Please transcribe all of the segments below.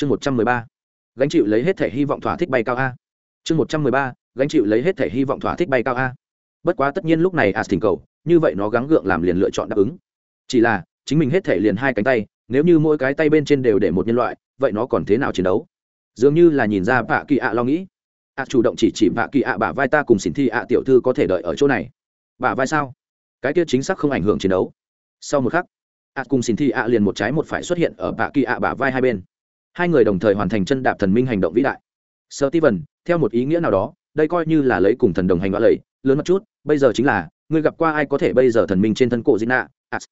chương một trăm mười ba. Gánh chịu lấy hết thể hy vọng thỏa thích bay cao a. Chương một trăm mười ba, gánh chịu lấy hết thể hy vọng thỏa thích bay cao a. Bất quá tất nhiên lúc này as thỉnh cầu, như vậy nó gắng gượng làm liền lựa chọn đáp ứng. Chỉ là, chính mình hết thể liền hai cánh tay, nếu như mỗi cái tay bên trên đều để một nhân loại, vậy nó còn thế nào chiến đấu? Dường như là nhìn ra bạ kỳ ạ lo nghĩ. Ạ chủ động chỉ chỉ bạ kỳ ạ bả vai ta cùng xin thi ạ tiểu thư có thể đợi ở chỗ này. Bả vai sao? Cái kia chính xác không ảnh hưởng chiến đấu. Sau một khắc ạ cùng xin thi ạ liền một trái một phải xuất hiện ở bạ kỳ ạ bả vai hai bên hai người đồng thời hoàn thành chân đạp thần minh hành động vĩ đại. Sơ ti vần theo một ý nghĩa nào đó, đây coi như là lấy cùng thần đồng hành đoạn lầy lớn một chút, bây giờ chính là, ngươi gặp qua ai có thể bây giờ thần minh trên thân cổ dĩ nạ? As.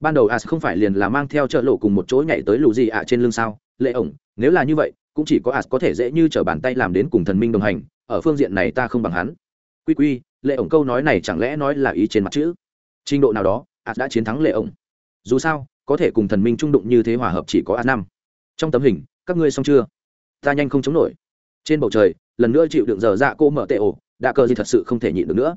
Ban đầu as không phải liền là mang theo chợ lộ cùng một chỗ nhảy tới lù gì ạ trên lưng sao? Lệ ổng, nếu là như vậy, cũng chỉ có as có thể dễ như t r ở bàn tay làm đến cùng thần minh đồng hành, ở phương diện này ta không bằng hắn. Quy quy, lệ ổng câu nói này chẳng lẽ nói là ý trên mặt chữ? Trình độ nào đó, as đã chiến thắng lệ ổng. Dù sao, có thể cùng thần minh trung đụng như thế hòa hợp chỉ có as năm. Trong tấm hình các ngươi xong chưa? Ta nhanh không chống nổi. Trên bầu trời, lần nữa chịu đựng giờ dạ cô mở tệ ổ, đạ cờ gì thật sự không thể nhịn được nữa.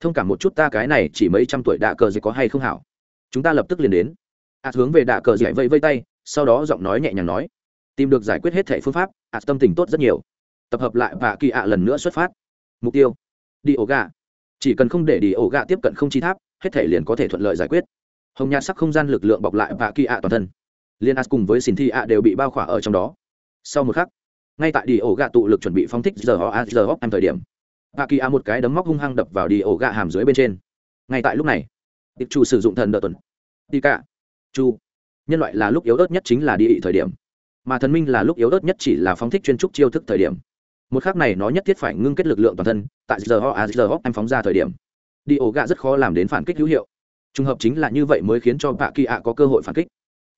Thông cảm một chút ta cái này chỉ mấy trăm tuổi đạ cờ gì có hay không hảo? Chúng ta lập tức liền đến. Ạt hướng về đạ cờ gì vây vây tay, sau đó giọng nói nhẹ nhàng nói, tìm được giải quyết hết thẻ phương pháp, ạt tâm tình tốt rất nhiều. Tập hợp lại và kỳ ạ lần nữa xuất phát. Mục tiêu, đi ổ gà. Chỉ cần không để đi ổ gà tiếp cận không chi tháp, hết thể liền có thể thuận lợi giải quyết. Hồng nhà sắc không gian lực lượng bọc lại và kỳ ạ toàn thân liên as cùng với xin thi ạ đều bị bao khỏa ở trong đó. Sau một khắc, ngay tại đi ổ gà tụ lực chuẩn bị phóng thích giờ họ a, giờ hóc em thời điểm và kỳ a một cái đấm móc hung hăng đập vào đi ổ gà hàm dưới bên trên. Ngay tại lúc này, tiệp chủ sử dụng thần đợt tuần. Đi cả chu, nhân loại là lúc yếu ớt nhất chính là đi ị thời điểm. Mà thần minh là lúc yếu ớt nhất chỉ là phóng thích chuyên trúc chiêu thức thời điểm. Một khác này nó nhất thiết phải ngưng kết lực lượng toàn thân, tại giờ ho a, giờ hóc em phóng ra thời điểm. Đi ổ gà rất khó làm đến phản kích hữu hiệu. Trùng hợp chính là như vậy mới khiến cho bạ kỳ ạ có cơ hội phản kích.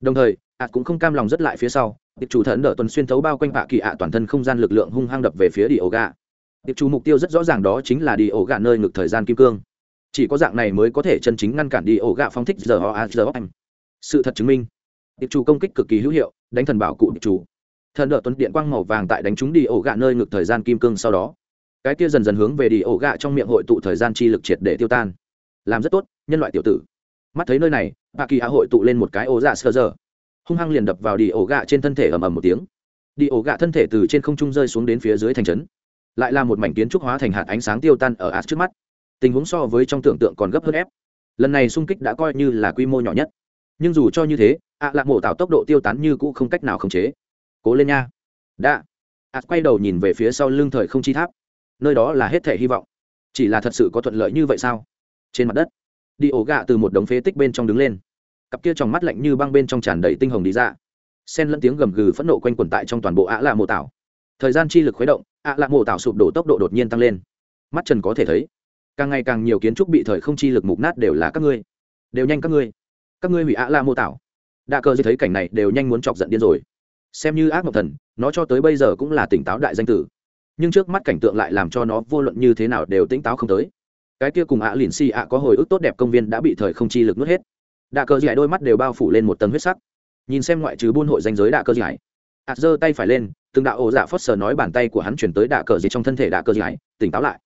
Đồng thời ạ cũng không cam lòng rất lại phía sau, tiệp chủ thần đỡ tuần xuyên thấu bao quanh bạ kỳ ạ toàn thân không gian lực lượng hung hăng đập về phía đi ổ gà tiệp chủ mục tiêu rất rõ ràng đó chính là đi ổ gà nơi ngực thời gian kim cương. Chỉ có dạng này mới có thể chân chính ngăn cản đi ổ gà phong thích giờ ho a, giờ hóc sự thật chứng minh, tiệp chủ công kích cực kỳ hữu hiệu, đánh thần bảo cụ tiệp chủ thần đỡ tuần điện quang màu vàng tại đánh trúng đi ổ gà nơi ngực thời gian kim cương sau đó. Cái kia dần dần hướng về đi ổ gà trong miệng hội tụ thời gian chi lực triệt để tiêu tan. Làm rất tốt, nhân loại tiểu tử. Mắt thấy nơi này bà kỳ hạ hội tụ lên một cái ổ dạ sơ giờ hung hăng liền đập vào đi ổ gạ trên thân thể ầm ầm một tiếng. Đi ổ gạ thân thể từ trên không trung rơi xuống đến phía dưới thành trấn. Lại là một mảnh kiến trúc hóa thành hạt ánh sáng tiêu tan ở ạt trước mắt. Tình huống so với trong tưởng tượng còn gấp hơn ép. Lần này xung kích đã coi như là quy mô nhỏ nhất. Nhưng dù cho như thế, ạ lạc mổ tạo tốc độ tiêu tán như cũ không cách nào khống chế. Cố lên nha. Đã. Ạt quay đầu nhìn về phía sau lưng thời không chi tháp. Nơi đó là hết thể hy vọng. Chỉ là thật sự có thuận lợi như vậy sao? Trên mặt đất, đi ổ gạ từ một đống phế tích bên trong đứng lên cặp kia trong mắt lạnh như băng bên trong tràn đầy tinh hồng đi ra. Sen lẫn tiếng gầm gừ phẫn nộ quanh quẩn tại trong toàn bộ ạ lạ mộ tảo. Thời gian chi lực khuấy động, ạ lạ mộ tảo sụp đổ tốc độ đột nhiên tăng lên. Mắt trần có thể thấy, càng ngày càng nhiều kiến trúc bị thời không chi lực mục nát đều là các ngươi. Đều nhanh các ngươi. Các ngươi hủy ạ lạ mộ tảo. Đa cơ dư thấy cảnh này đều nhanh muốn chọc giận điên rồi. Xem như ác mộng thần, nó cho tới bây giờ cũng là tỉnh táo đại danh tử. Nhưng trước mắt cảnh tượng lại làm cho nó vô luận như thế nào đều tỉnh táo không tới. Cái kia cùng ạ lìn xì ạ có hồi ức tốt đẹp công viên đã bị thời không chi lực nuốt hết đạ cờ giải đôi mắt đều bao phủ lên một tầng huyết sắc. Nhìn xem ngoại trừ buôn hội danh giới đạ cờ giải, ạt giơ tay phải lên từng đạo ổ dạ phớt sờ nói bàn tay của hắn chuyển tới đạ cờ giải trong thân thể đạ cờ giải, tỉnh táo lại.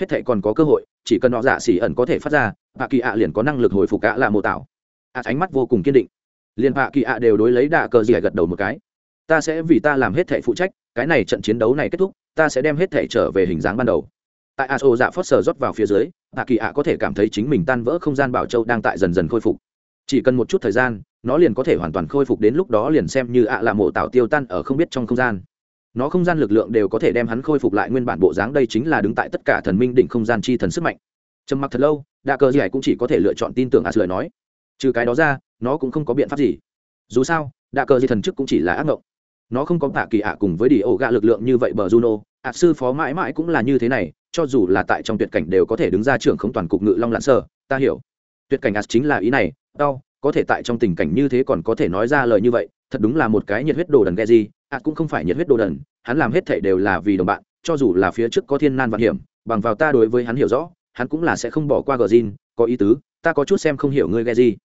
Hết thệ còn có cơ hội chỉ cần họ dạ xỉ ẩn có thể phát ra hạ kỳ ạ liền có năng lực hồi phục ạ là mô tạo ạ ánh mắt vô cùng kiên định. Liền hạ kỳ ạ đều đối lấy đạ cờ giải gật đầu một cái. Ta sẽ vì ta làm hết thệ phụ trách cái này trận chiến đấu này kết thúc ta sẽ đem hết thệ trở về hình dáng ban đầu. Tại a dạ phớt sờ rót vào phía dưới hạ kỳ ạ có thể cảm thấy chính mình tan vỡ không gian bảo châu đang tại dần dần khôi phục chỉ cần một chút thời gian, nó liền có thể hoàn toàn khôi phục đến lúc đó liền xem như ạ là mộ tạo tiêu tan ở không biết trong không gian. Nó không gian lực lượng đều có thể đem hắn khôi phục lại nguyên bản bộ dáng, đây chính là đứng tại tất cả thần minh đỉnh không gian chi thần sức mạnh. Trầm mặc thật lâu đa cơ gì cũng chỉ có thể lựa chọn tin tưởng ạ lời nói. Trừ cái đó ra, nó cũng không có biện pháp gì. Dù sao đa cơ gì thần chức cũng chỉ là ác mộng nó không có tạ kỳ ạ cùng với đi ổ gạ lực lượng như vậy bờ juno, ạ sư phó mãi mãi cũng là như thế này, cho dù là tại trong tuyệt cảnh đều có thể đứng ra trưởng không toàn cục ngự long lặn sơ ta hiểu. Tuyệt cảnh ạ chính là ý này đau, có thể tại trong tình cảnh như thế còn có thể nói ra lời như vậy, thật đúng là một cái nhiệt huyết đồ đần ghe gì à, ạ cũng không phải nhiệt huyết đồ đần, hắn làm hết thể đều là vì đồng bạn, cho dù là phía trước có thiên nan vạn hiểm, bằng vào ta đối với hắn hiểu rõ, hắn cũng là sẽ không bỏ qua gờ zin có ý tứ, ta có chút xem không hiểu ngươi ghe gì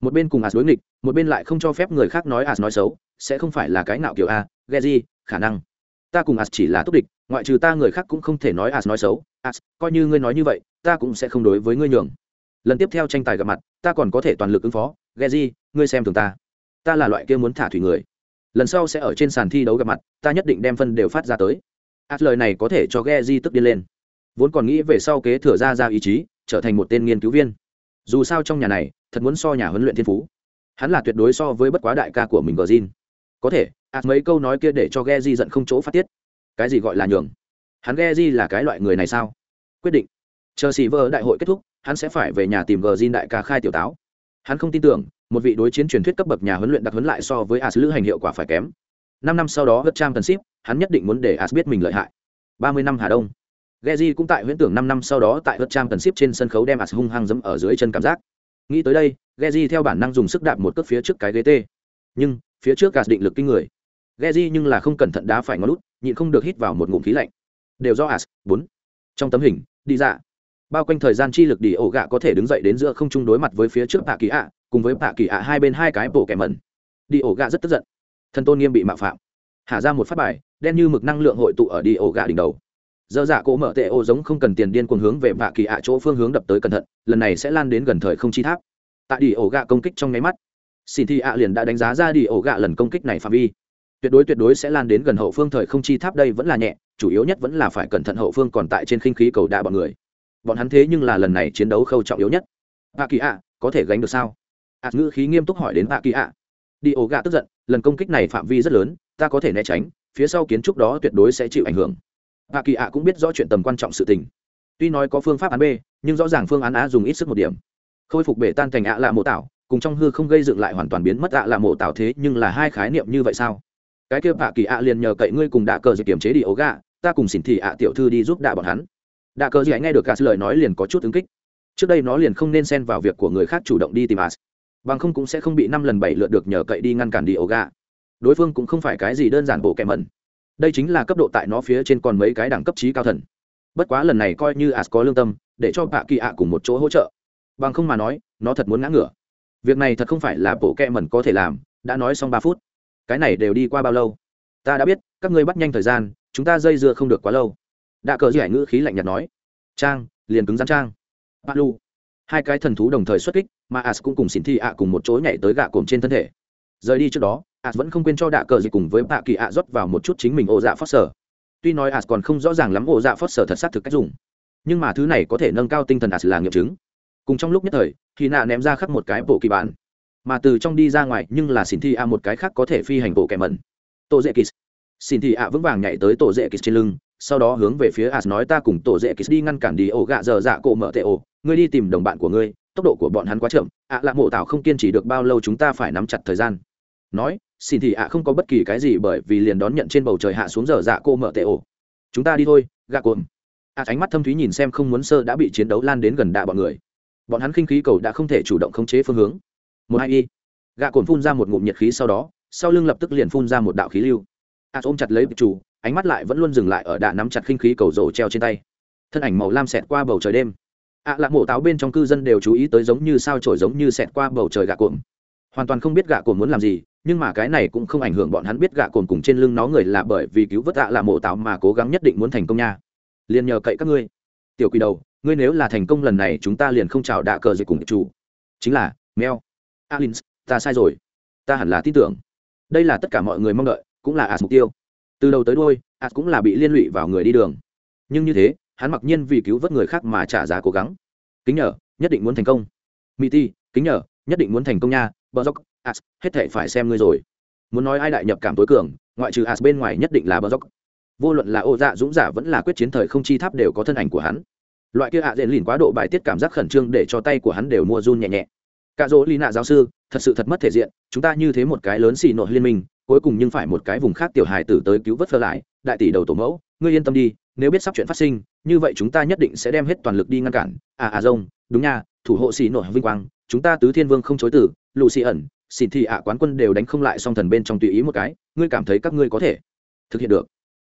một bên cùng as đối nghịch, một bên lại không cho phép người khác nói as nói xấu, sẽ không phải là cái nào kiểu a ghe gì khả năng. Ta cùng as chỉ là túc địch, ngoại trừ ta người khác cũng không thể nói as nói xấu. As, coi như ngươi nói như vậy, ta cũng sẽ không đối với ngươi nhường lần tiếp theo tranh tài gặp mặt, ta còn có thể toàn lực ứng phó. Ghe di ngươi xem thường ta. Ta là loại kia muốn thả thủy người. Lần sau sẽ ở trên sàn thi đấu gặp mặt, ta nhất định đem phân đều phát ra tới. Ạt lời này có thể cho ghe di tức điên lên. Vốn còn nghĩ về sau kế thừa ra ra ý chí, trở thành một tên nghiên cứu viên. Dù sao trong nhà này, thật muốn so nhà huấn luyện thiên phú. Hắn là tuyệt đối so với bất quá đại ca của mình gờ zin có thể ạt mấy câu nói kia để cho ghe di giận không chỗ phát tiết. Cái gì gọi là nhường? Hắn ghe di là cái loại người này sao? Quyết định. Chờ xì vơ đại hội kết thúc hắn sẽ phải về nhà tìm gờ Jin đại ca khai tiểu táo. Hắn không tin tưởng, một vị đối chiến truyền thuyết cấp bậc nhà huấn luyện đặc huấn lại so với as lữ hành hiệu quả phải kém. Năm năm sau đó gật trang cần ship hắn nhất định muốn để as biết mình lợi hại. Ba mươi năm hà đông. Geji cũng tại huyễn tưởng năm năm sau đó tại gật trang cần ship trên sân khấu đem as hung hăng giẫm ở dưới chân cảm giác. Nghĩ tới đây Geji theo bản năng dùng sức đạp một cước phía trước cái ghế tê. Nhưng, phía trước as định lực kinh người. Geji nhưng là không cẩn thận đá phải ngón lút nhịn không được hít vào một ngụm khí lạnh. Đều do as bốn. Trong tấm hình, đi dạ bao quanh thời gian chi lực đi ổ gạ có thể đứng dậy đến giữa không chung đối mặt với phía trước tạ kỳ ạ, cùng với tạ kỳ ạ hai bên hai cái bộ kẻ mẩn. Đi ổ gạ rất tức giận. Thần tôn nghiêm bị mạo phạm. Hạ ra một phát bài, đen như mực năng lượng hội tụ ở đi ổ gạ đỉnh đầu. Dơ dạ cỗ mở tệ ô giống không cần tiền điên cuồng hướng về vạ kỳ ạ chỗ phương hướng đập tới cẩn thận, lần này sẽ lan đến gần thời không chi tháp. Tại đi ổ gạ công kích trong nháy mắt. Xin thi ạ liền đã đánh giá ra đi ổ gạ lần công kích này phạm vi. Tuyệt đối tuyệt đối sẽ lan đến gần hậu phương thời không chi tháp đây vẫn là nhẹ, chủ yếu nhất vẫn là phải cẩn thận hậu phương còn tại trên khinh khí cầu đạ bọn người bọn hắn thế nhưng là lần này chiến đấu khâu trọng yếu nhất. A kỳ ạ, có thể gánh được sao? Ạt ngữ khí nghiêm túc hỏi đến a kỳ ạ. Đi ổ gạ tức giận, lần công kích này phạm vi rất lớn, ta có thể né tránh, phía sau kiến trúc đó tuyệt đối sẽ chịu ảnh hưởng. A kỳ ạ cũng biết rõ chuyện tầm quan trọng sự tình. Tuy nói có phương pháp án b, nhưng rõ ràng phương án a dùng ít sức một điểm. Khôi phục bể tan thành ạ là mộ tạo cùng trong hư không gây dựng lại hoàn toàn biến mất ạ là mộ tạo thế nhưng là hai khái niệm như vậy sao? Cái kia bà kỳ ạ liền nhờ cậy ngươi cùng đạ cờ dịch kiểm chế đi ổ gạ, ta cùng xỉn thị ạ tiểu thư đi giúp đạ bọn hắn đạ cờ gì nghe được cả lời nói liền có chút ứng kích. Trước đây nó liền không nên xen vào việc của người khác chủ động đi tìm as bằng không cũng sẽ không bị năm lần bảy lượt được nhờ cậy đi ngăn cản đi ổ gà đối phương cũng không phải cái gì đơn giản bộ kẻ mẩn. Đây chính là cấp độ tại nó phía trên còn mấy cái đẳng cấp trí cao thần. Bất quá lần này coi như as có lương tâm, để cho bạ kỳ ạ cùng một chỗ hỗ trợ. Bằng không mà nói, nó thật muốn ngã ngửa. Việc này thật không phải là bộ kẹ mẩn có thể làm, đã nói xong ba phút. Cái này đều đi qua bao lâu? Ta đã biết, các ngươi bắt nhanh thời gian, chúng ta dây dưa không được quá lâu đạ cờ giải ngữ khí lạnh nhạt nói. Trang, liền cứng rắn trang. Bát lu. Hai cái thần thú đồng thời xuất kích, mà as cũng cùng xin thi ạ cùng một chỗ nhảy tới gạ cồn trên thân thể. Rời đi trước đó, as vẫn không quên cho đạ cờ gì cùng với bạ kỳ ạ rót vào một chút chính mình ô dạ phót sở. Tuy nói as còn không rõ ràng lắm ô dạ phót sở thật xác thực cách dùng, nhưng mà thứ này có thể nâng cao tinh thần as là nghiệm chứng. Cùng trong lúc nhất thời khi nạ ném ra khắc một cái bộ kỳ bản. Mà từ trong đi ra ngoài, nhưng là xin thi ạ một cái khác có thể phi hành bộ kẻ mẩn. Tổ dễ kỳ xin thi ạ vững vàng nhảy tới tổ dễ kỳ trên lưng sau đó hướng về phía as nói ta cùng tổ dễ kýt đi ngăn cản đi ổ gạ giờ dạ cổ mở tệ ổ. Ngươi đi tìm đồng bạn của ngươi tốc độ của bọn hắn quá chậm. Ạ à, mộ tảo không kiên trì được bao lâu chúng ta phải nắm chặt thời gian. Nói xin thì ạ không có bất kỳ cái gì bởi vì liền đón nhận trên bầu trời hạ xuống giờ dạ cô mở tệ ổ. Chúng ta đi thôi gạ cồn ạ ánh mắt thâm thúy nhìn xem không muốn sơ đã bị chiến đấu lan đến gần đạ bọn người. Bọn hắn khinh khí cầu đã không thể chủ động khống chế phương hướng. Một hai y. Gạ cồn phun ra một ngụm nhiệt khí sau đó sau lưng lập tức liền phun ra một đạo khí lưu. Ạ ôm chặt lấy chủ ánh mắt lại vẫn luôn dừng lại ở đạ nắm chặt khinh khí cầu rổ treo trên tay. Thân ảnh màu lam xẹt qua bầu trời đêm. Ạ à lạc mộ táo bên trong cư dân đều chú ý tới giống như sao trổi giống như xẹt qua bầu trời gạ cuộn hoàn toàn không biết gạ cuộn muốn làm gì, nhưng mà cái này cũng không ảnh hưởng bọn hắn biết gạ cồn cùng trên lưng nó người là bởi vì cứu vớt ạ à lạc mộ táo mà cố gắng nhất định muốn thành công nha. Liền nhờ cậy các ngươi. Tiểu quỷ đầu, ngươi nếu là thành công lần này chúng ta liền không chào đạ cờ dịch cùng chủ. Chính là meo alin ta sai rồi. Ta hẳn là tin tưởng. Đây là tất cả mọi người mong đợi, cũng là as mục tiêu từ đầu tới đôi ạt cũng là bị liên lụy vào người đi đường. Nhưng như thế, hắn mặc nhiên vì cứu vớt người khác mà trả giá cố gắng. Kính nhờ, nhất định muốn thành công. Mỹ ti, kính nhờ, nhất định muốn thành công nha bờ dốc ạt hết thể phải xem ngươi rồi. Muốn nói ai đại nhập cảm tối cường, ngoại trừ ạt bên ngoài nhất định là bờ dốc vô luận là ô dạ dũng giả vẫn là quyết chiến thời không chi tháp đều có thân ảnh của hắn. Loại kia ạ à dện lìn quá độ bài tiết cảm giác khẩn trương để cho tay của hắn đều mua run nhẹ nhẹ. Cả dỗ lì nạ giáo sư, thật sự thật mất thể diện, chúng ta như thế một cái lớn xì nội liên minh cuối cùng nhưng phải một cái vùng khác tiểu hài tử tới cứu vớt phơ lại, đại tỷ đầu tổ mẫu, ngươi yên tâm đi, nếu biết sắp chuyện phát sinh, như vậy chúng ta nhất định sẽ đem hết toàn lực đi ngăn cản. À à rông, đúng nha, thủ hộ xì nổi vinh quang, chúng ta tứ thiên vương không chối tử lù xì ẩn xịn thì ạ quán quân đều đánh không lại song thần bên trong tùy ý một cái, ngươi cảm thấy các ngươi có thể thực hiện được?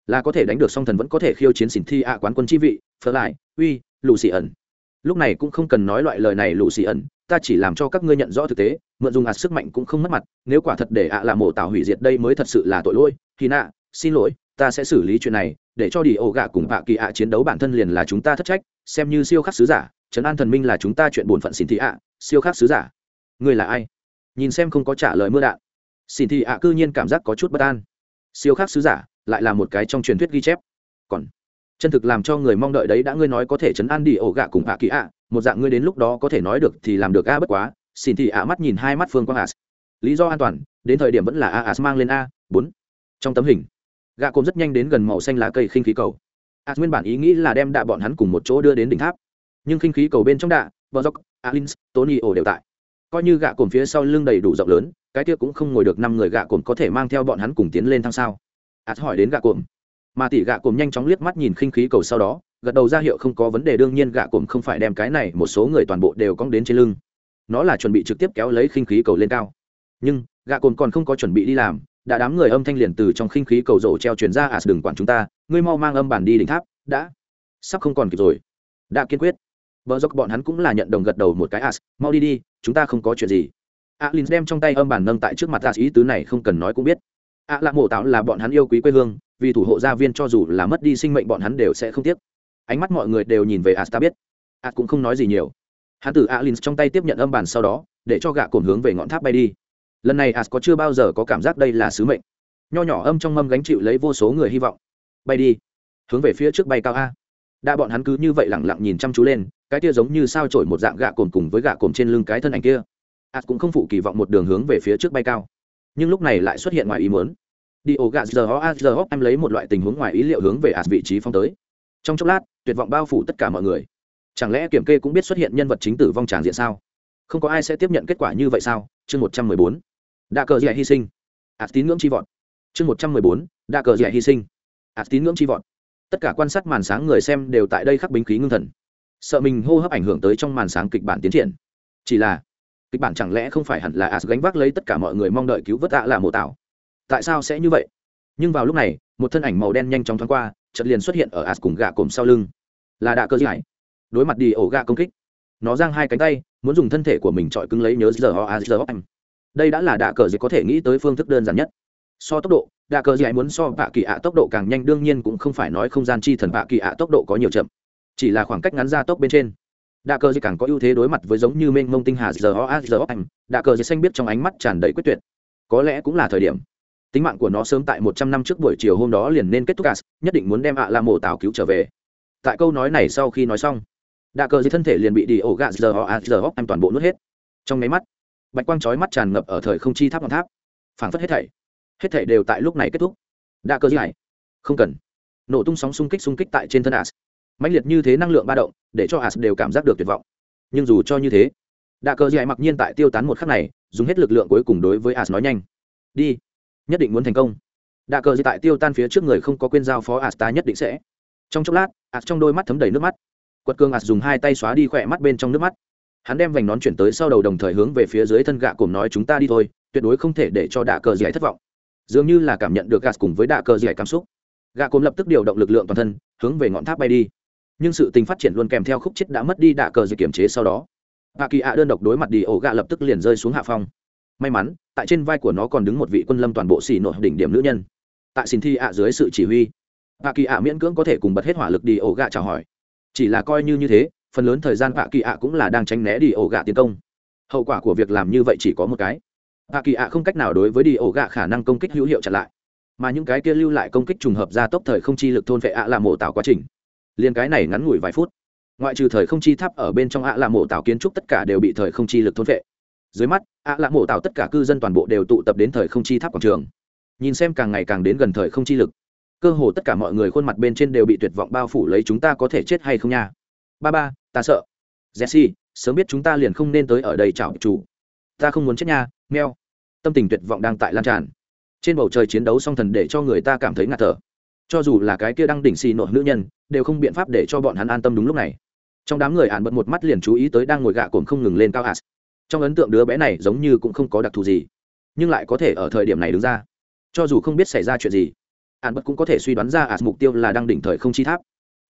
Là có thể đánh được song thần vẫn có thể khiêu chiến xỉn thi ạ quán quân chi vị phơ lại, uy, lù xì ẩn. Lúc này cũng không cần nói loại lời này lù xì ẩn ta chỉ làm cho các ngươi nhận rõ thực tế, mượn dùng ạt sức mạnh cũng không mất mặt, nếu quả thật để ạ là mổ tạo hủy diệt đây mới thật sự là tội lỗi, thì nạ, xin lỗi, ta sẽ xử lý chuyện này, để cho đi ổ gạ cùng bạ kỳ ạ chiến đấu bản thân liền là chúng ta thất trách, xem như siêu khắc sứ giả, trấn an thần minh là chúng ta chuyện bổn phận xin thị ạ, siêu khắc sứ giả. Ngươi là ai? Nhìn xem không có trả lời mưa đạn. Xin thị ạ cư nhiên cảm giác có chút bất an. Siêu khắc sứ giả, lại là một cái trong truyền thuyết ghi chép. Còn, chân thực làm cho người mong đợi đấy đã ngươi nói có thể chấn an đi ổ gạ cùng ạ kỳ ạ một dạng ngươi đến lúc đó có thể nói được thì làm được a bất quá, xin thị ạ mắt nhìn hai mắt phương quang as. Lý do an toàn, đến thời điểm vẫn là a as mang lên a, bốn. Trong tấm hình gạ cồn rất nhanh đến gần màu xanh lá cây khinh khí cầu. As nguyên bản ý nghĩ là đem đạ bọn hắn cùng một chỗ đưa đến đỉnh tháp. Nhưng khinh khí cầu bên trong đạ bờ dốc alins, tony ổ đều tại. Coi như gạ cồn phía sau lưng đầy đủ rộng lớn, cái kia cũng không ngồi được năm người gạ cồn có thể mang theo bọn hắn cùng tiến lên thang sao. As hỏi đến gạ cồn, mà tỷ gạ cồn nhanh chóng liếc mắt nhìn khinh khí cầu sau đó gật đầu ra hiệu không có vấn đề đương nhiên gạ cồn không phải đem cái này một số người toàn bộ đều cong đến trên lưng nó là chuẩn bị trực tiếp kéo lấy khinh khí cầu lên cao nhưng gạ cồn còn không có chuẩn bị đi làm đã đám người âm thanh liền từ trong khinh khí cầu rổ treo chuyển ra à đừng quản chúng ta ngươi mau mang âm bản đi đỉnh tháp đã sắp không còn kịp rồi đã kiên quyết Bờ dốc bọn hắn cũng là nhận đồng gật đầu một cái as, mau đi đi, chúng ta không có chuyện gì. Alin đem trong tay âm bản nâng tại trước mặt as ý tứ này không cần nói cũng biết. A à, mộ tạo là bọn hắn yêu quý quê hương, vì thủ hộ gia viên cho dù là mất đi sinh mệnh bọn hắn đều sẽ không tiếc. Ánh mắt mọi người đều nhìn về Asta biết. a cũng không nói gì nhiều. Hắn từ Alin trong tay tiếp nhận âm bản sau đó, để cho gạ cồn hướng về ngọn tháp bay đi. Lần này as có chưa bao giờ có cảm giác đây là sứ mệnh. Nho nhỏ âm trong mâm gánh chịu lấy vô số người hy vọng. Bay đi, hướng về phía trước bay cao a. Đã bọn hắn cứ như vậy lặng lặng nhìn chăm chú lên, cái kia giống như sao trổi một dạng gạ cồn cùng với gạ cồn trên lưng cái thân ảnh kia ạt cũng không phụ kỳ vọng một đường hướng về phía trước bay cao nhưng lúc này lại xuất hiện ngoài ý muốn đi ổ gạ giờ ho giờ ho em lấy một loại tình huống ngoài ý liệu hướng về ạt vị trí phong tới trong chốc lát tuyệt vọng bao phủ tất cả mọi người. Chẳng lẽ kiểm kê cũng biết xuất hiện nhân vật chính tử vong tràng diện sao? Không có ai sẽ tiếp nhận kết quả như vậy sao? Chương một trăm mười bốn. Đa cờ dạy hy sinh. Ạt tín ngưỡng chi vọt chương một trăm mười bốn. Đa cờ dạy hy sinh. Ạt tín ngưỡng chi vọt tất cả quan sát màn sáng người xem đều tại đây khắc bính khí ngưng thần. Sợ mình hô hấp ảnh hưởng tới trong màn sáng kịch bản tiến triển. Chỉ là, kịch bản chẳng lẽ không phải hẳn là as gánh vác lấy tất cả mọi người mong đợi cứu vớt ạ là mộ tạo tại sao sẽ như vậy? Nhưng vào lúc này một thân ảnh màu đen nhanh chóng thoáng qua, chợt liền xuất hiện ở ạt cùng gạ cồm sau lưng. Là đạ cơ giải đối mặt đi ổ gạ công kích, nó giang hai cánh tay, muốn dùng thân thể của mình trọi cứng lấy nhớ giờ ho a giờ anh. đây đã là đạ cờ gì có thể nghĩ tới phương thức đơn giản nhất. So tốc độ, đạ cờ gì muốn so vạ kỳ ạ tốc độ càng nhanh, đương nhiên cũng không phải nói không gian chi thần vạ kỳ ạ tốc độ có nhiều chậm. Chỉ là khoảng cách ngắn ra tốc bên trên. Đạ cờ càng có ưu thế đối mặt với giống như mênh mông tinh hà giờ ho a giờ anh. Đạ cờ xanh biết trong ánh mắt tràn đầy quyết tuyệt. Có lẽ cũng là thời điểm tính mạng của nó sớm tại một trăm năm trước buổi chiều hôm đó liền nên kết thúc cả, nhất định muốn đem ạ à la mộ tảo cứu trở về. Tại câu nói này sau khi nói xong, đạ cờ thân thể liền bị đi ổ gạt giờ họ a giờ hóc anh toàn bộ nuốt hết. Trong máy mắt, bạch quang chói mắt tràn ngập ở thời không chi tháp ngọn tháp. Phảng phất hết thảy hết thảy đều tại lúc này kết thúc. Đạ cờ này không cần. Nổ tung sóng xung kích xung kích tại trên thân as mãnh liệt như thế năng lượng ba động, để cho as đều cảm giác được tuyệt vọng. Nhưng dù cho như thế, đạ cờ dưới mặc nhiên tại tiêu tán một khắc này, dùng hết lực lượng cuối cùng đối với as nói nhanh. Đi nhất định muốn thành công. Đạ cờ gì tại tiêu tan phía trước người không có quên giao phó as ta nhất định sẽ. Trong chốc lát as trong đôi mắt thấm đầy nước mắt. Quật cương as dùng hai tay xóa đi khỏe mắt bên trong nước mắt. Hắn đem vành nón chuyển tới sau đầu đồng thời hướng về phía dưới thân gạ cùng nói chúng ta đi thôi, tuyệt đối không thể để cho đạ cờ gì thất vọng. Dường như là cảm nhận được gạt cùng với đạ cờ gì cảm xúc. Gạ cồn lập tức điều động lực lượng toàn thân, hướng về ngọn tháp bay đi. Nhưng sự tình phát triển luôn kèm theo khúc chết đã mất đi đạ cờ gì kiểm chế sau đó. Hạ kỳ ạ đơn độc đối mặt đi, ổ gạ lập tức liền rơi xuống hạ phong may mắn, tại trên vai của nó còn đứng một vị quân lâm toàn bộ xì nội đỉnh điểm nữ nhân. Tại xin thi ạ dưới sự chỉ huy hạ kỳ ạ miễn cưỡng có thể cùng bật hết hỏa lực đi ổ gạ chào hỏi. Chỉ là coi như như thế, phần lớn thời gian hạ kỳ ạ cũng là đang tránh né đi ổ gạ tiến công. Hậu quả của việc làm như vậy chỉ có một cái. Hạ kỳ ạ không cách nào đối với đi ổ gạ khả năng công kích hữu hiệu chặn lại. Mà những cái kia lưu lại công kích trùng hợp ra tốc thời không chi lực thôn vệ ạ là mổ tạo quá trình. Liên cái này ngắn ngủi vài phút. Ngoại trừ thời không chi tháp ở bên trong ạ là mổ tạo kiến trúc tất cả đều bị thời không chi lực thôn vệ dưới mắt, ạ lạ mổ tạo tất cả cư dân toàn bộ đều tụ tập đến thời không chi tháp quảng trường. Nhìn xem càng ngày càng đến gần thời không chi lực, cơ hồ tất cả mọi người khuôn mặt bên trên đều bị tuyệt vọng bao phủ lấy chúng ta có thể chết hay không nha. Ba ba, ta sợ. Jesse, sớm biết chúng ta liền không nên tới ở đây chào chủ. Ta không muốn chết nha, meo. Tâm tình tuyệt vọng đang tại lan tràn. Trên bầu trời chiến đấu song thần để cho người ta cảm thấy ngạt thở. Cho dù là cái kia đang đỉnh xì nội nữ nhân, đều không biện pháp để cho bọn hắn an tâm đúng lúc này. Trong đám người ạn bật một mắt liền chú ý tới đang ngồi gạ cồn không ngừng lên cao as trong ấn tượng đứa bé này giống như cũng không có đặc thù gì, nhưng lại có thể ở thời điểm này đứng ra. Cho dù không biết xảy ra chuyện gì ạn bất cũng có thể suy đoán ra as mục tiêu là đang đỉnh thời không chi tháp.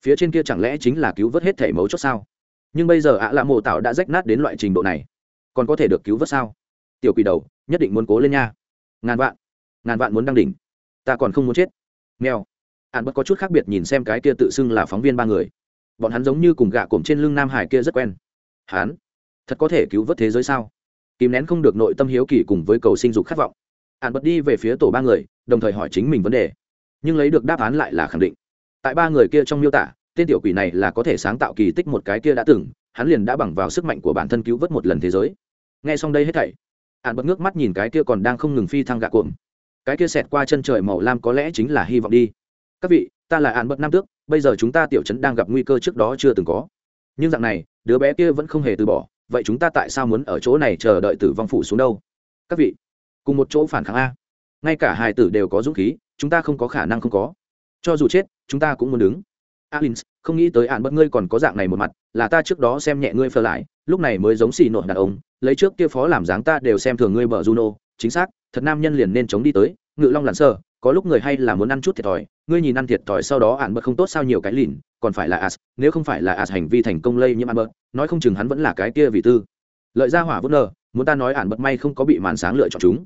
Phía trên kia chẳng lẽ chính là cứu vớt hết thể mấu chốt sao? Nhưng bây giờ ạ à lạ mộ tạo đã rách nát đến loại trình độ này, còn có thể được cứu vớt sao? Tiểu quỷ đầu, nhất định muốn cố lên nha. Ngàn vạn ngàn vạn muốn đăng đỉnh. Ta còn không muốn chết. Mèo. Hạn bất có chút khác biệt nhìn xem cái kia tự xưng là phóng viên ba người. Bọn hắn giống như cùng gạ cổm trên lưng nam hải kia rất quen. Hắn thật có thể cứu vớt thế giới sao? Kìm nén không được nội tâm hiếu kỳ cùng với cầu sinh dục khát vọng. Hạn bật đi về phía tổ ba người, đồng thời hỏi chính mình vấn đề. Nhưng lấy được đáp án lại là khẳng định. Tại ba người kia trong miêu tả, tên tiểu quỷ này là có thể sáng tạo kỳ tích một cái kia đã từng, hắn liền đã bằng vào sức mạnh của bản thân cứu vớt một lần thế giới. Nghe xong đây hết thảy hạn bật ngước mắt nhìn cái kia còn đang không ngừng phi thăng gạ cuộn cái kia xẹt qua chân trời màu lam có lẽ chính là hy vọng đi. Các vị, ta là hạn bật nam tước, bây giờ chúng ta tiểu trấn đang gặp nguy cơ trước đó chưa từng có. Nhưng dạng này, đứa bé kia vẫn không hề từ bỏ vậy chúng ta tại sao muốn ở chỗ này chờ đợi tử vong phủ xuống đâu? Các vị, cùng một chỗ phản kháng a. Ngay cả hài tử đều có dũng khí, chúng ta không có khả năng không có. Cho dù chết, chúng ta cũng muốn đứng. Alin không nghĩ tới ạn bất ngươi còn có dạng này một mặt, là ta trước đó xem nhẹ ngươi phơ lại, lúc này mới giống xì nội đàn ông, lấy trước kia phó làm dáng ta đều xem thường ngươi bờ juno. Chính xác, thật nam nhân liền nên chống đi tới ngự long lặn sơ có lúc người hay là muốn ăn chút thiệt thòi, ngươi nhìn ăn thiệt thòi sau đó ạn bật không tốt sao nhiều cái lìn còn phải là as, nếu không phải là as hành vi thành công lây nhiễm ạn bật nói không chừng hắn vẫn là cái kia vì tư. Lợi ra hỏa vút nơ muốn ta nói ạn bật may không có bị màn sáng lựa chọn chúng.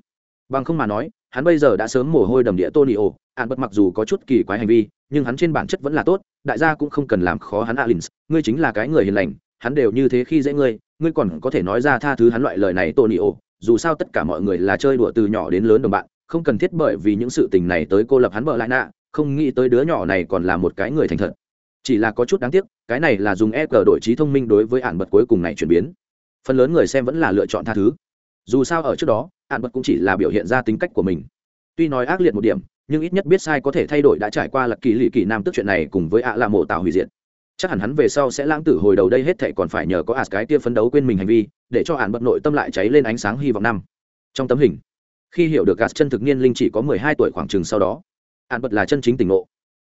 Bằng không mà nói, hắn bây giờ đã sớm mồ hôi đầm địa tony ồ ạn bật mặc dù có chút kỳ quái hành vi, nhưng hắn trên bản chất vẫn là tốt, đại gia cũng không cần làm khó hắn alins, ngươi chính là cái người hiền lành, hắn đều như thế khi dễ ngươi ngươi còn có thể nói ra tha thứ hắn loại lời này tony ồ dù sao tất cả mọi người là chơi đùa từ nhỏ đến lớn đồng bạn không cần thiết bởi vì những sự tình này tới cô lập hắn bợ lại nạ, không nghĩ tới đứa nhỏ này còn là một cái người thành thật. Chỉ là có chút đáng tiếc, cái này là dùng e cờ đổi trí thông minh đối với ạn bật cuối cùng này chuyển biến. Phần lớn người xem vẫn là lựa chọn tha thứ. Dù sao ở trước đó, ạn bật cũng chỉ là biểu hiện ra tính cách của mình. Tuy nói ác liệt một điểm, nhưng ít nhất biết sai có thể thay đổi đã trải qua lật kỳ lì kỳ nam tức chuyện này cùng với ạ là mộ tạo hủy diệt. Chắc hẳn hắn về sau sẽ lãng tử hồi đầu đây hết thệ còn phải nhờ có ạt cái kia phấn đấu quên mình hành vi, để cho ạn bật nội tâm lại cháy lên ánh sáng hy vọng năm. Trong tấm hình khi hiểu được gạt chân thực niên linh chỉ có mười hai tuổi khoảng chừng sau đó, ạn bật là chân chính tỉnh ngộ.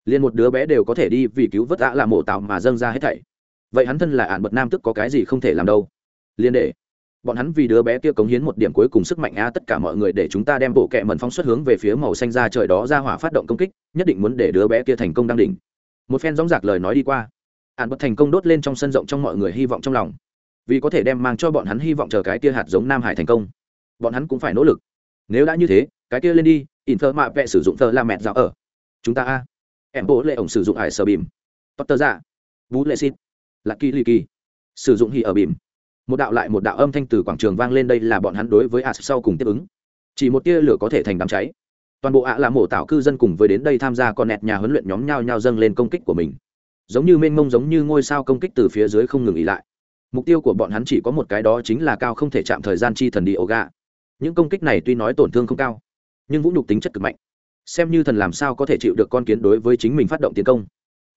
Liền một đứa bé đều có thể đi vì cứu vớt ạ là mộ tạo mà dâng ra hết thảy. Vậy hắn thân là ạn bật nam tức có cái gì không thể làm đâu? Liên để bọn hắn vì đứa bé kia cống hiến một điểm cuối cùng sức mạnh a tất cả mọi người để chúng ta đem bộ kẹ mần phong xuất hướng về phía màu xanh ra trời đó ra hỏa phát động công kích, nhất định muốn để đứa bé kia thành công đăng đỉnh. Một phen dóng dạc lời nói đi qua, ạn bật thành công đốt lên trong sân rộng trong mọi người hy vọng trong lòng. Vì có thể đem mang cho bọn hắn hy vọng chờ cái kia hạt giống nam hải thành công, bọn hắn cũng phải nỗ lực nếu đã như thế cái kia lên đi in thơ mạ vẹ sử dụng thơ làm mẹt dạo ở. Chúng ta a. Em bố lệ ổng sử dụng hải sờ bìm. Potter giả, dạ. bú lệ xịt. Là kỳ lì kỳ. Sử dụng hì ở bìm. Một đạo lại một đạo âm thanh từ quảng trường vang lên đây là bọn hắn đối với a sau cùng tiếp ứng. Chỉ một tia lửa có thể thành đám cháy. Toàn bộ ạ là mổ tạo cư dân cùng với đến đây tham gia con nẹt nhà huấn luyện nhóm nhau nhau dâng lên công kích của mình. Giống như mênh mông giống như ngôi sao công kích từ phía dưới không ngừng nghỉ lại. Mục tiêu của bọn hắn chỉ có một cái đó chính là cao không thể chạm thời gian chi thần đi ổ gà những công kích này tuy nói tổn thương không cao, nhưng vũ nhục tính chất cực mạnh. Xem như thần làm sao có thể chịu được con kiến đối với chính mình phát động tiến công.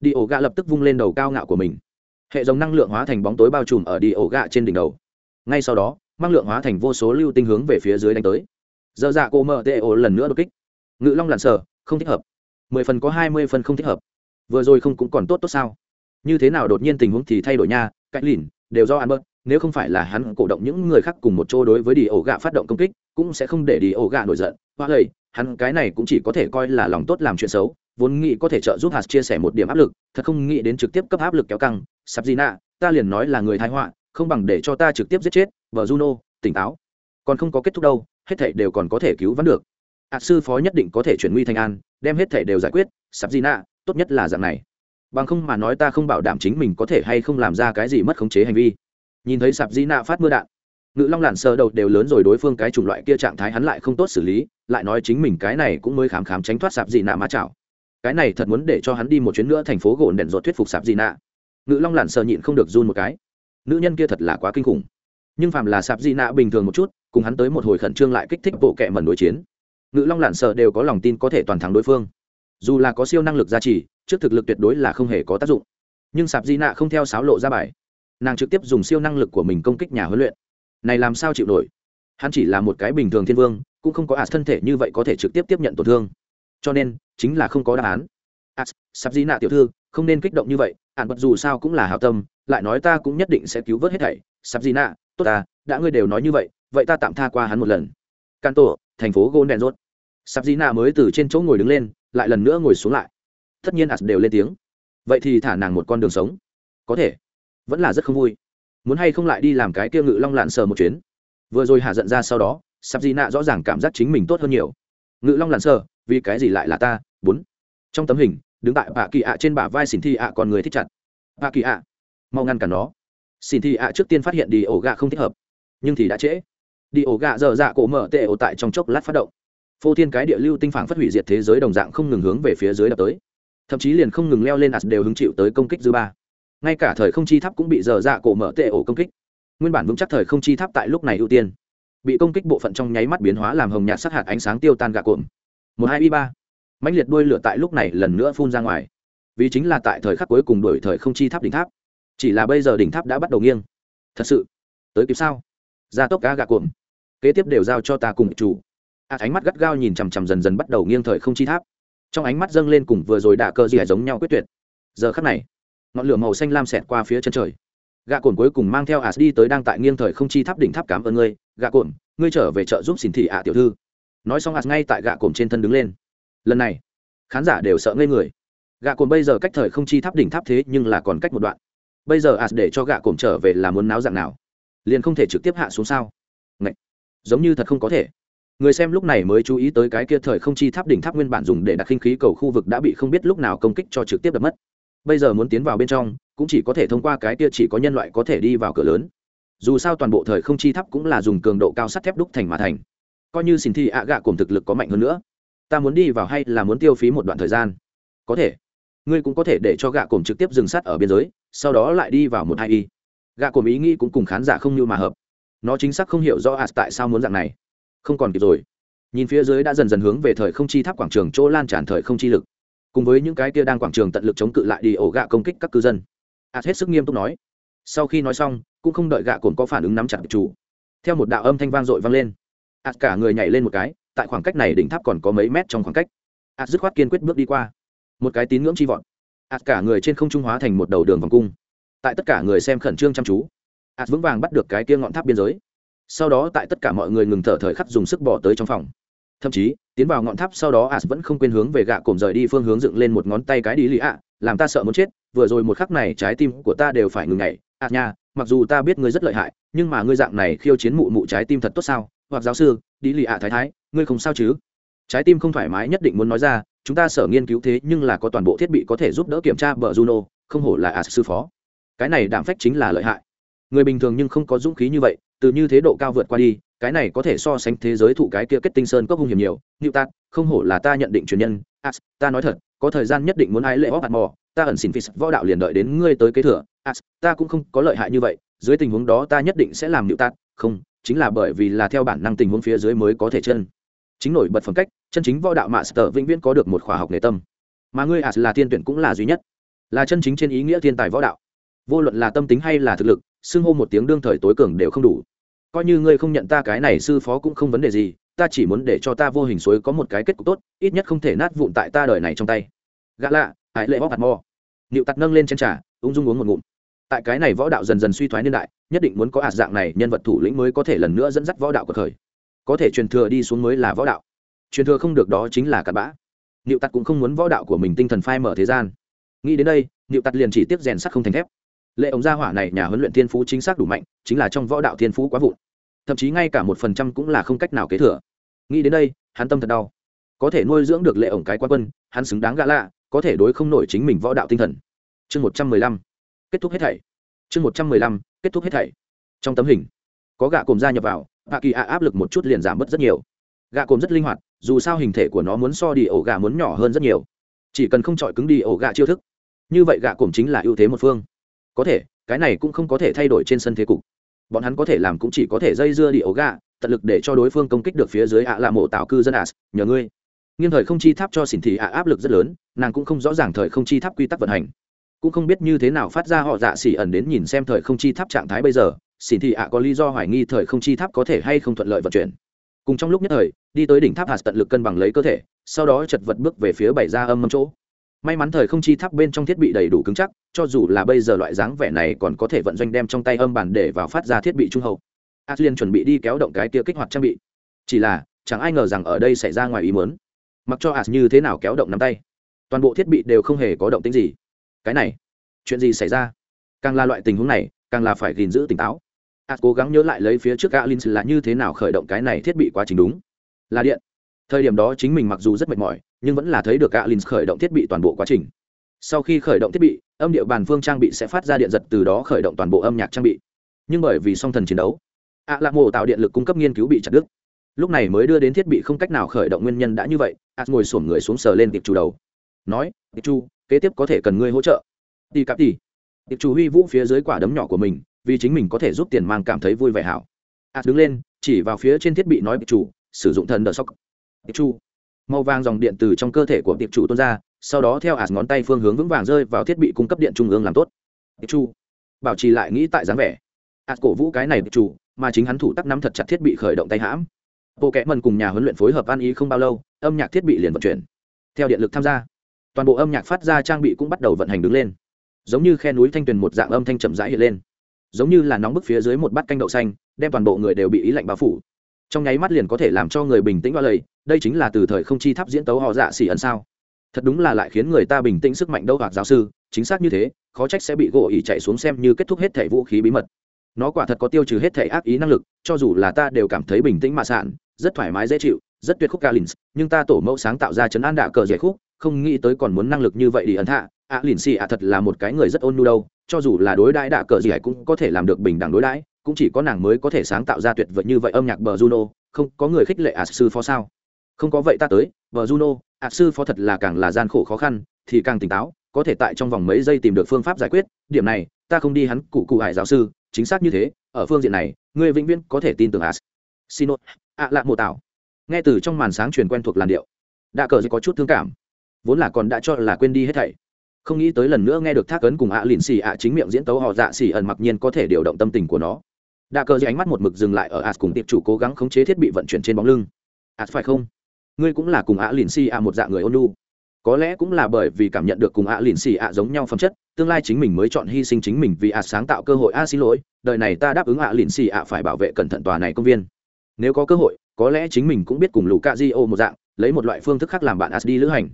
Đi ổ gạ lập tức vung lên đầu cao ngạo của mình. Hệ dòng năng lượng hóa thành bóng tối bao trùm ở đi ổ gạ trên đỉnh đầu. Ngay sau đó, năng lượng hóa thành vô số lưu tinh hướng về phía dưới đánh tới. Dơ dạ cô mờ tê ổ lần nữa đột kích. Ngự long lặn sờ, không thích hợp. Mười phần có hai mươi phần không thích hợp. Vừa rồi không cũng còn tốt tốt sao? Như thế nào đột nhiên tình huống thì thay đổi nha cách lìn đều do ăn bớt nếu không phải là hắn cổ động những người khác cùng một chỗ đối với đi ổ gạ phát động công kích, cũng sẽ không để đi ổ gạ nổi giận. Hoa lầy hắn cái này cũng chỉ có thể coi là lòng tốt làm chuyện xấu, vốn nghĩ có thể trợ giúp hạt chia sẻ một điểm áp lực, thật không nghĩ đến trực tiếp cấp áp lực kéo căng. Sắp gì nạ ta liền nói là người thái họa, không bằng để cho ta trực tiếp giết chết, vợ juno, tỉnh táo. Còn không có kết thúc đâu, hết thảy đều còn có thể cứu vãn được. Hạt sư phó nhất định có thể chuyển nguy thành an, đem hết thảy đều giải quyết sắp gì nạ tốt nhất là dạng này. Bằng không mà nói ta không bảo đảm chính mình có thể hay không làm ra cái gì mất khống chế hành vi nhìn thấy sạp di nạ phát mưa đạn. Ngự long lặn sơ đầu đều lớn rồi, đối phương cái chủng loại kia trạng thái hắn lại không tốt xử lý, lại nói chính mình cái này cũng mới khám khám tránh thoát sạp di nạ má chảo. Cái này thật muốn để cho hắn đi một chuyến nữa thành phố gồn đèn rột thuyết phục sạp di nạ. Ngự long lặn sơ nhịn không được run một cái. Nữ nhân kia thật là quá kinh khủng. Nhưng phàm là sạp di nạ bình thường một chút, cùng hắn tới một hồi khẩn trương lại kích thích bộ kệ mẩn đối chiến. Ngự long lặn sơ đều có lòng tin có thể toàn thắng đối phương. Dù là có siêu năng lực gia trì, trước thực lực tuyệt đối là không hề có tác dụng. Nhưng sạp di nạ không theo sáo lộ ra bài nàng trực tiếp dùng siêu năng lực của mình công kích nhà huấn luyện. Này làm sao chịu nổi? Hắn chỉ là một cái bình thường thiên vương, cũng không có ạt thân thể như vậy có thể trực tiếp tiếp nhận tổn thương. Cho nên, chính là không có đáp án. Ạt sắp dĩ nạ tiểu thư, không nên kích động như vậy ạn bật dù sao cũng là hào tâm, lại nói ta cũng nhất định sẽ cứu vớt hết thảy. Sắp dĩ nạ, tốt ta, đã ngươi đều nói như vậy vậy ta tạm tha qua hắn một lần. Can tổ thành phố gôn đèn rốt sắp dĩ nạ mới từ trên chỗ ngồi đứng lên, lại lần nữa ngồi xuống lại. Tất nhiên ạt đều lên tiếng. Vậy thì thả nàng một con đường sống. Có thể vẫn là rất không vui. Muốn hay không lại đi làm cái kia ngự long lạn sờ một chuyến. Vừa rồi hạ giận ra sau đó sắp di nạ rõ ràng cảm giác chính mình tốt hơn nhiều. Ngự long lạn sờ, vì cái gì lại là ta? Bốn. Trong tấm hình, đứng tại bà kỳ ạ trên bả vai xin thi ạ còn người thích chặt. Bà kỳ ạ, mau ngăn cản nó. Xin thi ạ trước tiên phát hiện đi ổ gạ không thích hợp, nhưng thì đã trễ. Đi ổ gạ dở dạ cổ mở tệ ổ tại trong chốc lát phát động. Phô thiên cái địa lưu tinh phản phát hủy diệt thế giới đồng dạng không ngừng hướng về phía dưới đập tới. Thậm chí liền không ngừng leo lên ạt đều hứng chịu tới công kích dư ba ngay cả thời không chi tháp cũng bị dở dạ cổ mở tệ ổ công kích. Nguyên bản vững chắc thời không chi tháp tại lúc này ưu tiên. Bị công kích bộ phận trong nháy mắt biến hóa làm hồng nhạt sát hạt ánh sáng tiêu tan gạ cộm. Một hai y ba. Mãnh liệt đuôi lửa tại lúc này lần nữa phun ra ngoài. Vì chính là tại thời khắc cuối cùng đổi thời không chi tháp đỉnh tháp. Chỉ là bây giờ đỉnh tháp đã bắt đầu nghiêng. Thật sự tới kịp sao? Gia tốc cá gạ cuộn kế tiếp đều giao cho ta cùng chủ. A à, ánh mắt gắt gao nhìn chằm chằm dần dần bắt đầu nghiêng thời không chi tháp. Trong ánh mắt dâng lên cùng vừa rồi đạ cơ gì giống nhau quyết tuyệt. Giờ khắc này ngọn lửa màu xanh lam xẹt qua phía chân trời. Gạ cồn cuối cùng mang theo ạt đi tới đang tại nghiêng thời không chi tháp đỉnh tháp cảm ơn ngươi gạ cồn ngươi trở về chợ giúp xin thị ạ tiểu thư. Nói xong ạt ngay tại gạ cồn trên thân đứng lên. Lần này, khán giả đều sợ ngây người. Gạ cồn bây giờ cách thời không chi tháp đỉnh tháp thế nhưng là còn cách một đoạn. Bây giờ ạt để cho gạ cồn trở về là muốn náo dạng nào? Liền không thể trực tiếp hạ xuống sao? Ngậy! giống như thật không có thể. Người xem lúc này mới chú ý tới cái kia thời không chi tháp đỉnh tháp nguyên bản dùng để đặt khinh khí cầu khu vực đã bị không biết lúc nào công kích cho trực tiếp đập mất bây giờ muốn tiến vào bên trong, cũng chỉ có thể thông qua cái kia chỉ có nhân loại có thể đi vào cửa lớn. Dù sao toàn bộ thời không chi tháp cũng là dùng cường độ cao sắt thép đúc thành mà thành. Coi như xin thi ạ gạ cùng thực lực có mạnh hơn nữa. Ta muốn đi vào hay là muốn tiêu phí một đoạn thời gian? Có thể. Ngươi cũng có thể để cho gạ cồm trực tiếp dừng sắt ở biên giới, sau đó lại đi vào một hai y. Gạ cồm ý nghĩ cũng cùng khán giả không như mà hợp. Nó chính xác không hiểu rõ as tại sao muốn dạng này. Không còn kịp rồi. Nhìn phía dưới đã dần dần hướng về thời không chi tháp quảng trường chỗ lan tràn thời không chi lực cùng với những cái kia đang quảng trường tận lực chống cự lại đi ổ gạ công kích các cư dân. As hết sức nghiêm túc nói. Sau khi nói xong, cũng không đợi gạ cồn có phản ứng nắm chặt chủ. Theo một đạo âm thanh vang dội vang lên. As cả người nhảy lên một cái, tại khoảng cách này đỉnh tháp còn có mấy mét trong khoảng cách. As dứt khoát kiên quyết bước đi qua. Một cái tín ngưỡng chi vọt as cả người trên không trung hóa thành một đầu đường vòng cung. Tại tất cả người xem khẩn trương chăm chú as vững vàng bắt được cái kia ngọn tháp biên giới. Sau đó tại tất cả mọi người ngừng thở thời khắc dùng sức bỏ tới trong phòng thậm chí, tiến vào ngọn tháp sau đó as vẫn không quên hướng về gạ cồm rời đi phương hướng dựng lên một ngón tay cái đi lì ạ, làm ta sợ muốn chết, vừa rồi một khắc này trái tim của ta đều phải ngừng ngày à nha, mặc dù ta biết ngươi rất lợi hại, nhưng mà ngươi dạng này khiêu chiến mụ mụ trái tim thật tốt sao? Hoặc giáo sư, đi lì ạ thái thái, ngươi không sao chứ? Trái tim không thoải mái nhất định muốn nói ra, chúng ta sở nghiên cứu thế nhưng là có toàn bộ thiết bị có thể giúp đỡ kiểm tra bờ juno, không hổ là as sư phó. Cái này đảm phách chính là lợi hại. Người bình thường nhưng không có dũng khí như vậy, từ như thế độ cao vượt qua đi cái này có thể so sánh thế giới thụ cái kia kết tinh sơn cốc hung hiểm nhiều. Như ta không hổ là ta nhận định truyền nhân. As, ta nói thật, có thời gian nhất định muốn ái lệ óc mặt mò. Ta ẩn xin phi võ đạo liền đợi đến ngươi tới kế thừa. As, ta cũng không có lợi hại như vậy. Dưới tình huống đó ta nhất định sẽ làm nịu tạt không, chính là bởi vì là theo bản năng tình huống phía dưới mới có thể chân. Chính nổi bật phẩm cách, chân chính võ đạo mạ sở vĩnh viễn có được một khóa học nghề tâm. Mà ngươi as là thiên tuyển cũng là duy nhất. Là chân chính trên ý nghĩa thiên tài võ đạo. Vô luận là tâm tính hay là thực lực, xưng hô một tiếng đương thời tối cường đều không đủ coi như ngươi không nhận ta cái này sư phó cũng không vấn đề gì, ta chỉ muốn để cho ta vô hình suối có một cái kết cục tốt, ít nhất không thể nát vụn tại ta đời này trong tay. Gã lạ, hãy lệ bóp hạt mò. Nịu tặc nâng lên chân trà, ung dung uống một ngụm. Tại cái này võ đạo dần dần suy thoái niên đại, nhất định muốn có ạt dạng này nhân vật thủ lĩnh mới có thể lần nữa dẫn dắt võ đạo của thời. Có thể truyền thừa đi xuống mới là võ đạo. Truyền thừa không được đó chính là cặn bã. Nịu tặc cũng không muốn võ đạo của mình tinh thần phai mở thế gian. Nghĩ đến đây nịu tặc liền chỉ tiếp rèn sắt không thành thép lệ ống gia hỏa này nhà huấn luyện thiên phú chính xác đủ mạnh, chính là trong võ đạo thiên phú quá vụn. Thậm chí ngay cả một phần trăm cũng là không cách nào kế thừa. Nghĩ đến đây, hắn tâm thật đau. Có thể nuôi dưỡng được lệ ổng cái quan quân, hắn xứng đáng gã lạ, có thể đối không nổi chính mình võ đạo tinh thần. Chương một trăm mười lăm, kết thúc hết thảy. Chương một trăm mười lăm, kết thúc hết thảy. Trong tấm hình, có gạ cồm gia nhập vào hạ kỳ ạ áp lực một chút liền giảm bớt rất nhiều. Gạ cồm rất linh hoạt, dù sao hình thể của nó muốn so đi ổ gà muốn nhỏ hơn rất nhiều. Chỉ cần không chọi cứng đi ổ gà chiêu thức. Như vậy gạ cồm chính là ưu thế một phương có thể, cái này cũng không có thể thay đổi trên sân thế cục. Bọn hắn có thể làm cũng chỉ có thể dây dưa đi ấu gà, tận lực để cho đối phương công kích được phía dưới ạ là mộ tạo cư dân as nhờ ngươi. Nghiêng thời không chi tháp cho xỉn thị ạ, áp lực rất lớn, nàng cũng không rõ ràng thời không chi tháp quy tắc vận hành. Cũng không biết như thế nào phát ra họ dạ xỉ ẩn đến nhìn xem thời không chi tháp trạng thái bây giờ, xỉn thị ạ có lý do hoài nghi thời không chi tháp có thể hay không thuận lợi vận chuyển. Cùng trong lúc nhất thời, đi tới đỉnh tháp hạt tận lực cân bằng lấy cơ thể, sau đó chật vật bước về phía bảy ra âm âm chỗ may mắn thời không chi tháp bên trong thiết bị đầy đủ cứng chắc, cho dù là bây giờ loại dáng vẻ này còn có thể vận doanh đem trong tay âm bản để vào phát ra thiết bị trung hậu. Aslian chuẩn bị đi kéo động cái kia kích hoạt trang bị. Chỉ là, chẳng ai ngờ rằng ở đây xảy ra ngoài ý muốn. Mặc cho as như thế nào kéo động nắm tay, toàn bộ thiết bị đều không hề có động tính gì. Cái này, chuyện gì xảy ra? Càng là loại tình huống này, càng là phải gìn giữ tỉnh táo. As cố gắng nhớ lại lấy phía trước alin là như thế nào khởi động cái này thiết bị quá trình đúng. Là điện thời điểm đó chính mình mặc dù rất mệt mỏi, nhưng vẫn là thấy được alin khởi động thiết bị toàn bộ quá trình. Sau khi khởi động thiết bị, âm điệu bàn phương trang bị sẽ phát ra điện giật từ đó khởi động toàn bộ âm nhạc trang bị. Nhưng bởi vì song thần chiến đấu ạ lạc mộ tạo điện lực cung cấp nghiên cứu bị chặt đứt. Lúc này mới đưa đến thiết bị không cách nào khởi động nguyên nhân đã như vậy a ngồi sổm người xuống sờ lên tiệp chủ đầu. Nói, tiệp chu, kế tiếp có thể cần ngươi hỗ trợ. Đi cặp đi tiệp chủ huy vũ phía dưới quả đấm nhỏ của mình, vì chính mình có thể giúp tiền mang cảm thấy vui vẻ hảo. A đứng lên, chỉ vào phía trên thiết bị nói, tiệp chủ sử dụng thần đờ sóc tiệp chu. Màu vàng dòng điện từ trong cơ thể của tiệp chủ tuôn ra, sau đó theo ạt ngón tay phương hướng vững vàng rơi vào thiết bị cung cấp điện trung ương làm tốt. Tiệp chu. Bảo trì lại nghĩ tại dáng vẻ. Ạt cổ vũ cái này, tiệp chủ mà chính hắn thủ tắc nắm thật chặt thiết bị khởi động tay hãm. Bộ kẽ mần cùng nhà huấn luyện phối hợp ăn ý không bao lâu, âm nhạc thiết bị liền vận chuyển. Theo điện lực tham gia, toàn bộ âm nhạc phát ra trang bị cũng bắt đầu vận hành đứng lên. Giống như khe núi thanh tuyền một dạng âm thanh chậm rãi hiện lên. Giống như là nóng bức phía dưới một bát canh đậu xanh, đem toàn bộ người đều bị ý lạnh bao phủ trong nháy mắt liền có thể làm cho người bình tĩnh và lầy đây chính là từ thời không chi tháp diễn tấu họ dạ xỉ ẩn sao. Thật đúng là lại khiến người ta bình tĩnh sức mạnh đâu hoặc giáo sư chính xác như thế khó trách sẽ bị gỗ ỉ chạy xuống xem như kết thúc hết thẻ vũ khí bí mật. Nó quả thật có tiêu trừ hết thẻ ác ý năng lực cho dù là ta đều cảm thấy bình tĩnh mà sạn rất thoải mái dễ chịu rất tuyệt khúc Galins, nhưng ta tổ mẫu sáng tạo ra chấn an đạ cờ dễ khúc, không nghĩ tới còn muốn năng lực như vậy đi ấn hạ. ạ Lìn xì ạ thật là một cái người rất ôn nhu đâu, cho dù là đối đãi đạ cờ gì cũng có thể làm được bình đẳng đối đãi, cũng chỉ có nàng mới có thể sáng tạo ra tuyệt vời như vậy âm nhạc bờ Juno, không, có người khích lệ A sư phó sao? Không có vậy ta tới, bờ Juno, A sư phó thật là càng là gian khổ khó khăn, thì càng tỉnh táo, có thể tại trong vòng mấy giây tìm được phương pháp giải quyết, điểm này, ta không đi hắn cụ cụ hải giáo sư, chính xác như thế, ở phương diện này, người vĩnh viễn có thể tin tưởng A. Xin lỗi, ạ lạ mồ tạo nghe từ trong màn sáng truyền quen thuộc làn điệu đã cờ có chút thương cảm vốn là còn đã cho là quên đi hết thảy không nghĩ tới lần nữa nghe được thác ấn cùng ạ lìn xì ạ chính miệng diễn tấu họ dạ xì ẩn mặc nhiên có thể điều động tâm tình của nó đạ cờ ánh mắt một mực dừng lại ở as cùng tiệp chủ cố gắng khống chế thiết bị vận chuyển trên bóng lưng. As phải không? Ngươi cũng là cùng ạ lìn xì ạ một dạng người ôn lu có lẽ cũng là bởi vì cảm nhận được cùng ạ lìn xì ạ giống nhau phẩm chất, tương lai chính mình mới chọn hy sinh chính mình vì ạ sáng tạo cơ hội. A, xin lỗi, đời này ta đáp ứng ạ lìn xì ạ phải bảo vệ cẩn thận tòa này công viên. Nếu có cơ hội, có lẽ chính mình cũng biết cùng lũ ca di ô một dạng, lấy một loại phương thức khác làm bạn as đi lữ hành.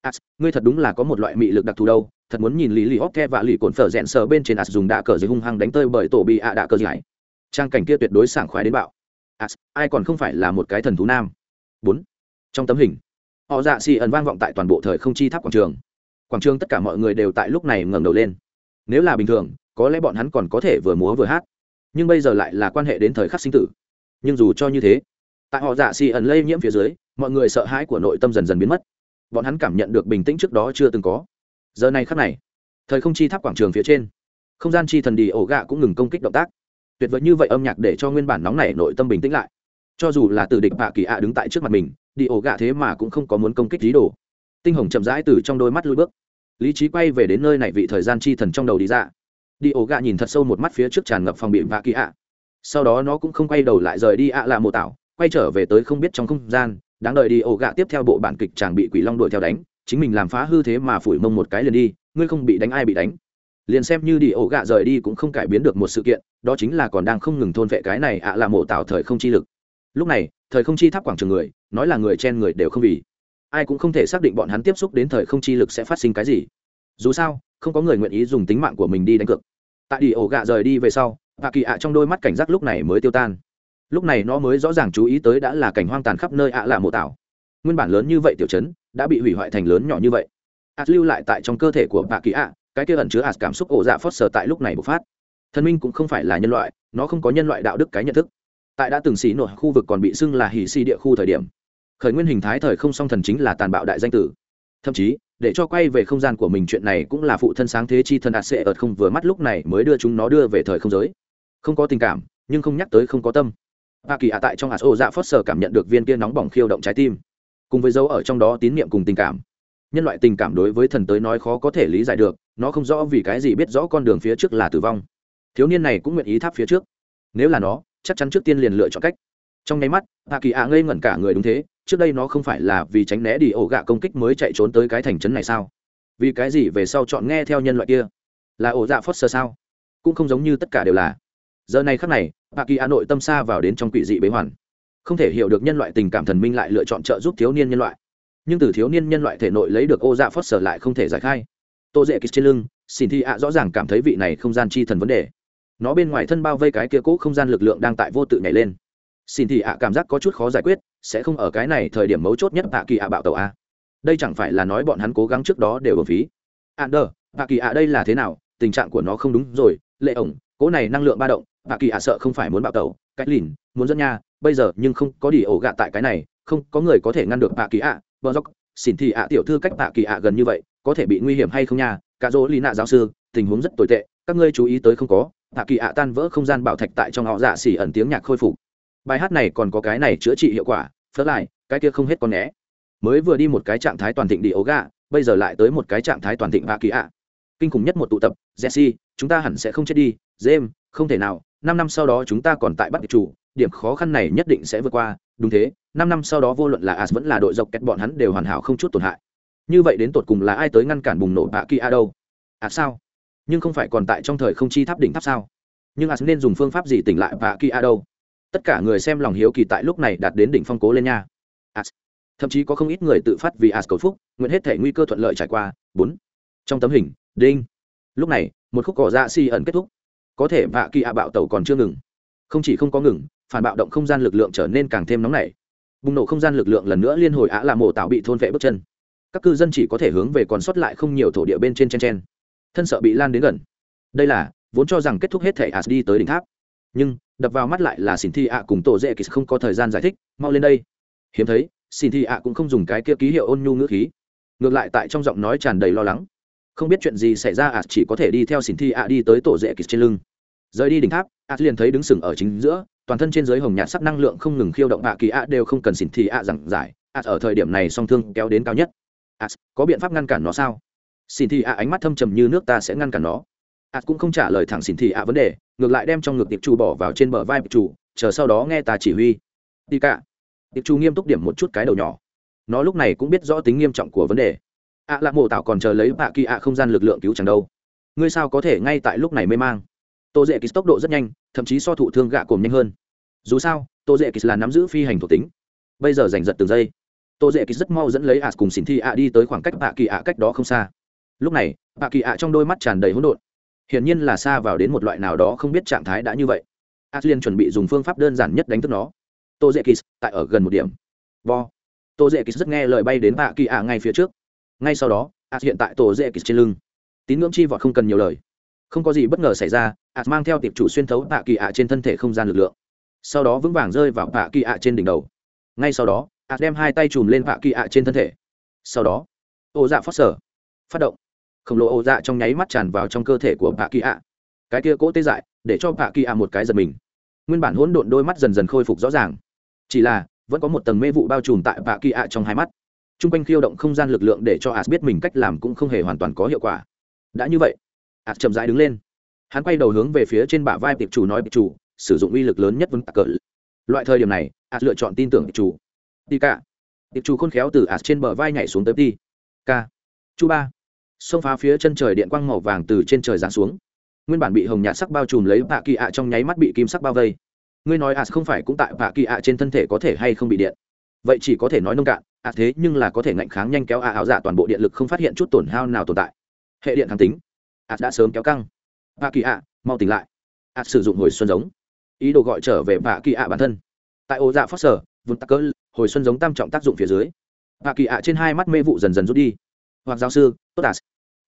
As ngươi thật đúng là có một loại mị lực đặc thù đâu. Thật muốn nhìn lý lì hóc the và lì cồn phở rẽn sờ bên trên as dùng đạ cờ dưới hung hăng đánh tơi bởi tổ bị ạ đạ cờ giải trang cảnh kia tuyệt đối sảng khoái đến bạo. As ai còn không phải là một cái thần thú nam? Bốn. Trong tấm hình, họ dạ xì ẩn vang vọng tại toàn bộ thời không chi tháp quảng trường. Quảng trường tất cả mọi người đều tại lúc này ngẩng đầu lên. Nếu là bình thường, có lẽ bọn hắn còn có thể vừa múa vừa hát. Nhưng bây giờ lại là quan hệ đến thời khắc sinh tử. Nhưng dù cho như thế, tại họ dạ xì ẩn lây nhiễm phía dưới, mọi người sợ hãi của nội tâm dần dần biến mất. Bọn hắn cảm nhận được bình tĩnh trước đó chưa từng có. Giờ này khắc này, thời không chi tháp quảng trường phía trên, không gian chi thần đi ổ gạ cũng ngừng công kích động tác tuyệt vời như vậy âm nhạc để cho nguyên bản nóng này nội tâm bình tĩnh lại. Cho dù là từ địch bạ kỳ ạ đứng tại trước mặt mình, đi ổ gạ thế mà cũng không có muốn công kích dí đồ. Tinh hồng chậm rãi từ trong đôi mắt lui bước. Lý trí quay về đến nơi này vị thời gian chi thần trong đầu đi ra. Đi ổ gạ nhìn thật sâu một mắt phía trước tràn ngập phòng bị bạ kỳ ạ sau đó nó cũng không quay đầu lại rời đi ạ là mộ tảo, quay trở về tới không biết trong không gian, đáng đợi đi ổ gạ tiếp theo bộ bản kịch chàng bị quỷ long đuổi theo đánh, chính mình làm phá hư thế mà phủi mông một cái liền đi, ngươi không bị đánh ai bị đánh liền xem như đi ổ gạ rời đi cũng không cải biến được một sự kiện đó chính là còn đang không ngừng thôn vệ cái này ạ là mộ tạo thời không chi lực. Lúc này thời không chi tháp quảng trường người nói là người chen người đều không vì. Ai cũng không thể xác định bọn hắn tiếp xúc đến thời không chi lực sẽ phát sinh cái gì. Dù sao không có người nguyện ý dùng tính mạng của mình đi đánh cược. Tại đi ổ gạ rời đi về sau và kỳ ạ trong đôi mắt cảnh giác lúc này mới tiêu tan. Lúc này nó mới rõ ràng chú ý tới đã là cảnh hoang tàn khắp nơi ạ là mộ tạo, nguyên bản lớn như vậy tiểu chấn đã bị hủy hoại thành lớn nhỏ như vậy. Ạt lưu lại tại trong cơ thể của bà kỳ ạ cái kia ẩn chứa ạt cảm xúc ổ dạ phớt sờ tại lúc này bộc phát. Thần minh cũng không phải là nhân loại, nó không có nhân loại đạo đức cái nhận thức. Tại đã từng xì nổi khu vực còn bị xưng là hỉ si địa khu thời điểm, khởi nguyên hình thái thời không song thần chính là tàn bạo đại danh tử. Thậm chí, để cho quay về không gian của mình chuyện này cũng là phụ thân sáng thế chi thần ạt sệ ợt không vừa mắt lúc này mới đưa chúng nó đưa về thời không giới. Không có tình cảm, nhưng không nhắc tới không có tâm. A kỳ ạ tại trong hạt ô dạ phớt sờ cảm nhận được viên kia nóng bỏng khiêu động trái tim. Cùng với dấu ở trong đó tín niệm cùng tình cảm. Nhân loại tình cảm đối với thần tới nói khó có thể lý giải được nó không rõ vì cái gì biết rõ con đường phía trước là tử vong. Thiếu niên này cũng nguyện ý tháp phía trước. Nếu là nó, chắc chắn trước tiên liền lựa chọn cách. Trong nháy mắt Hạ kỳ ạ ngây ngẩn cả người đúng thế, trước đây nó không phải là vì tránh né đi ổ gạ công kích mới chạy trốn tới cái thành trấn này sao? Vì cái gì về sau chọn nghe theo nhân loại kia? Là ổ dạ phớt sơ sao? Cũng không giống như tất cả đều là. Giờ này khắc này Hạ kỳ ạ nội tâm xa vào đến trong quỷ dị bế hoàn. Không thể hiểu được nhân loại tình cảm thần minh lại lựa chọn trợ giúp thiếu niên nhân loại. Nhưng từ thiếu niên nhân loại thể nội lấy được ô dạ phớt sơ lại không thể giải khai tô dễ kịch trên lưng xin thi ạ rõ ràng cảm thấy vị này không gian chi thần vấn đề. Nó bên ngoài thân bao vây cái kia cũ không gian lực lượng đang tại vô tự nhảy lên. Xin thì ạ cảm giác có chút khó giải quyết, sẽ không ở cái này thời điểm mấu chốt nhất tạ kỳ ạ bạo tàu a. Đây chẳng phải là nói bọn hắn cố gắng trước đó đều ở phí. Ạ đờ tạ kỳ ạ đây là thế nào? Tình trạng của nó không đúng rồi. Lệ ổng cỗ này năng lượng ba động bà kỳ ạ sợ không phải muốn bạo tẩu. Cách lìn, muốn dẫn nha. Bây giờ nhưng không có đi ổ gạ tại cái này. Không có người có thể ngăn được bà kỳ ạ. Vợ dốc xin thì ạ tiểu thư cách tạ kỳ ạ gần như vậy, có thể bị nguy hiểm hay không nha? Cả dỗ lì nạ giáo sư, tình huống rất tồi tệ, các ngươi chú ý tới không có. Tạ kỳ ạ tan vỡ không gian bảo thạch tại trong họ dạ xỉ ẩn tiếng nhạc khôi phục. Bài hát này còn có cái này chữa trị hiệu quả, phớt lại, cái kia không hết con né. Mới vừa đi một cái trạng thái toàn thịnh đi ố gà bây giờ lại tới một cái trạng thái toàn thịnh bà kỳ ạ. Kinh khủng nhất một tụ tập, jesse, chúng ta hẳn sẽ không chết đi. James, không thể nào, năm năm sau đó chúng ta còn tại bắt chủ, điểm khó khăn này nhất định sẽ vượt qua đúng thế, năm năm sau đó vô luận là as vẫn là đội dọc kẹt bọn hắn đều hoàn hảo không chút tổn hại. Như vậy đến tột cùng là ai tới ngăn cản bùng nổ bạ kia đâu? À sao? Nhưng không phải còn tại trong thời không chi tháp đỉnh tháp sao? Nhưng as nên dùng phương pháp gì tỉnh lại bạ kia đâu? Tất cả người xem lòng hiếu kỳ tại lúc này đạt đến đỉnh phong cố lên nha. As. Thậm chí có không ít người tự phát vì as cầu phúc, nguyện hết thể nguy cơ thuận lợi trải qua. Bốn. Trong tấm hình, đinh. Lúc này, một khúc cỏ dạ si ẩn kết thúc. Có thể vạ kỳ bạo tàu còn chưa ngừng. Không chỉ không có ngừng phản bạo động không gian lực lượng trở nên càng thêm nóng nảy. Bùng nổ không gian lực lượng lần nữa liên hồi ạ là mổ tạo bị thôn vệ bước chân. Các cư dân chỉ có thể hướng về còn sót lại không nhiều thổ địa bên trên chen chen. Thân sợ bị lan đến gần. Đây là, vốn cho rằng kết thúc hết thể as đi tới đỉnh tháp. Nhưng, đập vào mắt lại là xin thi ạ cùng tổ dễ kỳ không có thời gian giải thích, mau lên đây. Hiếm thấy xin thi ạ cũng không dùng cái kia ký hiệu ôn nhu ngữ khí. Ngược lại tại trong giọng nói tràn đầy lo lắng. Không biết chuyện gì xảy ra ạt chỉ có thể đi theo xin thi ạ đi tới tổ dễ kỳ trên lưng. Rời đi đỉnh tháp ạt liền thấy đứng sừng ở chính giữa toàn thân trên dưới hồng nhạt sắc năng lượng không ngừng khiêu động ạ kỳ ạ đều không cần xỉn thì ạ giảng giải. ạ ở thời điểm này song thương kéo đến cao nhất. ạ, có biện pháp ngăn cản nó sao? Xỉn thì ạ ánh mắt thâm trầm như nước ta sẽ ngăn cản nó. ạ cũng không trả lời thẳng xỉn thì ạ vấn đề, ngược lại đem trong ngực tiệp chủ bỏ vào trên bờ vai tiệp chủ chờ sau đó nghe ta chỉ huy. Đi cả tiệp chủ nghiêm túc điểm một chút cái đầu nhỏ. Nó lúc này cũng biết rõ tính nghiêm trọng của vấn đề. ạ à lạc mộ tạo còn chờ lấy bạ kỳ ạ không gian lực lượng cứu chẳng đâu. Ngươi sao có thể ngay tại lúc này mê mang? Tô dễ kýt tốc độ rất nhanh, thậm chí so thụ thương gạ cồm nhanh hơn. Dù sao, tô dễ kýt là nắm giữ phi hành thuộc tính. Bây giờ giành giật từng giây. Tô dễ kýt rất mau dẫn lấy ạ cùng xin thi ạ đi tới khoảng cách bạ kỳ ạ cách đó không xa. Lúc này, bạ kỳ ạ trong đôi mắt tràn đầy hỗn độn. Hiển nhiên là xa vào đến một loại nào đó không biết trạng thái đã như vậy. Ạ liên chuẩn bị dùng phương pháp đơn giản nhất đánh thức nó. Tô dễ kýt tại ở gần một điểm. Bo. Tô dễ kýt rất nghe lời bay đến bạ kỳ ạ ngay phía trước. Ngay sau đó ạ hiện tại Tô dễ kýt trên lưng. Tín ngưỡng chi vọt không cần nhiều lời không có gì bất ngờ xảy ra ạt mang theo tiệp chủ xuyên thấu tạ kỳ ạ trên thân thể không gian lực lượng. Sau đó vững vàng rơi vào tạ kỳ ạ trên đỉnh đầu. Ngay sau đó ạt đem hai tay chùm lên tạ kỳ ạ trên thân thể. Sau đó, ô dạ phát sở. Phát động. Khổng lồ ô dạ trong nháy mắt tràn vào trong cơ thể của tạ kỳ ạ. Cái kia cỗ tê dại, để cho tạ kỳ ạ một cái giật mình. Nguyên bản hỗn độn đôi mắt dần dần khôi phục rõ ràng. Chỉ là, vẫn có một tầng mê vụ bao trùm tại tạ kỳ ạ trong hai mắt. T r u n g quanh khiêu động không gian lực lượng để cho ạt biết mình cách làm cũng không hề hoàn toàn có hiệu quả. Đã như vậy as chậm rãi đứng lên. Hắn quay đầu hướng về phía trên bả vai tiệp chủ nói tiệp chủ, sử dụng uy lực lớn nhất vấn tạc cỡ loại thời điểm này as lựa chọn tin tưởng tiệp chủ. Đi cả tiệp chủ khôn khéo từ as trên bờ vai nhảy xuống tới đi k chu ba. Xông phá phía chân trời điện quang màu vàng từ trên trời giáng xuống. Nguyên bản bị hồng nhạt sắc bao trùm lấy bạ kỳ ạ trong nháy mắt bị kim sắc bao vây. Ngươi nói as không phải cũng tại bạ kỳ ạ trên thân thể có thể hay không bị điện? Vậy chỉ có thể nói nông cạn. Ạ thế nhưng là có thể ngạnh kháng nhanh kéo ạ áo dạ toàn bộ điện lực không phát hiện chút tổn hao nào tồn tại. Hệ điện kháng tính ạt đã sớm kéo căng. Bà kỳ ạ, mau tỉnh lại. Ạt sử dụng hồi xuân giống. Ý đồ gọi trở về bà kỳ ạ bản thân. Tại ô dạ phát sở vun tắc cỡ, hồi xuân giống tam trọng tác dụng phía dưới. Bà kỳ ạ trên hai mắt mê vụ dần dần rút đi. Hoặc giáo sư, tốt à?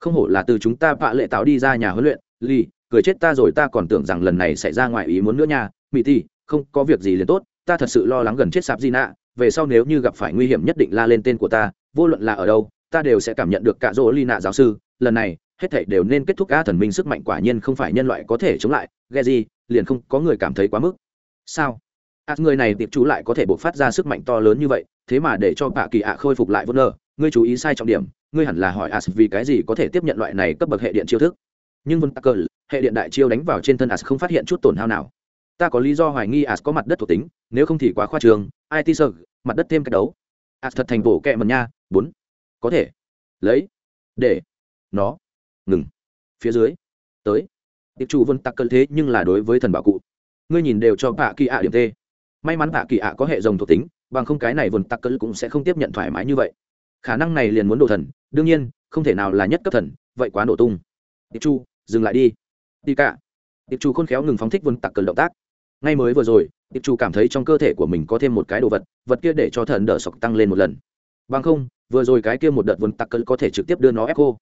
Không hổ là từ chúng ta vạ lệ tạo đi ra nhà huấn luyện ly cười chết ta rồi, ta còn tưởng rằng lần này sẽ ra ngoài ý muốn nữa nha. Mỹ ti không có việc gì liền tốt, ta thật sự lo lắng gần chết sạp di nạ. Về sau nếu như gặp phải nguy hiểm nhất định la lên tên của ta, vô luận là ở đâu, ta đều sẽ cảm nhận được cả dỗ ly nạ giáo sư. Lần này hết thảy đều nên kết thúc a thần minh sức mạnh quả nhiên không phải nhân loại có thể chống lại, ghe gì liền không có người cảm thấy quá mức. Sao? A người này tiệp chú lại có thể bộc phát ra sức mạnh to lớn như vậy, thế mà để cho bà kỳ ạ khôi phục lại vô nơ ngươi chú ý sai trọng điểm, ngươi hẳn là hỏi as vì cái gì có thể tiếp nhận loại này cấp bậc hệ điện chiêu thức. Nhưng vân tắc hệ điện đại chiêu đánh vào trên thân as không phát hiện chút tổn hao nào. Ta có lý do hoài nghi as có mặt đất thuộc tính, nếu không thì quá khoa trường it sơ, mặt đất thêm cách đấu. As thật thành bổ kẹ mần nha, bốn. Có thể. Lấy. Để. Nó ngừng. Phía dưới, tới. Tiệp chủ vân tắc cơn thế nhưng là đối với thần bảo cụ. Ngươi nhìn đều cho bạ kỳ ạ điểm t may mắn bạ kỳ ạ có hệ dòng thuộc tính, bằng không cái này vân tắc cơn cũng sẽ không tiếp nhận thoải mái như vậy. Khả năng này liền muốn đổ thần, đương nhiên, không thể nào là nhất cấp thần, vậy quá nổ tung. Tiệp chu dừng lại đi. Đi cả tiệp chu khôn khéo ngừng phóng thích vân tắc cơn động tác. Ngay mới vừa rồi tiệp chủ cảm thấy trong cơ thể của mình có thêm một cái đồ vật vật kia để cho thần đỡ sọc tăng lên một lần. Bằng không, vừa rồi cái kia một đợt vườn tặc cỡ có thể trực tiếp đưa nó ép khô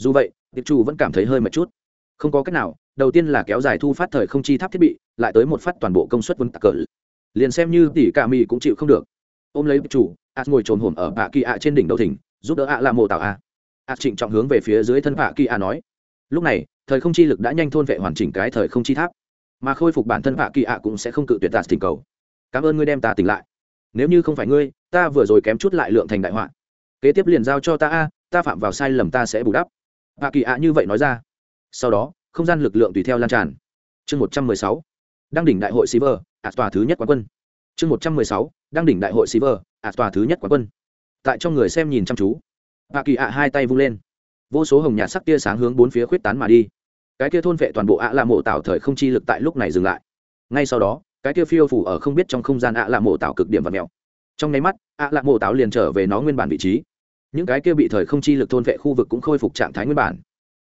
dù vậy, tiệp chủ vẫn cảm thấy hơi mệt chút. Không có cách nào, đầu tiên là kéo dài thu phát thời không chi tháp thiết bị, lại tới một phát toàn bộ công suất vân tạc cờ liền xem như tỷ cả mi cũng chịu không được. Ôm lấy chủ ạt ngồi trồn hổm ở bạ kỳ ạ trên đỉnh đầu thỉnh, giúp đỡ ạ là mộ tạo a. Ạt trịnh trọng hướng về phía dưới thân bạ kỳ ạ nói. Lúc này, thời không chi lực đã nhanh thôn vệ hoàn chỉnh cái thời không chi tháp. Mà khôi phục bản thân bạ kỳ ạ cũng sẽ không cự tuyệt tạt tình cầu. Cảm ơn ngươi đem ta tỉnh lại. Nếu như không phải ngươi, ta vừa rồi kém chút lại lượng thành đại họa. Kế tiếp liền giao cho ta a, ta phạm vào sai lầm ta sẽ bù đắp bạ kỳ ạ như vậy nói ra sau đó không gian lực lượng tùy theo lan tràn chương một trăm mười sáu đăng đỉnh đại hội Silver, ạt tòa thứ nhất quán quân. Chương một trăm mười sáu đăng đỉnh đại hội Silver, ạt tòa thứ nhất quán quân. Tại trong người xem nhìn chăm chú, Bạ Kỳ ạ hai tay vung lên, vô số hồng nhạt sắc tia sáng hướng bốn phía khuyết tán mà đi. Cái kia thôn vệ toàn bộ ạ là mộ tạo thời không chi lực tại lúc này dừng lại. Ngay sau đó, cái kia phiêu phủ ở không biết trong không gian ạ là mộ tạo cực điểm và mèo. Trong nháy mắt, ạ là mộ tạo liền trở về nó nguyên bản vị trí. Những cái kia bị thời không chi lực thôn vệ khu vực cũng khôi phục trạng thái nguyên bản.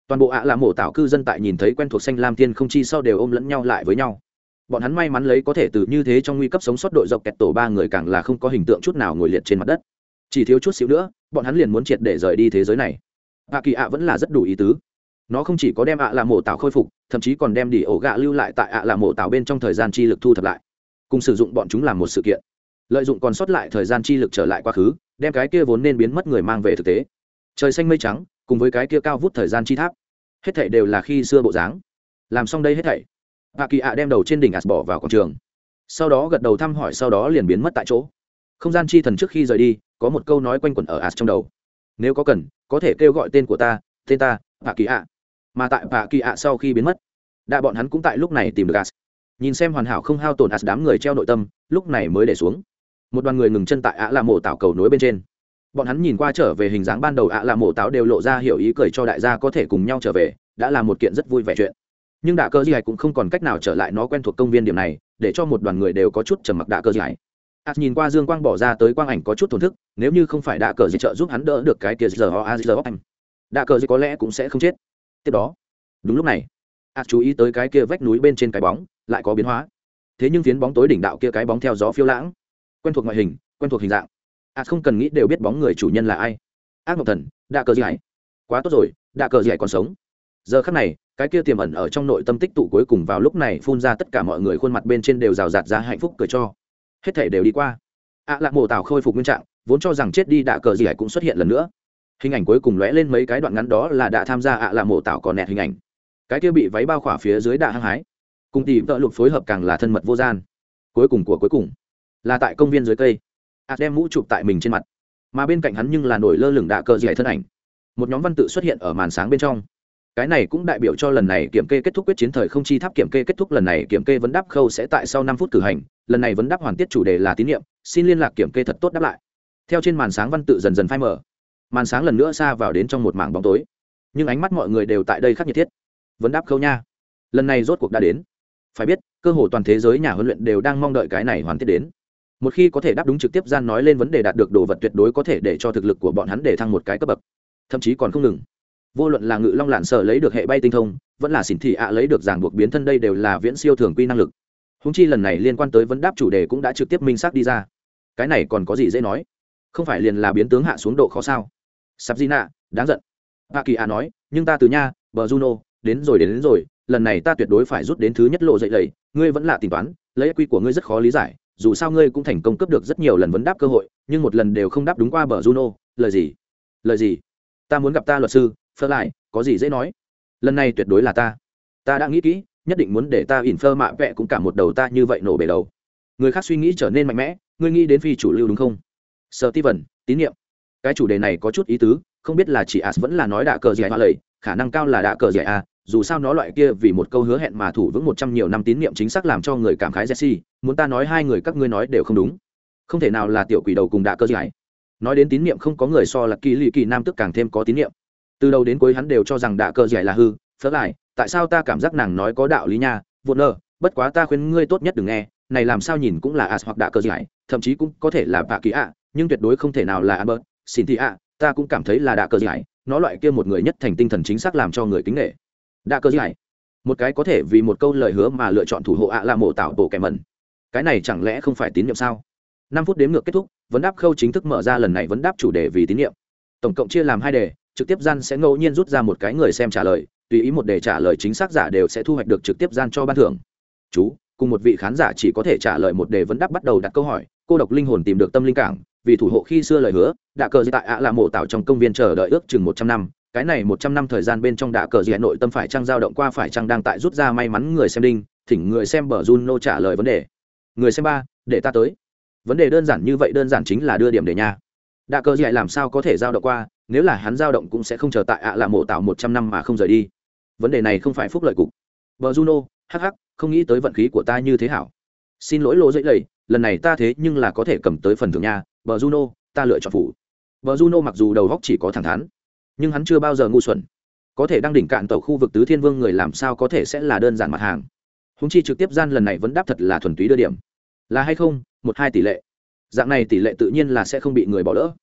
Toàn bộ ạ là mộ tạo cư dân tại nhìn thấy quen thuộc xanh lam thiên không chi sau đều ôm lẫn nhau lại với nhau. Bọn hắn may mắn lấy có thể từ như thế trong nguy cấp sống sót đội dọc kẹt tổ ba người càng là không có hình tượng chút nào ngồi liệt trên mặt đất. Chỉ thiếu chút xíu nữa, bọn hắn liền muốn triệt để rời đi thế giới này. Ạ kỳ ạ vẫn là rất đủ ý tứ. Nó không chỉ có đem ạ là mổ tạo khôi phục, thậm chí còn đem đỉ ổ gạ lưu lại tại ạ là mổ tạo bên trong thời gian chi lực thu thập lại. Cùng sử dụng bọn chúng làm một sự kiện. Lợi dụng còn sót lại thời gian chi lực trở lại quá khứ đem cái kia vốn nên biến mất người mang về thực tế. Trời xanh mây trắng, cùng với cái kia cao vút thời gian chi tháp. Hết thảy đều là khi xưa bộ dáng. Làm xong đây hết thảy. Hạ kỳ ạ đem đầu trên đỉnh ạt bỏ vào quảng trường. Sau đó gật đầu thăm hỏi sau đó liền biến mất tại chỗ. Không gian chi thần trước khi rời đi, có một câu nói quanh quẩn ở ạt trong đầu. Nếu có cần, có thể kêu gọi tên của ta, tên ta hạ kỳ ạ. Mà tại hạ kỳ ạ sau khi biến mất đại bọn hắn cũng tại lúc này tìm được ạt. Nhìn xem hoàn hảo không hao tổn ạt đám người treo nội tâm, lúc này mới để xuống một đoàn người ngừng chân tại ạ là mộ tạo cầu nối bên trên. Bọn hắn nhìn qua trở về hình dáng ban đầu ạ là mộ táo đều lộ ra hiểu ý cười cho đại gia có thể cùng nhau trở về, đã là một kiện rất vui vẻ chuyện. Nhưng đạ cơ di hải cũng không còn cách nào trở lại nó quen thuộc công viên điểm này, để cho một đoàn người đều có chút trầm mặc đạ cơ di hải. Ạt nhìn qua dương quang bỏ ra tới quang ảnh có chút thổn thức, nếu như không phải đạ cờ di trợ giúp hắn đỡ được cái kia giờ ho a, giờ anh đạ cờ di có lẽ cũng sẽ không chết. Tiếp đó, đúng lúc này ạt chú ý tới cái kia vách núi bên trên cái bóng, lại có biến hóa. Thế nhưng phiến bóng tối đỉnh đạo kia cái bóng theo gió phiêu lãng quen thuộc ngoại hình quen thuộc hình dạng. Ạt không cần nghĩ đều biết bóng người chủ nhân là ai. Ác mộng thần đạ cờ di hải. Quá tốt rồi đạ cờ di hải còn sống. Giờ khắc này cái kia tiềm ẩn ở trong nội tâm tích tụ cuối cùng vào lúc này phun ra tất cả mọi người khuôn mặt bên trên đều rào rạt ra hạnh phúc cười cho. Hết thể đều đi qua. Ạ à, lạc mộ tào khôi phục nguyên trạng vốn cho rằng chết đi đạ cờ gì hải cũng xuất hiện lần nữa. Hình ảnh cuối cùng lóe lên mấy cái đoạn ngắn đó là đã tham gia ạ à lạc mộ tào còn nẹt hình ảnh. Cái kia bị váy bao khỏa phía dưới đạ hăng hái. Cùng tìm vợ lục phối hợp càng là thân mật vô gian. Cuối cùng của cuối cùng là tại công viên dưới cây. Ạ đem mũ chụp tại mình trên mặt. Mà bên cạnh hắn nhưng là nổi lơ lửng đạ cờ dày thân ảnh. Một nhóm văn tự xuất hiện ở màn sáng bên trong. Cái này cũng đại biểu cho lần này kiểm kê kết thúc quyết chiến thời không chi tháp kiểm kê kết thúc lần này kiểm kê vấn đáp khâu sẽ tại sau năm phút cử hành. Lần này vấn đáp hoàn tiết chủ đề là tín nhiệm, xin liên lạc kiểm kê thật tốt đáp lại. Theo trên màn sáng văn tự dần dần phai mở màn sáng lần nữa xa vào đến trong một mảng bóng tối. Nhưng ánh mắt mọi người đều tại đây khắc nhiệt thiết. Vấn đáp khâu nha. Lần này rốt cuộc đã đến. Phải biết, cơ hồ toàn thế giới nhà huấn luyện đều đang mong đợi cái này hoàn tiết đến một khi có thể đáp đúng trực tiếp gian nói lên vấn đề đạt được đồ vật tuyệt đối có thể để cho thực lực của bọn hắn để thăng một cái cấp bậc. Thậm chí còn không ngừng. Vô luận là ngự long lạn sở lấy được hệ bay tinh thông vẫn là xỉn thị ạ lấy được giảng buộc biến thân đây đều là viễn siêu thường quy năng lực. Húng chi lần này liên quan tới vấn đáp chủ đề cũng đã trực tiếp minh xác đi ra. Cái này còn có gì dễ nói? Không phải liền là biến tướng hạ xuống độ khó sao? Sắp di nạ đáng giận. Hạ kỳ ạ nói nhưng ta từ nha bờ juno đến rồi đến, đến rồi lần này ta tuyệt đối phải rút đến thứ nhất lộ dậy lầy ngươi vẫn là tính toán lấy quy của ngươi rất khó lý giải dù sao ngươi cũng thành công cấp được rất nhiều lần vấn đáp cơ hội, nhưng một lần đều không đáp đúng qua bờ juno. Lời gì? Lời gì? Ta muốn gặp ta luật sư phơ lại, có gì dễ nói? Lần này tuyệt đối là ta. Ta đã nghĩ kỹ, nhất định muốn để ta ỉn phơ mạ vẹ cũng cả một đầu ta như vậy nổ bể đầu. Người khác suy nghĩ trở nên mạnh mẽ, ngươi nghĩ đến phi chủ lưu đúng không? Sợ ti vần tín nhiệm. Cái chủ đề này có chút ý tứ, không biết là chỉ as vẫn là nói đạ cờ dạy hoa lầy khả năng cao là đạ cờ dạy a dù sao nó loại kia vì một câu hứa hẹn mà thủ vững một trăm nhiều năm tín nhiệm chính xác làm cho người cảm khái jesse, muốn ta nói hai người các ngươi nói đều không đúng. Không thể nào là tiểu quỷ đầu cùng đạ cơ dạy nói đến tín nhiệm không có người so là kỳ lì kỳ nam tức càng thêm có tín nhiệm từ đầu đến cuối hắn đều cho rằng đạ cơ giải là hư phớt lại, tại sao ta cảm giác nàng nói có đạo lý nha, vụn nơ, bất quá ta khuyên ngươi tốt nhất đừng nghe, này làm sao nhìn cũng là as hoặc đạ cơ giải, thậm chí cũng có thể là bạ kỳ ạ, nhưng tuyệt đối không thể nào là albert xin thị ạ ta cũng cảm thấy là đạ cơ giải, nó loại kia một người nhất thành tinh thần chính xác làm cho người kính nghệ đạ gì dẻ một cái có thể vì một câu lời hứa mà lựa chọn thủ hộ ạ là mộ tạo bộ kẻ mẩn. Cái này chẳng lẽ không phải tín nhiệm sao? Năm phút đếm ngược kết thúc, vấn đáp khâu chính thức mở ra lần này vấn đáp chủ đề vì tín nhiệm. Tổng cộng chia làm hai đề, trực tiếp gian sẽ ngẫu nhiên rút ra một cái người xem trả lời, tùy ý một đề trả lời chính xác giả đều sẽ thu hoạch được trực tiếp gian cho ban thưởng. Chú, cùng một vị khán giả chỉ có thể trả lời một đề vấn đáp bắt đầu đặt câu hỏi, cô độc linh hồn tìm được tâm linh cảng, vì thủ hộ khi xưa lời hứa, đã cờ tại ạ là mộ tạo trong công viên chờ đợi ước chừng một trăm năm cái này một trăm năm thời gian bên trong đã cờ dị nội tâm phải trăng dao động qua phải trăng đang tại rút ra may mắn người xem đinh, thỉnh người xem bờ Juno trả lời vấn đề. Người xem ba, để ta tới. Vấn đề đơn giản như vậy đơn giản chính là đưa điểm để nha. Đạ cờ dị làm sao có thể dao động qua, nếu là hắn dao động cũng sẽ không chờ tại ạ là mộ tạo một trăm năm mà không rời đi. Vấn đề này không phải phúc lợi cục. Bờ Juno, hắc hắc, không nghĩ tới vận khí của ta như thế hảo. Xin lỗi lỗ dậy lầy, lần này ta thế nhưng là có thể cầm tới phần thưởng nha. Bờ juno, ta lựa chọn phụ. bờ juno mặc dù đầu góc chỉ có thẳng thắn nhưng hắn chưa bao giờ ngu xuẩn. Có thể đang đỉnh cạn tàu khu vực tứ thiên vương người làm sao có thể sẽ là đơn giản mặt hàng? Húng chi trực tiếp gian lần này vẫn đáp thật là thuần túy đưa điểm. Là hay không? Một hai tỷ lệ. Dạng này tỷ lệ tự nhiên là sẽ không bị người bỏ lỡ.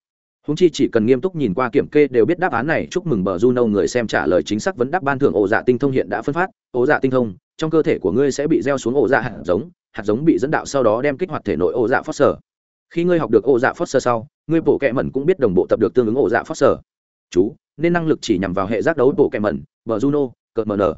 Húng chi chỉ cần nghiêm túc nhìn qua kiểm kê đều biết đáp án này, chúc mừng bờ juno người xem trả lời chính xác vấn đáp ban thưởng ổ dạ tinh thông hiện đã phân phát. Ổ dạ tinh thông, trong cơ thể của ngươi sẽ bị gieo xuống ổ dạ hạt giống hạt giống bị dẫn đạo sau đó đem kích hoạt thể nội ổ dạ phót sở khi ngươi học được ổ dạ phót sở sau, ngươi bổ kẹ mẩn cũng biết đồng bộ tập được tương ứng ổ dạ phót sở chú nên năng lực chỉ nhằm vào hệ giác đấu bộ kẹm mẩn, bờ juno cợt mờ nở.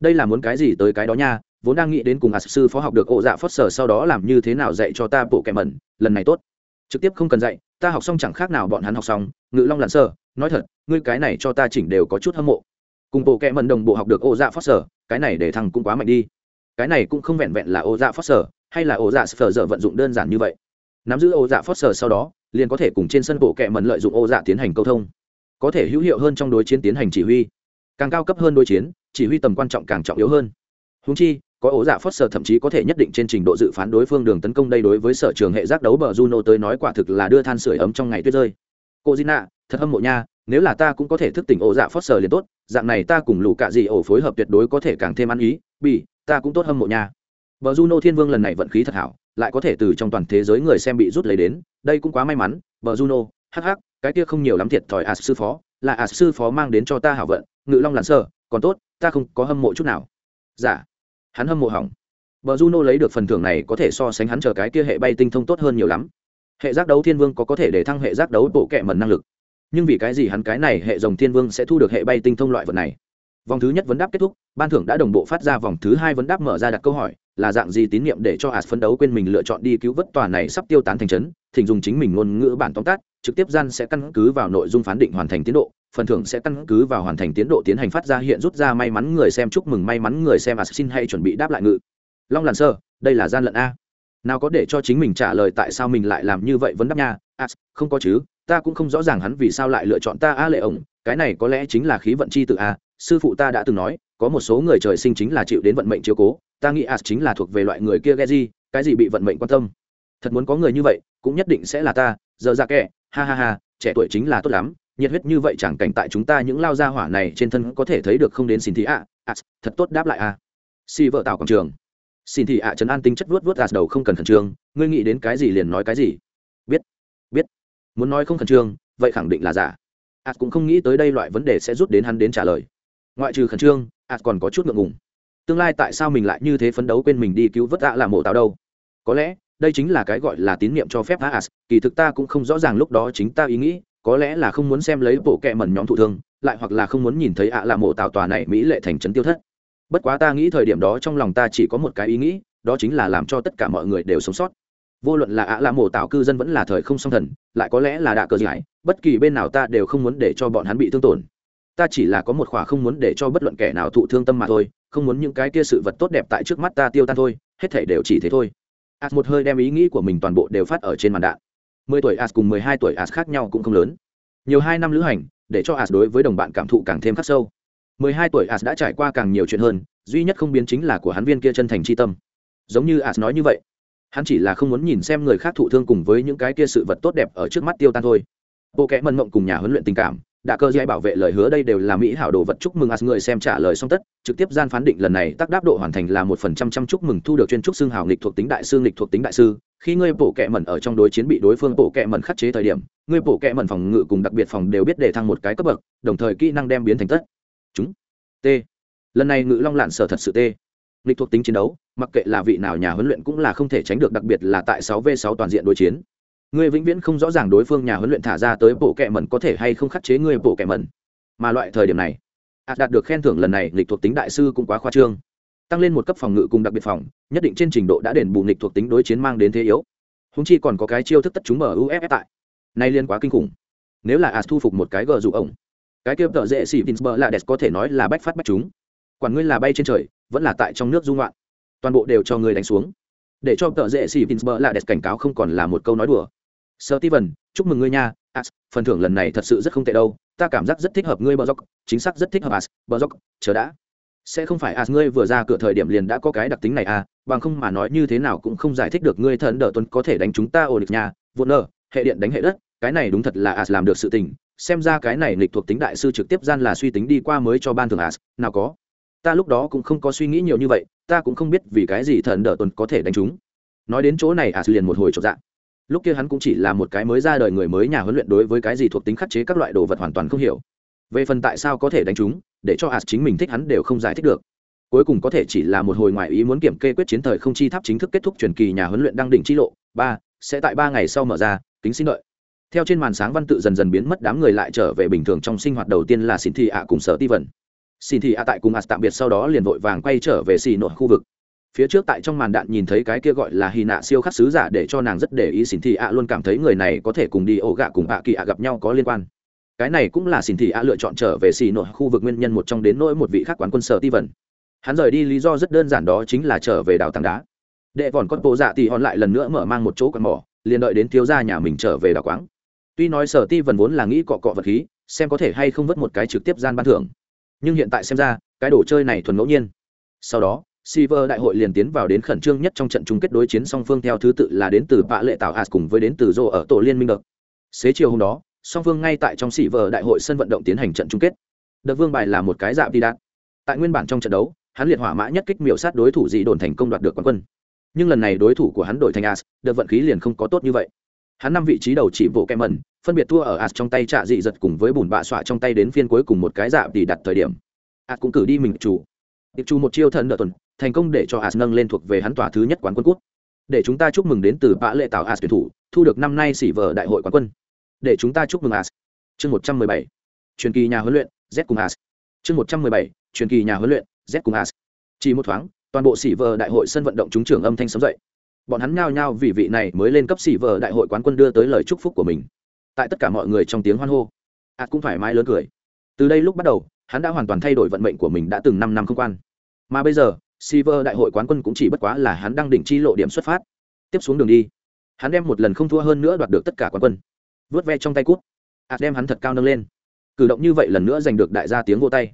Đây là muốn cái gì tới cái đó nha, vốn đang nghĩ đến cùng a sư phó học được ổ dạ phớt sở sau đó làm như thế nào dạy cho ta bộ kẹm mẩn, lần này tốt. Trực tiếp không cần dạy, ta học xong chẳng khác nào bọn hắn học xong, ngự long lặn sơ, nói thật, ngươi cái này cho ta chỉnh đều có chút hâm mộ. Cùng bộ kẹm mẩn đồng bộ học được ổ dạ phớt sở, cái này để thằng cũng quá mạnh đi. Cái này cũng không vẹn vẹn là ổ dạ phớt sở, hay là ổ dạ phở dở vận dụng đơn giản như vậy. Nắm giữ ổ dạ phớt sở sau đó, liền có thể cùng trên sân bộ kẹ mẩn lợi dụng ổ dạ tiến hành câu thông có thể hữu hiệu hơn trong đối chiến tiến hành chỉ huy. Càng cao cấp hơn đối chiến chỉ huy tầm quan trọng càng trọng yếu hơn. Húng chi có ổ dạ phớt sờ thậm chí có thể nhất định trên trình độ dự phán đối phương đường tấn công đây đối với sở trường hệ giác đấu bờ juno tới nói quả thực là đưa than sửa ấm trong ngày tuyết rơi. Cô Gina, thật hâm mộ nha nếu là ta cũng có thể thức tỉnh ổ dạ phớt sờ liền tốt dạng này ta cùng lũ cạ dị ổ phối hợp tuyệt đối có thể càng thêm ăn ý bị ta cũng tốt hâm mộ nha. Bờ Juno Thiên Vương lần này vận khí thật hảo, lại có thể từ trong toàn thế giới người xem bị rút lấy đến, đây cũng quá may mắn, Bờ Juno, hh cái kia không nhiều lắm thiệt thòi As sư phó, là As sư phó mang đến cho ta hảo vận, Ngự Long lặn sơ, còn tốt, ta không có hâm mộ chút nào. Dạ. Hắn hâm mộ hỏng. Bờ Juno lấy được phần thưởng này có thể so sánh hắn chờ cái kia hệ bay tinh thông tốt hơn nhiều lắm. Hệ giác đấu Thiên Vương có có thể để thăng hệ giác đấu bộ kệ mẩn năng lực. Nhưng vì cái gì hắn cái này hệ rồng Thiên Vương sẽ thu được hệ bay tinh thông loại vật này? Vòng thứ nhất vấn đáp kết thúc, ban thưởng đã đồng bộ phát ra vòng thứ hai vấn đáp mở ra đặt câu hỏi, là dạng gì tín nhiệm để cho as phấn đấu quên mình lựa chọn đi cứu vớt tòa này sắp tiêu tán thành trấn thỉnh dùng chính mình ngôn ngữ bản tóm tắt trực tiếp gian sẽ căn cứ vào nội dung phán định hoàn thành tiến độ, phần thưởng sẽ căn cứ vào hoàn thành tiến độ tiến hành phát ra hiện rút ra may mắn người xem chúc mừng, may mắn người xem as xin hay chuẩn bị đáp lại ngự. Long làn sơ, đây là gian lận a. Nào có để cho chính mình trả lời tại sao mình lại làm như vậy vấn đáp nha. À không có chứ, ta cũng không rõ ràng hắn vì sao lại lựa chọn ta a lệ ổng, cái này có lẽ chính là khí vận chi tự a. Sư phụ ta đã từng nói, có một số người trời sinh chính là chịu đến vận mệnh chiếu cố, ta nghĩ as chính là thuộc về loại người kia ghe gì cái gì bị vận mệnh quan tâm. Thật muốn có người như vậy, cũng nhất định sẽ là ta, giờ ra kệ ha ha ha, trẻ tuổi chính là tốt lắm, nhiệt huyết như vậy chẳng cảnh tại chúng ta những lao gia hỏa này trên thân có thể thấy được không đến xin thị ạ à. thật tốt đáp lại a. À. si vợ tạo quảng trường. Xin thị ạ trấn an tinh chất vuốt vuốt gạt đầu không cần khẩn trương, ngươi nghĩ đến cái gì liền nói cái gì. Biết biết. Muốn nói không khẩn trương, vậy khẳng định là giả. As cũng không nghĩ tới đây loại vấn đề sẽ rút đến hắn đến trả lời. Ngoại trừ khẩn trương as còn có chút ngượng ngùng. Tương lai tại sao mình lại như thế phấn đấu quên mình đi cứu vớt ạ là mộ tạo đâu? Có lẽ đây chính là cái gọi là tín nhiệm cho phép as kỳ thực ta cũng không rõ ràng lúc đó chính ta ý nghĩ, có lẽ là không muốn xem lấy bộ kẹ mẩn nhóm thụ thương, lại hoặc là không muốn nhìn thấy ạ là mộ tạo tòa này mỹ lệ thành trấn tiêu thất. Bất quá ta nghĩ thời điểm đó trong lòng ta chỉ có một cái ý nghĩ, đó chính là làm cho tất cả mọi người đều sống sót. Vô luận là ạ là mộ tạo cư dân vẫn là thời không song thần, lại có lẽ là đạ cờ giải bất kỳ bên nào ta đều không muốn để cho bọn hắn bị thương tổn. Ta chỉ là có một khỏa không muốn để cho bất luận kẻ nào thụ thương tâm mà thôi, không muốn những cái kia sự vật tốt đẹp tại trước mắt ta tiêu tan thôi, hết thể đều chỉ thế thôi as một hơi đem ý nghĩ của mình toàn bộ đều phát ở trên màn đạn. Mười tuổi as cùng mười hai tuổi as khác nhau cũng không lớn. Nhiều hai năm lữ hành, để cho as đối với đồng bạn cảm thụ càng thêm khắc sâu. Mười hai tuổi as đã trải qua càng nhiều chuyện hơn, duy nhất không biến chính là của hắn viên kia chân thành c h i tâm. Giống như as nói như vậy, hắn chỉ là không muốn nhìn xem người khác thụ thương cùng với những cái kia sự vật tốt đẹp ở trước mắt tiêu tan thôi. Bộ kẽ mân mộng cùng nhà huấn luyện tình cảm đã cơ dây bảo vệ lời hứa đây đều là mỹ hảo đồ vật chúc mừng as người xem trả lời xong tất, trực tiếp gian phán định lần này tác đáp độ hoàn thành là một phần trăm trăm chúc mừng thu được chuyên trúc xương hào nghịch thuộc tính đại sư, nghịch thuộc tính đại sư. Khi ngươi bổ kẹ mẩn ở trong đối chiến bị đối phương bổ kẹ mẩn khắc chế thời điểm, ngươi bổ kẹ mẩn phòng ngự cùng đặc biệt phòng đều biết để thăng một cái cấp bậc, đồng thời kỹ năng đem biến thành tất. Chúng. T. Lần này ngự long lạn sở thật sự t nghịch thuộc tính chiến đấu, mặc kệ là vị nào nhà huấn luyện cũng là không thể tránh được, đặc biệt là tại 6 v 6 toàn diện đối chiến ngươi vĩnh viễn không rõ ràng đối phương nhà huấn luyện thả ra tới bộ kệ mẩn có thể hay không khắc chế ngươi bộ kệ mẩn. Mà loại thời điểm này ạt đạt được khen thưởng lần này lịch thuộc tính đại sư cũng quá khoa trương. Tăng lên một cấp phòng ngự cùng đặc biệt phòng, nhất định trên trình độ đã đền bù lịch thuộc tính đối chiến mang đến thế yếu. Húng chi còn có cái chiêu thức tất chúng mở uff tại. Nay liên quá kinh khủng. Nếu là as thu phục một cái gờ dụ ổng, cái kia tợ dễ xỉ Pinsburg là đẹp có thể nói là bách phát bách chúng. Quản ngươi là bay trên trời, vẫn là tại trong nước dung loạn toàn bộ đều cho người đánh xuống để cho tợ dễ xì Pinsburg là đẹp cảnh cáo không còn là một câu nói đùa. Steven, chúc mừng ngươi nha, As, phần thưởng lần này thật sự rất không tệ đâu, ta cảm giác rất thích hợp ngươi Bờ Dốc, chính xác rất thích hợp As, Bờ Dốc, chờ đã. Sẽ không phải As ngươi vừa ra cửa thời điểm liền đã có cái đặc tính này à, bằng không mà nói như thế nào cũng không giải thích được ngươi thần đỡ tuần có thể đánh chúng ta ổn địch nha, vụn nợ, hệ điện đánh hệ đất, cái này đúng thật là As làm được sự tình, xem ra cái này lịch thuộc tính đại sư trực tiếp gian là suy tính đi qua mới cho ban thưởng As, nào có. Ta lúc đó cũng không có suy nghĩ nhiều như vậy, ta cũng không biết vì cái gì thần đỡ tuần có thể đánh chúng. Nói đến chỗ này As liền một hồi chột dạ. Lúc kia hắn cũng chỉ là một cái mới ra đời người mới nhà huấn luyện đối với cái gì thuộc tính khắc chế các loại đồ vật hoàn toàn không hiểu. Về phần tại sao có thể đánh chúng để cho as chính mình thích hắn đều không giải thích được. Cuối cùng có thể chỉ là một hồi ngoại ý muốn kiểm kê quyết chiến thời không chi tháp chính thức kết thúc truyền kỳ nhà huấn luyện đăng đỉnh chi lộ ba sẽ tại ba ngày sau mở ra kính xin đợi. Theo trên màn sáng văn tự dần dần biến mất đám người lại trở về bình thường trong sinh hoạt đầu tiên là xin thị ạ cùng sở ti vần xin thị ạ tại cùng as tạm biệt sau đó liền vội vàng quay trở về xì nội khu vực. Phía trước tại trong màn đạn nhìn thấy cái kia gọi là hy nạ siêu khắc sứ giả để cho nàng rất để ý xin thị a luôn cảm thấy người này có thể cùng đi ổ gạ cùng ạ kỳ ạ gặp nhau có liên quan. Cái này cũng là xin thị a lựa chọn trở về xì nội khu vực nguyên nhân một trong đến nỗi một vị khác quán quân sở ti vần. Hắn rời đi lý do rất đơn giản đó chính là trở về đào tảng đá. Đệ vòn con bộ dạ thì hòn lại lần nữa mở mang một chỗ quạt mỏ, liền đợi đến thiếu gia nhà mình trở về đào quáng. Tuy nói sở ti vần vốn là nghĩ cọ cọ vật khí, xem có thể hay không vớt một cái trực tiếp gian ban thưởng nhưng hiện tại xem ra cái đồ chơi này thuần ngẫu nhiên sau đó Silver đại hội liền tiến vào đến khẩn trương nhất trong trận chung kết đối chiến song phương theo thứ tự là đến từ Bạ Lệ Tạo As cùng với đến từ Rô ở tổ liên minh được. Xế chiều hôm đó, song phương ngay tại trong Silver đại hội sân vận động tiến hành trận chung kết. Đợt Vương bài là một cái dạ đi đạt. Tại nguyên bản trong trận đấu, hắn liệt hỏa mã nhất kích miểu sát đối thủ dị đồn thành công đoạt được quán quân. Nhưng lần này đối thủ của hắn đổi thành As, đợt vận khí liền không có tốt như vậy. Hắn năm vị trí đầu chỉ bộ kem mẩn, phân biệt thua ở ạt trong tay trả dị giật cùng với bùn bạ xoa trong tay đến phiên cuối cùng một cái dạ đi đặt thời điểm. ạt cũng cử đi mình chủ. Tiệp chủ một chiêu thần nợ tuần, thành công để cho ạt nâng lên thuộc về hắn tòa thứ nhất quán quân quốc. Để chúng ta chúc mừng đến từ Bạ Lệ Tạo ạt tuyển thủ, thu được năm nay xỉ vở đại hội quán quân. Để chúng ta chúc mừng ạt Chương 117. Truyền kỳ nhà huấn luyện, Z cùng ạt Chương 117. Truyền kỳ nhà huấn luyện, Z cùng ạt Chỉ một thoáng, toàn bộ xỉ vở đại hội sân vận động chúng trưởng âm thanh sớm dậy. Bọn hắn nhao nhao vì vị này mới lên cấp xỉ vợ đại hội quán quân đưa tới lời chúc phúc của mình. Tại tất cả mọi người trong tiếng hoan hô, As cũng thoải mái lớn cười. Từ đây lúc bắt đầu, hắn đã hoàn toàn thay đổi vận mệnh của mình đã từng năm năm không quan. Mà bây giờ, Silver đại hội quán quân cũng chỉ bất quá là hắn đang đỉnh chi lộ điểm xuất phát. Tiếp xuống đường đi, hắn đem một lần không thua hơn nữa đoạt được tất cả quán quân. Vớt ve trong tay cút, ạt đem hắn thật cao nâng lên. Cử động như vậy lần nữa giành được đại gia tiếng vô tay.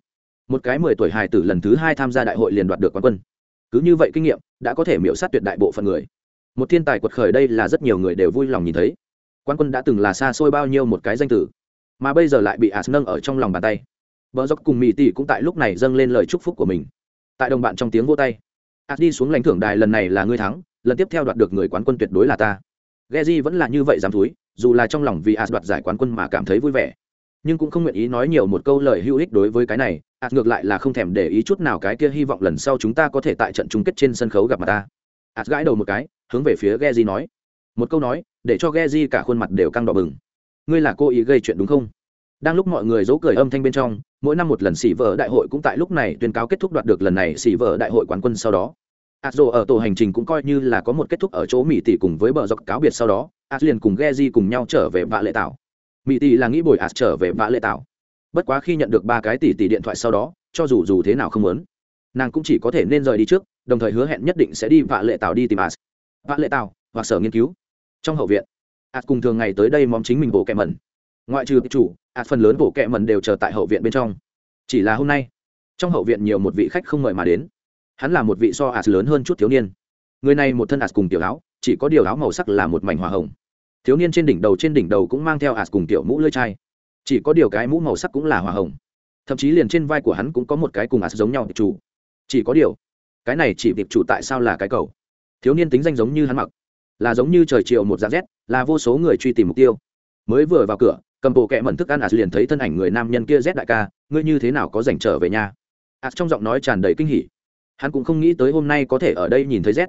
Một cái mười tuổi hài tử lần thứ hai tham gia đại hội liền đoạt được quán quân. Cứ như vậy kinh nghiệm đã có thể miểu sát tuyệt đại bộ phận người. Một thiên tài quật khởi đây là rất nhiều người đều vui lòng nhìn thấy. Quán quân đã từng là xa xôi bao nhiêu một cái danh tử, mà bây giờ lại bị ạt nâng ở trong lòng bàn tay. vợ dốc cùng Mỹ tỷ cũng tại lúc này dâng lên lời chúc phúc của mình tại đồng bạn trong tiếng vô tay ạt đi xuống lãnh thưởng đài lần này là ngươi thắng lần tiếp theo đoạt được người quán quân tuyệt đối là ta Geji vẫn là như vậy dám thúi dù là trong lòng vì ạt đoạt giải quán quân mà cảm thấy vui vẻ nhưng cũng không nguyện ý nói nhiều một câu lời hữu ích đối với cái này ạt ngược lại là không thèm để ý chút nào cái kia hy vọng lần sau chúng ta có thể tại trận chung kết trên sân khấu gặp mặt ta ạt gãi đầu một cái, hướng về phía Geji nói. Một câu nói, để cho Geji cả khuôn mặt đều căng đỏ bừng. Ngươi là cô ý gây chuyện đúng không? Đang lúc mọi người giấu cười âm thanh bên trong, mỗi năm một lần xỉ vợ đại hội cũng tại lúc này tuyên cáo kết thúc đoạt được lần này xỉ vợ đại hội quán quân sau đó. Ạt dồ ở tổ hành trình cũng coi như là có một kết thúc ở chỗ mỹ tỷ cùng với bờ dọc cáo biệt sau đó ạt liền cùng ghe di cùng nhau trở về vạ lệ tạo mỹ tỷ là nghĩ bồi ạt trở về vạ lệ tạo bất quá khi nhận được ba cái tỷ tỷ điện thoại sau đó, cho dù dù thế nào không muốn nàng cũng chỉ có thể nên rời đi trước, đồng thời hứa hẹn nhất định sẽ đi vạ lệ tạo đi tìm as vạ lệ tạo hoặc sở nghiên cứu. Trong hậu viện as cùng thường ngày tới đây mong chính mình bổ kẹ mẩn. Ngoại trừ chủ as phần lớn bộ kẹ mần đều chờ tại hậu viện bên trong. Chỉ là hôm nay, trong hậu viện nhiều một vị khách không mời mà đến. Hắn là một vị so as lớn hơn chút thiếu niên. Người này một thân as cùng tiểu áo, chỉ có điều áo màu sắc là một mảnh hỏa hồng. Thiếu niên trên đỉnh đầu trên đỉnh đầu cũng mang theo as cùng tiểu mũ lưỡi chai. Chỉ có điều cái mũ màu sắc cũng là hỏa hồng. Thậm chí liền trên vai của hắn cũng có một cái cùng as giống nhau chủ chỉ có điều, cái này chỉ tiệp chủ tại sao là cái cầu? Thiếu niên tính danh giống như hắn mặc, là giống như trời chiều một dạng rét, là vô số người truy tìm mục tiêu. Mới vừa vào cửa, cầm bộ kẹ mẩn thức ăn ạt liền thấy thân ảnh người nam nhân kia rét đại ca, ngươi như thế nào có dành trở về nhà? Ạt trong giọng nói tràn đầy kinh hỉ. Hắn cũng không nghĩ tới hôm nay có thể ở đây nhìn thấy rét.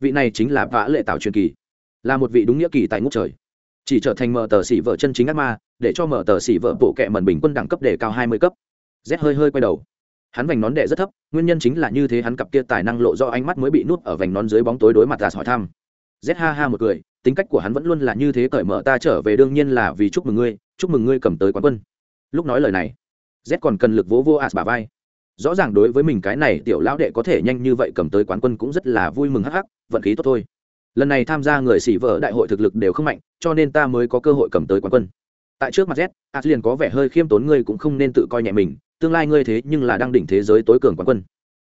Vị này chính là vã lệ tạo truyền kỳ, là một vị đúng nghĩa kỳ tại ngũ trời. Chỉ trở thành mở tờ xỉ vợ chân chính ác ma, để cho mở tờ xỉ vợ bộ kẹ mẩn bình quân đẳng cấp để cao hai mươi cấp. Rét hơi hơi quay đầu hắn vành nón đệ rất thấp, nguyên nhân chính là như thế hắn cặp kia tài năng lộ do ánh mắt mới bị nuốt ở vành nón dưới bóng tối đối mặt giả hỏi thăm. Z ha ha một cười, tính cách của hắn vẫn luôn là như thế cởi mở ta trở về đương nhiên là vì chúc mừng ngươi, chúc mừng ngươi cầm tới quán quân. Lúc nói lời này z còn cần lực vỗ vô as bà vai. Rõ ràng đối với mình cái này tiểu lão đệ có thể nhanh như vậy cầm tới quán quân cũng rất là vui mừng hắc hắc, vận khí tốt thôi. Lần này tham gia người xỉ vợ đại hội thực lực đều không mạnh, cho nên ta mới có cơ hội cầm tới quán quân. Tại trước mặt z as liền có vẻ hơi khiêm tốn, ngươi cũng không nên tự coi nhẹ mình tương lai ngươi thế nhưng là đang đỉnh thế giới tối cường quán quân.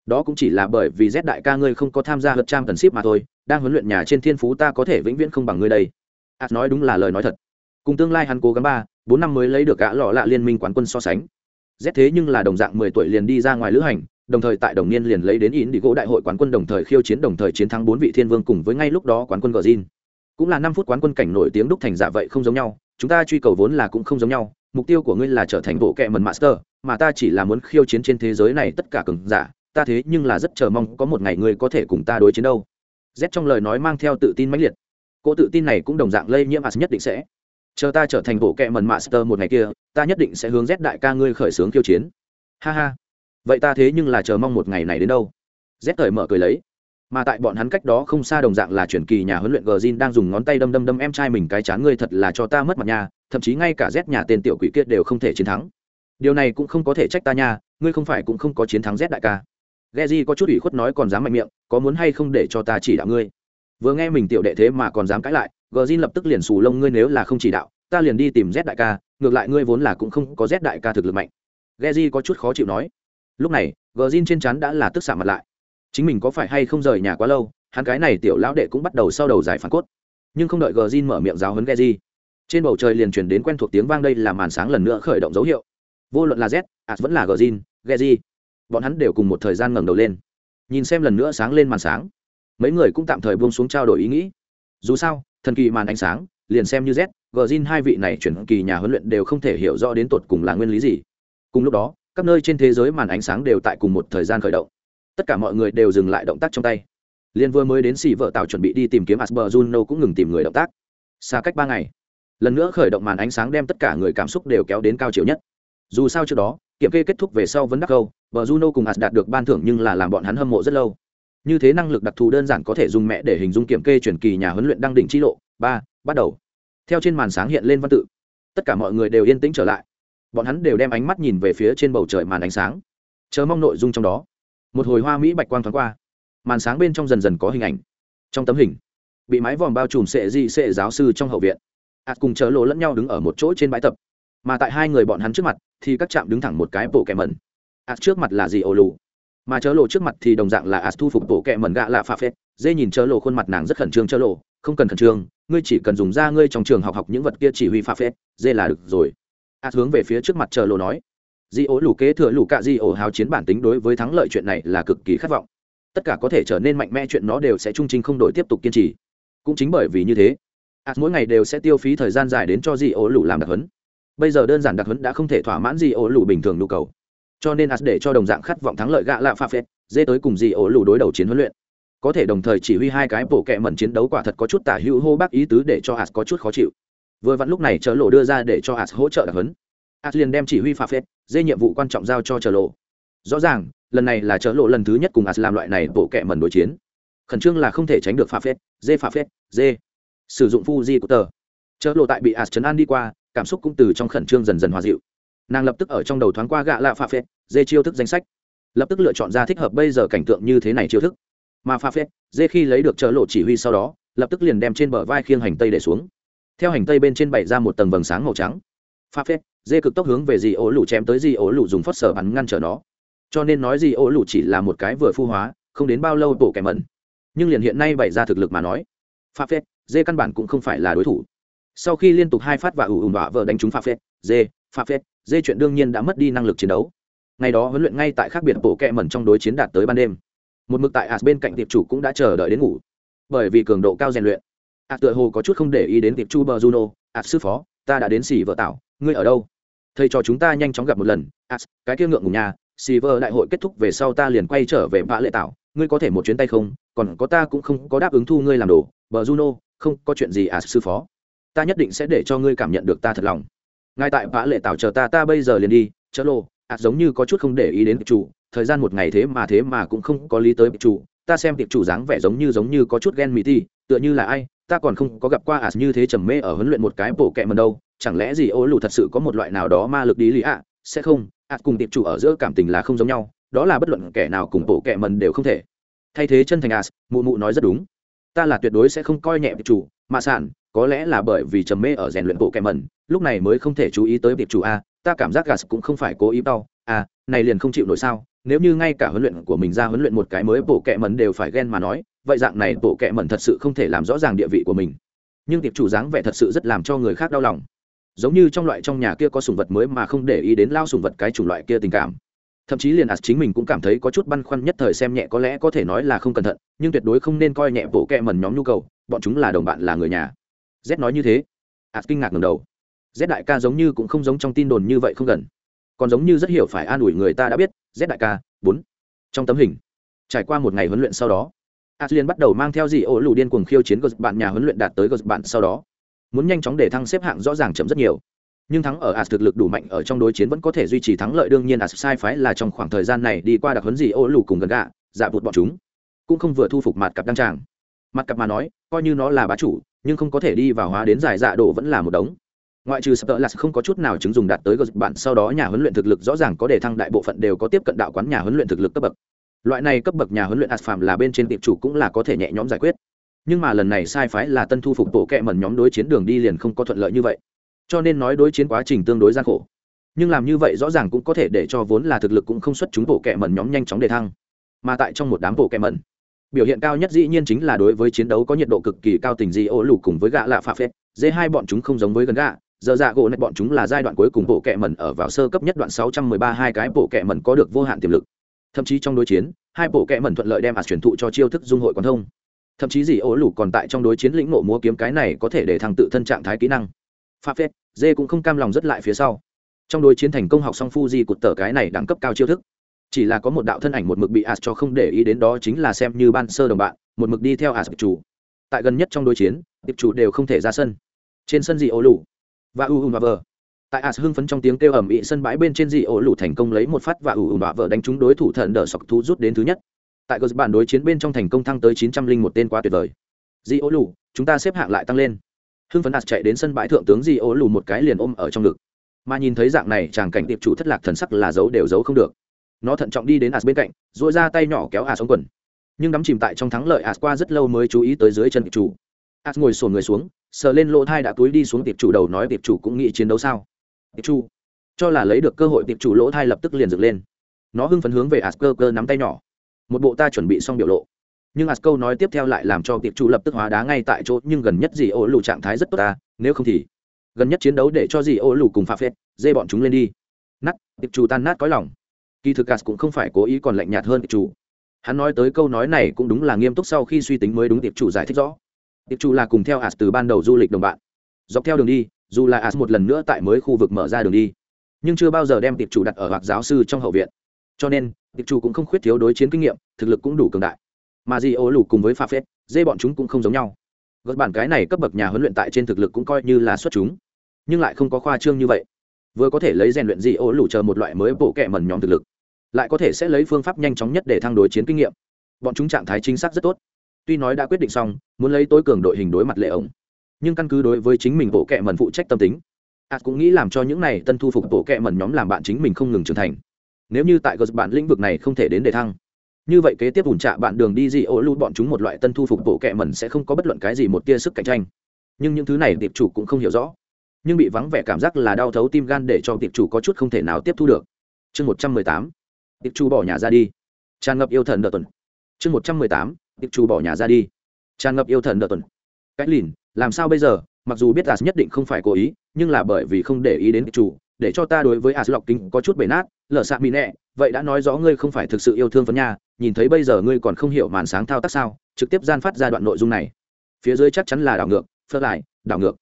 Đó cũng chỉ là bởi vì z đại ca ngươi không có tham gia hợp trang cần ship mà thôi, đang huấn luyện nhà trên thiên phú ta có thể vĩnh viễn không bằng ngươi đây. As nói đúng là lời nói thật. Cùng tương lai hắn cố gắng ba, bốn năm mới lấy được gã lọ lạ liên minh quán quân so sánh. Z thế nhưng là đồng dạng mười tuổi liền đi ra ngoài lữ hành, đồng thời tại đồng niên liền lấy đến in đi gỗ đại hội quán quân đồng thời khiêu chiến đồng thời chiến thắng bốn vị thiên vương cùng với ngay lúc đó quán quân gờ zin cũng là năm phút quán quân cảnh nổi tiếng đúc thành giả vậy không giống nhau, chúng ta truy cầu vốn là cũng không giống nhau, mục tiêu của ngươi là trở thành bộ kệ mần master mà ta chỉ là muốn khiêu chiến trên thế giới này tất cả cường giả, ta thế nhưng là rất chờ mong có một ngày ngươi có thể cùng ta đối chiến đâu. Z trong lời nói mang theo tự tin mãnh liệt. Cô tự tin này cũng đồng dạng lây nhiễm as nhất định sẽ. Chờ ta trở thành bộ kệ mần master một ngày kia, ta nhất định sẽ hướng z đại ca ngươi khởi xướng khiêu chiến. Ha ha. Vậy ta thế nhưng là chờ mong một ngày này đến đâu? Z thời mở cười lấy. Mà tại bọn hắn cách đó không xa đồng dạng là chuyển kỳ nhà huấn luyện gờ zin đang dùng ngón tay đâm đâm đâm em trai mình cái chán ngươi thật là cho ta mất mặt nhà thậm chí ngay cả z nhà tên tiểu quỷ kiệt đều không thể chiến thắng điều này cũng không có thể trách ta nha ngươi không phải cũng không có chiến thắng z đại ca Geji có chút ủy khuất nói còn dám mạnh miệng, có muốn hay không để cho ta chỉ đạo ngươi. Vừa nghe mình tiểu đệ thế mà còn dám cãi lại, Gjin lập tức liền xù lông ngươi nếu là không chỉ đạo, ta liền đi tìm Z đại ca, ngược lại ngươi vốn là cũng không có Z đại ca thực lực mạnh. Geji có chút khó chịu nói. Lúc này, Gjin trên trán đã là tức xạ mặt lại. Chính mình có phải hay không rời nhà quá lâu, hắn cái này tiểu lão đệ cũng bắt đầu sau đầu giải phản cốt. Nhưng không đợi Gjin mở miệng giáo huấn Geji, trên bầu trời liền truyền đến quen thuộc tiếng vang đây là màn sáng lần nữa khởi động dấu hiệu. Vô luận là Z, As vẫn là gzin gezi bọn hắn đều cùng một thời gian ngẩng đầu lên. Nhìn xem lần nữa sáng lên màn sáng mấy người cũng tạm thời buông xuống trao đổi ý nghĩ. Dù sao thần kỳ màn ánh sáng liền xem như z gzin hai vị này chuyển kỳ nhà huấn luyện đều không thể hiểu rõ đến tột cùng là nguyên lý gì. Cùng lúc đó các nơi trên thế giới màn ánh sáng đều tại cùng một thời gian khởi động. Tất cả mọi người đều dừng lại động tác trong tay. Liên vừa mới đến xì vợ tạo chuẩn bị đi tìm kiếm asper juno cũng ngừng tìm người động tác. Xa cách ba ngày lần nữa khởi động màn ánh sáng đem tất cả người cảm xúc đều kéo đến cao chiều nhất dù sao trước đó, kiểm kê kết thúc về sau vẫn đắc câu vợ juno cùng as đạt được ban thưởng nhưng là làm bọn hắn hâm mộ rất lâu. Như thế năng lực đặc thù đơn giản có thể dùng mẹ để hình dung kiểm kê chuyển kỳ nhà huấn luyện đăng đỉnh chi lộ. Ba, bắt đầu. Theo trên màn sáng hiện lên văn tự, tất cả mọi người đều yên tĩnh trở lại. Bọn hắn đều đem ánh mắt nhìn về phía trên bầu trời màn ánh sáng. Chờ mong nội dung trong đó. Một hồi hoa mỹ bạch quang thoáng qua. Màn sáng bên trong dần dần có hình ảnh. Trong tấm hình, bị mái vòm bao trùm sệ di sệ giáo sư trong hậu viện. Ạt cùng chớ lộ lẫn nhau đứng ở một chỗ trên bãi tập mà tại hai người bọn hắn trước mặt thì các trạm đứng thẳng một cái bộ kẹ mẩn. Ạt trước mặt là gì ổ lù? Mà chớ lộ trước mặt thì đồng dạng là ạt thu phục bộ kẹ mẩn gạ lạ pha phết. Dê nhìn chớ lộ khuôn mặt nàng rất khẩn trương chớ lộ, không cần khẩn trương, ngươi chỉ cần dùng ra ngươi trong trường học học những vật kia chỉ huy pha phết, dê là được rồi. Ạt hướng về phía trước mặt chớ lộ nói, di ổ lù kế thừa lù cạ di ổ hào chiến bản tính đối với thắng lợi chuyện này là cực kỳ khát vọng. Tất cả có thể trở nên mạnh mẽ chuyện nó đều sẽ trung trình không đổi tiếp tục kiên trì. Cũng chính bởi vì như thế ạt mỗi ngày đều sẽ tiêu phí thời gian dài đến cho di ổ lù làm đặc hấn bây giờ đơn giản đặc huấn đã không thể thỏa mãn gì ổ lù bình thường nhu cầu. Cho nên as để cho đồng dạng khát vọng thắng lợi gạ lạ pha phết, dê tới cùng gì ổ lù đối đầu chiến huấn luyện. Có thể đồng thời chỉ huy hai cái bộ kẹ mẩn chiến đấu quả thật có chút tả hữu hô bác ý tứ để cho as có chút khó chịu. Vừa vặn lúc này chợ lộ đưa ra để cho as hỗ trợ đặc huấn. As liền đem chỉ huy pha phết, dê nhiệm vụ quan trọng giao cho chợ lộ. Rõ ràng, lần này là chợ lộ lần thứ nhất cùng as làm loại này bộ kẹ mẩn đối chiến. Khẩn trương là không thể tránh được pha phết, dê pha phết, dê. Sử dụng fuji của tờ chợ lộ tại bị as chấn an đi qua cảm xúc cũng từ trong khẩn trương dần dần hòa dịu. Nàng lập tức ở trong đầu thoáng qua gạ lạ pha phết dê chiêu thức danh sách. Lập tức lựa chọn ra thích hợp bây giờ cảnh tượng như thế này chiêu thức. Mà pha phết dê khi lấy được chợ lộ chỉ huy sau đó, lập tức liền đem trên bờ vai khiêng hành tây để xuống. Theo hành tây bên trên bày ra một tầng vầng sáng màu trắng. Pha phết dê cực tốc hướng về dì ố lũ chém tới dì ố lũ dùng phớt sở bắn ngăn trở nó. Cho nên nói dì ố lũ chỉ là một cái vừa phu hóa, không đến bao lâu bộ kẻ mẩn. Nhưng liền hiện nay bày ra thực lực mà nói pha phết dê căn bản cũng không phải là đối thủ sau khi liên tục hai phát và ủ ủ đọa vợ đánh trúng pha phết dê pha phết dê chuyện đương nhiên đã mất đi năng lực chiến đấu. Ngày đó huấn luyện ngay tại khác biệt bộ kẹ mẩn trong đối chiến đạt tới ban đêm. Một mực tại as bên cạnh tiệp chủ cũng đã chờ đợi đến ngủ. Bởi vì cường độ cao rèn luyện. As tựa hồ có chút không để ý đến tiệp chu bờ juno, as sư phó, ta đã đến xỉ vợ tảo, ngươi ở đâu? Thầy cho chúng ta nhanh chóng gặp một lần, as, cái kia ngượng ngủ nhà xỉ vợ đại hội kết thúc về sau ta liền quay trở về vã lệ tảo, ngươi có thể một chuyến tay không? Còn có ta cũng không có đáp ứng thu ngươi làm đồ, bờ juno, không có chuyện gì, as sư phó ta nhất định sẽ để cho ngươi cảm nhận được ta thật lòng. Ngay tại vã lệ tảo chờ ta ta bây giờ liền đi, chớ lô ạt giống như có chút không để ý đến chủ, thời gian một ngày thế mà thế mà cũng không có lý tới chủ, ta xem tiệp chủ dáng vẻ giống như giống như có chút ghen mỹ ti tựa như là ai, ta còn không có gặp qua ạt như thế trầm mê ở huấn luyện một cái bổ kẹ mần đâu, chẳng lẽ gì ô lù thật sự có một loại nào đó ma lực đi lý ạ, sẽ không ạt cùng tiệp chủ ở giữa cảm tình là không giống nhau, đó là bất luận kẻ nào cùng bổ kẹ mần đều không thể. Thay thế chân thành ạt mụ mụ nói rất đúng. Ta là tuyệt đối sẽ không coi nhẹ tiệp chủ mà sản, có lẽ là bởi vì trầm mê ở rèn luyện bộ kẹ mẩn, lúc này mới không thể chú ý tới việc chủ a, ta cảm giác gas cũng không phải cố ý đau. À này liền không chịu nổi sao? Nếu như ngay cả huấn luyện của mình ra huấn luyện một cái mới, bộ kẹ mẩn đều phải ghen mà nói, vậy dạng này bộ kẹ mẩn thật sự không thể làm rõ ràng địa vị của mình. Nhưng tiệp chủ dáng vẻ thật sự rất làm cho người khác đau lòng. Giống như trong loại trong nhà kia có sùng vật mới mà không để ý đến lao sùng vật cái chủng loại kia tình cảm thậm chí liền ạt chính mình cũng cảm thấy có chút băn khoăn nhất thời xem nhẹ có lẽ có thể nói là không cẩn thận, nhưng tuyệt đối không nên coi nhẹ bộ kẹ mần nhóm nhu cầu, bọn chúng là đồng bạn, là người nhà. Z nói như thế. Ạt kinh ngạc ngầm đầu. Z đại ca giống như cũng không giống trong tin đồn như vậy không gần. Còn giống như rất hiểu phải an ủi người ta đã biết, z đại ca, bốn. Trong tấm hình. Trải qua một ngày huấn luyện sau đó Ashley bắt đầu mang theo dị ổ lù điên cuồng khiêu chiến gợt bạn nhà huấn luyện đạt tới gợt bạn sau đó. Muốn nhanh chóng để thăng xếp hạng rõ ràng chậm rất nhiều nhưng thắng ở as thực lực đủ mạnh ở trong đối chiến vẫn có thể duy trì thắng lợi, đương nhiên as sai phái là trong khoảng thời gian này đi qua đặc huấn gì ô lù cùng gần gạ dạ vụt bọn chúng. Cũng không vừa thu phục mặt cặp đăng tràng. Mặt cặp mà nói, coi như nó là bá chủ, nhưng không có thể đi vào hóa đến giải dạ độ vẫn là một đống. Ngoại trừ sập tợ là không có chút nào chứng dùng đạt tới gờ bạn sau đó nhà huấn luyện thực lực rõ ràng có để thăng đại bộ phận đều có tiếp cận đạo quán nhà huấn luyện thực lực cấp bậc. Loại này cấp bậc nhà huấn luyện aspham là bên trên tiệp chủ cũng là có thể nhẹ nhõm giải quyết. Nhưng mà lần này sai phái là tân thu phục bộ kệ mẩn nhóm đối chiến đường đi liền không có thuận lợi như vậy cho nên nói đối chiến quá trình tương đối gian khổ. Nhưng làm như vậy rõ ràng cũng có thể để cho vốn là thực lực cũng không xuất chúng bộ kệ mẩn nhóm nhanh chóng đề thăng. Mà tại trong một đám bộ kệ mẩn, biểu hiện cao nhất dĩ nhiên chính là đối với chiến đấu có nhiệt độ cực kỳ cao tình di ô lục cùng với gạ lạ phạ phết. Dê hai bọn chúng không giống với gần gạ giờ dạ gỗ này bọn chúng là giai đoạn cuối cùng bộ kệ mẩn ở vào sơ cấp nhất đoạn 613 hai cái bộ kệ mẩn có được vô hạn tiềm lực. Thậm chí trong đối chiến, hai bộ kệ mẩn thuận lợi đem ạt truyền thụ cho chiêu thức dung hội quan thông. Thậm chí dị ố lủ còn tại trong đối chiến lĩnh ngộ múa kiếm cái này có thể để thằng tự thân trạng thái kỹ năng pha phết, dê cũng không cam lòng rất lại phía sau. Trong đối chiến thành công học xong fuji cụt tờ cái này đẳng cấp cao chiêu thức. Chỉ là có một đạo thân ảnh một mực bị as cho không để ý đến đó chính là xem như ban sơ đồng bạn, một mực đi theo as chủ. Tại gần nhất trong đối chiến tiệp chủ đều không thể ra sân. Trên sân dị ô lủ và u và vờ. Tại as hưng phấn trong tiếng kêu ầm ĩ, sân bãi bên trên dị ô lủ thành công lấy một phát và u u và vờ đánh trúng đối thủ thần đỡ sọc thú rút đến thứ nhất. Tại cơ bản đối chiến bên trong thành công thăng tới chín trăm linh một tên quá tuyệt vời. Dị ô lủ chúng ta xếp hạng lại tăng lên hưng phấn as chạy đến sân bãi thượng tướng di ô lù một cái liền ôm ở trong ngực. Mà nhìn thấy dạng này, chàng cảnh tiệp chủ thất lạc thần sắc là giấu đều giấu không được. Nó thận trọng đi đến as bên cạnh dội ra tay nhỏ kéo as xuống quần. Nhưng đắm chìm tại trong thắng lợi as qua rất lâu mới chú ý tới dưới chân tiệp chủ. As ngồi sồn người xuống, sờ lên lỗ thai đã túi đi xuống tiệp chủ đầu nói tiệp chủ cũng nghĩ chiến đấu sao? Tiệp chủ, cho là lấy được cơ hội tiệp chủ lỗ thai lập tức liền dựng lên. Nó hưng phấn hướng về as cơ cơ nắm tay nhỏ. Một bộ ta chuẩn bị xong biểu lộ nhưng as câu nói tiếp theo lại làm cho tiệp chủ lập tức hóa đá ngay tại chỗ, nhưng gần nhất gì ô lù trạng thái rất tốt ta, nếu không thì gần nhất chiến đấu để cho gì ô lù cùng pha phết dê bọn chúng lên đi. Nắt tiệp chủ tan nát cõi lòng. Kỳ thực as cũng không phải cố ý còn lạnh nhạt hơn tiệp chủ. Hắn nói tới câu nói này cũng đúng là nghiêm túc sau khi suy tính mới đúng tiệp chủ giải thích rõ. Tiệp chủ là cùng theo as từ ban đầu du lịch đồng bạn. Dọc theo đường đi, dù là as một lần nữa tại mới khu vực mở ra đường đi, nhưng chưa bao giờ đem tiệp chủ đặt ở hoặc giáo sư trong hậu viện. Cho nên tiệp chủ cũng không khuyết thiếu đối chiến kinh nghiệm, thực lực cũng đủ cường đại mà gì ô lù cùng với pha phết, dê bọn chúng cũng không giống nhau. Gật bản cái này cấp bậc nhà huấn luyện tại trên thực lực cũng coi như là xuất chúng, nhưng lại không có khoa trương như vậy. Vừa có thể lấy rèn luyện gì ô lù chờ một loại mới bộ kệ mần nhóm thực lực, lại có thể sẽ lấy phương pháp nhanh chóng nhất để thăng đối chiến kinh nghiệm. Bọn chúng trạng thái chính xác rất tốt. Tuy nói đã quyết định xong, muốn lấy tối cường đội hình đối mặt lệ ổng, nhưng căn cứ đối với chính mình bộ kệ mần phụ trách tâm tính ạt cũng nghĩ làm cho những này tân thu phục bộ kệ mần nhóm làm bạn chính mình không ngừng trưởng thành. Nếu như tại gờ bản lĩnh vực này không thể đến để thăng như vậy kế tiếp ủn trạ bạn đường đi gì ố lưu bọn chúng một loại tân thu phục bộ kệ mẩn sẽ không có bất luận cái gì một tia sức cạnh tranh. Nhưng những thứ này tiệp chủ cũng không hiểu rõ. Nhưng bị vắng vẻ cảm giác là đau thấu tim gan để cho tiệp chủ có chút không thể nào tiếp thu được. Chương một trăm mười tám, tiệp chủ bỏ nhà ra đi. Tràn ngập yêu thần đợt tuần. Chương một trăm mười tám, tiệp chủ bỏ nhà ra đi. Tràn ngập yêu thần đợt tuần. Cách lìn, làm sao bây giờ? Mặc dù biết là nhất định không phải cố ý, nhưng là bởi vì không để ý đến tiệp chủ, để cho ta đối với as lọc kính có chút bể nát, lở xạ mỹ nẹ, vậy đã nói rõ ngươi không phải thực sự yêu thương phấn nha nhìn thấy bây giờ ngươi còn không hiểu màn sáng thao tác sao, trực tiếp gian phát ra đoạn nội dung này. Phía dưới chắc chắn là đảo ngược, phớt lại, đảo ngược.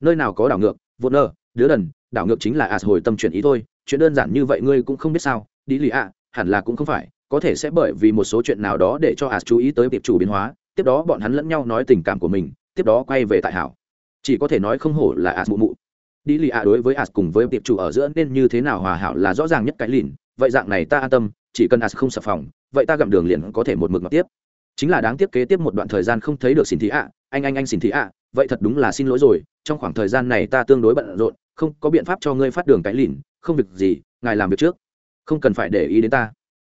Nơi nào có đảo ngược, vô nơ, đứa đần, đảo ngược chính là à hồi tâm chuyển ý thôi, chuyện đơn giản như vậy ngươi cũng không biết sao, đi lì ạ, hẳn là cũng không phải, có thể sẽ bởi vì một số chuyện nào đó để cho à chú ý tới việc chủ biến hóa, tiếp đó bọn hắn lẫn nhau nói tình cảm của mình, tiếp đó quay về tại hảo. Chỉ có thể nói không hổ là as mụ mụ. Đi lì ạ đối với as cùng với tiệp chủ ở giữa nên như thế nào hòa hảo là rõ ràng nhất cái lìn vậy dạng này ta an tâm chỉ cần as không sập phòng vậy ta gặm đường liền có thể một mực mặc tiếp. Chính là đáng tiếc kế tiếp một đoạn thời gian không thấy được xin thị ạ. Anh anh anh xin thị ạ vậy thật đúng là xin lỗi rồi trong khoảng thời gian này ta tương đối bận rộn không có biện pháp cho ngươi phát đường cái lìn không việc gì ngài làm việc trước. Không cần phải để ý đến ta.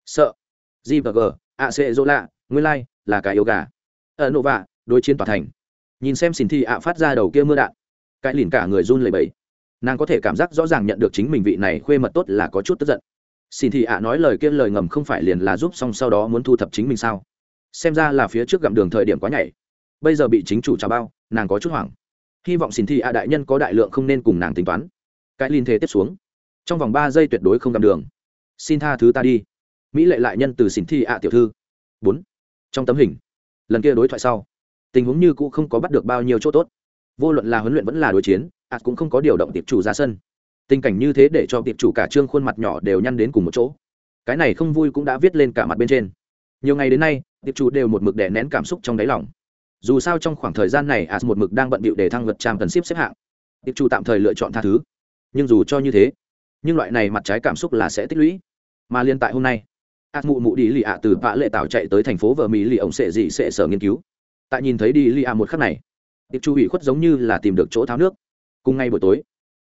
Sợ. G và g a c dỗ lạ nguyên lai、like, là cái yêu gà. Ở nộ vạ đối chiến tòa thành. Nhìn xem xin thị ạ phát ra đầu kia mưa đạn cái lìn cả người run lầy bẫy nàng có thể cảm giác rõ ràng nhận được chính mình vị này khuê mật tốt là có chút tức giận xin thị ạ nói lời kia lời ngầm không phải liền là giúp xong sau đó muốn thu thập chính mình sao? Xem ra là phía trước gặm đường thời điểm quá nhảy. Bây giờ bị chính chủ trà bao, nàng có chút hoảng. Hy vọng xin thị ạ đại nhân có đại lượng không nên cùng nàng tính toán. Cái linh thế tiếp xuống. Trong vòng ba giây tuyệt đối không gặm đường. Xin tha thứ ta đi. Mỹ lệ lại nhân từ xin thị ạ tiểu thư. Bốn. Trong tấm hình. Lần kia đối thoại sau, tình huống như cũ không có bắt được bao nhiêu chỗ tốt. Vô luận là huấn luyện vẫn là đối chiến ạt cũng không có điều động tiệp chủ ra sân tình cảnh như thế để cho tiệp chủ cả trương khuôn mặt nhỏ đều nhăn đến cùng một chỗ. Cái này không vui cũng đã viết lên cả mặt bên trên. Nhiều ngày đến nay, tiệp chủ đều một mực đè nén cảm xúc trong đáy lòng. Dù sao trong khoảng thời gian này, as một mực đang bận bịu để thăng vật trang cần ship xếp hạng. Tiệp chủ tạm thời lựa chọn tha thứ. Nhưng dù cho như thế, nhưng loại này mặt trái cảm xúc là sẽ tích lũy. Mà liên tại hôm nay, as mụ mụ đi lì ạ từ vạ lệ tảo chạy tới thành phố vợ mỹ lì ổng sệ dị sệ sở nghiên cứu. Tại nhìn thấy đi lì ạ một khắc này, tiệp chủ ủy khuất giống như là tìm được chỗ tháo nước. Cùng ngay buổi tối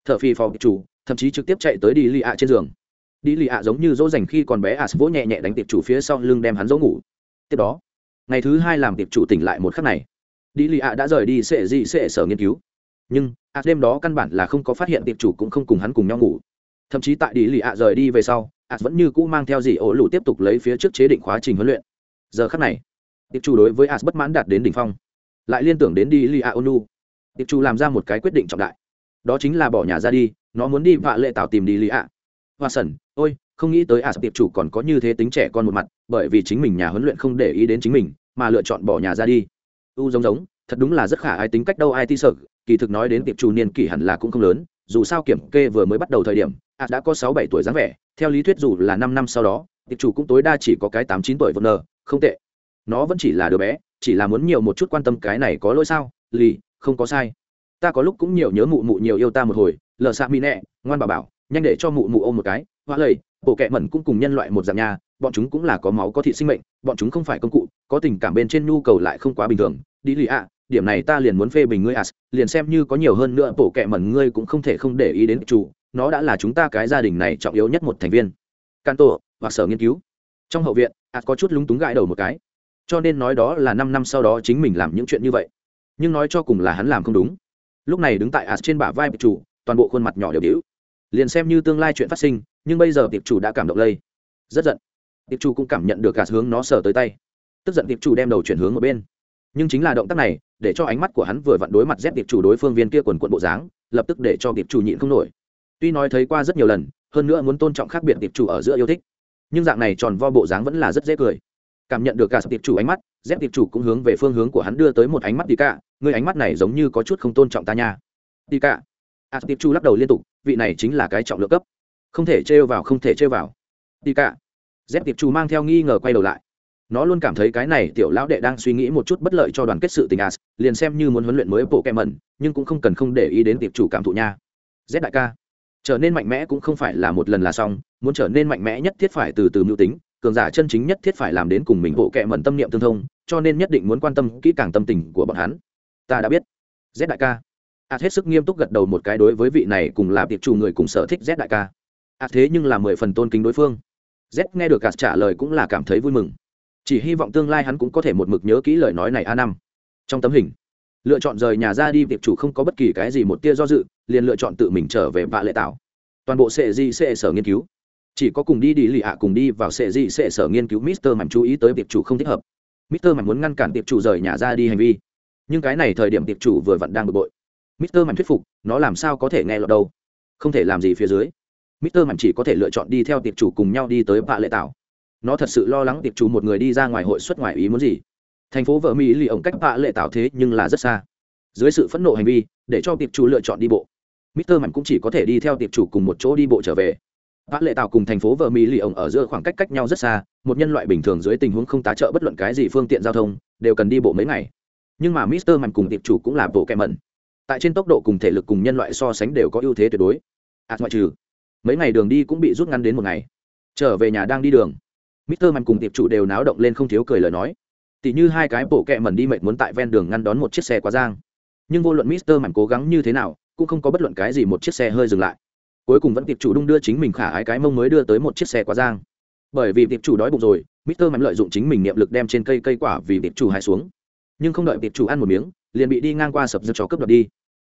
thợ phi phò chủ, thậm chí trực tiếp chạy tới đi lì ạ trên giường. Đi lì ạ giống như dỗ dành khi còn bé ạ vỗ nhẹ nhẹ đánh tiệp chủ phía sau lưng đem hắn dỗ ngủ. Tiếp đó, ngày thứ hai làm tiệp chủ tỉnh lại một khắc này. Đi lì ạ đã rời đi sệ dị sệ sở nghiên cứu. Nhưng ạ đêm đó căn bản là không có phát hiện tiệp chủ cũng không cùng hắn cùng nhau ngủ. Thậm chí tại đi lì ạ rời đi về sau ạ vẫn như cũ mang theo dị ổ lụ tiếp tục lấy phía trước chế định quá trình huấn luyện. Giờ khắc này, tiệp chủ đối với ạ bất mãn đạt đến đỉnh phong. Lại liên tưởng đến đi lì ạ ônu tiệp chủ làm ra một cái quyết định trọng đại đó chính là bỏ nhà ra đi, nó muốn đi vạ lệ tạo tìm đi lì ạ. Hoa sần, ôi, không nghĩ tới ạ, tiệp chủ còn có như thế tính trẻ con một mặt, bởi vì chính mình nhà huấn luyện không để ý đến chính mình, mà lựa chọn bỏ nhà ra đi. U giống giống, thật đúng là rất khả ai tính cách đâu, ai ti sợ, kỳ thực nói đến tiệp chủ niên kỷ hẳn là cũng không lớn, dù sao kiểm kê vừa mới bắt đầu thời điểm, ạ đã có sáu bảy tuổi dáng vẻ, theo lý thuyết dù là năm năm sau đó, tiệp chủ cũng tối đa chỉ có cái tám chín tuổi vợ nờ, không tệ. Nó vẫn chỉ là đứa bé, chỉ là muốn nhiều một chút quan tâm cái này có lỗi sao? Lì, không có sai ta có lúc cũng nhiều nhớ mụ mụ nhiều yêu ta một hồi, lờ xạ mi nẹ, ngoan bà bảo, nhanh để cho mụ mụ ôm một cái, hoa lầy, bộ kẹ mẩn cũng cùng nhân loại một dạng nhà bọn chúng cũng là có máu có thịt sinh mệnh, bọn chúng không phải công cụ, có tình cảm bên trên nhu cầu lại không quá bình thường. Đi lì ạ, điểm này ta liền muốn phê bình ngươi as, liền xem như có nhiều hơn nữa, bộ kẹ mẩn ngươi cũng không thể không để ý đến chủ, nó đã là chúng ta cái gia đình này trọng yếu nhất một thành viên. Can tổ hoặc sở nghiên cứu. Trong hậu viện, as có chút lúng túng gãi đầu một cái. Cho nên nói đó là năm năm sau đó chính mình làm những chuyện như vậy. Nhưng nói cho cùng là hắn làm không đúng lúc này đứng tại as trên bả vai chủ, toàn bộ khuôn mặt nhỏ đều đĩu. Liền xem như tương lai chuyện phát sinh, nhưng bây giờ tiệp chủ đã cảm động lây. Rất giận. Tiệp chủ cũng cảm nhận được gạt hướng nó sờ tới tay. Tức giận tiệp chủ đem đầu chuyển hướng ở bên. Nhưng chính là động tác này, để cho ánh mắt của hắn vừa vặn đối mặt dép tiệp chủ đối phương viên kia quần quận bộ dáng, lập tức để cho tiệp chủ nhịn không nổi. Tuy nói thấy qua rất nhiều lần, hơn nữa muốn tôn trọng khác biệt tiệp chủ ở giữa yêu thích, nhưng dạng này tròn vo bộ dáng vẫn là rất dễ cười. Cảm nhận được cả tiệp chủ ánh mắt dép tiệp chủ cũng hướng về phương hướng của hắn đưa tới một ánh mắt đi cả người ánh mắt này giống như có chút không tôn trọng ta nha. Đi cả a à, tiệp chủ lắc đầu liên tục, vị này chính là cái trọng lượng cấp. Không thể trêu vào, không thể trêu vào. Đi cả dép tiệp chủ mang theo nghi ngờ quay đầu lại. Nó luôn cảm thấy cái này tiểu lão đệ đang suy nghĩ một chút bất lợi cho đoàn kết sự tình as, liền xem như muốn huấn luyện mới bộ kẹm mẩn, nhưng cũng không cần không để ý đến tiệp chủ cảm thụ nha. Z đại ca. Trở nên mạnh mẽ cũng không phải là một lần là xong, muốn trở nên mạnh mẽ nhất thiết phải từ từ mưu tính, cường giả chân chính nhất thiết phải làm đến cùng mình bộ kẹm mẩn tâm niệm tương thông cho nên nhất định muốn quan tâm kỹ càng tâm tình của bọn hắn. Ta đã biết. Z đại ca. Ạt hết sức nghiêm túc gật đầu một cái đối với vị này cùng là tiệp chủ người cùng sở thích z đại ca. Ạt thế nhưng là mười phần tôn kính đối phương. Z nghe được ạt trả lời cũng là cảm thấy vui mừng. Chỉ hy vọng tương lai hắn cũng có thể một mực nhớ kỹ lời nói này a năm. Trong tấm hình, lựa chọn rời nhà ra đi tiệp chủ không có bất kỳ cái gì một tia do dự, liền lựa chọn tự mình trở về vạ lệ tạo. Toàn bộ sệ di sệ sở nghiên cứu. Chỉ có cùng đi đi lì ạ cùng đi vào sệ di sệ sở nghiên cứu mister mạnh chú ý tới tiệp chủ không thích hợp. Mr. mạnh muốn ngăn cản tiệp chủ rời nhà ra đi hành vi nhưng cái này thời điểm tiệp chủ vừa vặn đang bực bội Mr. mạnh thuyết phục, nó làm sao có thể nghe lọt đâu không thể làm gì phía dưới Mr. mạnh chỉ có thể lựa chọn đi theo tiệp chủ cùng nhau đi tới vạ lệ Tảo. nó thật sự lo lắng tiệp chủ một người đi ra ngoài hội xuất ngoài ý muốn gì thành phố vợ mỹ lì ổng cách vạ lệ Tảo thế nhưng là rất xa dưới sự phẫn nộ hành vi, để cho tiệp chủ lựa chọn đi bộ Mr. mạnh cũng chỉ có thể đi theo tiệp chủ cùng một chỗ đi bộ trở về vã lệ tạo cùng thành phố vợ mỹ lì ổng ở giữa khoảng cách cách nhau rất xa, một nhân loại bình thường dưới tình huống không tá trợ bất luận cái gì phương tiện giao thông, đều cần đi bộ mấy ngày. Nhưng mà mister mạnh cùng tiệp chủ cũng là bộ kẹ mẩn. Tại trên tốc độ cùng thể lực cùng nhân loại so sánh đều có ưu thế tuyệt đối. Ạt ngoại trừ, mấy ngày đường đi cũng bị rút ngắn đến một ngày. Trở về nhà đang đi đường, mister mạnh cùng tiệp chủ đều náo động lên không thiếu cười lời nói. Tỉ như hai cái bộ kẹ mẩn đi mệt muốn tại ven đường ngăn đón một chiếc xe quá giang. Nhưng vô luận mister mạnh cố gắng như thế nào, cũng không có bất luận cái gì một chiếc xe hơi dừng lại cuối cùng vẫn tiệp chủ đung đưa chính mình khả ái cái mông mới đưa tới một chiếc xe quá giang. Bởi vì tiệp chủ đói bụng rồi, mister mạnh lợi dụng chính mình niệm lực đem trên cây cây quả vì tiệp chủ hại xuống. Nhưng không đợi tiệp chủ ăn một miếng, liền bị đi ngang qua sập giật chó cướp đoạt đi.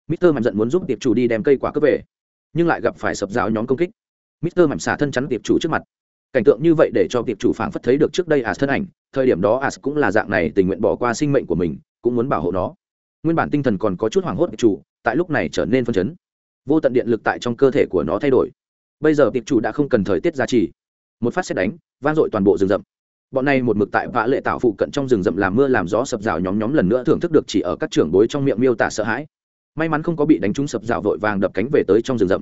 Mister mạnh giận muốn giúp tiệp chủ đi đem cây quả cướp về, nhưng lại gặp phải sập rào nhóm công kích. Mister mạnh xả thân chắn tiệp chủ trước mặt. Cảnh tượng như vậy để cho tiệp chủ phảng phất thấy được trước đây as thân ảnh, thời điểm đó as cũng là dạng này tình nguyện bỏ qua sinh mệnh của mình, cũng muốn bảo hộ nó. Nguyên bản tinh thần còn có chút hoảng hốt tiệp chủ, tại lúc này trở nên phân chấn vô tận điện lực tại trong cơ thể của nó thay đổi. Bây giờ tiệp chủ đã không cần thời tiết gia trì. Một phát xét đánh, vang dội toàn bộ rừng rậm. Bọn này một mực tại vã lệ tạo phụ cận trong rừng rậm làm mưa làm gió sập rào nhóm nhóm lần nữa thưởng thức được chỉ ở các trưởng bối trong miệng miêu tả sợ hãi. May mắn không có bị đánh trúng sập rào vội vàng đập cánh về tới trong rừng rậm.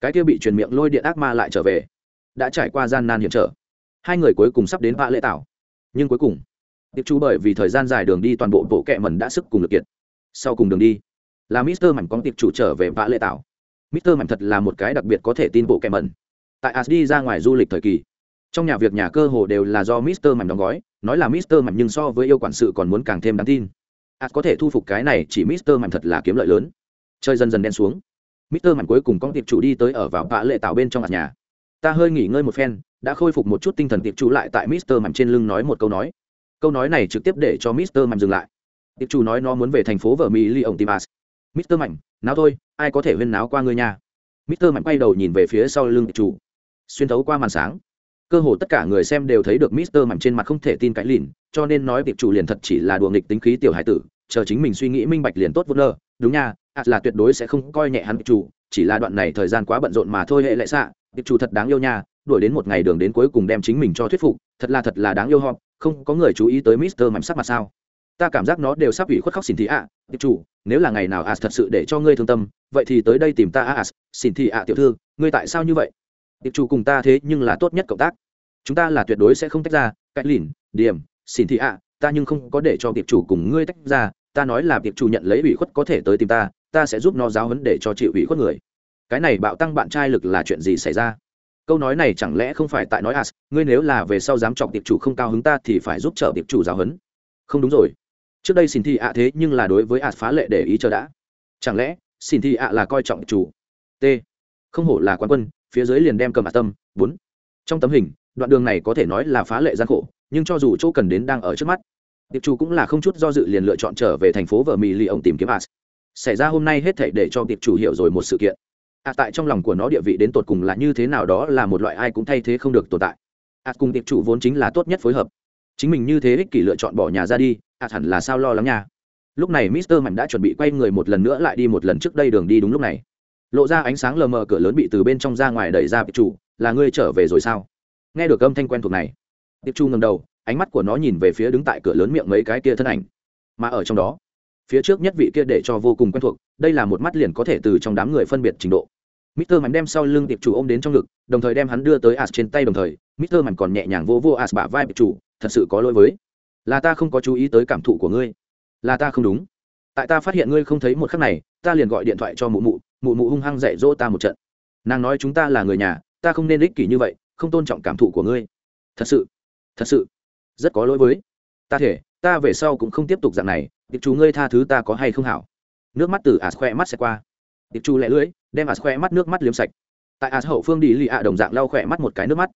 Cái kia bị truyền miệng lôi điện ác ma lại trở về. Đã trải qua gian nan hiểm trở. Hai người cuối cùng sắp đến vã lệ tạo. Nhưng cuối cùng, tiệp chú bởi vì thời gian dài đường đi toàn bộ bộ kẹ mần đã sức cùng lực kiệt. Sau cùng đường đi, là mister mảnh con tiệp chủ trở về vã lệ tạo. Mr. Mạnh thật là một cái đặc biệt có thể tin bộ kẻ mần tại as đi ra ngoài du lịch thời kỳ, trong nhà việc nhà cơ hồ đều là do Mr. Mạnh đóng gói, nói là Mr. Mạnh nhưng so với yêu quản sự còn muốn càng thêm đáng tin as có thể thu phục cái này chỉ Mr. Mạnh thật là kiếm lợi lớn chơi dần dần đen xuống Mr. Mạnh cuối cùng con tiệp chủ đi tới ở vào bạ lệ tạo bên trong nhà ta hơi nghỉ ngơi một phen, đã khôi phục một chút tinh thần tiệp chủ lại tại Mr. Mạnh trên lưng nói một câu nói câu nói này trực tiếp để cho Mr. Mạnh dừng lại tiệp chủ nói nó muốn về thành phố vợ mỹ ly ổng tim as mạnh nào thôi ai có thể huyên náo qua ngươi nha? mister mạnh quay đầu nhìn về phía sau lưng chủ, xuyên thấu qua màn sáng cơ hồ tất cả người xem đều thấy được mister mạnh trên mặt không thể tin cái lìn cho nên nói tiệp chủ liền thật chỉ là đùa nghịch tính khí tiểu hải tử, chờ chính mình suy nghĩ minh bạch liền tốt vô nơ đúng nha ạt là tuyệt đối sẽ không coi nhẹ hắn chủ, chỉ là đoạn này thời gian quá bận rộn mà thôi hệ lệ xạ tiệp chủ thật đáng yêu nha, đuổi đến một ngày đường đến cuối cùng đem chính mình cho thuyết phục, thật là thật là đáng yêu họ. không có người chú ý tới mister mạnh sắc mặt sao ta cảm giác nó đều sắp ủy khuất khóc xin thị ạ tiệp chủ nếu là ngày nào as thật sự để cho ngươi thương tâm, vậy thì tới đây tìm ta as, xin thị ạ tiểu thư, ngươi tại sao như vậy? Tiệp chủ cùng ta thế nhưng là tốt nhất cộng tác. Chúng ta là tuyệt đối sẽ không tách ra cách lìn điểm, xin thị ạ, ta nhưng không có để cho tiệp chủ cùng ngươi tách ra, ta nói là tiệp chủ nhận lấy ủy khuất có thể tới tìm ta ta sẽ giúp nó giáo huấn để cho chịu ủy khuất người. Cái này bạo tăng bạn trai lực là chuyện gì xảy ra? Câu nói này chẳng lẽ không phải tại nói as, ngươi nếu là về sau dám chọc tiệp chủ không cao hứng ta thì phải giúp trợ tiệp chủ giáo huấn. Không đúng rồi trước đây xin thị ạ thế nhưng là đối với ạ phá lệ để ý chờ đã. Chẳng lẽ xin thị ạ là coi trọng chủ t? Không hổ là quán quân, phía dưới liền đem cầm ạ tâm, bốn. Trong tấm hình, đoạn đường này có thể nói là phá lệ gian khổ, nhưng cho dù chỗ cần đến đang ở trước mắt, tiệp chủ cũng là không chút do dự liền lựa chọn trở về thành phố vợ mì lì ông tìm kiếm ạ. Xảy ra hôm nay hết thảy để cho tiệp chủ hiểu rồi một sự kiện. Ạ tại trong lòng của nó địa vị đến tột cùng là như thế nào đó là một loại ai cũng thay thế không được tồn tại. Ạ cùng tiệp chủ vốn chính là tốt nhất phối hợp. Chính mình như thế ích kỷ lựa chọn bỏ nhà ra đi à hẳn là sao lo lắng nha. Lúc này mister mạnh đã chuẩn bị quay người một lần nữa lại đi một lần trước đây đường đi đúng lúc này. Lộ ra ánh sáng lờ mờ cửa lớn bị từ bên trong ra ngoài đẩy ra tiệp chủ là ngươi trở về rồi sao? Nghe được âm thanh quen thuộc này tiệp chu ngầm đầu ánh mắt của nó nhìn về phía đứng tại cửa lớn miệng mấy cái kia thân ảnh. Mà ở trong đó phía trước nhất vị kia để cho vô cùng quen thuộc đây là một mắt liền có thể từ trong đám người phân biệt trình độ. Mister Mạnh đem sau lưng tiệp chủ ôm đến trong ngực, đồng thời đem hắn đưa tới As trên tay đồng thời, Mister Mạnh còn nhẹ nhàng vô vô As bả vai tiệp chủ, thật sự có lỗi với là ta không có chú ý tới cảm thụ của ngươi. Là ta không đúng. Tại ta phát hiện ngươi không thấy một khắc này, ta liền gọi điện thoại cho mụ mụ mụ mụ hung hăng dạy dỗ ta một trận. Nàng nói chúng ta là người nhà, ta không nên ích kỷ như vậy, không tôn trọng cảm thụ của ngươi. Thật sự thật sự, rất có lỗi với. Ta thể, ta về sau cũng không tiếp tục dạng này tiệp chú ngươi tha thứ ta có hay không hảo? Nước mắt từ ạt khoe mắt sẽ qua. Tiệp chú lẹ lưỡi, đem ạt khoe mắt nước mắt liếm sạch. Tại ạt hậu phương đi lì ạ đồng dạng lau khỏe mắt một cái nước mắt.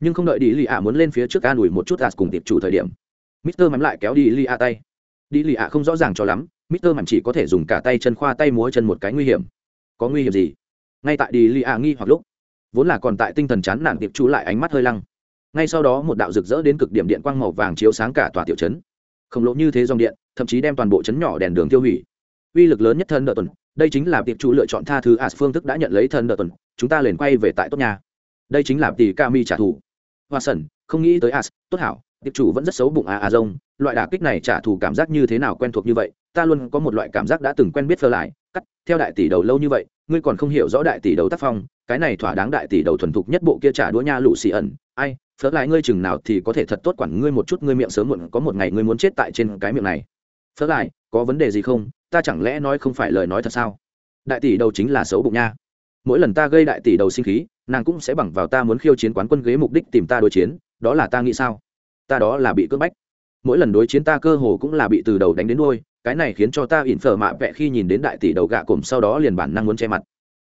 Nhưng không đợi đi lì ạ muốn lên phía trước an ủi một chút ạt cùng tiệp chủ thời điểm mister mắm lại kéo đi lì ạ tay. Đi lì ạ không rõ ràng cho lắm, mister mắm chỉ có thể dùng cả tay chân khoa tay múa chân một cái nguy hiểm. Có nguy hiểm gì? Ngay tại đi lì ạ nghi hoặc lúc, vốn là còn tại tinh thần chán nản tiệp chú lại ánh mắt hơi lăng. Ngay sau đó một đạo rực rỡ đến cực điểm điện quang màu vàng chiếu sáng cả tòa tiểu trấn. Khổng lồ như thế dòng điện, thậm chí đem toàn bộ trấn nhỏ đèn đường tiêu hủy. Uy lực lớn nhất thân nợ tuần, đây chính là tiệp chủ lựa chọn tha thứ as phương thức đã nhận lấy thân nợ tuần, chúng ta liền quay về tại tốt nhà. Đây chính là tỷ ca mi trả thù. Hoa sẩn không nghĩ tới as tốt hảo tiệp chủ vẫn rất xấu bụng à à rông loại đả kích này trả thù cảm giác như thế nào quen thuộc như vậy, ta luôn có một loại cảm giác đã từng quen biết phơ lại, cắt, theo đại tỷ đầu lâu như vậy, ngươi còn không hiểu rõ đại tỷ đầu tác phong, cái này thỏa đáng đại tỷ đầu thuần thục nhất bộ kia trả đũa nha lụ xì ẩn, ai phớ lại ngươi chừng nào thì có thể thật tốt quản ngươi một chút, ngươi miệng sớm muộn, có một ngày ngươi muốn chết tại trên cái miệng này. Phớ lại, có vấn đề gì không? Ta chẳng lẽ nói không phải lời nói thật sao? Đại tỷ đầu chính là xấu bụng nha. Mỗi lần ta gây đại tỷ đầu sinh khí, nàng cũng sẽ bằng vào ta muốn khiêu chiến quán quân ghế mục đích tìm ta đối chiến, đó là ta nghĩ sao? Ta đó là bị cưỡng bách. Mỗi lần đối chiến ta cơ hồ cũng là bị từ đầu đánh đến đôi cái này khiến cho ta ỉn phở mạ vẹ khi nhìn đến đại tỷ đầu gạ cổm sau đó liền bản năng muốn che mặt.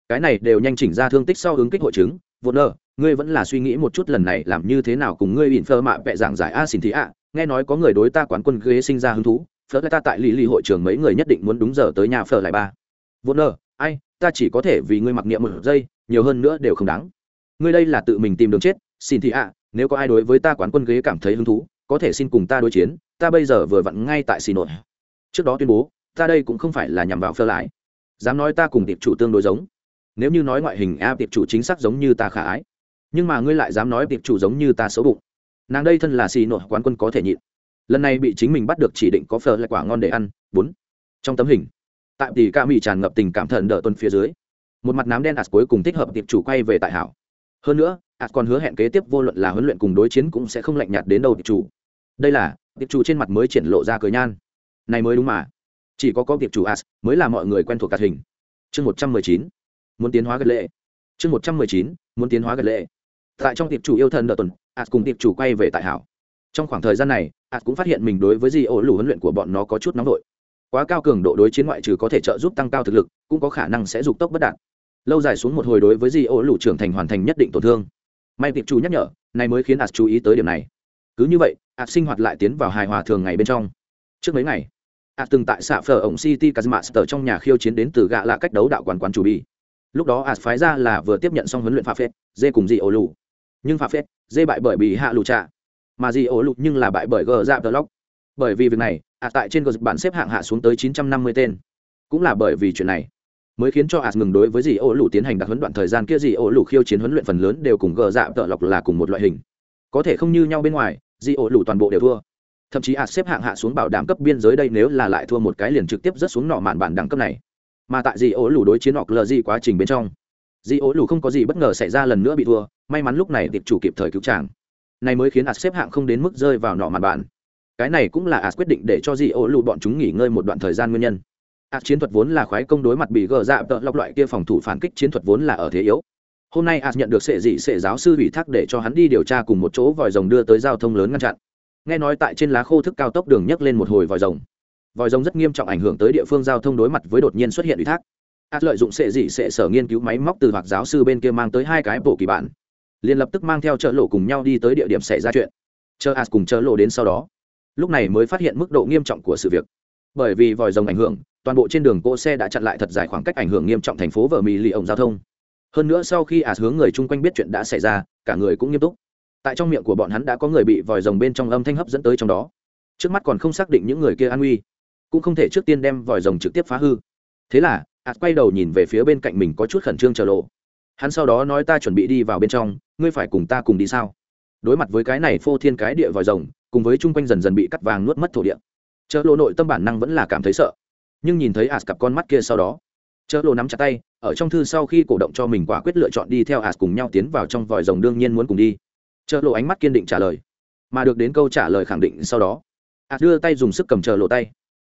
Cái này đều nhanh chỉnh ra thương tích sau ứng kích hội chứng. Vô nơ ngươi vẫn là suy nghĩ một chút lần này làm như thế nào cùng ngươi ỉn phở mạ vẹ giảng giải a xin thị ạ. Nghe nói có người đối ta quán quân ghế sinh ra hứng thú, phở lại ta tại lì lì hội trường mấy người nhất định muốn đúng giờ tới nhà phở lại ba. Vô nơ ai, ta chỉ có thể vì ngươi mặc niệm một giây, nhiều hơn nữa đều không đáng. Ngươi đây là tự mình tìm đường chết xin thị ạ, nếu có ai đối với ta quán quân ghế cảm thấy hứng thú, có thể xin cùng ta đối chiến, ta bây giờ vừa vặn ngay tại xì nội. Trước đó tuyên bố, ta đây cũng không phải là nhằm vào phơ lại dám nói ta cùng tiệp chủ tương đối giống. Nếu như nói ngoại hình a tiệp chủ chính xác giống như ta khả ái. Nhưng mà ngươi lại dám nói tiệp chủ giống như ta xấu bụng. Nàng đây thân là xì nội, quán quân có thể nhịn. Lần này bị chính mình bắt được chỉ định có phở lại quả ngon để ăn. Bốn. Trong tấm hình, tại tỷ ca mỹ tràn ngập tình cảm thần đỡ tuần phía dưới, một mặt nám đen ạt cuối cùng thích hợp tiệp chủ quay về tại hảo. Hơn nữa ạt còn hứa hẹn kế tiếp vô luận là huấn luyện cùng đối chiến cũng sẽ không lạnh nhạt đến đâu, tiệp chủ. Đây là, tiệp chủ trên mặt mới triển lộ ra cười nhan. Này mới đúng mà. Chỉ có có tiệp chủ as, mới là mọi người quen thuộc cạt hình. Chương một trăm mười chín. Muốn tiến hóa gật lệ. Chương một trăm mười chín, muốn tiến hóa gật lệ. Tại trong tiệp chủ yêu thần đợt tuần ạt cùng tiệp chủ quay về tại hảo. Trong khoảng thời gian này ạt cũng phát hiện mình đối với di ổ lù huấn luyện của bọn nó có chút nóng vội. Quá cao cường độ đối chiến ngoại trừ có thể trợ giúp tăng cao thực lực, cũng có khả năng sẽ dục tốc bất đạt. Lâu dài xuống một hồi đối với di ổ lù trưởng thành hoàn thành nhất định tổn thương may tiệp chủ nhắc nhở, này mới khiến ạt chú ý tới điểm này. Cứ như vậy ạt sinh hoạt lại tiến vào hài hòa thường ngày bên trong. Trước mấy ngày ạt từng tại xạ phở ổng city kazmaster trong nhà khiêu chiến đến từ gạ lạ cách đấu đạo quán quán chủ bi lúc đó ạt phái ra là vừa tiếp nhận xong huấn luyện pha phết, dê cùng dị ổ lù. Nhưng pha phết, dê bại bởi bị hạ lù trạ. Mà dị ổ lụ nhưng là bại bởi gờ dạ tờ lóc. Bởi vì việc này ạt tại trên gờ bản xếp hạng hạ xuống tới 950 tên. Cũng là bởi vì chuyện này mới khiến cho ạt ngừng đối với dì ô lù tiến hành đặc huấn đoạn thời gian kia. Dì ô lù khiêu chiến huấn luyện phần lớn đều cùng gờ dạ tợ lọc là cùng một loại hình. Có thể không như nhau bên ngoài dì ô lù toàn bộ đều thua. Thậm chí ạt xếp hạng hạ xuống bảo đảm cấp biên giới đây nếu là lại thua một cái liền trực tiếp rất xuống nọ mạn bản đẳng cấp này. Mà tại dì ô lù đối chiến hoặc lờ gì quá trình bên trong dì ô lù không có gì bất ngờ xảy ra lần nữa bị thua, may mắn lúc này tiệp chủ kịp thời cứu tràng này mới khiến ạt xếp hạng không đến mức rơi vào nọ màn bản. Cái này cũng là ạt quyết định để cho dì ô lù bọn chúng nghỉ ngơi một đoạn thời gian nguyên nhân ạt chiến thuật vốn là khoái công đối mặt bị gờ dạ tợ lọc loại kia phòng thủ phản kích chiến thuật vốn là ở thế yếu. Hôm nay ạt nhận được sệ dị sệ giáo sư ủy thác để cho hắn đi điều tra cùng một chỗ vòi rồng đưa tới giao thông lớn ngăn chặn. Nghe nói tại trên lá khô thức cao tốc đường nhấc lên một hồi vòi rồng. Vòi rồng rất nghiêm trọng ảnh hưởng tới địa phương giao thông đối mặt với đột nhiên xuất hiện ủy thác. Ạt lợi dụng sệ dị sệ sở nghiên cứu máy móc từ hoặc giáo sư bên kia mang tới hai cái bộ kỳ bản. Liền lập tức mang theo chợ lộ cùng nhau đi tới địa điểm xảy ra chuyện. Chờ ạt cùng chợ lộ đến sau đó. Lúc này mới phát hiện mức độ nghiêm trọng của sự việc. Bởi vì vòi rồng ảnh hưởng toàn bộ trên đường cỗ xe đã chặn lại thật dài khoảng cách ảnh hưởng nghiêm trọng thành phố vợ mỹ lì ổng giao thông. Hơn nữa sau khi ả hướng người chung quanh biết chuyện đã xảy ra, cả người cũng nghiêm túc. Tại trong miệng của bọn hắn đã có người bị vòi rồng bên trong âm thanh hấp dẫn tới trong đó. Trước mắt còn không xác định những người kia an nguy cũng không thể trước tiên đem vòi rồng trực tiếp phá hư. Thế là ạt quay đầu nhìn về phía bên cạnh mình có chút khẩn trương chờ lộ. Hắn sau đó nói ta chuẩn bị đi vào bên trong, ngươi phải cùng ta cùng đi sao? Đối mặt với cái này phô thiên cái địa vòi rồng, cùng với chung quanh dần dần bị cắt vàng nuốt mất thổ địa. Chợ lộ nội tâm bản năng vẫn là cảm thấy sợ nhưng nhìn thấy as cặp con mắt kia sau đó chợ lộ nắm chặt tay, ở trong thư sau khi cổ động cho mình quả quyết lựa chọn đi theo as cùng nhau tiến vào trong vòi rồng đương nhiên muốn cùng đi. Chợ lộ ánh mắt kiên định trả lời. Mà được đến câu trả lời khẳng định sau đó as đưa tay dùng sức cầm chợ lộ tay.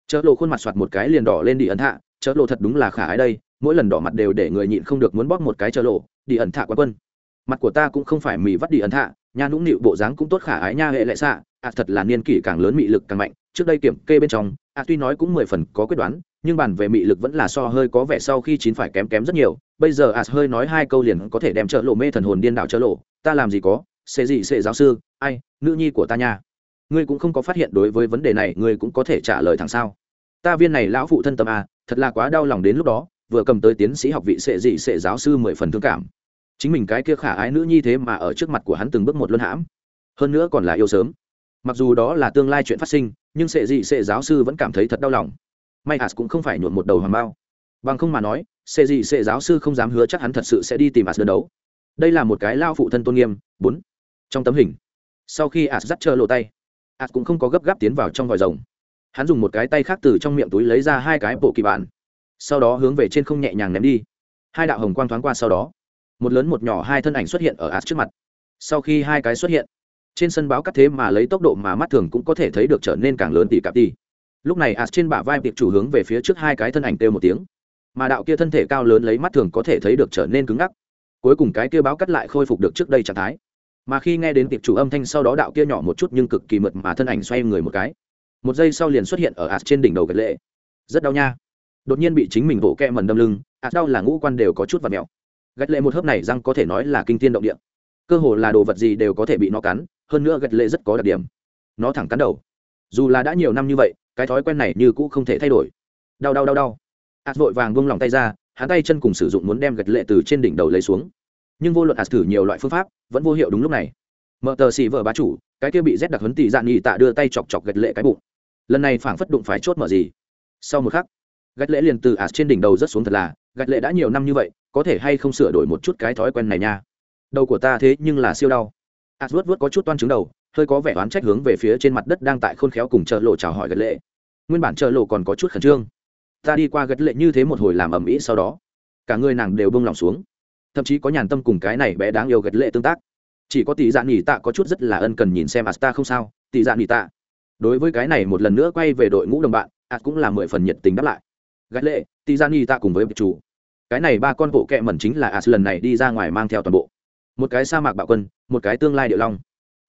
Chợ lộ khuôn mặt soạt một cái liền đỏ lên đi ấn hạ chợ lộ thật đúng là khả ái đây, mỗi lần đỏ mặt đều để người nhịn không được muốn bóp một cái chợ lộ đi ẩn thạ quá quân. Mặt của ta cũng không phải mì vắt đi ẩn thạ, nha nũng nịu bộ dáng cũng tốt khả ái nha hệ lệ xạ ạt thật là niên kỷ càng lớn mị lực càng mạnh trước đây kiểm kê bên trong ạt tuy nói cũng mười phần có quyết đoán, nhưng bàn về mị lực vẫn là so hơi có vẻ sau khi chín phải kém kém rất nhiều. Bây giờ à hơi nói hai câu liền có thể đem trợ lộ mê thần hồn điên đạo trợ lộ. Ta làm gì có? Sẽ gì sẽ giáo sư, ai? Nữ nhi của ta nha. Ngươi cũng không có phát hiện đối với vấn đề này, ngươi cũng có thể trả lời thẳng sao? Ta viên này lão phụ thân tâm a, thật là quá đau lòng đến lúc đó, vừa cầm tới tiến sĩ học vị sệ dị sệ giáo sư mười phần thương cảm. Chính mình cái kia khả ái nữ nhi thế mà ở trước mặt của hắn từng bước một luân hãm. Hơn nữa còn là yêu sớm mặc dù đó là tương lai chuyện phát sinh, nhưng sệ dị sệ giáo sư vẫn cảm thấy thật đau lòng. May as cũng không phải nhuộm một đầu hoàng bao. Bằng không mà nói, sệ dị sệ giáo sư không dám hứa chắc hắn thật sự sẽ đi tìm as đơn đấu. Đây là một cái lao phụ thân tôn nghiêm. Bốn. Trong tấm hình. Sau khi as dắt trơ lộ tay as cũng không có gấp gáp tiến vào trong vòi rồng. Hắn dùng một cái tay khác từ trong miệng túi lấy ra hai cái bộ kỳ bản. Sau đó hướng về trên không nhẹ nhàng ném đi. Hai đạo hồng quang thoáng qua sau đó. Một lớn một nhỏ hai thân ảnh xuất hiện ở as trước mặt. Sau khi hai cái xuất hiện trên sân báo cắt thế mà lấy tốc độ mà mắt thường cũng có thể thấy được trở nên càng lớn tỷ cạp tỷ. lúc này as trên bả vai tiệp chủ hướng về phía trước hai cái thân ảnh kêu một tiếng. Mà đạo kia thân thể cao lớn lấy mắt thường có thể thấy được trở nên cứng ngắc. Cuối cùng cái kia báo cắt lại khôi phục được trước đây trạng thái. Mà khi nghe đến tiệp chủ âm thanh sau đó đạo kia nhỏ một chút nhưng cực kỳ mượt mà thân ảnh xoay người một cái. Một giây sau liền xuất hiện ở as trên đỉnh đầu gật lệ. Rất đau nha. Đột nhiên bị chính mình vỗ kẹ mần đâm lưng as đau là ngũ quan đều có chút và mèo gật lệ một hớp này răng có thể nói là kinh tiên động địa. Cơ hồ là đồ vật gì đều có thể bị nó cắn hơn nữa gật lệ rất có đặc điểm. Nó thẳng cắn đầu. Dù là đã nhiều năm như vậy, cái thói quen này như cũ không thể thay đổi. Đau đau đau đau. Ạt vội vàng buông lòng tay ra, hắn tay chân cùng sử dụng muốn đem gật lệ từ trên đỉnh đầu lấy xuống. Nhưng vô luận ạt thử nhiều loại phương pháp, vẫn vô hiệu đúng lúc này. Mở tờ xì vợ bá chủ, cái kia bị rét đặc hấn tị dạn nhị tạ đưa tay chọc chọc gật lệ cái bụng. Lần này phảng phất đụng phải chốt mở gì. Sau một khắc, gạch lệ liền từ ạt trên đỉnh đầu rất xuống thật là, gạch lệ đã nhiều năm như vậy, có thể hay không sửa đổi một chút cái thói quen này nha? Đầu của ta thế nhưng là siêu đau ạt vuốt vuốt có chút toan trứng đầu, hơi có vẻ oán trách hướng về phía trên mặt đất đang tại khôn khéo cùng chợ lộ chào hỏi gật lệ. Nguyên bản chợ lộ còn có chút khẩn trương. Ta đi qua gật lệ như thế một hồi làm ầm ĩ sau đó, cả người nàng đều bông lòng xuống. Thậm chí có nhàn tâm cùng cái này bé đáng yêu gật lệ tương tác. Chỉ có tỷ dạ nghỉ tạ có chút rất là ân cần nhìn xem asta không sao. Tỷ dạ nghỉ tạ. Đối với cái này một lần nữa quay về đội ngũ đồng bạn ạt cũng là mười phần nhiệt tình đáp lại. Gật lệ, tỷ dạ nghỉ tạ cùng với chủ. Cái này ba con bộ kẹ mẩn chính là ạt lần này đi ra ngoài mang theo toàn bộ. Một cái sa mạc bạo quân một cái tương lai địa long.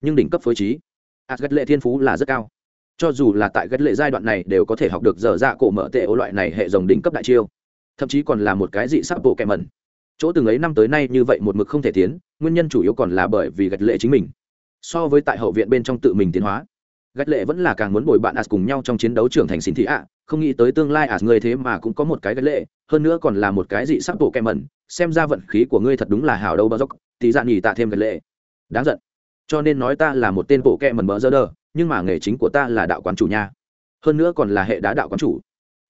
Nhưng đỉnh cấp phối trí ạt gạch lệ thiên phú là rất cao. Cho dù là tại gạch lệ giai đoạn này đều có thể học được dở dạ cổ mở tệ ô loại này hệ dòng đỉnh cấp đại chiêu. Thậm chí còn là một cái dị sắc bộ kẹ mẩn. Chỗ từng ấy năm tới nay như vậy một mực không thể tiến, nguyên nhân chủ yếu còn là bởi vì gạch lệ chính mình. So với tại hậu viện bên trong tự mình tiến hóa gạch lệ vẫn là càng muốn bồi bạn as cùng nhau trong chiến đấu trưởng thành xin thị ạ. Không nghĩ tới tương lai as người thế mà cũng có một cái gạch lệ, hơn nữa còn là một cái dị sắc bộ kẹ mẩn. Xem ra vận khí của ngươi thật đúng là hào đâu bao dốc. Thì dạn nhì tạ thêm gạch lệ đáng giận. Cho nên nói ta là một tên bộ kem mần bờ dơ đờ, nhưng mà nghề chính của ta là đạo quán chủ nha. Hơn nữa còn là hệ đá đạo quán chủ.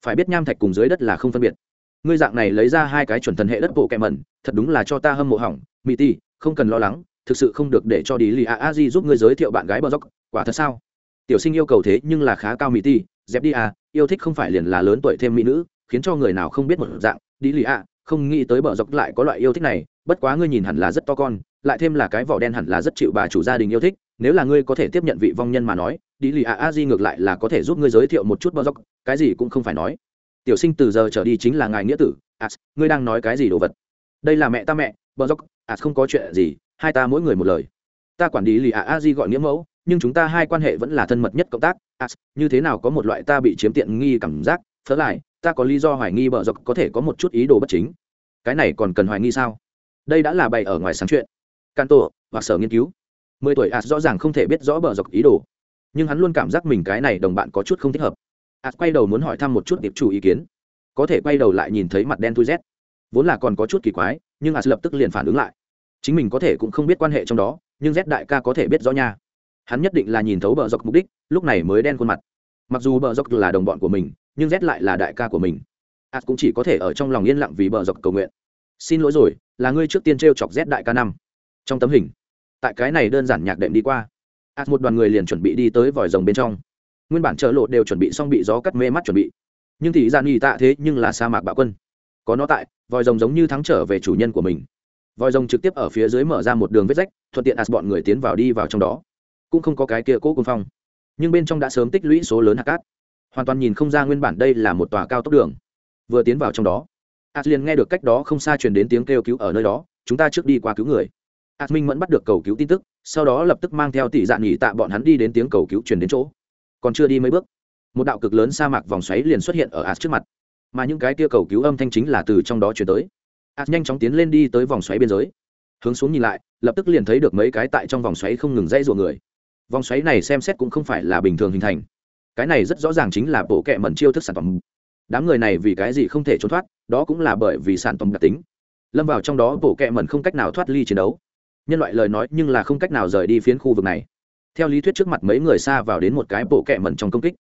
Phải biết nham thạch cùng dưới đất là không phân biệt. Ngươi dạng này lấy ra hai cái chuẩn thần hệ đất bộ kẹ mẩn, thật đúng là cho ta hâm mộ hỏng. Mỹ ti không cần lo lắng, thực sự không được để cho đi lì a a di giúp ngươi giới thiệu bạn gái bờ dốc. Quả thật sao? Tiểu sinh yêu cầu thế nhưng là khá cao mỹ ti dẹp đi à yêu thích không phải liền là lớn tuổi thêm mỹ nữ, khiến cho người nào không biết một dạng. Đi lì a, không nghĩ tới bờ dốc lại có loại yêu thích này, bất quá ngươi nhìn hẳn là rất to con lại thêm là cái vỏ đen hẳn là rất chịu bà chủ gia đình yêu thích, nếu là ngươi có thể tiếp nhận vị vong nhân mà nói, đi lì a a di ngược lại là có thể giúp ngươi giới thiệu một chút bờ dốc, cái gì cũng không phải nói. Tiểu sinh từ giờ trở đi chính là ngài nghĩa tử as ngươi đang nói cái gì đồ vật? Đây là mẹ ta mẹ, bờ dốc as không có chuyện gì, hai ta mỗi người một lời. Ta quản lý lì a a di gọi nghĩa mẫu, nhưng chúng ta hai quan hệ vẫn là thân mật nhất cộng tác as như thế nào có một loại ta bị chiếm tiện nghi cảm giác, phớ lại, ta có lý do hoài nghi bờ dốc có thể có một chút ý đồ bất chính. Cái này còn cần hoài nghi sao? Đây đã là bày ở ngoài sáng chuyện can tổ hoặc sở nghiên cứu. Mười tuổi as rõ ràng không thể biết rõ bờ dọc ý đồ. Nhưng hắn luôn cảm giác mình cái này đồng bạn có chút không thích hợp. Ạt quay đầu muốn hỏi thăm một chút tiệp chủ ý kiến. Có thể quay đầu lại nhìn thấy mặt đen thui rét. Vốn là còn có chút kỳ quái, nhưng ạt lập tức liền phản ứng lại. Chính mình có thể cũng không biết quan hệ trong đó, nhưng rét đại ca có thể biết rõ nha. Hắn nhất định là nhìn thấu bờ dọc mục đích, lúc này mới đen khuôn mặt. Mặc dù bờ dọc là đồng bọn của mình, nhưng rét lại là đại ca của mình. Ạt cũng chỉ có thể ở trong lòng yên lặng vì bờ dọc cầu nguyện. Xin lỗi rồi, là ngươi trước tiên t r e o chọc rét đại ca năm trong tấm hình. Tại cái này đơn giản nhạc đệm đi qua ạt một đoàn người liền chuẩn bị đi tới vòi rồng bên trong. Nguyên bản chợ lộ đều chuẩn bị xong bị gió cắt mê mắt chuẩn bị. Nhưng thì gian nghi tạ thế nhưng là sa mạc bạo quân. Có nó tại, vòi rồng giống như thắng trở về chủ nhân của mình. Vòi rồng trực tiếp ở phía dưới mở ra một đường vết rách, thuận tiện as bọn người tiến vào đi vào trong đó. Cũng không có cái kia cố cung phong. Nhưng bên trong đã sớm tích lũy số lớn hạt cát. Hoàn toàn nhìn không ra nguyên bản đây là một tòa cao tốc đường. Vừa tiến vào trong đó, as liền nghe được cách đó không xa truyền đến tiếng kêu cứu ở nơi đó, chúng ta trước đi qua cứu người. Át minh vẫn bắt được cầu cứu tin tức, sau đó lập tức mang theo tỷ dạng nghỉ tạ bọn hắn đi đến tiếng cầu cứu truyền đến chỗ. Còn chưa đi mấy bước, một đạo cực lớn sa mạc vòng xoáy liền xuất hiện ở Át trước mặt. Mà những cái kia cầu cứu âm thanh chính là từ trong đó chuyển tới. Át nhanh chóng tiến lên đi tới vòng xoáy biên giới. Hướng xuống nhìn lại, lập tức liền thấy được mấy cái tại trong vòng xoáy không ngừng dãy rủa người. Vòng xoáy này xem xét cũng không phải là bình thường hình thành. Cái này rất rõ ràng chính là bộ kệ mẩn chiêu thức sản phẩm. Đám người này vì cái gì không thể trốn thoát, đó cũng là bởi vì sản phẩm đặc tính. Lâm vào trong đó, bộ kệ mẩn không cách nào thoát ly chiến đấu nhân loại lời nói nhưng là không cách nào rời đi phiến khu vực này. Theo lý thuyết trước mặt mấy người xa vào đến một cái bộ kẹ mẩn trong công kích.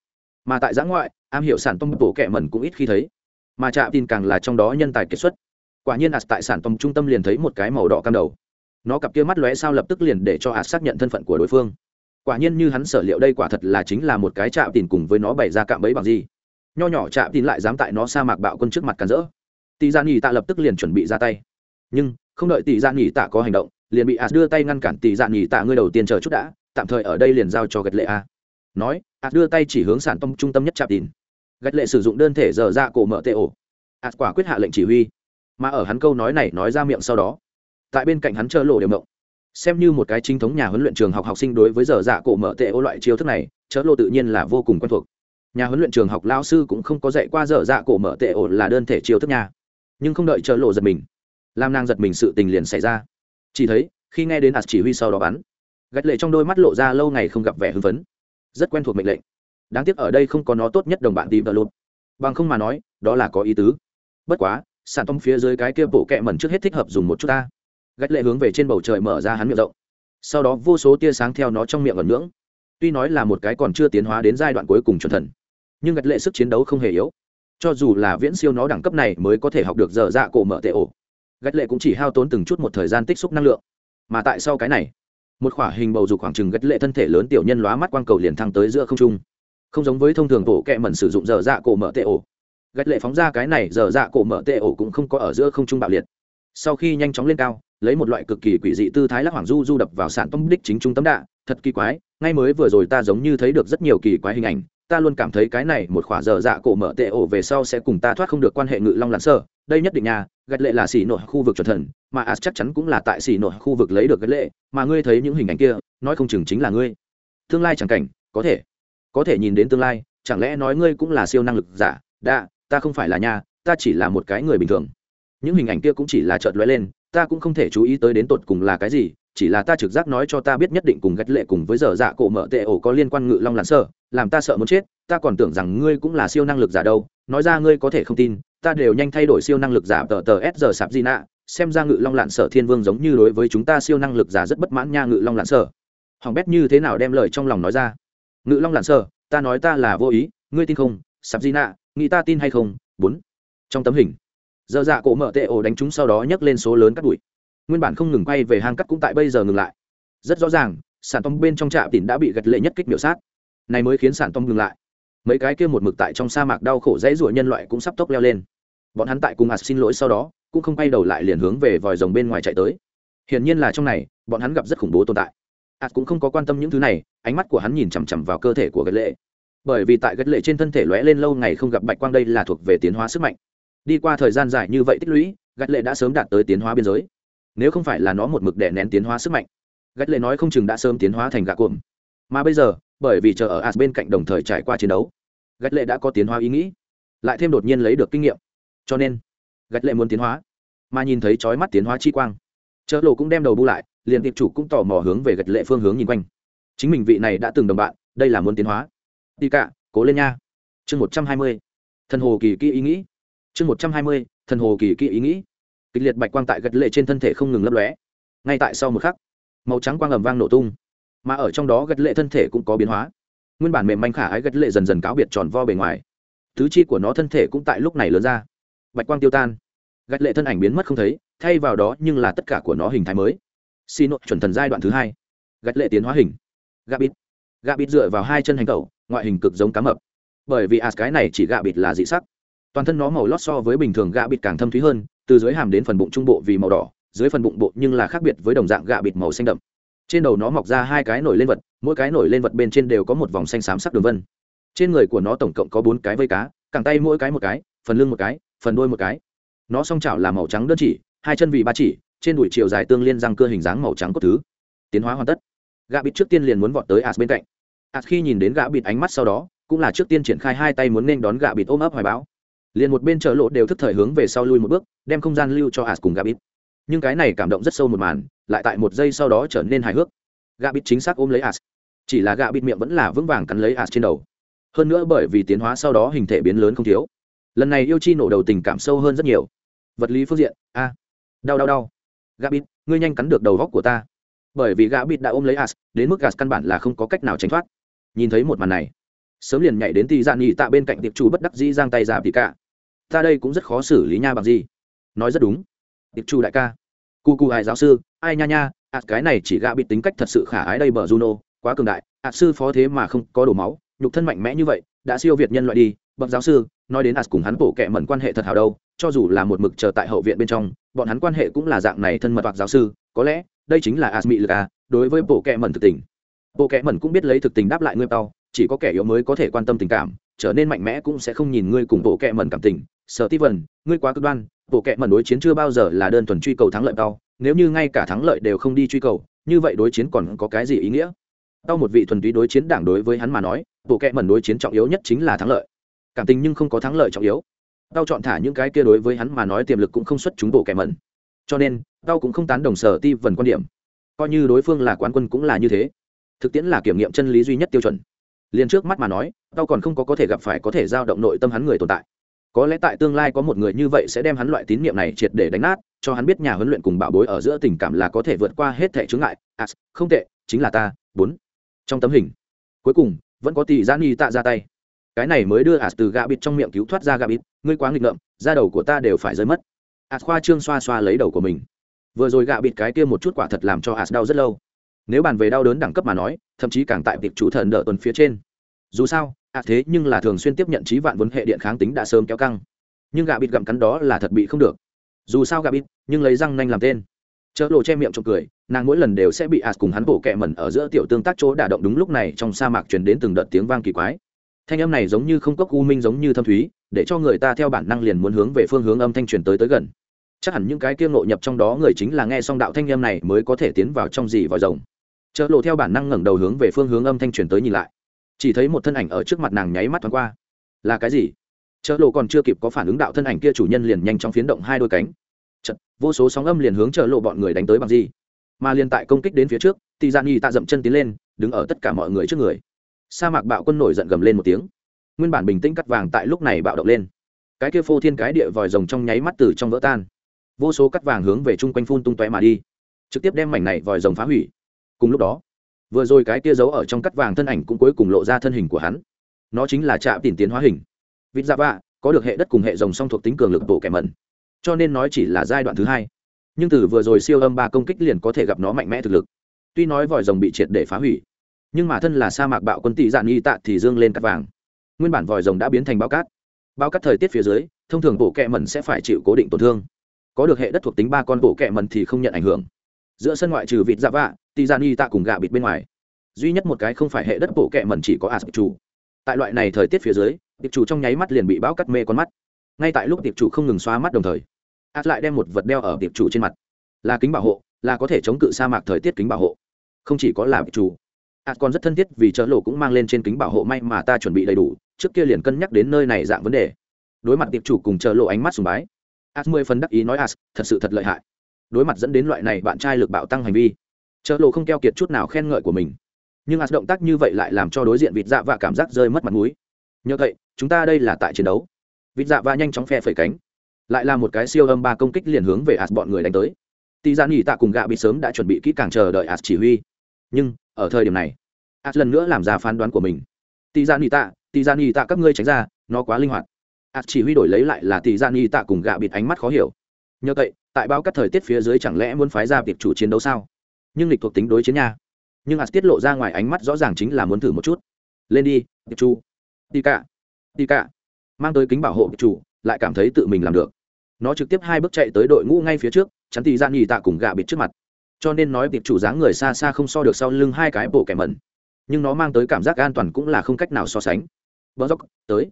Mà tại giã ngoại, am hiểu sản tông bộ kẹ mẩn cũng ít khi thấy. Mà trạm tin càng là trong đó nhân tài kiệt xuất. Quả nhiên ạt tại sản tông trung tâm liền thấy một cái màu đỏ cam đầu. Nó cặp kia mắt lóe sao lập tức liền để cho ạt xác nhận thân phận của đối phương. Quả nhiên như hắn sở liệu đây quả thật là chính là một cái trạm tin cùng với nó bày ra cạm bẫy bằng gì. Nho nhỏ trạm tin lại dám tại nó sa mạc bạo quân trước mặt càn rỡ. Tỷ dạ gia nghỉ tạ lập tức liền chuẩn bị ra tay. Nhưng, không đợi tỷ dạ gia nghỉ tạ có hành động liền bị ạt đưa tay ngăn cản tỷ gia nghỉ tạ ngươi đầu tiên chờ chút đã, tạm thời ở đây liền giao cho gạch lệ a. Nói ạt đưa tay chỉ hướng sản tâm trung tâm nhất chạm tín gạch lệ sử dụng đơn thể dở dạ ra cổ mở tệ ổ. Ạt quả quyết hạ lệnh chỉ huy. Mà ở hắn câu nói này nói ra miệng sau đó, tại bên cạnh hắn chờ lộ đều mộng xem như một cái chính thống nhà huấn luyện trường học học sinh đối với giờ dạ cổ mở tệ ô loại chiêu thức này, chớ lộ tự nhiên là vô cùng quen thuộc. Nhà huấn luyện trường học lao sư cũng không có dạy qua giờ dạ cổ mở tệ ổ là đơn thể chiêu thức nhà nhưng không đợi chớ lộ giật mình, làm nàng giật mình sự tình liền xảy ra chỉ thấy, khi nghe đến ạt chỉ huy sau đó bắn, gạch lệ trong đôi mắt lộ ra lâu ngày không gặp vẻ hưng phấn. Rất quen thuộc mệnh lệnh. Đáng tiếc ở đây không có nó tốt nhất đồng bạn tìm tờ lụt bằng không mà nói, đó là có ý tứ. Bất quá sản tông phía dưới cái kia bộ kẹ mẩn trước hết thích hợp dùng một chút ta. Gạch lệ hướng về trên bầu trời mở ra hắn miệng rộng. Sau đó vô số tia sáng theo nó trong miệng ẩn ngưỡng. Tuy nói là một cái còn chưa tiến hóa đến giai đoạn cuối cùng chuẩn thần, nhưng gạch lệ sức chiến đấu không hề yếu. Cho dù là viễn siêu nó đẳng cấp này mới có thể học được dở dạ cổ mở tệ ổ gạch lệ cũng chỉ hao tốn từng chút một thời gian tích xúc năng lượng. Mà tại sau cái này, một khỏa hình bầu dục khoảng trừng gạch lệ thân thể lớn tiểu nhân lóa mắt quang cầu liền thăng tới giữa không trung. Không giống với thông thường tổ kẹ mẩn sử dụng dở dạ cổ mở tệ ổ. Gạch lệ phóng ra cái này dở dạ cổ mở tệ ổ cũng không có ở giữa không trung bạo liệt. Sau khi nhanh chóng lên cao, lấy một loại cực kỳ quỷ dị tư thái lắc hoàng du du đập vào sàn tông đích chính trung tâm đạ, thật kỳ quái, ngay mới vừa rồi ta giống như thấy được rất nhiều kỳ quái hình ảnh, ta luôn cảm thấy cái này một khỏa dở dạ cổ mở tệ ổ về sau sẽ cùng ta thoát không được quan hệ ngự long lặn sơ đây nhất định nhà gạch lệ là xỉ nội khu vực chuẩn thần, mà as chắc chắn cũng là tại xỉ nội khu vực lấy được gạch lệ, mà ngươi thấy những hình ảnh kia, nói không chừng chính là ngươi. Tương lai chẳng cảnh, có thể. Có thể nhìn đến tương lai, chẳng lẽ nói ngươi cũng là siêu năng lực giả? Đa ta không phải là nhà ta chỉ là một cái người bình thường. Những hình ảnh kia cũng chỉ là chợt lóe lên, ta cũng không thể chú ý tới đến tột cùng là cái gì, chỉ là ta trực giác nói cho ta biết nhất định cùng gạch lệ cùng với giờ dạ cổ mở tệ ổ có liên quan ngự long lặn sợ làm ta sợ muốn chết, ta còn tưởng rằng ngươi cũng là siêu năng lực giả đâu, nói ra ngươi có thể không tin ta đều nhanh thay đổi siêu năng lực giả tờ tờ s giờ sạp di nạ xem ra ngự long lạn sở thiên vương giống như đối với chúng ta siêu năng lực giả rất bất mãn nha ngự long lạn sở. Hoàng bét như thế nào đem lời trong lòng nói ra? Ngự long lạn sở, ta nói ta là vô ý, ngươi tin không? Sạp di nạ nghĩ ta tin hay không? Bốn. Trong tấm hình. Giờ dạ cổ mở tệ ổ đánh chúng sau đó nhấc lên số lớn cắt đùi nguyên bản không ngừng quay về hang cắt cũng tại bây giờ ngừng lại. Rất rõ ràng sản tông bên trong trạm tỉn đã bị gật lệ nhất kích biểu sát. Này mới khiến sản tông ngừng lại mấy cái kia một mực tại trong sa mạc đau khổ dãy ruộng nhân loại cũng sắp tốc leo lên. Bọn hắn tại cùng ạt xin lỗi sau đó, cũng không quay đầu lại liền hướng về vòi rồng bên ngoài chạy tới. Hiển nhiên là trong này, bọn hắn gặp rất khủng bố tồn tại. Ạt cũng không có quan tâm những thứ này, ánh mắt của hắn nhìn chằm chằm vào cơ thể của gật lệ. Bởi vì tại gật lệ trên thân thể lóe lên lâu ngày không gặp bạch quang đây là thuộc về tiến hóa sức mạnh. Đi qua thời gian dài như vậy tích lũy, gật lệ đã sớm đạt tới tiến hóa biên giới. Nếu không phải là nó một mực đè nén tiến hóa sức mạnh gạch lệ nói không chừng đã sớm tiến hóa thành gạ cuồng mà bây giờ, bởi vì chờ ở as bên cạnh đồng thời trải qua chiến đấu gạch lệ đã có tiến hóa ý nghĩ, lại thêm đột nhiên lấy được kinh nghiệm. Cho nên, gạch lệ muốn tiến hóa, mà nhìn thấy trói mắt tiến hóa chi quang chợ lộ cũng đem đầu bu lại, liền tiệp chủ cũng tò mò hướng về gạch lệ phương hướng nhìn quanh. Chính mình vị này đã từng đồng bạn, đây là muốn tiến hóa. Đi cả, cố lên nha. Chương một trăm hai mươi, thần hồ kỳ kỹ ý nghĩ. Chương một trăm hai mươi, thần hồ kỳ kỹ ý nghĩ. Kịch liệt bạch quang tại gạch lệ trên thân thể không ngừng lấp lóe. Ngay tại sau một khắc, màu trắng quang ầm vang nổ tung, mà ở trong đó gạch lệ thân thể cũng có biến hóa nguyên bản mềm manh khả ái gật lệ dần dần cáo biệt tròn vo bề ngoài. Tứ chi của nó thân thể cũng tại lúc này lớn ra. Bạch quang tiêu tan. Gạch lệ thân ảnh biến mất không thấy, thay vào đó nhưng là tất cả của nó hình thái mới. Xin nội chuẩn thần giai đoạn thứ hai. Gạch lệ tiến hóa hình. Gà bít gà bít dựa vào hai chân hành tẩu, ngoại hình cực giống cá mập. Bởi vì as cái này chỉ gà bịt là dị sắc. Toàn thân nó màu lót so với bình thường gạ bịt càng thâm thúy hơn, từ dưới hàm đến phần bụng trung bộ vì màu đỏ, dưới phần bụng bộ nhưng là khác biệt với đồng dạng gạ bịt màu xanh đậm. Trên đầu nó mọc ra hai cái nổi lên vật mỗi cái nổi lên vật bên trên đều có một vòng xanh xám sắc đường vân. Trên người của nó tổng cộng có bốn cái vây cá, cẳng tay mỗi cái một cái, phần lưng một cái, phần đuôi một cái. Nó song chảo là màu trắng đơn chỉ, hai chân vì ba chỉ, trên đùi chiều dài tương liên răng cơ hình dáng màu trắng cốt thứ. Tiến hóa hoàn tất. Gạ bịt trước tiên liền muốn vọt tới as bên cạnh. As khi nhìn đến gạ bịt ánh mắt sau đó, cũng là trước tiên triển khai hai tay muốn nên đón gạ bịt ôm ấp hoài báo liền một bên chợ lộ đều thức thời hướng về sau lui một bước, đem không gian lưu cho as cùng gabit nhưng cái này cảm động rất sâu một màn, lại tại một giây sau đó trở nên hài hước. Gabit chính xác ôm lấy as chỉ là gabit miệng vẫn là vững vàng cắn lấy ạt trên đầu. Hơn nữa bởi vì tiến hóa sau đó hình thể biến lớn không thiếu. Lần này yêu chi nổ đầu tình cảm sâu hơn rất nhiều. Vật lý phương diện, a, đau đau đau. Gabit ngươi nhanh cắn được đầu góc của ta. Bởi vì gabit đã ôm lấy ạt đến mức gạt căn bản là không có cách nào tránh thoát. Nhìn thấy một màn này, sớm liền nhảy đến tì dạn nhị tạ bên cạnh tiệp chủ bất đắc dĩ giang tay ra tì cả ta đây cũng rất khó xử lý nha bằng gì. Nói rất đúng. Tiệp chủ đại ca. Cu cu ai giáo sư, ai nha nha ạt cái này chỉ gạ bịt tính cách thật sự khả ái đây bờ juno quá cường đại ạt sư phó thế mà không có đổ máu nhục thân mạnh mẽ như vậy đã siêu việt nhân loại đi bậc giáo sư nói đến ạt cùng hắn bổ kệ mẩn quan hệ thật hào đâu cho dù là một mực chờ tại hậu viện bên trong bọn hắn quan hệ cũng là dạng này thân mật hoặc giáo sư có lẽ đây chính là ạt mị lực à đối với bộ kệ mẩn thực tình. Bộ kệ mẩn cũng biết lấy thực tình đáp lại ngươi tao chỉ có kẻ yếu mới có thể quan tâm tình cảm trở nên mạnh mẽ cũng sẽ không nhìn ngươi cùng bộ kệ mẩn cảm tình. Sở ti vần ngươi quá cực đoan bộ kệ mẩn đối chiến chưa bao giờ là đơn thuần truy cầu thắng lợi tao, nếu như ngay cả thắng lợi đều không đi truy cầu như vậy đối chiến còn có cái gì ý nghĩa? Tao một vị thuần túy đối chiến đảng đối với hắn mà nói bộ kệ mẩn đối chiến trọng yếu nhất chính là thắng lợi. Cảm tình nhưng không có thắng lợi trọng yếu. Tao chọn thả những cái kia đối với hắn mà nói tiềm lực cũng không xuất chúng bộ kệ mẩn. Cho nên tao cũng không tán đồng sở ti vần quan điểm. Coi như đối phương là quán quân cũng là như thế. Thực tiễn là kiểm nghiệm chân lý duy nhất tiêu chuẩn. Liền trước mắt mà nói tao còn không có có thể gặp phải có thể giao động nội tâm hắn người tồn tại. Có lẽ tại tương lai có một người như vậy sẽ đem hắn loại tín nhiệm này triệt để đánh nát cho hắn biết nhà huấn luyện cùng bảo bối ở giữa tình cảm là có thể vượt qua hết thẻ chướng ngại. À, không tệ chính là ta bốn trong tấm hình. Cuối cùng, vẫn có tỷ gian y tạ ra tay. Cái này mới đưa ạt từ gạ bịt trong miệng cứu thoát ra gạ bịt. Ngươi quá nghịch ngợm, da đầu của ta đều phải rơi mất. Ạt khoa trương xoa xoa lấy đầu của mình. Vừa rồi gạ bịt cái kia một chút quả thật làm cho ạt đau rất lâu. Nếu bàn về đau đớn đẳng cấp mà nói, thậm chí càng tại việc chủ thần đỡ tuần phía trên. Dù sao ạt thế nhưng là thường xuyên tiếp nhận trí vạn vốn hệ điện kháng tính đã sớm kéo căng. Nhưng gạ bịt gặm cắn đó là thật bị không được. Dù sao gạ bịt, nhưng lấy răng nanh làm tên chợ lộ che miệng trộm cười, nàng mỗi lần đều sẽ bị ạt cùng hắn bổ kẹ mẩn ở giữa tiểu tương tác chỗ đả động đúng lúc này trong sa mạc truyền đến từng đợt tiếng vang kỳ quái. Thanh âm này giống như không cốc u minh, giống như thâm thúy, để cho người ta theo bản năng liền muốn hướng về phương hướng âm thanh truyền tới tới gần. Chắc hẳn những cái kia ngộ nhập trong đó người chính là nghe xong đạo thanh âm này mới có thể tiến vào trong gì vòi rồng. Chợ lộ theo bản năng ngẩng đầu hướng về phương hướng âm thanh truyền tới nhìn lại. Chỉ thấy một thân ảnh ở trước mặt nàng nháy mắt thoáng qua. Là cái gì? Chợ lộ còn chưa kịp có phản ứng đạo thân ảnh kia chủ nhân liền nhanh chóng phiến động hai đôi cánh. Chật, vô số sóng âm liền hướng chợ lộ bọn người đánh tới bằng gì. Mà liền tại công kích đến phía trước thì gian dạ nghi tạ dậm chân tiến lên đứng ở tất cả mọi người trước người. Sa mạc bạo quân nổi giận gầm lên một tiếng. Nguyên bản bình tĩnh cắt vàng tại lúc này bạo động lên. Cái kia phô thiên cái địa vòi rồng trong nháy mắt từ trong vỡ tan. Vô số cắt vàng hướng về chung quanh phun tung tóe mà đi. Trực tiếp đem mảnh này vòi rồng phá hủy. Cùng lúc đó vừa rồi cái kia giấu ở trong cắt vàng thân ảnh cũng cuối cùng lộ ra thân hình của hắn. Nó chính là trạm tìm tiến hóa hình. Vịt dạ vạ có được hệ đất cùng hệ rồng song thuộc tính cường lực bộ kẻ mẩn cho nên nói chỉ là giai đoạn thứ hai. Nhưng từ vừa rồi siêu âm ba công kích liền có thể gặp nó mạnh mẽ thực lực. Tuy nói vòi rồng bị triệt để phá hủy, nhưng mà thân là sa mạc bạo quân tỷ dạn y tạ thì dương lên cắt vàng. Nguyên bản vòi rồng đã biến thành bao cát. Bao cát thời tiết phía dưới, thông thường bộ kẹ mẩn sẽ phải chịu cố định tổn thương. Có được hệ đất thuộc tính ba con bộ kẹ mẩn thì không nhận ảnh hưởng. Giữa sân ngoại trừ vịt dạ vạ, tỷ dạn y tạ cùng gạ bịt bên ngoài. Duy nhất một cái không phải hệ đất bộ kẹ mẩn chỉ có as chủ. Tại loại này thời tiết phía dưới, tiệp chủ trong nháy mắt liền bị bão cắt mê con mắt ngay tại lúc tiệp chủ không ngừng xóa mắt đồng thời, át lại đem một vật đeo ở tiệp chủ trên mặt. Là kính bảo hộ, là có thể chống cự sa mạc thời tiết kính bảo hộ. Không chỉ có là tiệp chủ. Át còn rất thân thiết vì chợ lộ cũng mang lên trên kính bảo hộ may mà ta chuẩn bị đầy đủ, trước kia liền cân nhắc đến nơi này dạng vấn đề. Đối mặt tiệp chủ cùng chợ lộ ánh mắt sùng bái, át mười phần đắc ý nói, át, thật sự thật lợi hại. Đối mặt dẫn đến loại này bạn trai lực bạo tăng hành vi, chợ lộ không keo kiệt chút nào khen ngợi của mình. Nhưng as động tác như vậy lại làm cho đối diện vịt dạ và cảm giác rơi mất mặt mũi. Nhờ vậy chúng ta đây là tại chiến đấu vịt dạ và nhanh chóng phe phẩy cánh. Lại là một cái siêu âm ba công kích liền hướng về ạt bọn người đánh tới. Tì dạ gian nghỉ tạ cùng gạ bị sớm đã chuẩn bị kỹ càng chờ đợi ạt chỉ huy. Nhưng, ở thời điểm này ạt lần nữa làm ra phán đoán của mình. Tì dạ gian nghỉ tạ, tì dạ gian nghỉ tạ các ngươi tránh ra, nó quá linh hoạt. Ạt chỉ huy đổi lấy lại là tì gian nghỉ tạ cùng gạ bịt ánh mắt khó hiểu. Nhờ vậy, tại bao các thời tiết phía dưới chẳng lẽ muốn phái ra việc chủ chiến đấu sao? Nhưng lịch thuộc tính đối chiến nha. Nhưng ạt tiết lộ ra ngoài ánh mắt rõ ràng chính là muốn thử một chút. Lên đi tiệp chu tì cả tì cả mang tới kính bảo hộ chủ, lại cảm thấy tự mình làm được. Nó trực tiếp hai bước chạy tới đội ngũ ngay phía trước, chắn tì gian nhì tạ cùng gạ bịt trước mặt. Cho nên nói việc chủ dáng người xa xa không so được sau lưng hai cái bộ kẻ mẩn. Nhưng nó mang tới cảm giác an toàn cũng là không cách nào so sánh. Bờ dốc tới.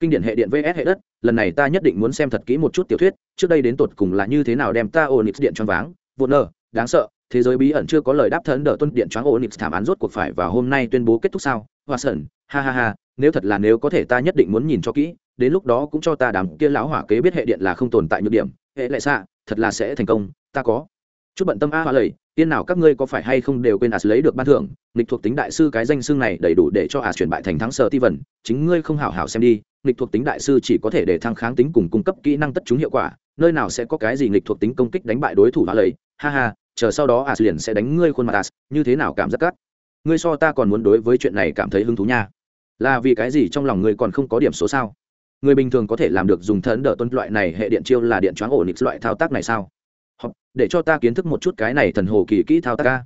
Kinh điển hệ điện vs hệ đất, lần này ta nhất định muốn xem thật kỹ một chút tiểu thuyết, trước đây đến tột cùng là như thế nào đem ta ổn điện choáng váng. Vụn nơ đáng sợ, thế giới bí ẩn chưa có lời đáp thân đỡ tuân điện choáng ổn thảm án rốt cuộc phải và hôm nay tuyên bố kết thúc sao? Hoa sơn ha ha ha, nếu thật là nếu có thể ta nhất định muốn nhìn cho kỹ đến lúc đó cũng cho ta đám kia lão hỏa kế biết hệ điện là không tồn tại nhược điểm. Hệ lại xạ, thật là sẽ thành công, ta có. Chút bận tâm a hoa lầy tiên nào các ngươi có phải hay không đều quên as lấy được ban thưởng, nghịch thuộc tính đại sư cái danh xương này đầy đủ để cho as chuyển bại thành thắng sở ti vần chính ngươi không hảo hảo xem đi, nghịch thuộc tính đại sư chỉ có thể để thăng kháng tính cùng cung cấp kỹ năng tất chúng hiệu quả, nơi nào sẽ có cái gì nghịch thuộc tính công kích đánh bại đối thủ hoa lầy ha ha, chờ sau đó as liền sẽ đánh ngươi khuôn mặt as, như thế nào cảm giác cắt ngươi so ta còn muốn đối với chuyện này cảm thấy hứng thú nha. Là vì cái gì trong lòng ngươi còn không có điểm số sao? Người bình thường có thể làm được dùng thần đỡ tuân loại này hệ điện chiêu là điện choáng ổn định loại thao tác này sao? Hoặc để cho ta kiến thức một chút cái này thần hồ kỳ kỹ thao tác ca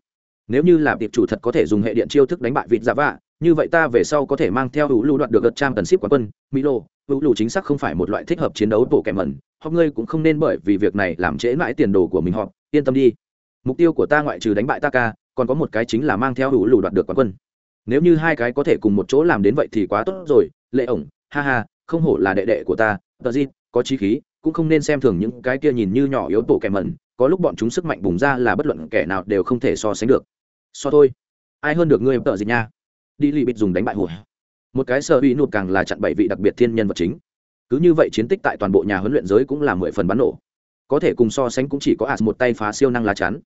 nếu như là tiệp chủ thật có thể dùng hệ điện chiêu thức đánh bại vịt giả vạ, như vậy ta về sau có thể mang theo hữu lưu đoạt được gật trang tần ship quán quân, mỹ lô, hữu lưu chính xác không phải một loại thích hợp chiến đấu bộ kẻ mẩn. Hoặc ngươi cũng không nên bởi vì việc này làm trễ mãi tiền đồ của mình họ yên tâm đi. Mục tiêu của ta ngoại trừ đánh bại ta ca, còn có một cái chính là mang theo hữu lưu đoạt được quán quân. Nếu như hai cái có thể cùng một chỗ làm đến vậy thì quá tốt rồi, lệ ổng, ha ha không hổ là đệ đệ của ta, tờ di có trí khí, cũng không nên xem thường những cái kia nhìn như nhỏ yếu tổ kẻ mẩn, có lúc bọn chúng sức mạnh bùng ra là bất luận kẻ nào đều không thể so sánh được. So thôi. Ai hơn được ngươi, tờ di nha? Đi lì bịt dùng đánh bại hùa một cái sợ bị nụt càng là chặn bảy vị đặc biệt thiên nhân vật chính. Cứ như vậy chiến tích tại toàn bộ nhà huấn luyện giới cũng là mười phần bắn nổ. Có thể cùng so sánh cũng chỉ có as một tay phá siêu năng lá chắn.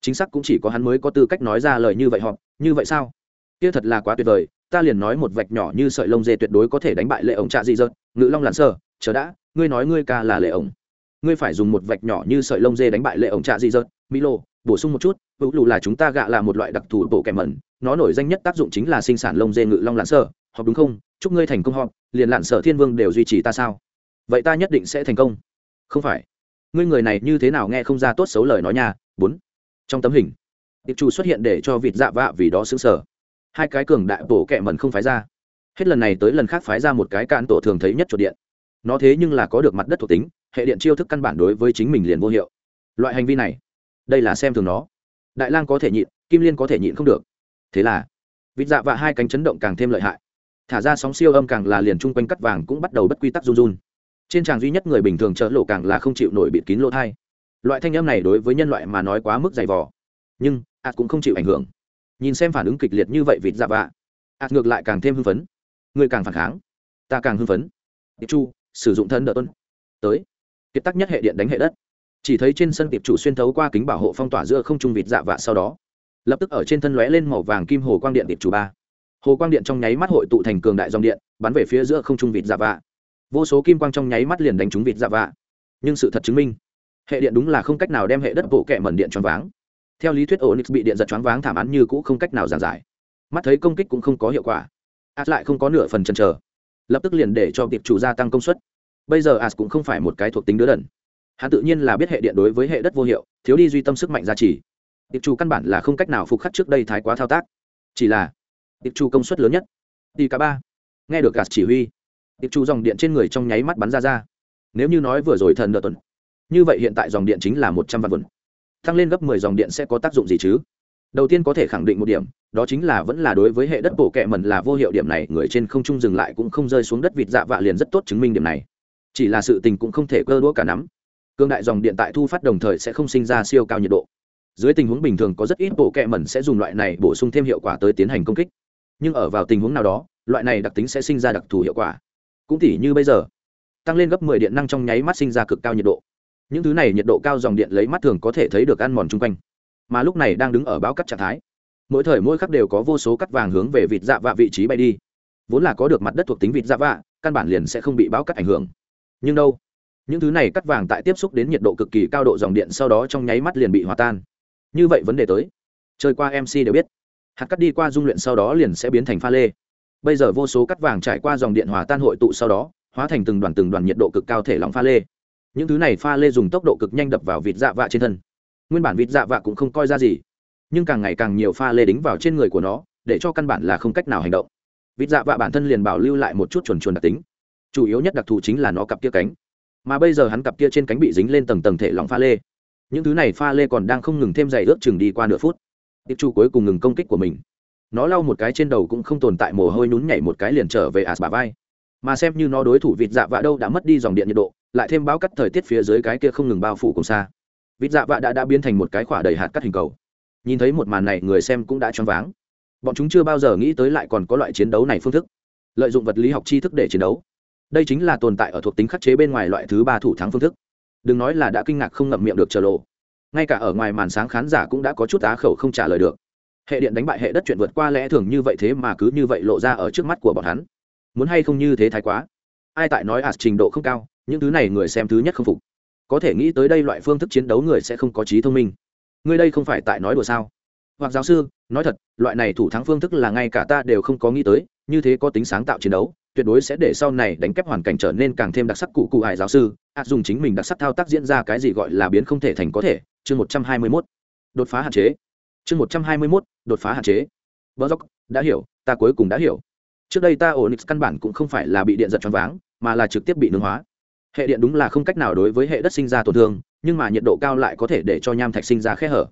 Chính xác cũng chỉ có hắn mới có tư cách nói ra lời như vậy họ, như vậy sao? Kia thật là quá tuyệt vời ta liền nói một vạch nhỏ như sợi lông dê tuyệt đối có thể đánh bại lệ ổng trạ dị dợt ngự long lặn sơ, chờ đã, ngươi nói ngươi ca là lệ ổng. Ngươi phải dùng một vạch nhỏ như sợi lông dê đánh bại lệ ổng trạ dị dợt mỹ lô bổ sung một chút, hữu lù là chúng ta gạ là một loại đặc thù bộ kẻ mẩn, nó nổi danh nhất tác dụng chính là sinh sản lông dê ngự long lặn sơ học đúng không? Chúc ngươi thành công họp, liền lặn sở thiên vương đều duy trì ta sao? Vậy ta nhất định sẽ thành công. Không phải. Ngươi người này như thế nào nghe không ra tốt xấu lời nói nhà bốn. Trong tấm hình, tiệp chủ xuất hiện để cho vịt dạ vạ vì đó xứng sở hai cái cường đại bổ kẹ mẩn không phái ra. Hết lần này tới lần khác phái ra một cái cạn tổ thường thấy nhất chuột điện. Nó thế nhưng là có được mặt đất thuộc tính, hệ điện chiêu thức căn bản đối với chính mình liền vô hiệu. Loại hành vi này, đây là xem thường nó. Đại lang có thể nhịn, kim liên có thể nhịn không được. Thế là, vịt dạ và hai cánh chấn động càng thêm lợi hại. Thả ra sóng siêu âm càng là liền chung quanh cắt vàng cũng bắt đầu bất quy tắc run run. Trên tràng duy nhất người bình thường chợ lộ càng là không chịu nổi bịt kín lỗ thai. Loại thanh âm này đối với nhân loại mà nói quá mức dày vò. Nhưng, ạt cũng không chịu ảnh hưởng nhìn xem phản ứng kịch liệt như vậy vịt dạ vạ. Ạt ngược lại càng thêm hưng phấn. Người càng phản kháng, ta càng hưng phấn. Tiệp chu, sử dụng thân đỡ tuân. Tới. Kiệt tắc nhất hệ điện đánh hệ đất. Chỉ thấy trên sân tiệp chủ xuyên thấu qua kính bảo hộ phong tỏa giữa không trung vịt dạ vạ sau đó. Lập tức ở trên thân lóe lên màu vàng kim hồ quang điện tiệp chủ ba. Hồ quang điện trong nháy mắt hội tụ thành cường đại dòng điện, bắn về phía giữa không trung vịt dạ vạ. Vô số kim quang trong nháy mắt liền đánh trúng vịt dạ vạ. Nhưng sự thật chứng minh, hệ điện đúng là không cách nào đem hệ đất bộ kẹ mẩn điện choáng váng theo lý thuyết onyx bị điện giật choáng váng thảm án như cũ không cách nào giảng giải. Mắt thấy công kích cũng không có hiệu quả. As lại không có nửa phần chần chờ. Lập tức liền để cho tiệp chủ gia tăng công suất. Bây giờ as cũng không phải một cái thuộc tính đứa đần. Hắn tự nhiên là biết hệ điện đối với hệ đất vô hiệu, thiếu đi duy tâm sức mạnh gia trì. Tiệp chủ căn bản là không cách nào phục khắc trước đây thái quá thao tác. Chỉ là, tiệp chủ công suất lớn nhất. Đi cả ba. Nghe được as chỉ huy, tiệp chủ dòng điện trên người trong nháy mắt bắn ra ra. Nếu như nói vừa rồi thần nợ tuần, như vậy hiện tại dòng điện chính là một trăm vạn vần tăng lên gấp mười dòng điện sẽ có tác dụng gì chứ? Đầu tiên có thể khẳng định một điểm, đó chính là vẫn là đối với hệ đất bổ kẹ mẩn là vô hiệu điểm này, người trên không trung dừng lại cũng không rơi xuống đất vịt dạ vạ liền rất tốt chứng minh điểm này. Chỉ là sự tình cũng không thể cơ đũa cả nắm. Cương đại dòng điện tại thu phát đồng thời sẽ không sinh ra siêu cao nhiệt độ. Dưới tình huống bình thường có rất ít bộ kẹ mẩn sẽ dùng loại này bổ sung thêm hiệu quả tới tiến hành công kích. Nhưng ở vào tình huống nào đó, loại này đặc tính sẽ sinh ra đặc thù hiệu quả. Cũng tỉ như bây giờ, tăng lên gấp 10 điện năng trong nháy mắt sinh ra cực cao nhiệt độ những thứ này nhiệt độ cao dòng điện lấy mắt thường có thể thấy được ăn mòn chung quanh. Mà lúc này đang đứng ở báo cắt trạng thái. Mỗi thời mỗi khắc đều có vô số cắt vàng hướng về vịt dạ vạ vị trí bay đi. Vốn là có được mặt đất thuộc tính vịt dạ vạ, căn bản liền sẽ không bị báo cắt ảnh hưởng. Nhưng đâu? Những thứ này cắt vàng tại tiếp xúc đến nhiệt độ cực kỳ cao độ dòng điện sau đó trong nháy mắt liền bị hòa tan. Như vậy vấn đề tới. Chơi qua mc đều biết. Hạt cắt đi qua dung luyện sau đó liền sẽ biến thành pha lê. Bây giờ vô số cắt vàng trải qua dòng điện hòa tan hội tụ sau đó, hóa thành từng đoàn từng đoàn nhiệt độ cực cao thể lỏng pha lê những thứ này pha lê dùng tốc độ cực nhanh đập vào vịt dạ vạ trên thân. Nguyên bản vịt dạ vạ cũng không coi ra gì, nhưng càng ngày càng nhiều pha lê đính vào trên người của nó, để cho căn bản là không cách nào hành động. Vịt dạ vạ bản thân liền bảo lưu lại một chút chuồn chuồn đặc tính. Chủ yếu nhất đặc thù chính là nó cặp kia cánh. Mà bây giờ hắn cặp kia trên cánh bị dính lên tầng tầng thể lỏng pha lê. Những thứ này pha lê còn đang không ngừng thêm dày ướp chừng đi qua nửa phút. Tiệp chu cuối cùng ngừng công kích của mình. Nó lau một cái trên đầu cũng không tồn tại mồ hôi nhún nhảy một cái liền trở về ạt bà vai. Mà xem như nó đối thủ vịt dạ vạ đâu đã mất đi dòng điện nhiệt độ lại thêm báo cắt thời tiết phía dưới cái kia không ngừng bao phủ cùng xa. Vịt dạ vạ đã đã biến thành một cái khỏa đầy hạt cắt hình cầu. Nhìn thấy một màn này, người xem cũng đã choáng váng. Bọn chúng chưa bao giờ nghĩ tới lại còn có loại chiến đấu này phương thức. Lợi dụng vật lý học tri thức để chiến đấu. Đây chính là tồn tại ở thuộc tính khắc chế bên ngoài loại thứ ba thủ thắng phương thức. Đừng nói là đã kinh ngạc không ngậm miệng được trở lộ. Ngay cả ở ngoài màn sáng khán giả cũng đã có chút á khẩu không trả lời được. Hệ điện đánh bại hệ đất chuyện vượt qua lẽ thường như vậy thế mà cứ như vậy lộ ra ở trước mắt của bọn hắn. Muốn hay không như thế thái quá. Ai tại nói ạt trình độ không cao những thứ này người xem thứ nhất không phục. Có thể nghĩ tới đây loại phương thức chiến đấu người sẽ không có trí thông minh. Người đây không phải tại nói đùa sao? Hoặc giáo sư, nói thật, loại này thủ thắng phương thức là ngay cả ta đều không có nghĩ tới, như thế có tính sáng tạo chiến đấu, tuyệt đối sẽ để sau này đánh kép hoàn cảnh trở nên càng thêm đặc sắc cụ cụ hải giáo sư ạt dùng chính mình đặc sắc thao tác diễn ra cái gì gọi là biến không thể thành có thể, chương một trăm hai mươi mốt. Đột phá hạn chế. Chương một trăm hai mươi mốt, đột phá hạn chế. Vợ dốc đã hiểu, ta cuối cùng đã hiểu. Trước đây ta ổn căn bản cũng không phải là bị điện giật choáng váng, mà là trực tiếp bị nướng hóa hệ điện đúng là không cách nào đối với hệ đất sinh ra tổn thương, nhưng mà nhiệt độ cao lại có thể để cho nham thạch sinh ra khe hở.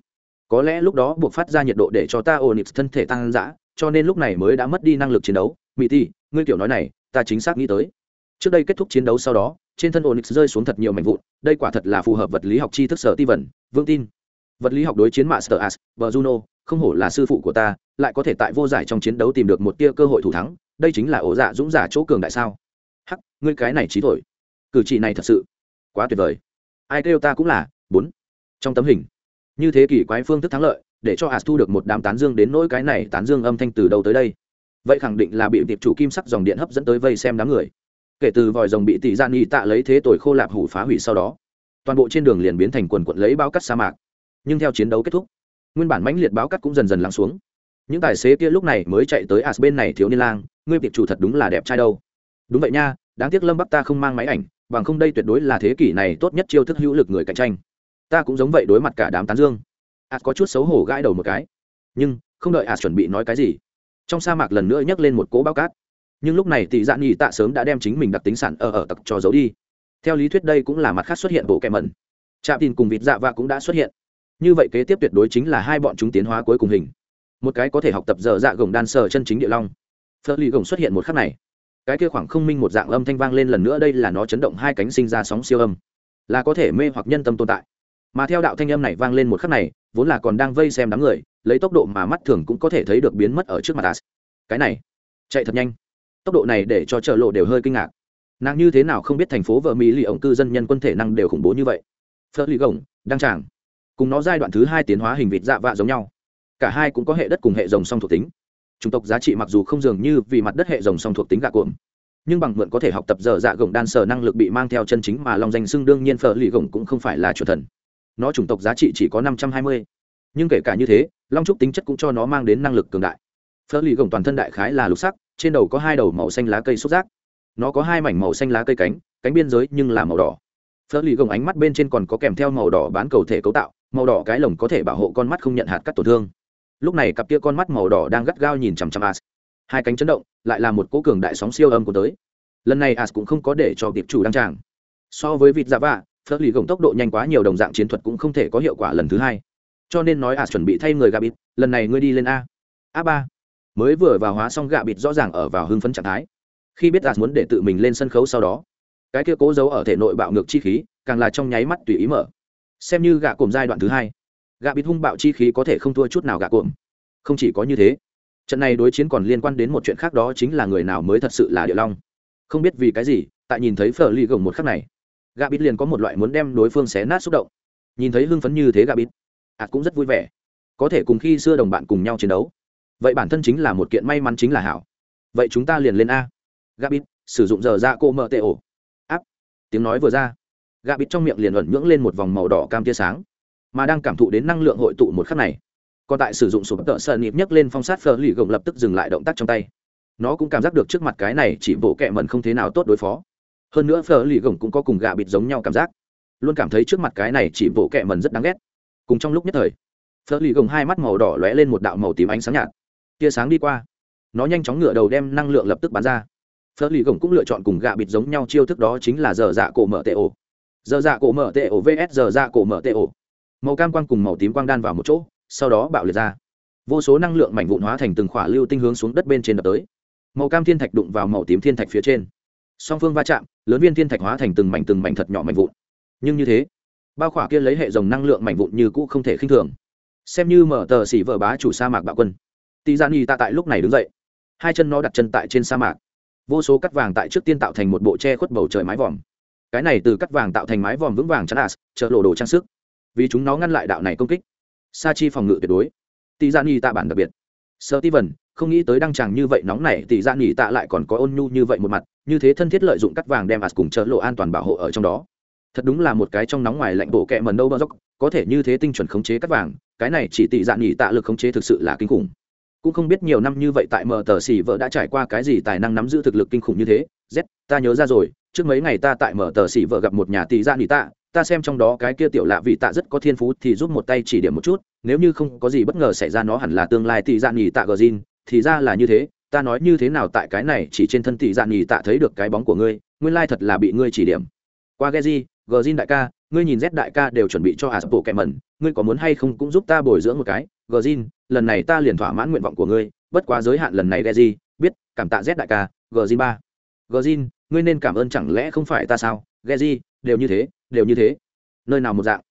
Có lẽ lúc đó buộc phát ra nhiệt độ để cho ta ổn thân thể tăng dã, cho nên lúc này mới đã mất đi năng lực chiến đấu. Mỹ ti ngươi kiểu nói này, ta chính xác nghĩ tới. Trước đây kết thúc chiến đấu sau đó, trên thân onyx rơi xuống thật nhiều mảnh vụn, đây quả thật là phù hợp vật lý học tri thức sở ti vẩn. vương tin. Vật lý học đối chiến master as và juno, không hổ là sư phụ của ta, lại có thể tại vô giải trong chiến đấu tìm được một tia cơ hội thủ thắng, đây chính là ổ dạ dũng giả chỗ cường đại sao? Hắc, ngươi cái này trí thổi cử chỉ này thật sự quá tuyệt vời. Ai kêu ta cũng là bốn. Trong tấm hình, như thế kỷ quái phương thức thắng lợi, để cho as thu được một đám tán dương đến nỗi cái này tán dương âm thanh từ đâu tới đây? Vậy khẳng định là bị tiệp chủ kim sắc dòng điện hấp dẫn tới vây xem đám người. Kể từ vòi rồng bị tỷ gian y tạ lấy thế tội khô lạp hủ phá hủy sau đó, toàn bộ trên đường liền biến thành quần quận lấy bao cắt sa mạc. Nhưng theo chiến đấu kết thúc, nguyên bản mãnh liệt báo cắt cũng dần dần lắng xuống. Những tài xế kia lúc này mới chạy tới as bên này thiếu niên lang, ngươi tiệp chủ thật đúng là đẹp trai đâu. Đúng vậy nha, đáng tiếc lâm bắc ta không mang máy ảnh bằng không đây tuyệt đối là thế kỷ này tốt nhất chiêu thức hữu lực người cạnh tranh. Ta cũng giống vậy đối mặt cả đám tán dương. À có chút xấu hổ gãi đầu một cái. Nhưng, không đợi à chuẩn bị nói cái gì, trong sa mạc lần nữa nhấc lên một cỗ bao cát. Nhưng lúc này tỷ dạn nhì tạ sớm đã đem chính mình đặc tính sản ở ở tặc cho giấu đi. Theo lý thuyết đây cũng là mặt khác xuất hiện bộ kẹ mẩn. Trạm tin cùng vịt dạ vạ cũng đã xuất hiện. Như vậy kế tiếp tuyệt đối chính là hai bọn chúng tiến hóa cuối cùng hình. Một cái có thể học tập dở dạ gồng đan sờ chân chính địa long. Phớt ly gồng xuất hiện một khắc này cái kia khoảng không minh một dạng âm thanh vang lên lần nữa, đây là nó chấn động hai cánh sinh ra sóng siêu âm, là có thể mê hoặc nhân tâm tồn tại. Mà theo đạo thanh âm này vang lên một khắc này, vốn là còn đang vây xem đám người, lấy tốc độ mà mắt thường cũng có thể thấy được biến mất ở trước mặt as cái này, chạy thật nhanh. Tốc độ này để cho chợ lộ đều hơi kinh ngạc. Nàng như thế nào không biết thành phố vợ mỹ lì ổng cư dân nhân quân thể năng đều khủng bố như vậy. Phớt lì gồng, đăng tràng. Cùng nó giai đoạn thứ hai tiến hóa hình vịt dạ vạ giống nhau. Cả hai cũng có hệ đất cùng hệ rồng song thuộc tính chủng tộc giá trị mặc dù không dường như vì mặt đất hệ rồng song thuộc tính gạ cuộn nhưng bằng mượn có thể học tập dở dạ gồng đan sở năng lực bị mang theo chân chính mà lòng danh xưng đương nhiên phở lì gồng cũng không phải là chủ thần. Nó chủng tộc giá trị chỉ có năm trăm hai mươi. Nhưng kể cả như thế, long trúc tính chất cũng cho nó mang đến năng lực cường đại. Phở lì gồng toàn thân đại khái là lục sắc, trên đầu có hai đầu màu xanh lá cây xúc giác. Nó có hai mảnh màu xanh lá cây cánh cánh biên giới nhưng là màu đỏ. Phở lì gồng ánh mắt bên trên còn có kèm theo màu đỏ bán cầu thể cấu tạo, màu đỏ cái lồng có thể bảo hộ con mắt không nhận hạt cắt tổn thương lúc này cặp kia con mắt màu đỏ đang gắt gao nhìn chằm chằm as. Hai cánh chấn động, lại là một cố cường đại sóng siêu âm của tới. Lần này as cũng không có để cho tiệp chủ đăng tràng. So với vịt giả vạ, phớt lì gồng tốc độ nhanh quá nhiều đồng dạng chiến thuật cũng không thể có hiệu quả lần thứ hai. Cho nên nói as chuẩn bị thay người gà bịt, lần này ngươi đi lên a. A ba. Mới vừa vào hóa xong gạ bịt rõ ràng ở vào hưng phấn trạng thái. Khi biết as muốn để tự mình lên sân khấu sau đó, cái kia cố giấu ở thể nội bạo ngược chi khí, càng là trong nháy mắt tùy ý mở. Xem như gạ cồm giai đoạn thứ hai gạ bịt hung bạo chi khí có thể không thua chút nào gạ cuộm. Không chỉ có như thế, trận này đối chiến còn liên quan đến một chuyện khác đó chính là người nào mới thật sự là địa long. Không biết vì cái gì, tại nhìn thấy phở ly gồng một khắc này, gạ bịt liền có một loại muốn đem đối phương xé nát xúc động. Nhìn thấy hưng phấn như thế gạ bịt ạt cũng rất vui vẻ. Có thể cùng khi xưa đồng bạn cùng nhau chiến đấu, vậy bản thân chính là một kiện may mắn chính là hảo. Vậy chúng ta liền lên a. Gabit sử dụng giờ ra cô mở tệ ổ. Áp. Tiếng nói vừa ra gabit trong miệng liền ẩn nhưỡng lên một vòng màu đỏ cam tia sáng mà đang cảm thụ đến năng lượng hội tụ một khắc này. Còn tại sử dụng sụp tợ sợ nịp nhấc lên phong sát phở lì gồng lập tức dừng lại động tác trong tay. Nó cũng cảm giác được trước mặt cái này chỉ bộ kẹ mần không thế nào tốt đối phó. Hơn nữa phở lì gồng cũng có cùng gạ bịt giống nhau cảm giác. Luôn cảm thấy trước mặt cái này chỉ bộ kẹ mần rất đáng ghét. Cùng trong lúc nhất thời, phở lì gồng hai mắt màu đỏ lóe lên một đạo màu tím ánh sáng nhạt. Tia sáng đi qua, nó nhanh chóng ngựa đầu đem năng lượng lập tức bắn ra. Phớt lì gồng cũng lựa chọn cùng gạ bịt giống nhau chiêu thức đó chính là giờ dạ cổ mở tệ ổ. Giờ dạ cổ mở tệ ổ vs giờ dạ cổ mở tệ ổ màu cam quang cùng màu tím quang đan vào một chỗ, sau đó bạo liệt ra. Vô số năng lượng mảnh vụn hóa thành từng khỏa lưu tinh hướng xuống đất bên trên đập tới. Màu cam thiên thạch đụng vào màu tím thiên thạch phía trên. Song phương va chạm, lớn viên thiên thạch hóa thành từng mảnh từng mảnh thật nhỏ mảnh vụn. Nhưng như thế, bao khỏa kia lấy hệ dòng năng lượng mảnh vụn như cũ không thể khinh thường. Xem như mở tờ xỉ vợ bá chủ sa mạc bạo quân. Tị gian y ta tại lúc này đứng dậy. Hai chân nó đặt chân tại trên sa mạc. Vô số cắt vàng tại trước tiên tạo thành một bộ che khuất bầu trời mái vòm. Cái này từ cắt vàng tạo thành mái vòm vững vàng chắn as chợ lộ đồ trang sức vì chúng nó ngăn lại đạo này công kích. Sa chi phòng ngự tuyệt đối. Tỷ dạ gian y tạ bản đặc biệt. Sơ ti vần không nghĩ tới đăng tràng như vậy nóng này tỷ dạ gian y tạ lại còn có ôn nhu như vậy một mặt, như thế thân thiết lợi dụng cắt vàng đem ạt cùng chợ lộ an toàn bảo hộ ở trong đó. Thật đúng là một cái trong nóng ngoài lạnh bộ kẹ mần đâu bao dốc, có thể như thế tinh chuẩn khống chế cắt vàng, cái này chỉ tỷ dạn nhị tạ lực khống chế thực sự là kinh khủng. Cũng không biết nhiều năm như vậy tại mở tờ xỉ vợ đã trải qua cái gì tài năng nắm giữ thực lực kinh khủng như thế. Z, ta nhớ ra rồi, trước mấy ngày ta tại mở tờ xỉ vợ gặp một nhà tỷ dạ gia nhị tạ ta xem trong đó cái kia tiểu lạ vị tạ rất có thiên phú thì giúp một tay chỉ điểm một chút, nếu như không có gì bất ngờ xảy ra nó hẳn là tương lai tỷ dạ nghỉ tạ gờ zin thì ra là như thế, ta nói như thế nào tại cái này chỉ trên thân tỷ dạ nghỉ tạ thấy được cái bóng của ngươi, nguyên lai thật là bị ngươi chỉ điểm. Qua geji gờ zin đại ca, ngươi nhìn z đại ca đều chuẩn bị cho aspo kẹm mẩn, ngươi có muốn hay không cũng giúp ta bồi dưỡng một cái, gờ zin lần này ta liền thỏa mãn nguyện vọng của ngươi, bất quá giới hạn lần này ghe di biết, cảm tạ z đại ca, gờ zin ba. Gờ zin ngươi nên cảm ơn chẳng lẽ không phải ta sao? Ghe di đều như thế, đều như thế. Nơi nào một dạng?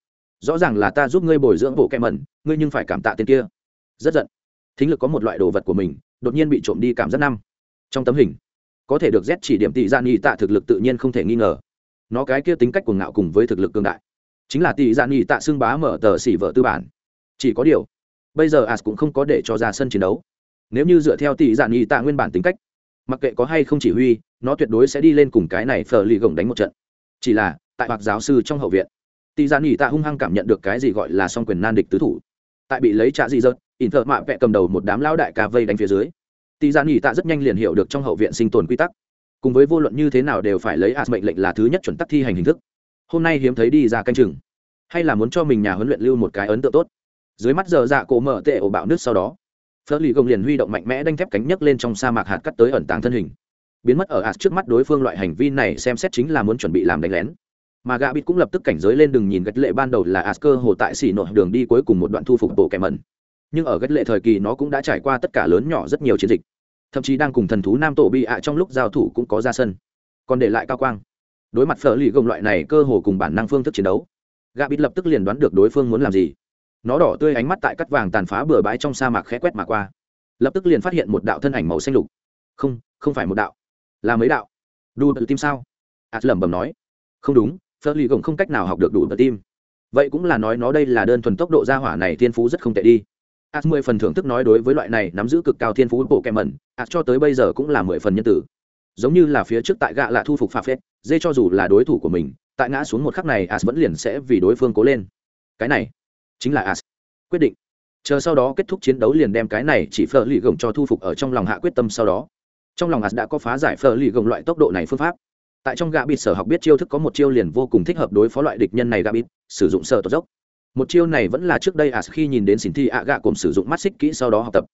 Rõ ràng là ta giúp ngươi bồi dưỡng bộ kẹm mẩn, ngươi nhưng phải cảm tạ tên kia. Rất giận. Thính lực có một loại đồ vật của mình, đột nhiên bị trộm đi cảm giác năm. Trong tấm hình, có thể được z chỉ điểm tỷ gian y tạ thực lực tự nhiên không thể nghi ngờ. Nó cái kia tính cách cuồng ngạo cùng với thực lực cương đại. Chính là tỷ gian y tạ xưng bá mở tờ xỉ vợ tư bản. Chỉ có điều, bây giờ as cũng không có để cho ra sân chiến đấu. Nếu như dựa theo tỷ gian y tạ nguyên bản tính cách, mặc kệ có hay không chỉ huy, nó tuyệt đối sẽ đi lên cùng cái này phờ lì gồng đánh một trận chỉ là, tại hoặc giáo sư trong hậu viện tỷ Giản nghi tạ hung hăng cảm nhận được cái gì gọi là song quyền nan địch tứ thủ. Tại bị lấy trả gì dợt ỉn thợ mạ vẹ cầm đầu một đám lão đại ca vây đánh phía dưới. Tỷ Giản dạ nghỉ tạ rất nhanh liền hiểu được trong hậu viện sinh tồn quy tắc. Cùng với vô luận như thế nào đều phải lấy as mệnh lệnh là thứ nhất chuẩn tắc thi hành hình thức. Hôm nay hiếm thấy đi ra canh chừng. Hay là muốn cho mình nhà huấn luyện lưu một cái ấn tượng tốt. Dưới mắt giờ dạ cổ mở tệ ổ bạo nước sau đó, phớt lì gồng liền huy động mạnh mẽ đanh thép cánh nhấc lên trong sa mạc hạt cắt tới ẩn tàng thân hình biến mất ở as trước mắt đối phương loại hành vi này xem xét chính là muốn chuẩn bị làm đánh lén. Mà gạ bịt cũng lập tức cảnh giới lên đừng nhìn gạch lệ ban đầu là as cơ hồ tại xỉ nội đường đi cuối cùng một đoạn thu phục bộ kẻ mẩn. Nhưng ở gạch lệ thời kỳ nó cũng đã trải qua tất cả lớn nhỏ rất nhiều chiến dịch. Thậm chí đang cùng thần thú nam tổ bị ạ trong lúc giao thủ cũng có ra sân. Còn để lại cao quang. Đối mặt phở lì gồng loại này cơ hồ cùng bản năng phương thức chiến đấu gạ bịt lập tức liền đoán được đối phương muốn làm gì. Nó đỏ tươi ánh mắt tại cắt vàng tàn phá bừa bãi trong sa mạc khẽ quét mà qua. Lập tức liền phát hiện một đạo thân ảnh màu xanh lục. Không không phải một đạo là mấy đạo. Đủ tự tim sao? Ạt lẩm bẩm nói. Không đúng, phớt lì gồng không cách nào học được đủ tự tim. Vậy cũng là nói nó đây là đơn thuần tốc độ gia hỏa này thiên phú rất không tệ đi. As mười phần thưởng thức nói đối với loại này nắm giữ cực cao thiên phú bộ kèm mẩn as cho tới bây giờ cũng là mười phần nhân tử. Giống như là phía trước tại gạ là thu phục pha phết, dê cho dù là đối thủ của mình, tại ngã xuống một khắc này ạt vẫn liền sẽ vì đối phương cố lên. Cái này chính là ạt quyết định. Chờ sau đó kết thúc chiến đấu liền đem cái này chỉ phở lì gồng cho thu phục ở trong lòng hạ quyết tâm sau đó trong lòng as đã có phá giải phờ lì gồng loại tốc độ này phương pháp. Tại trong gạ bịt sở học biết chiêu thức có một chiêu liền vô cùng thích hợp đối phó loại địch nhân này gạ bịt, sử dụng sở tốc dốc. Một chiêu này vẫn là trước đây as khi nhìn đến xỉn thi ạ gạ cùng sử dụng mắt xích kỹ sau đó học tập.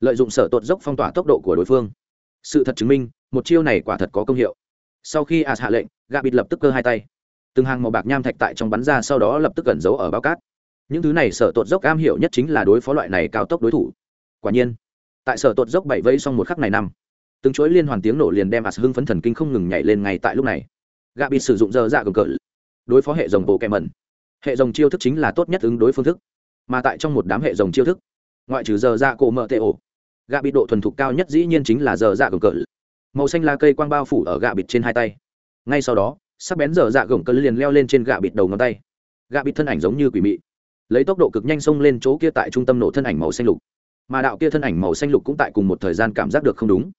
Lợi dụng sở tột dốc phong tỏa tốc độ của đối phương. Sự thật chứng minh, một chiêu này quả thật có công hiệu. Sau khi as hạ lệnh, gạ bịt lập tức cơ hai tay. Từng hàng màu bạc nham thạch tại trong bắn ra sau đó lập tức gần giấu ở bao cát. Những thứ này sở tột dốc am hiểu nhất chính là đối phó loại này cao tốc đối thủ. Quả nhiên, tại sở tột dốc bảy vây xong một khắc này năm từng chuỗi liên hoàn tiếng nổ liền đem as hưng phấn thần kinh không ngừng nhảy lên ngay tại lúc này. Gạ bị sử dụng dơ dạ gồng cỡ đối phó hệ dòng bộ kèm mẩn. Hệ dòng chiêu thức chính là tốt nhất ứng đối phương thức. Mà tại trong một đám hệ dòng chiêu thức, ngoại trừ dơ dạ cổ mợ tệ ổ gạ bị độ thuần thục cao nhất dĩ nhiên chính là dơ dạ gồng cỡ màu xanh lá cây quang bao phủ ở gạ bịt trên hai tay. Ngay sau đó, sắc bén dơ dạ gồng cỡ liền leo lên trên gạ bịt đầu ngón tay. Gạ bịt thân ảnh giống như quỷ mị, lấy tốc độ cực nhanh xông lên chỗ kia tại trung tâm nổ thân ảnh màu xanh lục. Mà đạo kia thân ảnh màu xanh lục cũng tại cùng một thời gian cảm giác được không đúng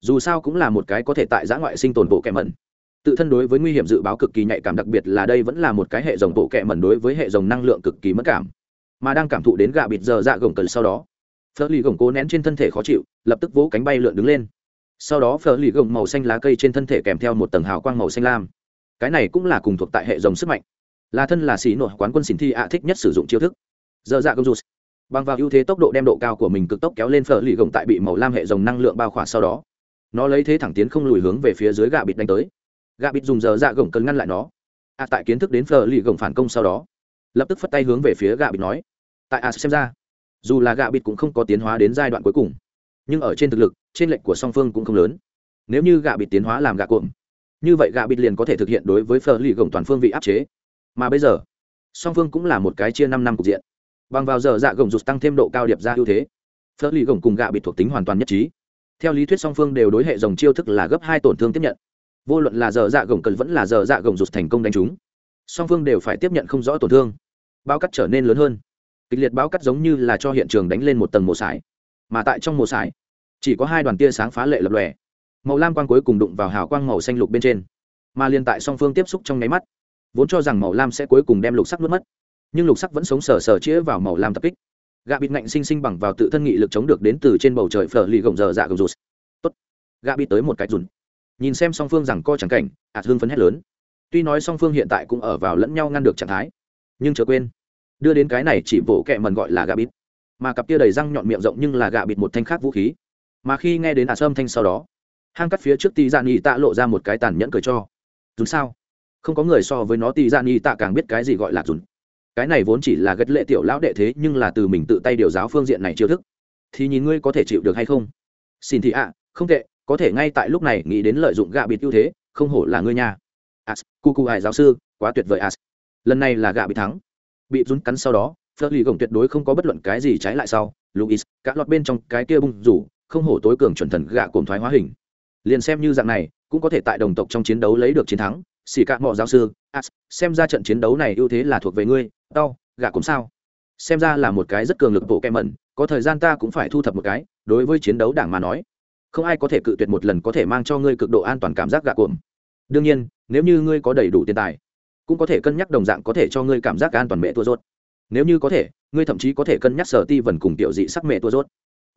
dù sao cũng là một cái có thể tại giã ngoại sinh tồn bộ kẹ mẩn. Tự thân đối với nguy hiểm dự báo cực kỳ nhạy cảm, đặc biệt là đây vẫn là một cái hệ dòng bộ kẹ mẩn đối với hệ dòng năng lượng cực kỳ mất cảm. Mà đang cảm thụ đến gạ bịt giờ dạ gồng cần sau đó, phở lì gồng cố nén trên thân thể khó chịu, lập tức vỗ cánh bay lượn đứng lên. Sau đó phở lì gồng màu xanh lá cây trên thân thể kèm theo một tầng hào quang màu xanh lam. Cái này cũng là cùng thuộc tại hệ dòng sức mạnh. Là thân là xí nội, quán quân xỉn thi ạ, thích nhất sử dụng chiêu thức. Giờ dạ gồng rụt. Bằng vào ưu thế tốc độ đem độ cao của mình cực tốc kéo lên phở lì gồng tại bị màu lam hệ dòng năng lượng bao khỏa sau đó nó lấy thế thẳng tiến không lùi hướng về phía dưới gạ bịt đánh tới. Gạ bịt dùng giờ dạ gồng cần ngăn lại nó. A tại kiến thức đến phờ lì gồng phản công sau đó, lập tức phất tay hướng về phía gạ bịt nói, tại a xem ra, dù là gạ bịt cũng không có tiến hóa đến giai đoạn cuối cùng, nhưng ở trên thực lực, trên lệnh của song phương cũng không lớn. Nếu như gạ bịt tiến hóa làm gạ cuộn, như vậy gạ bịt liền có thể thực hiện đối với phờ lì gồng toàn phương vị áp chế. Mà bây giờ, song phương cũng là một cái chia năm năm cục diện. Bằng vào giờ dạ gồng rụt tăng thêm độ cao điệp ra ưu thế phờ lì gồng cùng gạ bịt thuộc tính hoàn toàn nhất trí theo lý thuyết song phương đều đối hệ dòng chiêu thức là gấp hai tổn thương tiếp nhận. Vô luận là giờ dạ gồng cần vẫn là giờ dạ gồng rụt thành công đánh chúng, song phương đều phải tiếp nhận không rõ tổn thương. Bao cắt trở nên lớn hơn. Kịch liệt bao cắt giống như là cho hiện trường đánh lên một tầng mồ sải. Mà tại trong mồ sải, chỉ có hai đoàn tia sáng phá lệ lập lòe. Màu lam quang cuối cùng đụng vào hào quang màu xanh lục bên trên. Mà liên tại song phương tiếp xúc trong nháy mắt, vốn cho rằng màu lam sẽ cuối cùng đem lục sắc nuốt mất, nhưng lục sắc vẫn sống sờ sờ chĩa vào màu lam tập kích gạ bịt ngạnh sinh sinh bằng vào tự thân nghị lực chống được đến từ trên bầu trời phở lì gồng giờ dạ gồng rụt. Tốt. Gạ bịt tới một cái rùn nhìn xem song phương rằng co chẳng cảnh, ạt hương phấn hét lớn. Tuy nói song phương hiện tại cũng ở vào lẫn nhau ngăn được trạng thái, nhưng chớ quên, đưa đến cái này chỉ vỗ kẹ mần gọi là gạ bịt. Mà cặp kia đầy răng nhọn miệng rộng nhưng là gạ bịt một thanh khác vũ khí. Mà khi nghe đến ạt sâm thanh sau đó, hang cắt phía trước tì dạ nghị tạ lộ ra một cái tàn nhẫn cười cho. Dù sao? Không có người so với nó, tì dạ nghị tạ càng biết cái gì gọi là dùn cái này vốn chỉ là gật lệ tiểu lão đệ thế nhưng là từ mình tự tay điều giáo phương diện này chiêu thức. Thì nhìn ngươi có thể chịu được hay không? Xin thị ạ, không tệ, có thể ngay tại lúc này nghĩ đến lợi dụng gạ bịt ưu thế, không hổ là ngươi nha. As, cu cu hải giáo sư, quá tuyệt vời as. Lần này là gạ bị thắng. Bị rún cắn sau đó, phớt lì gồng tuyệt đối không có bất luận cái gì trái lại sau. Luis cả lọt bên trong cái kia bung rủ, không hổ tối cường chuẩn thần gạ cồn thoái hóa hình. Liền xem như dạng này, cũng có thể tại đồng tộc trong chiến đấu lấy được chiến thắng xỉ cả mọ giáo sư as xem ra trận chiến đấu này ưu thế là thuộc về ngươi đau gạ cũng sao. Xem ra là một cái rất cường lực bộ kem mẩn, có thời gian ta cũng phải thu thập một cái, đối với chiến đấu đảng mà nói. Không ai có thể cự tuyệt một lần có thể mang cho ngươi cực độ an toàn cảm giác gạ cuộm. Đương nhiên, nếu như ngươi có đầy đủ tiền tài, cũng có thể cân nhắc đồng dạng có thể cho ngươi cảm giác an toàn mẹ tua rốt. Nếu như có thể, ngươi thậm chí có thể cân nhắc sở ti vần cùng tiểu dị sắc mẹ tua rốt.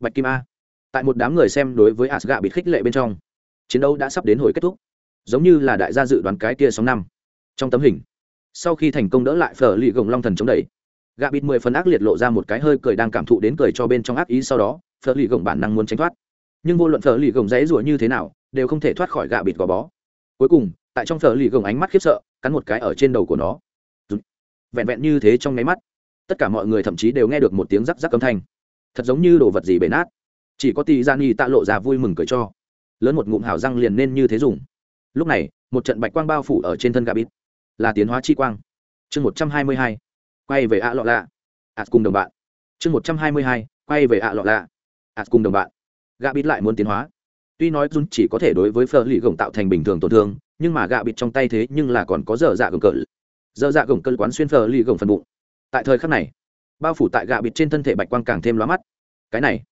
Bạch kim a. Tại một đám người xem đối với asgạ bị khích lệ bên trong, chiến đấu đã sắp đến hồi kết thúc giống như là đại gia dự đoán cái kia sóng năm. Trong tấm hình, sau khi thành công đỡ lại phở lì gồng long thần chống đẩy gạ bịt mười phần ác liệt lộ ra một cái hơi cười đang cảm thụ đến cười cho bên trong ác ý sau đó, phở lì gồng bản năng muốn tránh thoát. Nhưng vô luận phở lì gồng dãy rủa như thế nào, đều không thể thoát khỏi gạ bịt gò bó. Cuối cùng, tại trong phở lì gồng ánh mắt khiếp sợ, cắn một cái ở trên đầu của nó. Vẹn vẹn như thế trong nháy mắt, tất cả mọi người thậm chí đều nghe được một tiếng rắc rắc âm thanh. Thật giống như đồ vật gì bể nát. Chỉ có tì gian y tạ lộ ra vui mừng cười cho. Lớn một ngụm hào răng liền nên như thế dùng lúc này, một trận bạch quang bao phủ ở trên thân gà bít là tiến hóa chi quang. Chương một trăm hai mươi hai, quay về ạ lọ lạ. Ạt cùng đồng bạn. Chương một trăm hai mươi hai, quay về ạ lọ lạ. Ạt cùng đồng bạn. Gà bít lại muốn tiến hóa. Tuy nói run chỉ có thể đối với phờ lì gồng tạo thành bình thường tổn thương, nhưng mà gà bịt trong tay thế nhưng là còn có dở dạ gồng cỡ dở dạ gồng cỡ quán xuyên phờ lì gồng phần bụng. Tại thời khắc này, bao phủ tại gà bịt trên thân thể bạch quang càng thêm lóa mắt. Cái này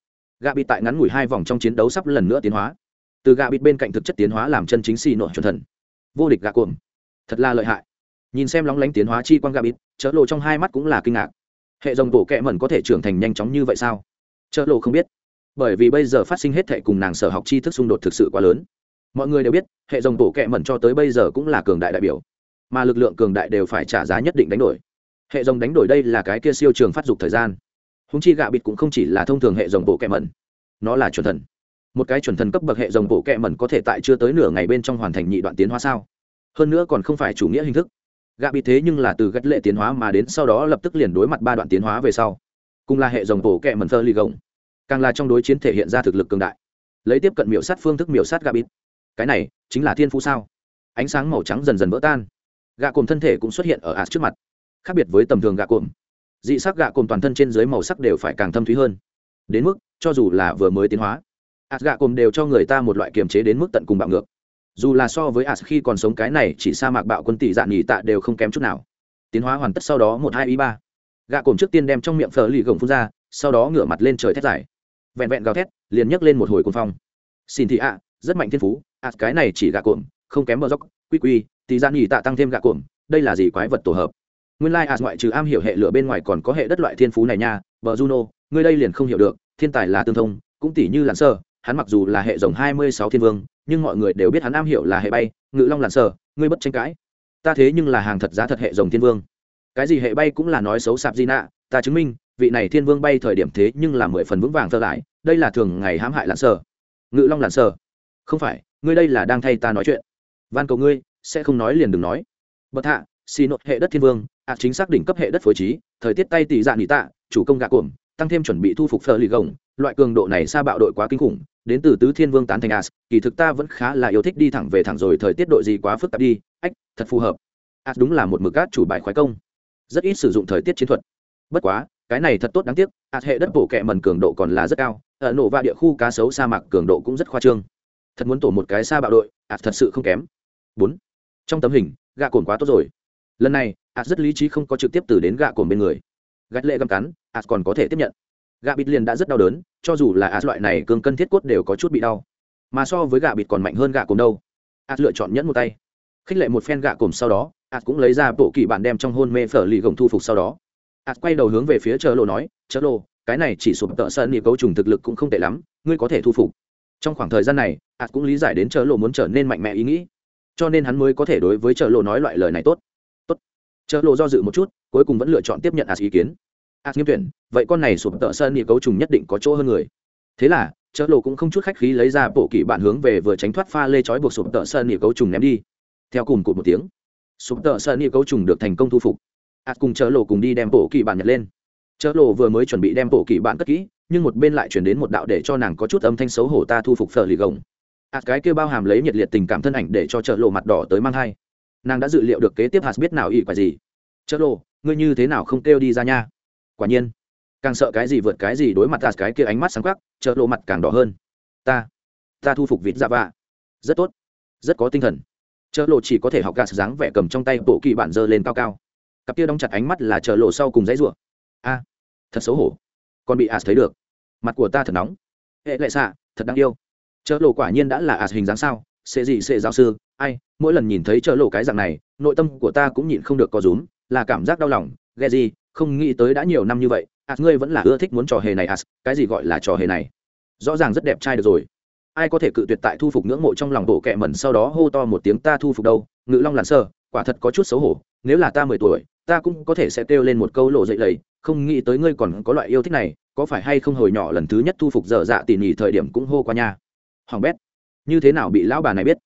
gà bịt tại ngắn ngủi hai vòng trong chiến đấu sắp lần nữa tiến hóa từ gà bịt bên cạnh thực chất tiến hóa làm chân chính xì nội chuẩn thần. Vô địch gà cuồng. Thật là lợi hại. Nhìn xem lóng lánh tiến hóa chi quang gà bịt chợ lộ trong hai mắt cũng là kinh ngạc. Hệ dòng tổ kẹ mẩn có thể trưởng thành nhanh chóng như vậy sao? Chợ lộ không biết. Bởi vì bây giờ phát sinh hết thệ cùng nàng sở học tri thức xung đột thực sự quá lớn. Mọi người đều biết, hệ dòng tổ kẹ mẩn cho tới bây giờ cũng là cường đại đại biểu. Mà lực lượng cường đại đều phải trả giá nhất định đánh đổi. Hệ dòng đánh đổi đây là cái kia siêu trường phát dục thời gian. Húng chi gạ bịt cũng không chỉ là thông thường hệ dòng bộ kẹ mẩn. Nó là chuẩn thần một cái chuẩn thần cấp bậc hệ dòng bộ kẹ mẩn có thể tại chưa tới nửa ngày bên trong hoàn thành nhị đoạn tiến hóa sao? Hơn nữa còn không phải chủ nghĩa hình thức. Gạ bị thế nhưng là từ gắt lệ tiến hóa mà đến, sau đó lập tức liền đối mặt ba đoạn tiến hóa về sau. Cùng là hệ dòng bộ kẹ mẩn thơ ly gồng. Càng là trong đối chiến thể hiện ra thực lực cường đại. Lấy tiếp cận miểu sát phương thức miểu sát gạ bịt cái này chính là thiên phú sao? Ánh sáng màu trắng dần dần vỡ tan. Gạ cồm thân thể cũng xuất hiện ở ạt trước mặt. Khác biệt với tầm thường gạ cồm dị sắc gạ cồm toàn thân trên dưới màu sắc đều phải càng thâm thúy hơn. Đến mức, cho dù là vừa mới tiến hóa ạt gạ cồm đều cho người ta một loại kiềm chế đến mức tận cùng bạo ngược. Dù là so với ạt khi còn sống cái này, chỉ sa mạc bạo quân tỷ dạn nhì tạ đều không kém chút nào. Tiến hóa hoàn tất sau đó một, hai, ý, ba. Gạ cồm trước tiên đem trong miệng phở lì gồng phun ra, sau đó ngửa mặt lên trời thét dài. Vẹn vẹn gào thét, liền nhấc lên một hồi cuồng phong. Xin thị ạ, rất mạnh thiên phú ạt cái này chỉ gạ cồm không kém bờ dốc, quy quy, tỷ dạn nhì tạ tăng thêm gạ cồm đây là gì quái vật tổ hợp? Nguyên lai ạt ngoại trừ am hiểu hệ lửa bên ngoài còn có hệ đất loại thiên phú này nha vợ juno ngươi đây liền không hiểu được, thiên tài là tương thông, cũng tỷ như lặn sơ hắn mặc dù là hệ rồng hai mươi sáu thiên vương, nhưng mọi người đều biết hắn am hiểu là hệ bay, ngự long lặn sờ, ngươi bất tranh cãi. Ta thế nhưng là hàng thật giá thật hệ rồng thiên vương. Cái gì hệ bay cũng là nói xấu sạp di nạ, ta chứng minh, vị này thiên vương bay thời điểm thế nhưng là mười phần vững vàng thơ lại, đây là thường ngày hãm hại lặn sờ. Ngự long lặn sờ. Không phải, ngươi đây là đang thay ta nói chuyện. Van cầu ngươi, sẽ không nói liền đừng nói. Bậc hạ xì nội hệ đất thiên vương, ạ chính xác đỉnh cấp hệ đất phối trí, thời tiết tay tỷ dạ nhị tạ, chủ công gạ cuồng tăng thêm chuẩn bị thu phục phở lì gồng loại cường độ này xa bạo đội quá kinh khủng, đến từ tứ thiên vương tán thành as, kỳ thực ta vẫn khá là yêu thích đi thẳng về thẳng rồi thời tiết đội gì quá phức tạp đi, ách, thật phù hợp. As đúng là một mực cát chủ bài khoái công. Rất ít sử dụng thời tiết chiến thuật. Bất quá, cái này thật tốt đáng tiếc, as hệ đất bổ kẹ mần cường độ còn là rất cao, ở nổ và địa khu cá sấu sa mạc cường độ cũng rất khoa trương. Thật muốn tổ một cái xa bạo đội, as thật sự không kém. Bốn, trong tấm hình, gạ cồn quá tốt rồi. Lần này, as rất lý trí không có trực tiếp từ đến gạ cồn bên người. Gạch lệ găm cắn, as còn có thể tiếp nhận gạ bịt liền đã rất đau đớn, cho dù là as loại này cường cân thiết cốt đều có chút bị đau. Mà so với gạ bịt còn mạnh hơn gạ cồn đâu. As lựa chọn nhẫn một tay. Khích lệ một phen gạ cồn sau đó as cũng lấy ra bộ kỳ bản đem trong hôn mê phở lì gồng thu phục sau đó. As quay đầu hướng về phía chợ lộ nói, chợ lộ, cái này chỉ sụp tợ sơn nhị cấu trùng thực lực cũng không tệ lắm, ngươi có thể thu phục. Trong khoảng thời gian này as cũng lý giải đến chợ lộ muốn trở nên mạnh mẽ ý nghĩ, cho nên hắn mới có thể đối với chợ lộ nói loại lời này tốt. Tốt. Chợ lộ do dự một chút, cuối cùng vẫn lựa chọn tiếp nhận as ý kiến as nghiêm tuyển, vậy con này sụp tợ sơn nhị cấu trùng nhất định có chỗ hơn người. Thế là chợ lộ cũng không chút khách khí lấy ra bộ kỷ bạn hướng về vừa tránh thoát pha lê chói buộc sụp tợ sơn nhị cấu trùng ném đi. Theo cùng cụt một tiếng, sụp tợ sơn nhị cấu trùng được thành công thu phục. As cùng chợ lộ cùng đi đem bộ kỷ bạn nhặt lên. Chợ lộ vừa mới chuẩn bị đem bộ kỷ bạn cất kỹ, nhưng một bên lại chuyển đến một đạo để cho nàng có chút âm thanh xấu hổ ta thu phục phở lì gồng. Ạt cái kêu bao hàm lấy nhiệt liệt tình cảm thân ảnh để cho chợ lộ mặt đỏ tới mang hai nàng đã dự liệu được kế tiếp hạt biết nào ỉ quả gì. Chớ lộ ngươi như thế nào không kêu đi ra nha? Quả nhiên. Càng sợ cái gì vượt cái gì đối mặt hạt cái kia ánh mắt sáng khắc chợ lộ mặt càng đỏ hơn. Ta ta thu phục vịt dạ vạ. Rất tốt, rất có tinh thần. Chợ lộ chỉ có thể học gạt dáng vẻ cầm trong tay bộ kỳ bản dơ lên cao cao. Cặp kia đóng chặt ánh mắt là chợ lộ sau cùng dãy rủa. A, thật xấu hổ. Còn bị as thấy được. Mặt của ta thật nóng. Hệ lệ xạ, thật đáng yêu. Chợ lộ quả nhiên đã là as hình dáng sao? Sẽ gì, sẽ giáo sư? Ai, mỗi lần nhìn thấy chợ lộ cái dạng này, nội tâm của ta cũng nhịn không được có rúm, là cảm giác đau lòng. Ghe gì không nghĩ tới đã nhiều năm như vậy, as, ngươi vẫn là ưa thích muốn trò hề này, as, cái gì gọi là trò hề này? Rõ ràng rất đẹp trai được rồi. Ai có thể cự tuyệt tại thu phục ngưỡng mộ trong lòng bộ kẹ mẩn sau đó hô to một tiếng ta thu phục đâu, ngự long lặn sơ quả thật có chút xấu hổ, nếu là ta mười tuổi, ta cũng có thể sẽ kêu lên một câu lộ dậy lầy, không nghĩ tới ngươi còn có loại yêu thích này, có phải hay không hồi nhỏ lần thứ nhất thu phục dở dạ tỉ nhỉ thời điểm cũng hô qua nha. Hoàng bét, như thế nào bị lão bà này biết?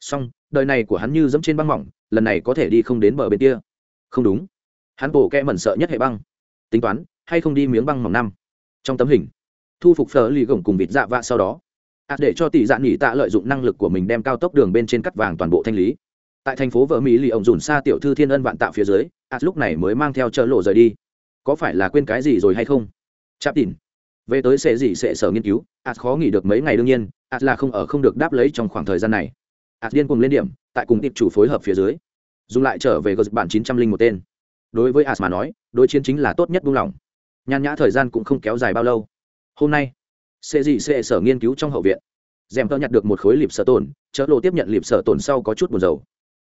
Xong, đời này của hắn như dẫm trên băng mỏng, lần này có thể đi không đến bờ bên kia. Không đúng hắn bổ kẹ mẩn sợ nhất hệ băng. Tính toán hay không đi miếng băng mỏng năm. Trong tấm hình thu phục phở lì gồng cùng vịt dạ vạ sau đó. À, để cho tỷ dạ nghỉ tạ lợi dụng năng lực của mình đem cao tốc đường bên trên cắt vàng toàn bộ thanh lý. Tại thành phố vợ mỹ lì ổng dùn xa tiểu thư thiên ân vạn tạo phía dưới à, lúc này mới mang theo chợ lộ rời đi. Có phải là quên cái gì rồi hay không? Chạp tỉn về tới sẽ gì sẽ sở nghiên cứu à, khó nghỉ được mấy ngày đương nhiên ạt là không ở không được đáp lấy trong khoảng thời gian này. Ạt điên cùng lên điểm tại cùng tiệp chủ phối hợp phía dưới. Dùng lại trở về gờ bản chín trăm linh một tên đối với as mà nói, đối chiến chính là tốt nhất buông lỏng. Nhàn nhã thời gian cũng không kéo dài bao lâu. Hôm nay sẽ gì sẽ sở nghiên cứu trong hậu viện. Dèm tơ nhặt được một khối lịp sở tổn chợ lộ tiếp nhận lịp sở tổn sau có chút buồn dầu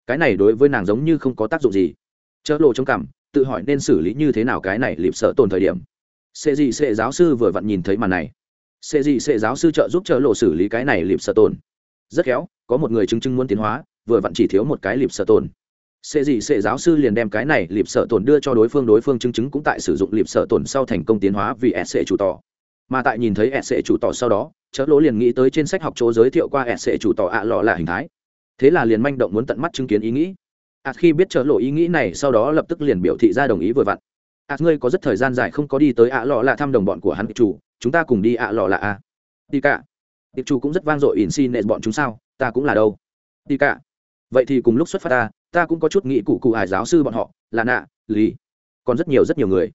cái này đối với nàng giống như không có tác dụng gì. Chợ lộ trong cảm, tự hỏi nên xử lý như thế nào cái này lịp sở tổn thời điểm. Sẽ gì sẽ giáo sư vừa vặn nhìn thấy màn này. Sẽ gì sẽ giáo sư trợ giúp chợ lộ xử lý cái này lịp sở tổn. Rất khéo, có một người chứng chứng muốn tiến hóa, vừa vặn chỉ thiếu một cái lịp sở tổn sẽ gì sẽ giáo sư liền đem cái này lịp sở tổn đưa cho đối phương đối phương chứng chứng cũng tại sử dụng lịp sở tổn sau thành công tiến hóa vì s sẽ chủ tỏ. Mà tại nhìn thấy s sẽ chủ tỏ sau đó, chớ lỗ liền nghĩ tới trên sách học chỗ giới thiệu qua s sẽ chủ tỏ ạ à lọ là hình thái. Thế là liền manh động muốn tận mắt chứng kiến ý nghĩ. Ạ khi biết chớ lộ ý nghĩ này, sau đó lập tức liền biểu thị ra đồng ý vừa vặn. Ạ ngươi có rất thời gian dài không có đi tới ạ lọ là thăm đồng bọn của hắn, chủ, chúng ta cùng đi ạ lọ là a đi cả. Tiệp chủ cũng rất vang dội in xin nệ bọn chúng sao, ta cũng là đâu. Đi cả. Vậy thì cùng lúc xuất phát ta ta cũng có chút nghĩ cụ cụ hải giáo sư bọn họ, là nạ lý còn rất nhiều rất nhiều người.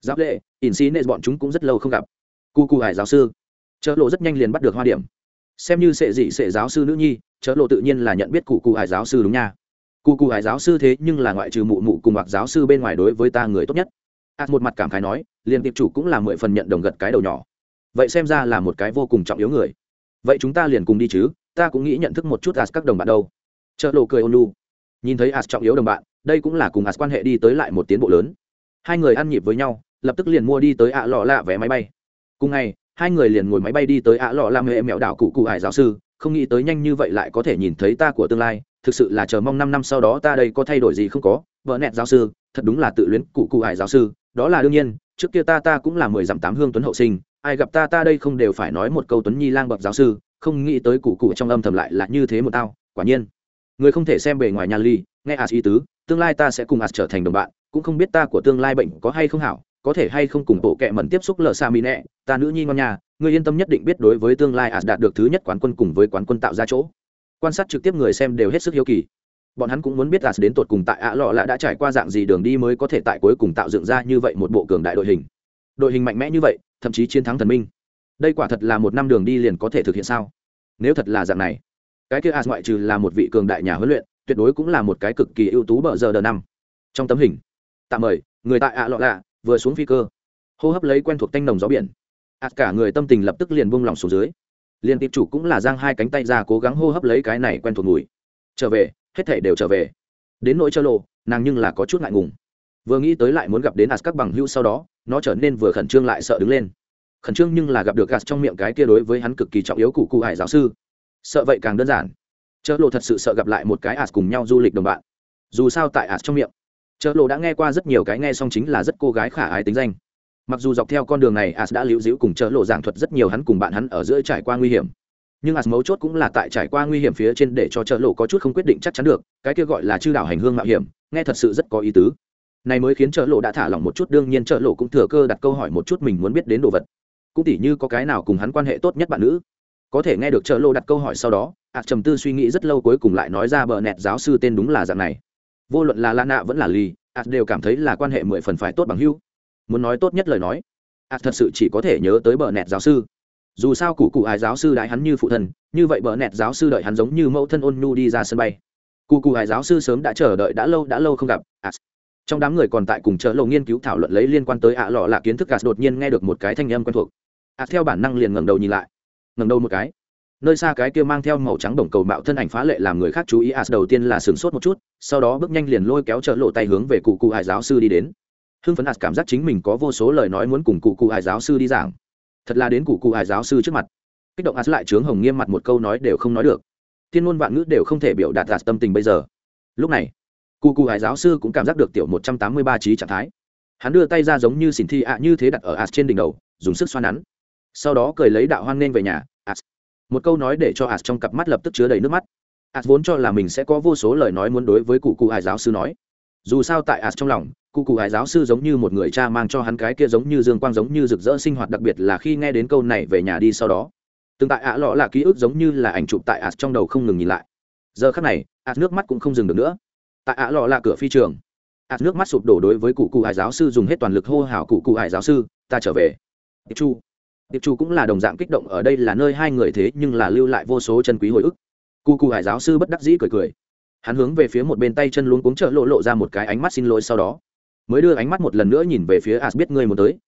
Giáp lệ in xí nệ bọn chúng cũng rất lâu không gặp. Cụ cụ hải giáo sư. Chợ lộ rất nhanh liền bắt được hoa điểm. Xem như sệ dị sệ giáo sư nữ nhi chợ lộ tự nhiên là nhận biết cụ cụ hải giáo sư đúng nha. Cụ cụ hải giáo sư thế nhưng là ngoại trừ mụ mụ cùng hoặc giáo sư bên ngoài đối với ta người tốt nhất. Ạt một mặt cảm khái nói, liền tiệp chủ cũng là mười phần nhận đồng gật cái đầu nhỏ. Vậy xem ra là một cái vô cùng trọng yếu người. Vậy chúng ta liền cùng đi chứ, ta cũng nghĩ nhận thức một chút ạt các đồng bạn đâu. Chợ lộ cười ônu nhìn thấy as trọng yếu đồng bạn, đây cũng là cùng as quan hệ đi tới lại một tiến bộ lớn. Hai người ăn nhịp với nhau, lập tức liền mua đi tới ạ lọ lạ vé máy bay. Cùng ngày, hai người liền ngồi máy bay đi tới ạ lọ làm hệ mẹo đảo cụ cụ hải giáo sư, không nghĩ tới nhanh như vậy lại có thể nhìn thấy ta của tương lai, thực sự là chờ mong năm năm sau đó ta đây có thay đổi gì không có, vợ nẹt giáo sư, thật đúng là tự luyến cụ cụ hải giáo sư, đó là đương nhiên, trước kia ta ta cũng là mười dặm tám hương tuấn hậu sinh, ai gặp ta ta đây không đều phải nói một câu tuấn nhi lang bậc giáo sư, không nghĩ tới cụ cụ trong âm thầm lại là như thế một tao, quả nhiên người không thể xem bề ngoài nhà ly, nghe as ý tứ, tương lai ta sẽ cùng as trở thành đồng bạn, cũng không biết ta của tương lai bệnh có hay không hảo, có thể hay không cùng bộ kệ mẩn tiếp xúc lờ xa mỹ nẹ, ta nữ nhi ngon nhà, người yên tâm nhất định biết đối với tương lai as đạt được thứ nhất quán quân cùng với quán quân tạo ra chỗ. Quan sát trực tiếp người xem đều hết sức hiếu kỳ. Bọn hắn cũng muốn biết as đến tột cùng tại ạ lọ lạ đã trải qua dạng gì đường đi mới có thể tại cuối cùng tạo dựng ra như vậy một bộ cường đại đội hình. Đội hình mạnh mẽ như vậy, thậm chí chiến thắng thần minh. Đây quả thật là một năm đường đi liền có thể thực hiện sao? Nếu thật là dạng này cái kia as ngoại trừ là một vị cường đại nhà huấn luyện, tuyệt đối cũng là một cái cực kỳ ưu tú bờ giờ đờ năm. Trong tấm hình, tạm mời, người tại ạ lọ lạ, vừa xuống phi cơ. Hô hấp lấy quen thuộc tanh nồng gió biển. Ạt cả người tâm tình lập tức liền buông lỏng xuống dưới. Liền tiệp chủ cũng là giang hai cánh tay ra cố gắng hô hấp lấy cái này quen thuộc mùi. Trở về, hết thể đều trở về. Đến nỗi chơ lộ nàng nhưng là có chút ngại ngùng. Vừa nghĩ tới lại muốn gặp đến as các bằng hữu sau đó, nó trở nên vừa khẩn trương lại sợ đứng lên. Khẩn trương nhưng là gặp được gas trong miệng cái kia đối với hắn cực kỳ trọng yếu cụ cụ hải giáo sư sợ vậy càng đơn giản. Chợ lộ thật sự sợ gặp lại một cái ạt cùng nhau du lịch đồng bạn. Dù sao tại ạt trong miệng chợ lộ đã nghe qua rất nhiều cái nghe xong chính là rất cô gái khả ái tính danh. Mặc dù dọc theo con đường này ạt đã liễu dĩu cùng chợ lộ giảng thuật rất nhiều hắn cùng bạn hắn ở giữa trải qua nguy hiểm. Nhưng ạt mấu chốt cũng là tại trải qua nguy hiểm phía trên để cho chợ lộ có chút không quyết định chắc chắn được, cái kia gọi là chư đảo hành hương mạo hiểm, nghe thật sự rất có ý tứ. Này mới khiến chợ lộ đã thả lỏng một chút, đương nhiên chợ lộ cũng thừa cơ đặt câu hỏi một chút mình muốn biết đến đồ vật. Cũng tỉ như có cái nào cùng hắn quan hệ tốt nhất bạn nữ có thể nghe được chợ lô đặt câu hỏi sau đó ạ trầm tư suy nghĩ rất lâu cuối cùng lại nói ra bờ nẹt giáo sư tên đúng là dạng này. Vô luận là la nạ vẫn là ly ạ đều cảm thấy là quan hệ mười phần phải tốt bằng hưu muốn nói tốt nhất lời nói ạ thật sự chỉ có thể nhớ tới bờ nẹt giáo sư. Dù sao cụ cụ ái giáo sư đại hắn như phụ thân, như vậy bờ nẹt giáo sư đợi hắn giống như mẫu thân ôn nhu đi ra sân bay. Cụ cụ ái giáo sư sớm đã chờ đợi, đã lâu đã lâu không gặp ạ trong đám người còn tại cùng chợ lầu nghiên cứu thảo luận lấy liên quan tới ạ lọ là kiến thức ạt đột nhiên nghe được một cái thanh âm quen thuộc. Ạ theo bản năng liền ngẩng đầu nhìn lại ngẩng đầu một cái. Nơi xa cái kia mang theo màu trắng đồng cầu bạo thân ảnh phá lệ làm người khác chú ý, as đầu tiên là sửng sốt một chút, sau đó bước nhanh liền lôi kéo trợ lộ tay hướng về cụ cụ hải giáo sư đi đến. Hưng phấn as cảm giác chính mình có vô số lời nói muốn cùng cụ cụ hải giáo sư đi giảng. Thật là đến cụ cụ hải giáo sư trước mặt. Kích động as lại trướng hồng nghiêm mặt một câu nói đều không nói được. Tiên ngôn vạn ngữ đều không thể biểu đạt đạt tâm tình bây giờ. Lúc này, cụ cụ hải giáo sư cũng cảm giác được tiểu một trăm tám mươi ba trí trạng thái. Hắn đưa tay ra giống như xỉn thi ạ như thế đặt ở as trên đỉnh đầu, dùng sức xoa nắn sau đó cười lấy đạo hoan nên về nhà, as. Một câu nói để cho as trong cặp mắt lập tức chứa đầy nước mắt. As vốn cho là mình sẽ có vô số lời nói muốn đối với cụ cụ hải giáo sư nói. Dù sao tại as trong lòng, cụ cụ hải giáo sư giống như một người cha mang cho hắn cái kia giống như dương quang giống như rực rỡ sinh hoạt đặc biệt là khi nghe đến câu này về nhà đi sau đó. Từng tại ạ lọ là ký ức giống như là ảnh chụp tại as trong đầu không ngừng nhìn lại. Giờ khắc này, as nước mắt cũng không dừng được nữa. Tại ạ lọ là cửa phi trường, as nước mắt sụp đổ đối với cụ cụ hải giáo sư dùng hết toàn lực hô hào cụ cụ hải giáo sư, ta trở về. Chu tiệp chủ cũng là đồng dạng kích động ở đây là nơi hai người thế nhưng là lưu lại vô số chân quý hồi ức. Cu cu hải giáo sư bất đắc dĩ cười cười. Hắn hướng về phía một bên tay chân luôn cuống trợ lộ lộ ra một cái ánh mắt xin lỗi sau đó. Mới đưa ánh mắt một lần nữa nhìn về phía as biết ngươi muốn tới.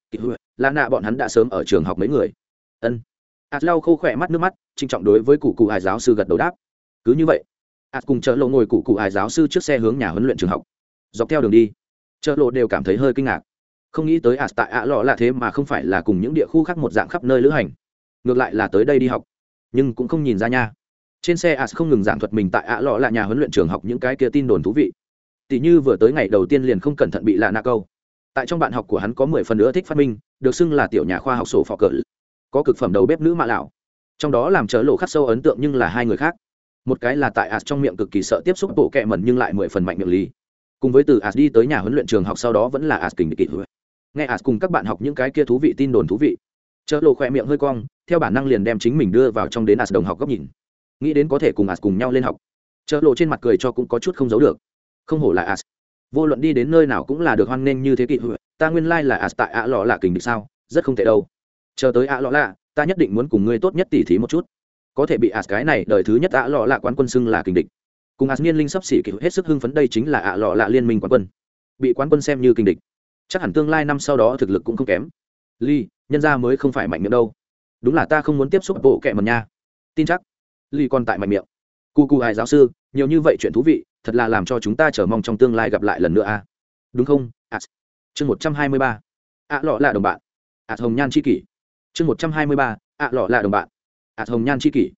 Là nạ bọn hắn đã sớm ở trường học mấy người. Ân. As lau khô khỏe mắt nước mắt trinh trọng đối với cụ cụ hải giáo sư gật đầu đáp. Cứ như vậy as cùng trợ lộ ngồi cụ cụ hải giáo sư trước xe hướng nhà huấn luyện trường học. Dọc theo đường đi trợ lộ đều cảm thấy hơi kinh ngạc không nghĩ tới ạt tại ạ lọ là thế mà không phải là cùng những địa khu khác một dạng khắp nơi lữ hành. Ngược lại là tới đây đi học. Nhưng cũng không nhìn ra nha. Trên xe ạt không ngừng giảng thuật mình tại ạ lọ là nhà huấn luyện trường học những cái kia tin đồn thú vị. Tỷ như vừa tới ngày đầu tiên liền không cẩn thận bị lạ nạ câu. Tại trong bạn học của hắn có mười phần nữa thích phát minh, được xưng là tiểu nhà khoa học sổ phò cỡ. Có cực phẩm đầu bếp nữ mạ lão. Trong đó làm chớ lộ khắc sâu ấn tượng nhưng là hai người khác. Một cái là tại ạt trong miệng cực kỳ sợ tiếp xúc bộ kẹ mẩn nhưng lại mười phần mạnh miệng lý cùng với từ ạt đi tới nhà huấn luyện trường học sau đó vẫn là ạt kình địch kỷ nghe ạt cùng các bạn học những cái kia thú vị tin đồn thú vị. Chợ lộ khỏe miệng hơi cong, theo bản năng liền đem chính mình đưa vào trong đến ạt đồng học góc nhìn. Nghĩ đến có thể cùng ạt cùng nhau lên học. Chợ lộ trên mặt cười cho cũng có chút không giấu được. Không hổ là ạt vô luận đi đến nơi nào cũng là được hoan nghênh như thế kỷ ta nguyên lai、like、là ạt tại ạ lọ là kình địch sao? Rất không tệ đâu. Chờ tới ạ lọ lạ, ta nhất định muốn cùng ngươi tốt nhất tỉ thí một chút. Có thể bị ạt cái này đời thứ nhất ạ lọ lạ quán quân xưng là kình địch. Cùng ạt niên linh sắp xỉ kỷ hết sức hưng phấn đây chính là ạ lọ lạ liên minh quán quân. Bị quán quân xem như kình địch chắc hẳn tương lai năm sau đó thực lực cũng không kém. Ly nhân ra mới không phải mạnh miệng đâu. Đúng là ta không muốn tiếp xúc bộ kệ mần nha. Tin chắc. Ly còn tại mạnh miệng. Cu cu ai giáo sư nhiều như vậy chuyện thú vị thật là làm cho chúng ta chờ mong trong tương lai gặp lại lần nữa a à? đúng không? À, chương một trăm hai mươi ba. Ạ lọ là đồng bạn. Ạ hồng nhan c h i kỷ. Chương một trăm hai mươi ba. Ạ lọ là đồng bạn. Ạ hồng nhan c h i kỷ.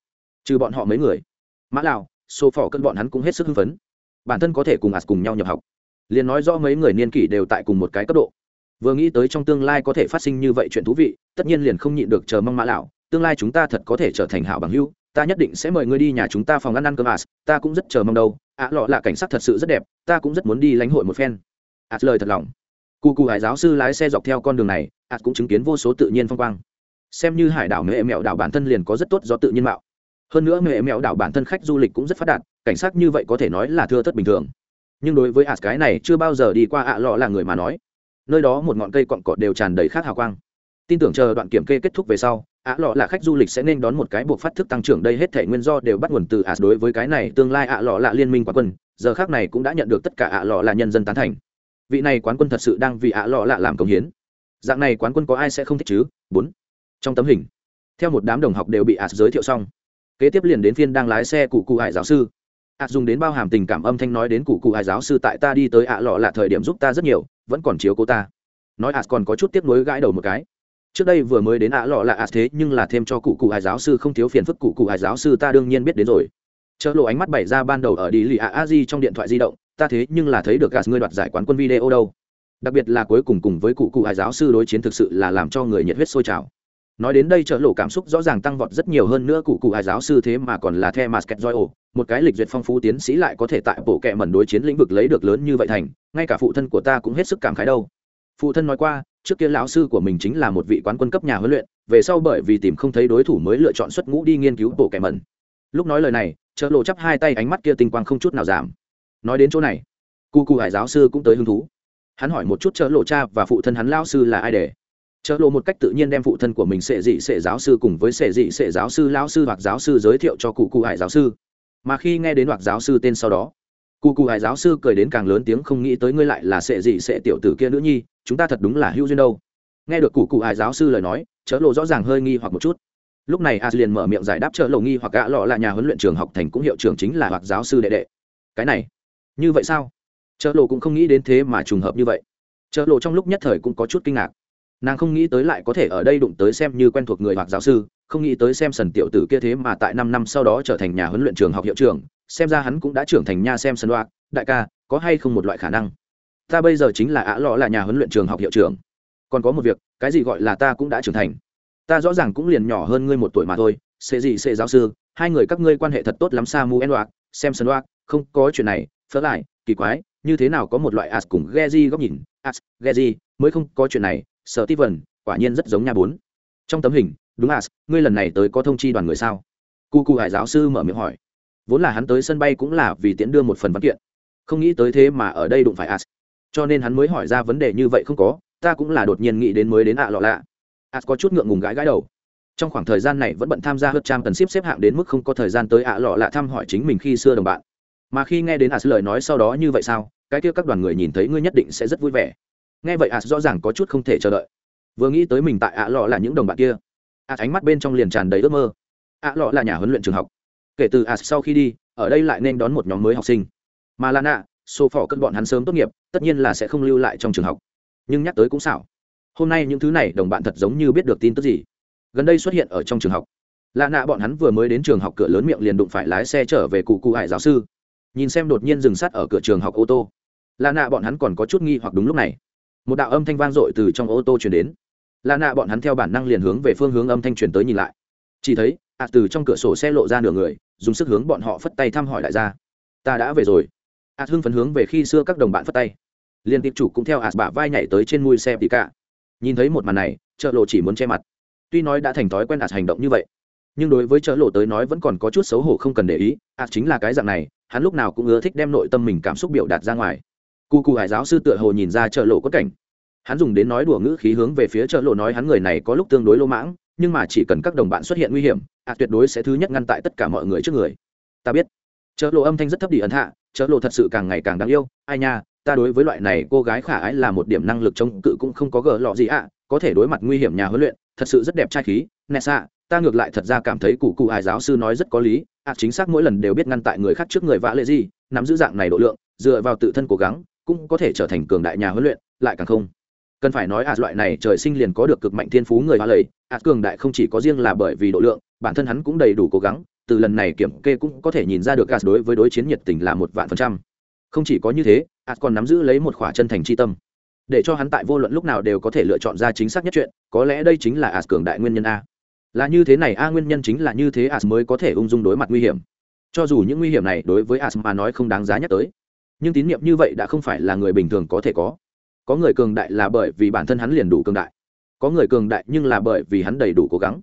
Trừ bọn họ mấy người. Mã lào xô phỏ cân bọn hắn cũng hết sức hưng phấn. Bản thân có thể cùng ạt cùng nhau nhập học liền nói rõ mấy người niên kỷ đều tại cùng một cái cấp độ. Vừa nghĩ tới trong tương lai có thể phát sinh như vậy chuyện thú vị tất nhiên liền không nhịn được chờ mong mã lão tương lai chúng ta thật có thể trở thành hảo bằng hữu ta nhất định sẽ mời ngươi đi nhà chúng ta phòng ăn ăn cơm à ta cũng rất chờ mong đâu. Ạ à, lọ là cảnh sát thật sự rất đẹp ta cũng rất muốn đi lãnh hội một phen. Ạ lời thật lòng. Cụ cụ hải giáo sư lái xe dọc theo con đường này ạ cũng chứng kiến vô số tự nhiên phong quang. Xem như hải đảo mẹ mẹo đảo bản thân liền có rất tốt do tự nhiên mạo. Hơn nữa mẹ mẹo đảo bản thân khách du lịch cũng rất phát đạt cảnh sát như vậy có thể nói là thưa thất bình thường nhưng đối với ạt cái này chưa bao giờ đi qua ạ lọ là người mà nói. Nơi đó một ngọn cây cọn cọt đều tràn đầy khác hào quang. Tin tưởng chờ đoạn kiểm kê kết thúc về sau, ạ lọ là khách du lịch sẽ nên đón một cái buộc phát thức tăng trưởng đây hết thể nguyên do đều bắt nguồn từ ạt đối với cái này tương lai ạ lọ là liên minh quán quân, giờ khác này cũng đã nhận được tất cả ạ lọ là nhân dân tán thành. Vị này quán quân thật sự đang vì ạ lọ là làm công hiến. Dạng này quán quân có ai sẽ không thích chứ? Bốn. Trong tấm hình, theo một đám đồng học đều bị ạt giới thiệu xong, kế tiếp liền đến phiên đang lái xe cụ cụ hải giáo sư ạ dùng đến bao hàm tình cảm âm thanh nói đến cụ cụ ai giáo sư tại ta đi tới ạ lọ là thời điểm giúp ta rất nhiều, vẫn còn chiếu cố ta. Nói ạ, còn có chút tiếc nuối gãi đầu một cái. Trước đây vừa mới đến ạ lọ là ạ, thế nhưng là thêm cho cụ cụ ai giáo sư không thiếu phiền phức, cụ cụ ai giáo sư ta đương nhiên biết đến rồi. Chợ lộ ánh mắt bày ra ban đầu ở đi lì ạ a di trong điện thoại di động, ta thế nhưng là thấy được gạt ngươi đoạt giải quán quân video đâu. Đặc biệt là cuối cùng cùng với cụ cụ ai giáo sư đối chiến thực sự là làm cho người nhiệt huyết sôi trào nói đến đây trợ lộ cảm xúc rõ ràng tăng vọt rất nhiều hơn nữa cụ cụ hài giáo sư thế mà còn là the masket joy một cái lịch duyệt phong phú tiến sĩ lại có thể tại bộ kệ mẩn đối chiến lĩnh vực lấy được lớn như vậy thành, ngay cả phụ thân của ta cũng hết sức cảm khái đâu. Phụ thân nói qua, trước kia lão sư của mình chính là một vị quán quân cấp nhà huấn luyện, về sau bởi vì tìm không thấy đối thủ mới lựa chọn xuất ngũ đi nghiên cứu bộ kệ mẩn. Lúc nói lời này trợ lộ chắp hai tay, ánh mắt kia tinh quang không chút nào giảm. Nói đến chỗ này, cụ cụ hải giáo sư cũng tới hứng thú. Hắn hỏi một chút trợ lộ cha và phụ thân hắn lão sư là ai để chợ lộ một cách tự nhiên đem phụ thân của mình sệ dị sệ giáo sư cùng với sệ dị sệ giáo sư Lão sư hoặc giáo sư giới thiệu cho cụ cụ hải giáo sư. Mà khi nghe đến hoặc giáo sư tên sau đó, cụ cụ hải giáo sư cười đến càng lớn tiếng không nghĩ tới ngươi lại là sệ dị sệ tiểu tử kia nữ nhi, chúng ta thật đúng là hữu duyên đâu. Nghe được cụ cụ hải giáo sư lời nói chợ lộ rõ ràng hơi nghi hoặc một chút. Lúc này a liền mở miệng giải đáp chợ lộ nghi hoặc gã lọ là nhà huấn luyện trường học thành cũng hiệu trưởng chính là hoặc giáo sư đệ đệ. Cái này, như vậy sao? Chợ lộ cũng không nghĩ đến thế mà trùng hợp như vậy. Chợ lộ trong lúc nhất thời cũng có chút kinh ngạc nàng không nghĩ tới lại có thể ở đây đụng tới xem như quen thuộc người hoặc giáo sư, không nghĩ tới xem sần tiểu tử kia thế mà tại năm năm sau đó trở thành nhà huấn luyện trường học hiệu trưởng, xem ra hắn cũng đã trưởng thành nha xem sần đoạt, đại ca, có hay không một loại khả năng? Ta bây giờ chính là ả lọ là nhà huấn luyện trường học hiệu trưởng. Còn có một việc, cái gì gọi là ta cũng đã trưởng thành. Ta rõ ràng cũng liền nhỏ hơn ngươi một tuổi mà thôi, sẽ gì sẽ giáo sư, hai người các ngươi quan hệ thật tốt lắm sa mu en đoạt, xem sần đoạt, không có chuyện này phớt lại, kỳ quái, như thế nào có một loại as cùng Geji góc nhìn, as, Geji, mới không có chuyện này sở ti vần quả nhiên rất giống nhà bốn. Trong tấm hình, đúng as ngươi lần này tới có thông chi đoàn người sao? Cu cu hải giáo sư mở miệng hỏi. Vốn là hắn tới sân bay cũng là vì tiễn đưa một phần văn kiện. Không nghĩ tới thế mà ở đây đụng phải as cho nên hắn mới hỏi ra vấn đề như vậy không có, ta cũng là đột nhiên nghĩ đến mới đến ạ lọ lạ. As có chút ngượng ngùng gãi gãi đầu. Trong khoảng thời gian này vẫn bận tham gia hớt trang cần ship xếp hạng đến mức không có thời gian tới ạ lọ lạ thăm hỏi chính mình khi xưa đồng bạn. Mà khi nghe đến as lời nói sau đó như vậy sao? Cái kia các đoàn người nhìn thấy ngươi nhất định sẽ rất vui vẻ nghe vậy as rõ ràng có chút không thể chờ đợi. Vừa nghĩ tới mình tại ạ lọ là những đồng bạn kia as ánh mắt bên trong liền tràn đầy ước mơ. Ạ lọ là nhà huấn luyện trường học. Kể từ as sau khi đi, ở đây lại nên đón một nhóm mới học sinh. Mà lan ạ xô phỏ cân bọn hắn sớm tốt nghiệp, tất nhiên là sẽ không lưu lại trong trường học. Nhưng nhắc tới cũng xảo. Hôm nay những thứ này đồng bạn thật giống như biết được tin tức gì. Gần đây xuất hiện ở trong trường học. Lạ nạ bọn hắn vừa mới đến trường học cửa lớn miệng liền đụng phải lái xe trở về cụ cụ hải giáo sư. Nhìn xem đột nhiên dừng sát ở cửa trường học ô tô. Lạ nạ bọn hắn còn có chút nghi hoặc đúng lúc này một đạo âm thanh vang dội từ trong ô tô chuyển đến. Lạ nạ bọn hắn theo bản năng liền hướng về phương hướng âm thanh truyền tới nhìn lại. Chỉ thấy, ạ, từ trong cửa sổ xe lộ ra nửa người, dùng sức hướng bọn họ phất tay thăm hỏi lại ra ta đã về rồi. Ạ, hưng phấn hướng về khi xưa các đồng bạn phất tay. Liên tiếp chủ cũng theo ạ, bả vai nhảy tới trên mui xe tì cả. Nhìn thấy một màn này, chợ lộ chỉ muốn che mặt. Tuy nói đã thành thói quen ạt hành động như vậy, nhưng đối với chợ lộ tới nói vẫn còn có chút xấu hổ không cần để ý. Ạt chính là cái dạng này, hắn lúc nào cũng ưa thích đem nội tâm mình cảm xúc biểu đạt ra ngoài cụ cụ hải giáo sư tựa hồ nhìn ra chợ lộ có cảnh. Hắn dùng đến nói đùa ngữ khí hướng về phía chợ lộ nói hắn người này có lúc tương đối lô mãng, nhưng mà chỉ cần các đồng bạn xuất hiện nguy hiểm ạt tuyệt đối sẽ thứ nhất ngăn tại tất cả mọi người trước người. Ta biết. Chợ lộ âm thanh rất thấp đi ấn hạ chợ lộ thật sự càng ngày càng đáng yêu. Ai nha, ta đối với loại này cô gái khả ái là một điểm năng lực chống cự cũng không có gỡ lọ gì ạ. Có thể đối mặt nguy hiểm nhà huấn luyện, thật sự rất đẹp trai khí. Nè xạ, ta ngược lại thật ra cảm thấy cụ cụ hải giáo sư nói rất có lý. Ạ chính xác mỗi lần đều biết ngăn tại người khác trước người vã lệ gì, nắm giữ dạng này độ lượng, dựa vào tự thân cố gắng cũng có thể trở thành cường đại nhà huấn luyện, lại càng không. Cần phải nói à loại này trời sinh liền có được cực mạnh thiên phú người hoa lầy à cường đại không chỉ có riêng là bởi vì độ lượng, bản thân hắn cũng đầy đủ cố gắng, từ lần này kiểm kê cũng có thể nhìn ra được à đối với đối chiến nhiệt tình là một vạn phần trăm. Không chỉ có như thế ạt còn nắm giữ lấy một khỏa chân thành c h i tâm. Để cho hắn tại vô luận lúc nào đều có thể lựa chọn ra chính xác nhất chuyện, có lẽ đây chính là ạt cường đại nguyên nhân a. Là như thế này a, nguyên nhân chính là như thế ạt mới có thể ung dung đối mặt nguy hiểm. Cho dù những nguy hiểm này đối với ạt mà nói không đáng giá nhắc tới nhưng tín nhiệm như vậy đã không phải là người bình thường có thể có. Có người cường đại là bởi vì bản thân hắn liền đủ cường đại. Có người cường đại nhưng là bởi vì hắn đầy đủ cố gắng.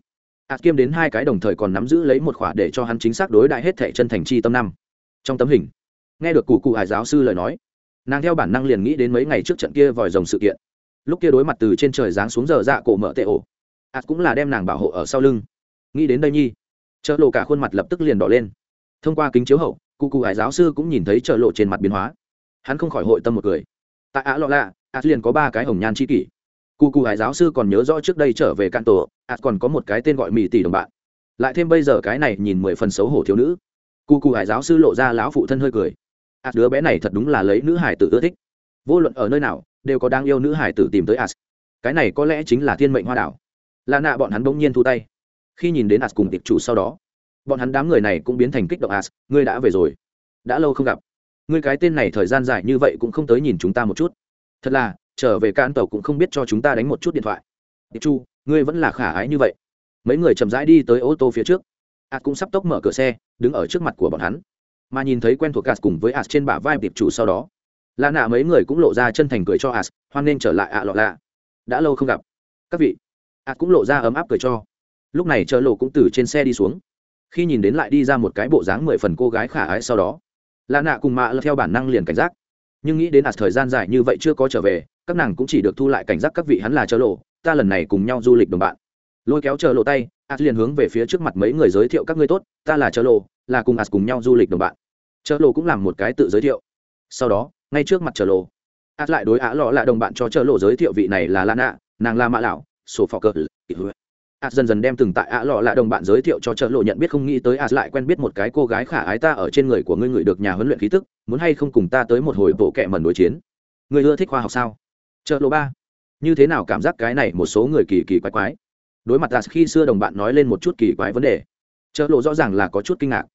Ạt kiêm đến hai cái đồng thời còn nắm giữ lấy một khỏa để cho hắn chính xác đối đại hết thể chân thành chi tâm năm. Trong tấm hình, nghe được cụ cụ hải giáo sư lời nói, nàng theo bản năng liền nghĩ đến mấy ngày trước trận kia vòi rồng sự kiện. Lúc kia đối mặt từ trên trời giáng xuống giờ dạ cổ mở tệ ổ ạt cũng là đem nàng bảo hộ ở sau lưng. Nghĩ đến đây nhi chợ lộ cả khuôn mặt lập tức liền đỏ lên. Thông qua kính chiếu hậu cụ cụ hải giáo sư cũng nhìn thấy trợ lộ trên mặt biến hóa. Hắn không khỏi hội tâm một cười tại ạ lọ lạ ạt liền có ba cái hồng nhan c h i kỷ. Cụ cụ hải giáo sư còn nhớ rõ trước đây trở về cạn tổ ạt còn có một cái tên gọi mỹ tỷ đồng bạn. Lại thêm bây giờ cái này nhìn mười phần xấu hổ thiếu nữ. Cụ cụ hải giáo sư lộ ra lão phụ thân hơi cười. Ạt đứa bé này thật đúng là lấy nữ hải tử ưa thích. Vô luận ở nơi nào, đều có đang yêu nữ hải tử tìm tới ạt cái này có lẽ chính là thiên mệnh hoa đảo. Là nạ bọn hắn bỗng nhiên thu tay. Khi nhìn đến ạt cùng tiệp chủ sau đó bọn hắn đám người này cũng biến thành kích động as, ngươi đã về rồi. Đã lâu không gặp. Ngươi cái tên này thời gian dài như vậy cũng không tới nhìn chúng ta một chút. Thật là, trở về can tàu cũng không biết cho chúng ta đánh một chút điện thoại. Điệp chu, ngươi vẫn là khả ái như vậy. Mấy người chậm rãi đi tới ô tô phía trước. As cũng sắp tốc mở cửa xe, đứng ở trước mặt của bọn hắn. Mà nhìn thấy quen thuộc as cùng với as trên bả vai tiệp chủ sau đó là nạ mấy người cũng lộ ra chân thành cười cho as, hoan nên trở lại ạ, lọ lạ. Đã lâu không gặp. Các vị. As cũng lộ ra ấm áp cười cho. Lúc này chờ lộ cũng từ trên xe đi xuống khi nhìn đến lại đi ra một cái bộ dáng mười phần cô gái khả ái sau đó lạ nạ cùng mạ theo bản năng liền cảnh giác. Nhưng nghĩ đến ạt thời gian dài như vậy chưa có trở về, các nàng cũng chỉ được thu lại cảnh giác các vị hắn là chợ lộ, ta lần này cùng nhau du lịch đồng bạn. Lôi kéo chợ lộ tay, ạt liền hướng về phía trước mặt mấy người giới thiệu các ngươi tốt, ta là chợ lộ, là cùng ạt cùng nhau du lịch đồng bạn. Chợ lộ cũng làm một cái tự giới thiệu. Sau đó, ngay trước mặt chợ lộ, ạt lại đối á lọ là đồng bạn cho chợ lộ giới thiệu vị này là lạ nạ, nàng là mạ lão, sổ phò cờ ạt dần dần đem từng tại ạ lọ là đồng bạn giới thiệu cho trợ lộ nhận biết không nghĩ tới ạt lại quen biết một cái cô gái khả ái ta ở trên người của ngươi ngửi được nhà huấn luyện khí tức, muốn hay không cùng ta tới một hồi bộ kệ mẩn đối chiến. Người ưa thích khoa học sao? Trợ lộ ba. Như thế nào cảm giác cái này một số người kỳ kỳ quái quái? Đối mặt ạt khi xưa đồng bạn nói lên một chút kỳ quái vấn đề trợ lộ rõ ràng là có chút kinh ngạc.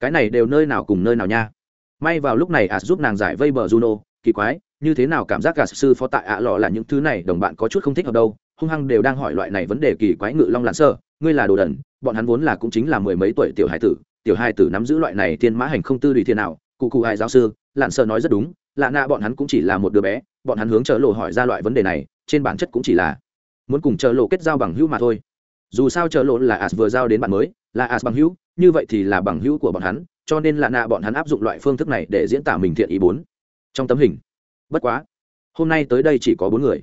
Cái này đều nơi nào cùng nơi nào nha? May vào lúc này ạt giúp nàng giải vây bờ juno, kỳ quái, như thế nào cảm giác gà sư phó tại ạ lọ là những thứ này đồng bạn có chút không thích hợp đâu hung hăng đều đang hỏi loại này vấn đề kỳ quái ngự long lạn sơ, ngươi là đồ đần, bọn hắn vốn là cũng chính là mười mấy tuổi tiểu hai tử, tiểu hai tử nắm giữ loại này thiên mã hành không tư lùi thiên nào, cụ cụ hai giáo sư, lạn sơ nói rất đúng, lạ nạ bọn hắn cũng chỉ là một đứa bé, bọn hắn hướng chợ lộ hỏi ra loại vấn đề này, trên bản chất cũng chỉ là muốn cùng chợ lộ kết giao bằng hữu mà thôi. Dù sao chợ lộ là as vừa giao đến bạn mới, là as bằng hữu, như vậy thì là bằng hữu của bọn hắn, cho nên lạ nạ bọn hắn áp dụng loại phương thức này để diễn tả mình thiện ý bốn trong tấm hình. Bất quá, hôm nay tới đây chỉ có bốn người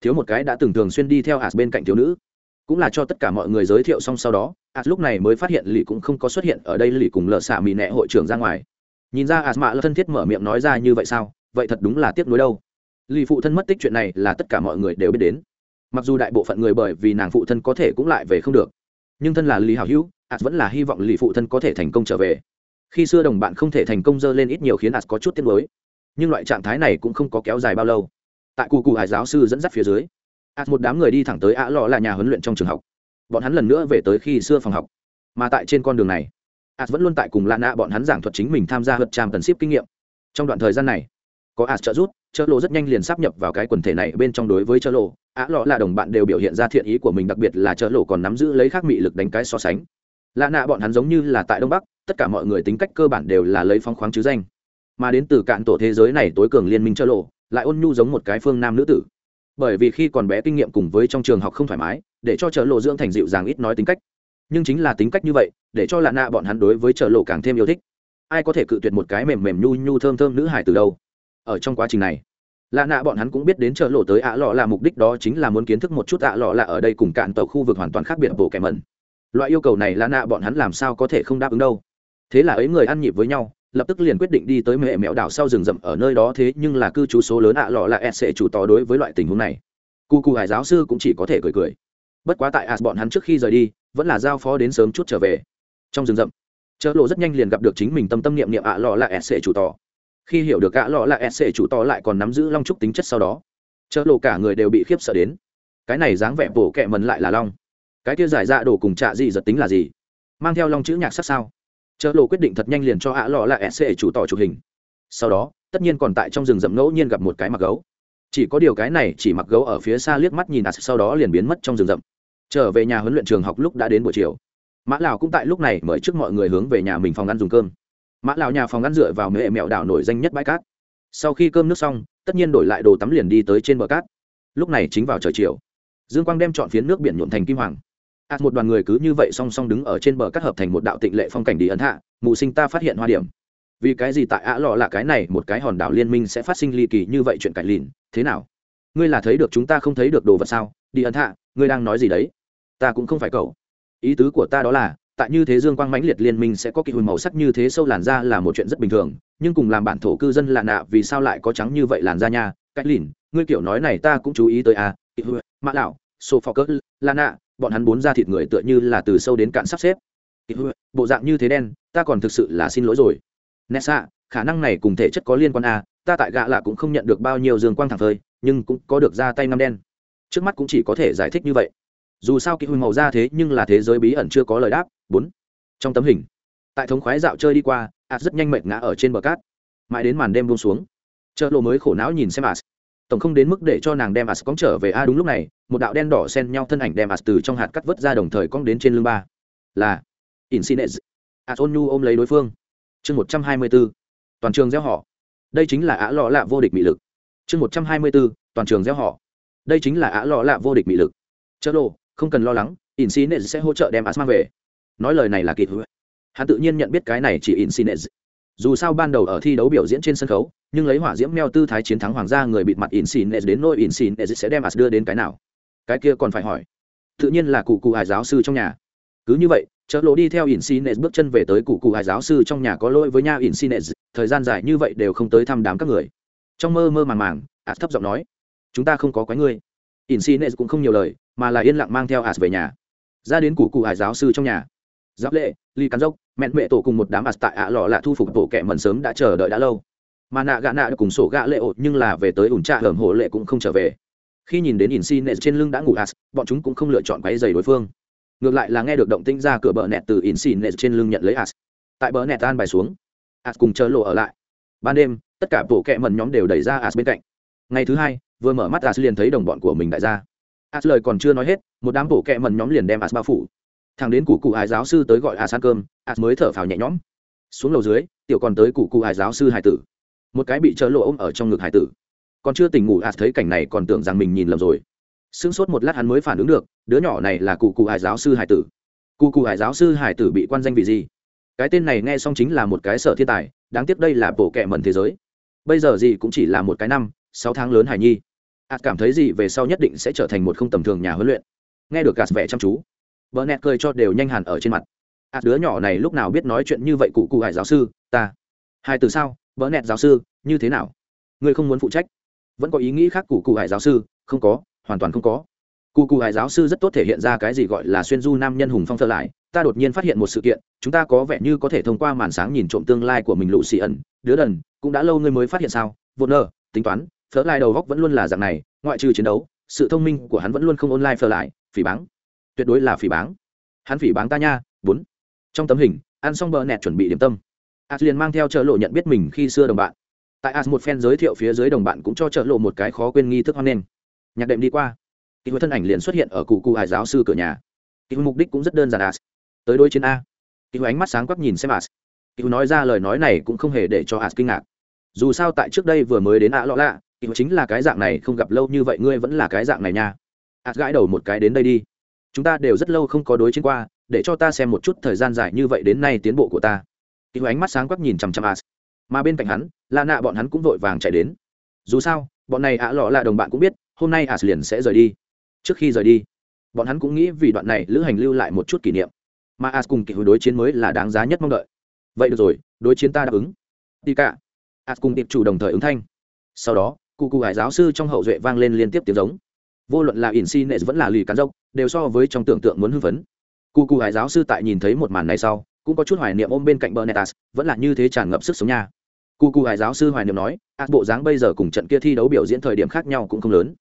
thiếu một cái đã từng thường xuyên đi theo ạt bên cạnh thiếu nữ. Cũng là cho tất cả mọi người giới thiệu xong sau đó ạt lúc này mới phát hiện lì cũng không có xuất hiện ở đây lì cùng lợ xạ mỹ nẹ hội trưởng ra ngoài. Nhìn ra ạt mạ thân thiết mở miệng nói ra như vậy sao? Vậy thật đúng là tiếc nuối đâu. Lì phụ thân mất tích chuyện này là tất cả mọi người đều biết đến. Mặc dù đại bộ phận người bởi vì nàng phụ thân có thể cũng lại về không được. Nhưng thân là lý hảo hữu ạt vẫn là hy vọng lì phụ thân có thể thành công trở về. Khi xưa đồng bạn không thể thành công dơ lên ít nhiều khiến ạt có chút tiếc nuối. Nhưng loại trạng thái này cũng không có kéo dài bao lâu tại cụ cụ hải giáo sư dẫn dắt phía dưới. Ạt một đám người đi thẳng tới ạ lọ là nhà huấn luyện trong trường học. Bọn hắn lần nữa về tới khi xưa phòng học. Mà tại trên con đường này ạt vẫn luôn tại cùng lạ nạ bọn hắn giảng thuật chính mình tham gia hợp tràm tần ship kinh nghiệm. Trong đoạn thời gian này, có ạt trợ rút chợ lộ rất nhanh liền sắp nhập vào cái quần thể này bên trong đối với chợ lộ. Ạ lọ là đồng bạn đều biểu hiện ra thiện ý của mình, đặc biệt là chợ lộ còn nắm giữ lấy khác mị lực đánh cái so sánh. Lạ nạ bọn hắn giống như là tại đông bắc, tất cả mọi người tính cách cơ bản đều là lấy phong khoáng chứ danh. Mà đến từ cạn tổ thế giới này tối cường liên minh chợ lộ lại ôn nhu giống một cái phương nam nữ tử. Bởi vì khi còn bé kinh nghiệm cùng với trong trường học không thoải mái, để cho chợ lộ dưỡng thành dịu dàng ít nói tính cách. Nhưng chính là tính cách như vậy, để cho lạ nạ bọn hắn đối với chợ lộ càng thêm yêu thích. Ai có thể cự tuyệt một cái mềm mềm nhu nhu thơm thơm nữ hải từ đâu? Ở trong quá trình này, lạ nạ bọn hắn cũng biết đến chợ lộ tới ạ lọ là mục đích đó chính là muốn kiến thức một chút ạ lọ là ở đây cùng cạn tàu khu vực hoàn toàn khác biệt bộ kẻ mẩn. Loại yêu cầu này lạ nạ bọn hắn làm sao có thể không đáp ứng đâu? Thế là ấy người ăn nhịp với nhau lập tức liền quyết định đi tới mẹ mẹo đảo sau rừng rậm ở nơi đó thế nhưng là cư trú số lớn ạ à lọ là sẽ chủ tỏ đối với loại tình huống này. Cụ cụ hải giáo sư cũng chỉ có thể cười cười. Bất quá tại as bọn hắn trước khi rời đi, vẫn là giao phó đến sớm chút trở về. Trong rừng rậm chợ lộ rất nhanh liền gặp được chính mình tâm tâm niệm niệm ạ à lọ là sẽ chủ tỏ khi hiểu được ạ lọ là sẽ chủ tỏ lại còn nắm giữ long trúc tính chất sau đó chợ lộ cả người đều bị khiếp sợ đến. Cái này dáng vẻ bổ kẹ mần lại là long. Cái kia giải dạ đồ cùng trạ gì giật tính là gì? Mang theo long chữ nhạc sắc sao? Chợ lộ quyết định thật nhanh liền cho ạ lọ là sc chủ tỏ chụp hình. Sau đó, tất nhiên còn tại trong rừng rậm ngẫu nhiên gặp một cái mặc gấu. Chỉ có điều cái này chỉ mặc gấu ở phía xa liếc mắt nhìn ạ, sau đó liền biến mất trong rừng rậm. Trở về nhà huấn luyện trường học lúc đã đến buổi chiều. Mã lào cũng tại lúc này mời trước mọi người hướng về nhà mình phòng ăn dùng cơm. Mã lào nhà phòng ăn dựa vào mẹ mẹo đảo nổi danh nhất bãi cát. Sau khi cơm nước xong, tất nhiên đổi lại đồ tắm liền đi tới trên bờ cát. Lúc này chính vào trời chiều. Dương quang đem chọn phiến nước biển nhuộm thành kim hoàng ạt một đoàn người cứ như vậy song song đứng ở trên bờ cắt hợp thành một đạo tịnh lệ phong cảnh đi ấn hạ, mù sinh ta phát hiện hoa điểm. Vì cái gì tại ạ lọ là cái này, một cái hòn đảo liên minh sẽ phát sinh ly kỳ như vậy chuyện cải lìn, thế nào? Ngươi là thấy được chúng ta không thấy được đồ vật sao? Đi ấn hạ, ngươi đang nói gì đấy? Ta cũng không phải cậu. Ý tứ của ta đó là, tại như thế dương quang mãnh liệt liên minh sẽ có kỳ hồi màu sắc như thế sâu làn da là một chuyện rất bình thường, nhưng cùng làm bản thổ cư dân lạ nạ vì sao lại có trắng như vậy làn da nha? Cách lìn, ngươi kiểu nói này ta cũng chú ý tới à mã lão sophocles lạ nạ bọn hắn bốn da thịt người tựa như là từ sâu đến cạn sắp xếp. Bộ dạng như thế đen, ta còn thực sự là xin lỗi rồi. Nessa khả năng này cùng thể chất có liên quan à ta tại gạ lạ cũng không nhận được bao nhiêu dương quang thẳng phơi, nhưng cũng có được da tay năm đen. Trước mắt cũng chỉ có thể giải thích như vậy. Dù sao kỹ hồi màu da thế nhưng là thế giới bí ẩn chưa có lời đáp. Bốn, trong tấm hình, tại thống khoái dạo chơi đi qua ạt rất nhanh mệt ngã ở trên bờ cát. Mãi đến màn đêm buông xuống, chợ lộ mới khổ não nhìn xem ạt tổng không đến mức để cho nàng đem as cóng trở về. A đúng lúc này, một đạo đen đỏ xen nhau thân ảnh đem as từ trong hạt cắt vớt ra đồng thời cong đến trên lưng ba. Là Incinez. ạt ôn nhu ôm lấy đối phương. Chương một trăm hai mươi b toàn trường gieo họ. Đây chính là ả lọ lạ vô địch mị lực. Chương một trăm hai mươi b toàn trường gieo họ. Đây chính là ả lọ lạ vô địch mị lực. Chợ đồ, không cần lo lắng Incinez sẽ hỗ trợ đem as mang về. Nói lời này là kịp hắn tự nhiên nhận biết cái này chỉ Incinez dù sao ban đầu ở thi đấu biểu diễn trên sân khấu, nhưng lấy hỏa diễm meo tư thái chiến thắng hoàng gia người bịt mặt in xin đến nôi in xin sẽ đem as đưa đến cái nào? Cái kia còn phải hỏi. Tự nhiên là cụ cụ hải giáo sư trong nhà. Cứ như vậy chợ lộ đi theo in xin bước chân về tới cụ cụ hải giáo sư trong nhà có lỗi với nhau in xin thời gian dài như vậy đều không tới thăm đám các người. Trong mơ mơ màng màng as thấp giọng nói, chúng ta không có quái ngươi. In xin cũng không nhiều lời, mà là yên lặng mang theo as về nhà. Ra đến cụ cụ hải giáo sư trong nhà giáp lệ ly cắn dốc mẹn mệ tổ cùng một đám ạt tại ạ lọ là thu phục tổ kẻ mần sớm đã chờ đợi đã lâu. Mà nạ gạ nạ cùng sổ gạ lệ ột nhưng là về tới ủn trạ hởm hộ lệ cũng không trở về. Khi nhìn đến in xi nệ trên lưng đã ngủ ạt, bọn chúng cũng không lựa chọn quáy giày đối phương. Ngược lại là nghe được động tĩnh ra cửa bờ nẹt từ in xi nệ trên lưng nhận lấy ạt. tại bờ nẹt tan bài xuống ạt cùng chờ lộ ở lại. Ban đêm tất cả bộ kẹ mần nhóm đều đẩy ra ạt bên cạnh. Ngày thứ hai vừa mở mắt ạt liền thấy đồng bọn của mình đại gia. Ạt lời còn chưa nói hết một đám bộ kẹ mần nhóm liền đem ạt bao phủ thằng đến cụ cụ hải giáo sư tới gọi a san cơm, a mới thở phào nhẹ nhõm. Xuống lầu dưới, tiểu còn tới cụ cụ hải giáo sư hải tử. Một cái bị chớ lộ ôm ở trong ngực hải tử. Còn chưa tỉnh ngủ, a thấy cảnh này còn tưởng rằng mình nhìn lầm rồi. Sững sốt một lát hắn mới phản ứng được, đứa nhỏ này là cụ cụ hải giáo sư hải tử. Cụ cụ hải giáo sư hải tử bị quan danh vì gì? Cái tên này nghe xong chính là một cái sở thiên tài, đáng tiếc đây là bộ kệ mẩn thế giới. Bây giờ gì cũng chỉ là một cái năm, sáu tháng lớn hải nhi. Ạt cảm thấy gì về sau nhất định sẽ trở thành một không tầm thường nhà huấn luyện. Nghe được gạt vẻ chăm chú vợ nẹt cười cho đều nhanh hẳn ở trên mặt. À đứa nhỏ này lúc nào biết nói chuyện như vậy cụ cụ hải giáo sư, ta. Hai từ sao vợ nẹt giáo sư, như thế nào? Ngươi không muốn phụ trách? Vẫn có ý nghĩ khác cụ cụ hải giáo sư, không có, hoàn toàn không có. Cụ cụ hải giáo sư rất tốt thể hiện ra cái gì gọi là xuyên du nam nhân hùng phong thơ lại, ta đột nhiên phát hiện một sự kiện, chúng ta có vẻ như có thể thông qua màn sáng nhìn trộm tương lai của mình lụ xì ẩn, đứa đần, cũng đã lâu ngươi mới phát hiện sao? Vô nơ tính toán phở lại đầu góc vẫn luôn là dạng này, ngoại trừ chiến đấu, sự thông minh của hắn vẫn luôn không online phở lại, phỉ báng tuyệt đối là phỉ báng. Hắn phỉ báng ta nha, bốn. Trong tấm hình, ăn xong bờ nẹt chuẩn bị điểm tâm. As liền mang theo chợ lộ nhận biết mình khi xưa đồng bạn. Tại as một fan giới thiệu phía dưới đồng bạn cũng cho chợ lộ một cái khó quên nghi thức hoan nghênh. Nhạc đệm đi qua. Kỳ thân ảnh liền xuất hiện ở cụ cụ hải giáo sư cửa nhà. Kỳ mục đích cũng rất đơn giản as tới đôi chiến a. Kỳ ánh mắt sáng quắc nhìn xem as kỳ nói ra lời nói này cũng không hề để cho as kinh ngạc. Dù sao tại trước đây vừa mới đến ạ lọ lạ kỳ chính là cái dạng này, không gặp lâu như vậy ngươi vẫn là cái dạng này nha. As gãi đầu một cái đến đây đi chúng ta đều rất lâu không có đối chiến qua, để cho ta xem một chút thời gian dài như vậy đến nay tiến bộ của ta. Kỳ ánh mắt sáng quắc nhìn chằm chằm as. Mà bên cạnh hắn là nạ bọn hắn cũng vội vàng chạy đến. Dù sao, bọn này ạ lọ là đồng bạn cũng biết, hôm nay as liền sẽ rời đi. Trước khi rời đi, bọn hắn cũng nghĩ vì đoạn này lữ hành lưu lại một chút kỷ niệm. Mà as cùng kỳ hồi đối chiến mới là đáng giá nhất mong đợi. Vậy được rồi, đối chiến ta đáp ứng. Đi cả as cùng tiệp chủ đồng thời ứng thanh. Sau đó, cụ cụ hải giáo sư trong hậu duệ vang lên liên tiếp tiếng giống vô luận là ỉn si nệ vẫn là lì cắn dốc, đều so với trong tưởng tượng muốn hưng phấn. Cụ cụ hải giáo sư tại nhìn thấy một màn này sau, cũng có chút hoài niệm ôm bên cạnh bernetas vẫn là như thế tràn ngập sức sống nha. Cụ cụ hải giáo sư hoài niệm nói, ác bộ dáng bây giờ cùng trận kia thi đấu biểu diễn thời điểm khác nhau cũng không lớn.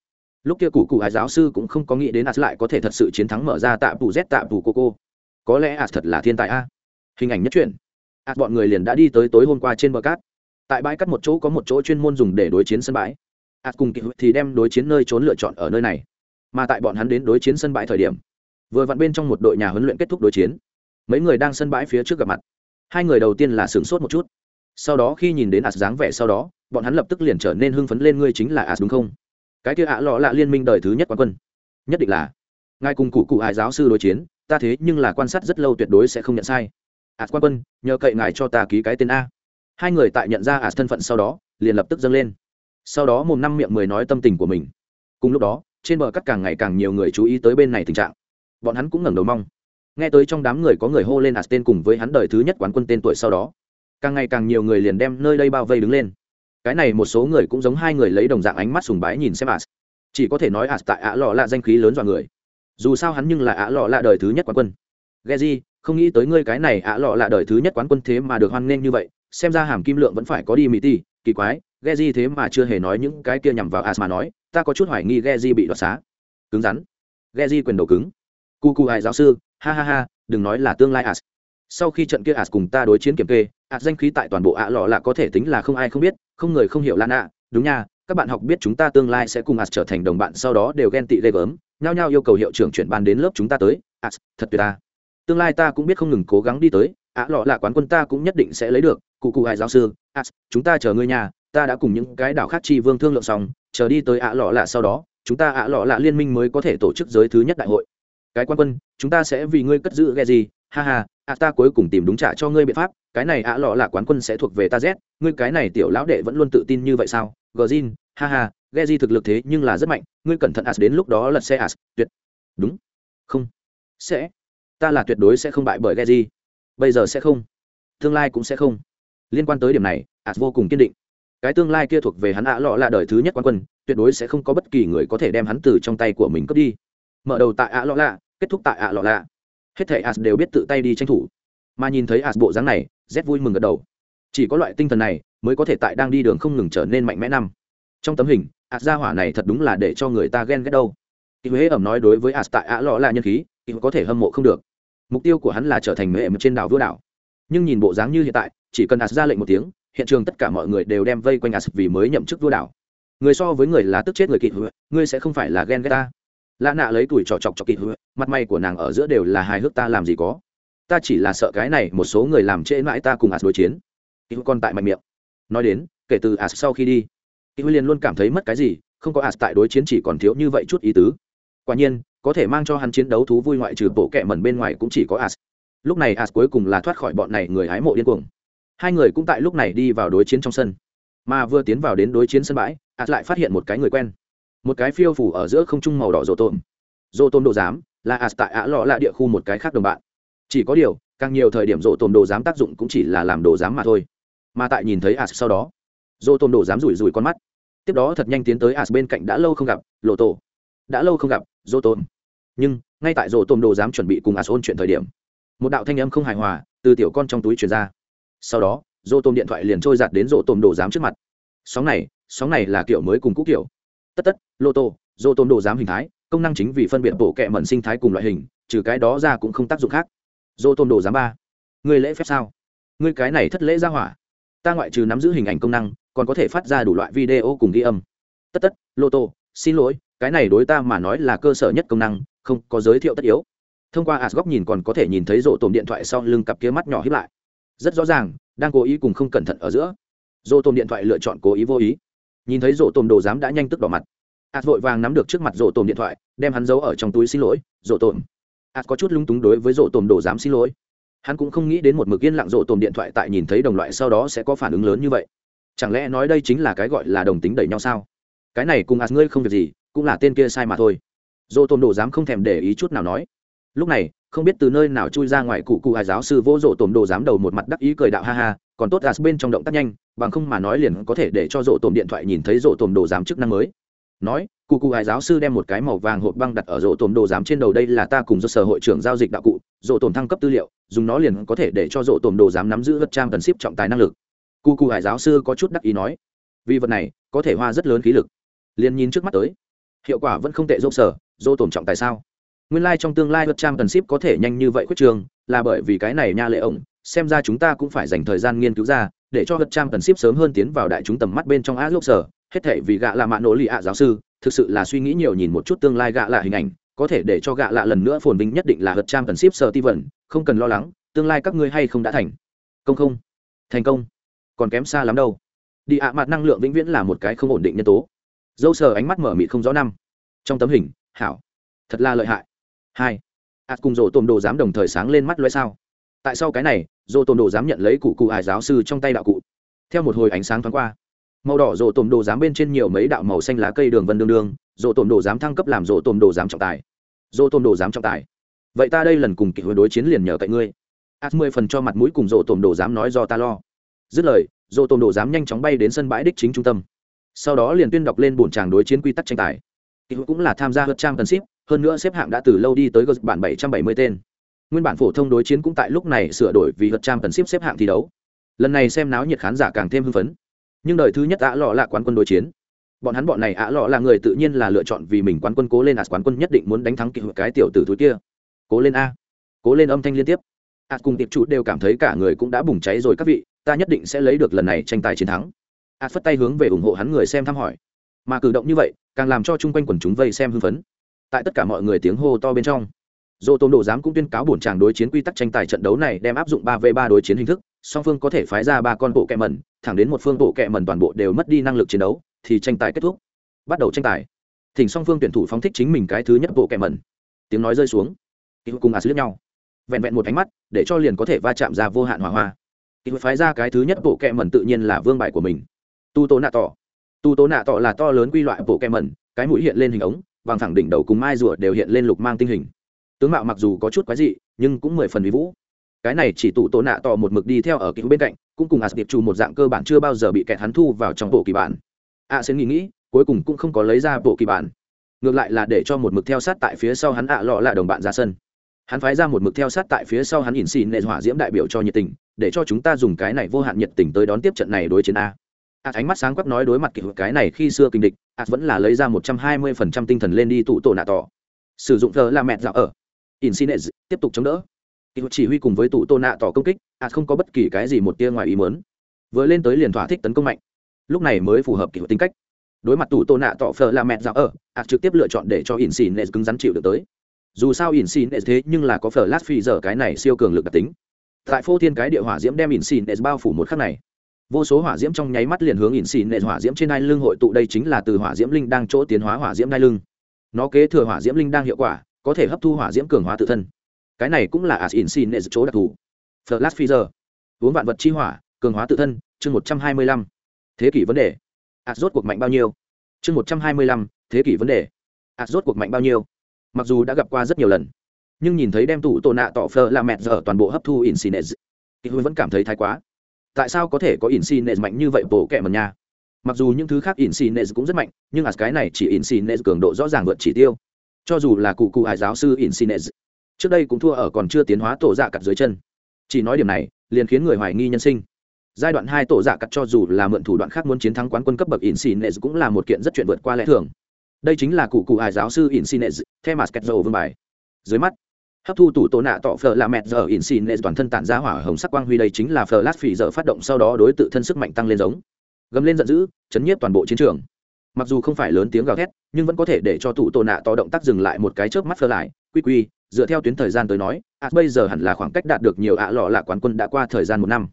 Lúc kia cụ cụ hải giáo sư cũng không có nghĩ đến ác lại có thể thật sự chiến thắng mở ra tạ bù z, tạ bù cô cô có lẽ ác thật là thiên tài a. Hình ảnh nhất truyện. Ác bọn người liền đã đi tới tối hôm qua trên bờ cát. Tại bãi cắt một chỗ có một chỗ chuyên môn dùng để đối chiến sân bãi ạt cùng kỳ thì đem đối chiến nơi trốn lựa chọn ở nơi này. Mà tại bọn hắn đến đối chiến sân bãi thời điểm, vừa vặn bên trong một đội nhà huấn luyện kết thúc đối chiến. Mấy người đang sân bãi phía trước gặp mặt. Hai người đầu tiên là sửng sốt một chút. Sau đó khi nhìn đến ạt dáng vẻ sau đó, bọn hắn lập tức liền trở nên hưng phấn lên ngươi chính là ạt đúng không? Cái kia ạ lọ lạ liên minh đời thứ nhất quán quân. Nhất định là. Ngài cùng cụ cụ hải giáo sư đối chiến, ta thế nhưng là quan sát rất lâu tuyệt đối sẽ không nhận sai. Ạt quan quân, nhờ cậy ngài cho ta ký cái tên a. Hai người tại nhận ra ạt thân phận sau đó, liền lập tức dâng lên sau đó mồm năm miệng mười nói tâm tình của mình. Cùng lúc đó trên bờ cắt càng ngày càng nhiều người chú ý tới bên này tình trạng. Bọn hắn cũng ngẩng đầu mong. Nghe tới trong đám người có người hô lên ạt tên cùng với hắn đời thứ nhất quán quân tên tuổi sau đó càng ngày càng nhiều người liền đem nơi đây bao vây đứng lên. Cái này một số người cũng giống hai người lấy đồng dạng ánh mắt sùng bái nhìn xem ạt chỉ có thể nói ạt tại ả lọ là danh khí lớn dọa người. Dù sao hắn nhưng là ả lọ là đời thứ nhất quán quân. Geji, không nghĩ tới ngươi cái này ả lọ là đời thứ nhất quán quân thế mà được hoan nghênh như vậy xem ra hàm kim lượng vẫn phải có đi mỹ ti kỳ quái Geji thế mà chưa hề nói những cái kia nhằm vào Asma nói, ta có chút hoài nghi Geji bị đoạt xá. Cứng rắn. Geji quyền đầu cứng. Cu cu ai giáo sư, ha ha ha, đừng nói là tương lai as. Sau khi trận kia as cùng ta đối chiến kiểm kê, as danh khí tại toàn bộ ạ lọ là có thể tính là không ai không biết, không người không hiểu lan ạ. Đúng nha, các bạn học biết chúng ta tương lai sẽ cùng as trở thành đồng bạn, sau đó đều ghen tị lê gớm, nhao nhao yêu cầu hiệu trưởng chuyển ban đến lớp chúng ta tới. As, thật tuyệt ta. Tương lai ta cũng biết không ngừng cố gắng đi tới, ạ lọ là quán quân ta cũng nhất định sẽ lấy được. Cụ cụ ai giáo sư, as, chúng ta chờ ngươi nhà ta đã cùng những cái đảo khác chi vương thương lượng xong, chờ đi tới ạ lọ lạ sau đó, chúng ta ạ lọ lạ liên minh mới có thể tổ chức giới thứ nhất đại hội. Cái quan quân, chúng ta sẽ vì ngươi cất giữ ghe gì? Ha ha, ạ, ta cuối cùng tìm đúng trả cho ngươi biện pháp, cái này ạ lọ lạ quán quân sẽ thuộc về ta z, ngươi cái này tiểu lão đệ vẫn luôn tự tin như vậy sao? Gờ zin ha ha, ghe di thực lực thế nhưng là rất mạnh, ngươi cẩn thận as đến lúc đó lật xe as tuyệt. Đúng. Không. Sẽ. Ta là tuyệt đối sẽ không bại bởi ghe di bây giờ sẽ không. Tương lai cũng sẽ không. Liên quan tới điểm này as vô cùng kiên định cái tương lai kia thuộc về hắn ạ lọ là đời thứ nhất quan quân, tuyệt đối sẽ không có bất kỳ người có thể đem hắn từ trong tay của mình cướp đi. Mở đầu tại ạ lọ lạ kết thúc tại ạ lọ lạ hết thể as đều biết tự tay đi tranh thủ. Mà nhìn thấy as bộ dáng này, z vui mừng gật đầu. Chỉ có loại tinh thần này mới có thể tại đang đi đường không ngừng trở nên mạnh mẽ năm. Trong tấm hình, as gia hỏa này thật đúng là để cho người ta ghen ghét đâu. Kỳ huế ẩm nói đối với as tại ạ lọ là nhân khí kỳ có thể hâm mộ không được. Mục tiêu của hắn là trở thành mệ trên đảo vua đảo. Nhưng nhìn bộ dáng như hiện tại, chỉ cần as ra lệnh một tiếng hiện trường tất cả mọi người đều đem vây quanh as vì mới nhậm chức vua đảo. Người so với người là tức chết người kỵ hữu ngươi sẽ không phải là ghen ghét ta. Lạ nạ lấy tuổi trò chọc cho kỵ hữu mặt may của nàng ở giữa đều là hài hước ta làm gì có. Ta chỉ là sợ cái này một số người làm trễ mãi ta cùng as đối chiến. Kỵ hữu còn tại mạnh miệng. Nói đến, kể từ as sau khi đi kỵ hữu liền luôn cảm thấy mất cái gì, không có as tại đối chiến chỉ còn thiếu như vậy chút ý tứ. Quả nhiên, có thể mang cho hắn chiến đấu thú vui ngoại trừ bộ kẹ mẩn bên ngoài cũng chỉ có as lúc này as cuối cùng là thoát khỏi bọn này người hái mộ điên cuồng hai người cũng tại lúc này đi vào đối chiến trong sân. Mà vừa tiến vào đến đối chiến sân bãi ạt lại phát hiện một cái người quen. Một cái phiêu phủ ở giữa không trung màu đỏ rộ tôm rộ tôm đồ giám, là ạt tại ạ lọ là địa khu một cái khác đồng bạn. Chỉ có điều, càng nhiều thời điểm rộ tôm đồ giám tác dụng cũng chỉ là làm đồ giám mà thôi. Mà tại nhìn thấy ạt sau đó, rộ tôm đồ giám rủi rủi con mắt. Tiếp đó thật nhanh tiến tới ạt bên cạnh đã lâu không gặp, lộ tổ. Đã lâu không gặp, rộ tôm nhưng, ngay tại rộ tôm đồ giám chuẩn bị cùng ạt ôn chuyện thời điểm, một đạo thanh âm không hài hòa từ tiểu con trong túi truyền ra sau đó, dô tôm điện thoại liền trôi giặt đến dô tôm đồ giám trước mặt. Sóng này sóng này là kiểu mới cùng cũ kiểu. Tất tất, lô tô, dô tôm đồ giám hình thái, công năng chính vì phân biệt bộ kệ mận sinh thái cùng loại hình, trừ cái đó ra cũng không tác dụng khác. Dô tôm đồ giám ba người lễ phép sao? Người cái này thất lễ ra hỏa. Ta ngoại trừ nắm giữ hình ảnh công năng, còn có thể phát ra đủ loại video cùng ghi âm. Tất tất, lô tô, xin lỗi, cái này đối ta mà nói là cơ sở nhất công năng, không có giới thiệu tất yếu. Thông qua as góc nhìn còn có thể nhìn thấy rộ tổm điện thoại sau lưng cặp kia mắt nhỏ hiếp lại rất rõ ràng, đang cố ý cùng không cẩn thận ở giữa. Dỗ tôm điện thoại lựa chọn cố ý vô ý. Nhìn thấy dỗ tôm đồ dám đã nhanh tức đỏ mặt. Ạt vội vàng nắm được trước mặt dỗ tôm điện thoại, đem hắn giấu ở trong túi xin lỗi dỗ tôm ạt có chút lung túng đối với dỗ tôm đồ dám xin lỗi. Hắn cũng không nghĩ đến một mực yên lặng dỗ tôm điện thoại tại nhìn thấy đồng loại sau đó sẽ có phản ứng lớn như vậy. Chẳng lẽ nói đây chính là cái gọi là đồng tính đẩy nhau sao? Cái này cùng ạt ngươi không việc gì, cũng là tên kia sai mà thôi. Dỗ tôm đồ dám không thèm để ý chút nào nói. Lúc này không biết từ nơi nào chui ra ngoài cụ cụ hải giáo sư vô rộ tổm đồ giám đầu một mặt đắc ý cười đạo ha ha, còn tốt gas bên trong động tác nhanh, bằng không mà nói liền có thể để cho rộ tổm điện thoại nhìn thấy rộ tổm đồ giám chức năng mới. Nói, cụ cụ hải giáo sư đem một cái màu vàng hộp băng đặt ở rộ tổm đồ giám trên đầu đây là ta cùng do sở hội trưởng giao dịch đạo cụ, rộ tổm thăng cấp tư liệu, dùng nó liền có thể để cho rộ tổm đồ giám nắm giữ vật trang cần ship trọng tài năng lực. Cụ cụ hải giáo sư có chút đắc ý nói, vì vật này, có thể hoa rất lớn khí lực. Liền nhìn trước mắt tới, hiệu quả vẫn không tệ dốc sở dô tổm trọng tài sao? Nguyên lai、like、trong tương lai vật trang cần ship có thể nhanh như vậy khuyết trường, là bởi vì cái này nha lệ ổng, xem ra chúng ta cũng phải dành thời gian nghiên cứu ra, để cho vật trang cần ship sớm hơn tiến vào đại chúng tầm mắt bên trong á lốc sở, hết thể vì gạ là mạ nỗ lì ạ giáo sư, thực sự là suy nghĩ nhiều nhìn một chút tương lai gạ là hình ảnh, có thể để cho gạ lạ lần nữa phồn vinh nhất định là vật trang cần ship sở ti vẩn không cần lo lắng, tương lai các ngươi hay không đã thành. Công không? Thành công. Còn kém xa lắm đâu. Đi ạ, mặt năng lượng vĩnh viễn là một cái không ổn định nhân tố. Dâu sờ ánh mắt mở mịt không rõ năm. Trong tấm hình, hảo. Thật là lợi hại hai. Ạt cùng rổ tôm đồ dám đồng thời sáng lên mắt loay sao. Tại sao cái này, rổ tôm đồ dám nhận lấy cụ cụ ải giáo sư trong tay đạo cụ? Theo một hồi ánh sáng thoáng qua, màu đỏ rổ tôm đồ dám bên trên nhiều mấy đạo màu xanh lá cây đường vân đương đương, rổ tôm đồ dám thăng cấp làm rổ tôm đồ dám trọng tài. Rổ tôm đồ dám trọng tài. Vậy ta đây lần cùng kỷ đối chiến liền nhờ cậy ngươi. Ạt mười phần cho mặt mũi cùng rổ tôm đồ dám nói do ta lo. Dứt lời, rổ tôm đồ dám nhanh chóng bay đến sân bãi đích chính trung tâm. Sau đó liền tuyên đọc lên bổn tràng đối chiến quy tắc tranh tài. Kỷ cũng là tham gia hợp trang cần ship hơn nữa xếp hạng đã từ lâu đi tới gật bản 770 tên. Nguyên bản phổ thông đối chiến cũng tại lúc này sửa đổi vì gật trang cần xếp xếp hạng thi đấu. Lần này xem náo nhiệt khán giả càng thêm hưng phấn. Nhưng đời thứ nhất ạ lọ là quán quân đối chiến. Bọn hắn bọn này ạ lọ là người tự nhiên là lựa chọn vì mình quán quân cố lên ạt quán quân nhất định muốn đánh thắng kỷ cái tiểu tử thúi kia. Cố lên a. Cố lên âm thanh liên tiếp. À cùng tiệp chủ đều cảm thấy cả người cũng đã bùng cháy rồi các vị, ta nhất định sẽ lấy được lần này tranh tài chiến thắng. À phất tay hướng về ủng hộ hắn người xem thăm hỏi. Mà cử động như vậy, càng làm cho chung quanh quần chúng vây xem hưng phấn tại tất cả mọi người tiếng hô to bên trong. Dô tôn đồ giám cũng tuyên cáo bổn tràng đối chiến quy tắc tranh tài trận đấu này đem áp dụng ba v ba đối chiến hình thức, song phương có thể phái ra ba con bộ kẹ mẩn, thẳng đến một phương bộ kẹ mẩn toàn bộ đều mất đi năng lực chiến đấu, thì tranh tài kết thúc. Bắt đầu tranh tài. Thỉnh song phương tuyển thủ phóng thích chính mình cái thứ nhất bộ kẹ mẩn. Tiếng nói rơi xuống. Cùng à liếc nhau. Vẹn vẹn một ánh mắt, để cho liền có thể va chạm ra vô hạn hỏa hoa. Kỳ phái ra cái thứ nhất bộ kẹ mẩn tự nhiên là vương bài của mình. Tu tố nạ tỏ tu tố nạ tỏ là to lớn quy loại bộ kẹ mẩn, cái mũi hiện lên hình ống vàng thẳng đỉnh đầu cùng mai rùa đều hiện lên lục mang tinh hình. Tướng mạo mặc dù có chút quái dị, nhưng cũng mười phần vi vũ. Cái này chỉ tụ tổ nạ tỏ một mực đi theo ở cứu bên cạnh, cũng cùng as điệp trù một dạng cơ bản chưa bao giờ bị kẹt hắn thu vào trong bộ kỳ bản. A sẽ nghĩ nghĩ, cuối cùng cũng không có lấy ra bộ kỳ bản. Ngược lại là để cho một mực theo sát tại phía sau hắn ạ lọ là đồng bạn ra sân. Hắn phái ra một mực theo sát tại phía sau hắn ỉn xì nệ hỏa diễm đại biểu cho nhiệt tình, để cho chúng ta dùng cái này vô hạn nhiệt tình tới đón tiếp trận này đối chiến a a ánh mắt sáng quắc nói đối mặt kỷ kiểu cái này khi xưa kinh địch a vẫn là lấy ra một trăm hai mươi phần trăm tinh thần lên đi tụ tổ nạ tỏ. Sử dụng thờ là mẹ dạo ở. Ỉn xì nệ tiếp tục chống đỡ. Kỷ kiểu chỉ huy cùng với tụ tổ nạ tỏ công kích a không có bất kỳ cái gì một tia ngoài ý mớn vừa lên tới liền thỏa thích tấn công mạnh. Lúc này mới phù hợp kỷ kiểu tính cách. Đối mặt tụ tổ nạ tỏ phờ là mẹ dạo ở a trực tiếp lựa chọn để cho ỉn xì nệ cứng rắn chịu được tới. Dù sao ỉn xì nệ thế nhưng là có phở lát phi giờ cái này siêu cường lực đặc tính. Tại phô thiên cái địa hỏa diễm đem ỉn xì nệ bao phủ một khắc này vô số hỏa diễm trong nháy mắt liền hướng ỉn xì nệ hỏa diễm trên đai lưng hội tụ đây chính là từ hỏa diễm linh đang chỗ tiến hóa hỏa diễm đai lưng. Nó kế thừa hỏa diễm linh đang hiệu quả, có thể hấp thu hỏa diễm cường hóa tự thân. Cái này cũng là as ỉn xì nệ chỗ đặc thù. Flash phi uống vạn vật chi hỏa, cường hóa tự thân, chương một trăm hai mươi lăm. Thế kỷ vấn đề. As rốt cuộc mạnh bao nhiêu? Chương một trăm hai mươi lăm, thế kỷ vấn đề. As rốt cuộc mạnh bao nhiêu? Mặc dù đã gặp qua rất nhiều lần, nhưng nhìn thấy đem tủ tổ nạ tỏ phơ là mẹ giờ toàn bộ hấp thu insinez thì huy vẫn cảm thấy thái quá tại sao có thể có insinez mạnh như vậy bổ kẹ mần nha? Mặc dù những thứ khác insinez cũng rất mạnh, nhưng à cái này chỉ insinez cường độ rõ ràng vượt chỉ tiêu. Cho dù là cụ cụ hải giáo sư insinez trước đây cũng thua ở còn chưa tiến hóa tổ dạ cặt dưới chân. Chỉ nói điểm này, liền khiến người hoài nghi nhân sinh. Giai đoạn hai tổ dạ cặt cho dù là mượn thủ đoạn khác muốn chiến thắng quán quân cấp bậc insinez cũng là một kiện rất chuyện vượt qua lẽ thường. Đây chính là cụ cụ hải giáo sư insinez theo mặt kẹt dầu vương bài. Dưới mắt hấp thu tủ tổ nạ tọ phở là mẹ giờ in xin insinez toàn thân tản ra hỏa hồng sắc quang huy đây chính là phở lát phỉ giờ phát động sau đó đối tự thân sức mạnh tăng lên giống. Gầm lên giận dữ, chấn nhiếp toàn bộ chiến trường. Mặc dù không phải lớn tiếng gào thét, nhưng vẫn có thể để cho tủ tổ nạ to động tác dừng lại một cái chớp mắt phở lại. Quy quy, dựa theo tuyến thời gian tới nói ạ bây giờ hẳn là khoảng cách đạt được nhiều ạ lọ là quán quân đã qua thời gian một năm.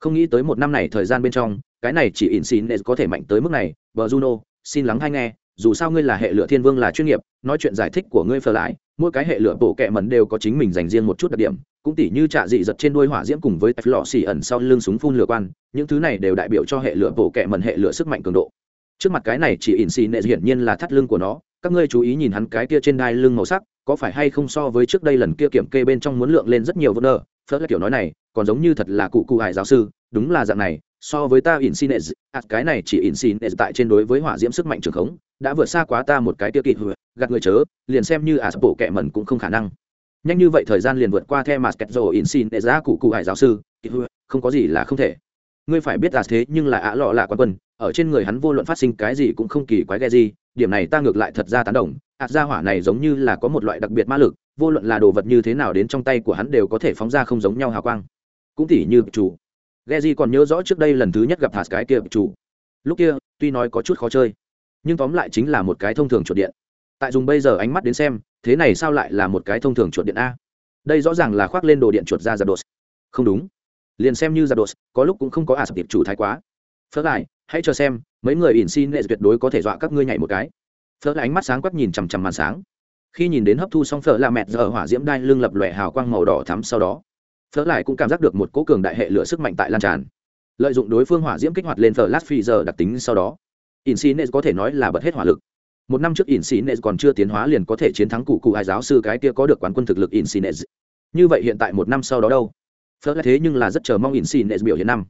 Không nghĩ tới một năm này thời gian bên trong, cái này chỉ in xin insinez có thể mạnh tới mức này. Bờ juno, xin lắng hay nghe dù sao ngươi là hệ lửa thiên vương là chuyên nghiệp nói chuyện giải thích của ngươi phờ lại mỗi cái hệ lửa bộ kệ mẩn đều có chính mình dành riêng một chút đặc điểm cũng tỉ như trạ dị giật trên đuôi hỏa diễm cùng với tạch lọ xì ẩn sau lưng súng phun lửa quan những thứ này đều đại biểu cho hệ lửa bộ kệ mẩn hệ lửa sức mạnh cường độ. Trước mặt cái này chỉ ỉn xì nệ hiển nhiên là thắt lưng của nó các ngươi chú ý nhìn hắn cái kia trên đai lưng màu sắc có phải hay không so với trước đây lần kia kiểm kê bên trong muốn lượng lên rất nhiều vấn đề phớt là kiểu nói này còn giống như thật là cụ cụ hải giáo sư đúng là dạng này so với ta insinez à, cái này chỉ insinez tại trên đối với hỏa diễm sức mạnh trường khống đã vượt xa quá ta một cái tiêu kỵ gạt người chớ liền xem như à bộ kệ mẩn cũng không khả năng. Nhanh như vậy thời gian liền vượt qua theo mà kẹt rồ để ra cụ cụ hải giáo sư không có gì là không thể. Ngươi phải biết là thế nhưng là ả lọ là quan quân ở trên người hắn vô luận phát sinh cái gì cũng không kỳ quái ghe gì điểm này ta ngược lại thật ra tán đồng. Ạt gia hỏa này giống như là có một loại đặc biệt ma lực vô luận là đồ vật như thế nào đến trong tay của hắn đều có thể phóng ra không giống nhau hào quang. Cũng tỉ như chủ. Geji còn nhớ rõ trước đây lần thứ nhất gặp hạt cái kia chủ. Lúc kia, tuy nói có chút khó chơi, nhưng tóm lại chính là một cái thông thường chuột điện. Tại dùng bây giờ ánh mắt đến xem, thế này sao lại là một cái thông thường chuột điện a? Đây rõ ràng là khoác lên đồ điện chuột ra giật đột. Không đúng. Liền xem như giật đột, có lúc cũng không có à sập tiệp chủ thái quá. Phớt lại, hãy cho xem, mấy người ỉn xin tuyệt đối có thể dọa các ngươi nhảy một cái. Phớt lại ánh mắt sáng quắc nhìn chằm chằm màn sáng. Khi nhìn đến hấp thu xong phở là mệt giờ hỏa diễm đai lưng lập lòe hào quang màu đỏ thắm sau đó, phở lại cũng cảm giác được một cố cường đại hệ lửa sức mạnh tại lan tràn lợi dụng đối phương hỏa diễm kích hoạt lên phở lát phi giờ đặc tính sau đó Insinet có thể nói là bật hết hỏa lực. Một năm trước Insinet còn chưa tiến hóa liền có thể chiến thắng cụ cụ ai giáo sư cái kia có được quán quân thực lực Insinet như vậy hiện tại một năm sau đó đâu? Phớt thế nhưng là rất chờ mong Insinet biểu hiện năm.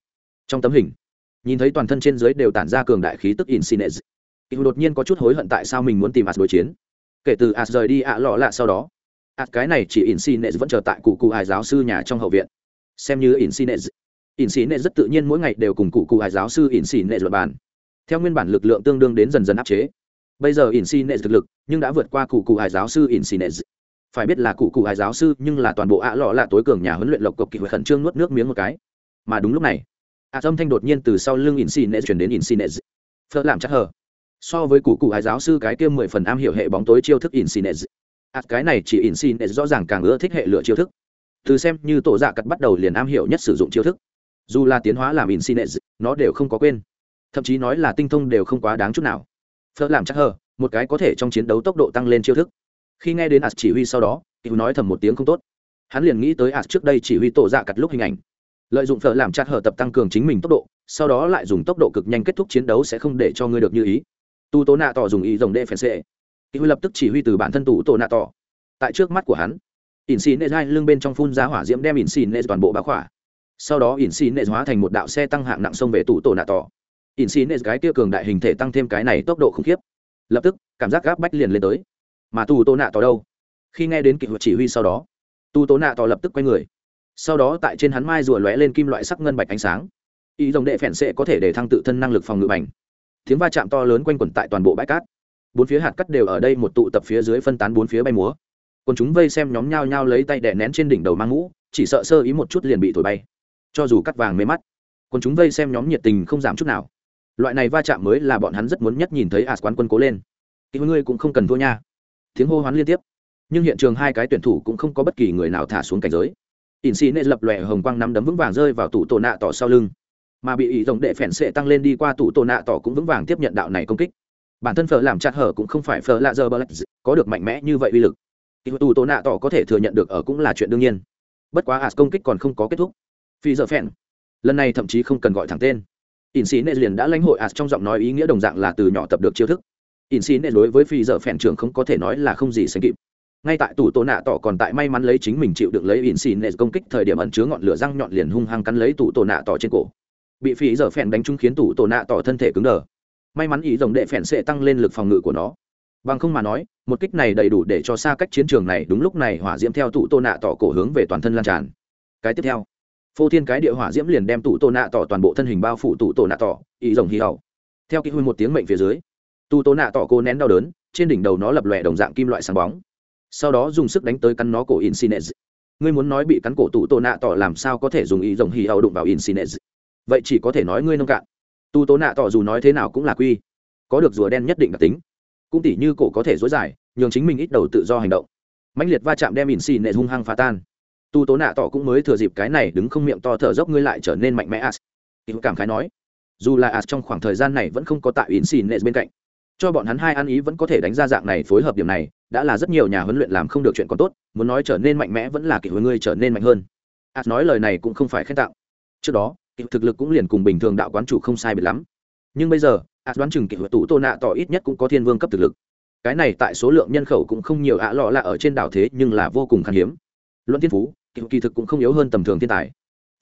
Trong tấm hình, nhìn thấy toàn thân trên dưới đều tản ra cường đại khí tức Insinet đột nhiên có chút hối hận tại sao mình muốn tìm As đối chiến. Kể từ As rời đi ạ lọ lạ sau đó ạt cái này chỉ Insinet vẫn chờ tại cụ cụ hải giáo sư nhà trong hậu viện. Xem như Insinet Insinet rất tự nhiên mỗi ngày đều cùng cụ cụ hải giáo sư Insinet luận bàn theo nguyên bản lực lượng tương đương đến dần dần áp chế. Bây giờ Insinet thực lực nhưng đã vượt qua cụ cụ hải giáo sư Insinet phải biết là cụ cụ hải giáo sư nhưng là toàn bộ ạ lọ là tối cường nhà huấn luyện lộc cộc kỳ khẩn trương nuốt nước miếng một cái. Mà đúng lúc này, ạ âm thanh đột nhiên từ sau lưng Insinet chuyển đến Insinet phớt làm chắc hờ. So với cụ cụ hải giáo sư cái kia mười phần am hiểu hệ bóng tối chiêu thức Insinet ạt à, cái này chỉ in xin rõ ràng càng ưa thích hệ lựa chiêu thức. Từ xem như tổ dạ cắt bắt đầu liền am hiểu nhất sử dụng chiêu thức. Dù là tiến hóa làm in xin nó đều không có quên thậm chí nói là tinh thông đều không quá đáng chút nào. Phở làm chắc hờ, một cái có thể trong chiến đấu tốc độ tăng lên chiêu thức. Khi nghe đến ạt chỉ huy sau đó hữu nói thầm một tiếng không tốt. Hắn liền nghĩ tới ạt trước đây chỉ huy tổ dạ cặt lúc hình ảnh. Lợi dụng phở làm chặt hở tập tăng cường chính mình tốc độ, sau đó lại dùng tốc độ cực nhanh kết thúc chiến đấu sẽ không để cho ngươi được như ý. Tu tố nạ tỏ dùng ý rồng đệ phèn xệ kỳ lập tức chỉ huy từ bản thân tủ tổ nạ tỏ. Tại trước mắt của hắn, ỉn xì nệ hai lưng bên trong phun ra hỏa diễm đem ỉn xì nệ toàn bộ bá khỏa. Sau đó ỉn xì nệ hóa thành một đạo xe tăng hạng nặng xông về tủ tổ nạ tỏ ỉn cái kia cường đại hình thể tăng thêm cái này tốc độ khủng khiếp. Lập tức, cảm giác gáp bách liền lên tới. Mà tu tô nạ tỏ đâu? Khi nghe đến kịch luật chỉ huy sau đó tu tô nạ tỏ lập tức quay người. Sau đó tại trên hắn mai rùa lóe lên kim loại sắc ngân bạch ánh sáng. Ý dòng đệ phèn sẽ có thể để thăng tự thân năng lực phòng ngự bành. Tiếng va chạm to lớn quanh quẩn tại toàn bộ bãi cát. Bốn phía hạt cắt đều ở đây một tụ tập phía dưới phân tán bốn phía bay múa. Còn chúng vây xem nhóm nhao nhao lấy tay đè nén trên đỉnh đầu mang mũ chỉ sợ sơ ý một chút liền bị thổi bay. Cho dù cắt vàng mê mắt, còn chúng vây xem nhóm nhiệt tình không giảm chút nào loại này va chạm mới là bọn hắn rất muốn nhất nhìn thấy ạt quán quân cố lên. Kỳ ngươi cũng không cần thua nha. Tiếng hô hoán liên tiếp. Nhưng hiện trường hai cái tuyển thủ cũng không có bất kỳ người nào thả xuống cảnh giới. In xì nệ lập lòe hồng quang nắm đấm vững vàng rơi vào tủ tổ nạ tỏ sau lưng. Mà bị ý rộng đệ phèn sệ tăng lên đi qua tủ tổ nạ tỏ cũng vững vàng tiếp nhận đạo này công kích. Bản thân phở làm chặt hở cũng không phải phở lạ giờ bờ có được mạnh mẽ như vậy uy lực. Tủ tổ nạ tỏ có thể thừa nhận được ở cũng là chuyện đương nhiên. Bất quá as công kích còn không có kết thúc. Phi giờ phèn. Lần này thậm chí không cần gọi thẳng tên ỉn xí nệ liền đã lãnh hội as trong giọng nói ý nghĩa đồng dạng là từ nhỏ tập được chiêu thức. Ỉn xí nệ đối với phi giờ phèn trưởng không có thể nói là không gì sánh kịp. Ngay tại tủ tổ nạ tỏ còn tại may mắn lấy chính mình chịu đựng lấy ỉn xì nệ công kích thời điểm ẩn chứa ngọn lửa răng nhọn liền hung hăng cắn lấy tủ tổ nạ tỏ trên cổ. Bị phí giờ phèn đánh trúng khiến tủ tổ nạ tỏ thân thể cứng đờ. May mắn ý rồng đệ phèn sẽ tăng lên lực phòng ngự của nó. Bằng không mà nói, một kích này đầy đủ để cho xa cách chiến trường này đúng lúc này hỏa diễm theo tủ tổ nạ tỏ cổ hướng về toàn thân lan tràn. Cái tiếp theo phô thiên cái địa hỏa diễm liền đem tủ tô nạ tỏ toàn bộ thân hình bao phủ tủ tổ nạ tỏ, ý rồng hy hầu theo kỹ huy một tiếng mệnh phía dưới, tủ tô nạ tỏ cô nén đau đớn, trên đỉnh đầu nó lập lòe đồng dạng kim loại sáng bóng. Sau đó dùng sức đánh tới cắn nó cổ insinez ngươi muốn nói bị cắn cổ tủ tổ nạ tỏ làm sao có thể dùng ý rồng hy hầu đụng vào insinez vậy chỉ có thể nói ngươi nông cạn. Tu tố nạ tỏ dù nói thế nào cũng là quy. Có được rùa đen nhất định đặc tính. Cũng tỉ như cổ có thể dối dài, nhường chính mình ít đầu tự do hành động. Mạnh liệt va chạm đem ỉn xì nệ hung hăng phá tan tu tố nạ tỏ cũng mới thừa dịp cái này đứng không miệng to thở dốc ngươi lại trở nên mạnh mẽ as. Cảm khái nói, dù là as trong khoảng thời gian này vẫn không có tại ỉn xì nệ bên cạnh, cho bọn hắn hai ăn ý vẫn có thể đánh ra dạng này phối hợp điểm này, đã là rất nhiều nhà huấn luyện làm không được chuyện còn tốt, muốn nói trở nên mạnh mẽ vẫn là kỷ huấn ngươi trở nên mạnh hơn. As nói lời này cũng không phải khen tạo. Trước đó thực lực cũng liền cùng bình thường đạo quán chủ không sai biệt lắm. Nhưng bây giờ, as đoán chừng kỷ thuật tủ tô nạ tỏ ít nhất cũng có thiên vương cấp thực lực. Cái này tại số lượng nhân khẩu cũng không nhiều ạ lọ là ở trên đảo thế nhưng là vô cùng khan hiếm. Luận thiên phú kỳ thực cũng không yếu hơn tầm thường thiên tài.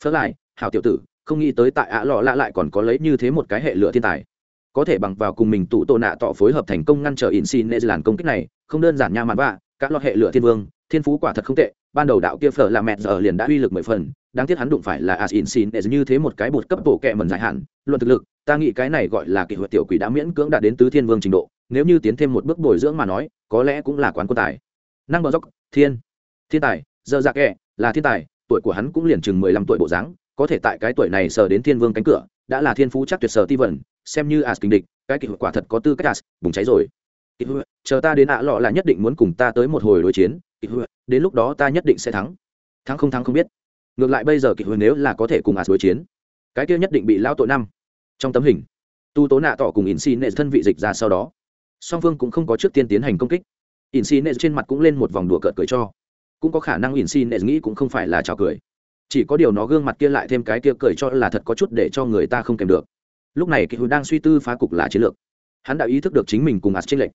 Phớt lại, hảo tiểu tử, không nghĩ tới tại ạ lọ lạ lại còn có lấy như thế một cái hệ lửa thiên tài. Có thể bằng vào cùng mình tụ tổ nạ tọ phối hợp thành công ngăn trở in xin nệ làn công kích này, không đơn giản nha mặt vạ các lọt hệ lửa thiên vương, thiên phú quả thật không tệ, ban đầu đạo kia phở là mẹ giờ liền đã uy lực mười phần, đáng tiếc hắn đụng phải là as in xin như thế một cái bột cấp bộ kệ mần dài hạn, luận thực lực, ta nghĩ cái này gọi là kỷ luật tiểu quỷ đã miễn cưỡng đạt đến tứ thiên vương trình độ, nếu như tiến thêm một bước bồi dưỡng mà nói, có lẽ cũng là quán quân tài. Năng bờ dốc, thiên thiên tài, giờ dạ kệ là thiên tài, tuổi của hắn cũng liền chừng mười lăm tuổi bộ dáng, có thể tại cái tuổi này sờ đến thiên vương cánh cửa, đã là thiên phú chắc tuyệt sở ti vẩn xem như as kinh địch, cái kỷ quả thật có tư cách as, bùng cháy rồi. Chờ ta đến ạ lọ là nhất định muốn cùng ta tới một hồi đối chiến đến lúc đó ta nhất định sẽ thắng. Thắng không thắng không biết. Ngược lại bây giờ kịch hồi nếu là có thể cùng as đối chiến, cái kia nhất định bị lao tội năm. Trong tấm hình, tu tố nạ tỏ cùng in xi nệ thân vị dịch ra sau đó. Song phương cũng không có trước tiên tiến hành công kích. In xi nệ trên mặt cũng lên một vòng đùa cợt cười cho cũng có khả năng ỉn xin nệ nghĩ cũng không phải là trào cười chỉ có điều nó gương mặt kia lại thêm cái kia cười cho là thật có chút để cho người ta không kèm được lúc này kỳ hữu đang suy tư phá cục là chiến lược hắn đã ý thức được chính mình cùng ạt tranh lệch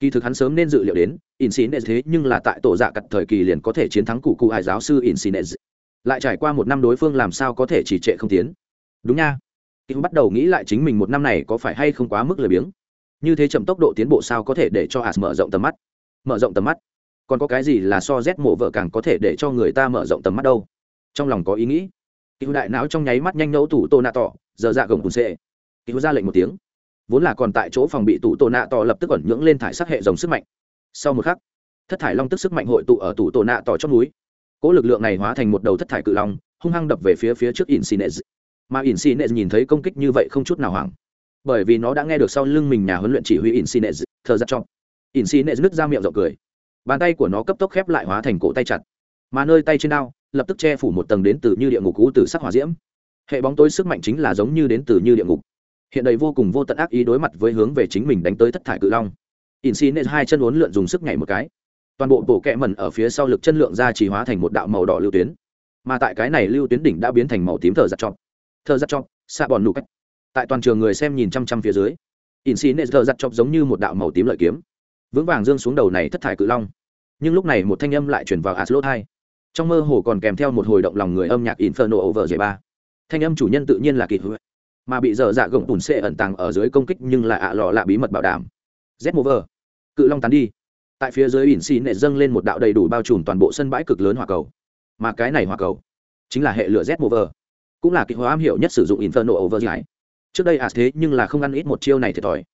kỳ thực hắn sớm nên dự liệu đến Insinet thế nhưng là tại tổ dạ cật thời kỳ liền có thể chiến thắng cụ cụ hải giáo sư Insinet. Lại trải qua một năm đối phương làm sao có thể chỉ trệ không tiến. Đúng nha. Kỳ bắt đầu nghĩ lại chính mình một năm này có phải hay không quá mức lười biếng. Như thế chậm tốc độ tiến bộ sao có thể để cho ạt mở rộng tầm mắt. Mở rộng tầm mắt. Còn có cái gì là so rét mổ vợ càng có thể để cho người ta mở rộng tầm mắt đâu? Trong lòng có ý nghĩ. Kỳ đại não trong nháy mắt nhanh nhấu tủ tô nạ tỏ, giờ dạ gồng cùng xệ. Kỳ ra lệnh một tiếng. Vốn là còn tại chỗ phòng bị tủ tô nạ tỏ lập tức ẩn nhưỡng lên thải sắc hệ dòng sức mạnh. Sau một khắc thất thải long tức sức mạnh hội tụ ở tủ tô nạ tỏ trong núi. Cỗ lực lượng này hóa thành một đầu thất thải cự long hung hăng đập về phía phía trước in sinez mà in sinez nhìn thấy công kích như vậy không chút nào hoảng. Bởi vì nó đã nghe được sau lưng mình nhà huấn luyện chỉ huy in sinez thờ ra cho in sinez nứt ra miệng rộng cười bàn tay của nó cấp tốc khép lại hóa thành cổ tay chặt. Mà nơi tay trên đao, lập tức che phủ một tầng đến từ như địa ngục cũ từ sắc hỏa diễm. Hệ bóng tối sức mạnh chính là giống như đến từ như địa ngục. Hiện đầy vô cùng vô tận ác ý đối mặt với hướng về chính mình đánh tới thất thải cự long. In xin nên hai chân uốn lượn dùng sức nhảy một cái. Toàn bộ bộ kẹ mẩn ở phía sau lực chân lượng ra chỉ hóa thành một đạo màu đỏ lưu tuyến. Mà tại cái này lưu tuyến đỉnh đã biến thành màu tím thờ giặt chọc thờ giặt chọc xạ bòn nụ cách. Tại toàn trường người xem nhìn chăm chăm phía dưới in xin nệ thờ giặt chọc giống như một đạo màu tím lợi kiếm vững vàng dương xuống đầu này thất thải cự long. Nhưng lúc này một thanh âm lại chuyển vào aslot hai. Trong mơ hồ còn kèm theo một hồi động lòng người âm nhạc inferno over j ba. Thanh âm chủ nhân tự nhiên là kỳ hữu mà bị dở dạ gồng tùn xệ ẩn tàng ở dưới công kích nhưng là ạ lò lạ bí mật bảo đảm. Z mover, cự long tán đi. Tại phía dưới ỉn xì nệ dâng lên một đạo đầy đủ bao trùm toàn bộ sân bãi cực lớn hỏa cầu. Mà cái này hỏa cầu chính là hệ lửa z mover, cũng là kỹ hóa am hiểu nhất sử dụng inferno over giải trước đây à thế nhưng là không ăn ít một chiêu này thiệt thòi.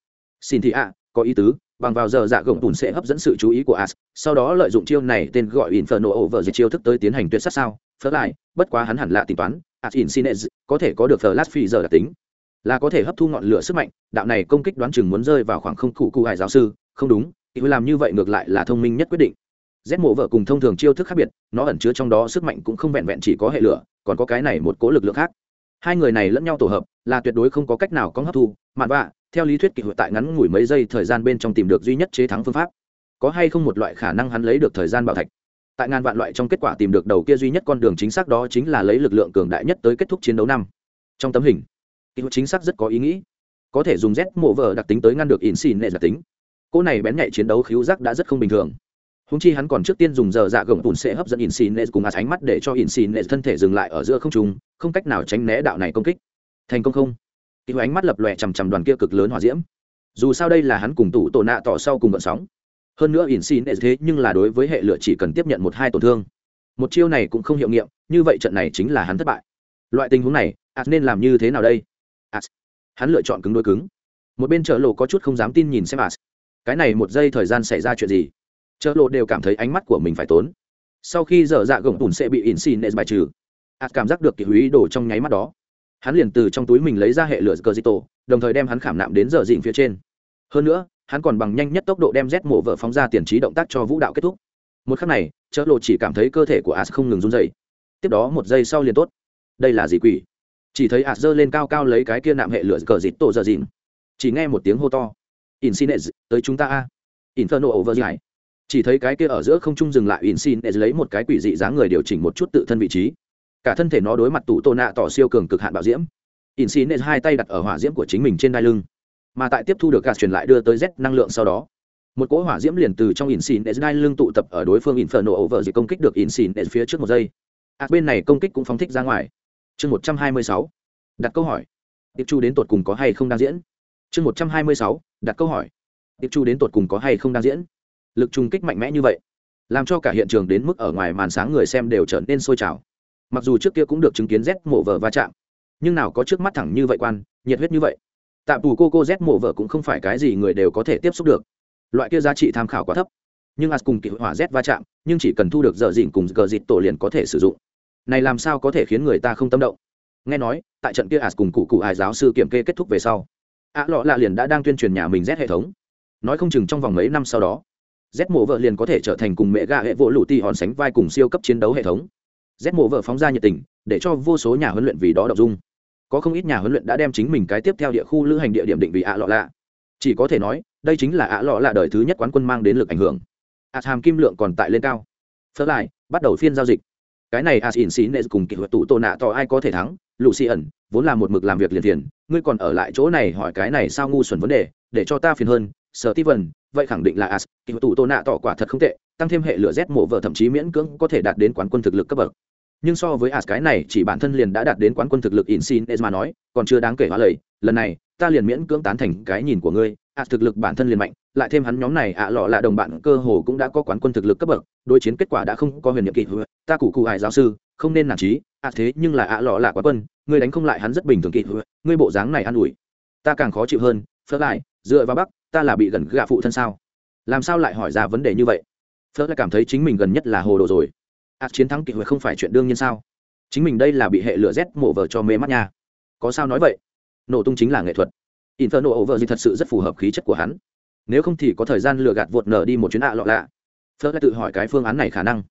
Xin thị ạ, có ý tứ bằng vào giờ dạ gồng tùn sẽ hấp dẫn sự chú ý của as, sau đó lợi dụng chiêu này tên gọi inferno over chiêu thức tới tiến hành tuyệt sát sao, phớt lại, bất quá hắn hẳn lạ tính toán, as in sinez có thể có được flash phi giờ đặc tính, là có thể hấp thu ngọn lửa sức mạnh, đạo này công kích đoán chừng muốn rơi vào khoảng không cụ cụ hải giáo sư, không đúng, thì làm như vậy ngược lại là thông minh nhất quyết định. Rét mộ vợ cùng thông thường chiêu thức khác biệt, nó ẩn chứa trong đó sức mạnh cũng không vẹn vẹn chỉ có hệ lửa, còn có cái này một cố lực lượng khác. Hai người này lẫn nhau tổ hợp, là tuyệt đối không có cách nào có hấp thu, mạn vạ theo lý thuyết kỷ hội tại ngắn ngủi mấy giây thời gian bên trong tìm được duy nhất chế thắng phương pháp. Có hay không một loại khả năng hắn lấy được thời gian bảo thạch? Tại ngàn vạn loại trong kết quả tìm được đầu kia duy nhất con đường chính xác đó chính là lấy lực lượng cường đại nhất tới kết thúc chiến đấu năm. Trong tấm hình kỹ hội chính xác rất có ý nghĩ. Có thể dùng z mộ vợ đặc tính tới ngăn được in xin nệ đặc tính. Cô này bén nhạy chiến đấu khiếu giác đã rất không bình thường. Húng chi hắn còn trước tiên dùng giờ dạ gồng tùn sẽ hấp dẫn in xin nệ cùng ạt ánh mắt để cho in xin nệ thân thể dừng lại ở giữa không trung, không cách nào tránh né đạo này công kích. Thành công không? Kỳ ánh mắt lập lòe chằm chằm đoàn kia cực lớn hỏa diễm. Dù sao đây là hắn cùng tủ tổ nạ tỏ sau cùng vận sóng. Hơn nữa ỉn xin thế nhưng là đối với hệ lựa chỉ cần tiếp nhận một hai tổn thương. Một chiêu này cũng không hiệu nghiệm, như vậy trận này chính là hắn thất bại. Loại tình huống này ạt nên làm như thế nào đây? Ạt hắn lựa chọn cứng đôi cứng. Một bên chợ lộ có chút không dám tin nhìn xem ạt cái này một giây thời gian xảy ra chuyện gì? Chợ lộ đều cảm thấy ánh mắt của mình phải tốn. Sau khi dở dạ gồng tùn sẽ bị ỉn xin bài trừ ạt cảm giác được kỳ húy đổ trong nháy mắt đó hắn liền từ trong túi mình lấy ra hệ lửa cờ di tổ đồng thời đem hắn khảm nạm đến giờ dịn phía trên. Hơn nữa, hắn còn bằng nhanh nhất tốc độ đem rét mổ vợ phóng ra tiền trí động tác cho vũ đạo kết thúc. Một khắc này chợ lộ chỉ cảm thấy cơ thể của as không ngừng run dày tiếp đó một giây sau liền tốt. Đây là gì quỷ? Chỉ thấy as giơ lên cao cao lấy cái kia nạm hệ lửa cờ dịt tổ giờ dịn chỉ nghe một tiếng hô to. Insinez tới chúng ta a. Inferno over dài chỉ thấy cái kia ở giữa không trung dừng lại insinez lấy một cái quỷ dị dáng người điều chỉnh một chút tự thân vị trí cả thân thể nó đối mặt tủ tô nạ tỏ siêu cường cực hạn bạo diễm. In xì nên hai tay đặt ở hỏa diễm của chính mình trên đai lưng mà tại tiếp thu được gạt truyền lại đưa tới z năng lượng sau đó một cỗ hỏa diễm liền từ trong in xì nên đai lưng tụ tập ở đối phương in phở inferno over dị công kích được in xì nên phía trước một giây. À, bên này công kích cũng phóng thích ra ngoài. Chương một trăm hai mươi sáu đặt câu hỏi. Tiếp chu đến tột cùng có hay không đang diễn? Chương một trăm hai mươi sáu đặt câu hỏi. Tiếp chu đến tột cùng có hay không đang diễn? Lực trùng kích mạnh mẽ như vậy làm cho cả hiện trường đến mức ở ngoài màn sáng người xem đều trở nên sôi trào mặc dù trước kia cũng được chứng kiến z mổ vợ va chạm, nhưng nào có trước mắt thẳng như vậy quan, nhiệt huyết như vậy. Tạm tù cô cô z mổ vợ cũng không phải cái gì người đều có thể tiếp xúc được. Loại kia giá trị tham khảo quá thấp. Nhưng as cùng kỵ hỏa z va chạm, nhưng chỉ cần thu được dở dịn cùng gờ dịt tổ liền có thể sử dụng. Này làm sao có thể khiến người ta không tâm động? Nghe nói, tại trận kia as cùng cụ cụ ai giáo sư kiểm kê kết thúc về sau ạ lọ lạ liền đã đang tuyên truyền nhà mình z hệ thống. Nói không chừng trong vòng mấy năm sau đó, z mộ vợ liền có thể trở thành cùng mẹ gà hệ vỗ lụ ti hòn sánh vai cùng siêu cấp chiến đấu hệ thống z mộ vợ phóng ra nhiệt tình, để cho vô số nhà huấn luyện vì đó đọc dung. Có không ít nhà huấn luyện đã đem chính mình cái tiếp theo địa khu lữ hành địa điểm định vị ạ lọ lạ. Chỉ có thể nói, đây chính là ạ lọ lạ đời thứ nhất quán quân mang đến lực ảnh hưởng. Ạ hàm kim lượng còn tại lên cao. Phớt lại, bắt đầu phiên giao dịch. Cái này as in xí nệ cùng kỷ thuật tụ tô nạ to ai có thể thắng lụ xì ẩn, vốn là một mực làm việc liền tiền ngươi còn ở lại chỗ này hỏi cái này sao ngu xuẩn vấn đề, để cho ta phiền hơn sở ti vần vậy khẳng định là as kỷ thuật tụ tô nạ tỏ quả thật không tệ tăng thêm hệ lửa z mộ vợ thậm chí miễn cưỡng có thể đạt đến quán quân thực lực cấp bậc nhưng so với as cái này, chỉ bản thân liền đã đạt đến quán quân thực lực insin mà nói, còn chưa đáng kể hóa lời, lần này, ta liền miễn cưỡng tán thành cái nhìn của ngươi as thực lực bản thân liền mạnh, lại thêm hắn nhóm này, ạ lọ là đồng bạn cơ hồ cũng đã có quán quân thực lực cấp bậc, đối chiến kết quả đã không có huyền nhiệm kỳ. ta cụ cụ hải giáo sư, không nên nản trí ạ thế nhưng là ạ lọ là quán quân, ngươi đánh không lại hắn rất bình thường kỳ. ngươi bộ dáng này an ủi ta càng khó chịu hơn, phớt lại, dựa vào bắc, ta là bị gần gạ phụ thân sao làm sao lại hỏi ra vấn đề như vậy phớt lại cảm thấy chính mình gần nhất là hồ đồ rồi. Ạt chiến thắng kỷ huệ không phải chuyện đương nhiên sao? Chính mình đây là bị hệ lửa rét mổ vờ cho mê mắt nha. Có sao nói vậy? Nổ tung chính là nghệ thuật. Inferno over gì thật sự rất phù hợp khí chất của hắn. Nếu không thì có thời gian lừa gạt vột nở đi một chuyến ạ lọ lạ. Phớt lại tự hỏi cái phương án này khả năng.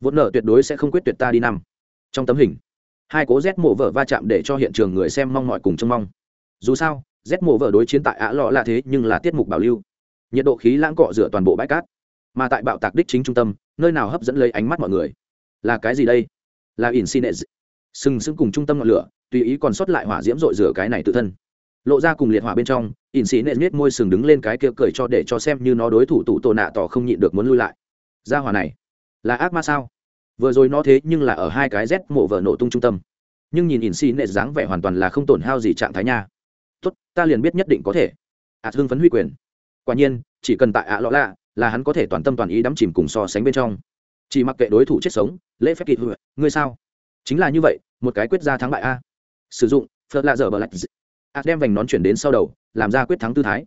Vột nở tuyệt đối sẽ không quyết tuyệt ta đi năm. Trong tấm hình, hai cố rét mổ vờ va chạm để cho hiện trường người xem mong mọi cùng trông mong. Dù sao, rét mổ vờ đối chiến tại ạ lọ lạ thế nhưng là tiết mục bảo lưu. Nhiệt độ khí lãng cọ rửa toàn bộ bãi cát mà tại bạo tạc đích chính trung tâm, nơi nào hấp dẫn lấy ánh mắt mọi người? Là cái gì đây? Là in xin sừng sững cùng trung tâm ngọn lửa, tùy ý còn sót lại hỏa diễm rội rửa cái này tự thân. Lộ ra cùng liệt hỏa bên trong, in xì nệ miết môi sừng đứng lên cái kia cười cho để cho xem như nó đối thủ tụ tổ nạ tỏ không nhịn được muốn lui lại. Ra hỏa này, là ác ma sao? Vừa rồi nó thế nhưng là ở hai cái rét mộ vợ nổ tung trung tâm. Nhưng nhìn in xì nệ dáng vẻ hoàn toàn là không tổn hao gì trạng thái nha. Tốt, ta liền biết nhất định có thể. Ạt hưng phấn huy quyền. Quả nhiên, chỉ cần tại ạ lọ lạ là hắn có thể toàn tâm toàn ý đắm chìm cùng so sánh bên trong. Chỉ mặc kệ đối thủ chết sống, lễ phép kỳ hụi ngươi sao? Chính là như vậy, một cái quyết ra thắng bại a. Sử dụng phật lạ dở bờ lạch ạt đem vành nón chuyển đến sau đầu, làm ra quyết thắng tư thái.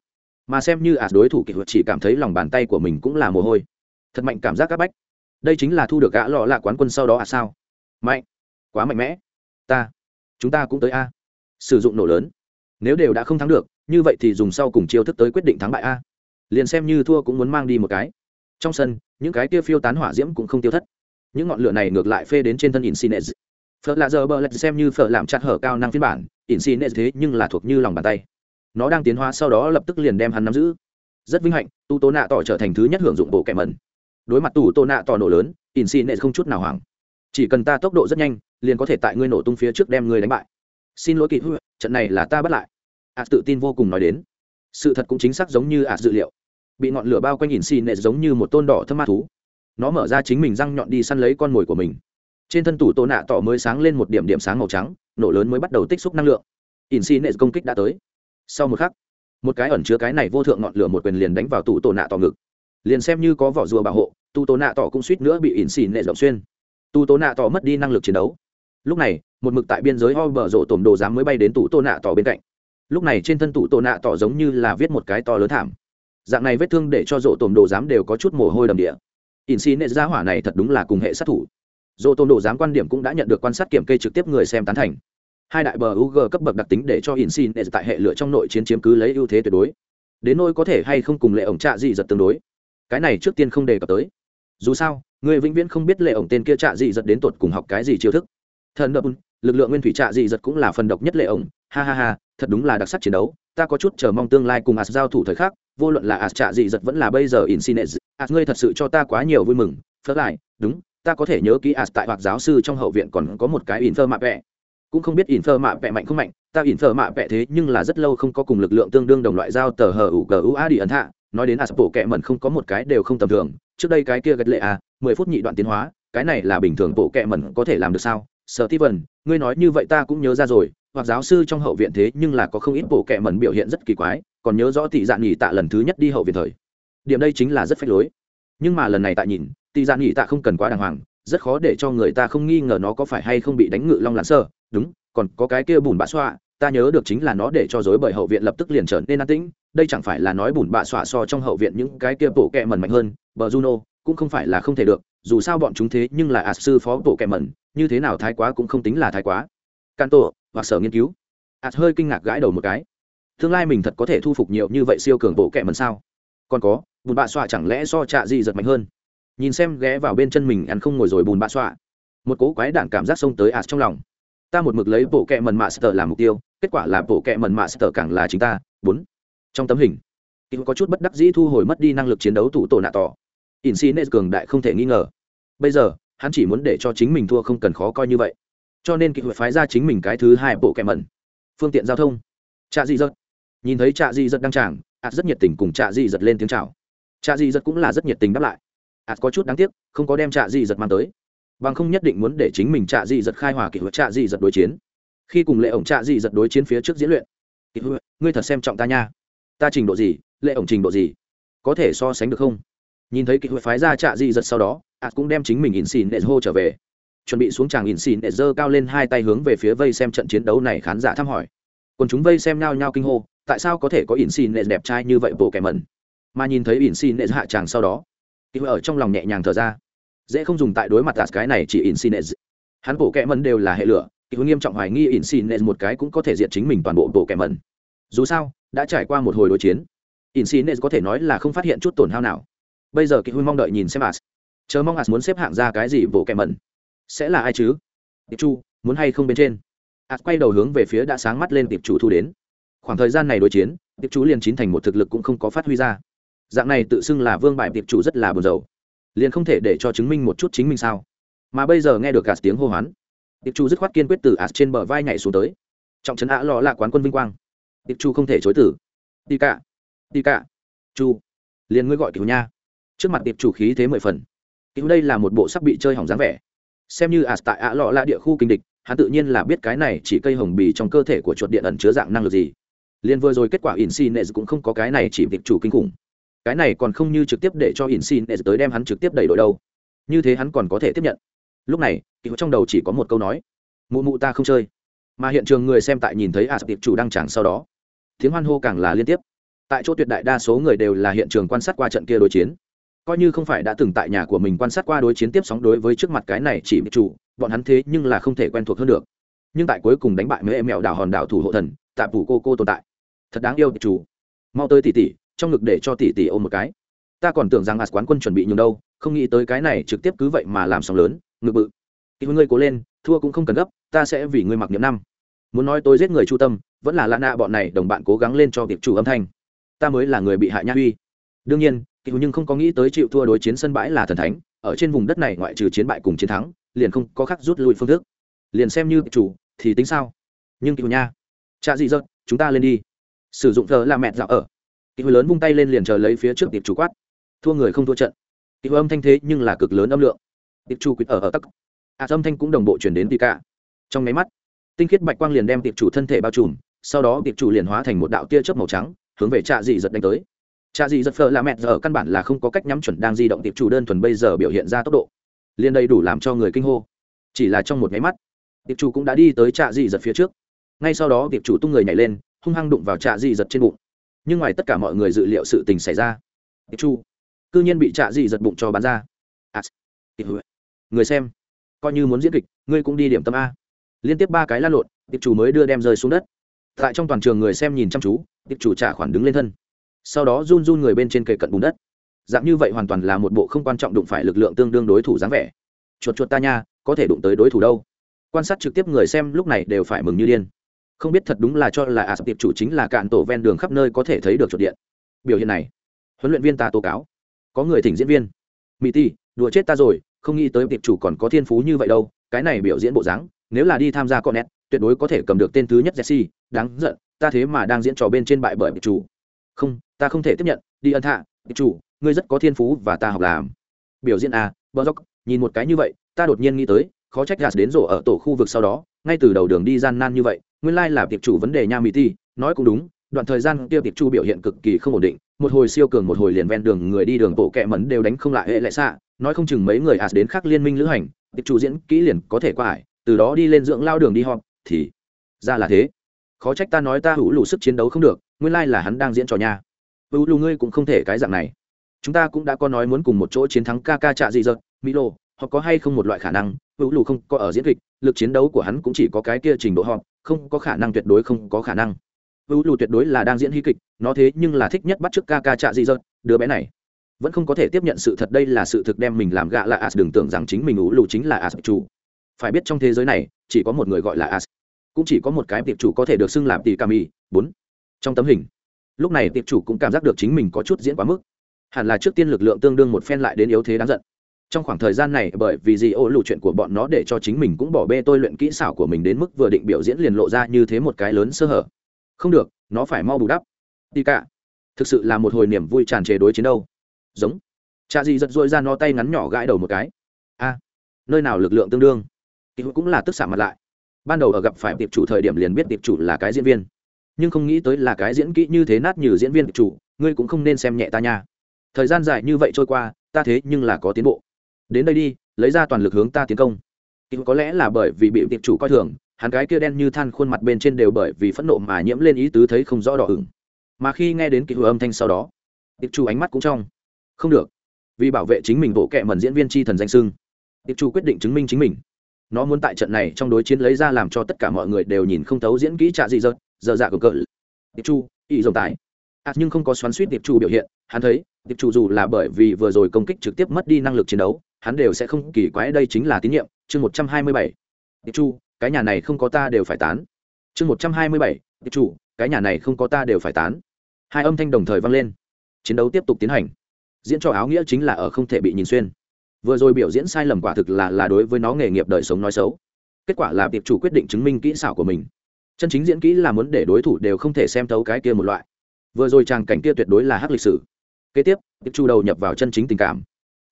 Mà xem như ạt đối thủ kỳ luật chỉ cảm thấy lòng bàn tay của mình cũng là mồ hôi. Thật mạnh cảm giác các bách. Đây chính là thu được gã lọ lạ quán quân sau đó à sao? Mạnh. Quá mạnh mẽ. Ta. Chúng ta cũng tới a. Sử dụng nổ lớn. Nếu đều đã không thắng được, như vậy thì dùng sau cùng chiêu thức tới quyết định thắng bại a liền xem như thua cũng muốn mang đi một cái trong sân những cái kia phiêu tán hỏa diễm cũng không tiêu thất những ngọn lửa này ngược lại phê đến trên thân insinez Phở là giờ bờ lạch xem như phở làm chặt hở cao năng phiên bản, insinez thế nhưng là thuộc như lòng bàn tay. Nó đang tiến hóa sau đó lập tức liền đem hắn nắm giữ. Rất vinh hạnh, tu tố nạ tỏ trở thành thứ nhất hưởng dụng bộ kẻ mẩn. Đối mặt tủ tô nạ tỏ nổ lớn, insinez không chút nào hoảng. Chỉ cần ta tốc độ rất nhanh, liền có thể tại ngươi nổ tung phía trước đem ngươi đánh bại. Xin lỗi kỳ hư trận này là ta bắt lại. À tự tin vô cùng nói đến. Sự thật cũng chính xác giống như à dự liệu. Bị ngọn lửa bao quanh nhìn xì nệ giống như một tôn đỏ thâm ma thú. Nó mở ra chính mình răng nhọn đi săn lấy con mồi của mình. Trên thân tủ tổ nạ tỏ mới sáng lên một điểm điểm sáng màu trắng, nổ lớn mới bắt đầu tích xúc năng lượng. In xì nệ công kích đã tới. Sau một khắc, một cái ẩn chứa cái này vô thượng ngọn lửa một quyền liền đánh vào tủ tổ nạ tỏ ngực. Liền xem như có vỏ rùa bảo hộ tu tổ nạ tỏ cũng suýt nữa bị in xì nệ rộng xuyên. Tu tổ nạ tỏ mất đi năng lực chiến đấu. Lúc này, một mực tại biên giới ho bở rộ tổm đồ dám mới bay đến tủ tổ nạ tỏ bên cạnh. Lúc này trên thân tủ tổ nạ tỏ giống như là viết một cái to lớn thảm dạng này vết thương để cho rộ tổm đồ dám đều có chút mồ hôi đầm địa. In xi nệ gia hỏa này thật đúng là cùng hệ sát thủ. Dỗ tôn độ giám quan điểm cũng đã nhận được quan sát kiểm kê trực tiếp người xem tán thành. Hai đại bờ ug cấp bậc đặc tính để cho in xin nệ tại hệ lựa trong nội chiến chiếm cứ lấy ưu thế tuyệt đối. Đến nỗi có thể hay không cùng lệ ổng trạ gì giật tương đối. Cái này trước tiên không đề cập tới. Dù sao, người vĩnh viễn không biết lệ ổng tên kia trạ gì giật đến tột cùng học cái gì chiêu thức. Thần đập, lực lượng nguyên thủy trạ gì giật cũng là phần độc nhất lệ ổng. Ha ha ha, thật đúng là đặc sắc chiến đấu ta có chút chờ mong tương lai cùng as giao thủ thời khắc, vô luận là as trạ gì giật vẫn là bây giờ in as ngươi thật sự cho ta quá nhiều vui mừng. Phớt lại, đúng, ta có thể nhớ kỹ as tại hoặc giáo sư trong hậu viện còn có một cái in phơ mạ vẽ. cũng không biết in phơ mạ vẽ mạnh không mạnh, ta in phơ mạ vẽ thế nhưng là rất lâu không có cùng lực lượng tương đương đồng loại giao tờ hờ ủ u a đi ấn hạ. Nói đến as bộ kẹ mẩn không có một cái đều không tầm thường. Trước đây cái kia gật lệ à mười phút nhị đoạn tiến hóa, cái này là bình thường bộ kẹ mẩn có thể làm được sao? Sở ti vần ngươi nói như vậy ta cũng nhớ ra rồi hoặc giáo sư trong hậu viện thế nhưng là có không ít bộ kệ mẩn biểu hiện rất kỳ quái, còn nhớ rõ tỷ dạng nghỉ tạ lần thứ nhất đi hậu viện thời. Điểm đây chính là rất phách lối. Nhưng mà lần này tại nhìn tỷ dạng nghỉ tạ không cần quá đàng hoàng, rất khó để cho người ta không nghi ngờ nó có phải hay không bị đánh ngự long lặn sơ. Đúng, còn có cái kia bùn bạ xoa, ta nhớ được chính là nó để cho dối bởi hậu viện lập tức liền trở nên an tĩnh, đây chẳng phải là nói bùn bạ xoa so trong hậu viện những cái kia bộ kẹ mẩn mạnh hơn, bờ juno cũng không phải là không thể được, dù sao bọn chúng thế nhưng là ạt sư phó bộ kẹ mẩn, như thế nào thái quá cũng không tính là thái quá. Can tổ hoặc sở nghiên cứu. Ạt hơi kinh ngạc gãi đầu một cái. Tương lai mình thật có thể thu phục nhiều như vậy siêu cường bộ kẹ mần sao? Còn có, bùn bạ xoa chẳng lẽ so trạ gì giật mạnh hơn? Nhìn xem ghé vào bên chân mình ăn không ngồi rồi bùn bạ xoa. Một cố quái đảng cảm giác xông tới ạt trong lòng. Ta một mực lấy bộ kẹ mần mạ sờ làm mục tiêu, kết quả là bộ kẹ mần mạ sờ càng là chính ta. Bốn. Trong tấm hình khi có chút bất đắc dĩ thu hồi mất đi năng lực chiến đấu thủ tổ nạ tỏ. In si cường đại không thể nghi ngờ. Bây giờ, hắn chỉ muốn để cho chính mình thua không cần khó coi như vậy cho nên kỵ hội phái ra chính mình cái thứ hai bộ kẹ mẩn. Phương tiện giao thông. Trạ dị giật. Nhìn thấy trạ dị giật đăng tràng, ạt rất nhiệt tình cùng trạ dị giật lên tiếng chào. Trạ dị giật cũng là rất nhiệt tình đáp lại. Ạt có chút đáng tiếc, không có đem trạ dị giật mang tới. Bằng không nhất định muốn để chính mình trạ dị giật khai hòa kỷ hội trạ dị giật đối chiến. Khi cùng lệ ổng trạ dị giật đối chiến phía trước diễn luyện kỷ hội ngươi thật xem trọng ta nha. Ta trình độ gì, lệ ổng trình độ gì, có thể so sánh được không? Nhìn thấy kỷ hội phái ra trạ dị giật sau đó, ạt cũng đem chính mình in xin để hô trở về chuẩn bị xuống tràng ỉn xìn nệ giơ cao lên hai tay hướng về phía vây xem trận chiến đấu này khán giả thăm hỏi. Còn chúng vây xem nhao nhao kinh hô, tại sao có thể có ỉn xìn nệ đẹp trai như vậy bộ kẻ mẩn? Mà nhìn thấy ỉn xìn nệ hạ tràng sau đó thì ở trong lòng nhẹ nhàng thở ra. Dễ không dùng tại đối mặt đạt cái này chỉ ỉn xìn nệ hắn bộ kẻ mẩn đều là hệ lửa thì nghiêm trọng hoài nghi ỉn xìn nệ một cái cũng có thể diệt chính mình toàn bộ bộ kẻ mẩn. Dù sao, đã trải qua một hồi đối chiến, ỉn xìn nệ có thể nói là không phát hiện chút tổn hao nào. Bây giờ kỳ huy mong đợi nhìn xem as chờ mong as muốn xếp hạng ra cái gì bộ kẻ mẩn sẽ là ai chứ? Tiệp chu, muốn hay không bên trên? As quay đầu hướng về phía đã sáng mắt lên tiệp chủ thu đến. Khoảng thời gian này đối chiến, tiệp chủ liền chín thành một thực lực cũng không có phát huy ra. Dạng này tự xưng là vương bại tiệp chủ rất là buồn rầu. Liền không thể để cho chứng minh một chút chính mình sao? Mà bây giờ nghe được cả tiếng hô hoán, tiệp chu dứt khoát kiên quyết từ ạt trên bờ vai nhảy xuống tới. Trọng trấn ạ lọ là quán quân vinh quang. Tiệp chu không thể chối tử đi cả đi cả chu, liền ngươi gọi cứu nha. Trước mặt tiệp chủ khí thế mười phần. Cứu đây là một bộ sắc bị chơi hỏng dáng vẻ xem như ạt tại ạ lọ là địa khu kinh địch, hắn tự nhiên là biết cái này chỉ cây hồng bì trong cơ thể của chuột điện ẩn chứa dạng năng lực gì. Liền vừa rồi kết quả Insinet cũng không có cái này chỉ việc chủ kinh khủng. Cái này còn không như trực tiếp để cho Insinet tới đem hắn trực tiếp đẩy đội đâu. Như thế hắn còn có thể tiếp nhận. Lúc này kỳ trong đầu chỉ có một câu nói. Mụ mụ ta không chơi. Mà hiện trường người xem tại nhìn thấy ạt tiệp chủ đăng tràng sau đó. Tiếng hoan hô càng là liên tiếp. Tại chỗ tuyệt đại đa số người đều là hiện trường quan sát qua trận kia đối chiến coi như không phải đã từng tại nhà của mình quan sát qua đối chiến tiếp sóng đối với trước mặt cái này chỉ bị chủ, bọn hắn thế nhưng là không thể quen thuộc hơn được. Nhưng tại cuối cùng đánh bại mấy em mèo đảo hòn đảo thủ hộ thần tạm phủ cô cô tồn tại. Thật đáng yêu, chủ. Mau tới tỷ tỷ, trong ngực để cho tỷ tỷ ôm một cái. Ta còn tưởng rằng ạt quán quân chuẩn bị nhường đâu, không nghĩ tới cái này trực tiếp cứ vậy mà làm sóng lớn ngực bự. Thì ngươi cố lên, thua cũng không cần gấp, ta sẽ vì ngươi mặc niệm năm. Muốn nói tôi giết người chu tâm, vẫn là lạ nạ bọn này đồng bạn cố gắng lên cho việc chủ âm thanh. Ta mới là người bị hại nha uy đương nhiên kỳ hữu nhưng không có nghĩ tới chịu thua đối chiến sân bãi là thần thánh, ở trên vùng đất này ngoại trừ chiến bại cùng chiến thắng, liền không có khác rút lui phương thức. Liền xem như chủ, thì tính sao? Nhưng kỳ hữu nha cha dị dợt, chúng ta lên đi. Sử dụng thờ là mẹ dạo ở. Kỳ hữu lớn vung tay lên liền chờ lấy phía trước tiệp chủ quát. Thua người không thua trận. Kỳ hữu âm thanh thế nhưng là cực lớn âm lượng. Tiệp chủ quýt ở ở tắc. À âm thanh cũng đồng bộ chuyển đến tì cả trong máy mắt, tinh khiết bạch quang liền đem tiệp chủ thân thể bao trùm, sau đó tiệp chủ liền hóa thành một đạo tia chớp màu trắng, hướng về trạ dị giật đánh tới trạ dị giật phở là mẹ giờ căn bản là không có cách nhắm chuẩn đang di động tiệp chủ đơn thuần bây giờ biểu hiện ra tốc độ. Liền đầy đủ làm cho người kinh hô. Chỉ là trong một nháy mắt tiệp chủ cũng đã đi tới trạ dị giật phía trước. Ngay sau đó tiệp chủ tung người nhảy lên hung hăng đụng vào trạ dị giật trên bụng. Nhưng ngoài tất cả mọi người dự liệu sự tình xảy ra tiệp chủ cư nhiên bị trạ dị giật bụng cho bắn ra. À, người xem coi như muốn diễn kịch ngươi cũng đi điểm tâm a. Liên tiếp ba cái la lộn tiệp chủ mới đưa đem rơi xuống đất. Tại trong toàn trường người xem nhìn chăm chú tiệp chủ trả khoản đứng lên thân sau đó run run người bên trên cây cận bùn đất. Dạng như vậy hoàn toàn là một bộ không quan trọng đụng phải lực lượng tương đương đối thủ dáng vẻ. Chuột chuột ta nha, có thể đụng tới đối thủ đâu? Quan sát trực tiếp người xem lúc này đều phải mừng như điên. Không biết thật đúng là cho là à tiệp chủ chính là cạn tổ ven đường khắp nơi có thể thấy được chuột điện. Biểu hiện này, huấn luyện viên ta tố cáo. Có người thỉnh diễn viên. Mỹ ti đùa chết ta rồi, không nghĩ tới tiệp chủ còn có thiên phú như vậy đâu. Cái này biểu diễn bộ dáng, nếu là đi tham gia con nét, tuyệt đối có thể cầm được tên thứ nhất jesse. Đáng giận, ta thế mà đang diễn trò bên trên bại bởi tiệp chủ. Không ta không thể tiếp nhận, đi ân thạ tiệp chủ, ngươi rất có thiên phú và ta học làm. Biểu diễn à bờ dốc nhìn một cái như vậy, ta đột nhiên nghĩ tới, khó trách gạt đến rổ ở tổ khu vực sau đó, ngay từ đầu đường đi gian nan như vậy, nguyên lai là tiệp chủ vấn đề nha mỹ ti, nói cũng đúng, đoạn thời gian kia tiệp chu biểu hiện cực kỳ không ổn định, một hồi siêu cường một hồi liền ven đường người đi đường bộ kẹ mẫn đều đánh không lại hệ lệ xạ, nói không chừng mấy người ạt đến khác liên minh lữ hành, tiệp chủ diễn kỹ liền có thể qua ải, từ đó đi lên dưỡng lao đường đi họp, thì ra là thế. Khó trách ta nói ta hữu lụ sức chiến đấu không được, nguyên lai là hắn đang diễn trò nha hữu lù ngươi cũng không thể cái dạng này. Chúng ta cũng đã có nói muốn cùng một chỗ chiến thắng ca ca trạ dị dợt mỹ lô họ có hay không một loại khả năng? Hữu lù không có ở diễn kịch lực chiến đấu của hắn cũng chỉ có cái kia trình độ họ, không có khả năng tuyệt đối không có khả năng. Hữu lù tuyệt đối là đang diễn hy kịch nó thế nhưng là thích nhất bắt chước ca ca trạ dị dợt đứa bé này. Vẫn không có thể tiếp nhận sự thật đây là sự thực đem mình làm gạ là as đừng tưởng rằng chính mình ủ lù chính là as chủ. Phải biết trong thế giới này chỉ có một người gọi là as. Cũng chỉ có một cái tiệp chủ có thể được xưng làm tỷ cà mì bốn. Trong tấm hình lúc này tiệp chủ cũng cảm giác được chính mình có chút diễn quá mức. Hẳn là trước tiên lực lượng tương đương một phen lại đến yếu thế đáng giận. Trong khoảng thời gian này, bởi vì gì ô lù chuyện của bọn nó để cho chính mình cũng bỏ bê tôi luyện kỹ xảo của mình đến mức vừa định biểu diễn liền lộ ra như thế một cái lớn sơ hở. Không được, nó phải mau bù đắp. Đi cả, thực sự là một hồi niềm vui tràn trề đối chiến đâu. Giống. Cha gì giật dội ra nó tay ngắn nhỏ gãi đầu một cái. A, nơi nào lực lượng tương đương? Thì cũng là tức xả mặt lại. Ban đầu ở gặp phải tiệp chủ thời điểm liền biết tiệp chủ là cái diễn viên nhưng không nghĩ tới là cái diễn kỹ như thế nát như diễn viên chủ, ngươi cũng không nên xem nhẹ ta nha. Thời gian dài như vậy trôi qua, ta thế nhưng là có tiến bộ. Đến đây đi, lấy ra toàn lực hướng ta tiến công. Có lẽ là bởi vì bị tiệp chủ coi thường, hắn cái kia đen như than khuôn mặt bên trên đều bởi vì phẫn nộ mà nhiễm lên ý tứ thấy không rõ đỏ ửng. Mà khi nghe đến kỳ hữu âm thanh sau đó, tiệp chủ ánh mắt cũng trong. Không được. Vì bảo vệ chính mình bộ kệ mẩn diễn viên chi thần danh sưng tiệp chủ quyết định chứng minh chính mình. Nó muốn tại trận này trong đối chiến lấy ra làm cho tất cả mọi người đều nhìn không thấu diễn kỹ trả gì dợt giờ dạ của cỡ tiệp chu ý dòng tài à, nhưng không có xoắn suýt tiệp chu biểu hiện hắn thấy tiệp chu dù là bởi vì vừa rồi công kích trực tiếp mất đi năng lực chiến đấu hắn đều sẽ không kỳ quái đây chính là tín nhiệm chương một trăm hai mươi bảy. Tiệp chu cái nhà này không có ta đều phải tán. Chương một trăm hai mươi bảy tiệp chu cái nhà này không có ta đều phải tán. Hai âm thanh đồng thời vang lên. Chiến đấu tiếp tục tiến hành. Diễn trò áo nghĩa chính là ở không thể bị nhìn xuyên. Vừa rồi biểu diễn sai lầm quả thực là là đối với nó nghề nghiệp đời sống nói xấu. Kết quả là tiệp chủ quyết định chứng minh kỹ xảo của mình chân chính diễn kỹ là muốn để đối thủ đều không thể xem thấu cái kia một loại. Vừa rồi tràng cảnh kia tuyệt đối là hắc lịch sử. Kế tiếp tiệp chủ đầu nhập vào chân chính tình cảm.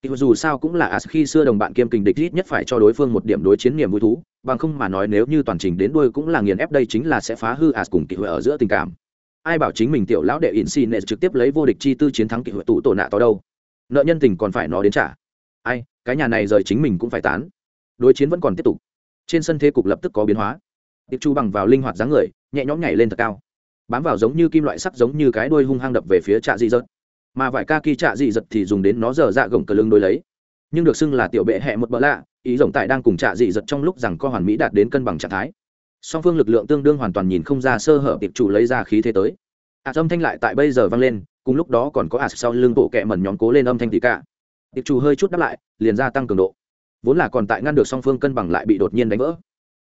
Dù sao cũng là as khi xưa đồng bạn kiêm kình địch, ít nhất phải cho đối phương một điểm đối chiến niềm vui thú, bằng không mà nói nếu như toàn trình đến đuôi cũng là nghiền ép đây chính là sẽ phá hư as cùng kỷ hội ở giữa tình cảm. Ai bảo chính mình tiểu lão đệ in xin trực tiếp lấy vô địch chi tư chiến thắng kỷ hội tụ tổ nạ to đâu? Nợ nhân tình còn phải nó đến trả. Ai, cái nhà này rời chính mình cũng phải tán. Đối chiến vẫn còn tiếp tục. Trên sân thế cục lập tức có biến hóa tiệp chu bằng vào linh hoạt dáng người, nhẹ nhõm nhảy lên thật cao. Bám vào giống như kim loại sắc giống như cái đuôi hung hăng đập về phía trạ dị dật. Mà vải ca kỳ trạ dị dật thì dùng đến nó dở dạ gồng cờ lưng đôi lấy. Nhưng được xưng là tiểu bệ hẹ một bỡ lạ, ý rộng tại đang cùng trạ dị dật trong lúc rằng co hoàn mỹ đạt đến cân bằng trạng thái. Song phương lực lượng tương đương hoàn toàn nhìn không ra sơ hở tiệp chủ lấy ra khí thế tới. Ạt âm thanh lại tại bây giờ vang lên, cùng lúc đó còn có ạt sau lưng bộ kẹ mẩn nhóm cố lên âm thanh tí cả. Tiệp chủ hơi chút đáp lại, liền gia tăng cường độ. Vốn là còn tại ngăn được song phương cân bằng lại bị đột nhiên đánh vỡ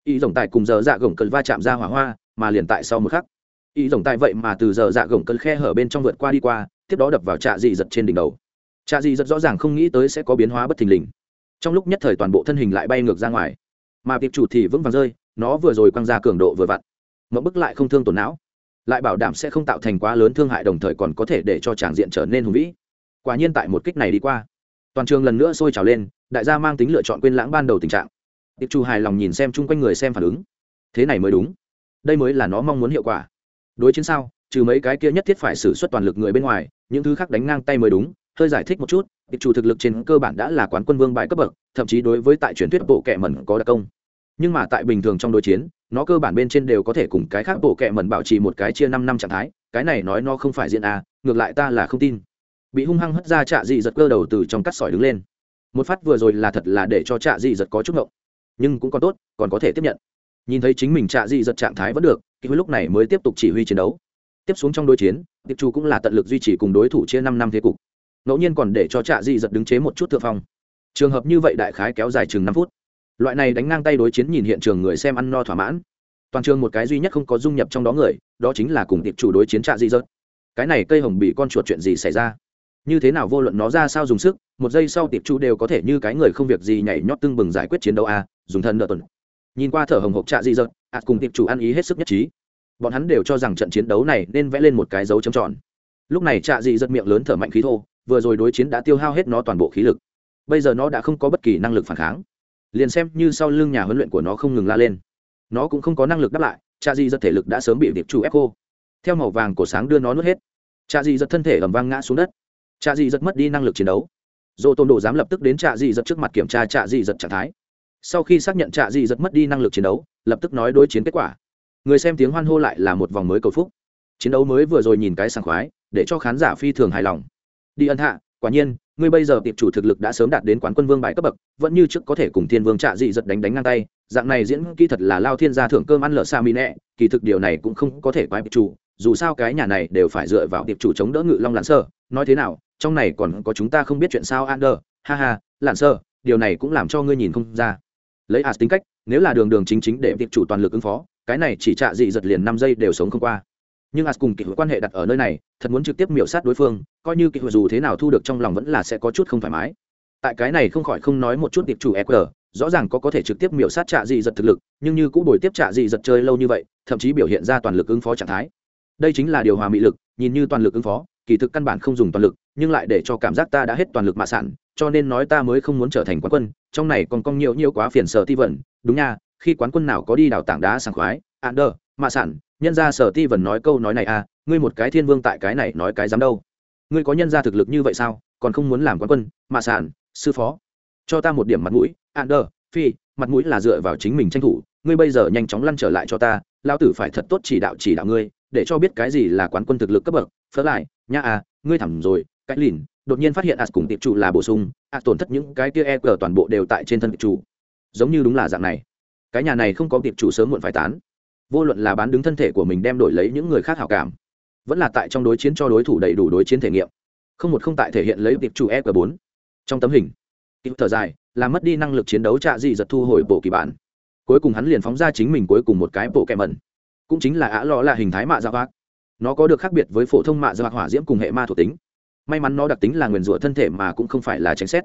ý rồng tài cùng giờ dạ gồng cơn va chạm ra hỏa hoa, mà liền tại sau một khắc. Ý rồng tài vậy mà từ giờ dạ gồng cơn khe hở bên trong vượt qua đi qua, tiếp đó đập vào trạ dị giật trên đỉnh đầu. Trạ dị giật rõ ràng không nghĩ tới sẽ có biến hóa bất thình lình. Trong lúc nhất thời toàn bộ thân hình lại bay ngược ra ngoài. Mà tiệp chủ thì vững vàng rơi, nó vừa rồi quăng ra cường độ vừa vặn. Mẫu bức lại không thương tổn não. Lại bảo đảm sẽ không tạo thành quá lớn thương hại đồng thời còn có thể để cho tràng diện trở nên hùng vĩ. Quả nhiên tại một kích này đi qua, toàn trường lần nữa sôi trào lên, đại gia mang tính lựa chọn quên lãng ban đầu tình trạng tiệp chủ hài lòng nhìn xem chung quanh người xem phản ứng. Thế này mới đúng. Đây mới là nó mong muốn hiệu quả. Đối chiến sao, trừ mấy cái kia nhất thiết phải xử suất toàn lực người bên ngoài, những thứ khác đánh ngang tay mới đúng. Hơi giải thích một chút, tiệp chủ thực lực trên cơ bản đã là quán quân vương bài cấp bậc, thậm chí đối với tại truyền thuyết bộ kệ mẩn có đặc công. Nhưng mà tại bình thường trong đối chiến, nó cơ bản bên trên đều có thể cùng cái khác bộ kệ mẩn bảo trì một cái chia năm năm trạng thái, cái này nói nó không phải diện a à, ngược lại ta là không tin. Bị hung hăng hất ra trạ dị giật cơ đầu từ trong cắt sỏi đứng lên. Một phát vừa rồi là thật là để cho trạ dị giật có chút ngộng nhưng cũng còn tốt, còn có thể tiếp nhận. Nhìn thấy chính mình trạ dị giật trạng thái vẫn được khi lúc này mới tiếp tục chỉ huy chiến đấu. Tiếp xuống trong đối chiến, tiệp chủ cũng là tận lực duy trì cùng đối thủ chia năm năm thế cục. Ngẫu nhiên còn để cho trạ dị giật đứng chế một chút thượng phong. Trường hợp như vậy đại khái kéo dài chừng năm phút. Loại này đánh ngang tay đối chiến nhìn hiện trường người xem ăn no thỏa mãn. Toàn trường một cái duy nhất không có dung nhập trong đó người, đó chính là cùng tiệp chủ đối chiến trạ dị dật cái này cây hồng bị con chuột chuyện gì xảy ra? Như thế nào vô luận nó ra sao dùng sức, một giây sau tiệp chủ đều có thể như cái người không việc gì nhảy nhót tưng bừng giải quyết chiến đấu a dùng thần nợ tuần. Nhìn qua thở hồng hộc trạ dị dợt, ạt cùng tiệp chủ ăn ý hết sức nhất trí. Bọn hắn đều cho rằng trận chiến đấu này nên vẽ lên một cái dấu trầm tròn. Lúc này trạ dị dợt miệng lớn thở mạnh khí thô, vừa rồi đối chiến đã tiêu hao hết nó toàn bộ khí lực. Bây giờ nó đã không có bất kỳ năng lực phản kháng. Liền xem như sau lưng nhà huấn luyện của nó không ngừng la lên, nó cũng không có năng lực đáp lại cha di giật thể lực đã sớm bị điệp chủ ép cô theo màu vàng của sáng đưa nó nuốt hết cha di giật thân thể ầm vang ngã xuống đất. Cha di giật mất đi năng lực chiến đấu. Dỗ tôn đồ dám lập tức đến cha di giật trước mặt kiểm tra cha di giật trạng thái sau khi xác nhận trạ dị giật mất đi năng lực chiến đấu, lập tức nói đối chiến kết quả. Người xem tiếng hoan hô lại là một vòng mới cầu phúc. Chiến đấu mới vừa rồi nhìn cái sảng khoái, để cho khán giả phi thường hài lòng. Đi ân hạ, quả nhiên, ngươi bây giờ tiệp chủ thực lực đã sớm đạt đến quán quân vương bài cấp bậc, vẫn như trước có thể cùng thiên vương trạ dị giật đánh đánh ngang tay. Dạng này diễn kỹ thật là lao thiên gia thưởng cơm ăn lợ xa mỹ nẹ, kỳ thực điều này cũng không có thể quái tiệp chủ, dù sao cái nhà này đều phải dựa vào tiệp chủ chống đỡ ngự long lãn sơ. Nói thế nào, trong này còn có chúng ta không biết chuyện sao an ha ha lãn sơ, điều này cũng làm cho ngươi nhìn không ra lấy as tính cách, nếu là đường đường chính chính để tiệp chủ toàn lực ứng phó, cái này chỉ trạ dị giật liền năm giây đều sống không qua. Nhưng as cùng kỷ quan hệ đặt ở nơi này, thật muốn trực tiếp miểu sát đối phương, coi như kỷ dù thế nào thu được trong lòng vẫn là sẽ có chút không thoải mái. Tại cái này không khỏi không nói một chút tiệp chủ eq rõ ràng có có thể trực tiếp miểu sát trạ dị giật thực lực, nhưng như cũng bồi tiếp trạ dị giật chơi lâu như vậy, thậm chí biểu hiện ra toàn lực ứng phó trạng thái. Đây chính là điều hòa mị lực, nhìn như toàn lực ứng phó kỳ thực căn bản không dùng toàn lực, nhưng lại để cho cảm giác ta đã hết toàn lực mạ sản cho nên nói ta mới không muốn trở thành quán quân, trong này còn cong nhiều nhiều quá phiền sở ti vẩn đúng nha, khi quán quân nào có đi đào tảng đá sảng khoái à, ạn đơ mạ sản nhân ra sở ti vẩn nói câu nói này à ngươi một cái thiên vương tại cái này nói cái dám đâu. Ngươi có nhân ra thực lực như vậy sao, còn không muốn làm quán quân, mạ sản sư phó. Cho ta một điểm mặt mũi à, ạn đơ phi, mặt mũi là dựa vào chính mình tranh thủ, ngươi bây giờ nhanh chóng lăn trở lại cho ta lao tử phải thật tốt chỉ đạo chỉ đạo ngươi, để cho biết cái gì là quán quân thực lực cấp bậc phớt lại nha à ngươi thẳng rồi, cái lìn, đột nhiên phát hiện ạt cùng tiệp chủ là bổ sung ạt tổn thất những cái kia e cờ toàn bộ đều tại trên thân tiệp chủ. Giống như đúng là dạng này. Cái nhà này không có tiệp chủ sớm muộn phải tán. Vô luận là bán đứng thân thể của mình đem đổi lấy những người khác hảo cảm, vẫn là tại trong đối chiến cho đối thủ đầy đủ đối chiến thể nghiệm. Không một không tại thể hiện lấy tiệp chủ e bốn. Trong tấm hình kịp thở dài là mất đi năng lực chiến đấu trạ dị giật thu hồi bộ kỳ bản. Cuối cùng hắn liền phóng ra chính mình cuối cùng một cái bộ kẹ mẩn. Cũng chính là ả lọ là hình thái mạ dạ vác nó có được khác biệt với phổ thông mạ do hỏa diễm cùng hệ ma thuộc tính. May mắn nó đặc tính là nguyền rủa thân thể mà cũng không phải là tránh xét.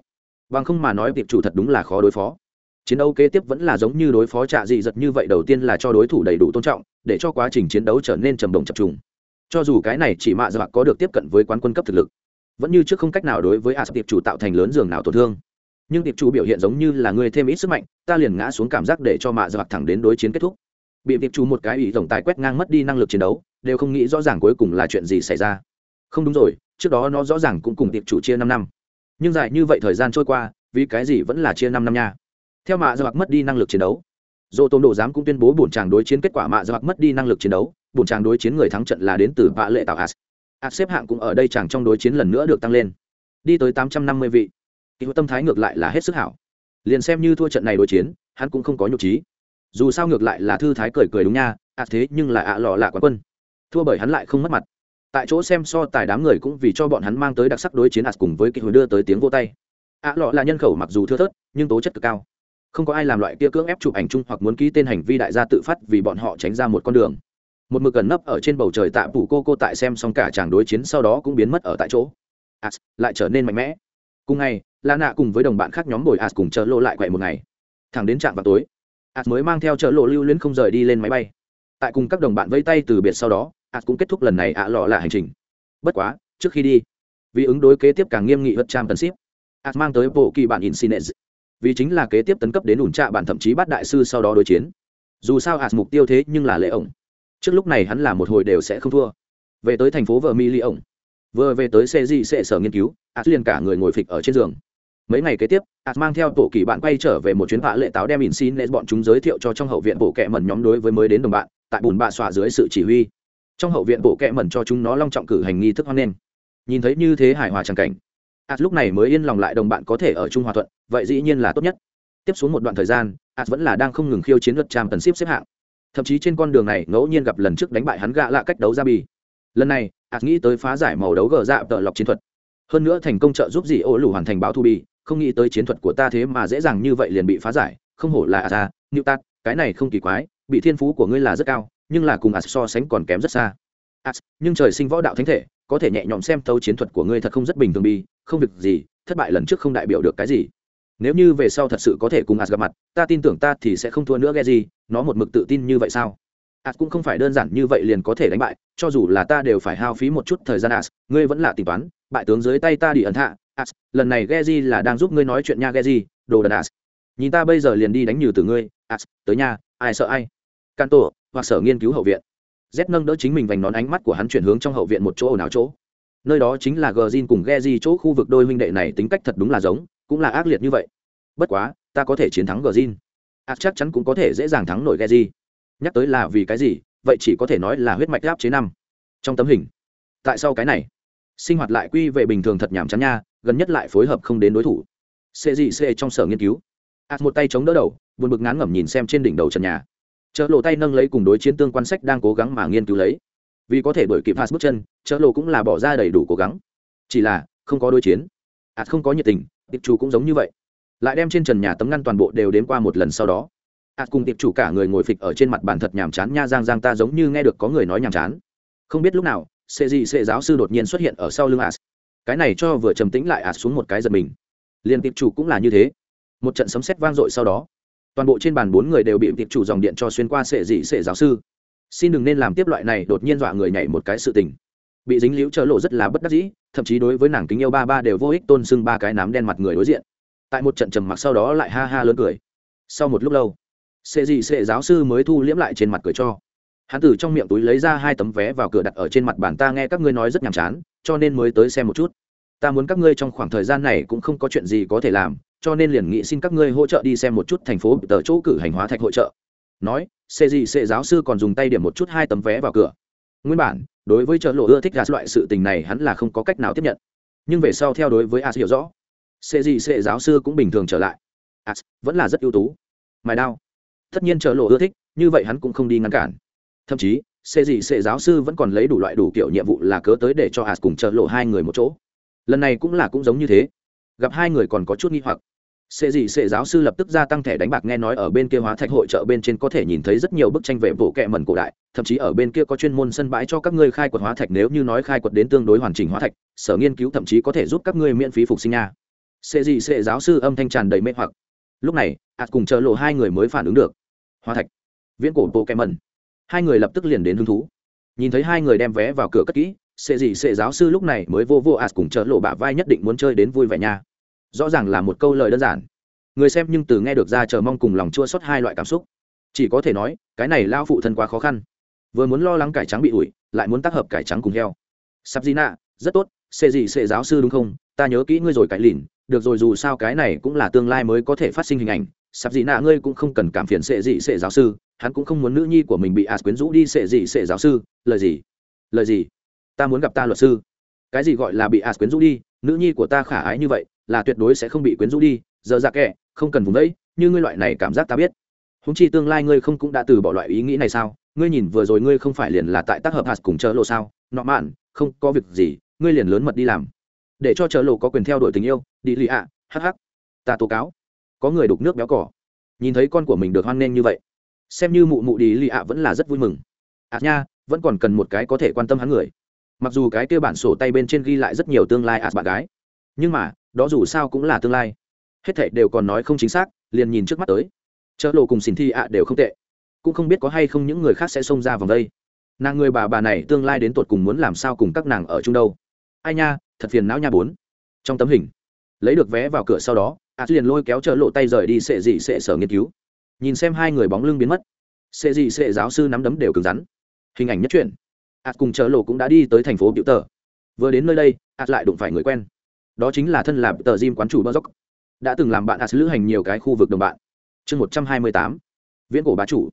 Bằng không mà nói tiệp chủ thật đúng là khó đối phó. Chiến đấu kế tiếp vẫn là giống như đối phó trạ dị giật như vậy, đầu tiên là cho đối thủ đầy đủ tôn trọng, để cho quá trình chiến đấu trở nên trầm đồng chập trùng. Cho dù cái này chỉ mạ dọa có được tiếp cận với quán quân cấp thực lực, vẫn như trước không cách nào đối với a tiệp chủ tạo thành lớn giường nào tổn thương. Nhưng tiệp chủ biểu hiện giống như là người thêm ít sức mạnh, ta liền ngã xuống cảm giác để cho mạ dọa thẳng đến đối chiến kết thúc bị tiệp chủ một cái ủy tổng tài quét ngang mất đi năng lực chiến đấu, đều không nghĩ rõ ràng cuối cùng là chuyện gì xảy ra. Không đúng rồi, trước đó nó rõ ràng cũng cùng tiệp chủ chia năm năm. Nhưng dài như vậy thời gian trôi qua, vì cái gì vẫn là chia năm năm nha? Theo mạ dạc mất đi năng lực chiến đấu dô tôn đồ giám cũng tuyên bố bổn tràng đối chiến kết quả mạ dạc mất đi năng lực chiến đấu, bổn tràng đối chiến người thắng trận là đến từ vạ lệ tạo as as xếp hạng cũng ở đây chàng trong đối chiến lần nữa được tăng lên. Đi tới tám trăm năm mươi vị kỳ tâm thái ngược lại là hết sức hảo. Liền xem như thua trận này đối chiến, hắn cũng không có nhục trí dù sao ngược lại là thư thái cười cười đúng nha, ạ, thế nhưng là ạ lọ lạ quán quân. Thua bởi hắn lại không mất mặt. Tại chỗ xem so tài đám người cũng vì cho bọn hắn mang tới đặc sắc đối chiến ạt cùng với kỳ hồi đưa tới tiếng vô tay. Ạ lọ là nhân khẩu mặc dù thưa thớt, nhưng tố chất cực cao. Không có ai làm loại kia cưỡng ép chụp ảnh chung hoặc muốn ký tên hành vi đại gia tự phát vì bọn họ tránh ra một con đường. Một mực gần nấp ở trên bầu trời tạ phủ cô cô tại xem xong cả chàng đối chiến sau đó cũng biến mất ở tại chỗ. As lại trở nên mạnh mẽ. Cùng ngày la nạ cùng với đồng bạn khác nhóm bồi as cùng chờ lô lại quậy một ngày. Thẳng đến trạm vào tối ạt mới mang theo chợ lộ lưu luyến không rời đi lên máy bay. Tại cùng các đồng bạn vây tay từ biệt sau đó ạt cũng kết thúc lần này ạ lọ là hành trình. Bất quá, trước khi đi, vì ứng đối kế tiếp càng nghiêm nghị hất trang tấn ship ạt mang tới bộ kỳ bản insinet. Vì chính là kế tiếp tấn cấp đến ủn trạ bản thậm chí bắt đại sư sau đó đối chiến. Dù sao ạt mục tiêu thế nhưng là lệ ổng. Trước lúc này hắn là một hồi đều sẽ không thua. Về tới thành phố vợ mi ly ổng vừa về tới xe di sẽ sở nghiên cứu ạt liền cả người ngồi phịch ở trên giường mấy ngày kế tiếp ạt mang theo tổ kỳ bạn quay trở về một chuyến vạ lệ táo đem in xin nên bọn chúng giới thiệu cho trong hậu viện bộ kệ mẩn nhóm đối với mới đến đồng bạn, tại bùn bạ xòa dưới sự chỉ huy. Trong hậu viện bộ kệ mẩn cho chúng nó long trọng cử hành nghi thức hoan nghênh. Nhìn thấy như thế hài hòa tràng cảnh ạt lúc này mới yên lòng lại đồng bạn có thể ở trung hòa thuận, vậy dĩ nhiên là tốt nhất. Tiếp xuống một đoạn thời gian ạt vẫn là đang không ngừng khiêu chiến luật tràm tần ship xếp hạng. Thậm chí trên con đường này, ngẫu nhiên gặp lần trước đánh bại hắn gạ lạ cách đấu ra bì. Lần này ạt nghĩ tới phá giải màu đấu gờ dạ tợ lọc chiến thuật. Hơn nữa thành công trợ giúp gì ô lù hoàn thành báo thu bì không nghĩ tới chiến thuật của ta thế mà dễ dàng như vậy liền bị phá giải không hổ là A, à, tát cái này không kỳ quái bị thiên phú của ngươi là rất cao nhưng là cùng A so sánh còn kém rất xa. Ạt nhưng trời sinh võ đạo thánh thể có thể nhẹ nhõm xem thấu chiến thuật của ngươi thật không rất bình thường bi không việc gì thất bại lần trước không đại biểu được cái gì. Nếu như về sau thật sự có thể cùng as gặp mặt ta tin tưởng ta thì sẽ không thua nữa ghe gì nó một mực tự tin như vậy sao? As cũng không phải đơn giản như vậy liền có thể đánh bại cho dù là ta đều phải hao phí một chút thời gian as ngươi vẫn là tính toán bại tướng dưới tay ta đi ẩn hạ as lần này ghe là đang giúp ngươi nói chuyện nha ghe đồ đần as nhìn ta bây giờ liền đi đánh nhừ từ ngươi as tới nhà ai sợ ai? Can tổ hoặc sở nghiên cứu hậu viện. Z nâng đỡ chính mình vành nón ánh mắt của hắn chuyển hướng trong hậu viện một chỗ ồn ào chỗ. Nơi đó chính là gờ zin cùng ghe di chỗ khu vực đôi huynh đệ này tính cách thật đúng là giống, cũng là ác liệt như vậy. Bất quá, ta có thể chiến thắng gờ zin ác chắc chắn cũng có thể dễ dàng thắng nổi ghe di nhắc tới là vì cái gì, vậy chỉ có thể nói là huyết mạch áp chế năm. Trong tấm hình. Tại sao cái này? Sinh hoạt lại quy về bình thường thật nhàm chán nha gần nhất lại phối hợp không đến đối thủ. Xê gì xê trong sở nghiên cứu. Ạt một tay chống đỡ đầu, buồn bực ngán ngẩm nhìn xem trên đỉnh đầu trần nhà. Chợ lộ tay nâng lấy cùng đối chiến tương quan sách đang cố gắng mà nghiên cứu lấy. Vì có thể đổi kịp pass bước chân, chợ lộ cũng là bỏ ra đầy đủ cố gắng. Chỉ là, không có đối chiến. Ạt không có nhiệt tình, tiệp chủ cũng giống như vậy. Lại đem trên trần nhà tấm ngăn toàn bộ đều đến qua một lần sau đó. Ạt cùng tiệp chủ cả người ngồi phịch ở trên mặt bàn thật nhàm chán nha giang giang ta giống như nghe được có người nói nhàm chán. Không biết lúc nào, sệ gì sệ giáo sư đột nhiên xuất hiện ở sau lưng ạt cái này cho vừa trầm tĩnh lại ạt xuống một cái giật mình. Liền tiệp chủ cũng là như thế. Một trận sấm sét vang dội sau đó, toàn bộ trên bàn bốn người đều bị tiệp chủ dòng điện cho xuyên qua sệ dị sệ giáo sư. Xin đừng nên làm tiếp loại này, đột nhiên dọa người nhảy một cái sự tình. Bị dính liễu trở lộ rất là bất đắc dĩ, thậm chí đối với nàng kính yêu ba ba đều vô ích tôn sưng ba cái nám đen mặt người đối diện. Tại một trận trầm mặc sau đó lại ha ha lớn cười. Sau một lúc lâu, sệ dị sệ giáo sư mới thu liễm lại trên mặt cười cho. Hắn từ trong miệng túi lấy ra hai tấm vé vào cửa đặt ở trên mặt bàn, ta nghe các ngươi nói rất nhàm chán cho nên mới tới xem một chút. Ta muốn các ngươi trong khoảng thời gian này cũng không có chuyện gì có thể làm, cho nên liền nghĩ xin các ngươi hỗ trợ đi xem một chút thành phố tờ chỗ cử hành hóa thạch hội trợ. Nói, xê gì xê giáo sư còn dùng tay điểm một chút hai tấm vé vào cửa. Nguyên bản, đối với chợ lộ ưa thích gạt loại sự tình này hắn là không có cách nào tiếp nhận. Nhưng về sau theo đối với as hiểu rõ, xê gì xê giáo sư cũng bình thường trở lại. As vẫn là rất ưu tú. Mài đao. Tất nhiên chợ lộ ưa thích, như vậy hắn cũng không đi ngăn cản. Thậm chí xê gì xê giáo sư vẫn còn lấy đủ loại đủ kiểu nhiệm vụ là cớ tới để cho hạt cùng chợ lộ hai người một chỗ. Lần này cũng là cũng giống như thế. Gặp hai người còn có chút nghi hoặc. Sệ gì sệ giáo sư lập tức gia tăng thẻ đánh bạc nghe nói ở bên kia hóa thạch hội trợ bên trên có thể nhìn thấy rất nhiều bức tranh về bộ kệ mẩn cổ đại, thậm chí ở bên kia có chuyên môn sân bãi cho các ngươi khai quật hóa thạch nếu như nói khai quật đến tương đối hoàn chỉnh hóa thạch, sở nghiên cứu thậm chí có thể giúp các ngươi miễn phí phục sinh nha. Sệ gì sệ giáo sư âm thanh tràn đầy mê hoặc. lúc này ạt cùng chợ lộ hai người mới phản ứng được. Hóa thạch. Viễn cổ bộ kẹ mẩn hai người lập tức liền đến hứng thú. Nhìn thấy hai người đem vé vào cửa cất kỹ, sệ gì sệ giáo sư lúc này mới vô vô ạt cùng chợ lộ bả vai nhất định muốn chơi đến vui vẻ nha. Rõ ràng là một câu lời đơn giản. Người xem nhưng từ nghe được ra chờ mong cùng lòng chua xót hai loại cảm xúc. Chỉ có thể nói, cái này lao phụ thân quá khó khăn. Vừa muốn lo lắng cải trắng bị ủi, lại muốn tác hợp cải trắng cùng heo. Sắp gì nạ, rất tốt, sệ gì sệ giáo sư đúng không? Ta nhớ kỹ ngươi rồi cải lìn. Được rồi dù sao cái này cũng là tương lai mới có thể phát sinh hình ảnh sạp gì nạ ngươi cũng không cần cảm phiền sệ gì sệ giáo sư, hắn cũng không muốn nữ nhi của mình bị as quyến rũ đi sệ gì sệ giáo sư. Lời gì? Lời gì? Ta muốn gặp ta luật sư. Cái gì gọi là bị as quyến rũ đi? Nữ nhi của ta khả ái như vậy, là tuyệt đối sẽ không bị quyến rũ đi. Giờ ra kệ, không cần vùng đấy, như ngươi loại này cảm giác ta biết. Húng chi tương lai ngươi không cũng đã từ bỏ loại ý nghĩ này sao? Ngươi nhìn vừa rồi ngươi không phải liền là tại tác hợp hạt cùng chợ lộ sao? Nọ mạn, không có việc gì, ngươi liền lớn mật đi làm. Để cho chợ lộ có quyền theo đuổi tình yêu, đi lì ạ hh ta tố cáo có người đục nước béo cỏ. Nhìn thấy con của mình được hoan nghênh như vậy, xem như mụ mụ đi lì ạ vẫn là rất vui mừng. Ạ nha, vẫn còn cần một cái có thể quan tâm hắn người. Mặc dù cái kia bản sổ tay bên trên ghi lại rất nhiều tương lai ạ, bạn gái. Nhưng mà, đó dù sao cũng là tương lai. Hết thảy đều còn nói không chính xác, liền nhìn trước mắt tới. Chợ lộ cùng xin thi ạ đều không tệ. Cũng không biết có hay không những người khác sẽ xông ra vòng đây. Nàng người bà bà này tương lai đến tột cùng muốn làm sao cùng các nàng ở chung đâu. Ai nha, thật phiền não nha bốn. Trong tấm hình, lấy được vé vào cửa sau đó ạt liền lôi kéo chợ lộ tay rời đi sệ dị sệ sở nghiên cứu. Nhìn xem hai người bóng lưng biến mất, sệ dị sệ giáo sư nắm đấm đều cứng rắn. Hình ảnh nhất truyện. Ạt cùng chợ lộ cũng đã đi tới thành phố biểu tờ. Vừa đến nơi đây ạt lại đụng phải người quen. Đó chính là thân làm tờ gym quán chủ bơ dốc đã từng làm bạn ạt lữ hành nhiều cái khu vực đồng bạn. Chương một trăm hai mươi tám, viễn cổ bá chủ.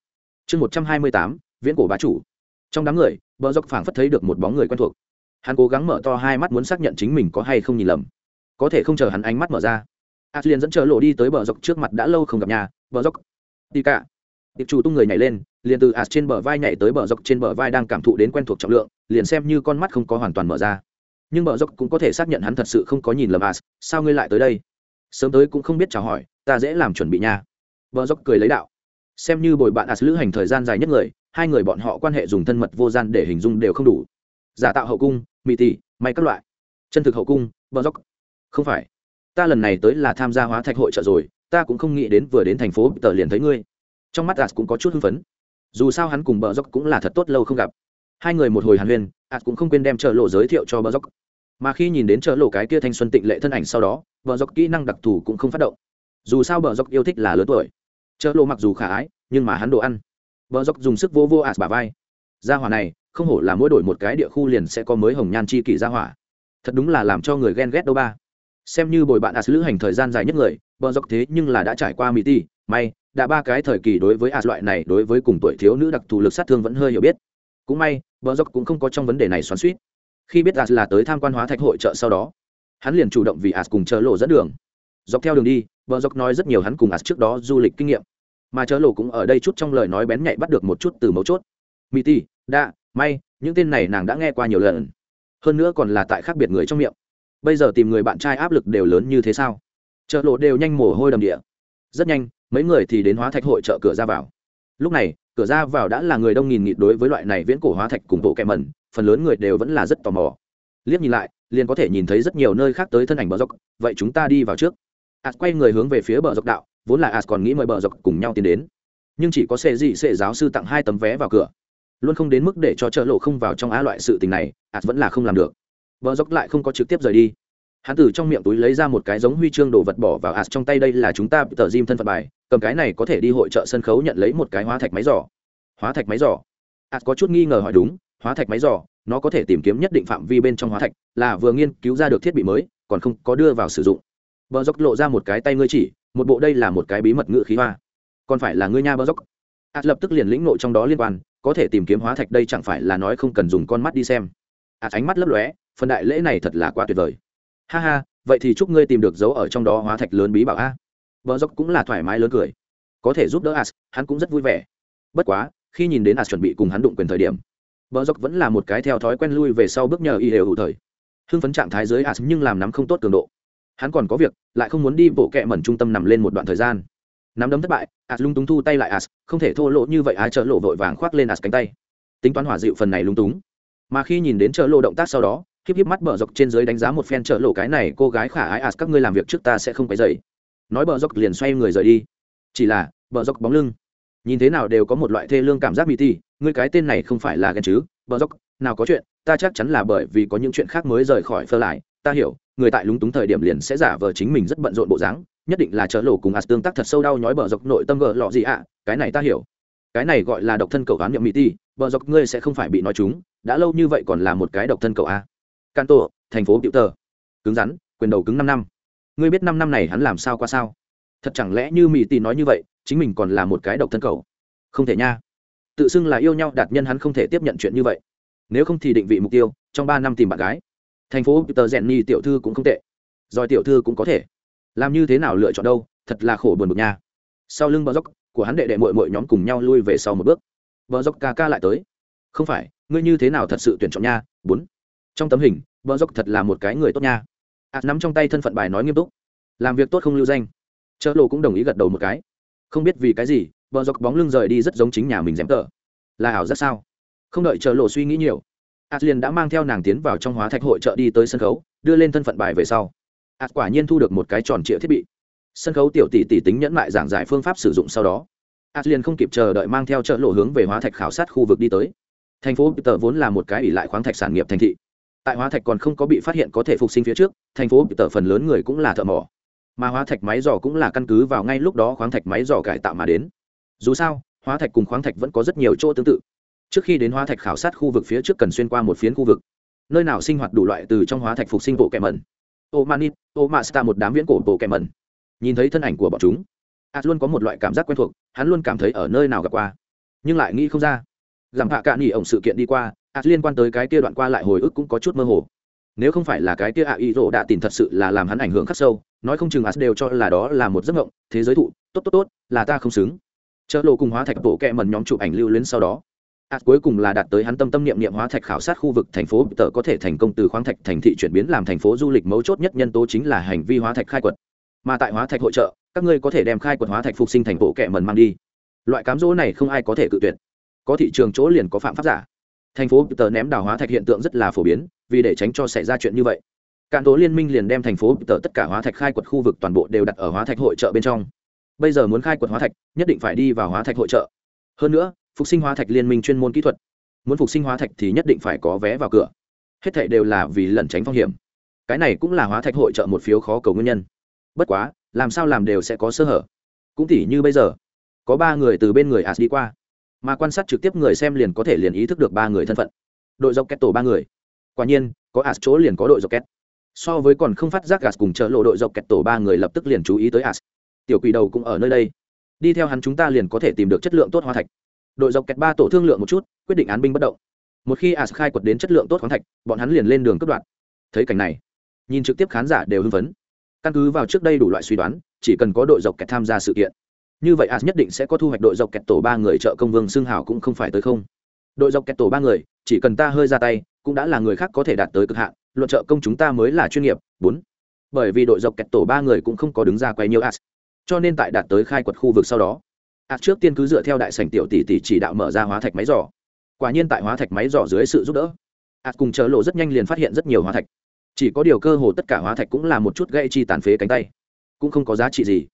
Chương một trăm hai mươi tám, viễn cổ bá chủ. Trong đám người bờ dốc phảng phất thấy được một bóng người quen thuộc. Hắn cố gắng mở to hai mắt muốn xác nhận chính mình có hay không nhìn lầm. Có thể không chờ hắn ánh mắt mở ra ạt liền dẫn chờ lộ đi tới bờ dốc trước mặt đã lâu không gặp nhà, bờ dốc. Đi cả. Tiệp chủ tung người nhảy lên, liền từ ạt trên bờ vai nhảy tới bờ dốc trên bờ vai đang cảm thụ đến quen thuộc trọng lượng, liền xem như con mắt không có hoàn toàn mở ra. Nhưng bờ dốc cũng có thể xác nhận hắn thật sự không có nhìn lầm ạt sao ngươi lại tới đây? Sớm tới cũng không biết chào hỏi, ta dễ làm chuẩn bị nha. Bờ dốc cười lấy đạo. Xem như bồi bạn ạt lữ hành thời gian dài nhất người, hai người bọn họ quan hệ dùng thân mật vô gian để hình dung đều không đủ. Giả tạo hậu cung mỹ tỷ may các loại. Chân thực hậu cung, bờ dốc. Không phải ta lần này tới là tham gia hóa thạch hội trợ rồi, ta cũng không nghĩ đến vừa đến thành phố, tờ liền thấy ngươi. Trong mắt ạt cũng có chút hưng phấn. Dù sao hắn cùng bờ dốc cũng là thật tốt lâu không gặp. Hai người một hồi hàn huyên ạt cũng không quên đem chợ lộ giới thiệu cho bờ dốc. Mà khi nhìn đến chợ lộ cái kia thanh xuân tịnh lệ thân ảnh sau đó, bờ dốc kỹ năng đặc thù cũng không phát động. Dù sao bờ dốc yêu thích là lớn tuổi. Chợ lộ mặc dù khả ái, nhưng mà hắn đồ ăn. Bờ dốc dùng sức vô vô ạt bả vai. Gia hỏa này, không hổ là mỗi đổi một cái địa khu liền sẽ có mới hồng nhan chi kỷ gia hỏa. Thật đúng là làm cho người ghen ghét đâu ba xem như bồi bạn as lữ hành thời gian dài nhất người, bờ dọc thế nhưng là đã trải qua mỹ ti may, đã ba cái thời kỳ đối với as loại này, đối với cùng tuổi thiếu nữ đặc thù lực sát thương vẫn hơi hiểu biết. Cũng may, bờ dọc cũng không có trong vấn đề này xoắn suýt khi biết as là tới tham quan hóa thạch hội trợ sau đó, hắn liền chủ động vì as cùng chờ lộ dẫn đường. Dọc theo đường đi, bờ dọc nói rất nhiều hắn cùng as trước đó du lịch kinh nghiệm. Mà chớ lộ cũng ở đây chút trong lời nói bén nhạy bắt được một chút từ mấu chốt. Mỹ ti đa may, những tên này nàng đã nghe qua nhiều lần. Hơn nữa còn là tại khác biệt người trong miệng bây giờ tìm người bạn trai áp lực đều lớn như thế sao? Chợ lộ đều nhanh mồ hôi đầm địa. Rất nhanh, mấy người thì đến hóa thạch hội chợ cửa ra vào. Lúc này, cửa ra vào đã là người đông nghìn nghịt đối với loại này viễn cổ hóa thạch cùng bộ kẹ mẩn, phần lớn người đều vẫn là rất tò mò. Liếc nhìn lại, liền có thể nhìn thấy rất nhiều nơi khác tới thân ảnh bờ dốc vậy chúng ta đi vào trước. Ạt quay người hướng về phía bờ dốc đạo, vốn là ạt còn nghĩ mời bờ dốc cùng nhau tiến đến. Nhưng chỉ có sệ dị sệ giáo sư tặng hai tấm vé vào cửa. Luôn không đến mức để cho chợ lộ không vào trong á loại sự tình này, ạt vẫn là không làm được vợ dốc lại không có trực tiếp rời đi. Hắn từ trong miệng túi lấy ra một cái giống huy chương đồ vật bỏ vào ạt trong tay, đây là chúng ta tờ diêm thân phận bài, cầm cái này có thể đi hội trợ sân khấu nhận lấy một cái hóa thạch máy giỏ. Hóa thạch máy giỏ? Ạt có chút nghi ngờ hỏi, đúng, hóa thạch máy giỏ, nó có thể tìm kiếm nhất định phạm vi bên trong hóa thạch, là vừa nghiên cứu ra được thiết bị mới, còn không có đưa vào sử dụng. Bờ dốc lộ ra một cái tay ngươi chỉ, một bộ đây là một cái bí mật ngự khí hoa. Còn phải là ngươi nha bờ dốc. Ạt lập tức liền lĩnh nội trong đó liên quan, có thể tìm kiếm hóa thạch đây chẳng phải là nói không cần dùng con mắt đi xem. Ạt ánh mắt lấp lóe phần đại lễ này thật là quá tuyệt vời. Ha ha, vậy thì chúc ngươi tìm được dấu ở trong đó hóa thạch lớn bí bảo a. Vợ dốc cũng là thoải mái lớn cười. Có thể giúp đỡ as, hắn cũng rất vui vẻ. Bất quá, khi nhìn đến as chuẩn bị cùng hắn đụng quyền thời điểm vợ dốc vẫn là một cái theo thói quen lui về sau bước nhờ y đều hụ thời. Hưng phấn trạng thái dưới as nhưng làm nắm không tốt cường độ. Hắn còn có việc, lại không muốn đi bộ kẹ mẩn trung tâm nằm lên một đoạn thời gian. Nắm đấm thất bại, as lung túng thu tay lại as, không thể thô lỗ như vậy ai chợ lộ vội vàng khoác lên as cánh tay. Tính toán hỏa dịu phần này lung túng. Mà khi nhìn đến chợ lộ động tác sau đó híp híp mắt mở dọc trên dưới đánh giá một phen chợ lộ cái này, cô gái khả ái à các ngươi làm việc trước ta sẽ không phải dậy nói bờ dọc liền xoay người rời đi. Chỉ là, bờ dọc bóng lưng. Nhìn thế nào đều có một loại thê lương cảm giác mỹ ti ngươi cái tên này không phải là ghen chứ? Bờ dốc nào có chuyện, ta chắc chắn là bởi vì có những chuyện khác mới rời khỏi phơ lại ta hiểu, người tại lúng túng thời điểm liền sẽ giả vờ chính mình rất bận rộn bộ dáng. Nhất định là chớ lộ cùng ạt tương tác thật sâu đau nhói bờ dọc nội tâm gờ lọ gì ạ? Cái này ta hiểu. Cái này gọi là độc thân cầu án nhậm mỹ ti bờ dọc, ngươi sẽ không phải bị nói chúng. Đã lâu như vậy còn là một cái độc thân cầu a can tổ thành phố tiểu tờ. Cứng rắn, quyền đầu cứng năm năm. Ngươi biết năm năm này hắn làm sao qua sao? Thật chẳng lẽ như mỹ Tì nói như vậy, chính mình còn là một cái độc thân cầu? Không thể nha. Tự xưng là yêu nhau, đạt nhân hắn không thể tiếp nhận chuyện như vậy. Nếu không thì định vị mục tiêu, trong ba năm tìm bạn gái. Thành phố tờ rèn ni tiểu thư cũng không tệ. Rồi tiểu thư cũng có thể. Làm như thế nào lựa chọn đâu, thật là khổ buồn bực nha. Sau lưng bờ dốc của hắn đệ đệ mội mội nhóm cùng nhau lui về sau một bước. Bờ dốc ca ca lại tới. Không phải, ngươi như thế nào thật sự tuyển chọn nha? Bốn trong tấm hình, vợ dốc thật là một cái người tốt nha. Ạt nắm trong tay thân phận bài nói nghiêm túc. Làm việc tốt không lưu danh. Chợ lộ cũng đồng ý gật đầu một cái. Không biết vì cái gì, vợ dốc bóng lưng rời đi rất giống chính nhà mình dám tờ. Là ảo rất sao? Không đợi chợ lộ suy nghĩ nhiều ạt liền đã mang theo nàng tiến vào trong hóa thạch hội trợ đi tới sân khấu, đưa lên thân phận bài về sau. Ạt quả nhiên thu được một cái tròn triệu thiết bị. Sân khấu tiểu tỷ tỷ tính nhẫn lại giảng giải phương pháp sử dụng sau đó. Ạt liền không kịp chờ đợi mang theo chợ lộ hướng về hóa thạch khảo sát khu vực đi tới. Thành phố tờ vốn là một cái ỷ lại khoáng thạch sản nghiệp thành thị tại hóa thạch còn không có bị phát hiện có thể phục sinh phía trước, thành phố peter phần lớn người cũng là thợ mỏ. Mà hóa thạch máy dò cũng là căn cứ vào ngay lúc đó khoáng thạch máy dò cải tạo mà đến. Dù sao, hóa thạch cùng khoáng thạch vẫn có rất nhiều chỗ tương tự. Trước khi đến hóa thạch khảo sát khu vực phía trước cần xuyên qua một phiến khu vực. Nơi nào sinh hoạt đủ loại từ trong hóa thạch phục sinh bộ kẻ mẩn. Ô manit ô masta một đám viễn cổ bộ kẻ mẩn. Nhìn thấy thân ảnh của bọn chúng ạt luôn có một loại cảm giác quen thuộc, hắn luôn cảm thấy ở nơi nào gặp qua. Nhưng lại nghĩ không ra. Giảm hạ cạn nghỉ ổng sự kiện đi qua ạt liên quan tới cái kia đoạn qua lại hồi ức cũng có chút mơ hồ. Nếu không phải là cái kia ạ ý rỗ đã tìm thật sự là làm hắn ảnh hưởng khắc sâu, nói không chừng ạt đều cho là đó là một giấc mộng, thế giới thụ, tốt tốt tốt, là ta không xứng. Chợ lộ cùng hóa thạch bộ kẹ mần nhóm chụp ảnh lưu luyến sau đó. Ạt cuối cùng là đạt tới hắn tâm tâm niệm niệm hóa thạch khảo sát khu vực thành phố tờ có thể thành công từ khoáng thạch thành thị chuyển biến làm thành phố du lịch mấu chốt nhất nhân tố chính là hành vi hóa thạch khai quật. Mà tại hóa thạch hội trợ, các ngươi có thể đem khai quật hóa thạch phục sinh thành bộ kẹ mần mang đi. Loại cám dỗ này không ai có thể cự tuyệt. Có thị trường chỗ liền có phạm pháp giả thành phố tờ ném đào hóa thạch hiện tượng rất là phổ biến, vì để tránh cho xảy ra chuyện như vậy. Cạn tố liên minh liền đem thành phố tờ tất cả hóa thạch khai quật khu vực toàn bộ đều đặt ở hóa thạch hội trợ bên trong. Bây giờ muốn khai quật hóa thạch, nhất định phải đi vào hóa thạch hội trợ. Hơn nữa, phục sinh hóa thạch liên minh chuyên môn kỹ thuật. Muốn phục sinh hóa thạch thì nhất định phải có vé vào cửa. Hết thệ đều là vì lẩn tránh phong hiểm. Cái này cũng là hóa thạch hội trợ một phiếu khó cầu nguyên nhân. Bất quá, làm sao làm đều sẽ có sơ hở. Cũng tỉ như bây giờ, có ba người từ bên người as đi qua mà quan sát trực tiếp người xem liền có thể liền ý thức được ba người thân phận. Đội dọc kẹt tổ ba người. Quả nhiên, có as chỗ liền có đội dọc kẹt. So với còn không phát giác gas cùng chợ lộ đội dọc kẹt tổ ba người lập tức liền chú ý tới as tiểu quỷ đầu cũng ở nơi đây. Đi theo hắn chúng ta liền có thể tìm được chất lượng tốt hóa thạch. Đội dọc kẹt ba tổ thương lượng một chút, quyết định án binh bất động. Một khi as khai quật đến chất lượng tốt khoáng thạch, bọn hắn liền lên đường cướp đoạt. Thấy cảnh này, nhìn trực tiếp khán giả đều hưng phấn. Căn cứ vào trước đây đủ loại suy đoán, chỉ cần có đội dọc kẹt tham gia sự kiện như vậy as nhất định sẽ có thu hoạch đội dọc kẹt tổ ba người trợ công vương xương hảo cũng không phải tới không. Đội dọc kẹt tổ ba người, chỉ cần ta hơi ra tay, cũng đã là người khác có thể đạt tới cực hạn, luận trợ công chúng ta mới là chuyên nghiệp. Bốn. Bởi vì đội dọc kẹt tổ ba người cũng không có đứng ra quay nhiều as, cho nên tại đạt tới khai quật khu vực sau đó, as trước tiên cứ dựa theo đại sảnh tiểu tỷ tỷ chỉ đạo mở ra hóa thạch máy giỏ. Quả nhiên tại hóa thạch máy giỏ dưới sự giúp đỡ, as cùng chờ lộ rất nhanh liền phát hiện rất nhiều hóa thạch. Chỉ có điều cơ hồ tất cả hóa thạch cũng là một chút gây chi tàn phế cánh tay, cũng không có giá trị gì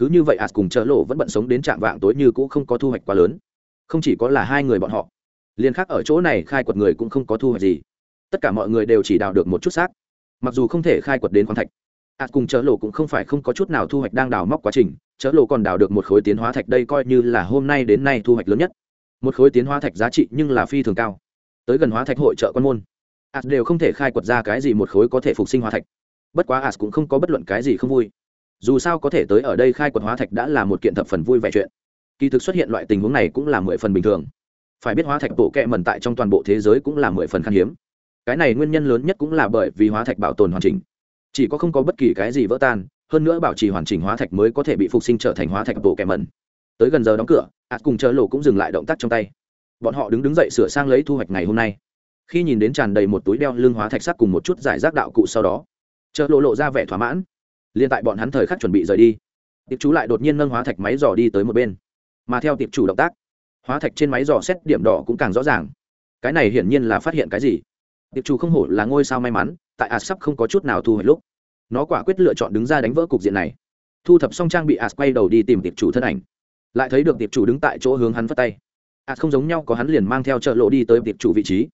cứ như vậy ạt cùng chợ lộ vẫn bận sống đến trạng vạng tối như cũ không có thu hoạch quá lớn. Không chỉ có là hai người bọn họ liên khác ở chỗ này khai quật người cũng không có thu hoạch gì. Tất cả mọi người đều chỉ đào được một chút xác. Mặc dù không thể khai quật đến khoáng thạch ạt cùng chớ lộ cũng không phải không có chút nào thu hoạch đang đào móc quá trình. Chớ lộ còn đào được một khối tiến hóa thạch đây coi như là hôm nay đến nay thu hoạch lớn nhất. Một khối tiến hóa thạch giá trị nhưng là phi thường cao. Tới gần hóa thạch hội trợ quan môn ạt đều không thể khai quật ra cái gì một khối có thể phục sinh hóa thạch. Bất quá ạt cũng không có bất luận cái gì không vui dù sao có thể tới ở đây khai quật hóa thạch đã là một kiện thập phần vui vẻ chuyện. Kỳ thực xuất hiện loại tình huống này cũng là mười phần bình thường. Phải biết hóa thạch bộ kẹ mẩn tại trong toàn bộ thế giới cũng là mười phần khan hiếm. Cái này nguyên nhân lớn nhất cũng là bởi vì hóa thạch bảo tồn hoàn chỉnh. Chỉ có không có bất kỳ cái gì vỡ tan, hơn nữa bảo trì hoàn chỉnh hóa thạch mới có thể bị phục sinh trở thành hóa thạch bộ kẹ mẩn. Tới gần giờ đóng cửa ạt cùng chợ lộ cũng dừng lại động tác trong tay. Bọn họ đứng đứng dậy sửa sang lấy thu hoạch ngày hôm nay. Khi nhìn đến tràn đầy một túi đeo lưng hóa thạch sắc cùng một chút giải rác đạo cụ sau đó chợ lộ lộ ra vẻ thỏa mãn liên tại bọn hắn thời khắc chuẩn bị rời đi, tiệp chú lại đột nhiên nâng hóa thạch máy dò đi tới một bên. Mà theo tiệp chủ động tác, hóa thạch trên máy dò xét điểm đỏ cũng càng rõ ràng. Cái này hiển nhiên là phát hiện cái gì? Tiệp chủ không hổ là ngôi sao may mắn, tại ạt sắp không có chút nào thu hồi lúc, nó quả quyết lựa chọn đứng ra đánh vỡ cục diện này. Thu thập xong trang bị ạt quay đầu đi tìm tiệp chủ thân ảnh. Lại thấy được tiệp chủ đứng tại chỗ hướng hắn vất tay. Ạt không giống nhau, có hắn liền mang theo chợ lộ đi tới tiệp chủ vị trí.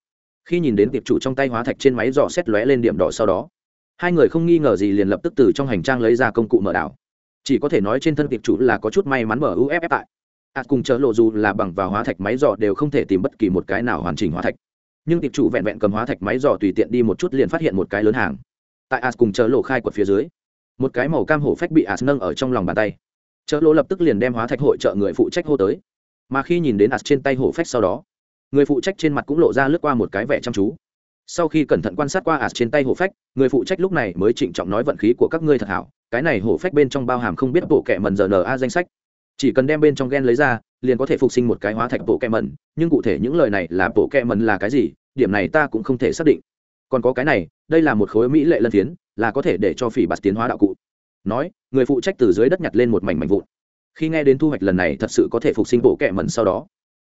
Khi nhìn đến tiệp chủ trong tay hóa thạch trên máy dò xét lóe lên điểm đỏ sau đó hai người không nghi ngờ gì liền lập tức từ trong hành trang lấy ra công cụ mở đảo. Chỉ có thể nói trên thân tiệp chủ là có chút may mắn mở uff tại. As cùng chợ lộ dù là bằng vào hóa thạch máy dò đều không thể tìm bất kỳ một cái nào hoàn chỉnh hóa thạch. Nhưng tiệp chủ vẹn vẹn cầm hóa thạch máy dò tùy tiện đi một chút liền phát hiện một cái lớn hàng. Tại as cùng chợ lộ khai quật phía dưới, một cái màu cam hổ phách bị as nâng ở trong lòng bàn tay. Chợ lộ lập tức liền đem hóa thạch hội trợ người phụ trách hô tới. Mà khi nhìn đến as trên tay hổ phách sau đó, người phụ trách trên mặt cũng lộ ra lướt qua một cái vẻ chăm chú sau khi cẩn thận quan sát qua ạt trên tay hổ phách người phụ trách lúc này mới trịnh trọng nói vận khí của các ngươi thật hảo cái này hổ phách bên trong bao hàm không biết bộ kệ mần giờ a danh sách. Chỉ cần đem bên trong gen lấy ra liền có thể phục sinh một cái hóa thạch bộ kệ mần nhưng cụ thể những lời này là bộ kệ mần là cái gì điểm này ta cũng không thể xác định. Còn có cái này đây là một khối mỹ lệ lân tiến là có thể để cho phỉ bạt tiến hóa đạo cụ. Nói người phụ trách từ dưới đất nhặt lên một mảnh mảnh vụn. Khi nghe đến thu hoạch lần này thật sự có thể phục sinh bộ kẹ mần sau đó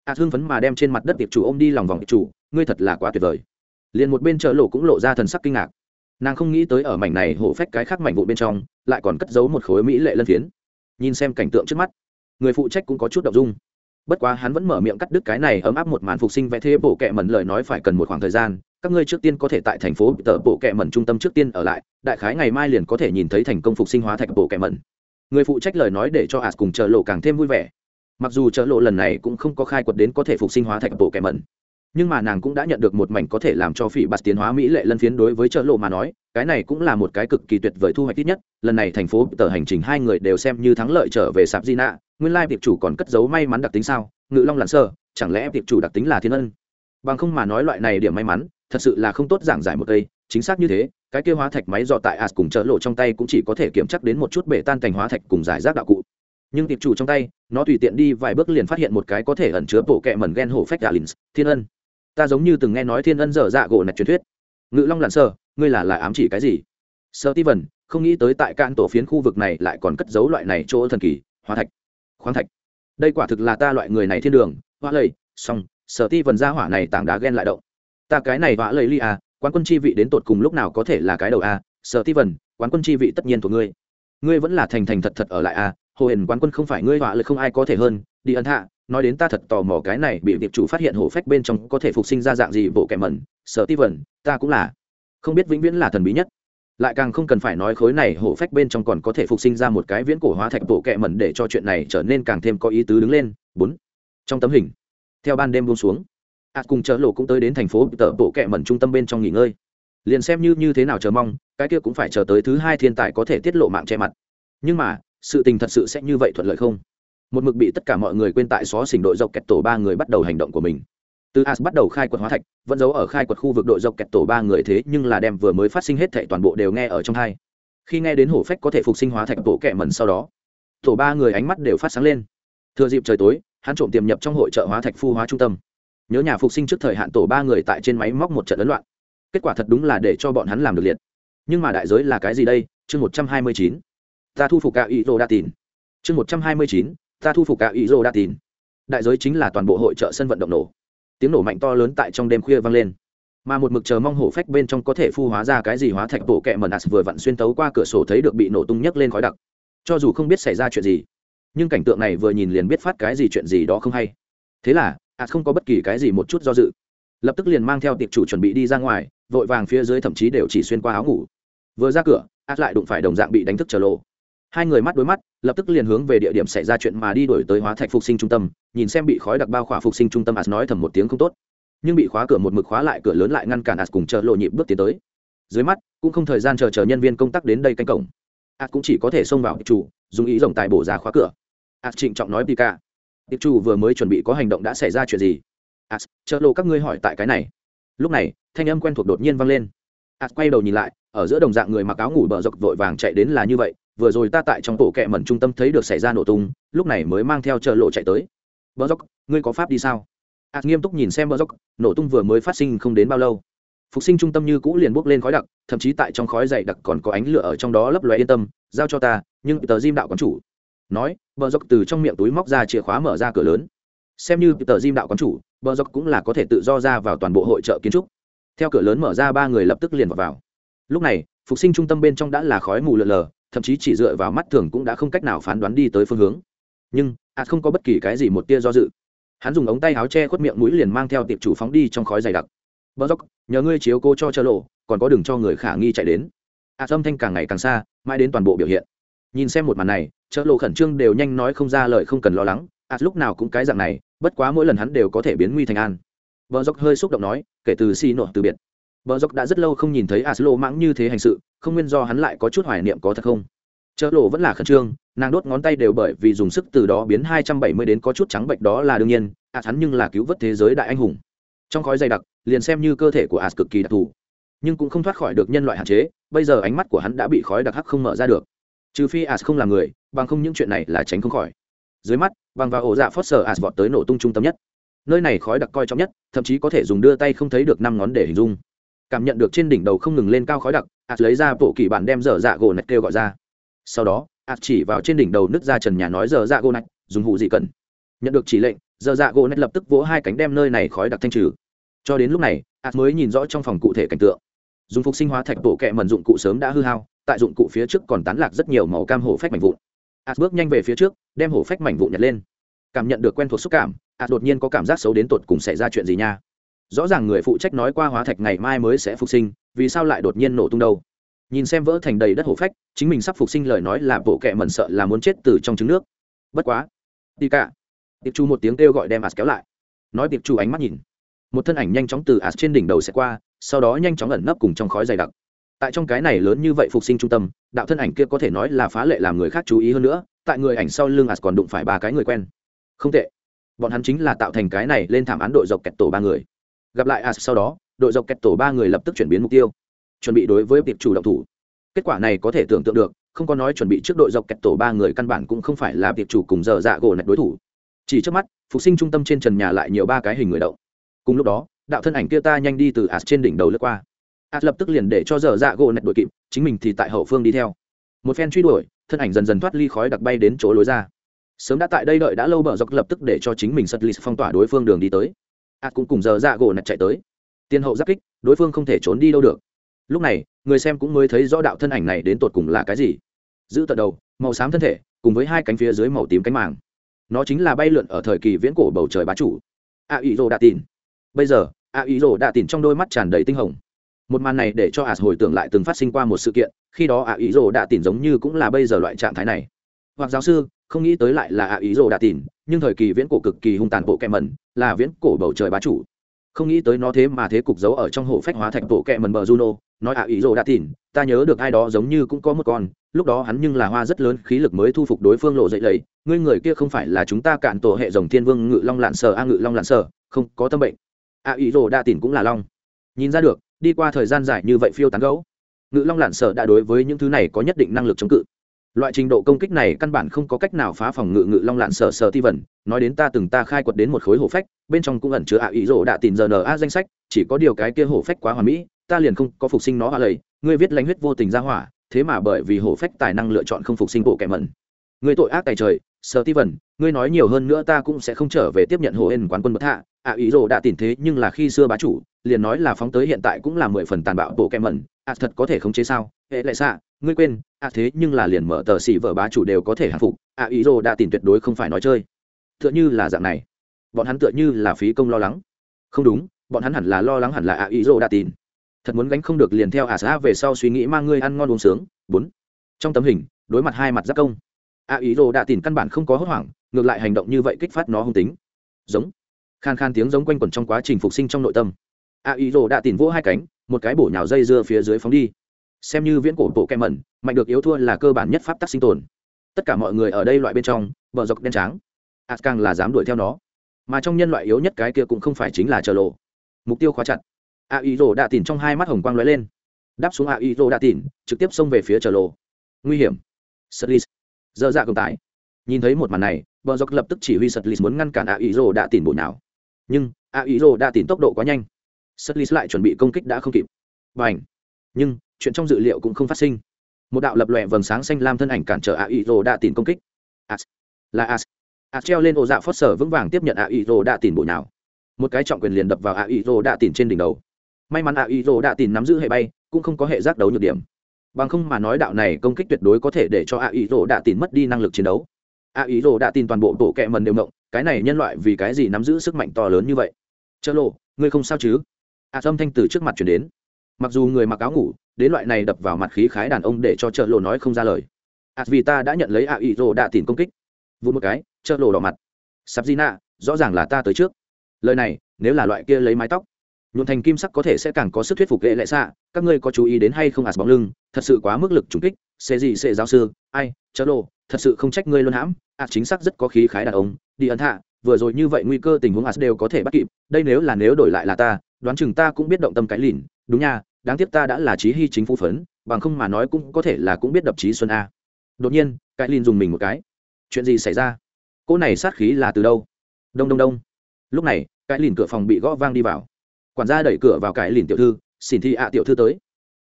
a à, hưng phấn mà đem trên mặt đất tiệp chủ ôm đi lòng vòng tiệp chủ ngươi thật là quá tuyệt vời liền một bên chợ lộ cũng lộ ra thần sắc kinh ngạc. Nàng không nghĩ tới ở mảnh này hổ phách cái khác mảnh vụn bên trong, lại còn cất giấu một khối mỹ lệ lân phiến. Nhìn xem cảnh tượng trước mắt, người phụ trách cũng có chút đ ộ n g dung. Bất quá hắn vẫn mở miệng cắt đứt cái này ấm áp một màn phục sinh vẽ thế bộ kệ mẩn lời nói phải cần một khoảng thời gian, các ngươi trước tiên có thể tại thành phố tờ bộ kệ mẩn trung tâm trước tiên ở lại, đại khái ngày mai liền có thể nhìn thấy thành công phục sinh hóa thạch bộ kệ mẩn. Người phụ trách lời nói để cho ạt cùng chờ lộ càng thêm vui vẻ. Mặc dù chợ lộ lần này cũng không có khai quật đến có thể phục sinh hóa thạch bộ kẹ mẩn nhưng mà nàng cũng đã nhận được một mảnh có thể làm cho phỉ bạt tiến hóa mỹ lệ lân phiến đối với chợ lộ mà nói, cái này cũng là một cái cực kỳ tuyệt vời thu hoạch ít nhất, lần này thành phố tờ hành trình hai người đều xem như thắng lợi trở về sạp di nạ, nguyên lai tiệp chủ còn cất giấu may mắn đặc tính sao? Ngự long lặn sơ, chẳng lẽ tiệp chủ đặc tính là thiên ân? Bằng không mà nói loại này điểm may mắn, thật sự là không tốt giảng giải một cây, chính xác như thế, cái kia hóa thạch máy dọ tại as cùng chợ lộ trong tay cũng chỉ có thể kiểm chắc đến một chút bể tan thành hóa thạch cùng giải rác đạo cụ. Nhưng tiệp chủ trong tay, nó tùy tiện đi vài bước liền phát hiện một cái có thể ẩn chứa bộ kẹ mẩn gen hổ phách gà lynx thiên ân ta giống như từng nghe nói thiên ân dở dạ gỗ nạch truyền thuyết. Ngự long lặn sơ ngươi là lại ám chỉ cái gì? Sơ ti vần không nghĩ tới tại cạn tổ phiến khu vực này lại còn cất giấu loại này chỗ thần kỳ, hóa thạch, khoáng thạch. Đây quả thực là ta loại người này thiên đường hoa lầy song sở ti vần ra hỏa này tảng đá ghen lại động. Ta cái này vã lầy li à quán quân chi vị đến tột cùng lúc nào có thể là cái đầu à? Sở ti vần quán quân chi vị tất nhiên thuộc ngươi. Ngươi vẫn là thành thành thật thật ở lại à? Hồ hển quán quân không phải ngươi họa lợi không ai có thể hơn, đi ân hạ nói đến ta thật tò mò cái này bị tiệp chủ phát hiện hổ phách bên trong có thể phục sinh ra dạng gì bộ kẻ mẩn sợ ti vẩn ta cũng là. Không biết vĩnh viễn là thần bí nhất. Lại càng không cần phải nói khối này hổ phách bên trong còn có thể phục sinh ra một cái viễn cổ hóa thạch bộ kẹ mẩn để cho chuyện này trở nên càng thêm có ý tứ đứng lên. Bốn. Trong tấm hình. Theo ban đêm buông xuống. Ạt cùng chợ lộ cũng tới đến thành phố tờ bộ kẹ mẩn trung tâm bên trong nghỉ ngơi. Liền xem như như thế nào chờ mong, cái kia cũng phải chờ tới thứ hai thiên tài có thể tiết lộ mạng che mặt. Nhưng mà, sự tình thật sự sẽ như vậy thuận lợi không? Một mực bị tất cả mọi người quên tại xó xỉnh đội dọc kẹt tổ ba người bắt đầu hành động của mình. Từ as bắt đầu khai quật hóa thạch, vẫn giấu ở khai quật khu vực đội dọc kẹt tổ ba người thế nhưng là đem vừa mới phát sinh hết thệ toàn bộ đều nghe ở trong hai. Khi nghe đến hổ phách có thể phục sinh hóa thạch tổ kẹ mẩn sau đó, tổ ba người ánh mắt đều phát sáng lên. Thừa dịp trời tối, hắn trộm tiềm nhập trong hội trợ hóa thạch phu hóa trung tâm. Nhớ nhà phục sinh trước thời hạn tổ ba người tại trên máy móc một trận ấn loạn. Kết quả thật đúng là để cho bọn hắn làm được liệt. Nhưng mà đại giới là cái gì đây? Chương một trăm hai mươi chín. Ta thu phục cả ý đồ đa tìn. Chương một trăm hai mươi chín ta thu phục cả ý rô đa tin. Đại giới chính là toàn bộ hội trợ sân vận động nổ. Tiếng nổ mạnh to lớn tại trong đêm khuya vang lên. Mà một mực chờ mong hổ phách bên trong có thể phu hóa ra cái gì hóa thạch bộ kẹ mần as vừa vặn xuyên tấu qua cửa sổ thấy được bị nổ tung nhấc lên khói đặc. Cho dù không biết xảy ra chuyện gì, nhưng cảnh tượng này vừa nhìn liền biết phát cái gì chuyện gì đó không hay. Thế là as không có bất kỳ cái gì một chút do dự. Lập tức liền mang theo tiệp chủ chuẩn bị đi ra ngoài, vội vàng phía dưới thậm chí đều chỉ xuyên qua áo ngủ. Vừa ra cửa as lại đụng phải đồng dạng bị đánh thức trở lộ hai người mắt đối mắt, lập tức liền hướng về địa điểm xảy ra chuyện mà đi đổi tới hóa thạch phục sinh trung tâm, nhìn xem bị khói đặc bao khỏa phục sinh trung tâm as nói thầm một tiếng không tốt. Nhưng bị khóa cửa một mực khóa lại cửa lớn lại ngăn cản as cùng chờ lộ nhịp bước tiến tới. Dưới mắt, cũng không thời gian chờ chờ nhân viên công tác đến đây canh cổng. As cũng chỉ có thể xông vào chủ dùng ý rồng tài bổ ra khóa cửa. As trịnh trọng nói pika tiệp chủ vừa mới chuẩn bị có hành động đã xảy ra chuyện gì? As chờ lộ các ngươi hỏi tại cái này. Lúc này, thanh âm quen thuộc đột nhiên vang lên. As quay đầu nhìn lại, ở giữa đồng dạng người mặc áo ngủ bờ dọc vội vàng chạy đến là như vậy vừa rồi ta tại trong bộ kệ mẩn trung tâm thấy được xảy ra nổ tung lúc này mới mang theo chờ lộ chạy tới. Bờ dốc ngươi có pháp đi sao? Ạt nghiêm túc nhìn xem bờ dốc nổ tung vừa mới phát sinh không đến bao lâu. Phục sinh trung tâm như cũ liền bốc lên khói đặc thậm chí tại trong khói dày đặc còn có ánh lửa ở trong đó lấp lóe yên tâm giao cho ta nhưng tờ diêm đạo quán chủ. Nói bờ dốc từ trong miệng túi móc ra chìa khóa mở ra cửa lớn. Xem như tờ diêm đạo quán chủ bờ dốc cũng là có thể tự do ra vào toàn bộ hội trợ kiến trúc. Theo cửa lớn mở ra ba người lập tức liền vào, vào. lúc này phục sinh trung tâm bên trong đã là khói mù lờ lờ thậm chí chỉ dựa vào mắt thường cũng đã không cách nào phán đoán đi tới phương hướng. Nhưng as không có bất kỳ cái gì một tia do dự. Hắn dùng ống tay áo che khuất miệng mũi liền mang theo tiệp chủ phóng đi trong khói dày đặc. Bờ dốc, nhờ ngươi chiếu cô cho chơ lộ, còn có đừng cho người khả nghi chạy đến. As âm thanh càng ngày càng xa, mãi đến toàn bộ biểu hiện. Nhìn xem một màn này chợ lộ khẩn trương đều nhanh nói không ra lời không cần lo lắng. As lúc nào cũng cái dạng này, bất quá mỗi lần hắn đều có thể biến nguy thành an. Bờ dốc hơi xúc động nói, kể từ xi nổ từ biệt bờ dốc đã rất lâu không nhìn thấy Aslo mãng như thế hành sự, không nguyên do hắn lại có chút hoài niệm có thật không? Chớ lộ vẫn là khẩn trương, nàng đốt ngón tay đều bởi vì dùng sức từ đó biến hai trăm bảy mươi đến có chút trắng bệnh đó là đương nhiên as hắn nhưng là cứu vớt thế giới đại anh hùng. Trong khói dày đặc, liền xem như cơ thể của as cực kỳ đặc thù, nhưng cũng không thoát khỏi được nhân loại hạn chế, bây giờ ánh mắt của hắn đã bị khói đặc hắc không mở ra được. Trừ phi as không là người, bằng không những chuyện này là tránh không khỏi. Dưới mắt, bằng vào ổ dạ Foster as vọt tới nổ tung trung tâm nhất. Nơi này khói đặc coi trọng nhất, thậm chí có thể dùng đưa tay không thấy được năm ngón để hình dung cảm nhận được trên đỉnh đầu không ngừng lên cao khói đặc ạt lấy ra bộ kỳ bản đem dở dạ gỗ nạch kêu gọi ra. Sau đó ạt chỉ vào trên đỉnh đầu nước ra trần nhà nói dở dạ gỗ nạch, dùng hụ gì cần nhận được chỉ lệnh, dở dạ gỗ nạch lập tức vỗ hai cánh đem nơi này khói đặc thanh trừ. Cho đến lúc này ạt mới nhìn rõ trong phòng cụ thể cảnh tượng. Dùng phục sinh hóa thạch bộ kẹ mần dụng cụ sớm đã hư hao, tại dụng cụ phía trước còn tán lạc rất nhiều màu cam hổ phách mảnh vụn. Ạt bước nhanh về phía trước, đem hổ phách mảnh vụn nhặt lên. Cảm nhận được quen thuộc xúc cảm ạt đột nhiên có cảm giác xấu đến tột cùng xảy ra chuyện gì nha? Rõ ràng người phụ trách nói qua hóa thạch ngày mai mới sẽ phục sinh, vì sao lại đột nhiên nổ tung đâu? Nhìn xem vỡ thành đầy đất hổ phách, chính mình sắp phục sinh lời nói là bộ kệ mẩn sợ là muốn chết từ trong trứng nước. Bất quá đi cả tiệp chu một tiếng kêu gọi đem as kéo lại. Nói tiệp chu ánh mắt nhìn. Một thân ảnh nhanh chóng từ as trên đỉnh đầu sẽ qua, sau đó nhanh chóng ẩn nấp cùng trong khói dày đặc. Tại trong cái này lớn như vậy phục sinh trung tâm, đạo thân ảnh kia có thể nói là phá lệ làm người khác chú ý hơn nữa, tại người ảnh sau lưng as còn đụng phải ba cái người quen. Không tệ. Bọn hắn chính là tạo thành cái này lên thảm án đội dọc kẹt tổ ba người gặp lại as sau đó, đội dọc kẹt tổ ba người lập tức chuyển biến mục tiêu, chuẩn bị đối với tiệp chủ động thủ. Kết quả này có thể tưởng tượng được, không có nói chuẩn bị trước đội dọc kẹt tổ ba người căn bản cũng không phải là tiệp chủ cùng giờ dạ gỗ nạch đối thủ. Chỉ trước mắt, phục sinh trung tâm trên trần nhà lại nhiều ba cái hình người động. Cùng lúc đó, đạo thân ảnh kia ta nhanh đi từ as trên đỉnh đầu lướt qua. As lập tức liền để cho giờ dạ gỗ nạch đội kịp, chính mình thì tại hậu phương đi theo. Một phen truy đuổi, thân ảnh dần dần thoát ly khói đặc bay đến chỗ lối ra. Sớm đã tại đây đợi đã lâu, bờ dọc lập tức để cho chính mình sật lì phong tỏa đối phương đường đi tới as cũng cùng giờ dạ gỗ nạch chạy tới. Tiên hậu giáp kích, đối phương không thể trốn đi đâu được. Lúc này, người xem cũng mới thấy rõ đạo thân ảnh này đến tột cùng là cái gì. Giữ tận đầu, màu xám thân thể, cùng với hai cánh phía dưới màu tím cánh màng. Nó chính là bay lượn ở thời kỳ viễn cổ bầu trời bá chủ. A ý rô đã tin bây giờ a ý rô đã tin trong đôi mắt tràn đầy tinh hồng. Một màn này để cho as hồi tưởng lại từng phát sinh qua một sự kiện, khi đó a ý rô đã tin giống như cũng là bây giờ loại trạng thái này hoặc giáo sư, không nghĩ tới lại là a ý rồ đã tin nhưng thời kỳ viễn cổ cực kỳ hung tàn bộ kẹ mẩn, là viễn cổ bầu trời bá chủ. Không nghĩ tới nó thế mà thế cục giấu ở trong hộ phách hóa thạch bộ kẹ mẩn bờ juno, nói a ý rồ đã tin ta nhớ được ai đó giống như cũng có một con, lúc đó hắn nhưng là hoa rất lớn khí lực mới thu phục đối phương lộ dậy lấy ngươi người kia không phải là chúng ta cạn tổ hệ dòng thiên vương ngự long lạn sở a, ngự long lạn sở, không có tâm bệnh. Ạ ý rồ đã tỉn cũng là long. Nhìn ra được, đi qua thời gian dài như vậy phiêu tán gấu, ngự long lạn sở đã đối với những thứ này có nhất định năng lực chống cự loại trình độ công kích này căn bản không có cách nào phá phòng ngự ngự long lạn sở sở ti vần. Nói đến ta từng ta khai quật đến một khối hổ phách, bên trong cũng ẩn chứa ạ ý rỗ đã tìm giờ n a danh sách, chỉ có điều cái kia hổ phách quá hoàn mỹ, ta liền không có phục sinh nó hạ lầy. Ngươi viết lãnh huyết vô tình ra hỏa, thế mà bởi vì hổ phách tài năng lựa chọn không phục sinh bộ kẻ mẩn. Người tội ác tài trời, sở ti vần, ngươi nói nhiều hơn nữa ta cũng sẽ không trở về tiếp nhận hồ hên quán quân bất hạ. Ạ ý rỗ đã tìm thế nhưng là khi xưa bá chủ, liền nói là phóng tới hiện tại cũng là mười phần tàn bạo bộ kẻ mẩn. Ạ thật có thể khống chế sao? Hệ lại xạ ngươi quên ạ thế nhưng là liền mở tờ xỉ vợ bá chủ đều có thể hạ phục ạ ý rồ đã tìm tuyệt đối không phải nói chơi. Tựa như là dạng này. Bọn hắn tựa như là phí công lo lắng. Không đúng, bọn hắn hẳn là lo lắng hẳn là ạ ý rồ đã tìm. Thật muốn gánh không được liền theo ạ xã về sau suy nghĩ mang ngươi ăn ngon uống sướng. Bốn. Trong tấm hình, đối mặt hai mặt giác công. Ạ ý rồ đã tìm căn bản không có hốt hoảng, ngược lại hành động như vậy kích phát nó hung tính. Giống. Khan khan tiếng giống quanh quẩn trong quá trình phục sinh trong nội tâm. A ý rồ đã tìm vỗ hai cánh, một cái bổ nhào dây dưa phía dưới phóng đi xem như viễn cổ bộ kem mẩn mạnh được yếu thua là cơ bản nhất pháp tắc sinh tồn. Tất cả mọi người ở đây loại bên trong vợ dọc đen trắng. Ạt càng là dám đuổi theo nó. Mà trong nhân loại yếu nhất cái kia cũng không phải chính là chờ lộ. Mục tiêu khóa chặt. A ý rồ đạ tỉn trong hai mắt hồng quang lóe lên. Đáp xuống a ý rồ đạ tỉn, trực tiếp xông về phía chờ lộ. Nguy hiểm. Sật lì dơ dạ công tải nhìn thấy một màn này, bờ dọc lập tức chỉ huy sật lì muốn ngăn cản a ý rồ đạ tỉn bộ nào. Nhưng, a ý rồ đạ tỉn tốc độ quá nhanh. Sật lì lại chuẩn bị công kích đã không kịp. Và ảnh nhưng chuyện trong dự liệu cũng không phát sinh. Một đạo lập lòe vầng sáng xanh lam thân ảnh cản trở a ý rồ đạ tỉn công kích. As là as. As treo lên ô dạ phớt sở vững vàng tiếp nhận a ý rồ đạ tỉn bộ nào. Một cái trọng quyền liền đập vào a ý rồ đạ tỉn trên đỉnh đầu. May mắn a ý rồ đạ tỉn nắm giữ hệ bay cũng không có hệ giác đấu nhược điểm. Bằng không mà nói đạo này công kích tuyệt đối có thể để cho a ý rồ đạ tìm mất đi năng lực chiến đấu. A ý rồ đạ tìm toàn bộ bộ kẹ mần đều mộng cái này nhân loại vì cái gì nắm giữ sức mạnh to lớn như vậy? Chớ lộ ngươi không sao chứ? A à, âm thanh từ trước mặt chuyển đến. Mặc dù người mặc áo ngủ đến loại này đập vào mặt khí khái đàn ông để cho chợ lộ nói không ra lời. A vì ta đã nhận lấy ạ ý rồ đã tìm công kích. Vụ một cái, chợ lộ đỏ mặt. Sắp di nạ rõ ràng là ta tới trước. Lời này, nếu là loại kia lấy mái tóc nhuộn thành kim sắc có thể sẽ càng có sức thuyết phục ghệ lệ xạ. Các ngươi có chú ý đến hay không ạt bóng lưng? Thật sự quá mức lực trùng kích. Sẽ gì sẽ giáo sư, ai chớ lộ thật sự không trách ngươi luôn hãm. Ạt chính xác rất có khí khái đàn ông. Đi ấn hạ, vừa rồi như vậy nguy cơ tình huống ạt đều có thể bắt kịp. Đây nếu là nếu đổi lại là ta, đoán chừng ta cũng biết động tâm cái lìn. Đúng nha đáng tiếc ta đã là trí hy chính phủ phấn, bằng không mà nói cũng có thể là cũng biết đập trí xuân a. Đột nhiên, cái lìn dùng mình một cái. Chuyện gì xảy ra? Cỗ này sát khí là từ đâu? Đông đông đông. Lúc này, cái lìn cửa phòng bị gõ vang đi vào. Quản gia đẩy cửa vào cái lìn tiểu thư, xin thi ạ, tiểu thư tới.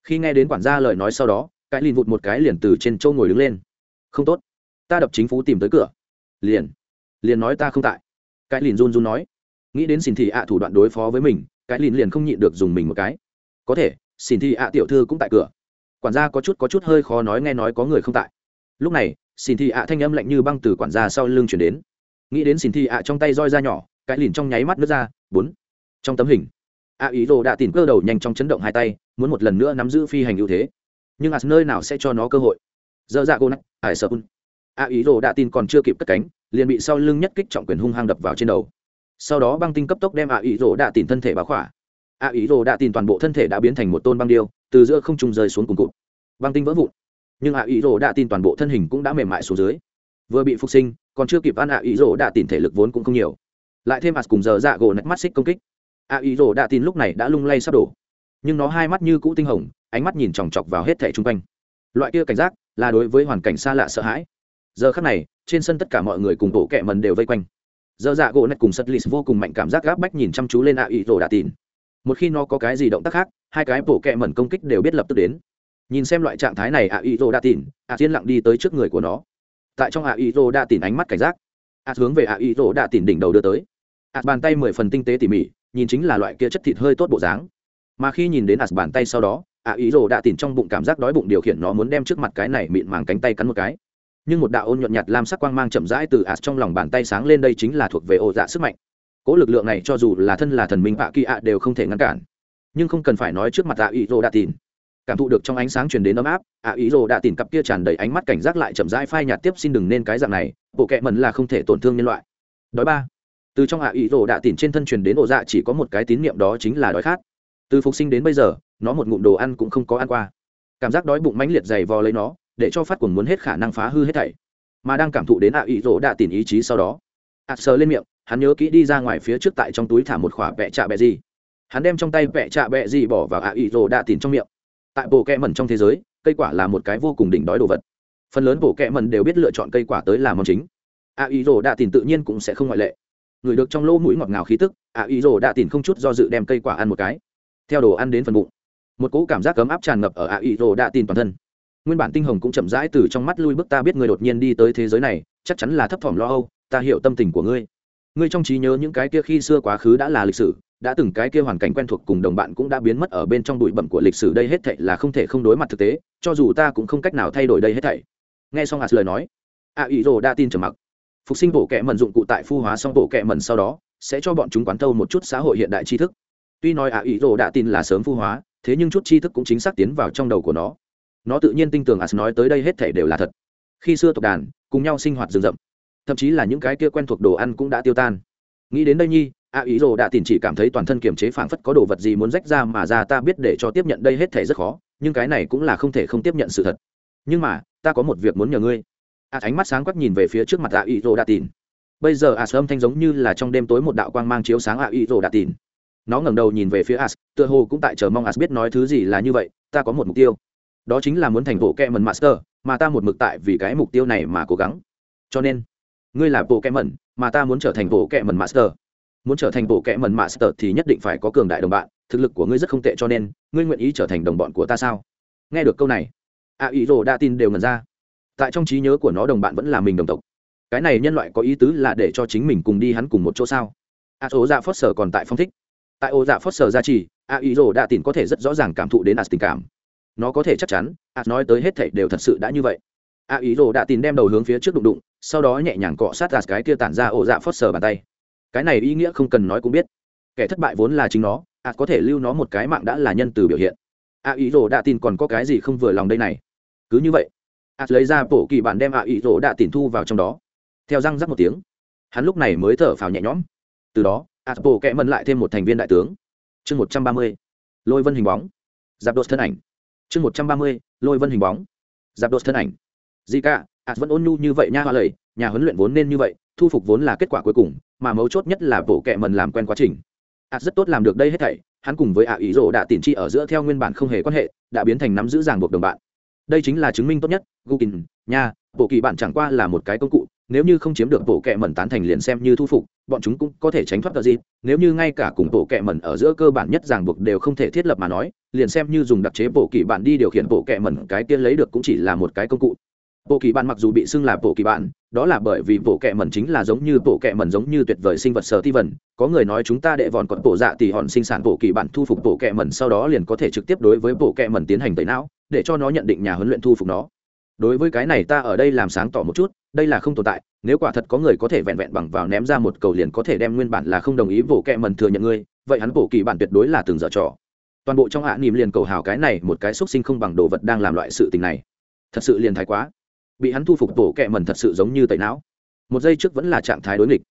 Khi nghe đến quản gia lời nói sau đó, cái lìn vụt một cái liền từ trên châu ngồi đứng lên. Không tốt. Ta đập chính phủ tìm tới cửa. Liền. Liền nói ta không tại. Cái lìn run run nói. Nghĩ đến xin thị ạ thủ đoạn đối phó với mình, cái lìn liền không nhịn được dùng mình một cái. Có thể xin thị ạ tiểu thư cũng tại cửa. Quản gia có chút có chút hơi khó nói nghe nói có người không tại. Lúc này, xin thị ạ thanh âm lạnh như băng từ quản gia sau lưng chuyển đến. Nghĩ đến xin thị ạ trong tay roi ra nhỏ, cái lìn trong nháy mắt nước ra, bốn. Trong tấm hình ạ ý đồ đã tìm cơ đầu nhanh trong chấn động hai tay, muốn một lần nữa nắm giữ phi hành ưu thế. Nhưng ạ nơi nào sẽ cho nó cơ hội? Dơ dạ gô nắc, ải sợ un. Ạ ý đồ đã tin còn chưa kịp cất cánh, liền bị sau lưng nhất kích trọng quyền hung hăng đập vào trên đầu. Sau đó băng tinh cấp tốc đem ạ ý rồ đã tìm thân thể báo khỏa a ý rồ đã tìm toàn bộ thân thể đã biến thành một tôn băng điêu, từ giữa không trung rơi xuống cùng cụt. Băng tinh vỡ vụn. Nhưng a ý rồ đã tin toàn bộ thân hình cũng đã mềm mại xuống dưới. Vừa bị phục sinh, còn chưa kịp ăn a ý rồ đã tìm thể lực vốn cũng không nhiều. Lại thêm as cùng giờ dạ gỗ Nách mắt xích công kích. A ý rồ đã tin lúc này đã lung lay sắp đổ. Nhưng nó hai mắt như cũ tinh hồng, ánh mắt nhìn chòng chọc vào hết thẻ chung quanh. Loại kia cảnh giác là đối với hoàn cảnh xa lạ sợ hãi. Giờ khắc này, trên sân tất cả mọi người cùng bộ kẹ mần đều vây quanh. Giờ dạ gỗ nạch cùng sật lìs vô cùng mạnh cảm giác gáp bách nhìn chăm chú lên a ý rồ đã tin một khi nó có cái gì động tác khác, hai cái bộ kẹ mẩn công kích đều biết lập tức đến. Nhìn xem loại trạng thái này ạ ý rô đã tin a thiên lặng đi tới trước người của nó. Tại trong ạ ý rô đã tin ánh mắt cảnh giác, a hướng về ạ ý rô đã tin đỉnh đầu đưa tới. Ạ bàn tay mười phần tinh tế tỉ mỉ, nhìn chính là loại kia chất thịt hơi tốt bộ dáng. Mà khi nhìn đến ạ bàn tay sau đó ạ ý rô đã tìm trong bụng cảm giác đói bụng điều khiển nó muốn đem trước mặt cái này mịn màng cánh tay cắn một cái. Nhưng một đạo ôn nhuận nhạt lam sắc quang mang chậm rãi từ ạt trong lòng bàn tay sáng lên, đây chính là thuộc về ô dạ sức mạnh cỗ lực lượng này cho dù là thân là thần minh bạ kỳ ạ đều không thể ngăn cản. Nhưng không cần phải nói trước mặt ạ ý rô đã tìm cảm thụ được trong ánh sáng truyền đến ấm áp, ạ ý rô đã tìm cặp kia tràn đầy ánh mắt cảnh giác lại chậm rãi phai nhạt tiếp xin đừng nên cái dạng này, bộ kệ mần là không thể tổn thương nhân loại. Đói ba. Từ trong ạ ý rô đạ tìm trên thân truyền đến ổ dạ chỉ có một cái tín niệm đó chính là đói khát. Từ phục sinh đến bây giờ, nó một ngụm đồ ăn cũng không có ăn qua. Cảm giác đói bụng mãnh liệt dày vò lấy nó, để cho phát cuồng muốn hết khả năng phá hư hết thảy. Mà đang cảm thụ đến ạ ý rồ đạ tìm ý chí sau đó ạt sờ lên miệng hắn nhớ kỹ đi ra ngoài phía trước tại trong túi thả một khỏa vẽ trạ bẹ gì. Hắn đem trong tay vẽ trạ bẹ gì bỏ vào ạ ý rồ đạ tìm trong miệng. Tại bộ kẹ mẩn trong thế giới, cây quả là một cái vô cùng đỉnh đói đồ vật. Phần lớn bộ kẹ mẩn đều biết lựa chọn cây quả tới làm món chính. Ạ ý rồ đạ tìm tự nhiên cũng sẽ không ngoại lệ. Người được trong lỗ mũi ngọt ngào khí tức, ạ ý rồ đạ tìm không chút do dự đem cây quả ăn một cái. Theo đồ ăn đến phần bụng, một cỗ cảm giác cấm áp tràn ngập ở ạ ý rồ đạ tìm toàn thân. Nguyên bản tinh hồng cũng chậm rãi từ trong mắt lui bước ta biết người đột nhiên đi tới thế giới này, chắc chắn là thấp thỏm lo âu, ta hiểu tâm tình của ngươi ngươi trong trí nhớ những cái kia khi xưa quá khứ đã là lịch sử, đã từng cái kia hoàn cảnh quen thuộc cùng đồng bạn cũng đã biến mất ở bên trong bụi bẩm của lịch sử đây hết thảy là không thể không đối mặt thực tế, cho dù ta cũng không cách nào thay đổi đây hết thảy. Nghe xong hạt lời nói, a ý rồ đã tin trầm mặc. Phục sinh bộ kệ mẩn dụng cụ tại phu hóa xong bộ kệ mẩn sau đó, sẽ cho bọn chúng quán thâu một chút xã hội hiện đại tri thức. Tuy nói ạ ý rồ đã tin là sớm phu hóa, thế nhưng chút tri thức cũng chính xác tiến vào trong đầu của nó. Nó tự nhiên tin tưởng as nói tới đây hết thảy đều là thật. Khi xưa tộc đàn, cùng nhau sinh hoạt rừng rậm thậm chí là những cái kia quen thuộc đồ ăn cũng đã tiêu tan. Nghĩ đến đây nhi, a ý rồ đã tìm chỉ cảm thấy toàn thân kiềm chế phảng phất có đồ vật gì muốn rách ra mà ra ta biết để cho tiếp nhận đây hết thể rất khó, nhưng cái này cũng là không thể không tiếp nhận sự thật. Nhưng mà, ta có một việc muốn nhờ ngươi. A ánh mắt sáng quắc nhìn về phía trước mặt a ý rồ đã tìm. Bây giờ a âm thanh giống như là trong đêm tối một đạo quang mang chiếu sáng a ý rồ đã tìm. Nó ngẩng đầu nhìn về phía as, tựa hồ cũng tại chờ mong as biết nói thứ gì là như vậy, ta có một mục tiêu. Đó chính là muốn thành bộ kẹ mần master, mà ta một mực tại vì cái mục tiêu này mà cố gắng. Cho nên ngươi là bộ kẹ mẩn, mà ta muốn trở thành bộ kẹ mẩn master. Muốn trở thành bộ kẹ mẩn master thì nhất định phải có cường đại đồng bạn, thực lực của ngươi rất không tệ cho nên, ngươi nguyện ý trở thành đồng bọn của ta sao? Nghe được câu này, a ý rồ đã tin đều ngần ra. Tại trong trí nhớ của nó đồng bạn vẫn là mình đồng tộc. Cái này nhân loại có ý tứ là để cho chính mình cùng đi hắn cùng một chỗ sao? A số dạ phớt sở còn tại phong thích. Tại ô dạ phớt sở gia trì, a ý rồ đã tin có thể rất rõ ràng cảm thụ đến a tình cảm. Nó có thể chắc chắn a nói tới hết thảy đều thật sự đã như vậy. A ý rồ đã tin đem đầu hướng phía trước đụng đụng sau đó nhẹ nhàng cọ sát ạt cái kia tản ra ổ dạ phớt sờ bàn tay. Cái này ý nghĩa không cần nói cũng biết. Kẻ thất bại vốn là chính nó ạt có thể lưu nó một cái mạng đã là nhân từ biểu hiện. A ý rồ đã tin còn có cái gì không vừa lòng đây này? Cứ như vậy ạt lấy ra bộ kỳ bản đem ạ ý rồ đã tin thu vào trong đó. Theo răng rắc một tiếng, hắn lúc này mới thở phào nhẹ nhõm. Từ đó ạt bộ kẽ mần lại thêm một thành viên đại tướng. Chương một trăm ba mươi, lôi vân hình bóng. Giáp đột thân ảnh. Chương một trăm ba mươi, lôi vân hình bóng. Giáp đột thân ảnh. Di cả ạt vẫn ôn nhu như vậy nha hoa lầy, nhà huấn luyện vốn nên như vậy, thu phục vốn là kết quả cuối cùng, mà mấu chốt nhất là bộ kệ mần làm quen quá trình. Ạt rất tốt làm được đây hết thảy, hắn cùng với ạ ý rỗ đã tiền chi ở giữa theo nguyên bản không hề quan hệ, đã biến thành nắm giữ ràng buộc đồng bạn. Đây chính là chứng minh tốt nhất gukin nha, bộ kỳ bản chẳng qua là một cái công cụ, nếu như không chiếm được bộ kệ mẩn tán thành liền xem như thu phục, bọn chúng cũng có thể tránh thoát tờ gì. Nếu như ngay cả cùng bộ kệ mẩn ở giữa cơ bản nhất ràng buộc đều không thể thiết lập mà nói, liền xem như dùng đặc chế bộ kỳ bản đi điều khiển bộ kệ mẩn, cái tiên lấy được cũng chỉ là một cái công cụ bộ kỳ bản mặc dù bị xưng là bộ kỳ bản đó là bởi vì bộ kệ mẩn chính là giống như bộ kệ mẩn giống như tuyệt vời sinh vật sở thi vần có người nói chúng ta đệ vòn còn bộ dạ thì hòn sinh sản bộ kỳ bản thu phục bộ kệ mẩn, sau đó liền có thể trực tiếp đối với bộ kệ mẩn tiến hành tẩy não, để cho nó nhận định nhà huấn luyện thu phục nó. Đối với cái này ta ở đây làm sáng tỏ một chút, đây là không tồn tại, nếu quả thật có người có thể vẹn vẹn bằng vào ném ra một cầu liền có thể đem nguyên bản là không đồng ý bộ kệ mẩn thừa nhận ngươi, vậy hắn bộ kỳ bản tuyệt đối là từng dở trò. Toàn bộ trong hạ niềm liền cầu hào cái này một cái xúc sinh không bằng đồ vật đang làm loại sự tình này. Thật sự liền thái quá bị hắn thu phục tổ kẹ mẩn thật sự giống như tẩy não. Một giây trước vẫn là trạng thái đối nghịch.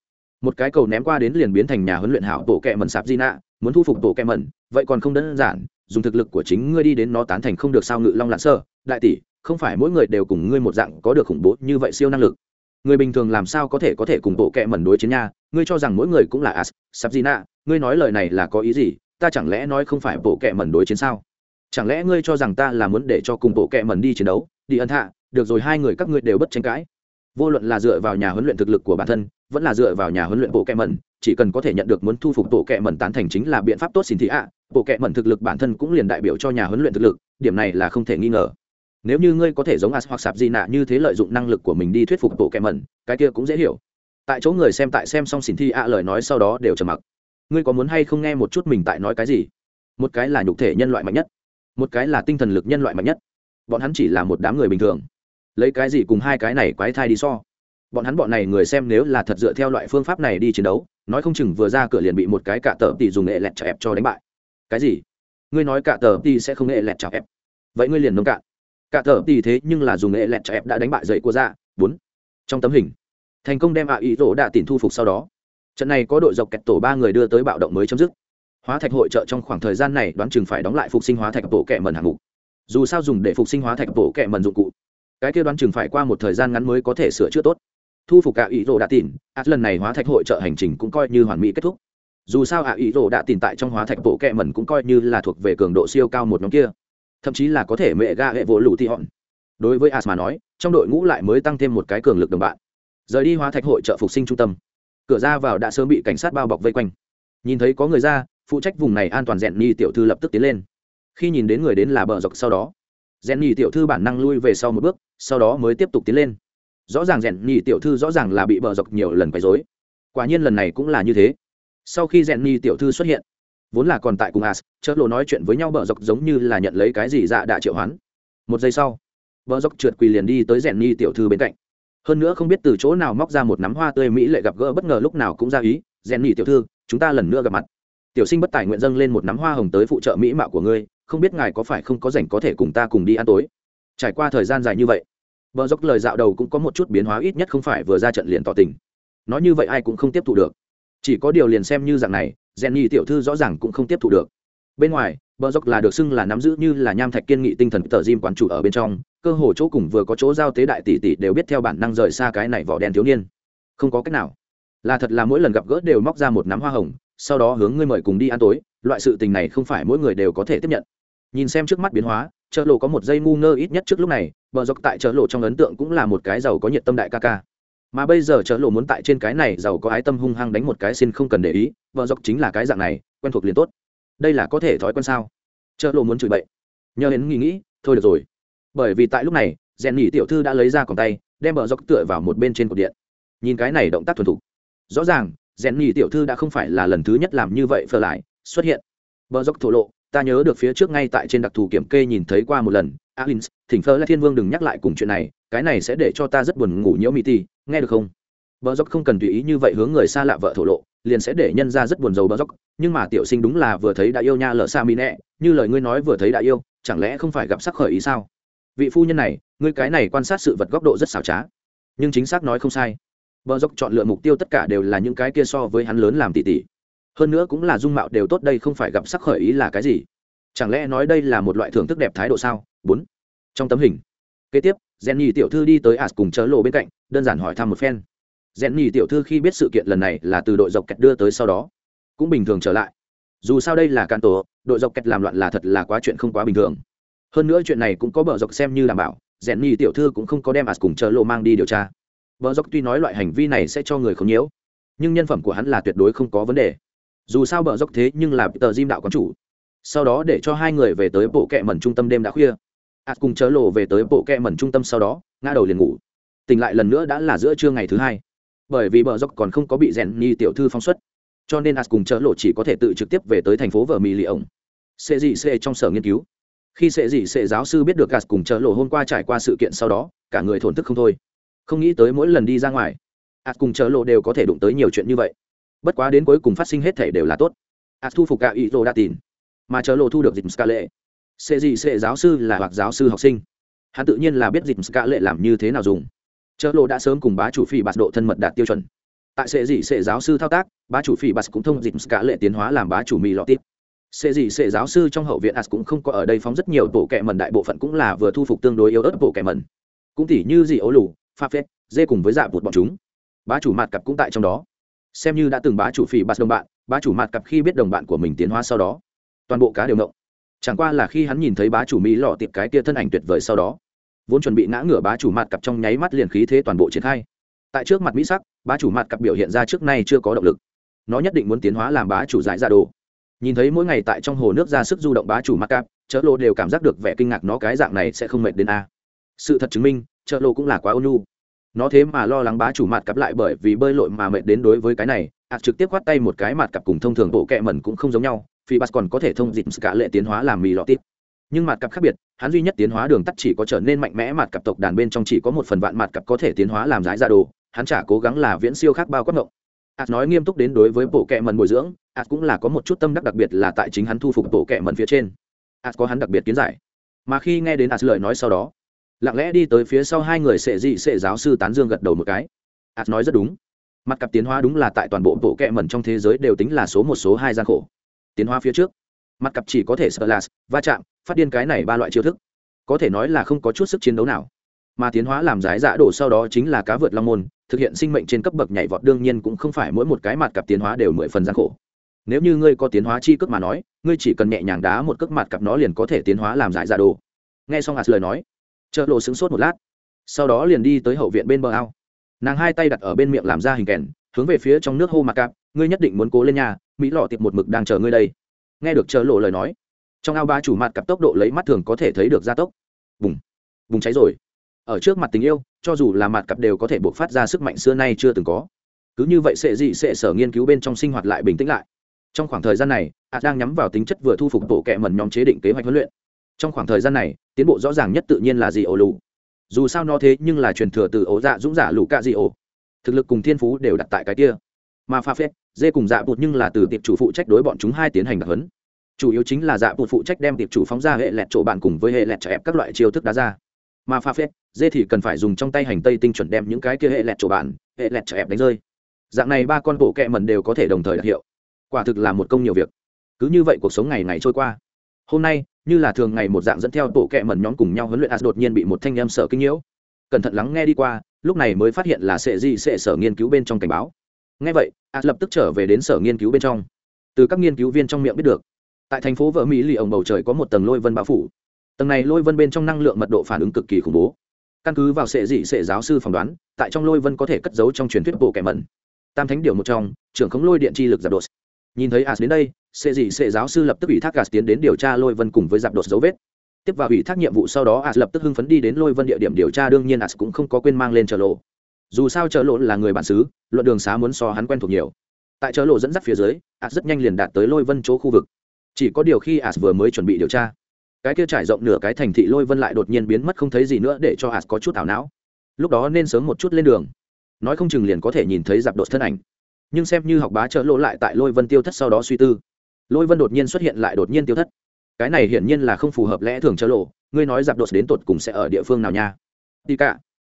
Một cái cầu ném qua đến liền biến thành nhà huấn luyện hảo tổ kẹ mẩn sạp di nạ muốn thu phục tổ kẹ mẩn, vậy còn không đơn giản, dùng thực lực của chính ngươi đi đến nó tán thành không được sao ngự long lạn sơ, đại tỷ, không phải mỗi người đều cùng ngươi một dạng có được khủng bố như vậy siêu năng lực. Người bình thường làm sao có thể có thể cùng bộ kẹ mẩn đối chiến nha, ngươi cho rằng mỗi người cũng là as sắp gì nạ ngươi nói lời này là có ý gì, ta chẳng lẽ nói không phải bộ kẹ mẩn đối chiến sao? Chẳng lẽ ngươi cho rằng ta là muốn để cho cùng bộ kẹ mẩn đi chiến đấu? Đi ân hạ được rồi hai người các ngươi đều bất tranh cãi. Vô luận là dựa vào nhà huấn luyện thực lực của bản thân, vẫn là dựa vào nhà huấn luyện bộ kệ mẩn, chỉ cần có thể nhận được muốn thu phục bộ kệ mẩn tán thành chính là biện pháp tốt xin thị ạ. Bộ kệ mẩn thực lực bản thân cũng liền đại biểu cho nhà huấn luyện thực lực, điểm này là không thể nghi ngờ. Nếu như ngươi có thể giống as hoặc sạp gì nạ như thế lợi dụng năng lực của mình đi thuyết phục bộ kệ mẩn, cái kia cũng dễ hiểu. Tại chỗ người xem tại xem xong xin thi ạ lời nói sau đó đều trầm mặc. Ngươi có muốn hay không nghe một chút mình tại nói cái gì? Một cái là nhục thể nhân loại mạnh nhất, một cái là tinh thần lực nhân loại mạnh nhất. Bọn hắn chỉ là một đám người bình thường lấy cái gì cùng hai cái này quái thai đi so. Bọn hắn bọn này người xem nếu là thật dựa theo loại phương pháp này đi chiến đấu, nói không chừng vừa ra cửa liền bị một cái cạ tờ tỷ dùng nghệ lẹt chả ép cho đánh bại. Cái gì? Ngươi nói cạ tờ tỷ sẽ không nghệ lẹt chả ép. Vậy ngươi liền nông cạn. Cạ tờ tỷ thế nhưng là dùng nghệ lẹt chả ép đã đánh bại dậy của ra bốn. Trong tấm hình, thành công đem ạ ý tổ đạ tìm thu phục sau đó. Trận này có đội dọc kẹt tổ ba người đưa tới bạo động mới chấm dứt. Hóa thạch hội trợ trong khoảng thời gian này đoán chừng phải đóng lại phục sinh hóa thạch tổ kẻ mần hạng mục. Dù sao dùng để phục sinh hóa thạch tổ kẻ mần dụng cụ cái kia đoán chừng phải qua một thời gian ngắn mới có thể sửa chữa tốt. Thu phục cả ý rồ đã tìm ạt lần này hóa thạch hội trợ hành trình cũng coi như hoàn mỹ kết thúc. Dù sao ạ ý rồ đã tìm tại trong hóa thạch bộ kẹ mẩn cũng coi như là thuộc về cường độ siêu cao một nhóm kia. Thậm chí là có thể mẹ ga hệ vỗ lụ thị hòn đối với ạt mà nói, trong đội ngũ lại mới tăng thêm một cái cường lực đồng bạn. Rời đi hóa thạch hội trợ phục sinh trung tâm. Cửa ra vào đã sớm bị cảnh sát bao bọc vây quanh. Nhìn thấy có người ra, phụ trách vùng này an toàn rèn ni tiểu thư lập tức tiến lên. Khi nhìn đến người đến là bờ dọc sau đó rèn nhì tiểu thư bản năng lui về sau một bước, sau đó mới tiếp tục tiến lên. Rõ ràng rèn nhì tiểu thư rõ ràng là bị bờ dọc nhiều lần quấy dối quả nhiên lần này cũng là như thế. Sau khi rèn nhì tiểu thư xuất hiện, vốn là còn tại cùng as, chợt lộ nói chuyện với nhau bờ dọc giống như là nhận lấy cái gì dạ đã triệu hoán. Một giây sau, bờ dọc trượt quỳ liền đi tới rèn nhì tiểu thư bên cạnh. Hơn nữa không biết từ chỗ nào móc ra một nắm hoa tươi mỹ lệ gặp gỡ, bất ngờ lúc nào cũng ra ý rèn nhì tiểu thư, chúng ta lần nữa gặp mặt. Tiểu sinh bất tài nguyện dâng lên một nắm hoa hồng tới phụ trợ mỹ mạo của ngươi không biết ngài có phải không có rảnh có thể cùng ta cùng đi ăn tối. Trải qua thời gian dài như vậy, bờ dốc lời dạo đầu cũng có một chút biến hóa ít nhất không phải vừa ra trận liền tỏ tình. Nói như vậy ai cũng không tiếp thu được. Chỉ có điều liền xem như dạng này rèn nhì tiểu thư rõ ràng cũng không tiếp thu được. Bên ngoài, bờ dốc là được xưng là nắm giữ như là nham thạch kiên nghị tinh thần tờ diêm quán chủ ở bên trong, cơ hồ chỗ cùng vừa có chỗ giao tế đại tỷ tỷ đều biết theo bản năng rời xa cái này vỏ đen thiếu niên. Không có cách nào. Là thật là mỗi lần gặp gỡ đều móc ra một nắm hoa hồng, sau đó hướng ngươi mời cùng đi ăn tối, loại sự tình này không phải mỗi người đều có thể tiếp nhận nhìn xem trước mắt biến hóa, chợ lộ có một giây ngu ngơ ít nhất trước lúc này, bờ dọc tại chợ lộ trong ấn tượng cũng là một cái giàu có nhiệt tâm đại ca ca. Mà bây giờ chợ lộ muốn tại trên cái này giàu có ái tâm hung hăng đánh một cái xin không cần để ý, bờ dọc chính là cái dạng này, quen thuộc liền tốt. Đây là có thể thói quen sao? Chợ lộ muốn chửi bậy. Nhờ đến nghĩ nghĩ, thôi được rồi. Bởi vì tại lúc này, rèn nhỉ tiểu thư đã lấy ra còn tay, đem bờ dọc tựa vào một bên trên cột điện. Nhìn cái này động tác thuần thục. Rõ ràng, rèn nhỉ tiểu thư đã không phải là lần thứ nhất làm như vậy, phờ lại, xuất hiện. Bờ dốc thổ lộ ta nhớ được phía trước ngay tại trên đặc thù kiểm kê nhìn thấy qua một lần, alins, thỉnh phơ là thiên vương đừng nhắc lại cùng chuyện này, cái này sẽ để cho ta rất buồn ngủ nhiễu mỹ ti nghe được không? Bờ dốc không cần tùy ý như vậy hướng người xa lạ vợ thổ lộ, liền sẽ để nhân ra rất buồn rầu bờ dốc, nhưng mà tiểu sinh đúng là vừa thấy đã yêu nha lỡ xa mỹ nẹ, như lời ngươi nói vừa thấy đã yêu, chẳng lẽ không phải gặp sắc khởi ý sao? Vị phu nhân này, ngươi cái này quan sát sự vật góc độ rất xảo trá, nhưng chính xác nói không sai. Bờ dốc chọn lựa mục tiêu tất cả đều là những cái kia so với hắn lớn làm tỷ tỷ hơn nữa cũng là dung mạo đều tốt đây không phải gặp sắc khởi ý là cái gì? Chẳng lẽ nói đây là một loại thưởng thức đẹp thái độ sao? Bốn. Trong tấm hình. Kế tiếp, jenny tiểu thư đi tới ạt cùng chớ lộ bên cạnh, đơn giản hỏi thăm một phen. Jenny tiểu thư khi biết sự kiện lần này là từ đội dọc kẹt đưa tới sau đó, cũng bình thường trở lại. Dù sao đây là can tổ, đội dọc kẹt làm loạn là thật là quá chuyện không quá bình thường. Hơn nữa chuyện này cũng có bờ dọc xem như đảm bảo, jenny tiểu thư cũng không có đem ạt cùng chớ lộ mang đi điều tra. Bờ dọc tuy nói loại hành vi này sẽ cho người không nhiễu, nhưng nhân phẩm của hắn là tuyệt đối không có vấn đề dù sao bờ dốc thế nhưng là tờ diêm đạo quán chủ. Sau đó để cho hai người về tới bộ kệ mẩn trung tâm đêm đã khuya. Ạt cùng chớ lộ về tới bộ kệ mẩn trung tâm sau đó, ngã đầu liền ngủ. Tỉnh lại lần nữa đã là giữa trưa ngày thứ hai. Bởi vì bờ dốc còn không có bị rèn ni tiểu thư phóng xuất. Cho nên ạt cùng chớ lộ chỉ có thể tự trực tiếp về tới thành phố vợ mì lì ổng. Sệ dị sệ trong sở nghiên cứu. Khi sệ dị sệ giáo sư biết được ạt cùng chớ lộ hôm qua trải qua sự kiện sau đó, cả người thổn thức không thôi. Không nghĩ tới mỗi lần đi ra ngoài ạt cùng chớ lộ đều có thể đụng tới nhiều chuyện như vậy bất quá đến cuối cùng phát sinh hết thể đều là tốt. A thu phục cả ý rô đã tin mà chớ lộ thu được dịch ska lệ sẽ gì sẽ giáo sư là hoặc giáo sư học sinh. Hắn tự nhiên là biết dịch ska lệ làm như thế nào dùng. Chớ lộ đã sớm cùng bá chủ phi bạt độ thân mật đạt tiêu chuẩn. Tại sẽ gì sẽ giáo sư thao tác, bá chủ phi bạt cũng thông dịch ska lệ tiến hóa làm bá chủ mì lọ tiếp sẽ gì sẽ giáo sư trong hậu viện as cũng không có ở đây phóng rất nhiều bộ kệ mần đại bộ phận cũng là vừa thu phục tương đối yếu ớt bộ kệ mần. cũng tỉ như dị ấu lù, pha phết, dê cùng với dạ vụt bọn chúng. Bá chủ mặt cặp cũng tại trong đó xem như đã từng bá chủ phỉ bạt đồng bạn, bá chủ mặt cặp khi biết đồng bạn của mình tiến hóa sau đó. Toàn bộ cá đều động. Chẳng qua là khi hắn nhìn thấy bá chủ mỹ lọ tiệp cái kia thân ảnh tuyệt vời sau đó, vốn chuẩn bị ngã ngửa bá chủ mặt cặp trong nháy mắt liền khí thế toàn bộ triển khai. Tại trước mặt mỹ sắc, bá chủ mặt cặp biểu hiện ra trước nay chưa có động lực. Nó nhất định muốn tiến hóa làm bá chủ giải ra đồ. Nhìn thấy mỗi ngày tại trong hồ nước ra sức du động bá chủ mặt cặp chợ lô đều cảm giác được vẻ kinh ngạc nó cái dạng này sẽ không mệt đến a. Sự thật chứng minh chợ lô cũng là quá ôn nhu nó thế mà lo lắng bá chủ mặt cặp lại bởi vì bơi lội mà mệt đến đối với cái này. Ạt trực tiếp quát tay một cái mặt cặp cùng thông thường bộ kẹ mẩn cũng không giống nhau. Phi bas còn có thể thông dịch cả lệ tiến hóa làm mì lọ tít. Nhưng mặt cặp khác biệt, hắn duy nhất tiến hóa đường tắt chỉ có trở nên mạnh mẽ mặt cặp tộc đàn bên trong chỉ có một phần vạn mặt cặp có thể tiến hóa làm giải ra đồ. Hắn chả cố gắng là viễn siêu khác bao quát ngộng. Ạt nói nghiêm túc đến đối với bộ kẹ mẩn bồi dưỡng ạt cũng là có một chút tâm đắc đặc biệt là tại chính hắn thu phục bộ kẹ mẩn phía trên. Ạt có hắn đặc biệt kiến giải. Mà khi nghe đến ạt lời nói sau đó lặng lẽ đi tới phía sau hai người sệ dị sệ giáo sư tán dương gật đầu một cái. Ạt nói rất đúng. Mặt cặp tiến hóa đúng là tại toàn bộ bộ kẹ mẩn trong thế giới đều tính là số một số hai gian khổ. Tiến hóa phía trước, mặt cặp chỉ có thể sợ lạt va chạm, phát điên cái này ba loại chiêu thức. Có thể nói là không có chút sức chiến đấu nào. Mà tiến hóa làm giải dạ đổ sau đó chính là cá vượt long môn, thực hiện sinh mệnh trên cấp bậc nhảy vọt đương nhiên cũng không phải mỗi một cái mặt cặp tiến hóa đều mười phần gian khổ. Nếu như ngươi có tiến hóa chi cước mà nói, ngươi chỉ cần nhẹ nhàng đá một cước mặt cặp nó liền có thể tiến hóa làm giải dạ đồ. Nghe xong hạt lời nói chợ lộ sững sốt một lát, sau đó liền đi tới hậu viện bên bờ ao. Nàng hai tay đặt ở bên miệng làm ra hình kèn, hướng về phía trong nước hô mặc cạp, ngươi nhất định muốn cố lên nhà, mỹ lọ tiệp một mực đang chờ ngươi đây. Nghe được chợ lộ lời nói, trong ao ba chủ mặt cặp tốc độ lấy mắt thường có thể thấy được gia tốc. Bùng bùng cháy rồi. Ở trước mặt tình yêu, cho dù là mặt cặp đều có thể buộc phát ra sức mạnh xưa nay chưa từng có. Cứ như vậy sẽ dị sẽ sở nghiên cứu bên trong sinh hoạt lại bình tĩnh lại. Trong khoảng thời gian này, a đang nhắm vào tính chất vừa thu phục bộ kệ mần nhóm chế định kế hoạch huấn luyện. Trong khoảng thời gian này tiến bộ rõ ràng nhất tự nhiên là gì ổ lù. Dù sao nó thế nhưng là truyền thừa từ ổ dạ dũng giả lù cạ dị ổ. Thực lực cùng thiên phú đều đặt tại cái kia. Mà pha phết dê cùng dạ bụt nhưng là từ tiệp chủ phụ trách đối bọn chúng hai tiến hành đặc hấn chủ yếu chính là dạ bụt phụ trách đem tiệp chủ phóng ra hệ lẹt chỗ bạn cùng với hệ lẹt trả ép các loại chiêu thức đá ra. Mà pha phết dê thì cần phải dùng trong tay hành tây tinh chuẩn đem những cái kia hệ lẹt chỗ bạn, hệ lẹt trả ép đánh rơi. Dạng này ba con bộ kẹ mần đều có thể đồng thời đặc hiệu. Quả thực là một công nhiều việc. Cứ như vậy cuộc sống ngày ngày trôi qua. Hôm nay như là thường ngày một dạng dẫn theo tổ kẹ mẩn nhóm cùng nhau huấn luyện as đột nhiên bị một thanh em sợ kinh nhiễu. Cẩn thận lắng nghe đi qua, lúc này mới phát hiện là sệ gì sệ sở nghiên cứu bên trong cảnh báo. Nghe vậy, as lập tức trở về đến sở nghiên cứu bên trong. Từ các nghiên cứu viên trong miệng biết được, tại thành phố vợ mỹ lì ổng bầu trời có một tầng lôi vân bao phủ. Tầng này lôi vân bên trong năng lượng mật độ phản ứng cực kỳ khủng bố. Căn cứ vào sệ dị sệ giáo sư phỏng đoán, tại trong lôi vân có thể cất giấu trong truyền thuyết bộ kẻ mẩn. Tam thánh điều một trong, trưởng khống lôi điện chi lực giả đột nhìn thấy as đến đây, sệ dị sệ giáo sư lập tức ủy thác gas tiến đến điều tra lôi vân cùng với dạp đột dấu vết. Tiếp vào ủy thác nhiệm vụ sau đó, as lập tức hưng phấn đi đến lôi vân địa điểm điều tra, đương nhiên as cũng không có quên mang lên chợ lộ. Dù sao chợ lộ là người bản xứ, luận đường xá muốn so hắn quen thuộc nhiều. Tại chợ lộ dẫn dắt phía dưới, as rất nhanh liền đạt tới lôi vân chỗ khu vực. Chỉ có điều khi as vừa mới chuẩn bị điều tra, cái kia trải rộng nửa cái thành thị lôi vân lại đột nhiên biến mất không thấy gì nữa để cho as có chút ảo não. Lúc đó nên sớm một chút lên đường. Nói không chừng liền có thể nhìn thấy giặc đột thân ảnh nhưng xem như học bá trợ lộ lại tại lôi vân tiêu thất sau đó suy tư. Lôi vân đột nhiên xuất hiện lại đột nhiên tiêu thất. Cái này hiển nhiên là không phù hợp lẽ thường trợ lộ, ngươi nói giặc đột đến tột cùng sẽ ở địa phương nào nha? Đi cả,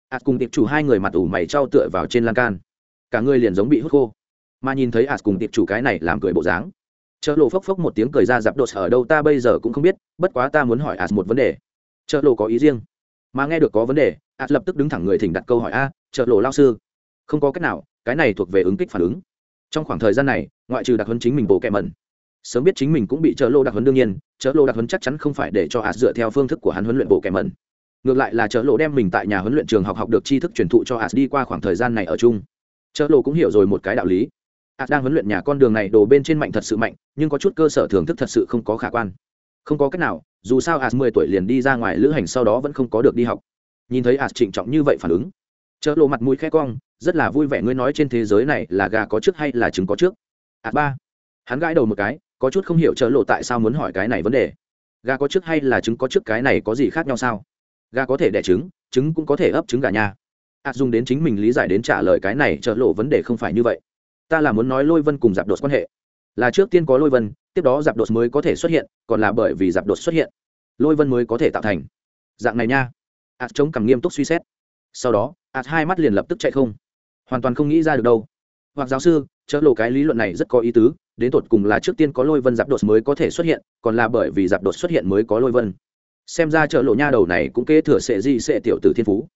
ạt cùng tiệp chủ hai người mặt ủ mày trao tựa vào trên lan can. Cả ngươi liền giống bị hút khô. Mà nhìn thấy ạt cùng tiệp chủ cái này làm cười bộ dáng. Chợ lộ phốc phốc một tiếng cười ra giặc đột ở đâu ta bây giờ cũng không biết, bất quá ta muốn hỏi ạt một vấn đề. Chợ lộ có ý riêng. Mà nghe được có vấn đề, ạt lập tức đứng thẳng người thỉnh đặt câu hỏi a, chợ lộ lao sư, không có cách nào cái này thuộc về ứng kích phản ứng. Trong khoảng thời gian này, ngoại trừ đặc huấn chính mình bộ kẹ mẩn, sớm biết chính mình cũng bị chợ lô đặc huấn đương nhiên chợ lô đặc huấn chắc chắn không phải để cho hạt dựa theo phương thức của hắn huấn luyện bộ kẹ mẩn. Ngược lại là chợ lô đem mình tại nhà huấn luyện trường học học được tri thức truyền thụ cho hạt đi qua khoảng thời gian này ở chung. Chợ lô cũng hiểu rồi một cái đạo lý. Hạt đang huấn luyện nhà con đường này đổ bên trên mạnh thật sự mạnh, nhưng có chút cơ sở thưởng thức thật sự không có khả quan. Không có cách nào, dù sao hạt mười tuổi liền đi ra ngoài lữ hành sau đó vẫn không có được đi học. Nhìn thấy hạt trịnh trọng như vậy phản ứng chợ lô mặt mũi khẽ cong rất là vui vẻ ngươi nói trên thế giới này là gà có trước hay là trứng có trước? Ạt ba. Hắn gãi đầu một cái, có chút không hiểu chợ lộ tại sao muốn hỏi cái này vấn đề. Gà có trước hay là trứng có trước cái này có gì khác nhau sao? Gà có thể đẻ trứng trứng cũng có thể ấp trứng gà nha. Ạt dùng đến chính mình lý giải đến trả lời cái này chợ lộ vấn đề không phải như vậy. Ta là muốn nói lôi vân cùng dạp đột quan hệ. Là trước tiên có lôi vân, tiếp đó dạp đột mới có thể xuất hiện, còn là bởi vì dạp đột xuất hiện, lôi vân mới có thể tạo thành. Dạng này nha. À, ạt chống cằm nghiêm túc suy xét. Sau đó ạt hai mắt liền lập tức chạy không hoàn toàn không nghĩ ra được đâu. Hoặc giáo sư, chớ lộ cái lý luận này rất có ý tứ, đến tột cùng là trước tiên có lôi vân giáp đột mới có thể xuất hiện, còn là bởi vì giáp đột xuất hiện mới có lôi vân. Xem ra chợ lộ nha đầu này cũng kế thừa sệ di sệ tiểu tử thiên phú.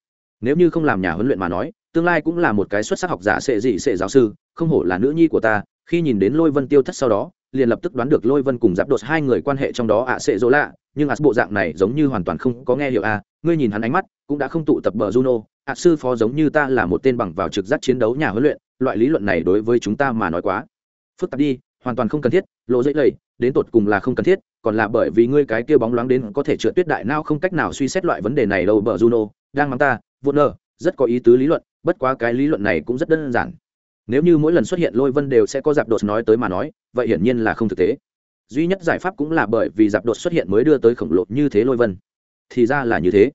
Nếu như không làm nhà huấn luyện mà nói, tương lai cũng là một cái xuất sắc học giả sệ di sệ giáo sư, không hổ là nữ nhi của ta, khi nhìn đến lôi vân tiêu thất sau đó, liền lập tức đoán được lôi vân cùng giáp đột hai người quan hệ trong đó ạ à sệ dỗ lạ, nhưng ạ bộ dạng này giống như hoàn toàn không có nghe hiểu a ngươi nhìn hắn ánh mắt, cũng đã không tụ tập bờ juno ạ sư phó giống như ta là một tên bằng vào trực giác chiến đấu nhà huấn luyện, loại lý luận này đối với chúng ta mà nói quá. Phức tạp đi, hoàn toàn không cần thiết, lộ dễ lầy, đến tột cùng là không cần thiết, còn là bởi vì ngươi cái kia bóng loáng đến có thể trượt tuyết đại nao không cách nào suy xét loại vấn đề này đâu bờ juno, đang mắng ta, vô nơ rất có ý tứ lý luận, bất quá cái lý luận này cũng rất đơn giản. Nếu như mỗi lần xuất hiện lôi vân đều sẽ có dạp đột nói tới mà nói, vậy hiển nhiên là không thực tế. Duy nhất giải pháp cũng là bởi vì dạp đột xuất hiện mới đưa tới khổng lồ như thế lôi vân. Thì ra là như thế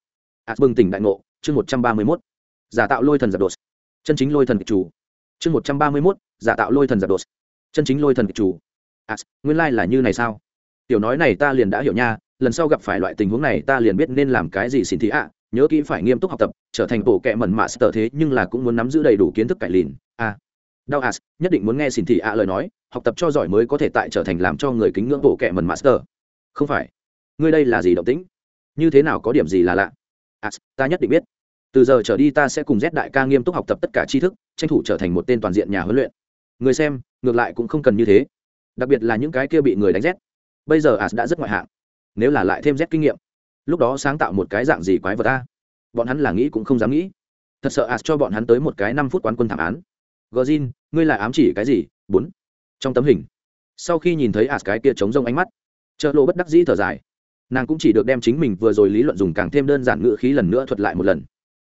hạt bừng tỉnh đại ngộ chương một trăm ba mươi mốt giả tạo lôi thần giả đột. Chân chính lôi thần kịch chủ. Chương một trăm ba mươi mốt giả tạo lôi thần giả đột. Chân chính lôi thần kịch chủ. À, nguyên lai、like、là như này sao? Tiểu nói này ta liền đã hiểu nha lần sau gặp phải loại tình huống này ta liền biết nên làm cái gì xin thị ạ. Nhớ kỹ phải nghiêm túc học tập trở thành bộ kệ mẩn mạ sờ thế nhưng là cũng muốn nắm giữ đầy đủ kiến thức cải lìn. A đau as nhất định muốn nghe xin thị ạ lời nói học tập cho giỏi mới có thể tại trở thành làm cho người kính ngưỡng bộ kệ mẩn mạ master không phải. Ngươi đây là gì động tĩnh? Như thế nào có điểm gì là lạ? As ta nhất định biết. Từ giờ trở đi ta sẽ cùng z đại ca nghiêm túc học tập tất cả tri thức, tranh thủ trở thành một tên toàn diện nhà huấn luyện. Người xem, ngược lại cũng không cần như thế. Đặc biệt là những cái kia bị người đánh z. Bây giờ as đã rất ngoại hạng. Nếu là lại thêm z kinh nghiệm, lúc đó sáng tạo một cái dạng gì quái vật ta? Bọn hắn là nghĩ cũng không dám nghĩ. Thật sợ as cho bọn hắn tới một cái năm phút quán quân thảm án. Gờ ngươi lại ám chỉ cái gì? Bốn. Trong tấm hình. Sau khi nhìn thấy as cái kia chống rông ánh mắt chợ lộ bất đắc dĩ thở dài nàng cũng chỉ được đem chính mình vừa rồi lý luận dùng càng thêm đơn giản ngữ khí lần nữa thuật lại một lần.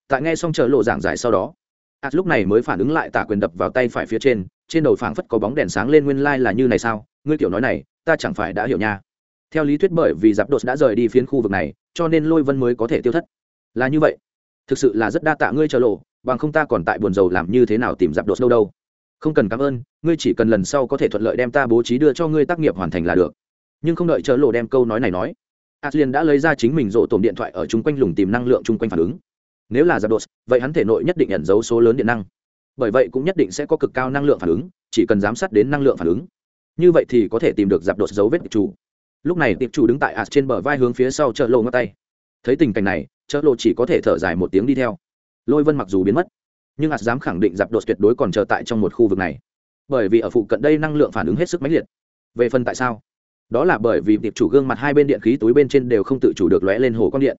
Tại nghe xong chờ lộ giảng giải sau đó as lúc này mới phản ứng lại tả quyền đập vào tay phải phía trên trên đầu phảng phất có bóng đèn sáng lên nguyên lai、like、là như này sao? Ngươi kiểu nói này, ta chẳng phải đã hiểu nha. Theo lý thuyết bởi vì giáp đột đã rời đi phiến khu vực này, cho nên lôi vân mới có thể tiêu thất. Là như vậy. Thực sự là rất đa tạ ngươi chờ lộ, bằng không ta còn tại buồn rầu làm như thế nào tìm giáp đột đâu đâu. Không cần cảm ơn, ngươi chỉ cần lần sau có thể thuận lợi đem ta bố trí đưa cho ngươi tác nghiệp hoàn thành là được. Nhưng không đợi chờ lộ đem câu nói này nói Aslian đã lấy ra chính mình rộ tổm điện thoại ở chung quanh lùng tìm năng lượng chung quanh phản ứng. Nếu là giáp đột vậy hắn thể nội nhất định ẩn giấu số lớn điện năng. Bởi vậy cũng nhất định sẽ có cực cao năng lượng phản ứng, chỉ cần giám sát đến năng lượng phản ứng. Như vậy thì có thể tìm được giáp đột dấu vết chủ. Lúc này tiệp chủ đứng tại as trên bờ vai hướng phía sau chợ lộ ngắt tay. Thấy tình cảnh này chợ lộ chỉ có thể thở dài một tiếng đi theo. Lôi vân mặc dù biến mất, nhưng as dám khẳng định giáp đột tuyệt đối còn chờ tại trong một khu vực này. Bởi vì ở phụ cận đây năng lượng phản ứng hết sức mãnh liệt. Về phần tại sao? Đó là bởi vì tiệp chủ gương mặt hai bên điện khí túi bên trên đều không tự chủ được lóe lên hồ con điện.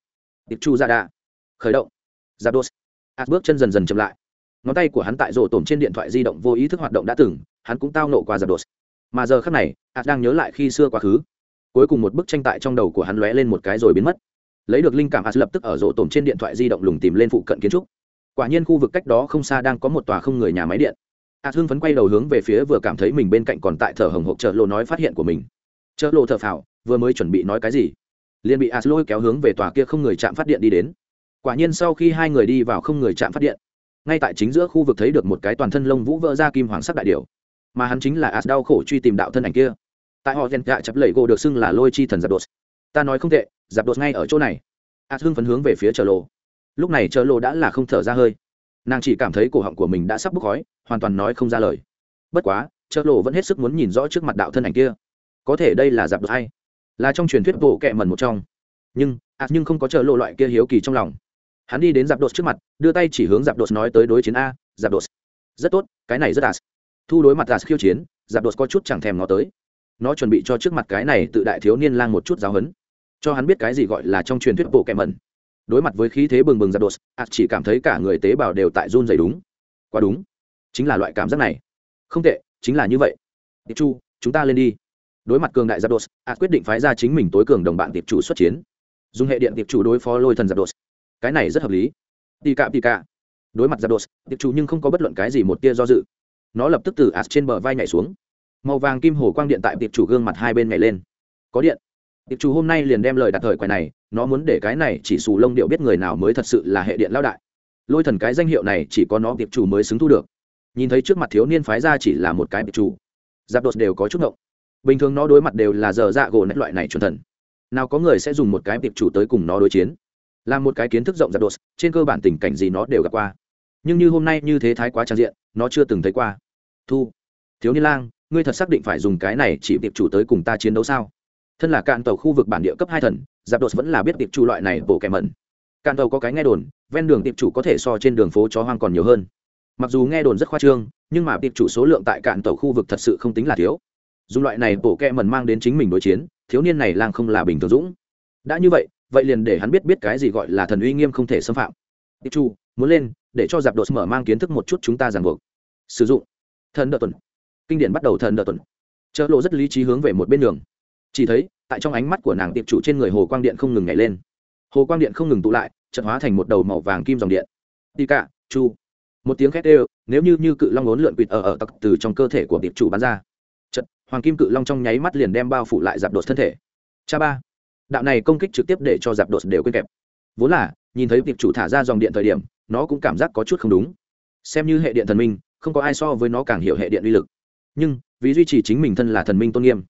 Tiệp chủ dạ ra đà khởi động. Giáp đột as bước chân dần dần chậm lại. Ngón tay của hắn tại rổ tổm trên điện thoại di động vô ý thức hoạt động đã từng, hắn cũng tao nộ qua dạ giáp đột mà giờ khắc này as đang nhớ lại khi xưa quá khứ. Cuối cùng một bức tranh tại trong đầu của hắn lóe lên một cái rồi biến mất. Lấy được linh cảm as lập tức ở rổ tổm trên điện thoại di động lùng tìm lên phụ cận kiến trúc. Quả nhiên khu vực cách đó không xa đang có một tòa không người nhà máy điện. As hưng phấn quay đầu hướng về phía vừa cảm thấy mình bên cạnh còn tại thở hồng hộc chợ lộ nói phát hiện của mình chợ lộ thợ phào, vừa mới chuẩn bị nói cái gì? Liền bị as lôi kéo hướng về tòa kia không người chạm phát điện đi đến. Quả nhiên sau khi hai người đi vào không người chạm phát điện, ngay tại chính giữa khu vực thấy được một cái toàn thân lông vũ vỡ ra kim hoàng sắc đại điệu mà hắn chính là as đau khổ truy tìm đạo thân ảnh kia. Tại họ ghen gạ chập lẩy gỗ được xưng là lôi chi thần giạp đột. Ta nói không tệ giạp đột ngay ở chỗ này. As hưng phấn hướng về phía chợ lộ lúc này chợ lộ đã là không thở ra hơi. Nàng chỉ cảm thấy cổ họng của mình đã sắp bốc khói, hoàn toàn nói không ra lời. Bất quá, chợ lộ vẫn hết sức muốn nhìn rõ trước mặt đạo thân ảnh kia có thể đây là giặc được hay? Là trong truyền thuyết bộ kệ mẩn một trong. Nhưng à nhưng không có chờ lộ loại kia hiếu kỳ trong lòng. Hắn đi đến giặc đột trước mặt, đưa tay chỉ hướng giặc đột nói tới đối chiến a, giặc đột rất tốt, cái này rất đạt thu đối mặt đạt khiêu chiến, giặc đột có chút chẳng thèm nó tới. Nó chuẩn bị cho trước mặt cái này tự đại thiếu niên lang một chút giáo hấn cho hắn biết cái gì gọi là trong truyền thuyết bộ kệ mẩn. Đối mặt với khí thế bừng bừng giặc đột as à, chỉ cảm thấy cả người tế bào đều tại run dày đúng. Quá đúng. Chính là loại cảm giác này. Không tệ, chính là như vậy. Chu, chúng ta lên đi đối mặt cường đại giáp đột as quyết định phái ra chính mình tối cường đồng bạn tiệp chủ xuất chiến. Dùng hệ điện tiệp chủ đối phó lôi thần giáp đột. Cái này rất hợp lý. Tì cạ tì cạ. Đối mặt giáp đột, tiệp chủ nhưng không có bất luận cái gì một tia do dự. Nó lập tức từ as trên bờ vai nhảy xuống. Màu vàng kim hồ quang điện tại tiệp chủ gương mặt hai bên nhảy lên. Có điện. Tiệp chủ hôm nay liền đem lời đặt thời quầy này, nó muốn để cái này chỉ xù lông điệu biết người nào mới thật sự là hệ điện lao đại. Lôi thần cái danh hiệu này chỉ có nó tiệp chủ mới xứng thu được. Nhìn thấy trước mặt thiếu niên phái ra chỉ là một cái tiệp chủ. Giáp đột đều có chút ngộng bình thường nó đối mặt đều là giờ dạ gỗ nét loại này chuẩn thần. Nào có người sẽ dùng một cái tiệp chủ tới cùng nó đối chiến? Là một cái kiến thức rộng giáp đột, trên cơ bản tình cảnh gì nó đều gặp qua. Nhưng như hôm nay như thế thái quá trang diện, nó chưa từng thấy qua. Thu, thiếu niên lang, ngươi thật xác định phải dùng cái này chỉ tiệp chủ tới cùng ta chiến đấu sao? Thân là cạn tàu khu vực bản địa cấp hai thần giáp đột vẫn là biết tiệp chủ loại này bổ kẻ mẩn. Cạn tàu có cái nghe đồn, ven đường tiệp chủ có thể so trên đường phố chó hoang còn nhiều hơn. Mặc dù nghe đồn rất khoa trương, nhưng mà tiệp chủ số lượng tại cạn tàu khu vực thật sự không tính là thiếu dùng loại này bổ kẹ mần mang đến chính mình đối chiến thiếu niên này lang không là bình thường dũng. Đã như vậy vậy liền để hắn biết biết cái gì gọi là thần uy nghiêm không thể xâm phạm. Tiệp Chu, muốn lên để cho giạp đột mở mang kiến thức một chút chúng ta ràng buộc. Sử dụng. Thần đợt tuần. Kinh điển bắt đầu thần đợt tuần. Chợ lộ rất lý trí hướng về một bên đường. Chỉ thấy tại trong ánh mắt của nàng tiệp chủ trên người hồ quang điện không ngừng nhảy lên. Hồ quang điện không ngừng tụ lại chợt hóa thành một đầu màu vàng kim dòng điện. Đi cả chu. Một tiếng khét đều nếu như như cự long ốn lượn quỵt ở ở tặc từ trong cơ thể của tiệp chủ bắn ra. Chật, hoàng kim cự long trong nháy mắt liền đem bao phủ lại giáp đột thân thể. Cha ba đạo này công kích trực tiếp để cho giáp đột đều quên kẹp. Vốn là nhìn thấy việc chủ thả ra dòng điện thời điểm nó cũng cảm giác có chút không đúng. Xem như hệ điện thần minh không có ai so với nó càng hiểu hệ điện uy lực. Nhưng vì duy trì chính mình thân là thần minh tôn nghiêm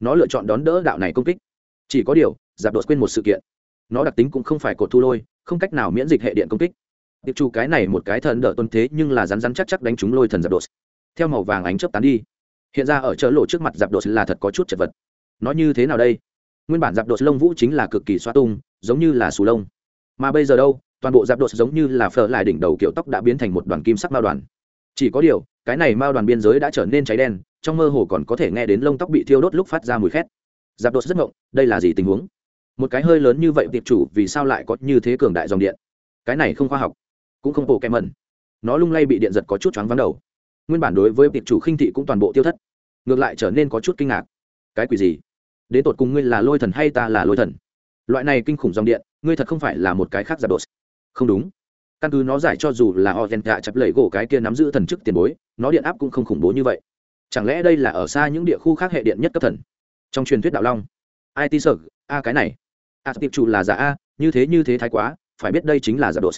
nó lựa chọn đón đỡ đạo này công kích. Chỉ có điều giáp đột quên một sự kiện. Nó đặc tính cũng không phải cột thu lôi không cách nào miễn dịch hệ điện công kích. Tiệp chủ cái này một cái thần đỡ tôn thế nhưng là rắn rắn chắc chắc đánh trúng lôi thần giáp đột. Theo màu vàng ánh chớp tán đi hiện ra ở chợ lộ trước mặt giáp đột là thật có chút chật vật. Nó như thế nào đây? Nguyên bản giáp đột lông vũ chính là cực kỳ xoa tung, giống như là sù lông. Mà bây giờ đâu? Toàn bộ giáp đột giống như là phở lại đỉnh đầu kiểu tóc đã biến thành một đoàn kim sắc mao đoàn. Chỉ có điều, cái này mao đoàn biên giới đã trở nên cháy đen, trong mơ hồ còn có thể nghe đến lông tóc bị thiêu đốt lúc phát ra mùi khét. Giáp đột rất ngộng, đây là gì tình huống? Một cái hơi lớn như vậy tiệp chủ vì sao lại có như thế cường đại dòng điện? Cái này không khoa học, cũng không bộ kèm mẩn nó lung lay bị điện giật có chút choáng vắng đầu. Nguyên bản đối với tiệp chủ khinh thị cũng toàn bộ tiêu thất ngược lại trở nên có chút kinh ngạc. Cái quỷ gì? Đến tột cùng ngươi là lôi thần hay ta là lôi thần? Loại này kinh khủng dòng điện, ngươi thật không phải là một cái khác giả đột. Không đúng. Căn cứ nó giải cho dù là họ gen tạ chập lẩy gỗ cái kia nắm giữ thần chức tiền bối, nó điện áp cũng không khủng bố như vậy. Chẳng lẽ đây là ở xa những địa khu khác hệ điện nhất cấp thần? Trong truyền thuyết đạo long. It sợ a cái này. A tiệp chủ là giả a, như thế như thế thái quá, phải biết đây chính là giả đột.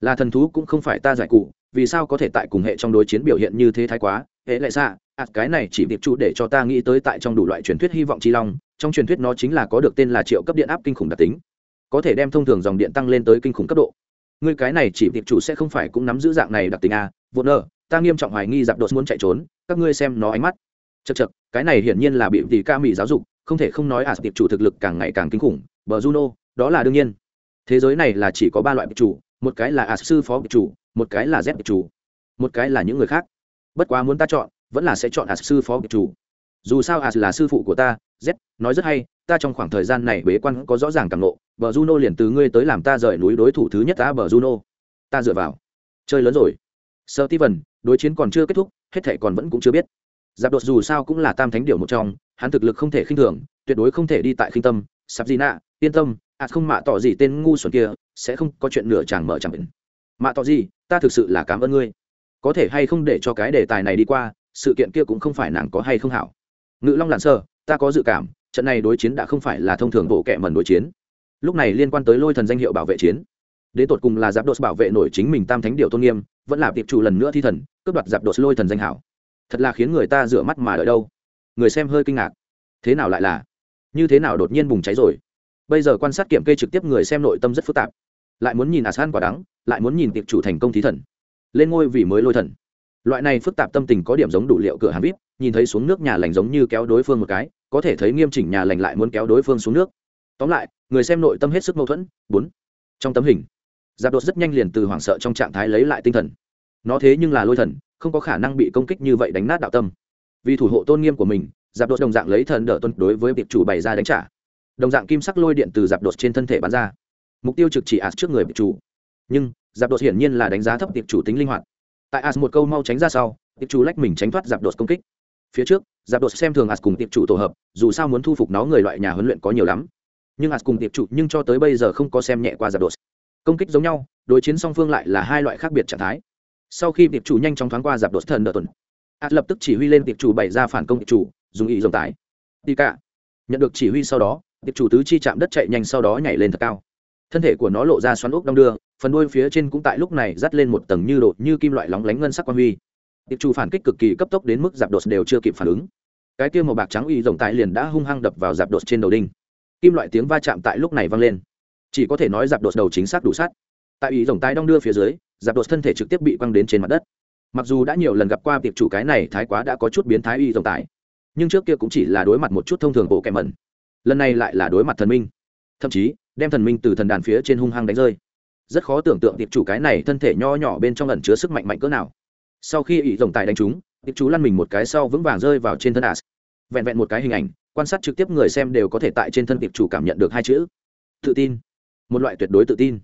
Là thần thú cũng không phải ta giải cụ, vì sao có thể tại cùng hệ trong đối chiến biểu hiện như thế thái quá? Hễ lại xa a à, cái này chỉ tiệp chủ để cho ta nghĩ tới tại trong đủ loại truyền thuyết hy vọng chi long, trong truyền thuyết nó chính là có được tên là triệu cấp điện áp kinh khủng đặc tính. Có thể đem thông thường dòng điện tăng lên tới kinh khủng cấp độ. Ngươi cái này chỉ tiệp chủ sẽ không phải cũng nắm giữ dạng này đặc tính a vô nơ ta nghiêm trọng hoài nghi giặc đột muốn chạy trốn, các ngươi xem nó ánh mắt. Chật chật cái này hiển nhiên là bị tỷ ca mỹ giáo dục, không thể không nói à tiệp chủ thực lực càng ngày càng kinh khủng. Bờ juno, đó là đương nhiên. Thế giới này là chỉ có ba loại tiệp chủ, một cái là à sư phó tiệp chủ, một cái là z tiệp chủ, một cái là những người khác bất quá muốn ta chọn, vẫn là sẽ chọn as sư phó chủ. Dù sao as là sư phụ của ta, z, nói rất hay, ta trong khoảng thời gian này bế quan có rõ ràng càng lộ bờ juno liền từ ngươi tới làm ta rời núi đối thủ thứ nhất ta bờ juno. Ta dựa vào. Chơi lớn rồi. Sơ ti vần đối chiến còn chưa kết thúc, hết thệ còn vẫn cũng chưa biết. Giáp đột dù sao cũng là tam thánh điều một trong, hắn thực lực không thể khinh thường, tuyệt đối không thể đi tại khinh tâm. Sắp gì nạ, yên tâm à không mạ tỏ gì tên ngu xuẩn kia, sẽ không có chuyện nửa chàng mở chẳng bệnh. Mạ tỏ gì, ta thực sự là cảm ơn ngươi có thể hay không để cho cái đề tài này đi qua, sự kiện kia cũng không phải nàng có hay không hảo. Ngự long lặn sơ ta có dự cảm, trận này đối chiến đã không phải là thông thường bộ kệ mẩn đối chiến. Lúc này liên quan tới lôi thần danh hiệu bảo vệ chiến. Đến tột cùng là giáp đột bảo vệ nổi chính mình tam thánh điệu tôn nghiêm, vẫn là tiệp chủ lần nữa thi thần, cướp đoạt giáp đột lôi thần danh hảo. Thật là khiến người ta rửa mắt mà đợi đâu. Người xem hơi kinh ngạc. Thế nào lại là? Như thế nào đột nhiên bùng cháy rồi? Bây giờ quan sát kiểm kê trực tiếp người xem nội tâm rất phức tạp. Lại muốn nhìn asan quả đắng, lại muốn nhìn tiệp chủ thành công thí thần lên ngôi vì mới lôi thần. Loại này phức tạp tâm tình có điểm giống đủ liệu cửa hàng vip, nhìn thấy xuống nước nhà lành giống như kéo đối phương một cái, có thể thấy nghiêm chỉnh nhà lành lại muốn kéo đối phương xuống nước. Tóm lại, người xem nội tâm hết sức mâu thuẫn, bốn, trong tấm hình, giáp đột rất nhanh liền từ hoảng sợ trong trạng thái lấy lại tinh thần. Nó thế nhưng là lôi thần, không có khả năng bị công kích như vậy đánh nát đạo tâm. Vì thủ hộ tôn nghiêm của mình, giáp đột đồng dạng lấy thần đỡ tuân đối với việc chủ bày ra đánh trả. Đồng dạng kim sắc lôi điện từ giáp đột trên thân thể bắn ra. Mục tiêu trực chỉ ạt trước người bị chủ. Nhưng giáp đột hiển nhiên là đánh giá thấp tiệp chủ tính linh hoạt. Tại as một câu mau tránh ra sau tiệp chủ lách mình tránh thoát giáp đột công kích. Phía trước, giáp đột xem thường as cùng tiệp chủ tổ hợp, dù sao muốn thu phục nó người loại nhà huấn luyện có nhiều lắm. Nhưng as cùng tiệp chủ nhưng cho tới bây giờ không có xem nhẹ qua giáp đột. Công kích giống nhau, đối chiến song phương lại là hai loại khác biệt trạng thái. Sau khi tiệp chủ nhanh chóng thoáng qua giáp đột thần đợt tuần, as lập tức chỉ huy lên tiệp chủ bày ra phản công tiệp chủ, dùng ý dòng tải. Đi cả. Nhận được chỉ huy sau đó tiệp chủ tứ chi chạm đất chạy nhanh sau đó nhảy lên thật cao. Thân thể của nó lộ ra xoắn ốc đong đưa phần đuôi phía trên cũng tại lúc này dắt lên một tầng như đột như kim loại lóng lánh ngân sắc quan huy. Tiệp chủ phản kích cực kỳ cấp tốc đến mức giạp đột đều chưa kịp phản ứng. Cái tiêu màu bạc trắng uy rồng tại liền đã hung hăng đập vào giạp đột trên đầu đinh. Kim loại tiếng va chạm tại lúc này vang lên. Chỉ có thể nói giạp đột đầu chính xác đủ sát. Tại uy rồng tai đong đưa phía dưới giạp đột thân thể trực tiếp bị quăng đến trên mặt đất. Mặc dù đã nhiều lần gặp qua tiệp chủ cái này thái quá đã có chút biến thái uy rồng tại, nhưng trước kia cũng chỉ là đối mặt một chút thông thường bộ kẹm mẩn. Lần này lại là đối mặt thần minh. Thậm chí, đem thần minh từ thần đàn phía trên hung hăng đánh rơi rất khó tưởng tượng tiệp chủ cái này thân thể nho nhỏ bên trong ẩn chứa sức mạnh mạnh cỡ nào. Sau khi ỷ rồng tài đánh trúng, tiệp chủ lăn mình một cái sau vững vàng rơi vào trên thân as. Vẹn vẹn một cái hình ảnh, quan sát trực tiếp người xem đều có thể tại trên thân tiệp chủ cảm nhận được hai chữ tự tin. Một loại tuyệt đối tự tin.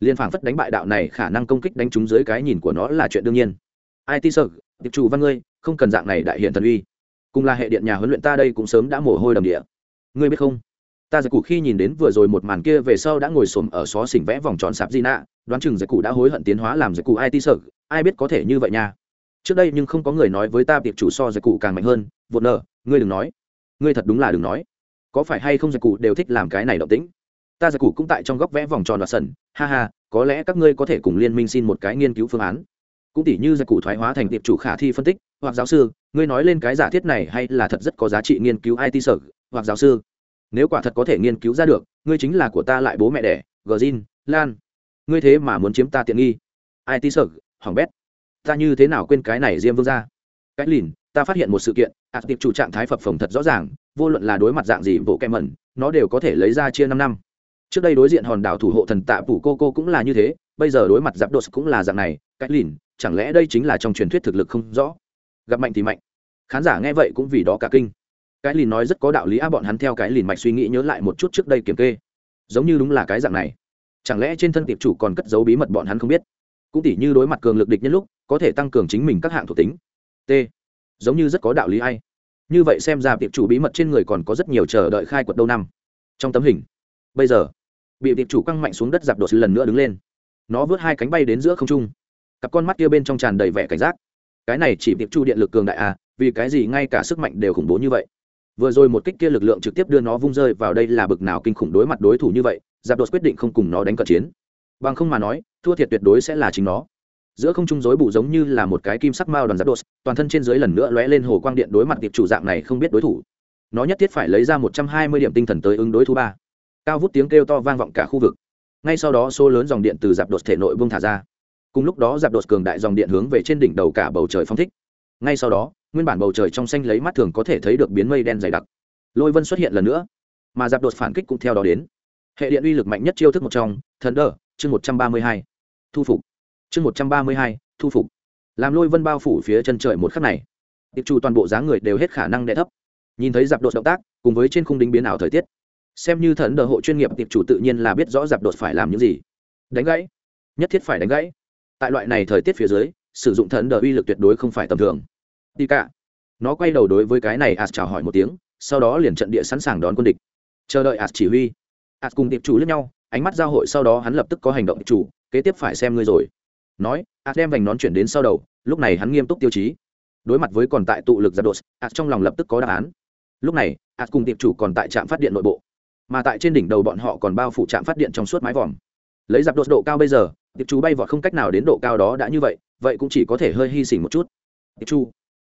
Liên phảng phất đánh bại đạo này, khả năng công kích đánh trúng dưới cái nhìn của nó là chuyện đương nhiên. It sợ tiệp chủ văn ngươi, không cần dạng này đại hiện thần uy. Cùng là hệ điện nhà huấn luyện ta đây cũng sớm đã mồ hôi đầm địa. Ngươi biết không? Ta giải cụ khi nhìn đến vừa rồi một màn kia về sau đã ngồi xổm ở xó xỉnh vẽ vòng tròn sạp di nạ đoán chừng giải cụ đã hối hận tiến hóa làm giải cụ it sợ, ai biết có thể như vậy nha. Trước đây nhưng không có người nói với ta việc chủ so giải cụ càng mạnh hơn vụt nở, ngươi đừng nói. Ngươi thật đúng là đừng nói. Có phải hay không giải cụ đều thích làm cái này động tĩnh? Ta giải cụ cũng tại trong góc vẽ vòng tròn và sần, ha ha, có lẽ các ngươi có thể cùng liên minh xin một cái nghiên cứu phương án. Cũng tỉ như giải cụ thoái hóa thành tiệp chủ khả thi phân tích, hoặc giáo sư, ngươi nói lên cái giả thiết này hay là thật rất có giá trị nghiên cứu it sở hoặc giáo sư nếu quả thật có thể nghiên cứu ra được, ngươi chính là của ta lại bố mẹ đẻ gờ zin lan. Ngươi thế mà muốn chiếm ta tiện nghi. Ai tí sợ, hỏng bét. Ta như thế nào quên cái này diêm vương ra cái lìn, ta phát hiện một sự kiện ạt tiệp chủ trạng thái phập phồng thật rõ ràng, vô luận là đối mặt dạng gì bộ kem mẩn, nó đều có thể lấy ra chia năm năm. Trước đây đối diện hòn đảo thủ hộ thần tạ phủ cô cô cũng là như thế, bây giờ đối mặt giáp đột cũng là dạng này, cái lìn, chẳng lẽ đây chính là trong truyền thuyết thực lực không rõ? Gặp mạnh thì mạnh. Khán giả nghe vậy cũng vì đó cả kinh cái lìn nói rất có đạo lý a bọn hắn theo cái lìn mạch suy nghĩ nhớ lại một chút trước đây kiểm kê. Giống như đúng là cái dạng này. Chẳng lẽ trên thân tiệp chủ còn cất giấu bí mật bọn hắn không biết? Cũng tỉ như đối mặt cường lực địch nhân lúc, có thể tăng cường chính mình các hạng thuộc tính. T. Giống như rất có đạo lý hay như vậy xem ra tiệp chủ bí mật trên người còn có rất nhiều chờ đợi khai quật đâu năm. Trong tấm hình. Bây giờ, bị tiệp chủ căng mạnh xuống đất giạp đột lần nữa đứng lên. Nó vớt hai cánh bay đến giữa không trung. Cặp con mắt kia bên trong tràn đầy vẻ cảnh giác. Cái này chỉ tiệp chủ điện lực cường đại à vì cái gì ngay cả sức mạnh đều khủng bố như vậy? Vừa rồi một kích kia lực lượng trực tiếp đưa nó vung rơi vào đây là bực nào kinh khủng đối mặt đối thủ như vậy giáp đột quyết định không cùng nó đánh cận chiến. Bằng không mà nói, thua thiệt tuyệt đối sẽ là chính nó. Giữa không trung rối bụ giống như là một cái kim sắc mao đoàn giáp đột toàn thân trên dưới lần nữa lóe lên hồ quang điện đối mặt tiệp chủ dạng này không biết đối thủ. Nó nhất thiết phải lấy ra một trăm hai mươi điểm tinh thần tới ứng đối thủ ba. Cao vút tiếng kêu to vang vọng cả khu vực. Ngay sau đó số lớn dòng điện từ giáp đột thể nội buông thả ra. Cùng lúc đó giáp đột cường đại dòng điện hướng về trên đỉnh đầu cả bầu trời phong thích ngay sau đó, nguyên bản bầu trời trong xanh lấy mắt thường có thể thấy được biến mây đen dày đặc. Lôi vân xuất hiện lần nữa, mà giáp đột phản kích cũng theo đó đến. Hệ điện uy lực mạnh nhất chiêu thức một trong, thần đờ, chương một trăm ba mươi hai, thu phục. Chương một trăm ba mươi hai, thu phục. Làm lôi vân bao phủ phía chân trời một khắc này, tiệp chủ toàn bộ dáng người đều hết khả năng đẻ thấp. Nhìn thấy giáp đột động tác, cùng với trên khung đính biến ảo thời tiết, xem như thần đờ hộ chuyên nghiệp, tiệp chủ tự nhiên là biết rõ giáp đột phải làm những gì. Đánh gãy, nhất thiết phải đánh gãy. Tại loại này thời tiết phía dưới sử dụng thần đờ uy lực tuyệt đối không phải tầm thường. Đi cả. Nó quay đầu đối với cái này ạt chào hỏi một tiếng, sau đó liền trận địa sẵn sàng đón quân địch. Chờ đợi ạt chỉ huy. Ạt cùng tiệp chủ lẫn nhau, ánh mắt giao hội sau đó hắn lập tức có hành động chủ, kế tiếp phải xem ngươi rồi. Nói ạt đem vành nón chuyển đến sau đầu, lúc này hắn nghiêm túc tiêu chí. Đối mặt với còn tại tụ lực giặc đột ạt trong lòng lập tức có đáp án. Lúc này ạt cùng tiệp chủ còn tại trạm phát điện nội bộ, mà tại trên đỉnh đầu bọn họ còn bao phủ trạm phát điện trong suốt mái vòm. Lấy dạp đột độ cao bây giờ tiệp chủ bay vọt không cách nào đến độ cao đó đã như vậy vậy cũng chỉ có thể hơi hy sinh một chút. Tiệp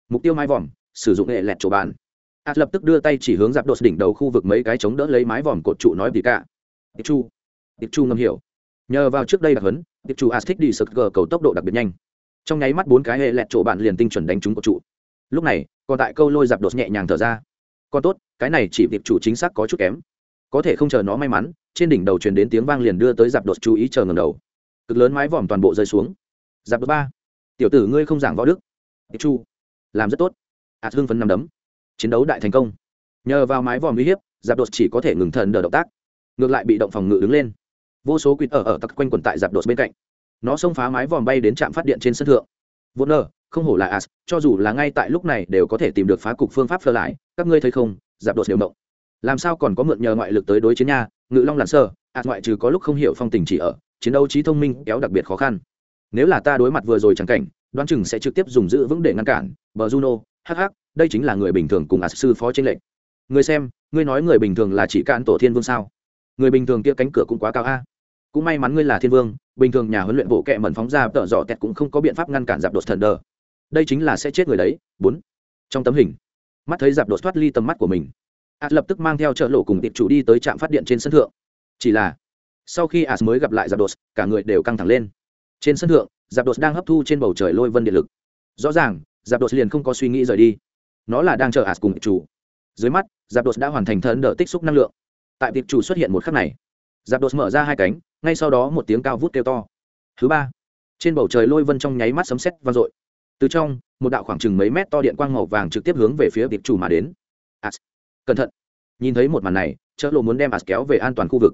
mục tiêu mái vòm sử dụng hệ lẹt chỗ bàn. Ạt lập tức đưa tay chỉ hướng dạp đột đỉnh đầu khu vực mấy cái chống đỡ lấy mái vòm cột trụ nói tỉ cả. Tiệp Chu, tiệp Chu ngầm hiểu. Nhờ vào trước đây đặc hấn tiệp Chu ạt thích đi sực gờ cầu tốc độ đặc biệt nhanh. Trong nháy mắt bốn cái hệ lẹt chỗ bạn liền tinh chuẩn đánh trúng cột trụ. Lúc này còn tại câu lôi dạp đột nhẹ nhàng thở ra. Còn tốt cái này chỉ tiệp chủ chính xác có chút kém. Có thể không chờ nó may mắn trên đỉnh đầu truyền đến tiếng vang liền đưa tới dạp đột chú ý chờ ngầm đầu. Cực lớn mái vòm toàn bộ rơi xuống. Dạp đột ba tiểu tử ngươi không giảng võ đức. Tiệp chu, làm rất tốt. Ạt hưng phấn nằm đấm. Chiến đấu đại thành công. Nhờ vào mái vòm uy hiếp dạp đột chỉ có thể ngừng thần đờ động tác. Ngược lại bị động phòng ngự đứng lên. Vô số quýt ở ở tặc quanh quần tại dạp đột bên cạnh. Nó xông phá mái vòm bay đến trạm phát điện trên sân thượng. Vô nơ không hổ là as cho dù là ngay tại lúc này đều có thể tìm được phá cục phương pháp phơ lại. Các ngươi thấy không dạp đột đều động. Làm sao còn có mượn nhờ ngoại lực tới đối chiến nha? Ngự long lặn sơ, ạt ngoại trừ có lúc không hiểu phong tình chỉ ở, chiến đấu trí thông minh kéo đặc biệt khó khăn nếu là ta đối mặt vừa rồi chẳng cảnh, đoán chừng sẽ trực tiếp dùng giữ vững để ngăn cản. Bờ juno hh đây chính là người bình thường cùng ạt sư phó tranh lệnh người xem, ngươi nói người bình thường là chỉ cạn tổ thiên vương sao? Người bình thường kia cánh cửa cũng quá cao a. Cũng may mắn ngươi là thiên vương, bình thường nhà huấn luyện bộ kệ mẩn phóng ra tợ dọ tẹt cũng không có biện pháp ngăn cản dạp đột thần đờ. Đây chính là sẽ chết người đấy. Bốn. Trong tấm hình, mắt thấy dạp đột thoát ly tầm mắt của mình. As lập tức mang theo trợ lộ cùng tiệp chủ đi tới trạm phát điện trên sân thượng. Chỉ là, sau khi as mới gặp lại dạp đột, cả người đều căng thẳng lên trên sân thượng, giáp đột đang hấp thu trên bầu trời lôi vân điện lực. Rõ ràng, giáp đột liền không có suy nghĩ rời đi. Nó là đang chờ as cùng chủ. Dưới mắt, giáp đột đã hoàn thành thân đỡ tích xúc năng lượng. Tại tiệp chủ xuất hiện một khắc này, giáp đột mở ra hai cánh, ngay sau đó một tiếng cao vút kêu to. Thứ ba, trên bầu trời lôi vân trong nháy mắt sấm sét vang dội. Từ trong, một đạo khoảng chừng mấy mét to điện quang màu vàng trực tiếp hướng về phía tiệp chủ mà đến. As cẩn thận. Nhìn thấy một màn này, chợ lộ muốn đem as kéo về an toàn khu vực.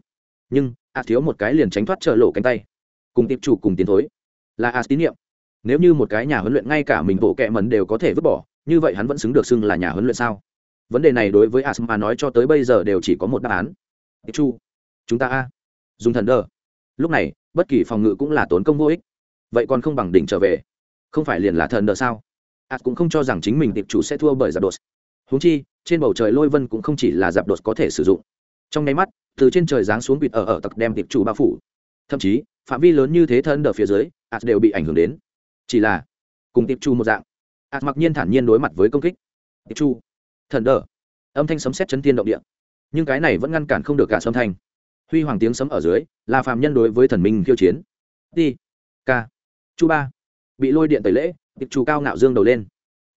Nhưng as thiếu một cái liền tránh thoát chợ lộ cánh tay cùng tiệp chủ cùng tiến thối. Là as tín nhiệm nếu như một cái nhà huấn luyện ngay cả mình bộ kẹ mần đều có thể vứt bỏ, như vậy hắn vẫn xứng được xưng là nhà huấn luyện sao? Vấn đề này đối với as mà nói cho tới bây giờ đều chỉ có một đáp án. Tiệp chu chúng ta a. Dùng thần đờ. Lúc này, bất kỳ phòng ngự cũng là tốn công vô ích. Vậy còn không bằng đỉnh trở về. Không phải liền là thần đờ sao? As cũng không cho rằng chính mình tiệp chủ sẽ thua bởi giặc đột húng chi, trên bầu trời lôi vân cũng không chỉ là giặc đột có thể sử dụng. Trong nháy mắt, từ trên trời giáng xuống bịt ở ở tặc đem tiệp chủ bao phủ. Thậm chí phạm vi lớn như thế thân ở phía dưới, ạt đều bị ảnh hưởng đến. Chỉ là, cùng tiệp chu một dạng, ạt mặc nhiên thản nhiên đối mặt với công kích. Tiệp chu, thần đờ. Âm thanh sấm xét chấn thiên động địa. Nhưng cái này vẫn ngăn cản không được cả sấm thanh. Huy hoàng tiếng sấm ở dưới, là phạm nhân đối với thần minh khiêu chiến. Đi ca, chu ba. Bị lôi điện tẩy lễ, tiệp chủ cao ngạo dương đầu lên.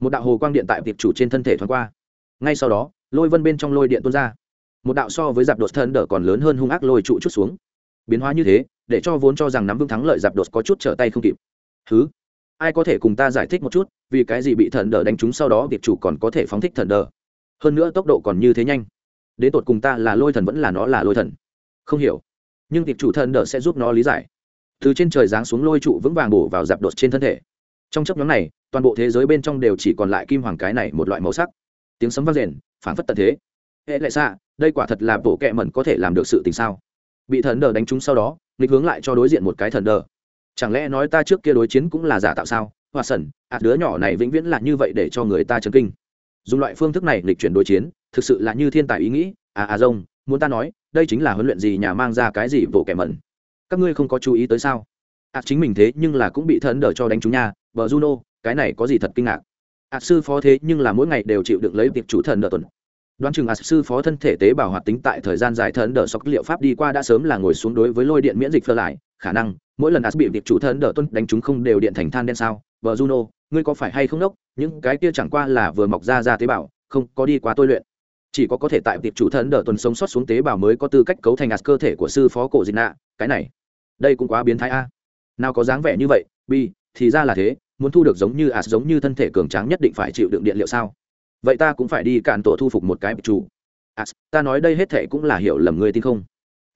Một đạo hồ quang điện tại tiệp chủ trên thân thể thoáng qua. Ngay sau đó, lôi vân bên trong lôi điện tuôn ra. Một đạo so với dạp đột thân đỡ còn lớn hơn hung ác lôi trụ chút xuống. Biến hóa như thế để cho vốn cho rằng nắm vững thắng lợi dạp đột có chút trở tay không kịp. Thứ ai có thể cùng ta giải thích một chút, vì cái gì bị thần đỡ đánh trúng sau đó tiệp chủ còn có thể phóng thích thần đỡ hơn nữa tốc độ còn như thế nhanh. Đến tột cùng ta là lôi thần vẫn là nó là lôi thần? Không hiểu. Nhưng tiệp chủ thần đỡ sẽ giúp nó lý giải. Từ trên trời giáng xuống lôi trụ vững vàng bổ vào dạp đột trên thân thể. Trong chấp nhóm này, toàn bộ thế giới bên trong đều chỉ còn lại kim hoàng cái này một loại màu sắc. Tiếng sấm vang rền, phảng phất tận thế. Hệ lại xa, đây quả thật là bộ kệ mẩn có thể làm được sự tình sao? Bị thần đờ đánh trúng sau đó, nghịch hướng lại cho đối diện một cái thần đờ. Chẳng lẽ nói ta trước kia đối chiến cũng là giả tạo sao? Hoa sẩn ạt à, đứa nhỏ này vĩnh viễn là như vậy để cho người ta chấn kinh. Dùng loại phương thức này lịch chuyển đối chiến, thực sự là như thiên tài ý nghĩ. À à rông muốn ta nói, đây chính là huấn luyện gì nhà mang ra cái gì vỗ kẻ mẩn? Các ngươi không có chú ý tới sao? Ạt chính mình thế nhưng là cũng bị thần đờ cho đánh trúng nhà. vợ juno, cái này có gì thật kinh ngạc? Ạt sư phó thế nhưng là mỗi ngày đều chịu đựng lấy việc chủ thần đỡ tuần đoán chừng ạt sư phó thân thể tế bào hoạt tính tại thời gian dài thần đỡ sọc liệu pháp đi qua đã sớm là ngồi xuống đối với lôi điện miễn dịch phơ lại. Khả năng, mỗi lần ạt bị việc chủ thần đỡ tuân đánh chúng không đều điện thành than đen sao? Vợ juno, ngươi có phải hay không đốc? Những cái kia chẳng qua là vừa mọc ra ra tế bào, không có đi qua tôi luyện. Chỉ có có thể tại việc chủ thần đỡ tuần sống sót xuống tế bào mới có tư cách cấu thành ạt cơ thể của sư phó cổ dịch nạ. Cái này, đây cũng quá biến thái a. Nào có dáng vẻ như vậy, bi, thì ra là thế. Muốn thu được giống như as giống như thân thể cường tráng nhất định phải chịu đựng điện liệu sao? Vậy ta cũng phải đi cản tổ thu phục một cái chủ. À, ta nói đây hết thệ cũng là hiểu lầm người tin không?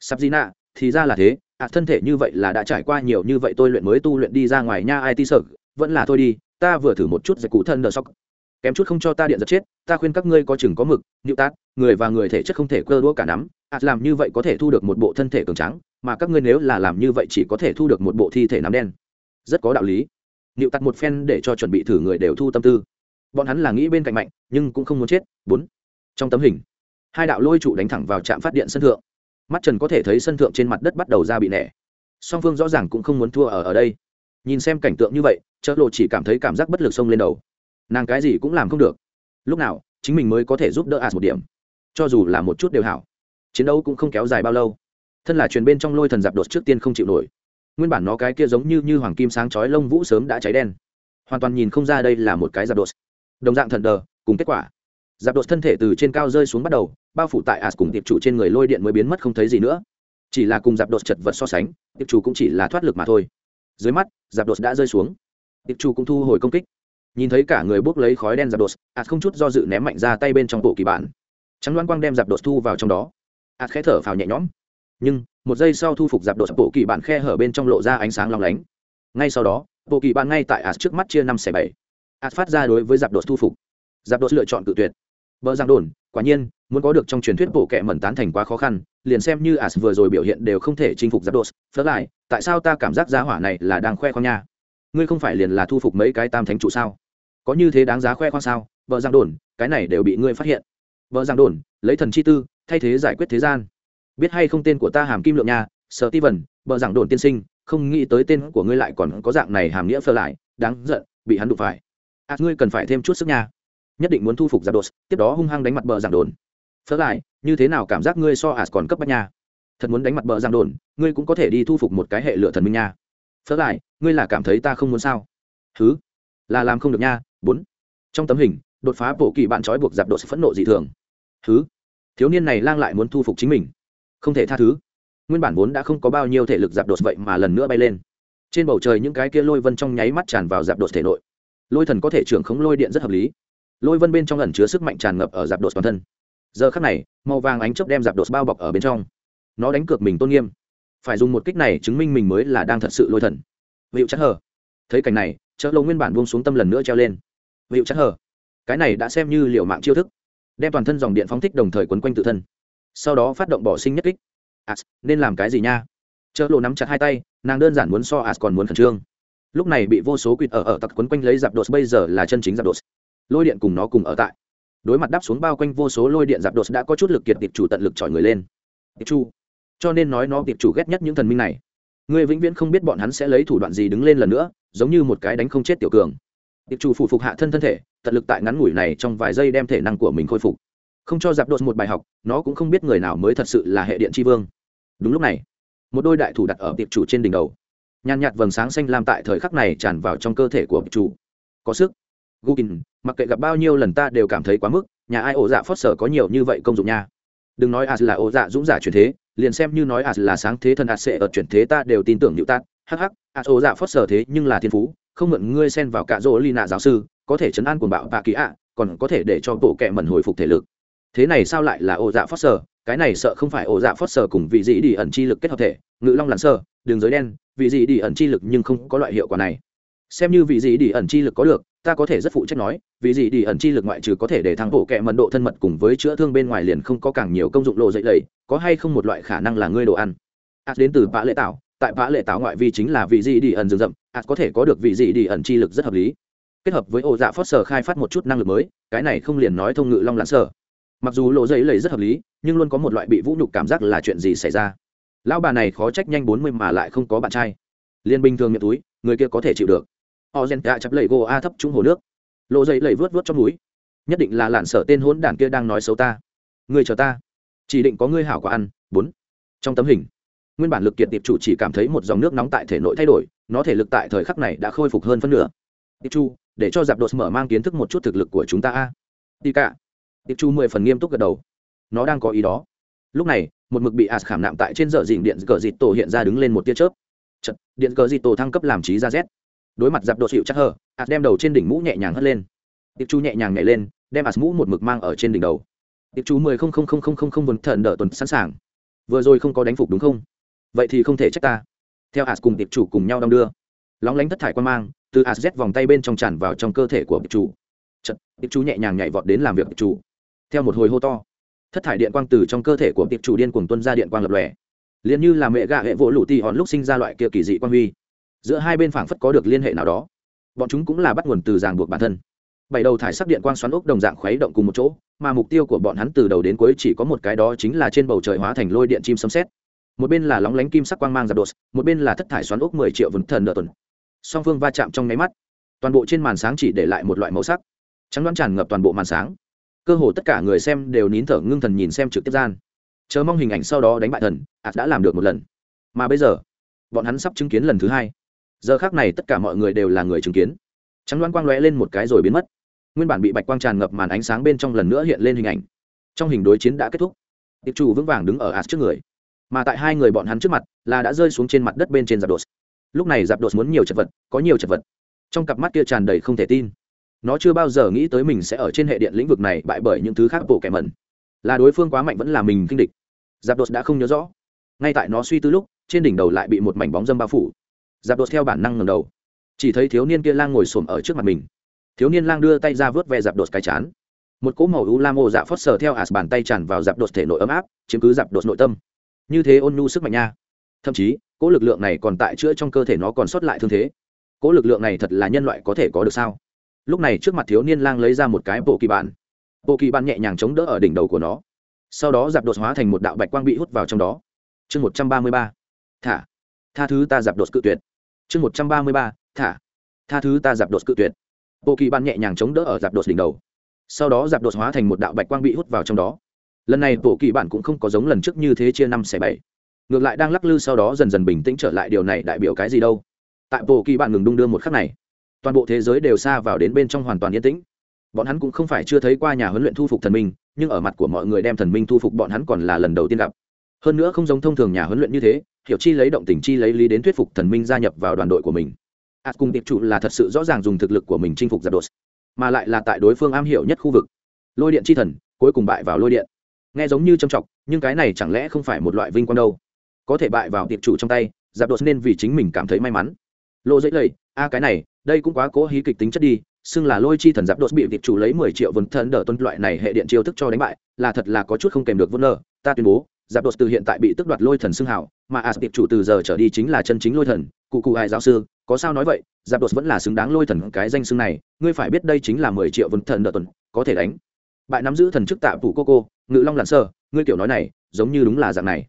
Sắp gì nạ thì ra là thế. À, thân thể như vậy là đã trải qua nhiều như vậy tôi luyện mới tu luyện đi ra ngoài nha ai ti sợ vẫn là thôi đi ta vừa thử một chút giải cụ thân đờ sóc. Kém chút không cho ta điện giật chết ta khuyên các ngươi có chừng có mực nhịu tát người và người thể chất không thể cơ đũa cả nắm. À, làm như vậy có thể thu được một bộ thân thể cường trắng mà các ngươi nếu là làm như vậy chỉ có thể thu được một bộ thi thể nắm đen. Rất có đạo lý. Nịu tát một phen để cho chuẩn bị thử người đều thu tâm tư bọn hắn là nghĩ bên cạnh mạnh, nhưng cũng không muốn chết. Bốn. Trong tấm hình, hai đạo lôi trụ đánh thẳng vào trạm phát điện sân thượng. Mắt trần có thể thấy sân thượng trên mặt đất bắt đầu ra bị nẻ. Song phương rõ ràng cũng không muốn thua ở ở đây. Nhìn xem cảnh tượng như vậy chợ lộ chỉ cảm thấy cảm giác bất lực sông lên đầu. Nàng cái gì cũng làm không được. Lúc nào, chính mình mới có thể giúp đỡ as một điểm. Cho dù là một chút đều hảo. Chiến đấu cũng không kéo dài bao lâu. Thân là truyền bên trong lôi thần giặc đột trước tiên không chịu nổi. Nguyên bản nó cái kia giống như như hoàng kim sáng chói lông vũ sớm đã cháy đen. Hoàn toàn nhìn không ra đây là một cái giặc đột đồng dạng thần đờ, cùng kết quả. Giạp đột thân thể từ trên cao rơi xuống bắt đầu, bao phủ tại as cùng tiệp chủ trên người lôi điện mới biến mất không thấy gì nữa. Chỉ là cùng giạp đột chật vật so sánh, tiệp chủ cũng chỉ là thoát lực mà thôi. Dưới mắt giạp đột đã rơi xuống. Tiệp chủ cũng thu hồi công kích. Nhìn thấy cả người bốc lấy khói đen giạp đột as không chút do dự ném mạnh ra tay bên trong bộ kỳ bản. Trắng loan quang đem giạp đột thu vào trong đó. As khẽ thở phào nhẹ nhõm. Nhưng, một giây sau thu phục giạp đột, bộ kỳ bản khe hở bên trong lộ ra ánh sáng long lánh. Ngay sau đó, bộ kỳ bản ngay tại as trước mắt chia năm xẻ bảy ạt phát ra đối với giặc đột thu phục giặc đột lựa chọn cự tuyệt vợ giang đồn, quả nhiên, muốn có được trong truyền thuyết bộ kệ mẩn tán thành quá khó khăn, liền xem như ạt vừa rồi biểu hiện đều không thể chinh phục giặc đột. Phớt lại, tại sao ta cảm giác giá hỏa này là đang khoe khoang nha? Ngươi không phải liền là thu phục mấy cái tam thánh trụ sao? Có như thế đáng giá khoe khoang sao? vợ giang đồn, cái này đều bị ngươi phát hiện. vợ giang đồn, lấy thần chi tư, thay thế giải quyết thế gian. Biết hay không tên của ta hàm kim lượng nha, Sở Ti Vân, vợ giảng đồn tiên sinh, không nghĩ tới tên của ngươi lại còn có dạng này hàm nghĩa phơ lại, đáng giận, bị hắn đụng phải. À, ngươi cần phải thêm chút sức nha. Nhất định muốn thu phục giặc đột tiếp đó hung hăng đánh mặt bờ giảng đồn. Phớt lại như thế nào cảm giác ngươi so à còn cấp bách nha? Thật muốn đánh mặt bờ giảng đồn ngươi cũng có thể đi thu phục một cái hệ lựa thần minh nha. Phớt lại ngươi là cảm thấy ta không muốn sao? Thứ là làm không được nha bốn. Trong tấm hình đột phá bộ kỳ bạn trói buộc giặc đột phẫn nộ dị thường. Thứ thiếu niên này lang lại muốn thu phục chính mình. Không thể tha thứ. Nguyên bản vốn đã không có bao nhiêu thể lực giặc đột vậy mà lần nữa bay lên. Trên bầu trời những cái kia lôi vân trong nháy mắt tràn vào giặc đột thể nội lôi thần có thể trưởng khống lôi điện rất hợp lý. Lôi vân bên trong ẩn chứa sức mạnh tràn ngập ở dạp đột toàn thân. Giờ khắc này, màu vàng ánh chớp đem dạp đột bao bọc ở bên trong. Nó đánh cược mình tôn nghiêm. Phải dùng một kích này chứng minh mình mới là đang thật sự lôi thần. Vịu chắc hờ. Thấy cảnh này chợ lô nguyên bản buông xuống tâm lần nữa treo lên. Vịu chắc hờ. Cái này đã xem như liệu mạng chiêu thức. Đem toàn thân dòng điện phóng thích đồng thời quấn quanh tự thân. Sau đó phát động bỏ sinh nhất kích. As nên làm cái gì nha? Chợ lô nắm chặt hai tay, nàng đơn giản muốn so as còn muốn khẩn trương lúc này bị vô số quỵt ở ở tặc quấn quanh lấy dạp đột, bây giờ là chân chính dạp đột. Lôi điện cùng nó cùng ở tại. Đối mặt đáp xuống bao quanh vô số lôi điện, giạp đột đã có chút lực kiệt tiệp chủ tận lực chọi người lên. Tiệp chu. Cho nên nói nó tiệp chủ ghét nhất những thần minh này. Người vĩnh viễn không biết bọn hắn sẽ lấy thủ đoạn gì đứng lên lần nữa, giống như một cái đánh không chết tiểu cường. Tiệp chủ phụ phục hạ thân thân thể, tận lực tại ngắn ngủi này trong vài giây đem thể năng của mình khôi phục. Không cho giạp đột một bài học, nó cũng không biết người nào mới thật sự là hệ điện tri vương. Đúng lúc này, một đôi đại thủ đặt ở tiệp chủ trên đỉnh đầu nhàn nhạt vầng sáng xanh lam tại thời khắc này tràn vào trong cơ thể của chủ có sức Gukin, mặc kệ gặp bao nhiêu lần ta đều cảm thấy quá mức, nhà ai ổ dạ phớt sở có nhiều như vậy công dụng nha. Đừng nói As là ổ dạ dũng giả chuyển thế, liền xem như nói As là sáng thế thần As sẽ ở chuyển thế ta đều tin tưởng nhũ tát. Hắc hắc, As ổ dạ phớt sở thế nhưng là thiên phú, không mượn ngươi xen vào cả rỗ Lina giáo sư, có thể chấn an cuồng bạo và kỳ ạ, còn có thể để cho bộ kệ mẩn hồi phục thể lực. Thế này sao lại là ổ dạ phớt sở? Cái này sợ không phải ổ dạ phớt sở cùng vị dĩ đi ẩn chi lực kết hợp thể, ngự long lặn sơ, đường giới đen, vị gì đi ẩn chi lực nhưng không có loại hiệu quả này. Xem như vị gì đi ẩn chi lực có được, ta có thể rất phụ trách nói, vì gì đi ẩn chi lực ngoại trừ có thể để thắng bộ kệ mật độ thân mật cùng với chữa thương bên ngoài liền không có càng nhiều công dụng lộ dậy đầy có hay không một loại khả năng là ngươi đồ ăn? Ạt đến từ vã lệ tảo, tại vã lệ tảo ngoại vi chính là vị gì đi ẩn rừng rậm ạt có thể có được vị gì đi ẩn chi lực rất hợp lý. Kết hợp với ổ dạ phót sở khai phát một chút năng lực mới, cái này không liền nói thông ngự long lãn sở. Mặc dù lộ dậy lầy rất hợp lý, nhưng luôn có một loại bị vũ nhục cảm giác là chuyện gì xảy ra? Lão bà này khó trách nhanh bốn mươi mà lại không có bạn trai. Liên bình thường miệng túi, người kia có thể chịu được. Họ rèn tạ chập lầy gỗ a thấp trúng hồ nước. Lộ dậy lầy vớt vớt trong núi. Nhất định là lạn sở tên hốn đản kia đang nói xấu ta. Người chờ ta. Chỉ định có ngươi hảo quả ăn. Bốn. Trong tấm hình, nguyên bản lực kiệt tiệp chủ chỉ cảm thấy một dòng nước nóng tại thể nội thay đổi, nó thể lực tại thời khắc này đã khôi phục hơn phân nửa. Tiệp chu, để cho giạp đột mở mang kiến thức một chút thực lực của chúng ta a. Đi cả tiệp chu mười phần nghiêm túc gật đầu. Nó đang có ý đó. Lúc này một mực bị as khảm nạm tại trên dở dịnh điện cờ dịt tổ hiện ra đứng lên một tia chớp. Chật, điện cờ dịt tổ thăng cấp làm trí ra z. Đối mặt giặc đột hiệu chắc hờ ạt đem đầu trên đỉnh mũ nhẹ nhàng hất lên. Tiệp chu nhẹ nhàng nhảy lên đem ạt mũ một mực mang ở trên đỉnh đầu. Tiệp chu mười không không không không không không vốn thần đỡ tuần sẵn sàng. Vừa rồi không có đánh phục đúng không? Vậy thì không thể trách ta. Theo ạt cùng tiệp chủ cùng nhau đong đưa. Lóng lánh thất thải quan mang từ ạt z vòng tay bên trong tràn vào trong cơ thể của tiệp chủ. Chật, tiệp chủ nhẹ nhàng nhảy vọt đến làm việc tiệp chủ. Theo một hồi hô to thất thải điện quang từ trong cơ thể của tiệp chủ điên cuồng tuân ra điện quang lập lòe. Liền như là mẹ gạ hệ vỗ lũ tì hòn lúc sinh ra loại kia kỳ dị quang huy. Giữa hai bên phảng phất có được liên hệ nào đó. Bọn chúng cũng là bắt nguồn từ ràng buộc bản thân. Bảy đầu thải sắc điện quang xoắn ốc đồng dạng khuấy động cùng một chỗ, mà mục tiêu của bọn hắn từ đầu đến cuối chỉ có một cái đó chính là trên bầu trời hóa thành lôi điện chim sấm xét một bên là lóng lánh kim sắc quang mang giặc đột, một bên là thất thải xoắn ốc mười triệu vần thần nợ tuần. Song phương va chạm trong nháy mắt. Toàn bộ trên màn sáng chỉ để lại một loại màu sắc. Trắng đoán tràn ngập toàn bộ màn sáng cơ hồ tất cả người xem đều nín thở ngưng thần nhìn xem trực tiếp gian. Chờ mong hình ảnh sau đó đánh bại thần ạt đã làm được một lần. Mà bây giờ, bọn hắn sắp chứng kiến lần thứ hai. Giờ khác này tất cả mọi người đều là người chứng kiến. Trắng loan quang lóe lên một cái rồi biến mất. Nguyên bản bị bạch quang tràn ngập màn ánh sáng bên trong lần nữa hiện lên hình ảnh. Trong hình đối chiến đã kết thúc. Tiệp chủ vững vàng đứng ở ạt trước người. Mà tại hai người bọn hắn trước mặt là đã rơi xuống trên mặt đất bên trên giạp đột. Lúc này giạp đột muốn nhiều chật vật, có nhiều chật vật. Trong cặp mắt kia tràn đầy không thể tin nó chưa bao giờ nghĩ tới mình sẽ ở trên hệ điện lĩnh vực này bại bởi những thứ khác bộ kẻ mẩn. Là đối phương quá mạnh vẫn là mình kinh địch. Giáp đột đã không nhớ rõ. Ngay tại nó suy tư lúc, trên đỉnh đầu lại bị một mảnh bóng dâm bao phủ. Giáp đột theo bản năng ngầm đầu. Chỉ thấy thiếu niên kia lang ngồi xổm ở trước mặt mình. Thiếu niên lang đưa tay ra vớt ve giáp đột cái chán. Một cỗ màu u lam ô dạ phót sờ theo ạt bàn tay tràn vào giáp đột thể nội ấm áp, chiếm cứ giáp đột nội tâm. Như thế ôn nhu sức mạnh nha. Thậm chí, cỗ lực lượng này còn tại chữa trong cơ thể nó còn sót lại thương thế. Cỗ lực lượng này thật là nhân loại có thể có được sao? Lúc này trước mặt thiếu niên lang lấy ra một cái bộ kỳ bản. Bộ kỳ bản nhẹ nhàng chống đỡ ở đỉnh đầu của nó. Sau đó giạp đột hóa thành một đạo bạch quang bị hút vào trong đó. Chương một trăm ba mươi ba. Thả. Tha thứ ta giạp đột cự tuyệt. Chương một trăm ba mươi ba. Thả. Tha thứ ta giạp đột cự tuyệt. Bộ kỳ bản nhẹ nhàng chống đỡ ở giạp đột đỉnh đầu. Sau đó giạp đột hóa thành một đạo bạch quang bị hút vào trong đó. Lần này bộ kỳ bản cũng không có giống lần trước như thế chia năm xẻ bảy. Ngược lại đang lắc lư sau đó dần dần bình tĩnh trở lại, điều này đại biểu cái gì đâu? Tại bộ kỳ bản ngừng đung đưa một khắc này toàn bộ thế giới đều xa vào đến bên trong hoàn toàn yên tĩnh. Bọn hắn cũng không phải chưa thấy qua nhà huấn luyện thu phục thần minh, nhưng ở mặt của mọi người đem thần minh thu phục bọn hắn còn là lần đầu tiên gặp. Hơn nữa không giống thông thường nhà huấn luyện như thế, hiểu chi lấy động tình chi lấy lý đến thuyết phục thần minh gia nhập vào đoàn đội của mình. Ạt cùng tiệp trụ là thật sự rõ ràng dùng thực lực của mình chinh phục giặc đột, mà lại là tại đối phương am hiểu nhất khu vực. Lôi điện chi thần, cuối cùng bại vào lôi điện. Nghe giống như trầm trọng, nhưng cái này chẳng lẽ không phải một loại vinh quang đâu? Có thể bại vào tiệp chủ trong tay, giặc đột nên vì chính mình cảm thấy may mắn. Lộ dễ lầy, a cái này đây cũng quá cố hí kịch tính chất đi xưng là lôi chi thần giáp đột bị tiệp chủ lấy mười triệu vân thần đỡ tuân loại này hệ điện chiêu thức cho đánh bại là thật là có chút không kèm được vân nợ, ta tuyên bố giáp đột từ hiện tại bị tức đoạt lôi thần xưng hảo mà a tiệp chủ từ giờ trở đi chính là chân chính lôi thần. Cụ cụ ai giáo sư có sao nói vậy? Giáp đột vẫn là xứng đáng lôi thần cái danh xưng này ngươi phải biết đây chính là mười triệu vân thần đỡ tuần có thể đánh. Bại nắm giữ thần chức tạ phủ cô cô ngự long lặn sơ ngươi kiểu nói này giống như đúng là dạng này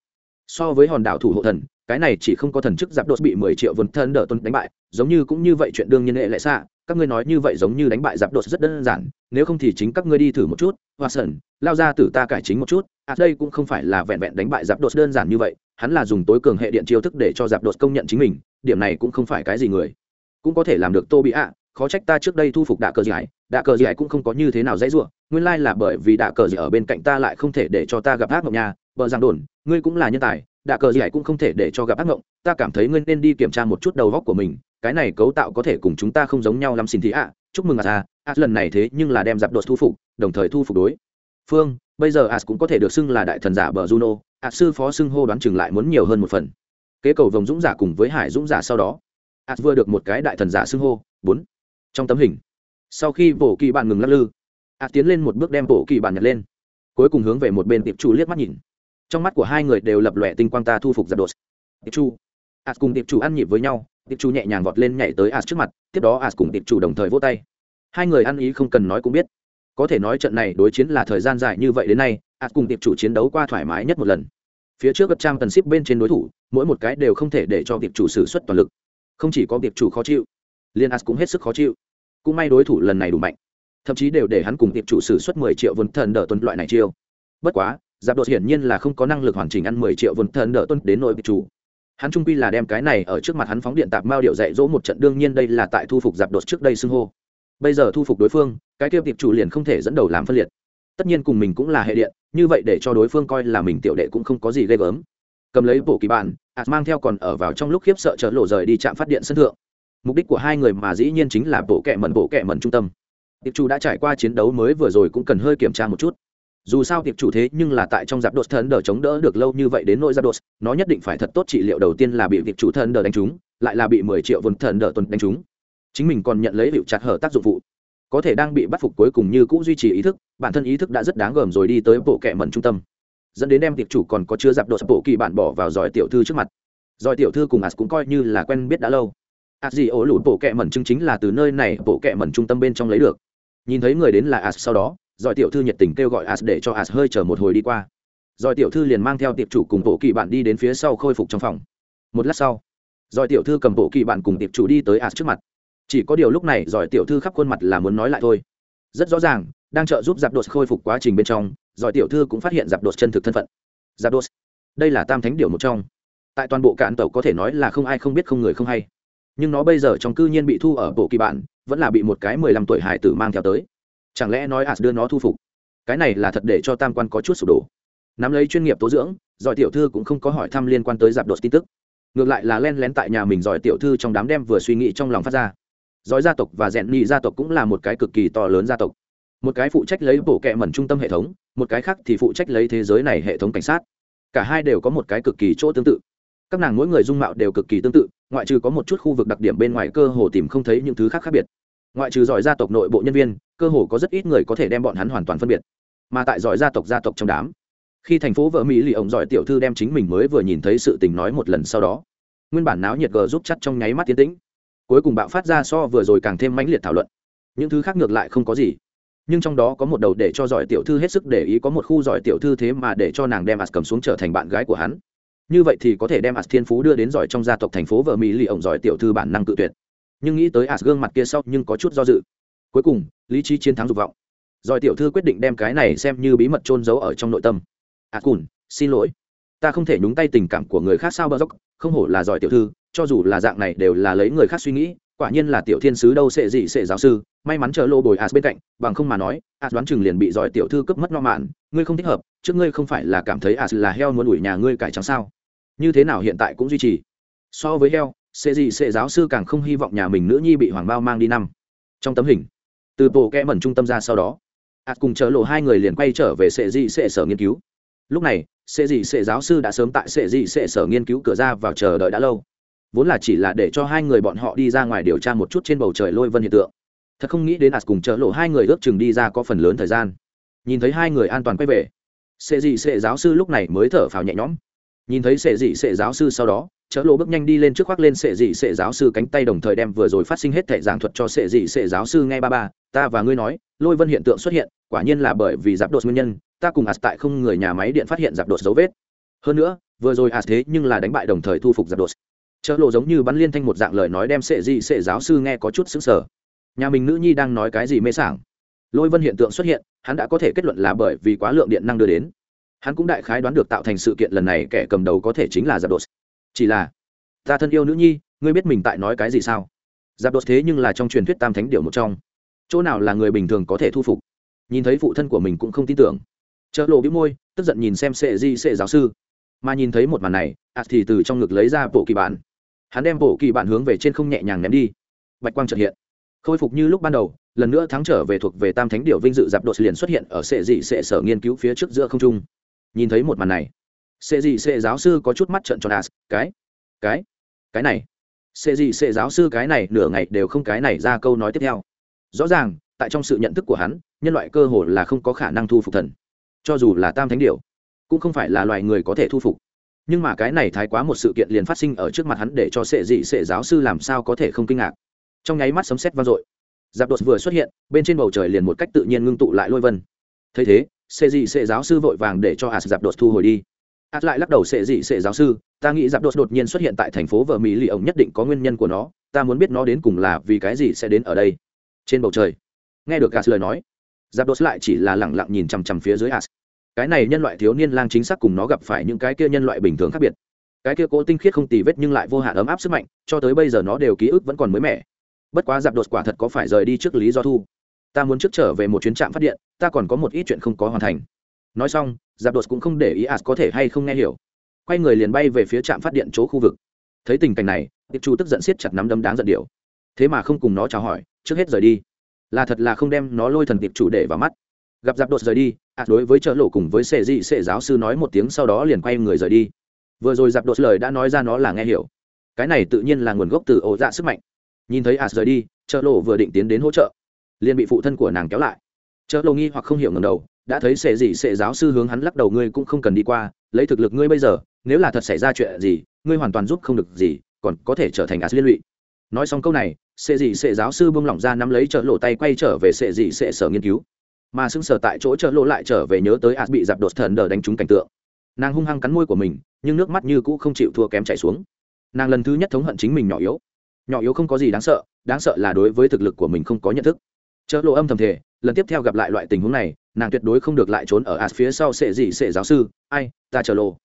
so với hòn đảo thủ hộ thần, cái này chỉ không có thần chức giáp đột bị mười triệu vân thân đỡ tuân đánh bại, giống như cũng như vậy chuyện đương nhiên hệ lại xạ, các ngươi nói như vậy giống như đánh bại giáp đột rất đơn giản, nếu không thì chính các ngươi đi thử một chút, hoa sơn lao ra tử ta cải chính một chút à đây cũng không phải là vẹn vẹn đánh bại giáp đột đơn giản như vậy, hắn là dùng tối cường hệ điện chiêu thức để cho giáp đột công nhận chính mình, điểm này cũng không phải cái gì người, cũng có thể làm được tô bị ạ, khó trách ta trước đây thu phục đạ cờ giải, đạ cờ giải cũng không có như thế nào dễ dụa nguyên lai là bởi vì đạ cờ giải ở bên cạnh ta lại không thể để cho ta gặp ác mộng nhà bờ giang đồn, ngươi cũng là nhân tài, đạ cờ giải cũng không thể để cho gặp ác mộng ta cảm thấy ngươi nên đi kiểm tra một chút đầu góc của mình, cái này cấu tạo có thể cùng chúng ta không giống nhau lắm xin thị ạ, chúc mừng à ạ lần này thế nhưng là đem giặc đột thu phục, đồng thời thu phục đối. Phương, bây giờ ạ cũng có thể được xưng là đại thần giả bờ juno ạ sư phó xưng hô đoán chừng lại muốn nhiều hơn một phần. Kế cầu vồng dũng giả cùng với hải dũng giả sau đó ạ vừa được một cái đại thần giả xưng hô, bốn. Trong tấm hình, sau khi bổ kỳ bạn ngừng lắc lư ạ tiến lên một bước đem bổ kỳ bạn nhặt lên, cuối cùng hướng về một bên tiệp chủ liếc mắt nhìn trong mắt của hai người đều lập lòe tinh quang ta thu phục giặc đột. Tiệp chủ as cùng tiệp chủ ăn nhịp với nhau, tiệp chủ nhẹ nhàng vọt lên nhảy tới as trước mặt, tiếp đó as cùng tiệp chủ đồng thời vỗ tay. Hai người ăn ý không cần nói cũng biết. Có thể nói trận này đối chiến là thời gian dài như vậy đến nay as cùng tiệp chủ chiến đấu qua thoải mái nhất một lần. Phía trước các trang tần ship bên trên đối thủ, mỗi một cái đều không thể để cho tiệp chủ xử suất toàn lực. Không chỉ có tiệp chủ khó chịu liên as cũng hết sức khó chịu. Cũng may đối thủ lần này đủ mạnh. Thậm chí đều để hắn cùng tiệp chủ xử suất mười triệu vốn thần đỡ tuần loại này chiêu. Bất quá giáp đột hiển nhiên là không có năng lực hoàn chỉnh ăn mười triệu vốn thần đỡ tuân đến nội tiệp chủ. Hắn trung quy là đem cái này ở trước mặt hắn phóng điện tạp mao điệu dạy dỗ một trận, đương nhiên đây là tại thu phục giáp đột trước đây xưng hô. Bây giờ thu phục đối phương, cái kia tiệp chủ liền không thể dẫn đầu làm phân liệt. Tất nhiên cùng mình cũng là hệ điện, như vậy để cho đối phương coi là mình tiểu đệ cũng không có gì ghê gớm. Cầm lấy bộ kỳ bản ạt mang theo còn ở vào trong lúc khiếp sợ chợ lộ rời đi trạm phát điện sân thượng. Mục đích của hai người mà dĩ nhiên chính là bộ kệ mẩn, bộ kệ mẩn trung tâm. Tiệp chủ đã trải qua chiến đấu mới vừa rồi cũng cần hơi kiểm tra một chút dù sao tiệp chủ thế nhưng là tại trong giáp đột thần đỡ chống đỡ được lâu như vậy đến nỗi giáp đột, nó nhất định phải thật tốt trị liệu đầu tiên là bị tiệp chủ thần đỡ đánh trúng, lại là bị mười triệu vốn thần đỡ tuần đánh trúng. Chính mình còn nhận lấy hiệu chặt hở tác dụng phụ có thể đang bị bắt phục cuối cùng như cũng duy trì ý thức, bản thân ý thức đã rất đáng gờm rồi đi tới bộ kệ mẩn trung tâm. Dẫn đến đem tiệp chủ còn có chưa giáp đột bộ kỳ bản bỏ vào giỏi tiểu thư trước mặt. Giỏi tiểu thư cùng as cũng coi như là quen biết đã lâu. As gì ổ lụt bộ kệ mẩn chứng chính là từ nơi này bộ kệ mẩn trung tâm bên trong lấy được. Nhìn thấy người đến là as sau đó giỏi tiểu thư nhiệt tình kêu gọi as để cho as hơi chờ một hồi đi qua. Giỏi tiểu thư liền mang theo tiệp chủ cùng bộ kỳ bạn đi đến phía sau khôi phục trong phòng. Một lát sau giỏi tiểu thư cầm bộ kỳ bạn cùng tiệp chủ đi tới as trước mặt. Chỉ có điều lúc này giỏi tiểu thư khắp khuôn mặt là muốn nói lại thôi. Rất rõ ràng, đang trợ giúp giặc đột khôi phục quá trình bên trong giỏi tiểu thư cũng phát hiện giặc đột chân thực thân phận. Giặc đột, đây là tam thánh điều một trong. Tại toàn bộ cạn tàu có thể nói là không ai không biết không người không hay. Nhưng nó bây giờ trong cư nhiên bị thu ở bộ kỳ bản vẫn là bị một cái mười lăm tuổi hải tử mang theo tới chẳng lẽ nói as đưa nó thu phục? Cái này là thật để cho tam quan có chút sụp đổ. Nắm lấy chuyên nghiệp tố dưỡng, giỏi tiểu thư cũng không có hỏi thăm liên quan tới giạp đột tin tức. Ngược lại là len lén tại nhà mình giỏi tiểu thư trong đám đem vừa suy nghĩ trong lòng phát ra. Giỏi gia tộc và rèn nhị gia tộc cũng là một cái cực kỳ to lớn gia tộc. Một cái phụ trách lấy bổ kẹ mẩn trung tâm hệ thống, một cái khác thì phụ trách lấy thế giới này hệ thống cảnh sát. Cả hai đều có một cái cực kỳ chỗ tương tự. Các nàng mỗi người dung mạo đều cực kỳ tương tự, ngoại trừ có một chút khu vực đặc điểm bên ngoài cơ hồ tìm không thấy những thứ khác khác biệt ngoại trừ giỏi gia tộc nội bộ nhân viên, cơ hồ có rất ít người có thể đem bọn hắn hoàn toàn phân biệt. Mà tại giỏi gia tộc gia tộc trong đám, khi thành phố vợ mỹ lì ổng giỏi tiểu thư đem chính mình mới vừa nhìn thấy sự tình nói một lần sau đó, nguyên bản náo nhiệt g giúp chắt trong nháy mắt tiến tĩnh, cuối cùng bạo phát ra so vừa rồi càng thêm mãnh liệt thảo luận. Những thứ khác ngược lại không có gì, nhưng trong đó có một đầu để cho giỏi tiểu thư hết sức để ý có một khu giỏi tiểu thư thế mà để cho nàng đem as cầm xuống trở thành bạn gái của hắn. Như vậy thì có thể đem as thiên phú đưa đến giỏi trong gia tộc thành phố vợ mỹ lì ổng giỏi tiểu thư bản năng cự tuyệt nhưng nghĩ tới as gương mặt kia sau nhưng có chút do dự. Cuối cùng, lý trí chiến thắng dục vọng. Giỏi tiểu thư quyết định đem cái này xem như bí mật trôn giấu ở trong nội tâm. As cùn xin lỗi. Ta không thể nhúng tay tình cảm của người khác sao bơ dốc không hổ là giỏi tiểu thư, cho dù là dạng này đều là lấy người khác suy nghĩ, quả nhiên là tiểu thiên sứ đâu sẽ gì sẽ giáo sư. May mắn chờ lô bồi as bên cạnh, bằng không mà nói as đoán chừng liền bị giỏi tiểu thư cướp mất no mạn. Ngươi không thích hợp, trước ngươi không phải là cảm thấy as là heo muốn ủi nhà ngươi cải trắng sao? Như thế nào hiện tại cũng duy trì? So với heo sẽ gì sẽ giáo sư càng không hy vọng nhà mình nữ nhi bị hoàng bao mang đi năm. Trong tấm hình, từ bộ kẽ mẩn trung tâm ra sau đó as cùng chờ lộ hai người liền quay trở về sẽ gì sẽ sở nghiên cứu. Lúc này, sẽ gì sẽ giáo sư đã sớm tại sẽ gì sẽ sở nghiên cứu cửa ra vào chờ đợi đã lâu. Vốn là chỉ là để cho hai người bọn họ đi ra ngoài điều tra một chút trên bầu trời lôi vân hiện tượng. Thật không nghĩ đến ạt cùng chợ lộ hai người ước chừng đi ra có phần lớn thời gian. Nhìn thấy hai người an toàn quay về sệ dị sệ giáo sư lúc này mới thở phào nhẹ nhõm. Nhìn thấy sệ dị sệ giáo sư sau đó chợ lộ bước nhanh đi lên trước khoác lên sệ dị sệ giáo sư cánh tay đồng thời đem vừa rồi phát sinh hết thể giảng thuật cho sệ dị sệ giáo sư ngay ba ba, ta và ngươi nói, lôi vân hiện tượng xuất hiện, quả nhiên là bởi vì giáp đột nguyên nhân, ta cùng ạt tại không người nhà máy điện phát hiện giáp đột dấu vết. Hơn nữa, vừa rồi ạt thế nhưng là đánh bại đồng thời thu phục giáp đột. Chợ lộ giống như bắn liên thanh một dạng lời nói đem sệ dị sệ giáo sư nghe có chút xứng sở nhà mình nữ nhi đang nói cái gì mê sảng? Lôi vân hiện tượng xuất hiện, hắn đã có thể kết luận là bởi vì quá lượng điện năng đưa đến. Hắn cũng đại khái đoán được tạo thành sự kiện lần này kẻ cầm đầu có thể chính là giáp đột chỉ là, ta thân yêu nữ nhi, ngươi biết mình tại nói cái gì sao? Giáp đột thế nhưng là trong truyền thuyết tam thánh điệu một trong. Chỗ nào là người bình thường có thể thu phục? Nhìn thấy phụ thân của mình cũng không tin tưởng. Chợ lộ bĩu môi, tức giận nhìn xem sệ di, sệ giáo sư. Mà nhìn thấy một màn này ạt thì từ trong ngực lấy ra bộ kỳ bản. Hắn đem bộ kỳ bản hướng về trên không nhẹ nhàng ném đi. Bạch quang trợ hiện. Khôi phục như lúc ban đầu, lần nữa thắng trở về thuộc về tam thánh điệu vinh dự giáp đột liền xuất hiện ở sệ dị sệ sở nghiên cứu phía trước giữa không trung. Nhìn thấy một màn này sệ gì sệ giáo sư có chút mắt trận tròn à cái cái cái này. Sệ gì sệ giáo sư cái này nửa ngày đều không cái này ra câu nói tiếp theo. Rõ ràng, tại trong sự nhận thức của hắn, nhân loại cơ hồ là không có khả năng thu phục thần. Cho dù là tam thánh điệu cũng không phải là loài người có thể thu phục. Nhưng mà cái này thái quá một sự kiện liền phát sinh ở trước mặt hắn để cho sệ dị sệ giáo sư làm sao có thể không kinh ngạc. Trong nháy mắt sấm sét vang dội. Giáp đột vừa xuất hiện, bên trên bầu trời liền một cách tự nhiên ngưng tụ lại lôi vân. Thấy thế, sệ dị sệ giáo sư vội vàng để cho à giáp đột thu hồi đi as lại lắc đầu, sệ dị sệ giáo sư, ta nghĩ giáp đột đột nhiên xuất hiện tại thành phố vợ mỹ lì ổng nhất định có nguyên nhân của nó, ta muốn biết nó đến cùng là vì cái gì sẽ đến ở đây. Trên bầu trời, nghe được gas lời nói, giáp đột lại chỉ là lẳng lặng nhìn chằm chằm phía dưới as. Cái này nhân loại thiếu niên lang chính xác cùng nó gặp phải những cái kia nhân loại bình thường khác biệt. Cái kia cố tinh khiết không tì vết nhưng lại vô hạn ấm áp sức mạnh, cho tới bây giờ nó đều ký ức vẫn còn mới mẻ. Bất quá giặc đột quả thật có phải rời đi trước lý do thu. Ta muốn trước trở về một chuyến trạm phát điện, ta còn có một ít chuyện không có hoàn thành nói xong, giáp đột cũng không để ý as có thể hay không nghe hiểu. Quay người liền bay về phía trạm phát điện chỗ khu vực. Thấy tình cảnh này, tiệp chủ tức giận siết chặt nắm đấm đáng giận điệu. Thế mà không cùng nó chào hỏi, trước hết rời đi. Là thật là không đem nó lôi thần tiệp chủ để vào mắt. Gặp giáp đột rời đi ạt đối với chợ lộ cùng với sệ dị sệ giáo sư nói một tiếng sau đó liền quay người rời đi. Vừa rồi giáp đột lời đã nói ra nó là nghe hiểu. Cái này tự nhiên là nguồn gốc từ ổ dạ sức mạnh. Nhìn thấy as rời đi chợ lộ vừa định tiến đến hỗ trợ, liền bị phụ thân của nàng kéo lại. Chợ lộ nghi hoặc không hiểu ngầm đầu đã thấy sệ gì sệ giáo sư hướng hắn lắc đầu, ngươi cũng không cần đi qua, lấy thực lực ngươi bây giờ, nếu là thật xảy ra chuyện gì, ngươi hoàn toàn giúp không được gì, còn có thể trở thành ác liên lụy. Nói xong câu này, sệ dị sệ giáo sư buông lỏng ra nắm lấy chợ lộ tay quay trở về sệ dị sệ sở nghiên cứu. Mà xưng sở tại chỗ chợ lộ lại trở về nhớ tới ác bị giặc đột thần đờ đánh trúng cảnh tượng. Nàng hung hăng cắn môi của mình, nhưng nước mắt như cũ không chịu thua kém chảy xuống. Nàng lần thứ nhất thống hận chính mình nhỏ yếu. Nhỏ yếu không có gì đáng sợ đáng sợ là đối với thực lực của mình không có nhận thức chợ lộ âm thầm thể lần tiếp theo gặp lại loại tình huống này, nàng tuyệt đối không được lại trốn ở as phía sau sệ dị sệ giáo sư. Ai, ta chờ lộ.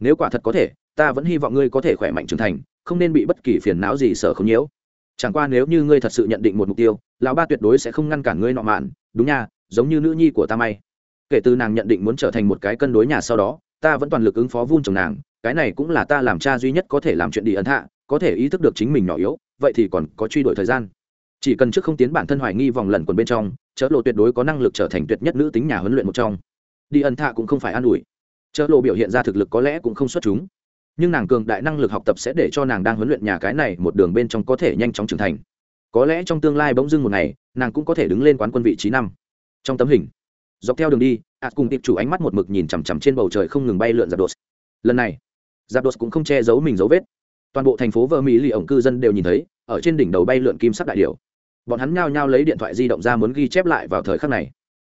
Nếu quả thật có thể, ta vẫn hy vọng ngươi có thể khỏe mạnh trưởng thành, không nên bị bất kỳ phiền não gì sợ không nhiễu. Chẳng qua nếu như ngươi thật sự nhận định một mục tiêu, lão ba tuyệt đối sẽ không ngăn cản ngươi nọ mạn. Đúng nha, giống như nữ nhi của ta may. Kể từ nàng nhận định muốn trở thành một cái cân đối nhà sau đó, ta vẫn toàn lực ứng phó vun chồng nàng. Cái này cũng là ta làm cha duy nhất có thể làm chuyện đi ấn hạ, có thể ý thức được chính mình nhỏ yếu, vậy thì còn có truy đuổi thời gian chỉ cần trước không tiến bản thân hoài nghi vòng lần quần bên trong chợ lộ tuyệt đối có năng lực trở thành tuyệt nhất nữ tính nhà huấn luyện một trong. Đi ân thạ cũng không phải an ủi. Chợ lộ biểu hiện ra thực lực có lẽ cũng không xuất chúng. Nhưng nàng cường đại năng lực học tập sẽ để cho nàng đang huấn luyện nhà cái này một đường bên trong có thể nhanh chóng trưởng thành. Có lẽ trong tương lai bỗng dưng một ngày, nàng cũng có thể đứng lên quán quân vị trí năm. Trong tấm hình, dọc theo đường đi ạt cùng tiệp chủ ánh mắt một mực nhìn chằm chằm trên bầu trời không ngừng bay lượn giạp đột. Lần này giạp đột cũng không che giấu mình dấu vết. Toàn bộ thành phố vơ mỹ lì ổng cư dân đều nhìn thấy, ở trên đỉnh đầu bay lượn kim sắc đại điểu bọn hắn nhao nhao lấy điện thoại di động ra muốn ghi chép lại vào thời khắc này.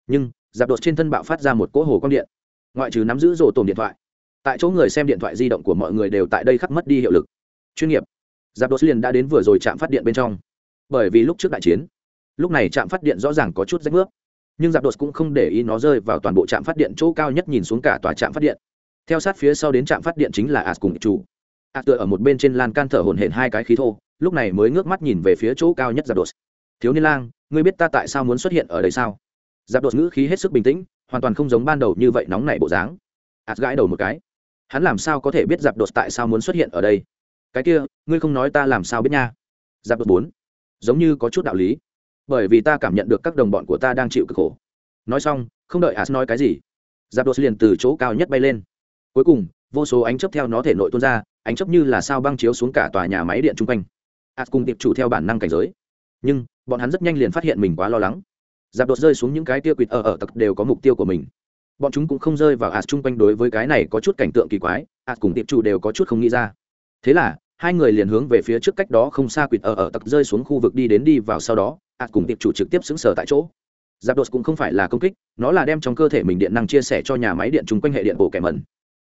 Nhưng giạp đột trên thân bạo phát ra một cỗ hồ quang điện. Ngoại trừ nắm giữ rổ tổn điện thoại, tại chỗ người xem điện thoại di động của mọi người đều tại đây khắc mất đi hiệu lực. Chuyên nghiệp. Giáp đột liền đã đến vừa rồi chạm phát điện bên trong. Bởi vì lúc trước đại chiến, lúc này trạm phát điện rõ ràng có chút rách nước. Nhưng giáp đột cũng không để ý nó rơi vào toàn bộ trạm phát điện chỗ cao nhất nhìn xuống cả tòa trạm phát điện. Theo sát phía sau đến trạm phát điện chính là ạt cùng chủ. Ạt tựa ở một bên trên lan can thở hổn hển hai cái khí thô, lúc này mới ngước mắt nhìn về phía chỗ cao nhất giáp đột thiếu niên lang, ngươi biết ta tại sao muốn xuất hiện ở đây sao? Giáp đột ngữ khí hết sức bình tĩnh, hoàn toàn không giống ban đầu như vậy nóng nảy bộ dáng. Ạt gãi đầu một cái. Hắn làm sao có thể biết giáp đột tại sao muốn xuất hiện ở đây? Cái kia, ngươi không nói ta làm sao biết nha. Giáp đột bốn. Giống như có chút đạo lý. Bởi vì ta cảm nhận được các đồng bọn của ta đang chịu cực khổ. Nói xong, không đợi ạt nói cái gì, giáp đột liền từ chỗ cao nhất bay lên. Cuối cùng, vô số ánh chấp theo nó thể nội tuôn ra, ánh chấp như là sao băng chiếu xuống cả tòa nhà máy điện chung quanh. Ạt cùng tiệp chủ theo bản năng cảnh giới. Nhưng bọn hắn rất nhanh liền phát hiện mình quá lo lắng. Giáp đột rơi xuống những cái tia quỵt ở ở tặc đều có mục tiêu của mình. Bọn chúng cũng không rơi vào ạt chung quanh đối với cái này có chút cảnh tượng kỳ quái ạt cùng tiệp chủ đều có chút không nghĩ ra. Thế là, hai người liền hướng về phía trước cách đó không xa quỵt ở ở tặc rơi xuống khu vực đi đến đi vào sau đó ạt cùng tiệp chủ trực tiếp xứng sở tại chỗ. Giáp đột cũng không phải là công kích, nó là đem trong cơ thể mình điện năng chia sẻ cho nhà máy điện chung quanh hệ điện bộ kẻ mẩn.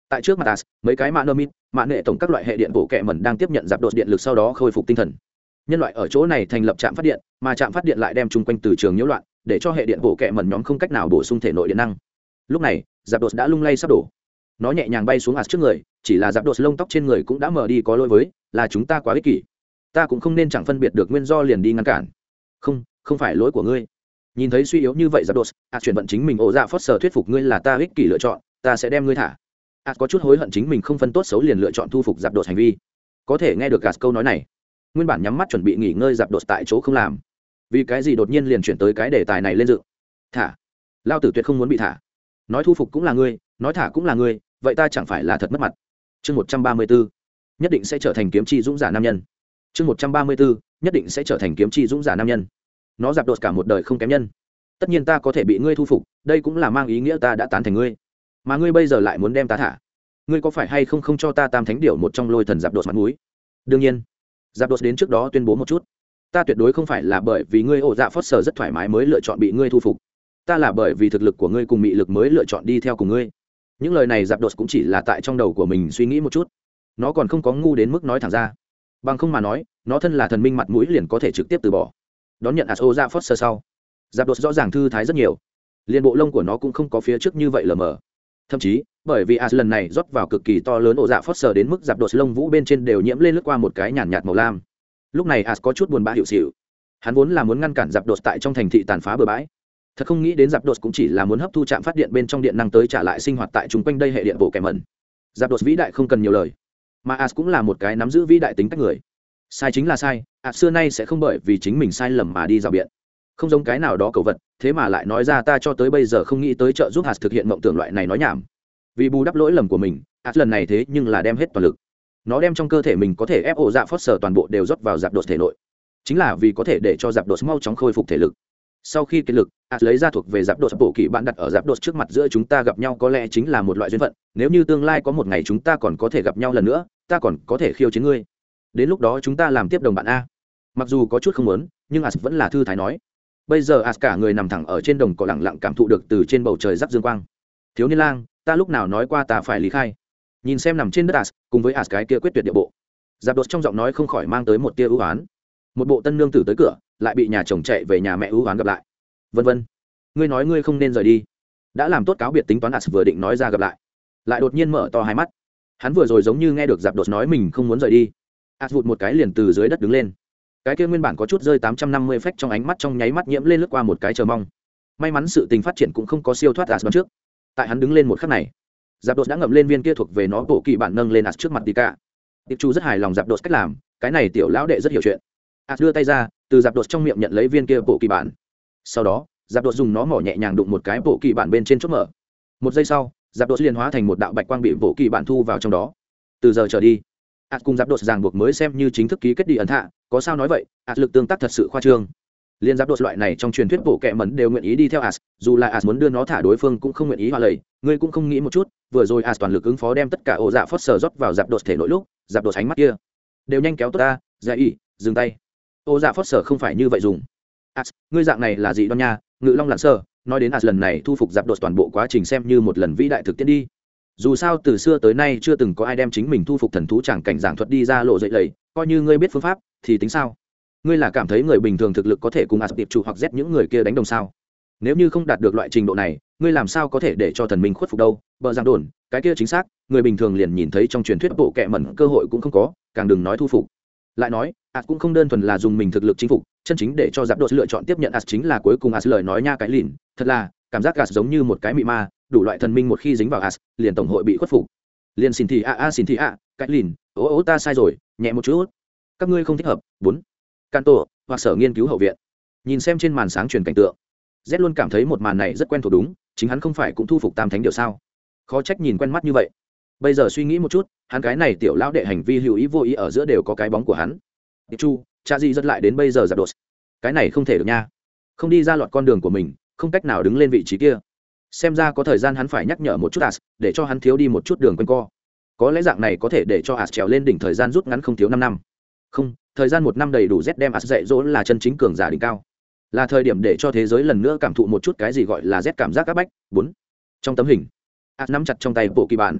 Tại trước mặt ạt mấy cái mạng nơ mít mạng nệ tổng các loại hệ điện bộ kẻ mẩn đang tiếp nhận giáp đột điện lực sau đó khôi phục tinh thần nhân loại ở chỗ này thành lập trạm phát điện, mà trạm phát điện lại đem chung quanh từ trường nhiễu loạn, để cho hệ điện bộ kẹ mẩn nhóm không cách nào bổ sung thể nội điện năng. Lúc này, giáp đột đã lung lay sắp đổ. Nó nhẹ nhàng bay xuống ạt trước người, chỉ là giáp đột lông tóc trên người cũng đã mở đi có lỗi với, là chúng ta quá ích kỷ. Ta cũng không nên chẳng phân biệt được nguyên do liền đi ngăn cản. Không không phải lỗi của ngươi. Nhìn thấy suy yếu như vậy giáp đột ạt chuyển vận chính mình ổ dạ phớt sờ thuyết phục ngươi là ta ích kỷ lựa chọn, ta sẽ đem ngươi thả. Ạt có chút hối hận chính mình không phân tốt xấu liền lựa chọn thu phục giáp đột hành vi. Có thể nghe được gạt câu nói này nguyên bản nhắm mắt chuẩn bị nghỉ ngơi dạp đột tại chỗ không làm. Vì cái gì đột nhiên liền chuyển tới cái đề tài này lên dự? Thả. Lao tử tuyệt không muốn bị thả. Nói thu phục cũng là ngươi, nói thả cũng là ngươi, vậy ta chẳng phải là thật mất mặt. Chương một trăm ba mươi bốn. Nhất định sẽ trở thành kiếm chi dũng giả nam nhân. Chương một trăm ba mươi bốn. Nhất định sẽ trở thành kiếm chi dũng giả nam nhân. Nó dạp đột cả một đời không kém nhân. Tất nhiên ta có thể bị ngươi thu phục, đây cũng là mang ý nghĩa ta đã tán thành ngươi. Mà ngươi bây giờ lại muốn đem ta thả. Ngươi có phải hay không không cho ta tam thánh điệu một trong lôi thần dạp đột mặt núi đương nhiên giáp đột đến trước đó tuyên bố một chút. Ta tuyệt đối không phải là bởi vì ngươi ổ dạ phớt sờ rất thoải mái mới lựa chọn bị ngươi thu phục. Ta là bởi vì thực lực của ngươi cùng mị lực mới lựa chọn đi theo cùng ngươi. Những lời này giáp đột cũng chỉ là tại trong đầu của mình suy nghĩ một chút. Nó còn không có ngu đến mức nói thẳng ra. Bằng không mà nói, nó thân là thần minh mặt mũi liền có thể trực tiếp từ bỏ. Đón nhận as ô ra dạ phớt sơ sau giáp đột rõ ràng thư thái rất nhiều. Liền bộ lông của nó cũng không có phía trước như vậy lờ mờ. Thậm chí bởi vì as lần này rót vào cực kỳ to lớn ổ dạ phớt sờ đến mức dạp đột lông vũ bên trên đều nhiễm lên lướt qua một cái nhàn nhạt màu lam. Lúc này as có chút buồn bã hiệu xịu. Hắn vốn là muốn ngăn cản dạp đột tại trong thành thị tàn phá bừa bãi. Thật không nghĩ đến giáp đột cũng chỉ là muốn hấp thu trạm phát điện bên trong điện năng tới trả lại sinh hoạt tại chung quanh đây hệ điện bộ kẻ mẩn. Giáp đột vĩ đại không cần nhiều lời. Mà as cũng là một cái nắm giữ vĩ đại tính cách người. Sai chính là sai, as xưa nay sẽ không bởi vì chính mình sai lầm mà đi rào biện. Không giống cái nào đó cầu vật, thế mà lại nói ra ta cho tới bây giờ không nghĩ tới trợ giúp as thực hiện mộng tưởng loại này nói nhảm vì bù đắp lỗi lầm của mình as lần này thế nhưng là đem hết toàn lực. Nó đem trong cơ thể mình có thể ép ổ dạ phớt sờ toàn bộ đều rót vào dạp đột thể nội. Chính là vì có thể để cho dạp đột mau chóng khôi phục thể lực. Sau khi kết lực ạt lấy ra thuộc về giáp đột bộ kỳ bạn đặt ở giáp đột trước mặt giữa chúng ta gặp nhau có lẽ chính là một loại duyên phận. Nếu như tương lai có một ngày chúng ta còn có thể gặp nhau lần nữa, ta còn có thể khiêu chiến ngươi. Đến lúc đó chúng ta làm tiếp đồng bạn a. Mặc dù có chút không muốn, nhưng as vẫn là thư thái nói. Bây giờ as cả người nằm thẳng ở trên đồng cỏ lặng lặng cảm thụ được từ trên bầu trời giáp dương quang. Thiếu niên lang ta lúc nào nói qua ta phải lý khai. Nhìn xem nằm trên đất as, cùng với as cái kia quyết tuyệt địa bộ. Giáp đột trong giọng nói không khỏi mang tới một tia ưu oán một bộ tân nương tử tới cửa, lại bị nhà chồng chạy về nhà mẹ ưu oán gặp lại. Vân vân, ngươi nói ngươi không nên rời đi. Đã làm tốt cáo biệt tính toán as vừa định nói ra gặp lại. Lại đột nhiên mở to hai mắt. Hắn vừa rồi giống như nghe được giáp đột nói mình không muốn rời đi. As vụt một cái liền từ dưới đất đứng lên. Cái kia nguyên bản có chút rơi tám trăm năm mươi phách trong ánh mắt trong nháy mắt nhiễm lên lướt qua một cái chờ mong. May mắn sự tình phát triển cũng không có siêu thoát as trước tại hắn đứng lên một khắc này, giáp đột đã ngậm lên viên kia thuộc về nó bộ kỳ bản nâng lên ạt trước mặt đi cả tiệp chu rất hài lòng giáp đột cách làm, cái này tiểu lão đệ rất hiểu chuyện. Ạt đưa tay ra, từ giáp đột trong miệng nhận lấy viên kia bộ kỳ bản. Sau đó, giáp đột dùng nó mỏ nhẹ nhàng đụng một cái bộ kỳ bản bên trên chốt mở. Một giây sau, giáp đột liền hóa thành một đạo bạch quang bị bộ kỳ bản thu vào trong đó. Từ giờ trở đi ạt cùng giáp đột ràng buộc mới xem như chính thức ký kết đi ẩn thạ. có sao nói vậy ạt lực tương tác thật sự khoa trương liên giáp đột loại này trong truyền thuyết bộ kệ mẩn đều nguyện ý đi theo as dù là as muốn đưa nó thả đối phương cũng không nguyện ý hòa lầy ngươi cũng không nghĩ một chút vừa rồi as toàn lực ứng phó đem tất cả ổ dạ phớt sờ rót vào giáp đột thể nội lúc giáp đột ánh mắt kia đều nhanh kéo tốt ta dạy ý dừng tay. Ổ dạ phớt sờ không phải như vậy dùng. As ngươi dạng này là gì đoan nha ngự long lặn sờ, nói đến as lần này thu phục giáp đột toàn bộ quá trình xem như một lần vĩ đại thực tiễn đi. Dù sao từ xưa tới nay chưa từng có ai đem chính mình thu phục thần thú chẳng cảnh giảng thuật đi ra lộ dậy lầy coi như ngươi biết phương pháp thì tính sao? Ngươi là cảm thấy người bình thường thực lực có thể cùng ạt tiệp chủ hoặc giết những người kia đánh đồng sao? Nếu như không đạt được loại trình độ này, ngươi làm sao có thể để cho thần minh khuất phục đâu? Bờ giang đồn, cái kia chính xác, người bình thường liền nhìn thấy trong truyền thuyết bộ kệ mẩn cơ hội cũng không có, càng đừng nói thu phục. Lại nói ạt cũng không đơn thuần là dùng mình thực lực chinh phục, chân chính để cho giáp đột lựa chọn tiếp nhận ạt chính là cuối cùng ạt lời nói nha cái lìn thật là, cảm giác ạt giống như một cái mị ma, đủ loại thần minh một khi dính vào ạt liền tổng hội bị khuất phục. Liền xin thì a a, xin thì a, cái lìn Ô ô, ta sai rồi, nhẹ một chút. Các ngươi không thích hợp. Bốn can tổ hoặc sở nghiên cứu hậu viện. Nhìn xem trên màn sáng truyền cảnh tượng, z luôn cảm thấy một màn này rất quen thuộc đúng, chính hắn không phải cũng thu phục tam thánh điều sao? Khó trách nhìn quen mắt như vậy. Bây giờ suy nghĩ một chút, hắn cái này tiểu lão đệ hành vi hữu ý vô ý ở giữa đều có cái bóng của hắn. Chu, cha di rất lại đến bây giờ giặt đột. Cái này không thể được nha. Không đi ra loạt con đường của mình, không cách nào đứng lên vị trí kia. Xem ra có thời gian hắn phải nhắc nhở một chút as để cho hắn thiếu đi một chút đường quanh co. Có lẽ dạng này có thể để cho as trèo lên đỉnh thời gian rút ngắn không thiếu năm năm không, thời gian một năm đầy đủ z đem ạt dạy dỗ là chân chính cường giả đỉnh cao. Là thời điểm để cho thế giới lần nữa cảm thụ một chút cái gì gọi là z cảm giác áp bách. Bốn, trong tấm hình ạt nắm chặt trong tay bộ kỳ bản.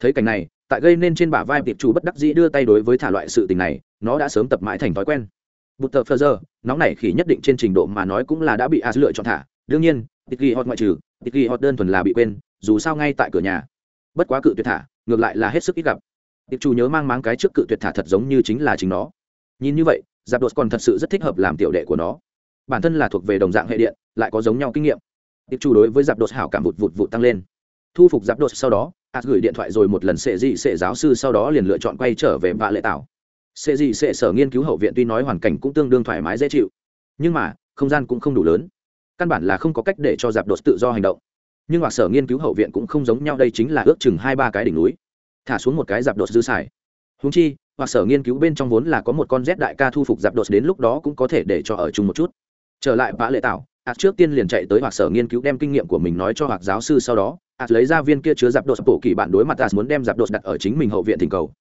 Thấy cảnh này, tại gây nên trên bả vai tiệp chủ bất đắc dĩ đưa tay đối với thả loại sự tình này, nó đã sớm tập mãi thành thói quen. Bụt tờ phơ giờ nóng này khỉ nhất định trên trình độ mà nói cũng là đã bị as lựa chọn thả. Đương nhiên tịch ghi hot ngoại trừ tịch ghi hot đơn thuần là bị quên, dù sao ngay tại cửa nhà. Bất quá cự tuyệt thả, ngược lại là hết sức ít gặp tiệp chủ nhớ mang máng cái trước cự tuyệt thả thật giống như chính là chính nó. Nhìn như vậy, giáp đột còn thật sự rất thích hợp làm tiểu đệ của nó. Bản thân là thuộc về đồng dạng hệ điện, lại có giống nhau kinh nghiệm. Tiệp chủ đối với giáp đột hảo cảm vụt vụt vụt tăng lên. Thu phục giáp đột sau đó ạt gửi điện thoại rồi một lần sệ dị sệ giáo sư sau đó liền lựa chọn quay trở về vạ lệ tảo. Sệ dị sệ sở nghiên cứu hậu viện tuy nói hoàn cảnh cũng tương đương thoải mái dễ chịu, nhưng mà, không gian cũng không đủ lớn. Căn bản là không có cách để cho giáp đột tự do hành động. Nhưng hoặc sở nghiên cứu hậu viện cũng không giống nhau, đây chính là ước chừng hai ba cái đỉnh núi thả xuống một cái giáp đột dư xài. Húng chi, hoặc sở nghiên cứu bên trong vốn là có một con rét đại ca thu phục giáp đột đến lúc đó cũng có thể để cho ở chung một chút. Trở lại vã lệ tạo ạt trước tiên liền chạy tới hoặc sở nghiên cứu đem kinh nghiệm của mình nói cho hoặc giáo sư sau đó ạt lấy ra viên kia chứa giáp đột bộ kỳ bạn đối mặt ạt muốn đem giáp đột đặt ở chính mình hậu viện thỉnh cầu.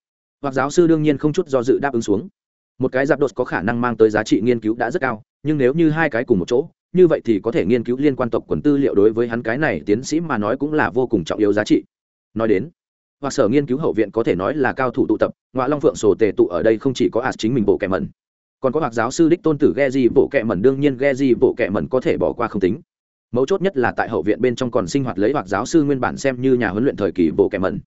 Hoặc giáo sư đương nhiên không chút do dự đáp ứng xuống. Một cái giáp đột có khả năng mang tới giá trị nghiên cứu đã rất cao, nhưng nếu như hai cái cùng một chỗ, như vậy thì có thể nghiên cứu liên quan tộc quần tư liệu đối với hắn cái này tiến sĩ mà nói cũng là vô cùng trọng yếu giá trị. Nói đến hoặc sở nghiên cứu hậu viện có thể nói là cao thủ tụ tập ngoại long phượng sổ tề tụ ở đây không chỉ có ạt chính mình bộ kẻ mẩn, còn có hoặc giáo sư đích tôn tử ghe di bộ kẻ mẩn, đương nhiên ghe di bộ kẻ mẩn có thể bỏ qua không tính. Mấu chốt nhất là tại hậu viện bên trong còn sinh hoạt lấy hoặc giáo sư nguyên bản xem như nhà huấn luyện thời kỳ bộ kẻ mẩn.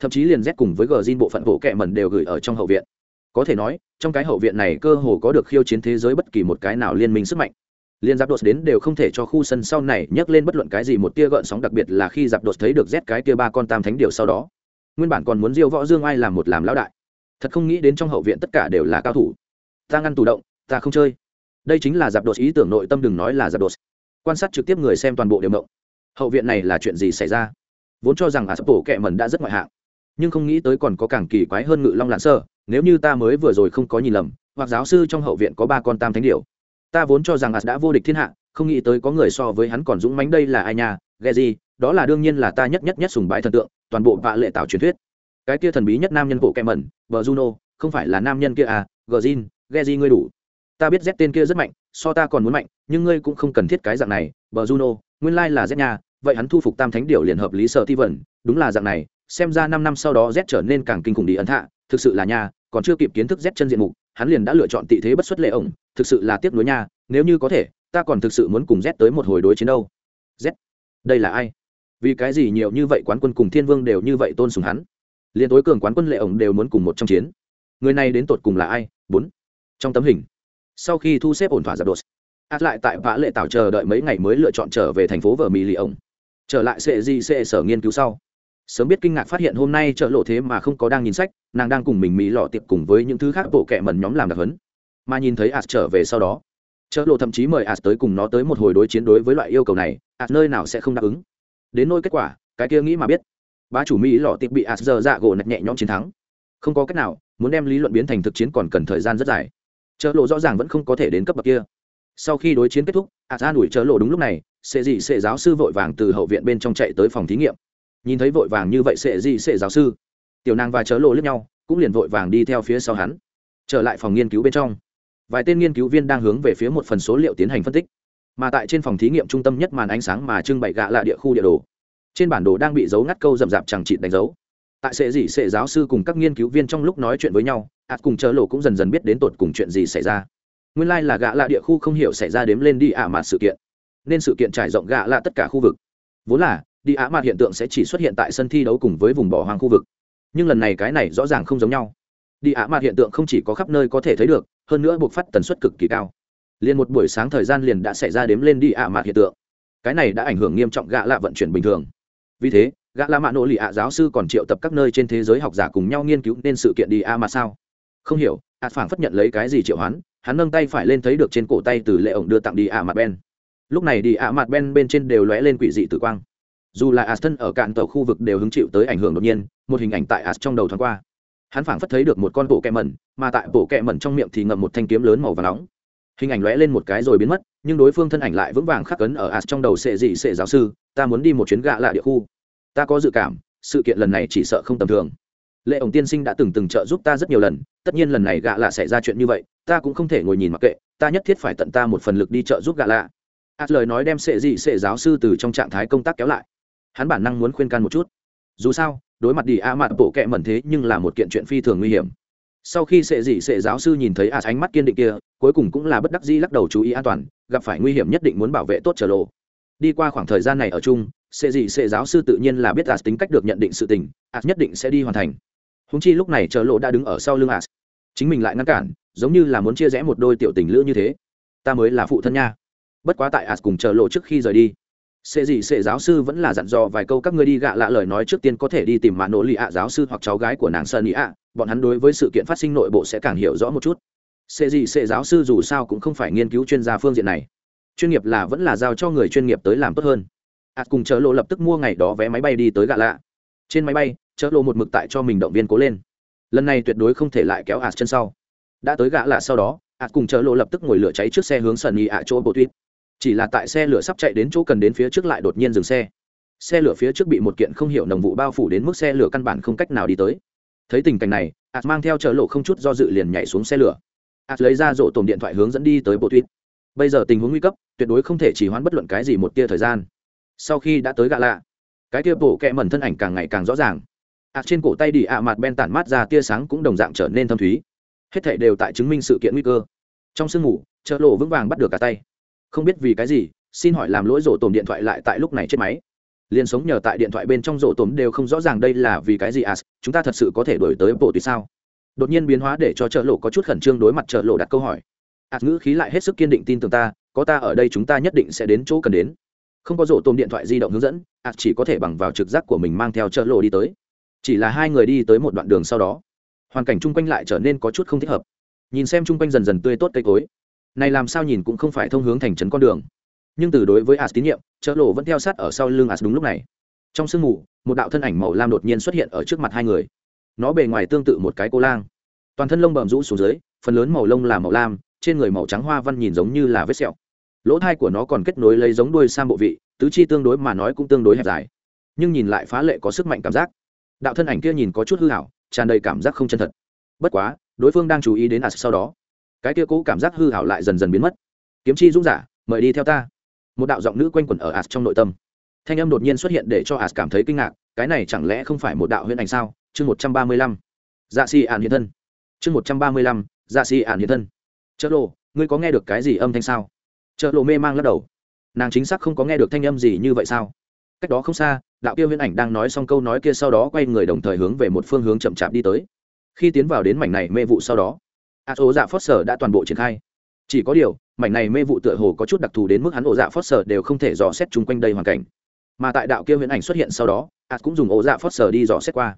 Thậm chí liền z cùng với gờ bộ phận bộ kẻ mẩn đều gửi ở trong hậu viện. Có thể nói, trong cái hậu viện này cơ hồ có được khiêu chiến thế giới bất kỳ một cái nào liên minh sức mạnh. Liên giáp đột đến đều không thể cho khu sân sau này nhấc lên bất luận cái gì một tia gợn sóng, đặc biệt là khi giáp đột thấy được z cái tia ba con tam thánh điều sau đó nguyên bản còn muốn diêu võ dương ai làm một làm lão đại. Thật không nghĩ đến trong hậu viện tất cả đều là cao thủ. Ta ngăn tủ động, ta không chơi. Đây chính là giạp đột ý tưởng nội tâm đừng nói là giạp đột. Quan sát trực tiếp người xem toàn bộ đều mộng. Hậu viện này là chuyện gì xảy ra? Vốn cho rằng ả sập tổ kẹ mần đã rất ngoại hạng, nhưng không nghĩ tới còn có càng kỳ quái hơn ngự long lạn sơ, nếu như ta mới vừa rồi không có nhìn lầm, hoặc giáo sư trong hậu viện có ba con tam thánh điểu. ta vốn cho rằng Ả đã vô địch thiên hạ, không nghĩ tới có người so với hắn còn dũng mãnh đây là ai nhà ghe gì đó là đương nhiên là ta nhất nhất nhất sùng bái thần tượng, toàn bộ vạ lệ tạo truyền thuyết. Cái kia thần bí nhất nam nhân bộ kem mẩn, bờ juno, không phải là nam nhân kia à gờ zin ghe di ngươi đủ. Ta biết z tên kia rất mạnh, so ta còn muốn mạnh, nhưng ngươi cũng không cần thiết cái dạng này, bờ juno, nguyên lai là z nhà vậy hắn thu phục tam thánh điều liền hợp lý sở ti vẩn đúng là dạng này, xem ra năm năm sau đó z trở nên càng kinh khủng đi ấn hạ thực sự là nha, còn chưa kịp kiến thức z chân diện mục, hắn liền đã lựa chọn tị thế bất xuất lệ ổng, thực sự là tiếc nuối nha, nếu như có thể, ta còn thực sự muốn cùng z tới một hồi đối chiến đâu. Z, đây là ai? Vì cái gì nhiều như vậy quán quân cùng thiên vương đều như vậy tôn sùng hắn? Liền tối cường quán quân lệ ổng đều muốn cùng một trong chiến. Người này đến tột cùng là ai? Bốn. Trong tấm hình. Sau khi thu xếp ổn thỏa giặc đột, át lại tại vã lệ tảo chờ đợi mấy ngày mới lựa chọn trở về thành phố vở mì lì ổng. Trở lại sệ di sệ sở nghiên cứu sau. Sớm biết kinh ngạc phát hiện hôm nay chợ lộ thế mà không có đang nhìn sách, nàng đang cùng mình mỹ lọ tiệp cùng với những thứ khác bộ kệ mẩn nhóm làm đặc hấn mà nhìn thấy as trở về sau đó, chợ lộ thậm chí mời as tới cùng nó tới một hồi đối chiến đối với loại yêu cầu này as nơi nào sẽ không đáp ứng đến nôi kết quả, cái kia nghĩ mà biết. Ba chủ mỹ lọ tiệp bị as giờ dạ gỗ nạch nhẹ nhõm chiến thắng. Không có cách nào, muốn đem lý luận biến thành thực chiến còn cần thời gian rất dài. Chợ lộ rõ ràng vẫn không có thể đến cấp bậc kia. Sau khi đối chiến kết thúc as an đuổi chợ lộ đúng lúc này, sệ dị sệ giáo sư vội vàng từ hậu viện bên trong chạy tới phòng thí nghiệm. Nhìn thấy vội vàng như vậy sệ dị sệ giáo sư, tiểu nàng và chớ lộ lướt nhau, cũng liền vội vàng đi theo phía sau hắn, trở lại phòng nghiên cứu bên trong. Vài tên nghiên cứu viên đang hướng về phía một phần số liệu tiến hành phân tích mà tại trên phòng thí nghiệm trung tâm nhất màn ánh sáng mà trưng bày gạ là địa khu địa đồ. Trên bản đồ đang bị dấu ngắt câu rậm rạp chẳng chịt đánh dấu. Tại sệ dị sệ giáo sư cùng các nghiên cứu viên trong lúc nói chuyện với nhau, ạt cùng chớ lộ cũng dần dần biết đến tột cùng chuyện gì xảy ra. Nguyên lai、like、là gạ là địa khu không hiểu xảy ra đếm lên đi ả mặt sự kiện. Nên sự kiện trải rộng gạ là tất cả khu vực. Vốn là, đi ả mặt hiện tượng sẽ chỉ xuất hiện tại sân thi đấu cùng với vùng bỏ hoang khu vực. Nhưng lần này cái này rõ ràng không giống nhau. Đi ả mặt hiện tượng không chỉ có khắp nơi có thể thấy được, hơn nữa buộc phát tần suất cực kỳ cao liền một buổi sáng thời gian liền đã xảy ra đếm lên đi ả mạt hiện tượng. Cái này đã ảnh hưởng nghiêm trọng gạ lạ vận chuyển bình thường. Vì thế, gạ lạ mạ nỗ lì ạ giáo sư còn triệu tập các nơi trên thế giới học giả cùng nhau nghiên cứu nên sự kiện đi ả mặt sao? Không hiểu, ạ phảng phất nhận lấy cái gì triệu hoán, hắn nâng tay phải lên thấy được trên cổ tay từ lệ ổng đưa tặng đi ạ mặt ben. Lúc này đi ạ mặt ben bên trên đều lóe lên quỷ dị tử quang. Dù là ạ thân ở cạn tàu khu vực đều hứng chịu tới ảnh hưởng đột nhiên, một hình ảnh tại ạ trong đầu thoáng qua. Hắn phảng phất thấy được một con bộ kẹ mẩn, mà tại bộ kẹ mẩn trong miệng thì ngậm một thanh kiếm lớn màu và nóng hình ảnh lóe lên một cái rồi biến mất, nhưng đối phương thân ảnh lại vững vàng khắc cấn ở as trong đầu sệ dị sệ giáo sư, ta muốn đi một chuyến gạ lạ địa khu. Ta có dự cảm, sự kiện lần này chỉ sợ không tầm thường. Lệ ổng tiên sinh đã từng từng trợ giúp ta rất nhiều lần, tất nhiên lần này gạ lạ xảy ra chuyện như vậy, ta cũng không thể ngồi nhìn mặc kệ, ta nhất thiết phải tận ta một phần lực đi trợ giúp gạ lạ. As lời nói đem sệ dị sệ giáo sư từ trong trạng thái công tác kéo lại. Hắn bản năng muốn khuyên can một chút. Dù sao, đối mặt đi a mặt bộ kệ mẩn thế nhưng là một kiện chuyện phi thường nguy hiểm. Sau khi sệ dị sệ giáo sư nhìn thấy a ánh mắt kiên định kia cuối cùng cũng là bất đắc dĩ lắc đầu chú ý an toàn, gặp phải nguy hiểm nhất định muốn bảo vệ tốt trở lộ. Đi qua khoảng thời gian này ở chung, sệ dị sệ giáo sư tự nhiên là biết a tính cách được nhận định sự tình a nhất định sẽ đi hoàn thành. Húng chi lúc này trở lộ đã đứng ở sau lưng a chính mình lại ngăn cản, giống như là muốn chia rẽ một đôi tiểu tình lữ như thế. Ta mới là phụ thân nha. Bất quá tại a cùng trở lộ trước khi rời đi, Sệ gì sệ giáo sư vẫn là dặn dò vài câu các ngươi đi gạ lạ lời nói trước tiên có thể đi tìm mạ nỗ lì ạ giáo sư hoặc cháu gái của nàng sơn ý ạ. Bọn hắn đối với sự kiện phát sinh nội bộ sẽ càng hiểu rõ một chút. Sệ gì sệ giáo sư dù sao cũng không phải nghiên cứu chuyên gia phương diện này. Chuyên nghiệp là vẫn là giao cho người chuyên nghiệp tới làm tốt hơn. Ạt cùng chợ lộ lập tức mua ngày đó vé máy bay đi tới gạ lạ. Trên máy bay, chợ lộ một mực tại cho mình động viên cố lên. Lần này tuyệt đối không thể lại kéo ạt chân sau. Đã tới gạ lạ sau đó ạt cùng chợ lộ lập tức ngồi lửa cháy trước xe hướng sân y ạ chỗ bộ tuyết. Chỉ là tại xe lửa sắp chạy đến chỗ cần đến phía trước lại đột nhiên dừng xe. Xe lửa phía trước bị một kiện không hiểu nồng vụ bao phủ đến mức xe lửa căn bản không cách nào đi tới. Thấy tình cảnh này ạt mang theo chợ lộ không chút do dự liền nhảy xuống xe lửa ạt lấy ra rộ tổm điện thoại hướng dẫn đi tới bộ tuyết bây giờ tình huống nguy cấp, tuyệt đối không thể chỉ hoãn bất luận cái gì một tia thời gian. Sau khi đã tới gạ lạ, cái tia bộ kẹ mẩn thân ảnh càng ngày càng rõ ràng. Ạt trên cổ tay đi ạ mặt ben tản mát ra tia sáng cũng đồng dạng trở nên thâm thúy. Hết thể đều tại chứng minh sự kiện nguy cơ. Trong sương ngủ, chợ lộ vững vàng bắt được cả tay. Không biết vì cái gì, xin hỏi làm lỗi rổ tổm điện thoại lại tại lúc này chết máy. Liền sống nhờ tại điện thoại bên trong rổ tổm đều không rõ ràng đây là vì cái gì à chúng ta thật sự có thể đổi tới bộ tùy sao? Đột nhiên biến hóa để cho trợ lộ có chút khẩn trương đối mặt trợ lộ đặt câu hỏi. Ạt ngữ khí lại hết sức kiên định tin tưởng ta, có ta ở đây chúng ta nhất định sẽ đến chỗ cần đến. Không có rổ tôm điện thoại di động hướng dẫn ạt chỉ có thể bằng vào trực giác của mình mang theo trợ lộ đi tới. Chỉ là hai người đi tới một đoạn đường sau đó, hoàn cảnh chung quanh lại trở nên có chút không thích hợp. Nhìn xem chung quanh dần dần tươi tốt cây cối. Này làm sao nhìn cũng không phải thông hướng thành trấn con đường. Nhưng từ đối với ạt tín nhiệm trợ lộ vẫn theo sát ở sau lưng ạt đúng lúc này. Trong sương mù, một đạo thân ảnh màu lam đột nhiên xuất hiện ở trước mặt hai người nó bề ngoài tương tự một cái cô lang. Toàn thân lông bầm rũ xuống dưới, phần lớn màu lông là màu lam, trên người màu trắng hoa văn nhìn giống như là vết sẹo. Lỗ thai của nó còn kết nối lấy giống đuôi sang bộ vị, tứ chi tương đối mà nói cũng tương đối hẹp dài. Nhưng nhìn lại phá lệ có sức mạnh cảm giác. Đạo thân ảnh kia nhìn có chút hư hảo tràn đầy cảm giác không chân thật. Bất quá, đối phương đang chú ý đến as sau đó. Cái kia cũ cảm giác hư hảo lại dần dần biến mất. Kiếm chi dũng giả, mời đi theo ta. Một đạo giọng nữ quanh quẩn ở as trong nội tâm thanh âm đột nhiên xuất hiện để cho as cảm thấy kinh ngạc, cái này chẳng lẽ không phải một đạo huyễn ảnh sao? Chương một trăm ba mươi lăm. Dạ xì ạn hiện thân. Chương một trăm ba mươi lăm dạ xì ạn hiện thân. Chợ lộ ngươi có nghe được cái gì âm thanh sao? Chợ lộ mê mang lắc đầu. Nàng chính xác không có nghe được thanh âm gì như vậy sao? Cách đó không xa, đạo kia huyễn ảnh đang nói xong câu nói kia sau đó quay người đồng thời hướng về một phương hướng chậm chạp đi tới. Khi tiến vào đến mảnh này mê vụ sau đó a số dạ phớt sở đã toàn bộ triển khai. Chỉ có điều, mảnh này mê vụ tựa hồ có chút đặc thù đến mức hắn ổ dạ phớt sở đều không thể dò xét chung quanh đây hoàn cảnh mà tại đạo kia huyễn ảnh xuất hiện sau đó a cũng dùng ổ dạ phớt sở đi dò xét qua.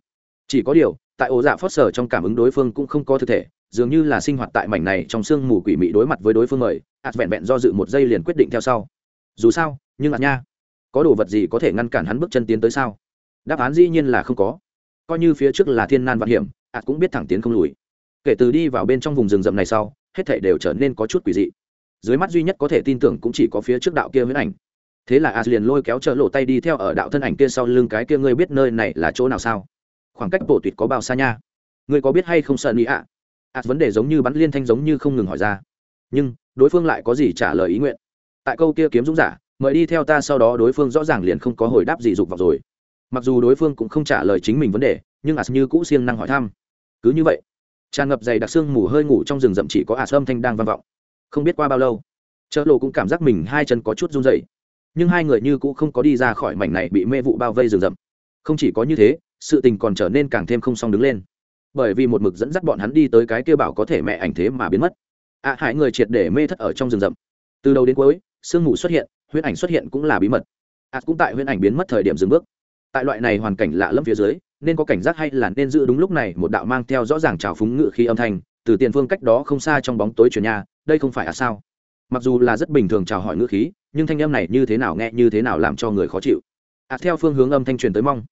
Chỉ có điều, tại ổ dạ phớt sở trong cảm ứng đối phương cũng không có thực thể, dường như là sinh hoạt tại mảnh này trong sương mù quỷ mị đối mặt với đối phương mời ạt vẹn vẹn do dự một giây liền quyết định theo sau. Dù sao, nhưng ạt nha, có đồ vật gì có thể ngăn cản hắn bước chân tiến tới sao? Đáp án dĩ nhiên là không có. Coi như phía trước là thiên nan vạn hiểm ạt cũng biết thẳng tiến không lùi. Kể từ đi vào bên trong vùng rừng rậm này sau, hết thảy đều trở nên có chút quỷ dị. Dưới mắt duy nhất có thể tin tưởng cũng chỉ có phía trước đạo kia huyễn ảnh thế là as liền lôi kéo chợ lộ tay đi theo ở đạo thân ảnh kia sau lưng cái kia ngươi biết nơi này là chỗ nào sao? Khoảng cách bộ tuyệt có bao xa nha? Ngươi có biết hay không sợ nghĩ ạ? As vấn đề giống như bắn liên thanh giống như không ngừng hỏi ra. Nhưng, đối phương lại có gì trả lời ý nguyện? Tại câu kia kiếm dũng giả, mời đi theo ta sau đó đối phương rõ ràng liền không có hồi đáp gì dục vào rồi. Mặc dù đối phương cũng không trả lời chính mình vấn đề, nhưng as như cũ siêng năng hỏi thăm. Cứ như vậy, tràn ngập dày đặc xương mù hơi ngủ trong rừng rậm chỉ có as âm thanh đang vang vọng. Không biết qua bao lâu, chợ lộ cũng cảm giác mình hai chân có chút run rẩy nhưng hai người như cũ không có đi ra khỏi mảnh này bị mê vụ bao vây rừng rậm. Không chỉ có như thế sự tình còn trở nên càng thêm không song đứng lên. Bởi vì một mực dẫn dắt bọn hắn đi tới cái kia bảo có thể mẹ ảnh thế mà biến mất. Ạ à, hại người triệt để mê thất ở trong rừng rậm. Từ đầu đến cuối sương mù xuất hiện huyễn ảnh xuất hiện cũng là bí mật. Ạ à, cũng tại huyễn ảnh biến mất thời điểm dừng bước. Tại loại này hoàn cảnh lạ lẫm phía dưới nên có cảnh giác hay là nên giữ đúng lúc này một đạo mang theo rõ ràng trào phúng ngự khi âm thanh từ tiền phương cách đó không xa trong bóng tối chuyển nhà đây không phải à sao? Mặc dù là rất bình thường chào hỏi ngữ khí, nhưng thanh âm này như thế nào nghe, như thế nào làm cho người khó chịu. Ạ theo phương hướng âm thanh truyền tới mong.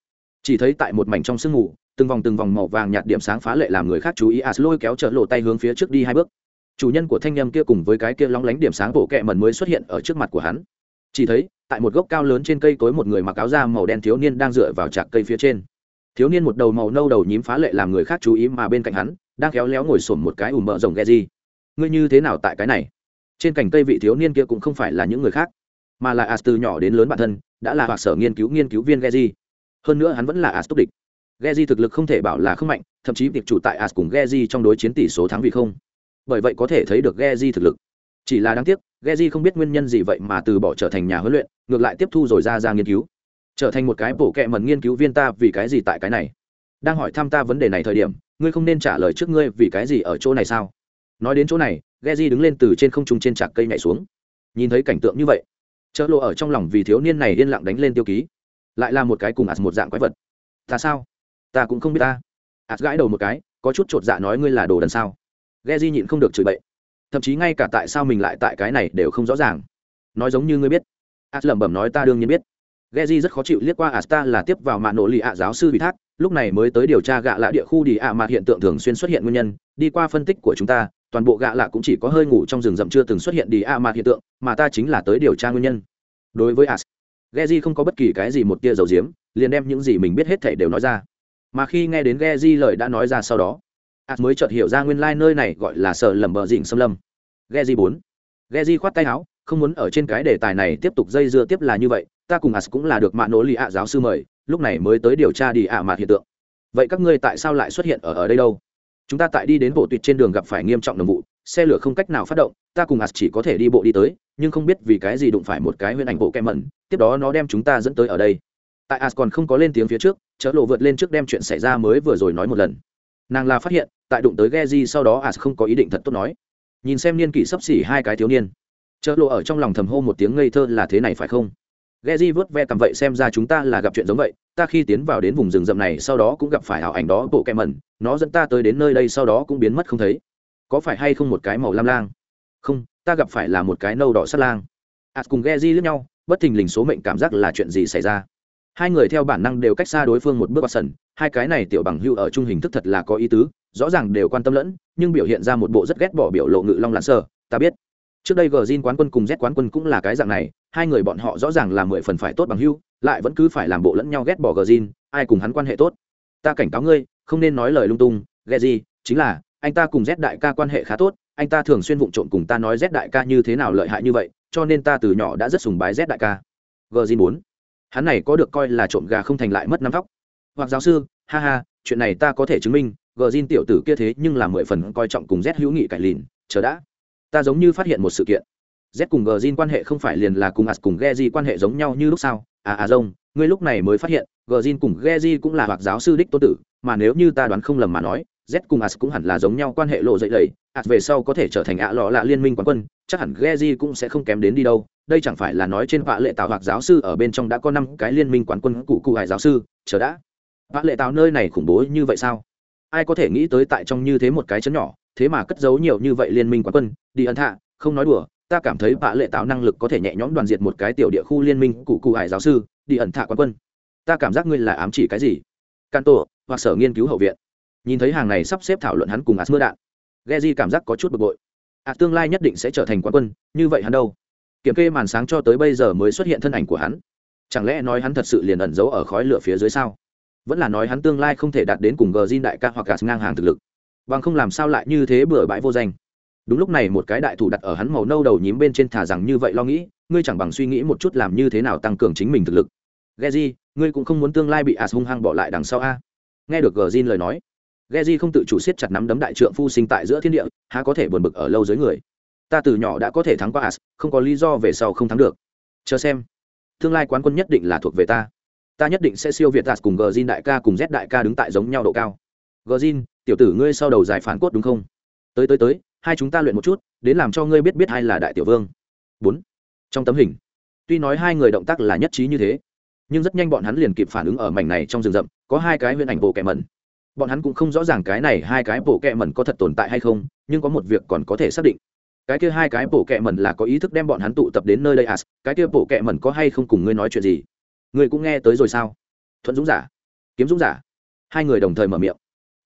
Chỉ thấy tại một mảnh trong sương mù, từng vòng từng vòng màu vàng nhạt điểm sáng phá lệ làm người khác chú ý as lôi kéo trợ lộ tay hướng phía trước đi hai bước. Chủ nhân của thanh âm kia cùng với cái kia lóng lánh điểm sáng bộ kẹ mần mới xuất hiện ở trước mặt của hắn. Chỉ thấy, tại một gốc cao lớn trên cây cối một người mặc áo da màu đen thiếu niên đang dựa vào trạc cây phía trên. Thiếu niên một đầu màu nâu đầu nhím phá lệ làm người khác chú ý mà bên cạnh hắn, đang khéo léo ngồi sổm một cái ùm mỡ rồng ghe di ngươi như thế nào tại cái này? Trên cành cây vị thiếu niên kia cũng không phải là những người khác, mà là as từ nhỏ đến lớn bản thân, đã là hoặc sở nghiên cứu nghiên cứu viên Geji hơn nữa hắn vẫn là as túc địch. Geji thực lực không thể bảo là không mạnh, thậm chí việc chủ tại as cùng Geji trong đối chiến tỷ số thắng vì không. Bởi vậy có thể thấy được Geji thực lực. Chỉ là đáng tiếc Geji không biết nguyên nhân gì vậy mà từ bỏ trở thành nhà huấn luyện, ngược lại tiếp thu rồi ra ra nghiên cứu. Trở thành một cái bổ kẹ mần nghiên cứu viên ta vì cái gì tại cái này? Đang hỏi thăm ta vấn đề này thời điểm, ngươi không nên trả lời trước ngươi vì cái gì ở chỗ này sao? Nói đến chỗ này ghe di đứng lên từ trên không trung trên trạc cây nhảy xuống. Nhìn thấy cảnh tượng như vậy chợ lộ ở trong lòng vì thiếu niên này yên lặng đánh lên tiêu ký. Lại là một cái cùng ạt một dạng quái vật. Ta sao? Ta cũng không biết ta. Ạt gãi đầu một cái, có chút chột dạ nói ngươi là đồ đần sao? Ghe di nhịn không được chửi bậy. Thậm chí ngay cả tại sao mình lại tại cái này đều không rõ ràng. Nói giống như ngươi biết. Ạt lẩm bẩm nói ta đương nhiên biết. Ghe di rất khó chịu liếc qua ạt ta là tiếp vào mạng nổ lì ạ giáo sư bị thác, lúc này mới tới điều tra gạ lạ địa khu đi ạ mà hiện tượng thường xuyên xuất hiện nguyên nhân, đi qua phân tích của chúng ta toàn bộ gạ lạ cũng chỉ có hơi ngủ trong rừng rậm chưa từng xuất hiện đi ạ mà hiện tượng mà ta chính là tới điều tra nguyên nhân đối với as Geji không có bất kỳ cái gì một tia dầu diếm, liền đem những gì mình biết hết thảy đều nói ra. Mà khi nghe đến Geji lời đã nói ra sau đó, As mới chợt hiểu ra nguyên lai nơi này gọi là sở lầm bờ dịnh xâm lâm. Geji bốn, Geji khoát tay áo, không muốn ở trên cái đề tài này tiếp tục dây dưa tiếp là như vậy, ta cùng As cũng là được mạ nỗ lì ạ giáo sư mời, lúc này mới tới điều tra đi ạ mà hiện tượng. Vậy các ngươi tại sao lại xuất hiện ở ở đây đâu? Chúng ta tại đi đến bộ tuyệt trên đường gặp phải nghiêm trọng đồng vụ, xe lửa không cách nào phát động, ta cùng ạt chỉ có thể đi bộ đi tới, nhưng không biết vì cái gì đụng phải một cái huyền ảnh bộ kem mẩn tiếp đó nó đem chúng ta dẫn tới ở đây. Tại ạt còn không có lên tiếng phía trước chớ lộ vượt lên trước đem chuyện xảy ra mới vừa rồi nói một lần. Nàng là phát hiện tại đụng tới ghe di sau đó ạt không có ý định thật tốt nói. Nhìn xem niên kỷ sấp xỉ hai cái thiếu niên. Chớ lộ ở trong lòng thầm hô một tiếng ngây thơ là thế này phải không? Geji vớt ve cầm vậy xem ra chúng ta là gặp chuyện giống vậy, ta khi tiến vào đến vùng rừng rậm này sau đó cũng gặp phải ảo ảnh đó bộ kem mẩn nó dẫn ta tới đến nơi đây sau đó cũng biến mất không thấy. Có phải hay không một cái màu lam lang? Không, ta gặp phải là một cái nâu đỏ sắt lang. Ạt cùng Geji di nhau, bất thình lình số mệnh cảm giác là chuyện gì xảy ra? Hai người theo bản năng đều cách xa đối phương một bước vào sân hai cái này tiểu bằng hưu ở trung hình thức thật là có ý tứ, rõ ràng đều quan tâm lẫn, nhưng biểu hiện ra một bộ rất ghét bỏ biểu lộ ngự long lạn sở. ta biết. Trước đây Gjin quán quân cùng z quán quân cũng là cái dạng này hai người bọn họ rõ ràng là mười phần phải tốt bằng hưu, lại vẫn cứ phải làm bộ lẫn nhau ghét bỏ gờ zin ai cùng hắn quan hệ tốt. Ta cảnh cáo ngươi, không nên nói lời lung tung, ghe gì, chính là, anh ta cùng z đại ca quan hệ khá tốt, anh ta thường xuyên vụng trộm cùng ta nói z đại ca như thế nào lợi hại như vậy, cho nên ta từ nhỏ đã rất sùng bái z đại ca. Gờ zin bốn. Hắn này có được coi là trộm gà không thành lại mất năm tóc hoặc giáo sư, ha ha, chuyện này ta có thể chứng minh, gờ zin tiểu tử kia thế nhưng là mười phần coi trọng cùng z hữu nghị cải lìn, chờ đã. Ta giống như phát hiện một sự kiện z cùng gờ zin quan hệ không phải liền là cùng as cùng ghe quan hệ giống nhau như lúc sau à à rông ngươi lúc này mới phát hiện gờ zin cùng ghe cũng là hoặc giáo sư đích tô tử, mà nếu như ta đoán không lầm mà nói, z cùng as cũng hẳn là giống nhau quan hệ lộ dậy đầy. As về sau có thể trở thành ạ lọ lạ liên minh quán quân, chắc hẳn ghe cũng sẽ không kém đến đi đâu. Đây chẳng phải là nói trên vạ lệ tạo hoặc giáo sư ở bên trong đã có năm cái liên minh quán quân cụ cụ hải giáo sư? Chờ đã. Vạ lệ tạo nơi này khủng bố như vậy sao? Ai có thể nghĩ tới tại trong như thế một cái chấn nhỏ, thế mà cất giấu nhiều như vậy liên minh quán quân? Đi ân thạ, không nói đùa ta cảm thấy bạ lệ tạo năng lực có thể nhẹ nhõm đoàn diệt một cái tiểu địa khu liên minh cụ cụ hải giáo sư, đi ẩn thạ quán quân. Ta cảm giác ngươi là ám chỉ cái gì? Can tổ hoặc sở nghiên cứu hậu viện. Nhìn thấy hàng này sắp xếp thảo luận hắn cùng ạt mưa đạn ghe cảm giác có chút bực bội. Ạt tương lai nhất định sẽ trở thành quán quân, như vậy hắn đâu? Kiểm kê màn sáng cho tới bây giờ mới xuất hiện thân ảnh của hắn. Chẳng lẽ nói hắn thật sự liền ẩn giấu ở khói lửa phía dưới sao? Vẫn là nói hắn tương lai không thể đạt đến cùng gờ đại ca hoặc gạt ngang hàng thực lực. Bằng không làm sao lại như thế bừa bãi vô danh? Đúng lúc này một cái đại thủ đặt ở hắn màu nâu đầu nhím bên trên thả rằng như vậy lo nghĩ ngươi chẳng bằng suy nghĩ một chút làm như thế nào tăng cường chính mình thực lực Geji, ngươi cũng không muốn tương lai bị As hung hăng bỏ lại đằng sau a. Nghe được Gjin lời nói, Geji không tự chủ siết chặt nắm đấm đại trượng phu sinh tại giữa thiên địa, há có thể buồn bực ở lâu dưới người. Ta từ nhỏ đã có thể thắng qua As, không có lý do về sau không thắng được. Chờ xem, tương lai quán quân nhất định là thuộc về ta. Ta nhất định sẽ siêu việt As cùng Gjin đại ca cùng Z đại ca đứng tại giống nhau độ cao. Gjin, tiểu tử ngươi sau đầu giải phản cốt đúng không? Tới tới tới, hai chúng ta luyện một chút, đến làm cho ngươi biết biết ai là đại tiểu vương. Bốn Trong tấm hình, tuy nói hai người động tác là nhất trí như thế, nhưng rất nhanh bọn hắn liền kịp phản ứng ở mảnh này trong rừng rậm có hai cái huyền ảnh bộ kẹ mẩn. Bọn hắn cũng không rõ ràng cái này hai cái bộ kẹ mẩn có thật tồn tại hay không nhưng có một việc còn có thể xác định. Cái kia hai cái bộ kẹ mẩn là có ý thức đem bọn hắn tụ tập đến nơi đây à? Cái kia bộ kẹ mẩn có hay không cùng ngươi nói chuyện gì? Ngươi cũng nghe tới rồi sao? Thuận dũng giả. Kiếm dũng giả. Hai người đồng thời mở miệng.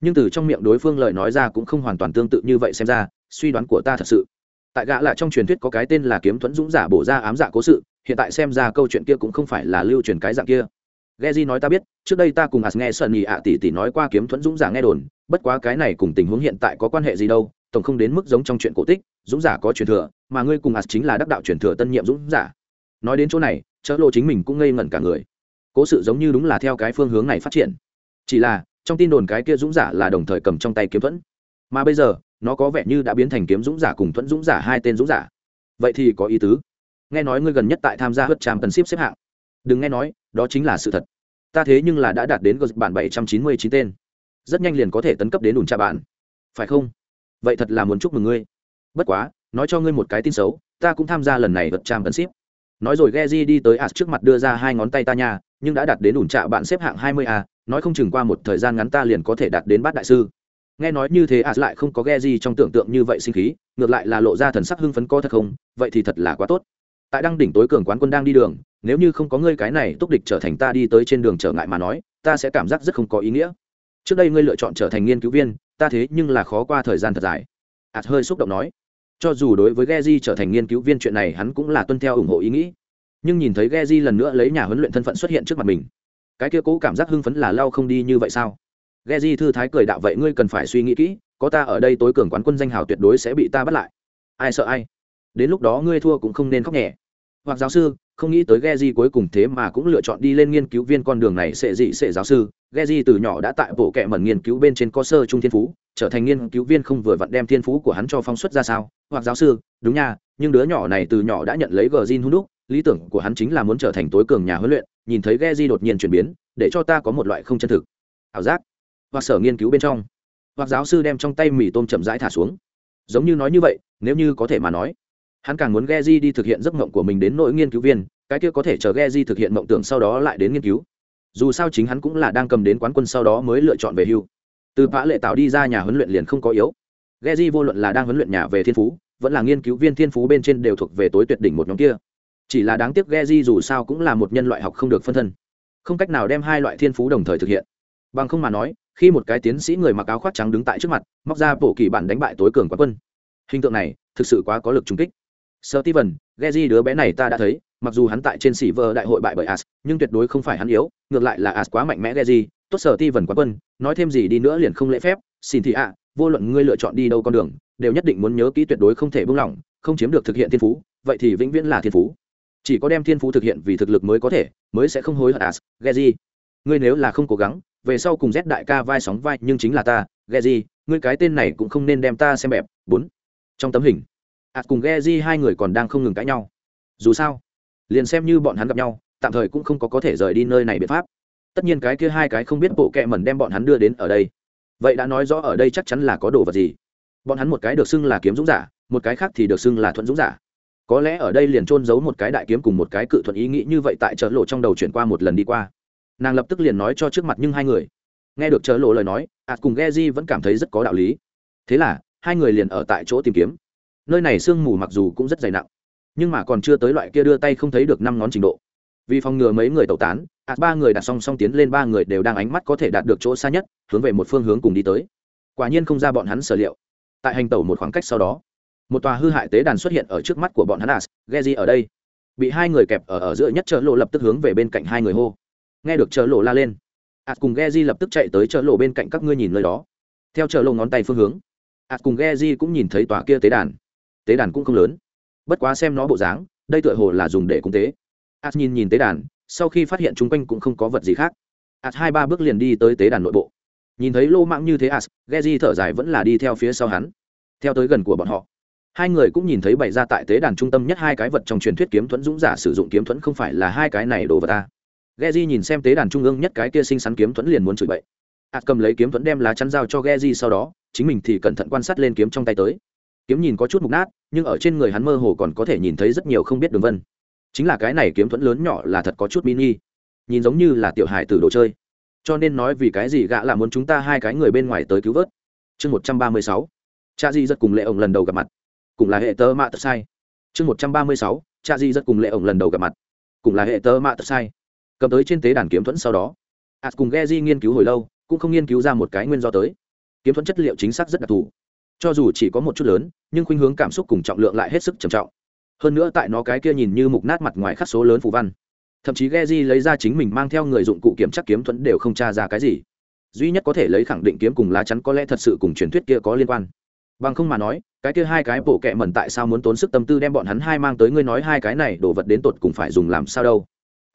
Nhưng từ trong miệng đối phương lời nói ra cũng không hoàn toàn tương tự như vậy xem ra suy đoán của ta thật sự tại gã là trong truyền thuyết có cái tên là kiếm thuẫn dũng giả bổ ra ám giả cố sự hiện tại xem ra câu chuyện kia cũng không phải là lưu truyền cái dạng kia Geji nói ta biết, trước đây ta cùng As nghe Sunny ạ tỷ tỷ nói qua kiếm thuẫn dũng giả nghe đồn, bất quá cái này cùng tình huống hiện tại có quan hệ gì đâu, tổng không đến mức giống trong chuyện cổ tích, dũng giả có truyền thừa, mà ngươi cùng As chính là đắc đạo truyền thừa tân nhiệm dũng giả. Nói đến chỗ này, chớ lộ chính mình cũng ngây ngẩn cả người. Cố sự giống như đúng là theo cái phương hướng này phát triển. Chỉ là, trong tin đồn cái kia dũng giả là đồng thời cầm trong tay kiếm thuẫn, mà bây giờ, nó có vẻ như đã biến thành kiếm dũng giả cùng thuẫn dũng giả hai tên dũng giả. Vậy thì có ý tứ. Nghe nói ngươi gần nhất tại tham gia hất tràm tần ship xếp hạng. Đừng nghe nói đó chính là sự thật. Ta thế nhưng là đã đạt đến gờ bản bảy trăm chín mươi chín tên. Rất nhanh liền có thể tấn cấp đến ủn trà bản. Phải không? Vậy thật là muốn chúc mừng ngươi. Bất quá nói cho ngươi một cái tin xấu ta cũng tham gia lần này vật tràm tấn ship. Nói rồi Geji đi tới As trước mặt đưa ra hai ngón tay ta nha, nhưng đã đạt đến ủn trạ bạn xếp hạng 20 a, nói không chừng qua một thời gian ngắn ta liền có thể đạt đến bát đại sư. Nghe nói như thế As lại không có Geji trong tưởng tượng như vậy sinh khí, ngược lại là lộ ra thần sắc hưng phấn co thật không, vậy thì thật là quá tốt. Tại đăng đỉnh tối cường quán quân đang đi đường nếu như không có ngươi cái này túc địch trở thành ta đi tới trên đường trở ngại mà nói ta sẽ cảm giác rất không có ý nghĩa. Trước đây ngươi lựa chọn trở thành nghiên cứu viên ta thế nhưng là khó qua thời gian thật dài. Ạt hơi xúc động nói. Cho dù đối với Geji trở thành nghiên cứu viên chuyện này hắn cũng là tuân theo ủng hộ ý nghĩ. Nhưng nhìn thấy Geji lần nữa lấy nhà huấn luyện thân phận xuất hiện trước mặt mình cái kia cố cảm giác hưng phấn là lao không đi như vậy sao? Geji thư thái cười đạo, vậy ngươi cần phải suy nghĩ kỹ, có ta ở đây tối cường quán quân danh hào tuyệt đối sẽ bị ta bắt lại. Ai sợ ai? Đến lúc đó ngươi thua cũng không nên khóc nhẹ. Hoặc giáo sư, không nghĩ tới Geji cuối cùng thế mà cũng lựa chọn đi lên nghiên cứu viên con đường này, sẽ dị sẽ giáo sư. Geji từ nhỏ đã tại bộ kệ mẩn nghiên cứu bên trên có sơ trung thiên phú, trở thành nghiên cứu viên không vừa vặn đem thiên phú của hắn cho phong xuất ra sao? Hoặc giáo sư, đúng nha, nhưng đứa nhỏ này từ nhỏ đã nhận lấy gờ hung đúc, lý tưởng của hắn chính là muốn trở thành tối cường nhà huấn luyện, nhìn thấy Geji đột nhiên chuyển biến, để cho ta có một loại không chân thực. Ảo giác hoặc sở nghiên cứu bên trong. Hoặc giáo sư đem trong tay mì tôm chậm rãi thả xuống. Giống như nói như vậy, nếu như có thể mà nói, hắn càng muốn Geji đi thực hiện giấc mộng của mình đến nội nghiên cứu viên, cái kia có thể chờ Geji thực hiện mộng tưởng sau đó lại đến nghiên cứu. Dù sao chính hắn cũng là đang cầm đến quán quân sau đó mới lựa chọn về hưu. Từ vã lệ tạo đi ra nhà huấn luyện liền không có yếu. Geji vô luận là đang huấn luyện nhà về thiên phú, vẫn là nghiên cứu viên thiên phú bên trên đều thuộc về tối tuyệt đỉnh một nhóm kia. Chỉ là đáng tiếc Geji dù sao cũng là một nhân loại học không được phân thân. Không cách nào đem hai loại thiên phú đồng thời thực hiện bằng không mà nói khi một cái tiến sĩ người mặc áo khoác trắng đứng tại trước mặt móc ra bộ kỳ bản đánh bại tối cường quán quân. Hình tượng này thực sự quá có lực trùng kích. Sơ Ti Văn, Geji đứa bé này ta đã thấy, mặc dù hắn tại trên sỉ vợ đại hội bại bởi As, nhưng tuyệt đối không phải hắn yếu, ngược lại là As quá mạnh mẽ Geji, tốt sở ti vần quá quân, nói thêm gì đi nữa liền không lễ phép, xin thì ạ, vô luận ngươi lựa chọn đi đâu con đường, đều nhất định muốn nhớ kỹ tuyệt đối không thể buông lỏng không chiếm được thực hiện thiên phú vậy thì vĩnh viễn là thiên phú. Chỉ có đem thiên phú thực hiện vì thực lực mới có thể mới sẽ không hối hận as. Geji ngươi nếu là không cố gắng về sau cùng z đại ca vai sóng vai, nhưng chính là ta, geji, ngươi cái tên này cũng không nên đem ta xem bẹp. Bốn. Trong tấm hình as cùng geji hai người còn đang không ngừng cãi nhau. Dù sao, liền xem như bọn hắn gặp nhau, tạm thời cũng không có có thể rời đi nơi này biện pháp. Tất nhiên cái kia hai cái không biết bộ kệ mẩn đem bọn hắn đưa đến ở đây. Vậy đã nói rõ ở đây chắc chắn là có đồ vật gì. Bọn hắn một cái được xưng là kiếm dũng giả, một cái khác thì được xưng là thuận dũng giả. Có lẽ ở đây liền trôn giấu một cái đại kiếm cùng một cái cự thuận ý nghĩ như vậy tại chợ lộ trong đầu chuyển qua một lần đi qua nàng lập tức liền nói cho trước mặt nhưng hai người nghe được chớ lộ lời nói ạt cùng ghe di vẫn cảm thấy rất có đạo lý thế là hai người liền ở tại chỗ tìm kiếm nơi này sương mù mặc dù cũng rất dày nặng nhưng mà còn chưa tới loại kia đưa tay không thấy được năm ngón trình độ vì phòng ngừa mấy người tẩu tán ạt ba người đặt song song tiến lên ba người đều đang ánh mắt có thể đạt được chỗ xa nhất hướng về một phương hướng cùng đi tới quả nhiên không ra bọn hắn sở liệu tại hành tẩu một khoảng cách sau đó một tòa hư hại tế đàn xuất hiện ở trước mắt của bọn hắn as geji ở đây bị hai người kẹp ở ở giữa nhất chợ lộ lập tức hướng về bên cạnh hai người hô nghe được chợ lộ la lên. As cùng geji lập tức chạy tới chợ lộ bên cạnh các ngươi nhìn nơi đó. Theo chợ lộ ngón tay phương hướng as cùng geji cũng nhìn thấy tòa kia tế đàn. Tế đàn cũng không lớn. Bất quá xem nó bộ dáng, đây tựa hồ là dùng để cúng tế. As nhìn nhìn tế đàn, sau khi phát hiện chung quanh cũng không có vật gì khác. As hai ba bước liền đi tới tế đàn nội bộ. Nhìn thấy lô mạng như thế, ạt ghe di thở dài vẫn là đi theo phía sau hắn. Theo tới gần của bọn họ, hai người cũng nhìn thấy bày ra tại tế đàn trung tâm nhất hai cái vật trong truyền thuyết kiếm thuẫn dũng giả sử dụng kiếm thuẫn không phải là hai cái này đồ vật ta. Geji nhìn xem tế đàn trung ương nhất cái kia sinh sắn kiếm thuẫn liền muốn chửi bậy. Át cầm lấy kiếm thuẫn đem lá chắn dao cho Geji sau đó, chính mình thì cẩn thận quan sát lên kiếm trong tay tới. Kiếm nhìn có chút mục nát, nhưng ở trên người hắn mơ hồ còn có thể nhìn thấy rất nhiều không biết đường vân. Chính là cái này kiếm thuẫn lớn nhỏ là thật có chút mini, nhìn giống như là tiểu hài tử đồ chơi. Cho nên nói vì cái gì gã là muốn chúng ta hai cái người bên ngoài tới cứu vớt. Chương một trăm ba mươi sáu Cha Di rất cùng Lệ ổng lần đầu gặp mặt cùng là hệ tơ mạ tật sai chương một trăm ba mươi sáu cha di rất cùng lệ ổng lần đầu gặp mặt cùng là hệ tơ mạ tật sai cầm tới trên tế đàn kiếm thuẫn sau đó. Ạt cùng geji di nghiên cứu hồi lâu, cũng không nghiên cứu ra một cái nguyên do tới. Kiếm thuẫn chất liệu chính xác rất đặc thù. Cho dù chỉ có một chút lớn, nhưng khuynh hướng cảm xúc cùng trọng lượng lại hết sức trầm trọng. Hơn nữa tại nó cái kia nhìn như mục nát mặt ngoài khắc số lớn phù văn. Thậm chí geji di lấy ra chính mình mang theo người dụng cụ kiểm chắc kiếm thuẫn đều không tra ra cái gì. Duy nhất có thể lấy khẳng định kiếm cùng lá chắn có lẽ thật sự cùng truyền thuyết kia có liên quan. Bằng không mà nói, cái kia hai cái bộ kệ mẩn tại sao muốn tốn sức tâm tư đem bọn hắn hai mang tới ngươi nói hai cái này đổ vật đến tột cùng phải dùng làm sao đâu?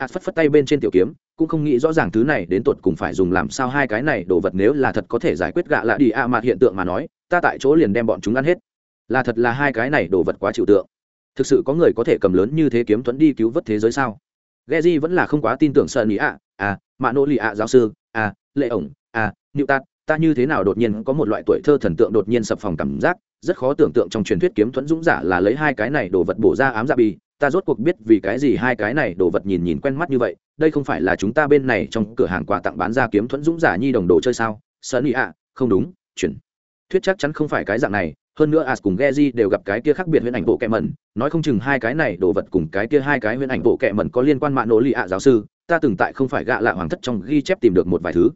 A phất phất tay bên trên tiểu kiếm, cũng không nghĩ rõ ràng thứ này đến tột cùng phải dùng làm sao hai cái này đồ vật nếu là thật có thể giải quyết gạ lạ đi. A à hiện tượng mà nói, ta tại chỗ liền đem bọn chúng ăn hết. Là thật là hai cái này đồ vật quá chịu tượng. Thực sự có người có thể cầm lớn như thế kiếm thuẫn đi cứu vớt thế giới sao? Geji vẫn là không quá tin tưởng sợ nỉ ạ. À mạ nỗ lì ạ giáo sư à lệ ổng à nịu tạt ta như thế nào đột nhiên có một loại tuổi thơ thần tượng đột nhiên sập phòng cảm giác, rất khó tưởng tượng trong truyền thuyết kiếm thuẫn dũng giả là lấy hai cái này đồ vật bổ ra ám dạ bì ta rốt cuộc biết vì cái gì hai cái này đồ vật nhìn nhìn quen mắt như vậy, đây không phải là chúng ta bên này trong cửa hàng quà tặng bán ra kiếm thuẫn dũng giả nhi đồng đồ chơi sao? Sơn ý ạ, không đúng, chuyển. Thuyết chắc chắn không phải cái dạng này, hơn nữa as cùng geji đều gặp cái kia khác biệt huyễn ảnh bộ kẹ mẩn, nói không chừng hai cái này đồ vật cùng cái kia hai cái huyễn ảnh bộ kẹ mẩn có liên quan mạng nỗ lì ạ giáo sư, ta từng tại không phải gạ lạ hoàng thất trong ghi chép tìm được một vài thứ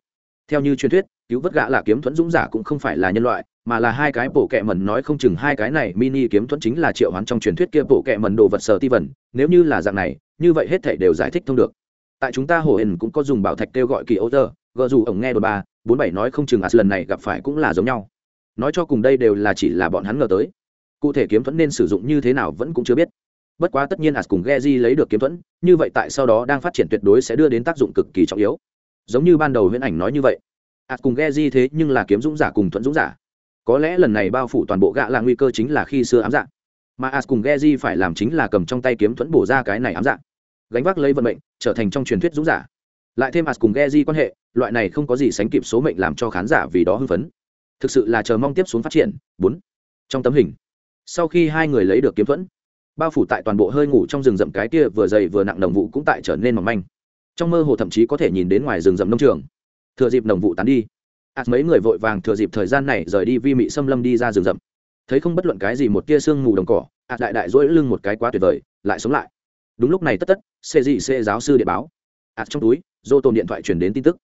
theo như truyền thuyết, cứu vớt gã là kiếm thuẫn dũng giả cũng không phải là nhân loại, mà là hai cái bộ kẹ mẩn nói không chừng hai cái này mini kiếm thuẫn chính là triệu hoán trong truyền thuyết kia bộ kẹ mẩn đồ vật sở ti vần, nếu như là dạng này, như vậy hết thể đều giải thích thông được. Tại chúng ta hồ hình cũng có dùng bảo thạch kêu gọi kỳ ô tơ gợ dù ổng nghe đồ ba, bốn bảy nói không chừng à lần này gặp phải cũng là giống nhau. Nói cho cùng đây đều là chỉ là bọn hắn ngờ tới. Cụ thể kiếm thuẫn nên sử dụng như thế nào vẫn cũng chưa biết. Bất quá tất nhiên à cùng Geji lấy được kiếm thuẫn, như vậy tại sau đó đang phát triển tuyệt đối sẽ đưa đến tác dụng cực kỳ trọng yếu giống như ban đầu huyễn ảnh nói như vậy. Ạt cùng ghe di thế nhưng là kiếm dũng giả cùng thuận dũng giả. Có lẽ lần này bao phủ toàn bộ gạ là nguy cơ chính là khi xưa ám dạng. Mà as cùng ghe di phải làm chính là cầm trong tay kiếm thuẫn bổ ra cái này ám dạng. Gánh vác lấy vận mệnh, trở thành trong truyền thuyết dũng giả. Lại thêm as cùng ghe di quan hệ, loại này không có gì sánh kịp số mệnh làm cho khán giả vì đó hưng phấn. Thực sự là chờ mong tiếp xuống phát triển. Bốn. Trong tấm hình. Sau khi hai người lấy được kiếm thuẫn, bao phủ tại toàn bộ hơi ngủ trong rừng rậm cái kia vừa dày vừa nặng đồng vụ cũng tại trở nên mỏng manh trong mơ hồ thậm chí có thể nhìn đến ngoài rừng rậm nông trường. Thừa dịp nồng vụ tán đi ạt mấy người vội vàng thừa dịp thời gian này rời đi vi mị xâm lâm đi ra rừng rậm. Thấy không bất luận cái gì một tia sương mù đồng cỏ ạt đại đại dỗi lưng một cái quá tuyệt vời, lại sống lại. Đúng lúc này tất tất xê dị xê giáo sư điện báo. Ạt trong túi, dô tồn điện thoại truyền đến tin tức.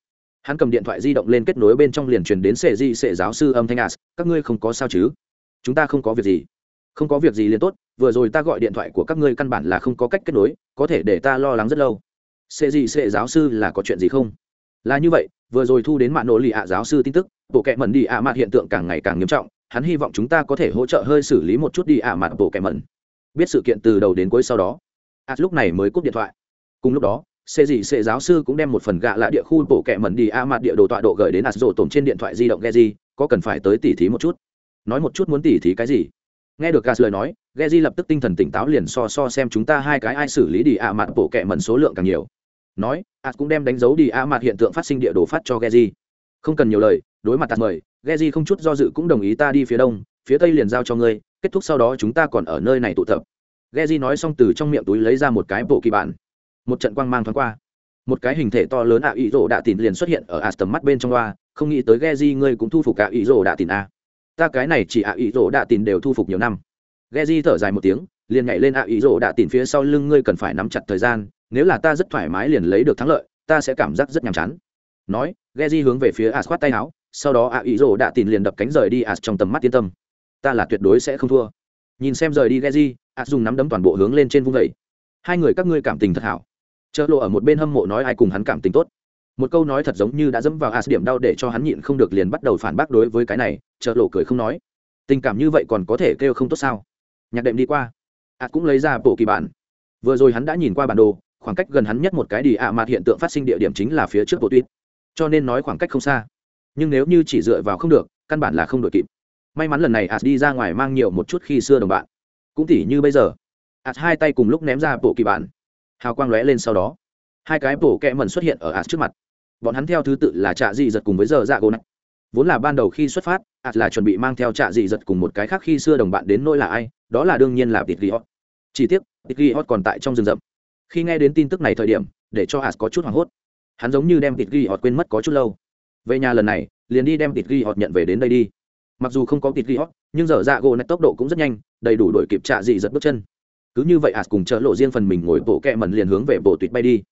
Hắn cầm điện thoại di động lên kết nối bên trong liền truyền đến xê dị xê giáo sư âm thanh ạt các ngươi không có sao chứ? Chúng ta không có việc gì. Không có việc gì liền tốt, vừa rồi ta gọi điện thoại của các ngươi căn bản là không có cách kết nối, có thể để ta lo lắng rất lâu xê gì xê giáo sư là có chuyện gì không? Là như vậy vừa rồi thu đến mạng nổ lì ạ giáo sư tin tức bộ kệ mẩn đi ạ à mạt hiện tượng càng ngày càng nghiêm trọng hắn hy vọng chúng ta có thể hỗ trợ hơi xử lý một chút đi ạ mặt bộ kệ mẩn. Biết sự kiện từ đầu đến cuối sau đó as lúc này mới cúp điện thoại. Cùng lúc đó xê gì xê giáo sư cũng đem một phần gạ lạ địa khu bộ kệ mẩn đi ạ mặt địa đồ tọa độ gửi đến as rổ tổn trên điện thoại di động Geji, có cần phải tới tỉ thí một chút? Nói một chút muốn tỉ thí cái gì? Nghe được gà lời nói Geji lập tức tinh thần tỉnh táo liền so so xem chúng ta hai cái ai xử lý đi ạ mặt bộ kệ mẩn số lượng càng nhiều nói as cũng đem đánh dấu đi a mặt hiện tượng phát sinh địa đồ phát cho Geji. không cần nhiều lời, đối mặt tạt mời, Geji không chút do dự cũng đồng ý ta đi phía đông, phía tây liền giao cho ngươi, kết thúc sau đó chúng ta còn ở nơi này tụ tập. Geji nói xong từ trong miệng túi lấy ra một cái bộ kỳ bản. Một trận quang mang thoáng qua. Một cái hình thể to lớn ạ ý rỗ đạ tìn liền xuất hiện ở aston mắt bên trong loa không nghĩ tới Geji ngươi cũng thu phục ạ ý rỗ đạ tìn a. Ta cái này chỉ ạ ý rỗ đạ tìn đều thu phục nhiều năm. Geji thở dài một tiếng, liền nhảy lên ạ ý rỗ đạ tìn phía sau lưng ngươi cần phải nắm chặt thời gian nếu là ta rất thoải mái liền lấy được thắng lợi, ta sẽ cảm giác rất nhàm chán. Nói, Geji hướng về phía as khoát tay áo, sau đó a ý rồ đã tìm liền đập cánh rời đi as trong tầm mắt yên tâm. Ta là tuyệt đối sẽ không thua. Nhìn xem rời đi Geji, as dùng nắm đấm toàn bộ hướng lên trên vung vẩy hai người các ngươi cảm tình thật hảo. Chợ lộ ở một bên hâm mộ nói ai cùng hắn cảm tình tốt. Một câu nói thật giống như đã dẫm vào as điểm đau để cho hắn nhịn không được liền bắt đầu phản bác đối với cái này chợ lộ cười không nói. Tình cảm như vậy còn có thể kêu không tốt sao? Nhạc đệm đi qua. As cũng lấy ra bộ kỳ bản. Vừa rồi hắn đã nhìn qua bản đồ khoảng cách gần hắn nhất một cái đi ạ à mặt hiện tượng phát sinh địa điểm chính là phía trước bộ tuyết. Cho nên nói khoảng cách không xa. Nhưng nếu như chỉ dựa vào không được, căn bản là không đội kịp. May mắn lần này ạt đi ra ngoài mang nhiều một chút khi xưa đồng bạn. Cũng tỉ như bây giờ ạt hai tay cùng lúc ném ra bộ kỳ bản. Hào quang lóe lên sau đó. Hai cái bộ kẹ mẩn xuất hiện ở ạt trước mặt. Bọn hắn theo thứ tự là trạ dị giật cùng với giờ dạ gỗ nạch vốn là ban đầu khi xuất phát ạt là chuẩn bị mang theo trạ dị giật cùng một cái khác khi xưa đồng bạn đến nỗi là ai, đó là đương nhiên là tịt ghi hot chỉ tiếc tịt ghi hot còn tại trong rừng rậm khi nghe đến tin tức này thời điểm, để cho hạt có chút hoảng hốt. Hắn giống như đem tịt ghi họt quên mất có chút lâu. Về nhà lần này, liền đi đem tịt ghi họt nhận về đến đây đi. Mặc dù không có tịt ghi họt nhưng giờ dạ gỗ này tốc độ cũng rất nhanh, đầy đủ đổi kịp trạ dị giật bước chân. Cứ như vậy hạt cùng chợ lộ riêng phần mình ngồi bộ kẹ mần liền hướng về bộ tuyệt bay đi.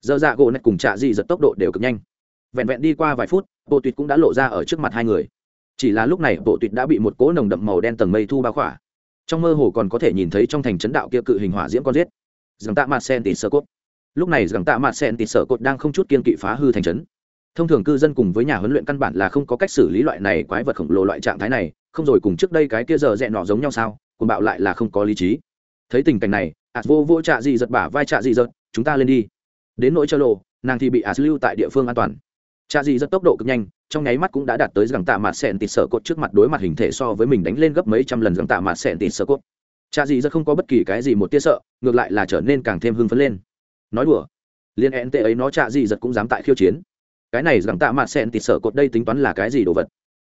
Giờ dạ gỗ này cùng trạ dị giật tốc độ đều cực nhanh. Vẹn vẹn đi qua vài phút, bộ tuyệt cũng đã lộ ra ở trước mặt hai người. Chỉ là lúc này, bộ tuyệt đã bị một cỗ nồng đậm màu đen tầng mây thu bao khỏa. Trong mơ hồ còn có thể nhìn thấy trong thành trấn đạo kia cự hình hỏa diễm con giết rằng tạ mặt sen tỉ sơ cốt. Lúc này rằng tạ mặt sen tỉ sơ cốt đang không chút kiên kỵ phá hư thành trấn. Thông thường cư dân cùng với nhà huấn luyện căn bản là không có cách xử lý loại này quái vật khổng lồ loại trạng thái này, không rồi cùng trước đây cái kia giờ dẹn nọ giống nhau sao cùng bạo lại là không có lý trí. Thấy tình cảnh này ạt vô vô trạ dị giật bả vai trạ dị giật, chúng ta lên đi. Đến nỗi chơ lộ nàng thì bị ạt lưu tại địa phương an toàn. Trạ dị giật tốc độ cực nhanh, trong nháy mắt cũng đã đạt tới rằng tạ mặt sẹn tịt sợ cột trước mặt đối mặt hình thể so với mình đánh lên gấp mấy trăm lần rằng tạ mặt sẹn tịt sợ cột cha dì rất không có bất kỳ cái gì một tia sợ ngược lại là trở nên càng thêm hưng phấn lên. Nói đùa liên hẹn tệ ấy nó cha dì giật cũng dám tại khiêu chiến. Cái này rằng tạ mặt sen tịt sợ cột đây tính toán là cái gì đồ vật?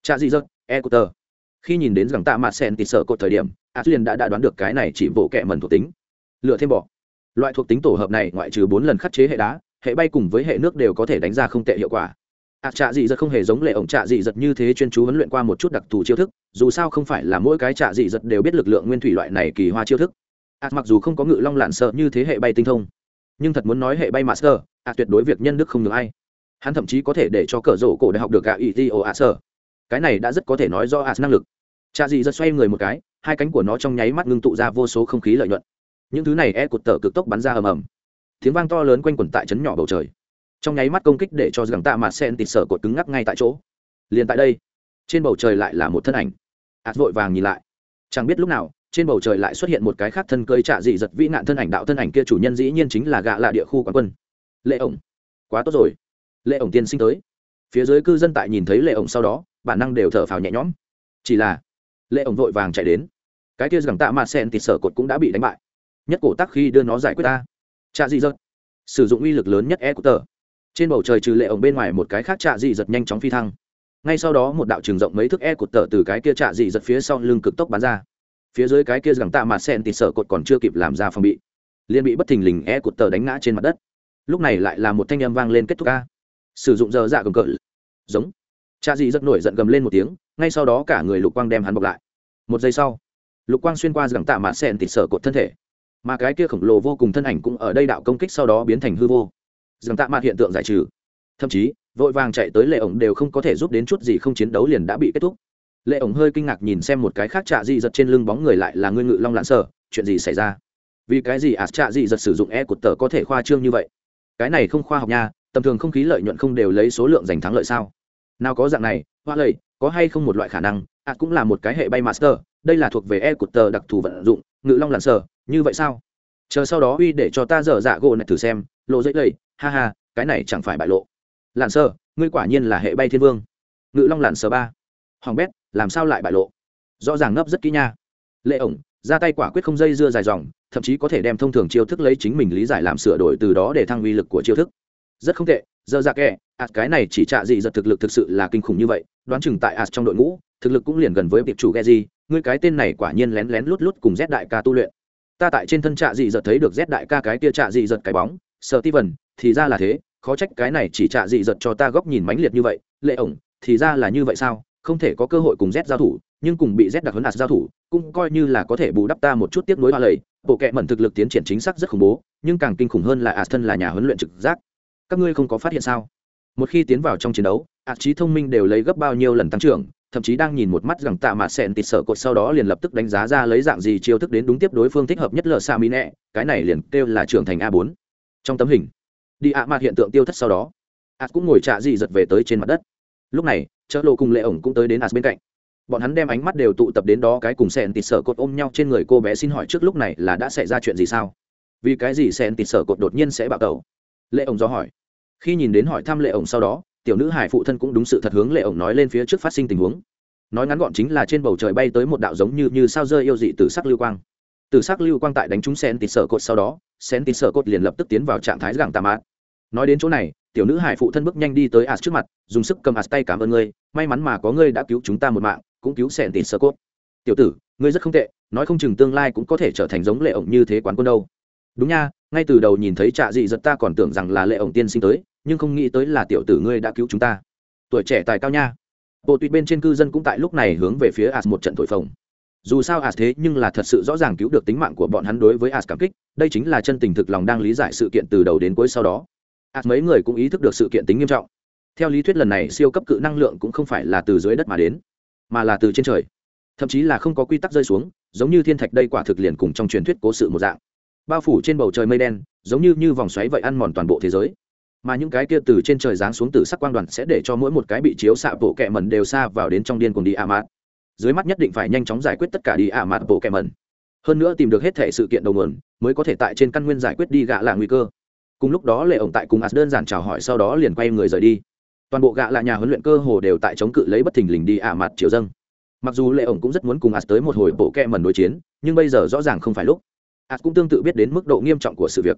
Cha dì giật e cột tờ. Khi nhìn đến rằng tạ mặt sen tịt sợ cột thời điểm a liền đã, đã đoán được cái này chỉ vỗ kẹ mần thuộc tính. Lựa thêm bỏ. Loại thuộc tính tổ hợp này ngoại trừ bốn lần khắc chế hệ đá hệ bay cùng với hệ nước đều có thể đánh ra không tệ hiệu quả ạt trạ dị giật không hề giống lệ ổng trạ dị giật như thế chuyên chú huấn luyện qua một chút đặc thù chiêu thức, dù sao không phải là mỗi cái trạ dị giật đều biết lực lượng nguyên thủy loại này kỳ hoa chiêu thức. Ạt mặc dù không có ngự long lạn sợ như thế hệ bay tinh thông, nhưng thật muốn nói hệ bay master ạt tuyệt đối việc nhân đức không được ai. Hắn thậm chí có thể để cho cờ rổ cổ đại học được gạ ý ti ồ ạ sở cái này đã rất có thể nói do ạt năng lực. Trạ dị giật xoay người một cái, hai cánh của nó trong nháy mắt ngưng tụ ra vô số không khí lợi nhuận. Những thứ này e cụt tờ cực tốc bắn ra ầm ầm. Tiếng vang to lớn quanh quẩn tại trấn nhỏ bầu trời trong nháy mắt công kích để cho rằng tạ mặt sen tịt sở cột cứng ngắc ngay tại chỗ. Liền tại đây, trên bầu trời lại là một thân ảnh. Ạt vội vàng nhìn lại. Chẳng biết lúc nào, trên bầu trời lại xuất hiện một cái khác thân cơi trạ dị giật vĩ nạn thân ảnh, đạo thân ảnh kia chủ nhân dĩ nhiên chính là gạ lạ địa khu quán quân. Lệ ổng. Quá tốt rồi. Lệ ổng tiên sinh tới. Phía dưới cư dân tại nhìn thấy lệ ổng sau đó, bản năng đều thở phào nhẹ nhõm. Chỉ là, lệ ổng vội vàng chạy đến. Cái kia rằng tạ mà sen thì sở cột cũng đã bị đánh bại. Nhất cổ tắc khi đưa nó giải quyết ta. Trạ dị giật. Sử dụng uy lực lớn nhất e của tờ trên bầu trời trừ lệ ổng bên ngoài một cái khác trạ dị giật nhanh chóng phi thăng. Ngay sau đó một đạo trường rộng mấy thước e của tở từ cái kia trạ dị giật phía sau lưng cực tốc bắn ra. Phía dưới cái kia rằng tạ mà sen thì sở cột còn chưa kịp làm ra phòng bị, liền bị bất thình lình e của tở đánh ngã trên mặt đất. Lúc này lại là một thanh âm vang lên kết thúc ca. Sử dụng giờ dạ gầm cỡ giống. Trạ dị rất nổi giận gầm lên một tiếng, ngay sau đó cả người lục quang đem hắn bọc lại. Một giây sau, lục quang xuyên qua rằng tạ mà sen thì sở cột thân thể. Mà cái kia khổng lồ vô cùng thân ảnh cũng ở đây đạo công kích sau đó biến thành hư vô dường tạ mạt hiện tượng giải trừ. Thậm chí, vội vàng chạy tới lệ ổng đều không có thể giúp đến chút gì không chiến đấu liền đã bị kết thúc. Lệ ổng hơi kinh ngạc nhìn xem một cái khác trạ di giật trên lưng bóng người lại là ngươi ngự long lặn sở, chuyện gì xảy ra? Vì cái gì ạt trạ di giật sử dụng e cột tờ có thể khoa trương như vậy? Cái này không khoa học nha, tầm thường không khí lợi nhuận không đều lấy số lượng giành thắng lợi sao? Nào có dạng này, hoa lầy có hay không một loại khả năng ạt cũng là một cái hệ bay master, đây là thuộc về e cột tờ đặc thù vận dụng, ngự long lặn sở, như vậy sao? Chờ sau đó uy để cho ta dở dạ gỗ này thử xem, lộ dễ lầy ha ha cái này chẳng phải bại lộ. Lặn sơ, ngươi quả nhiên là hệ bay thiên vương. Ngự long lặn sơ ba. Hoàng bét làm sao lại bại lộ? Rõ ràng ngấp rất kỹ nha. Lệ ổng ra tay quả quyết không dây dưa dài dòng thậm chí có thể đem thông thường chiêu thức lấy chính mình lý giải làm sửa đổi từ đó để thăng uy lực của chiêu thức. Rất không tệ giờ ra kẹ ạt cái này chỉ trạ gì giật thực lực thực sự là kinh khủng như vậy đoán chừng tại ạt trong đội ngũ thực lực cũng liền gần với việc chủ ghe gì ngươi cái tên này quả nhiên lén lén lút lút cùng z đại ca tu luyện. Ta tại trên thân trạ dị giật thấy được z đại ca cái kia trạ dị giật cái bóng sợ ti vần thì ra là thế, khó trách cái này chỉ trạ dị giật cho ta góc nhìn mãnh liệt như vậy, lệ ổng, thì ra là như vậy sao? Không thể có cơ hội cùng z giao thủ, nhưng cùng bị z đặc hấn ạt giao thủ, cũng coi như là có thể bù đắp ta một chút tiếp nối hoa lầy. Bộ kệ mẩn thực lực tiến triển chính xác rất khủng bố, nhưng càng kinh khủng hơn là ạt thân là nhà huấn luyện trực giác. Các ngươi không có phát hiện sao? Một khi tiến vào trong chiến đấu ạt trí thông minh đều lấy gấp bao nhiêu lần tăng trưởng, thậm chí đang nhìn một mắt rằng tạ mạt sẹn tịt sợ cột sau đó liền lập tức đánh giá ra lấy dạng gì chiêu thức đến đúng tiếp đối phương thích hợp nhất lờ xa mỹ nẹ, cái này liền kêu là trưởng thành a bốn. Trong tấm hình đi ạ mặt hiện tượng tiêu thất sau đó. Ạt cũng ngồi trạ dị giật về tới trên mặt đất. Lúc này, chợ lộ cùng lệ ổng cũng tới đến ạt bên cạnh. Bọn hắn đem ánh mắt đều tụ tập đến đó cái cùng sẹn tịt sợ cột ôm nhau trên người cô bé xin hỏi trước lúc này là đã xảy ra chuyện gì sao? Vì cái gì sẹn tịt sợ cột đột nhiên sẽ bạo tẩu? Lệ ổng do hỏi. Khi nhìn đến hỏi thăm lệ ổng sau đó, tiểu nữ hải phụ thân cũng đúng sự thật hướng lệ ổng nói lên phía trước phát sinh tình huống. Nói ngắn gọn chính là trên bầu trời bay tới một đạo giống như như sao rơi yêu dị từ sắc lưu quang từ sắc lưu quang tại đánh trúng sen tịt sợ cột sau đó, sen tịt sợ cột liền lập tức tiến vào trạng thái gẳng tà mát nói đến chỗ này, tiểu nữ hải phụ thân bước nhanh đi tới as trước mặt, dùng sức cầm as tay cảm ơn ngươi, may mắn mà có ngươi đã cứu chúng ta một mạng, cũng cứu sen tịt sợ cột. Tiểu tử, ngươi rất không tệ, nói không chừng tương lai cũng có thể trở thành giống lệ ổng như thế quán quân đâu. Đúng nha, ngay từ đầu nhìn thấy trạ dị giật ta còn tưởng rằng là lệ ổng tiên sinh tới, nhưng không nghĩ tới là tiểu tử ngươi đã cứu chúng ta. Tuổi trẻ tài cao nha. Bộ tuyệt bên trên cư dân cũng tại lúc này hướng về phía as một trận thổi phồng dù sao as thế nhưng là thật sự rõ ràng cứu được tính mạng của bọn hắn đối với as cảm kích, đây chính là chân tình thực lòng đang lý giải sự kiện từ đầu đến cuối sau đó. As mấy người cũng ý thức được sự kiện tính nghiêm trọng. Theo lý thuyết lần này siêu cấp cự năng lượng cũng không phải là từ dưới đất mà đến, mà là từ trên trời. Thậm chí là không có quy tắc rơi xuống, giống như thiên thạch đây quả thực liền cùng trong truyền thuyết cố sự một dạng. Bao phủ trên bầu trời mây đen, giống như như vòng xoáy vậy ăn mòn toàn bộ thế giới. Mà những cái kia từ trên trời giáng xuống từ sắc quang đoàn sẽ để cho mỗi một cái bị chiếu xạ bộ kẹ mẩn đều xa vào đến trong điên cùng đi ả mát dưới mắt nhất định phải nhanh chóng giải quyết tất cả đi ả mặt bộ kẻ mẩn hơn nữa tìm được hết thể sự kiện đầu nguồn, mới có thể tại trên căn nguyên giải quyết đi gạ là nguy cơ. Cùng lúc đó lệ ổng tại cùng as đơn giản chào hỏi sau đó liền quay người rời đi. Toàn bộ gạ là nhà huấn luyện cơ hồ đều tại chống cự lấy bất thình lình đi ả mặt triều dâng. Mặc dù lệ ổng cũng rất muốn cùng as tới một hồi bộ kẹ mần đối chiến, nhưng bây giờ rõ ràng không phải lúc. As cũng tương tự biết đến mức độ nghiêm trọng của sự việc.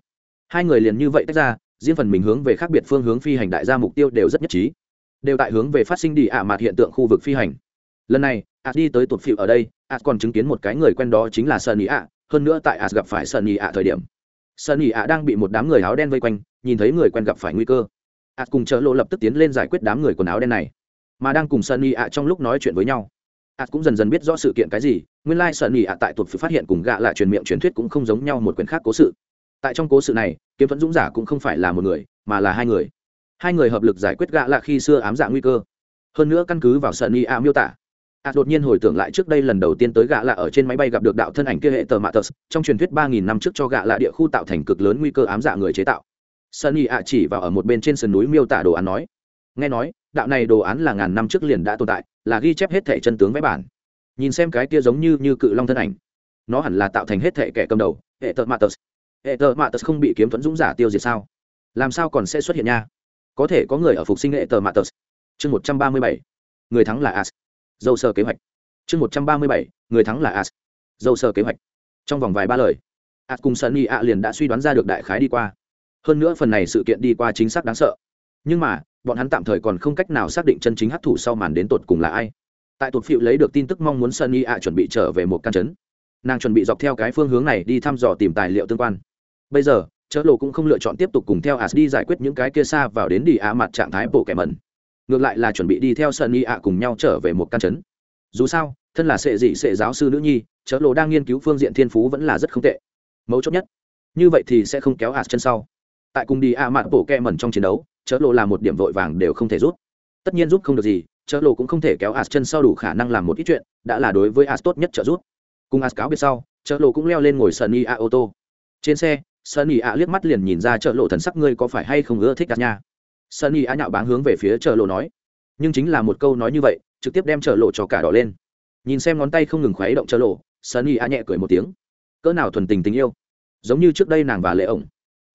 Hai người liền như vậy tách ra, riêng phần mình hướng về khác biệt phương hướng phi hành đại gia mục tiêu đều rất nhất trí. Đều tại hướng về phát sinh đi ạ mặt hiện tượng khu vực phi hành lần này a đi tới tột phịu ở đây a còn chứng kiến một cái người quen đó chính là sơn ý ạ hơn nữa tại a gặp phải sơn ý ạ thời điểm. Sơn ý ạ đang bị một đám người áo đen vây quanh, nhìn thấy người quen gặp phải nguy cơ. A cùng chợ lộ lập tức tiến lên giải quyết đám người quần áo đen này. Mà đang cùng sơn ý ạ trong lúc nói chuyện với nhau a cũng dần dần biết rõ sự kiện cái gì, nguyên lai sơn ý ạ tại tột phịu phát hiện cùng gạ lại truyền miệng truyền thuyết cũng không giống nhau một quyển khác cố sự. Tại trong cố sự này, kiếm thuẫn dũng giả cũng không phải là một người, mà là hai người. Hai người hợp lực giải quyết gạ lạ khi xưa ám dạ nguy cơ. Hơn nữa căn cứ vào sợ ni a miêu tả a đột nhiên hồi tưởng lại trước đây lần đầu tiên tới gạ lạ ở trên máy bay gặp được đạo thân ảnh kia hệ tờ mạ tờ trong truyền thuyết ba nghìn năm trước cho gạ lạ địa khu tạo thành cực lớn nguy cơ ám dạ người chế tạo. Sunny a chỉ vào ở một bên trên sườn núi miêu tả đồ án nói. Nghe nói, đạo này đồ án là ngàn năm trước liền đã tồn tại, là ghi chép hết thể chân tướng vẽ bản. Nhìn xem cái kia giống như như cự long thân ảnh. Nó hẳn là tạo thành hết thể kẻ cầm đầu, hệ tờ mạ tờ hệ tờ mạ tờ không bị kiếm thuẫn dũng giả tiêu diệt sao? Làm sao còn sẽ xuất hiện nha? Có thể có người ở phục sinh hệ tờ mạ tờ. chương một trăm ba mươi bảy. Người thắng là as dâu sơ kế hoạch. Chương một trăm ba mươi bảy, người thắng là as. Dâu sơ kế hoạch. Trong vòng vài ba lời, as cùng sunny a liền đã suy đoán ra được đại khái đi qua. Hơn nữa phần này sự kiện đi qua chính xác đáng sợ. Nhưng mà, bọn hắn tạm thời còn không cách nào xác định chân chính hấp thụ sau màn đến tột cùng là ai. Tại tột phiệu lấy được tin tức mong muốn sunny a chuẩn bị trở về một căn chấn. Nàng chuẩn bị dọc theo cái phương hướng này đi thăm dò tìm tài liệu tương quan. Bây giờ, chớ lộ cũng không lựa chọn tiếp tục cùng theo as đi giải quyết những cái kia xa vào đến đi Á mặt trạng thái bộ kẻ mẩn ngược lại là chuẩn bị đi theo sân y ạ cùng nhau trở về một căn chấn. Dù sao, thân là sệ dị sệ giáo sư nữ nhi, chớ lộ đang nghiên cứu phương diện thiên phú vẫn là rất không tệ. Mấu chốt nhất, như vậy thì sẽ không kéo as chân sau. Tại cùng đi ạ mạn bộ kẹ mẩn trong chiến đấu, chớ lộ là một điểm vội vàng đều không thể rút. Tất nhiên rút không được gì, chớ lộ cũng không thể kéo as chân sau đủ khả năng làm một ít chuyện, đã là đối với as tốt nhất trợ rút cùng as cáo biệt sau, chớ lộ cũng leo lên ngồi sân y ạ ô tô. Trên xe sunny ạ liếc mắt liền nhìn ra chợ lộ thần sắc ngươi có phải hay không ưa thích đặt nha sunny á nhạo báng hướng về phía chợ lộ nói. Nhưng chính là một câu nói như vậy, trực tiếp đem chợ lộ cho cả đỏ lên. Nhìn xem ngón tay không ngừng khuấy động chợ lộ sunny á nhẹ cười một tiếng. Cỡ nào thuần tình tình yêu. Giống như trước đây nàng và lệ ổng.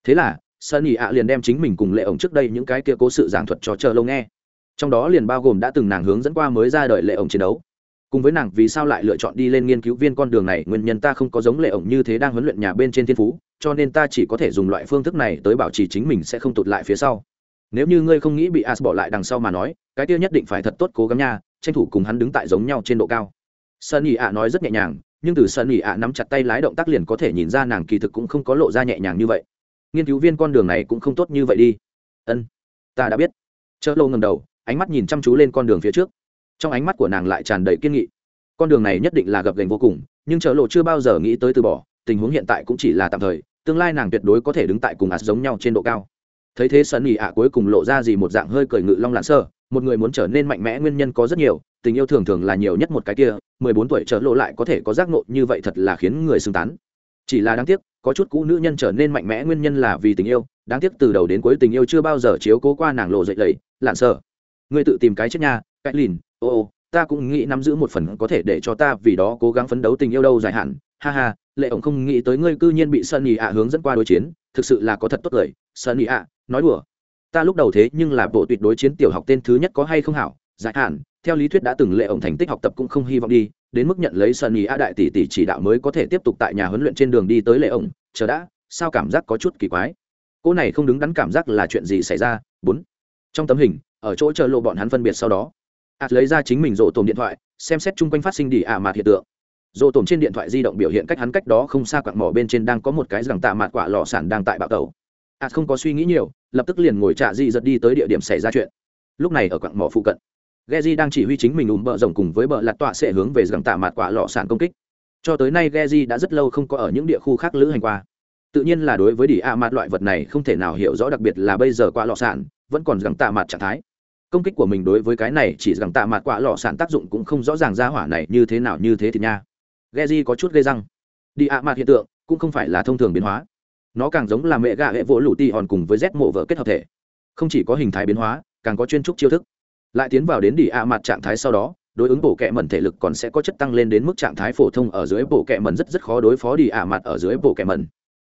Thế là sunny á liền đem chính mình cùng lệ ổng trước đây những cái kia cố sự giảng thuật cho chợ lộ nghe. Trong đó liền bao gồm đã từng nàng hướng dẫn qua mới ra đời lệ ổng chiến đấu. Cùng với nàng vì sao lại lựa chọn đi lên nghiên cứu viên con đường này, nguyên nhân ta không có giống lệ ổng như thế đang huấn luyện nhà bên trên thiên phú, cho nên ta chỉ có thể dùng loại phương thức này tới bảo trì chính mình sẽ không tụt lại phía sau nếu như ngươi không nghĩ bị as bỏ lại đằng sau mà nói, cái kia nhất định phải thật tốt cố gắng nha, tranh thủ cùng hắn đứng tại giống nhau trên độ cao. Sân ỉ ạ nói rất nhẹ nhàng, nhưng từ sân ỉ ạ nắm chặt tay lái động tác liền có thể nhìn ra nàng kỳ thực cũng không có lộ ra nhẹ nhàng như vậy. Nghiên cứu viên con đường này cũng không tốt như vậy đi. Ân, ta đã biết. Chợ lô ngầm đầu, ánh mắt nhìn chăm chú lên con đường phía trước. Trong ánh mắt của nàng lại tràn đầy kiên nghị. Con đường này nhất định là gập gành vô cùng, nhưng chợ lộ chưa bao giờ nghĩ tới từ bỏ, tình huống hiện tại cũng chỉ là tạm thời, tương lai nàng tuyệt đối có thể đứng tại cùng ạt giống nhau trên độ cao thấy thế sân ỉ ạ cuối cùng lộ ra gì một dạng hơi cười ngự long lạn sơ, một người muốn trở nên mạnh mẽ nguyên nhân có rất nhiều, tình yêu thường thường là nhiều nhất một cái kia, mười bốn tuổi trở lộ lại có thể có giác nộ như vậy thật là khiến người xứng tán. Chỉ là đáng tiếc, có chút cũ nữ nhân trở nên mạnh mẽ nguyên nhân là vì tình yêu, đáng tiếc từ đầu đến cuối tình yêu chưa bao giờ chiếu cố qua nàng lộ dậy lầy, lạn sơ. Ngươi tự tìm cái chết nha cách lìn, ô ô, ta cũng nghĩ nắm giữ một phần có thể để cho ta vì đó cố gắng phấn đấu tình yêu đâu dài hạn, ha ha, lệ ổng không nghĩ tới ngươi cư nhiên bị sơn nhì ạ hướng dẫn qua đối chiến, thực sự là có thật tốt lời, sơn nhì ạ nói đùa. Ta lúc đầu thế nhưng là bộ tuyệt đối chiến tiểu học tên thứ nhất có hay không hảo, giải hạn, theo lý thuyết đã từng lệ ổng thành tích học tập cũng không hy vọng đi, đến mức nhận lấy sơn nhị ạ đại tỷ tỷ chỉ đạo mới có thể tiếp tục tại nhà huấn luyện trên đường đi tới lệ ổng, chờ đã, sao cảm giác có chút kỳ quái. Cô này không đứng đắn cảm giác là chuyện gì xảy ra? Bốn. Trong tấm hình, ở chỗ chờ lộ bọn hắn phân biệt sau đó ạt lấy ra chính mình rộ tổm điện thoại, xem xét chung quanh phát sinh đi ả mạt hiện tượng. Rộ tổm trên điện thoại di động biểu hiện cách hắn cách đó không xa quặng mỏ bên trên đang có một cái rằng tạ mạt quả lò sản đang tại bạo tàu ạt không có suy nghĩ nhiều, lập tức liền ngồi trạ di giật đi tới địa điểm xảy ra chuyện. Lúc này ở quặng mỏ phụ cận, Geji đang chỉ huy chính mình ùm bờ rồng cùng với bờ lạt tọa sẽ hướng về rằng tạ mạt quả lọ sản công kích. Cho tới nay Geji đã rất lâu không có ở những địa khu khác lữ hành qua. Tự nhiên là đối với đỉ a mạt loại vật này không thể nào hiểu rõ đặc biệt là bây giờ quả lọ sản, vẫn còn rằng tạ mạt trạng thái. Công kích của mình đối với cái này chỉ rằng tạ mặt quả lọ sản tác dụng cũng không rõ ràng ra hỏa này như thế nào như thế thì nha. Geji có chút gây răng. Đi a mặt hiện tượng cũng không phải là thông thường biến hóa nó càng giống là mẹ gà hệ vỗ lũ ti hòn cùng với z mộ vợ kết hợp thể. Không chỉ có hình thái biến hóa, càng có chuyên trúc chiêu thức. Lại tiến vào đến đỉ ạ mặt trạng thái sau đó, đối ứng bộ kẹ mẩn thể lực còn sẽ có chất tăng lên đến mức trạng thái phổ thông ở dưới bộ kẹ mẩn rất rất khó đối phó đi ạ mặt ở dưới bộ kẹ mẩn.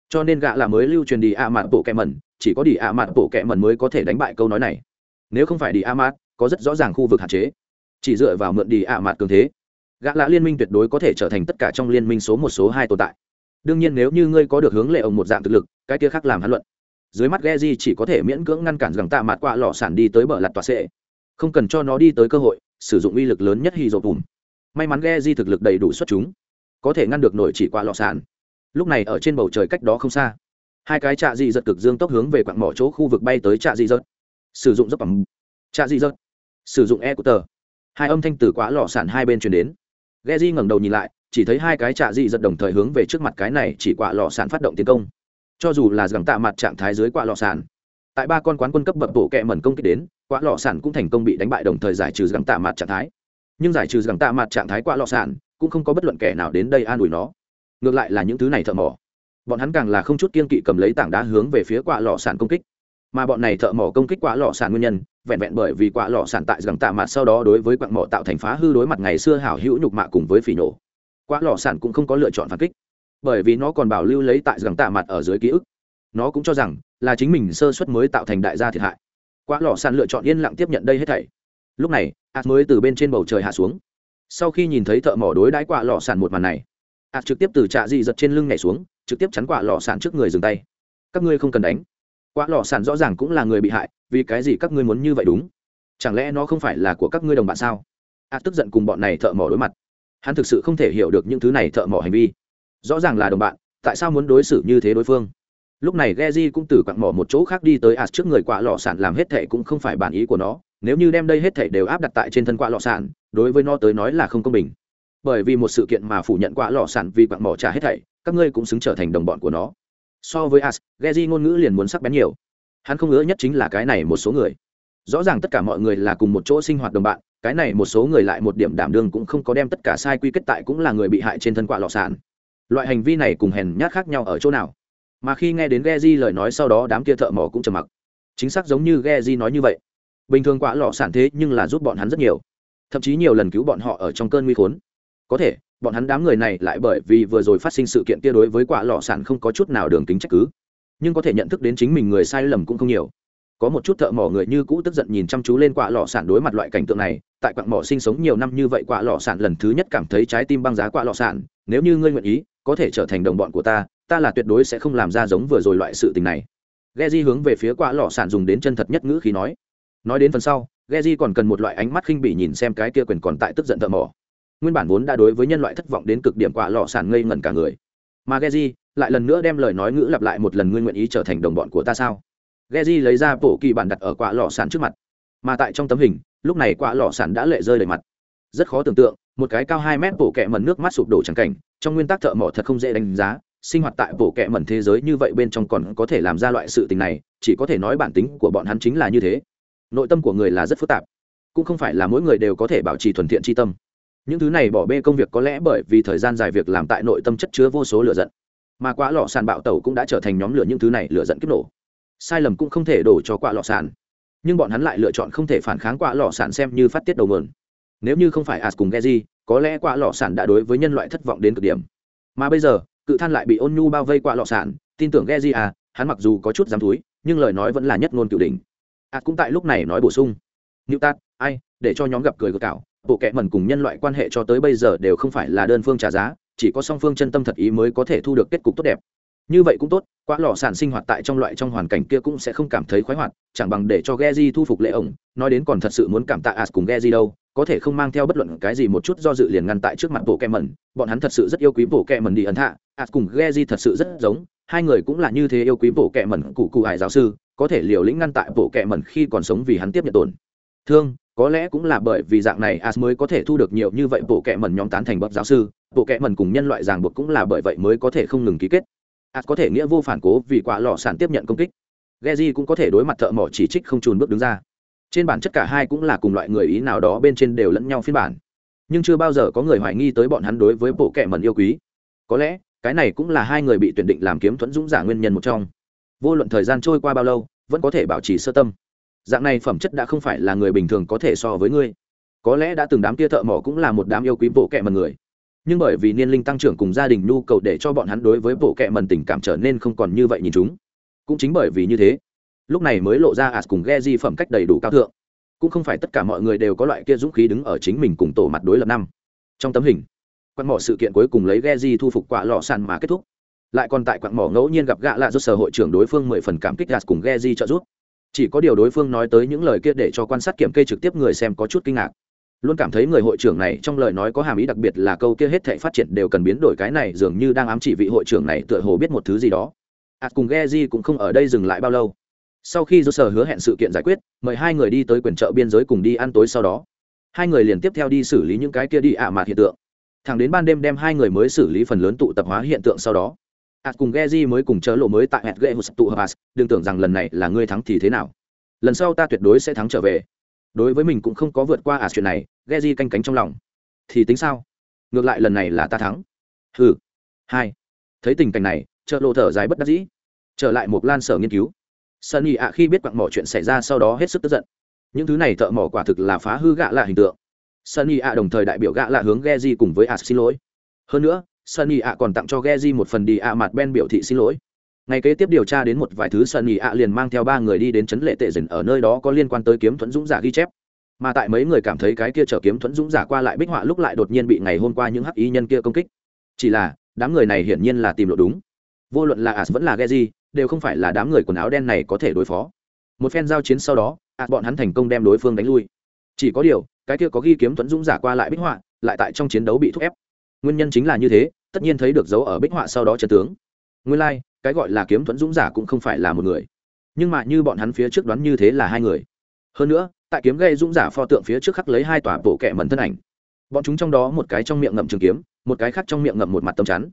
Cho nên gạ là mới lưu truyền đi ạ mặt bộ kẹ mẩn, chỉ có đi ạ mặt bộ kẹ mẩn mới có thể đánh bại câu nói này. Nếu không phải đi ạ mặt, có rất rõ ràng khu vực hạn chế. Chỉ dựa vào mượn đi ạ mặt cường thế, gạ là liên minh tuyệt đối có thể trở thành tất cả trong liên minh số một, số hai tồn tại đương nhiên nếu như ngươi có được hướng lệ ông một dạng thực lực, cái kia khác làm hắn luận. Dưới mắt Geji chỉ có thể miễn cưỡng ngăn cản rằng tạ mặt quạ lọ sản đi tới bờ lặt tòa sệ. Không cần cho nó đi tới cơ hội, sử dụng uy lực lớn nhất hy dột bùm may mắn Geji thực lực đầy đủ xuất chúng, có thể ngăn được nổi chỉ quạ lọ sản. Lúc này ở trên bầu trời cách đó không xa, hai cái trạ dị giật cực dương tốc hướng về quặng mỏ chỗ khu vực bay tới trạ dị giật. Sử dụng dốc bằng trạ dị giật. Sử dụng e của tờ. Hai âm thanh từ quá lọ sản hai bên chuyển đến. Ghe di ngẩng đầu nhìn lại chỉ thấy hai cái trạ dị giật đồng thời hướng về trước mặt cái này chỉ quả lọ sản phát động tiến công. Cho dù là rằng tạ mặt trạng thái dưới quả lọ sản tại ba con quán quân cấp bậc bộ kẹ mẩn công kích đến, quả lọ sản cũng thành công bị đánh bại đồng thời giải trừ rằng tạ mặt trạng thái. Nhưng giải trừ rằng tạ mặt trạng thái quả lọ sản cũng không có bất luận kẻ nào đến đây an ủi nó. Ngược lại là những thứ này thợ mỏ. Bọn hắn càng là không chút kiên kỵ cầm lấy tảng đá hướng về phía quả lọ sản công kích. Mà bọn này thợ mỏ công kích quả lọ sản nguyên nhân, vẹn vẹn bởi vì quả lọ sản tại rằng tạ mặt sau đó đối với quặng mỏ tạo thành phá hư đối mặt ngày xưa hảo hữu nhục mạ cùng với phỉ nổ quả lọ sản cũng không có lựa chọn phản kích, bởi vì nó còn bảo lưu lấy tại rằng tạ mặt ở dưới ký ức. Nó cũng cho rằng là chính mình sơ suất mới tạo thành đại gia thiệt hại. Quả lọ sản lựa chọn yên lặng tiếp nhận đây hết thảy. Lúc này ạt mới từ bên trên bầu trời hạ xuống. Sau khi nhìn thấy thợ mỏ đối đãi quả lọ sản một màn này ạt trực tiếp từ trạ dị giật trên lưng nhảy xuống, trực tiếp chắn quả lọ sản trước người dừng tay. Các ngươi không cần đánh. Quả lò sản rõ ràng cũng là người bị hại, vì cái gì các ngươi muốn như vậy đúng? Chẳng lẽ nó không phải là của các ngươi đồng bạn sao? Ạt tức giận cùng bọn này thợ mỏ đối mặt hắn thực sự không thể hiểu được những thứ này thợ mỏ hành vi. Rõ ràng là đồng bạn, tại sao muốn đối xử như thế đối phương? Lúc này Geji cũng từ quặng mỏ một chỗ khác đi tới ạt trước người quạ lọ sản làm hết thệ cũng không phải bản ý của nó. Nếu như đem đây hết thệ đều áp đặt tại trên thân quạ lọ sản, đối với nó tới nói là không công bình. Bởi vì một sự kiện mà phủ nhận quạ lọ sản vì quặng mỏ trả hết thảy, các ngươi cũng xứng trở thành đồng bọn của nó. So với as geji ngôn ngữ liền muốn sắc bén nhiều. Hắn không ngỡ nhất chính là cái này một số người. Rõ ràng tất cả mọi người là cùng một chỗ sinh hoạt đồng bạn cái này một số người lại một điểm đảm đương cũng không có đem tất cả sai quy kết tại cũng là người bị hại trên thân quạ lọ sản loại hành vi này cùng hèn nhát khác nhau ở chỗ nào? Mà khi nghe đến Geji lời nói sau đó, đám kia thợ mỏ cũng trầm mặc. Chính xác giống như Geji nói như vậy. Bình thường quạ lọ sản thế nhưng là giúp bọn hắn rất nhiều. Thậm chí nhiều lần cứu bọn họ ở trong cơn nguy khốn. Có thể, bọn hắn đám người này lại bởi vì vừa rồi phát sinh sự kiện kia đối với quả lọ sản không có chút nào đường kính trách cứ. Nhưng có thể nhận thức đến chính mình người sai lầm cũng không nhiều. Có một chút thợ mỏ người như cũ tức giận nhìn chăm chú lên quả lọ sản đối mặt loại cảnh tượng này tại quặng mỏ sinh sống nhiều năm như vậy quả lọ sản lần thứ nhất cảm thấy trái tim băng giá quả lọ sản. Nếu như ngươi nguyện ý có thể trở thành đồng bọn của ta ta là tuyệt đối sẽ không làm ra giống vừa rồi loại sự tình này. Ghe di hướng về phía quả lọ sản dùng đến chân thật nhất ngữ khi nói. Nói đến phần sau ghe di còn cần một loại ánh mắt khinh bỉ nhìn xem cái kia quyền còn tại tức giận thợ mỏ. Nguyên bản vốn đã đối với nhân loại thất vọng đến cực điểm quả lọ sản ngây ngẩn cả người. Mà ghe di lại lần nữa đem lời nói ngữ lặp lại một lần ngươi nguyện ý trở thành đồng bọn của ta sao? Geji lấy ra bộ kỳ bản đặt ở quả lọ sản trước mặt. Mà tại trong tấm hình, lúc này quả lọ sản đã lệ rơi đầy mặt. Rất khó tưởng tượng, một cái cao hai mét bộ kệ mẩn nước mắt sụp đổ chẳng cảnh, trong nguyên tắc thợ mỏ thật không dễ đánh giá, sinh hoạt tại bộ kệ mẩn thế giới như vậy bên trong còn có thể làm ra loại sự tình này, chỉ có thể nói bản tính của bọn hắn chính là như thế. Nội tâm của người là rất phức tạp, cũng không phải là mỗi người đều có thể bảo trì thuần thiện chi tâm. Những thứ này bỏ bê công việc có lẽ bởi vì thời gian dài việc làm tại nội tâm chất chứa vô số lửa giận. Mà quá lọ sàn bạo tẩu cũng đã trở thành nhóm lửa những thứ này lửa giận kích nổ sai lầm cũng không thể đổ cho quả lọ sản nhưng bọn hắn lại lựa chọn không thể phản kháng quả lọ sản xem như phát tiết đầu mượn. Nếu như không phải as cùng geji, có lẽ quả lọ sản đã đối với nhân loại thất vọng đến cực điểm. Mà bây giờ, cự than lại bị ôn nhu bao vây quả lọ sản, tin tưởng geji à hắn mặc dù có chút dám túi, nhưng lời nói vẫn là nhất ngôn cựu đỉnh. As cũng tại lúc này nói bổ sung. Như tat, ai, để cho nhóm gặp cười gượng cạo, bộ kệ mẩn cùng nhân loại quan hệ cho tới bây giờ đều không phải là đơn phương trả giá, chỉ có song phương chân tâm thật ý mới có thể thu được kết cục tốt đẹp như vậy cũng tốt, quá lò sản sinh hoạt tại trong loại trong hoàn cảnh kia cũng sẽ không cảm thấy khoái hoạt, chẳng bằng để cho Geji thu phục lệ ổng, nói đến còn thật sự muốn cảm tạ as cùng Geji đâu, có thể không mang theo bất luận cái gì một chút do dự liền ngăn tại trước mặt bộ kẹ mẩn, bọn hắn thật sự rất yêu quý bộ kẹ mẩn đi ấn hạ, as cùng Geji thật sự rất giống, hai người cũng là như thế yêu quý bộ kẹ mẩn cụ cụ hải giáo sư, có thể liều lĩnh ngăn tại bộ kẹ mẩn khi còn sống vì hắn tiếp nhận tổn. Thương, có lẽ cũng là bởi vì dạng này as mới có thể thu được nhiều như vậy bộ kẹ mẩn nhóm tán thành bậc giáo sư, bộ kẹ mẩn cùng nhân loại ràng buộc cũng là bởi vậy mới có thể không ngừng ký kết ạt có thể nghĩa vô phản cố vì quả lò sản tiếp nhận công kích. Geji cũng có thể đối mặt thợ mỏ chỉ trích không trùn bước đứng ra. Trên bản chất cả hai cũng là cùng loại người ý nào đó bên trên đều lẫn nhau phiên bản. Nhưng chưa bao giờ có người hoài nghi tới bọn hắn đối với bộ kệ mẩn yêu quý. Có lẽ, cái này cũng là hai người bị tuyển định làm kiếm thuẫn dũng giả nguyên nhân một trong. Vô luận thời gian trôi qua bao lâu, vẫn có thể bảo trì sơ tâm. Dạng này phẩm chất đã không phải là người bình thường có thể so với ngươi. Có lẽ đã từng đám kia thợ mỏ cũng là một đám yêu quý bộ kệ mẩn người nhưng bởi vì niên linh tăng trưởng cùng gia đình nhu cầu để cho bọn hắn đối với bộ kệ mần tình cảm trở nên không còn như vậy nhìn chúng. Cũng chính bởi vì như thế, lúc này mới lộ ra ạt cùng ghe di phẩm cách đầy đủ cao thượng. Cũng không phải tất cả mọi người đều có loại kia dũng khí đứng ở chính mình cùng tổ mặt đối lập năm. Trong tấm hình quặn mỏ sự kiện cuối cùng lấy ghe di thu phục quả lọ sàn mà kết thúc. Lại còn tại quặn mỏ ngẫu nhiên gặp gạ lạ do sở hội trưởng đối phương mười phần cảm kích ạt cùng ghe di trợ giúp. Chỉ có điều đối phương nói tới những lời kia để cho quan sát kiểm kê trực tiếp người xem có chút kinh ngạc luôn cảm thấy người hội trưởng này trong lời nói có hàm ý đặc biệt là câu kia hết thể phát triển đều cần biến đổi cái này dường như đang ám chỉ vị hội trưởng này tựa hồ biết một thứ gì đó. Ạt à, cùng Geji cũng không ở đây dừng lại bao lâu. Sau khi do sở hứa hẹn sự kiện giải quyết mời hai người đi tới quyền chợ biên giới cùng đi ăn tối sau đó. Hai người liền tiếp theo đi xử lý những cái kia đi ạ à mạt hiện tượng. Thẳng đến ban đêm đem hai người mới xử lý phần lớn tụ tập hóa hiện tượng sau đó. Ạt à, cùng Geji mới cùng chớ lộ mới tại hẹn ghệ tụ hợp đừng tưởng rằng lần này là ngươi thắng thì thế nào. Lần sau ta tuyệt đối sẽ thắng trở về đối với mình cũng không có vượt qua à chuyện này ghe di canh cánh trong lòng. Thì tính sao? Ngược lại lần này là ta thắng. Hừ. Hai. Thấy tình cảnh này chợ lộ thở dài bất đắc dĩ. Trở lại một lan sở nghiên cứu. Sunny ạ khi biết quặng mỏ chuyện xảy ra sau đó hết sức tức giận. Những thứ này thợ mỏ quả thực là phá hư gạ lạ hình tượng. Sunny ạ đồng thời đại biểu gạ lạ hướng ghe di cùng với ạ xin lỗi. Hơn nữa, sunny ạ còn tặng cho ghe di một phần đi ạ mặt ben biểu thị xin lỗi ngày kế tiếp điều tra đến một vài thứ sunny ạ liền mang theo ba người đi đến trấn lệ tệ dần ở nơi đó có liên quan tới kiếm thuẫn dũng giả ghi chép. Mà tại mấy người cảm thấy cái kia trở kiếm thuẫn dũng giả qua lại bích họa lúc lại đột nhiên bị ngày hôm qua những hắc ý nhân kia công kích. Chỉ là, đám người này hiển nhiên là tìm lộ đúng. Vô luận là as vẫn là geji đều không phải là đám người quần áo đen này có thể đối phó. Một phen giao chiến sau đó as bọn hắn thành công đem đối phương đánh lui. Chỉ có điều, cái kia có ghi kiếm thuẫn dũng giả qua lại bích họa, lại tại trong chiến đấu bị thúc ép. Nguyên nhân chính là như thế, tất nhiên thấy được dấu ở bích họa sau đó chân tướng. Nguyên lai cái gọi là kiếm thuẫn dũng giả cũng không phải là một người. Nhưng mà như bọn hắn phía trước đoán như thế là hai người. Hơn nữa, tại kiếm gây dũng giả pho tượng phía trước khắc lấy hai tòa bộ kẻ mẩn thân ảnh. Bọn chúng trong đó một cái trong miệng ngậm trường kiếm, một cái khác trong miệng ngậm một mặt tâm chắn.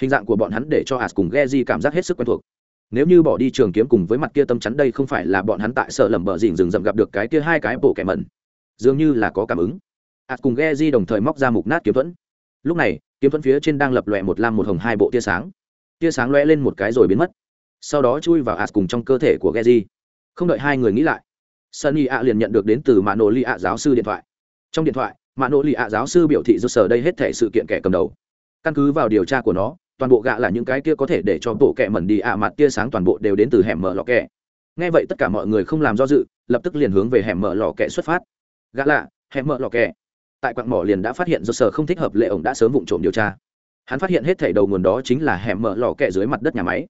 Hình dạng của bọn hắn để cho hạt cùng ghe di cảm giác hết sức quen thuộc. Nếu như bỏ đi trường kiếm cùng với mặt kia tâm chắn đây không phải là bọn hắn tại sợ lầm bờ dình rừng rậm gặp được cái kia hai cái bộ kẻ mẩn. Dường như là có cảm ứng. Hạt cùng ghe di đồng thời móc ra mục nát kiếm thuẫn. Lúc này, kiếm thuẫn phía trên đang lập lòe một lam một hồng hai bộ tia sáng tia sáng lóe lên một cái rồi biến mất. Sau đó chui vào ạt cùng trong cơ thể của ghe không đợi hai người nghĩ lại, sunny ạ liền nhận được đến từ mạ nổ lì ạ giáo sư điện thoại. Trong điện thoại mạ nội lì ạ giáo sư biểu thị do sở đây hết thể sự kiện kẻ cầm đầu. Căn cứ vào điều tra của nó, toàn bộ gạ là những cái kia có thể để cho bộ kẻ mẩn đi ạ mặt tia sáng toàn bộ đều đến từ hẻm mở lò kẹ nghe vậy tất cả mọi người không làm do dự, lập tức liền hướng về hẻm mở lò kẹ xuất phát. Gạ lạ hẻm mở lò kẹ tại quặng mỏ liền đã phát hiện do sở không thích hợp lệ ổng đã sớm vụng trộm điều tra hắn phát hiện hết thảy đầu nguồn đó chính là hẻm mở lò kẹ dưới mặt đất nhà máy.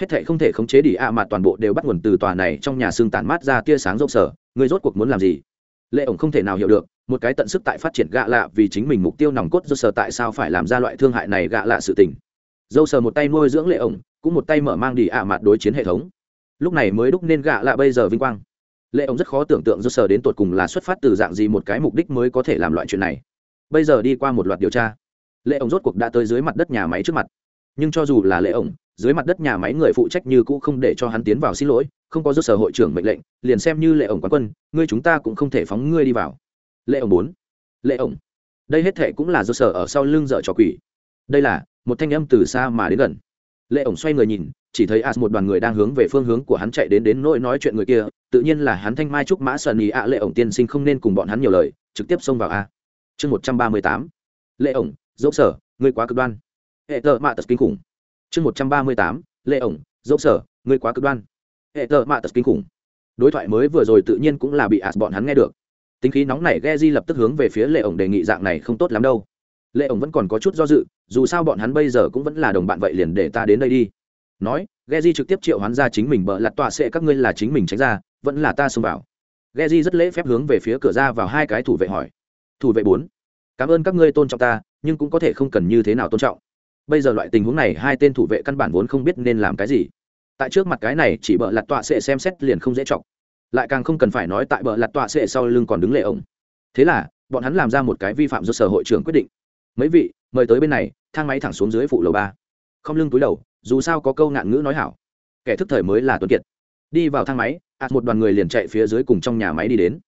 Hết thảy không thể khống chế đi ạ, mà toàn bộ đều bắt nguồn từ tòa này trong nhà xương tàn mát ra tia sáng rộng sở. Người rốt cuộc muốn làm gì? Lệ ổng không thể nào hiểu được, một cái tận sức tại phát triển gạ lạ vì chính mình mục tiêu nòng cốt do sở tại sao phải làm ra loại thương hại này gạ lạ sự tình. Dâu sờ một tay nuôi dưỡng lệ ổng, cũng một tay mở mang đi ạ mặt đối chiến hệ thống. Lúc này mới đúc nên gạ lạ bây giờ vinh quang. Lệ ổng rất khó tưởng tượng dâu sờ đến tột cùng là xuất phát từ dạng gì một cái mục đích mới có thể làm loại chuyện này. Bây giờ đi qua một loạt điều tra lệ ổng rốt cuộc đã tới dưới mặt đất nhà máy trước mặt. Nhưng cho dù là lệ ổng, dưới mặt đất nhà máy người phụ trách như cũ không để cho hắn tiến vào xin lỗi, không có rốt sở hội trưởng mệnh lệnh, liền xem như lệ ổng quán quân, ngươi chúng ta cũng không thể phóng ngươi đi vào. Lệ ổng bốn. Lệ ổng. Đây hết thệ cũng là rốt sở ở sau lưng dở trò quỷ. Đây là một thanh âm từ xa mà đến gần. Lệ ổng xoay người nhìn, chỉ thấy as một đoàn người đang hướng về phương hướng của hắn chạy đến đến nỗi nói chuyện người kia, tự nhiên là hắn thanh mai trúc mã sần ý ạ. Lệ ổng tiên sinh không nên cùng bọn hắn nhiều lời, trực tiếp xông vào a. Chương một trăm ba mươi tám. Lệ ổng dốc sở, ngươi quá cực đoan. Hệ tờ mạ tật kinh khủng. Chương một trăm ba mươi tám lệ ổng dốc sở, ngươi quá cực đoan. Hệ tờ mạ tật kinh khủng. Đối thoại mới vừa rồi tự nhiên cũng là bị ạt bọn hắn nghe được. Tính khí nóng này ghe di lập tức hướng về phía lệ ổng đề nghị dạng này không tốt lắm đâu. Lệ ổng vẫn còn có chút do dự, dù sao bọn hắn bây giờ cũng vẫn là đồng bạn vậy liền để ta đến đây đi. Nói, ghe trực tiếp triệu hắn ra chính mình bợ lặt tọa sệ các ngươi là chính mình tránh ra, vẫn là ta xông vào. Ghe rất lễ phép hướng về phía cửa ra vào hai cái thủ vệ hỏi. Thủ vệ bốn, cảm ơn các ngươi tôn trọng ta nhưng cũng có thể không cần như thế nào tôn trọng. Bây giờ loại tình huống này, hai tên thủ vệ căn bản vốn không biết nên làm cái gì. Tại trước mặt cái này, chỉ bợ lặt tọa sẽ xem xét liền không dễ chọc. Lại càng không cần phải nói tại bợ lặt tọa sẽ sau lưng còn đứng lệ ổng. Thế là, bọn hắn làm ra một cái vi phạm do sở hội trưởng quyết định. Mấy vị, mời tới bên này, thang máy thẳng xuống dưới phụ lầu ba. Không lưng túi đầu, dù sao có câu ngạn ngữ nói hảo. Kẻ thức thời mới là tuấn kiệt. Đi vào thang máy ạt một đoàn người liền chạy phía dưới cùng trong nhà máy đi đến.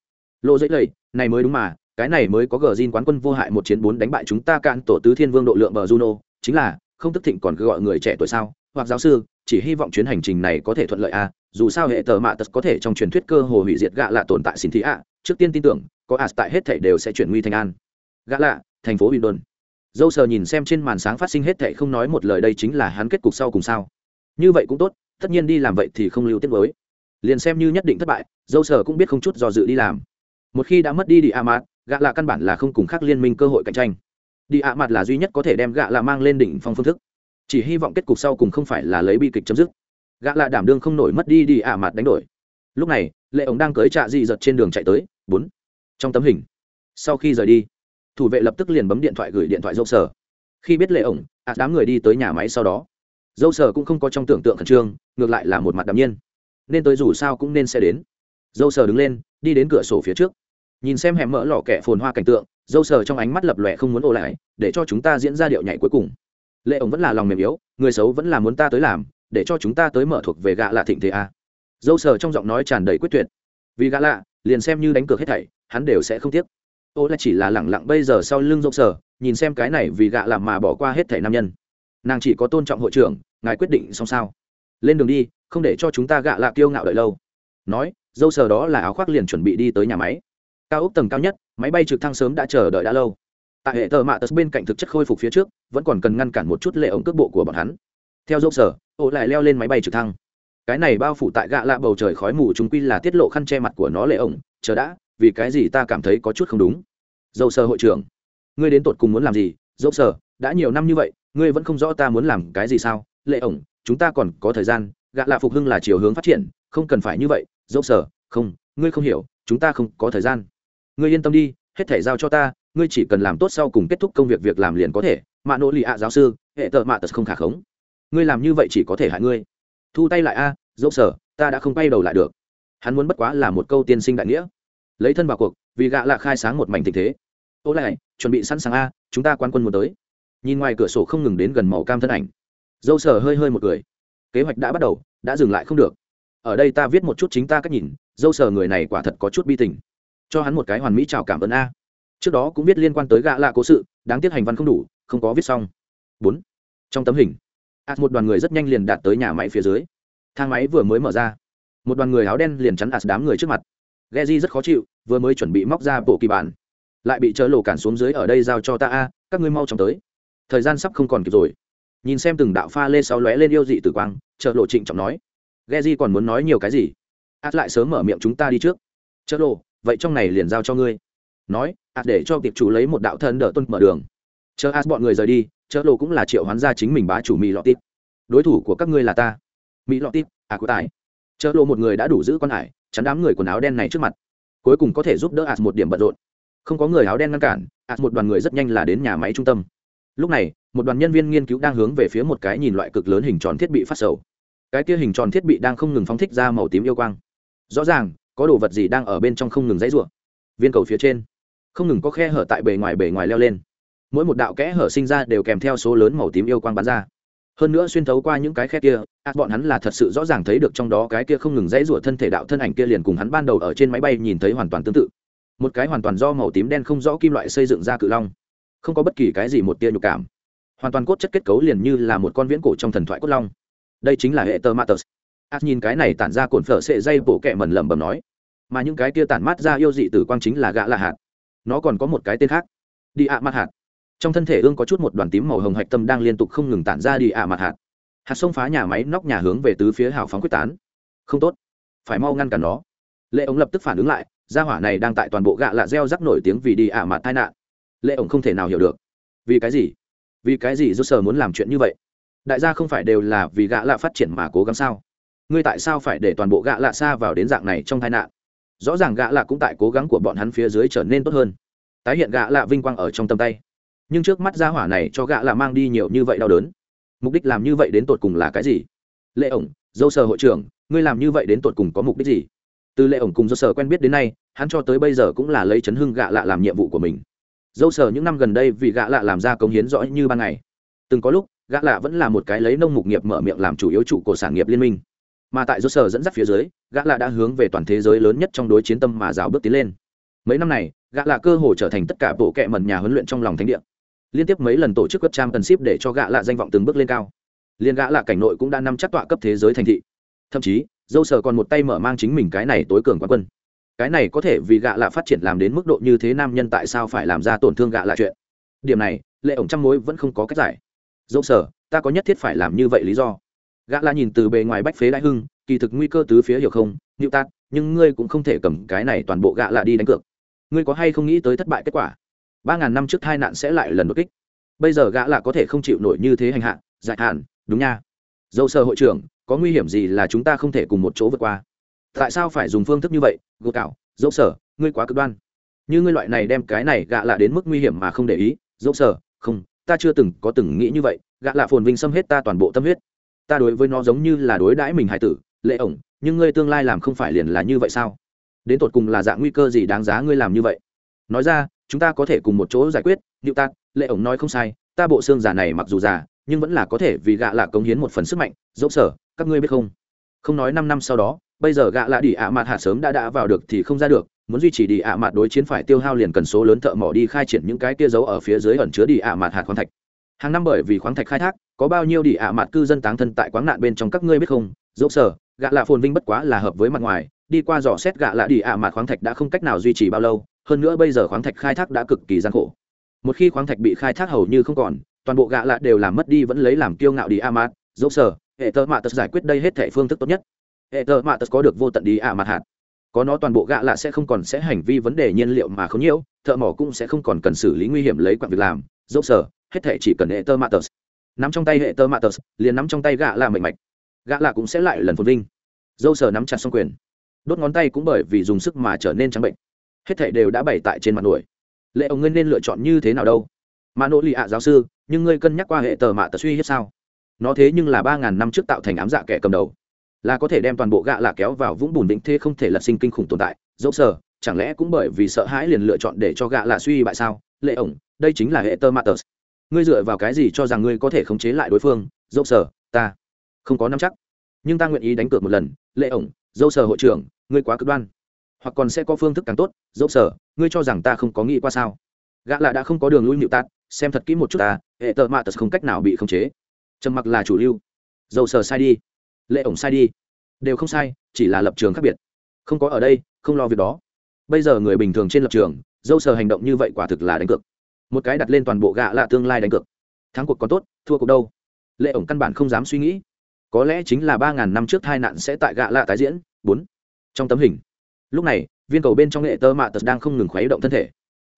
Lộ dãy lầy, này mới đúng mà cái này mới có gờ zin quán quân vô hại một chiến bốn đánh bại chúng ta cạn tổ tứ thiên vương độ lượng bờ juno, chính là, không tức thịnh còn cứ gọi người trẻ tuổi sao? Hoặc giáo sư, chỉ hy vọng chuyến hành trình này có thể thuận lợi à? Dù sao hệ tờ mạ tật có thể trong truyền thuyết cơ hồ hủy diệt gạ lạ tồn tại xin thị ạ. Trước tiên tin tưởng, có ạt tại hết thảy đều sẽ chuyển nguy thành an. Gạ lạ, thành phố bình đồn dâu sờ nhìn xem trên màn sáng phát sinh hết thệ không nói một lời đây chính là hắn kết cục sau cùng sao. Như vậy cũng tốt, tất nhiên đi làm vậy thì không lưu tiết mới liền xem như nhất định thất bại, dâu sờ cũng biết không chút do dự đi làm. Một khi đã mất đi đi a mạt gạ là căn bản là không cùng khác liên minh cơ hội cạnh tranh. Đi a mặt là duy nhất có thể đem gạ là mang lên đỉnh phong phương thức. Chỉ hy vọng kết cục sau cùng không phải là lấy bi kịch chấm dứt. Gạ là đảm đương không nổi mất đi đi a mặt đánh đổi. Lúc này, lệ ổng đang cưới trạ dị giật trên đường chạy tới, bốn. Trong tấm hình, sau khi rời đi, thủ vệ lập tức liền bấm điện thoại gửi điện thoại dâu sở khi biết lệ ổng ạt đám người đi tới nhà máy sau đó. Dâu sở cũng không có trong tưởng tượng khẩn trương, ngược lại là một mặt đ nhiên. Nên tới dù sao cũng nên sẽ đến. Dâu sở đứng lên, đi đến cửa sổ phía trước nhìn xem hẻm mỡ lò kẹ phồn hoa cảnh tượng, dâu sờ trong ánh mắt lập lòe không muốn ô lại, để cho chúng ta diễn ra điệu nhảy cuối cùng. Lệ ổng vẫn là lòng mềm yếu, người xấu vẫn là muốn ta tới làm, để cho chúng ta tới mở thuộc về gạ lạ thịnh thế a. Dâu sờ trong giọng nói tràn đầy quyết tuyệt. Vì gạ lạ, liền xem như đánh cược hết thảy, hắn đều sẽ không tiếc. Ô lại chỉ là lẳng lặng bây giờ sau lưng dâu sờ, nhìn xem cái này vì gạ làm mà bỏ qua hết thảy nam nhân. Nàng chỉ có tôn trọng hội trưởng, ngài quyết định xong sao. Lên đường đi, không để cho chúng ta gạ lạ kiêu ngạo đợi lâu. Nói, dâu sờ đó là áo khoác liền chuẩn bị đi tới nhà máy cao ốc tầng cao nhất, máy bay trực thăng sớm đã chờ đợi đã lâu. Tại hệ thờ mạ tật bên cạnh thực chất khôi phục phía trước, vẫn còn cần ngăn cản một chút lệ ống cước bộ của bọn hắn. Theo dốc sở, ô lại leo lên máy bay trực thăng. Cái này bao phủ tại gạ lạ bầu trời khói mù chúng quy là tiết lộ khăn che mặt của nó lệ ổng, chờ đã, vì cái gì ta cảm thấy có chút không đúng? Dâu sơ hội trưởng, ngươi đến tột cùng muốn làm gì? Dâu sơ đã nhiều năm như vậy, ngươi vẫn không rõ ta muốn làm cái gì sao? Lệ ổng, chúng ta còn có thời gian, gạ lạ phục hưng là chiều hướng phát triển, không cần phải như vậy. Dâu sơ không, ngươi không hiểu, chúng ta không có thời gian ngươi yên tâm đi, hết thể giao cho ta, ngươi chỉ cần làm tốt sau cùng kết thúc công việc việc làm liền có thể. Mạ nỗ lì ạ giáo sư, hệ tợ mạ tật không khả khống. Ngươi làm như vậy chỉ có thể hại ngươi. Thu tay lại a dâu sở, ta đã không quay đầu lại được. Hắn muốn bất quá là một câu tiên sinh đại nghĩa. Lấy thân vào cuộc, vì gạ lạ khai sáng một mảnh tình thế. Ô lại chuẩn bị sẵn sàng a, chúng ta quan quân muốn tới. Nhìn ngoài cửa sổ không ngừng đến gần màu cam thân ảnh. Dâu sở hơi hơi một người. Kế hoạch đã bắt đầu, đã dừng lại không được. Ở đây ta viết một chút chính ta cách nhìn. Dâu sở người này quả thật có chút bi tình cho hắn một cái hoàn mỹ chào cảm ơn a. Trước đó cũng viết liên quan tới gạ lạ cố sự đáng tiếc hành văn không đủ không có viết xong. Bốn. Trong tấm hình ạt một đoàn người rất nhanh liền đạt tới nhà máy phía dưới. Thang máy vừa mới mở ra. Một đoàn người áo đen liền chắn ạt đám người trước mặt. Geji rất khó chịu, vừa mới chuẩn bị móc ra bộ kỳ bản. lại bị chớ lổ cản xuống dưới ở đây giao cho ta a các ngươi mau chóng tới. Thời gian sắp không còn kịp rồi. Nhìn xem từng đạo pha lê sáu lóe lên yêu dị tử quang chợ lộ trịnh trọng nói. Ghe di còn muốn nói nhiều cái gì? Át lại sớm mở miệng chúng ta đi trước. Chợ lộ vậy trong này liền giao cho ngươi. Nói át để cho tiệp chủ lấy một đạo thân đỡ tuân mở đường. Chờ át bọn người rời đi chợ lộ cũng là triệu hoán gia chính mình bá chủ mỹ lọ tít. Đối thủ của các ngươi là ta. Mỹ lọ tít à của tài. Chợ lộ một người đã đủ giữ con hải, chắn đám người quần áo đen này trước mặt. Cuối cùng có thể giúp đỡ ạt một điểm bận rộn. Không có người áo đen ngăn cản ạt một đoàn người rất nhanh là đến nhà máy trung tâm. Lúc này, một đoàn nhân viên nghiên cứu đang hướng về phía một cái nhìn loại cực lớn hình tròn thiết bị phát sầu. Cái kia hình tròn thiết bị đang không ngừng phóng thích ra màu tím yêu quang. Rõ ràng có đồ vật gì đang ở bên trong không ngừng dãy rủa? Viên cầu phía trên. Không ngừng có khe hở tại bề ngoài bề ngoài leo lên. Mỗi một đạo kẽ hở sinh ra đều kèm theo số lớn màu tím yêu quang bắn ra. Hơn nữa xuyên thấu qua những cái khe kia, ác bọn hắn là thật sự rõ ràng thấy được trong đó cái kia không ngừng dãy rủa thân thể đạo thân ảnh kia liền cùng hắn ban đầu ở trên máy bay nhìn thấy hoàn toàn tương tự. Một cái hoàn toàn do màu tím đen không rõ kim loại xây dựng ra cự long. Không có bất kỳ cái gì một tia nhục cảm. Hoàn toàn cốt chất kết cấu liền như là một con viễn cổ trong thần thoại cốt long. Đây chính là hệ tơ matters ạt nhìn cái này tản ra cồn phở sệ dây bộ kẹ mẩn lẩm bẩm nói, mà những cái kia tản mát ra yêu dị tử quang chính là gã là hạt. Nó còn có một cái tên khác, đi ạ mặt hạt. Trong thân thể ương có chút một đoàn tím màu hồng hạch tâm đang liên tục không ngừng tản ra đi ạ mặt hạt. Hạt sông phá nhà máy nóc nhà hướng về tứ phía hào phóng quyết tán. Không tốt, phải mau ngăn cản nó. Lệ ống lập tức phản ứng lại, gia hỏa này đang tại toàn bộ gạ lạ gieo rắc nổi tiếng vì đi ạ mặt tai nạn. Lệ ổng không thể nào hiểu được. Vì cái gì? Vì cái gì do sở muốn làm chuyện như vậy? Đại gia không phải đều là vì gạ lạ phát triển mà cố gắng sao? Ngươi tại sao phải để toàn bộ gạ lạ xa vào đến dạng này trong tai nạn? Rõ ràng gạ lạ cũng tại cố gắng của bọn hắn phía dưới trở nên tốt hơn. Tái hiện gạ lạ vinh quang ở trong tầm tay. Nhưng trước mắt gia hỏa này cho gạ lạ mang đi nhiều như vậy đau đớn. Mục đích làm như vậy đến tột cùng là cái gì? Lệ ổng dâu sở hội trưởng, ngươi làm như vậy đến tột cùng có mục đích gì? Từ lệ ổng cùng dâu sở quen biết đến nay, hắn cho tới bây giờ cũng là lấy chấn hưng gạ lạ làm nhiệm vụ của mình. Dâu sở những năm gần đây vì gạ lạ làm ra công hiến rõ như ban ngày. Từng có lúc, gạ lạ vẫn là một cái lấy nông mục nghiệp mở miệng làm chủ yếu trụ của sản nghiệp liên minh mà tại do sở dẫn dắt phía dưới, gã lạ đã hướng về toàn thế giới lớn nhất trong đối chiến tâm mà rào bước tiến lên. Mấy năm này, gã lạ cơ hồ trở thành tất cả bộ kệ mần nhà huấn luyện trong lòng thánh địa. Liên tiếp mấy lần tổ chức cấp trang tần ship để cho gã lạ danh vọng từng bước lên cao. Liên gã lạ cảnh nội cũng đã nắm chắc tọa cấp thế giới thành thị. Thậm chí, dâu sở còn một tay mở mang chính mình cái này tối cường quán quân. Cái này có thể vì gạ lạ phát triển làm đến mức độ như thế nam nhân tại sao phải làm ra tổn thương gạ lạ chuyện? Điểm này, lệ ổng trăm mối vẫn không có cách giải. Dâu sở, ta có nhất thiết phải làm như vậy lý do gã lạ nhìn từ bề ngoài bách phế đại hưng, kỳ thực nguy cơ tứ phía hiểu không nhịu tát nhưng ngươi cũng không thể cầm cái này toàn bộ gã lạ đi đánh cược. Ngươi có hay không nghĩ tới thất bại kết quả? Ba ngàn năm trước hai nạn sẽ lại lần đột kích. Bây giờ gã lạ có thể không chịu nổi như thế hành hạ, giải hạn, đúng nha. Dâu sơ hội trưởng, có nguy hiểm gì là chúng ta không thể cùng một chỗ vượt qua. Tại sao phải dùng phương thức như vậy? Gô cạo dâu sở ngươi quá cực đoan. Như ngươi loại này đem cái này gạ lạ đến mức nguy hiểm mà không để ý, dâu sở không, ta chưa từng có từng nghĩ như vậy gạ lạ phồn vinh xâm hết ta toàn bộ tâm huyết ta đối với nó giống như là đối đãi mình hải tử, lệ ổng, nhưng ngươi tương lai làm không phải liền là như vậy sao? Đến tột cùng là dạng nguy cơ gì đáng giá ngươi làm như vậy? Nói ra, chúng ta có thể cùng một chỗ giải quyết nịu tạc lệ ổng nói không sai, ta bộ xương giả này mặc dù già, nhưng vẫn là có thể vì gạ là cống hiến một phần sức mạnh. Dẫu sở, các ngươi biết không? Không nói năm năm sau đó, bây giờ gạ là đi ạ mặt hạ sớm đã đã vào được thì không ra được, muốn duy trì đi ạ mặt đối chiến phải tiêu hao liền cần số lớn thợ mỏ đi khai triển những cái kia giấu ở phía dưới ẩn chứa đi ạ mặt hạt khoáng thạch hàng năm bởi vì khoáng thạch khai thác, có bao nhiêu đi ạ mặt cư dân táng thân tại quán nạn bên trong các ngươi biết không? Dẫu sở, gạ lạ phồn vinh bất quá là hợp với mặt ngoài, đi qua dò xét gạ lạ đi ạ mặt khoáng thạch đã không cách nào duy trì bao lâu, hơn nữa bây giờ khoáng thạch khai thác đã cực kỳ gian khổ. Một khi khoáng thạch bị khai thác hầu như không còn, toàn bộ gạ lạ đều làm mất đi vẫn lấy làm kiêu ngạo đi a mặt dẫu sở, hệ tơ mạ tật giải quyết đây hết thể phương thức tốt nhất. Hệ tơ mạ tật có được vô tận đi ạ mặt hạt. Có nó toàn bộ gạ lạ sẽ không còn sẽ hành vi vấn đề nhiên liệu mà không nhiễu, thợ mỏ cũng sẽ không còn cần xử lý nguy hiểm lấy quặng việc làm. Dẫu sở hết thể chỉ cần hệ tơ mạ nắm trong tay hệ tơ mạ liền nắm trong tay gạ là mệnh mạch. Gạ là cũng sẽ lại lần phồn vinh. Dâu sở nắm chặt xong quyền. Đốt ngón tay cũng bởi vì dùng sức mà trở nên trắng bệnh. Hết thể đều đã bày tại trên mặt nổi. Lệ ông ngươi nên lựa chọn như thế nào đâu? Mà nỗ lì ạ giáo sư, nhưng ngươi cân nhắc qua hệ tờ mạ tờ suy hiếp sao? Nó thế nhưng là ba ngàn năm trước tạo thành ám dạ kẻ cầm đầu. Là có thể đem toàn bộ gạ lạ kéo vào vũng bùn vĩnh thế không thể lật sinh kinh khủng tồn tại. Dẫu sở chẳng lẽ cũng bởi vì sợ hãi liền lựa chọn để cho gạ lạ suy bại sao? Lệ ổng đây chính là hệ tơ mạ ngươi dựa vào cái gì cho rằng ngươi có thể khống chế lại đối phương? Dẫu sở, ta không có nắm chắc. Nhưng ta nguyện ý đánh cược một lần. Lệ ổng, dẫu sở hội trưởng, ngươi quá cực đoan. Hoặc còn sẽ có phương thức càng tốt. Dẫu sở, ngươi cho rằng ta không có nghĩ qua sao? Gã lạ đã không có đường lui nịu tạt xem thật kỹ một chút ta, hệ tợ mạ tật không cách nào bị khống chế. Trầm mặc là chủ lưu. Dầu sở sai đi. Lệ ổng sai đi. Đều không sai, chỉ là lập trường khác biệt. Không có ở đây, không lo việc đó. Bây giờ người bình thường trên lập trường dâu sở hành động như vậy quả thực là đánh cược một cái đặt lên toàn bộ gạ lạ tương lai đánh cược. Thắng cuộc còn tốt, thua cuộc đâu? Lệ ổng căn bản không dám suy nghĩ. Có lẽ chính là ba ngàn năm trước tai nạn sẽ tại gạ lạ tái diễn. Bốn. Trong tấm hình. Lúc này, viên cầu bên trong hệ tơ mạ tật đang không ngừng khuấy động thân thể.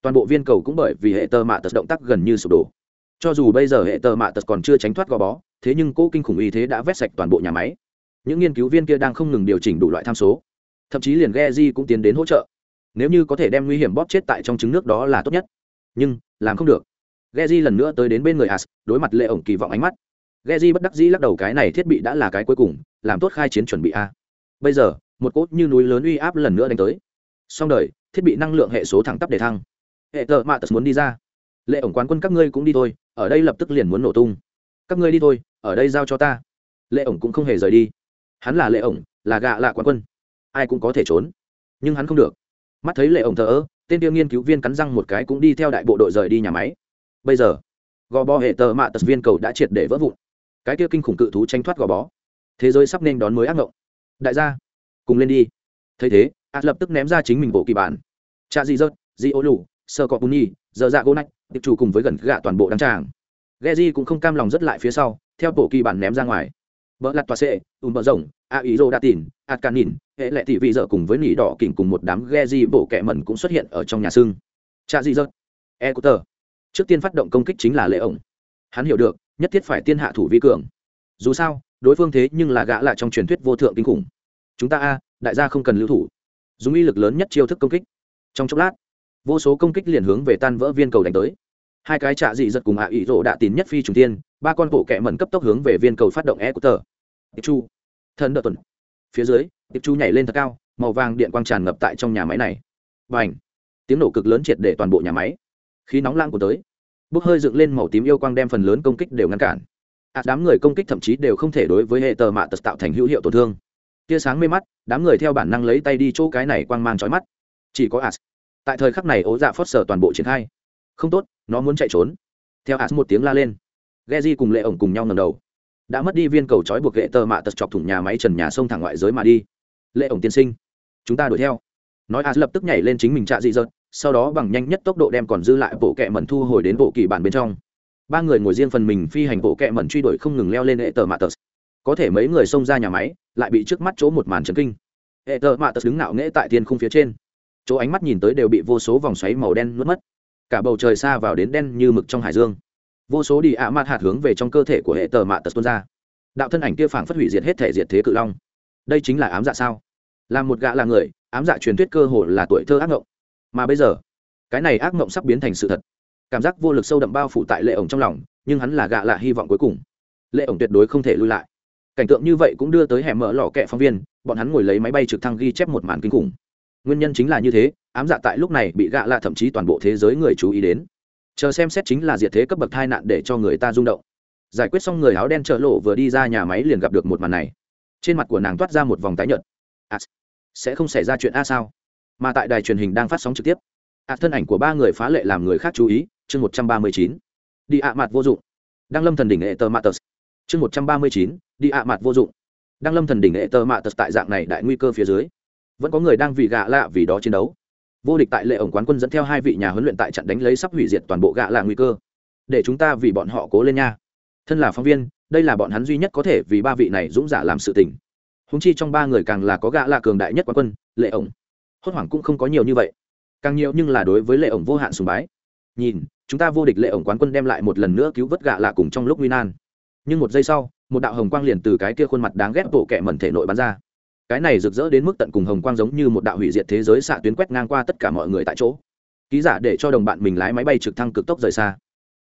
Toàn bộ viên cầu cũng bởi vì hệ tơ mạ tật động tác gần như sụp đổ. Cho dù bây giờ hệ tơ mạ tật còn chưa tránh thoát gò bó, thế nhưng cô kinh khủng y thế đã vét sạch toàn bộ nhà máy. Những nghiên cứu viên kia đang không ngừng điều chỉnh đủ loại tham số. Thậm chí liền ghe di cũng tiến đến hỗ trợ. Nếu như có thể đem nguy hiểm bóp chết tại trong trứng nước đó là tốt nhất. Nhưng làm không được. Geji lần nữa tới đến bên người as, đối mặt lệ ổng kỳ vọng ánh mắt. Geji bất đắc dĩ lắc đầu, cái này thiết bị đã là cái cuối cùng, làm tốt khai chiến chuẩn bị a. Bây giờ, một cốt như núi lớn uy áp lần nữa đánh tới. Xong đời, thiết bị năng lượng hệ số thẳng tắp để thăng. Hệ tờ mạ tật muốn đi ra. Lệ ổng quán quân các ngươi cũng đi thôi, ở đây lập tức liền muốn nổ tung. Các ngươi đi thôi, ở đây giao cho ta. Lệ ổng cũng không hề rời đi. Hắn là lệ ổng, là gạ lạ quán quân. Ai cũng có thể trốn. Nhưng hắn không được. Mắt thấy lệ ổng thờ ơ tên tiêu nghiên cứu viên cắn răng một cái cũng đi theo đại bộ đội rời đi nhà máy. Bây giờ, gò bó hệ tờ mạ tật viên cầu đã triệt để vỡ vụn. Cái kia kinh khủng cự thú tranh thoát gò bó. Thế giới sắp nên đón mới ác mộng đại gia, cùng lên đi. Thấy thế ạt lập tức ném ra chính mình bộ kỳ bản. Cha di rớt di ô lù, sơ cọ bù nhi giờ dạ gỗ nách, tiệp chủ cùng với gần gạ toàn bộ đăng tràng ghe di cũng không cam lòng rất lại phía sau, theo bộ kỳ bản ném ra ngoài vợ lặt tòa xệ ùm bờ rồng, a ý rô đa tìn, ạt can nhìn hệ lệ thị vị dợ cùng với nỉ đỏ kỉnh cùng một đám ghe di bộ kẹ mẩn cũng xuất hiện ở trong nhà xương cha di dớt e của tờ. Trước tiên phát động công kích chính là lệ ổng. Hắn hiểu được, nhất thiết phải tiên hạ thủ vi cường. Dù sao, đối phương thế nhưng là gã lại trong truyền thuyết vô thượng kinh khủng. Chúng ta a, đại gia không cần lưu thủ. Dùng uy lực lớn nhất chiêu thức công kích. Trong chốc lát, vô số công kích liền hướng về tan vỡ viên cầu đánh tới hai cái trạ dị giật cùng ạ à ý rộ đạ tín nhất phi trùng tiên ba con bộ kẹ mẩn cấp tốc hướng về viên cầu phát động e của tờ tiệp chu. Thân đợt tuần. Phía dưới tiệp chu nhảy lên thật cao màu vàng điện quang tràn ngập tại trong nhà máy này. Và ảnh tiếng nổ cực lớn triệt để toàn bộ nhà máy. Khí nóng lang của tới. Bốc hơi dựng lên màu tím yêu quang đem phần lớn công kích đều ngăn cản. À, đám người công kích thậm chí đều không thể đối với hệ tờ mạ tật tạo thành hữu hiệu tổn thương. Tia sáng mê mắt đám người theo bản năng lấy tay đi chỗ cái này quang mang trói mắt. Chỉ có as tại thời khắc này ố dạ phớt sở toàn bộ triển khai không tốt, nó muốn chạy trốn. Theo as một tiếng la lên. Geji cùng lệ ổng cùng nhau ngầm đầu. Đã mất đi viên cầu trói buộc ghệ tờ mạ tật chọc thủng nhà máy trần nhà sông thẳng ngoại giới mà đi. Lệ ổng tiên sinh, chúng ta đuổi theo. Nói as lập tức nhảy lên chính mình trạ dị dợt, sau đó bằng nhanh nhất tốc độ đem còn dư lại bộ kẹ mẩn thu hồi đến bộ kỳ bản bên trong. Ba người ngồi riêng phần mình phi hành bộ kẹ mẩn truy đuổi không ngừng leo lên hệ tờ mạ tật. Có thể mấy người xông ra nhà máy, lại bị trước mắt chỗ một màn trấn kinh. Hệ tờ mạ tật đứng ngạo nghễ tại thiên khung phía trên. Chỗ ánh mắt nhìn tới đều bị vô số vòng xoáy màu đen nuốt mất cả bầu trời xa vào đến đen như mực trong hải dương. Vô số đi ạ mặt hạt hướng về trong cơ thể của hệ tờ mạ tật tuôn ra. Đạo thân ảnh kia phảng phất hủy diệt hết thể diệt thế cự long. Đây chính là ám dạ sao? Là một gã là người, ám dạ truyền thuyết cơ hồ là tuổi thơ ác ngộng. Mà bây giờ, cái này ác ngộng sắp biến thành sự thật. Cảm giác vô lực sâu đậm bao phủ tại lệ ổng trong lòng, nhưng hắn là gạ lạ hy vọng cuối cùng. Lệ ổng tuyệt đối không thể lui lại. Cảnh tượng như vậy cũng đưa tới hẻm mở lò kẹ phóng viên, bọn hắn ngồi lấy máy bay trực thăng ghi chép một màn kinh khủng. Nguyên nhân chính là như thế ám dạ tại lúc này bị gạ lạ thậm chí toàn bộ thế giới người chú ý đến. Chờ xem xét chính là diệt thế cấp bậc tai nạn để cho người ta rung động. Giải quyết xong người áo đen trợ lộ vừa đi ra nhà máy liền gặp được một màn này. Trên mặt của nàng toát ra một vòng tái nhợt. À, sẽ không xảy ra chuyện a sao? Mà tại đài truyền hình đang phát sóng trực tiếp. Ạ thân ảnh của ba người phá lệ làm người khác chú ý chương một trăm ba mươi chín. Đi ạ mặt vô dụng. Đang lâm thần đỉnh hệ tờ matus chương một trăm ba mươi chín đi ạ mặt vô dụng. Đang lâm thần đỉnh hệ tờ matus tại dạng này đại nguy cơ phía dưới. Vẫn có người đang vì gạ lạ vì đó chiến đấu vô địch tại lệ ổng quán quân dẫn theo hai vị nhà huấn luyện tại trận đánh lấy sắp hủy diệt toàn bộ gạ lạ nguy cơ. Để chúng ta vì bọn họ cố lên nha. Thân là phóng viên, đây là bọn hắn duy nhất có thể vì ba vị này dũng giả làm sự tình. Húng chi trong ba người càng là có gạ lạ cường đại nhất quán quân, lệ ổng. Hốt hoảng cũng không có nhiều như vậy. Càng nhiều nhưng là đối với lệ ổng vô hạn sùng bái. Nhìn, chúng ta vô địch lệ ổng quán quân đem lại một lần nữa cứu vớt gạ lạ cùng trong lúc nguy nan. Nhưng một giây sau, một đạo hồng quang liền từ cái kia khuôn mặt đáng ghét bộ kẻ mẩn thể nội bắn ra cái này rực rỡ đến mức tận cùng hồng quang giống như một đạo hủy diệt thế giới xạ tuyến quét ngang qua tất cả mọi người tại chỗ. Ký giả để cho đồng bạn mình lái máy bay trực thăng cực tốc rời xa.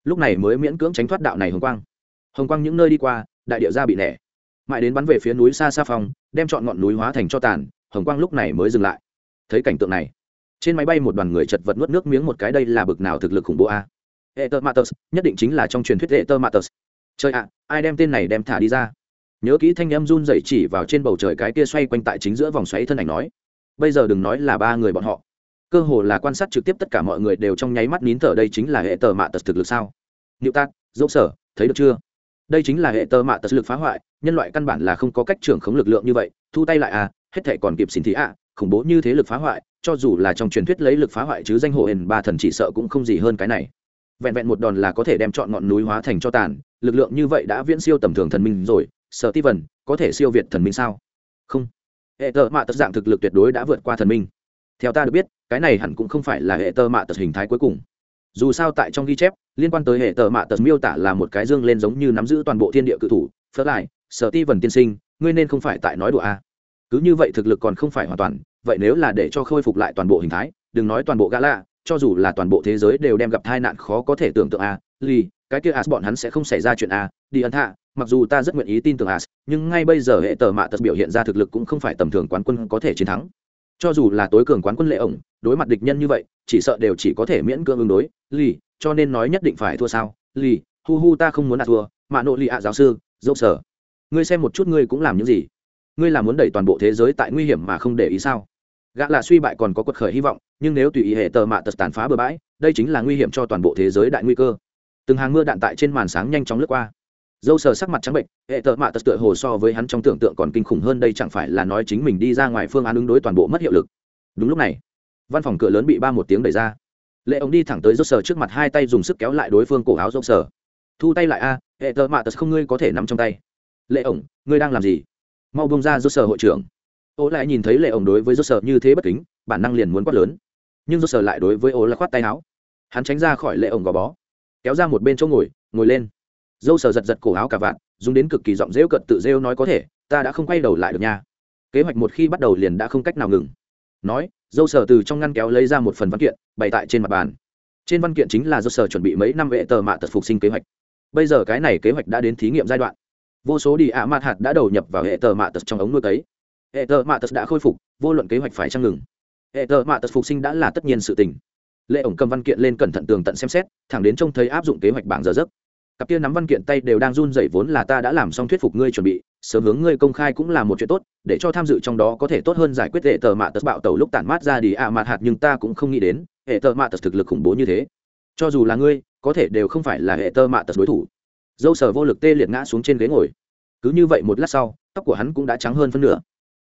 Lúc này mới miễn cưỡng tránh thoát đạo này hồng quang. Hồng quang những nơi đi qua đại điệu ra bị nẻ. Mãi đến bắn về phía núi xa xa phòng đem chọn ngọn núi hóa thành cho tàn hồng quang lúc này mới dừng lại. Thấy cảnh tượng này trên máy bay một đoàn người chật vật nuốt nước miếng một cái đây là bực nào thực lực khủng bố a? Ether Matters, nhất định chính là trong truyền thuyết Ether Matters. Chơi ạ, ai đem tên này đem thả đi ra? Nhớ kỹ thanh em run dậy chỉ vào trên bầu trời cái kia xoay quanh tại chính giữa vòng xoáy thân ảnh nói. Bây giờ đừng nói là ba người bọn họ, cơ hồ là quan sát trực tiếp tất cả mọi người đều trong nháy mắt nín thở đây chính là hệ tờ mạ tật thực lực sao? Niệu Tát, dẫu sở, thấy được chưa? Đây chính là hệ tờ mạ tật lực phá hoại, nhân loại căn bản là không có cách trưởng khống lực lượng như vậy, thu tay lại à, hết thể còn kịp xin thì à khủng bố như thế lực phá hoại cho dù là trong truyền thuyết lấy lực phá hoại chứ danh hộ hền ba thần chỉ sợ cũng không gì hơn cái này vẹn vẹn một đòn là có thể đem chọn ngọn núi hóa thành cho tàn lực lượng như vậy đã viễn siêu tầm thường thần minh rồi Sở ti vần có thể siêu việt thần minh sao không hệ tơ mạ tật dạng thực lực tuyệt đối đã vượt qua thần minh theo ta được biết cái này hẳn cũng không phải là hệ tơ mạ tật hình thái cuối cùng dù sao tại trong ghi chép liên quan tới hệ tơ mạ tật miêu tả là một cái dương lên giống như nắm giữ toàn bộ thiên địa cự thủ phớt lại sở ti vần tiên sinh ngươi nên không phải tại nói đùa a à. cứ như vậy thực lực còn không phải hoàn toàn vậy nếu là để cho khôi phục lại toàn bộ hình thái đừng nói toàn bộ gã lạ cho dù là toàn bộ thế giới đều đem gặp tai nạn khó có thể tưởng tượng a à. Lì, cái kia as bọn hắn sẽ không xảy ra chuyện a à. đi ấn hạ mặc dù ta rất nguyện ý tin tưởng as nhưng ngay bây giờ hệ tờ mạ tật biểu hiện ra thực lực cũng không phải tầm thường quán quân có thể chiến thắng. Cho dù là tối cường quán quân lệ ổng đối mặt địch nhân như vậy chỉ sợ đều chỉ có thể miễn cưỡng ứng đối. Lì, cho nên nói nhất định phải thua sao? Lì, hu hu ta không muốn đạt thua. Mạ nội lì ạ giáo sư dốc sở. Ngươi xem một chút ngươi cũng làm những gì? Ngươi là muốn đẩy toàn bộ thế giới tại nguy hiểm mà không để ý sao? Gã là suy bại còn có quật khởi hy vọng nhưng nếu tùy ý hệ tờ mạ tật tàn phá bừa bãi đây chính là nguy hiểm cho toàn bộ thế giới đại nguy cơ. Từng hàng mưa đạn tại trên màn sáng nhanh chóng lướt qua dâu sờ sắc mặt trắng bệnh hệ tờ mạ tật tựa hồ so với hắn trong tưởng tượng còn kinh khủng hơn đây chẳng phải là nói chính mình đi ra ngoài phương án ứng đối toàn bộ mất hiệu lực. Đúng lúc này, văn phòng cửa lớn bị ba một tiếng đẩy ra. Lệ ông đi thẳng tới dâu sờ trước mặt hai tay dùng sức kéo lại đối phương cổ áo dâu sờ. Thu tay lại, a, hệ tờ mạ tật không ngươi có thể nắm trong tay. Lệ ổng ngươi đang làm gì? Mau bông ra dâu sờ hội trưởng. Ô lại nhìn thấy lệ ổng đối với dâu sờ như thế bất kính, bản năng liền muốn quát lớn. Nhưng dâu sờ lại đối với ô là khoát tay áo. Hắn tránh ra khỏi lệ ổng gò bó, kéo ra một bên chỗ ngồi ngồi lên dâu sờ giật giật cổ áo cả vạn, dùng đến cực kỳ giọng rêu cận tự rêu nói có thể, ta đã không quay đầu lại được nha. Kế hoạch một khi bắt đầu liền đã không cách nào ngừng. Nói, dâu sờ từ trong ngăn kéo lấy ra một phần văn kiện, bày tại trên mặt bàn. Trên văn kiện chính là dâu sờ chuẩn bị mấy năm vệ tờ mạ tật phục sinh kế hoạch. Bây giờ cái này kế hoạch đã đến thí nghiệm giai đoạn. Vô số đi ạ mạt hạt đã đầu nhập vào hệ tờ mạ tật trong ống nuôi cấy. Hệ tờ mạ tật đã khôi phục, vô luận kế hoạch phải chăng ngừng. Hệ tờ mạ tật phục sinh đã là tất nhiên sự tình. Lệ ổng cầm văn kiện lên cẩn thận tường tận xem xét, thẳng đến trông thấy áp dụng kế hoạch bảng giờ giấc cặp kia nắm văn kiện tay đều đang run dậy vốn là ta đã làm xong thuyết phục ngươi chuẩn bị, sớm hướng ngươi công khai cũng là một chuyện tốt, để cho tham dự trong đó có thể tốt hơn giải quyết hệ tờ mạ tật bạo tẩu lúc tản mát ra đi ạ mạt hạt nhưng ta cũng không nghĩ đến, hệ tờ mạ tật thực lực khủng bố như thế. Cho dù là ngươi, có thể đều không phải là hệ tơ mạ tật đối thủ. Dâu sở vô lực tê liệt ngã xuống trên ghế ngồi. Cứ như vậy một lát sau, tóc của hắn cũng đã trắng hơn phân nửa.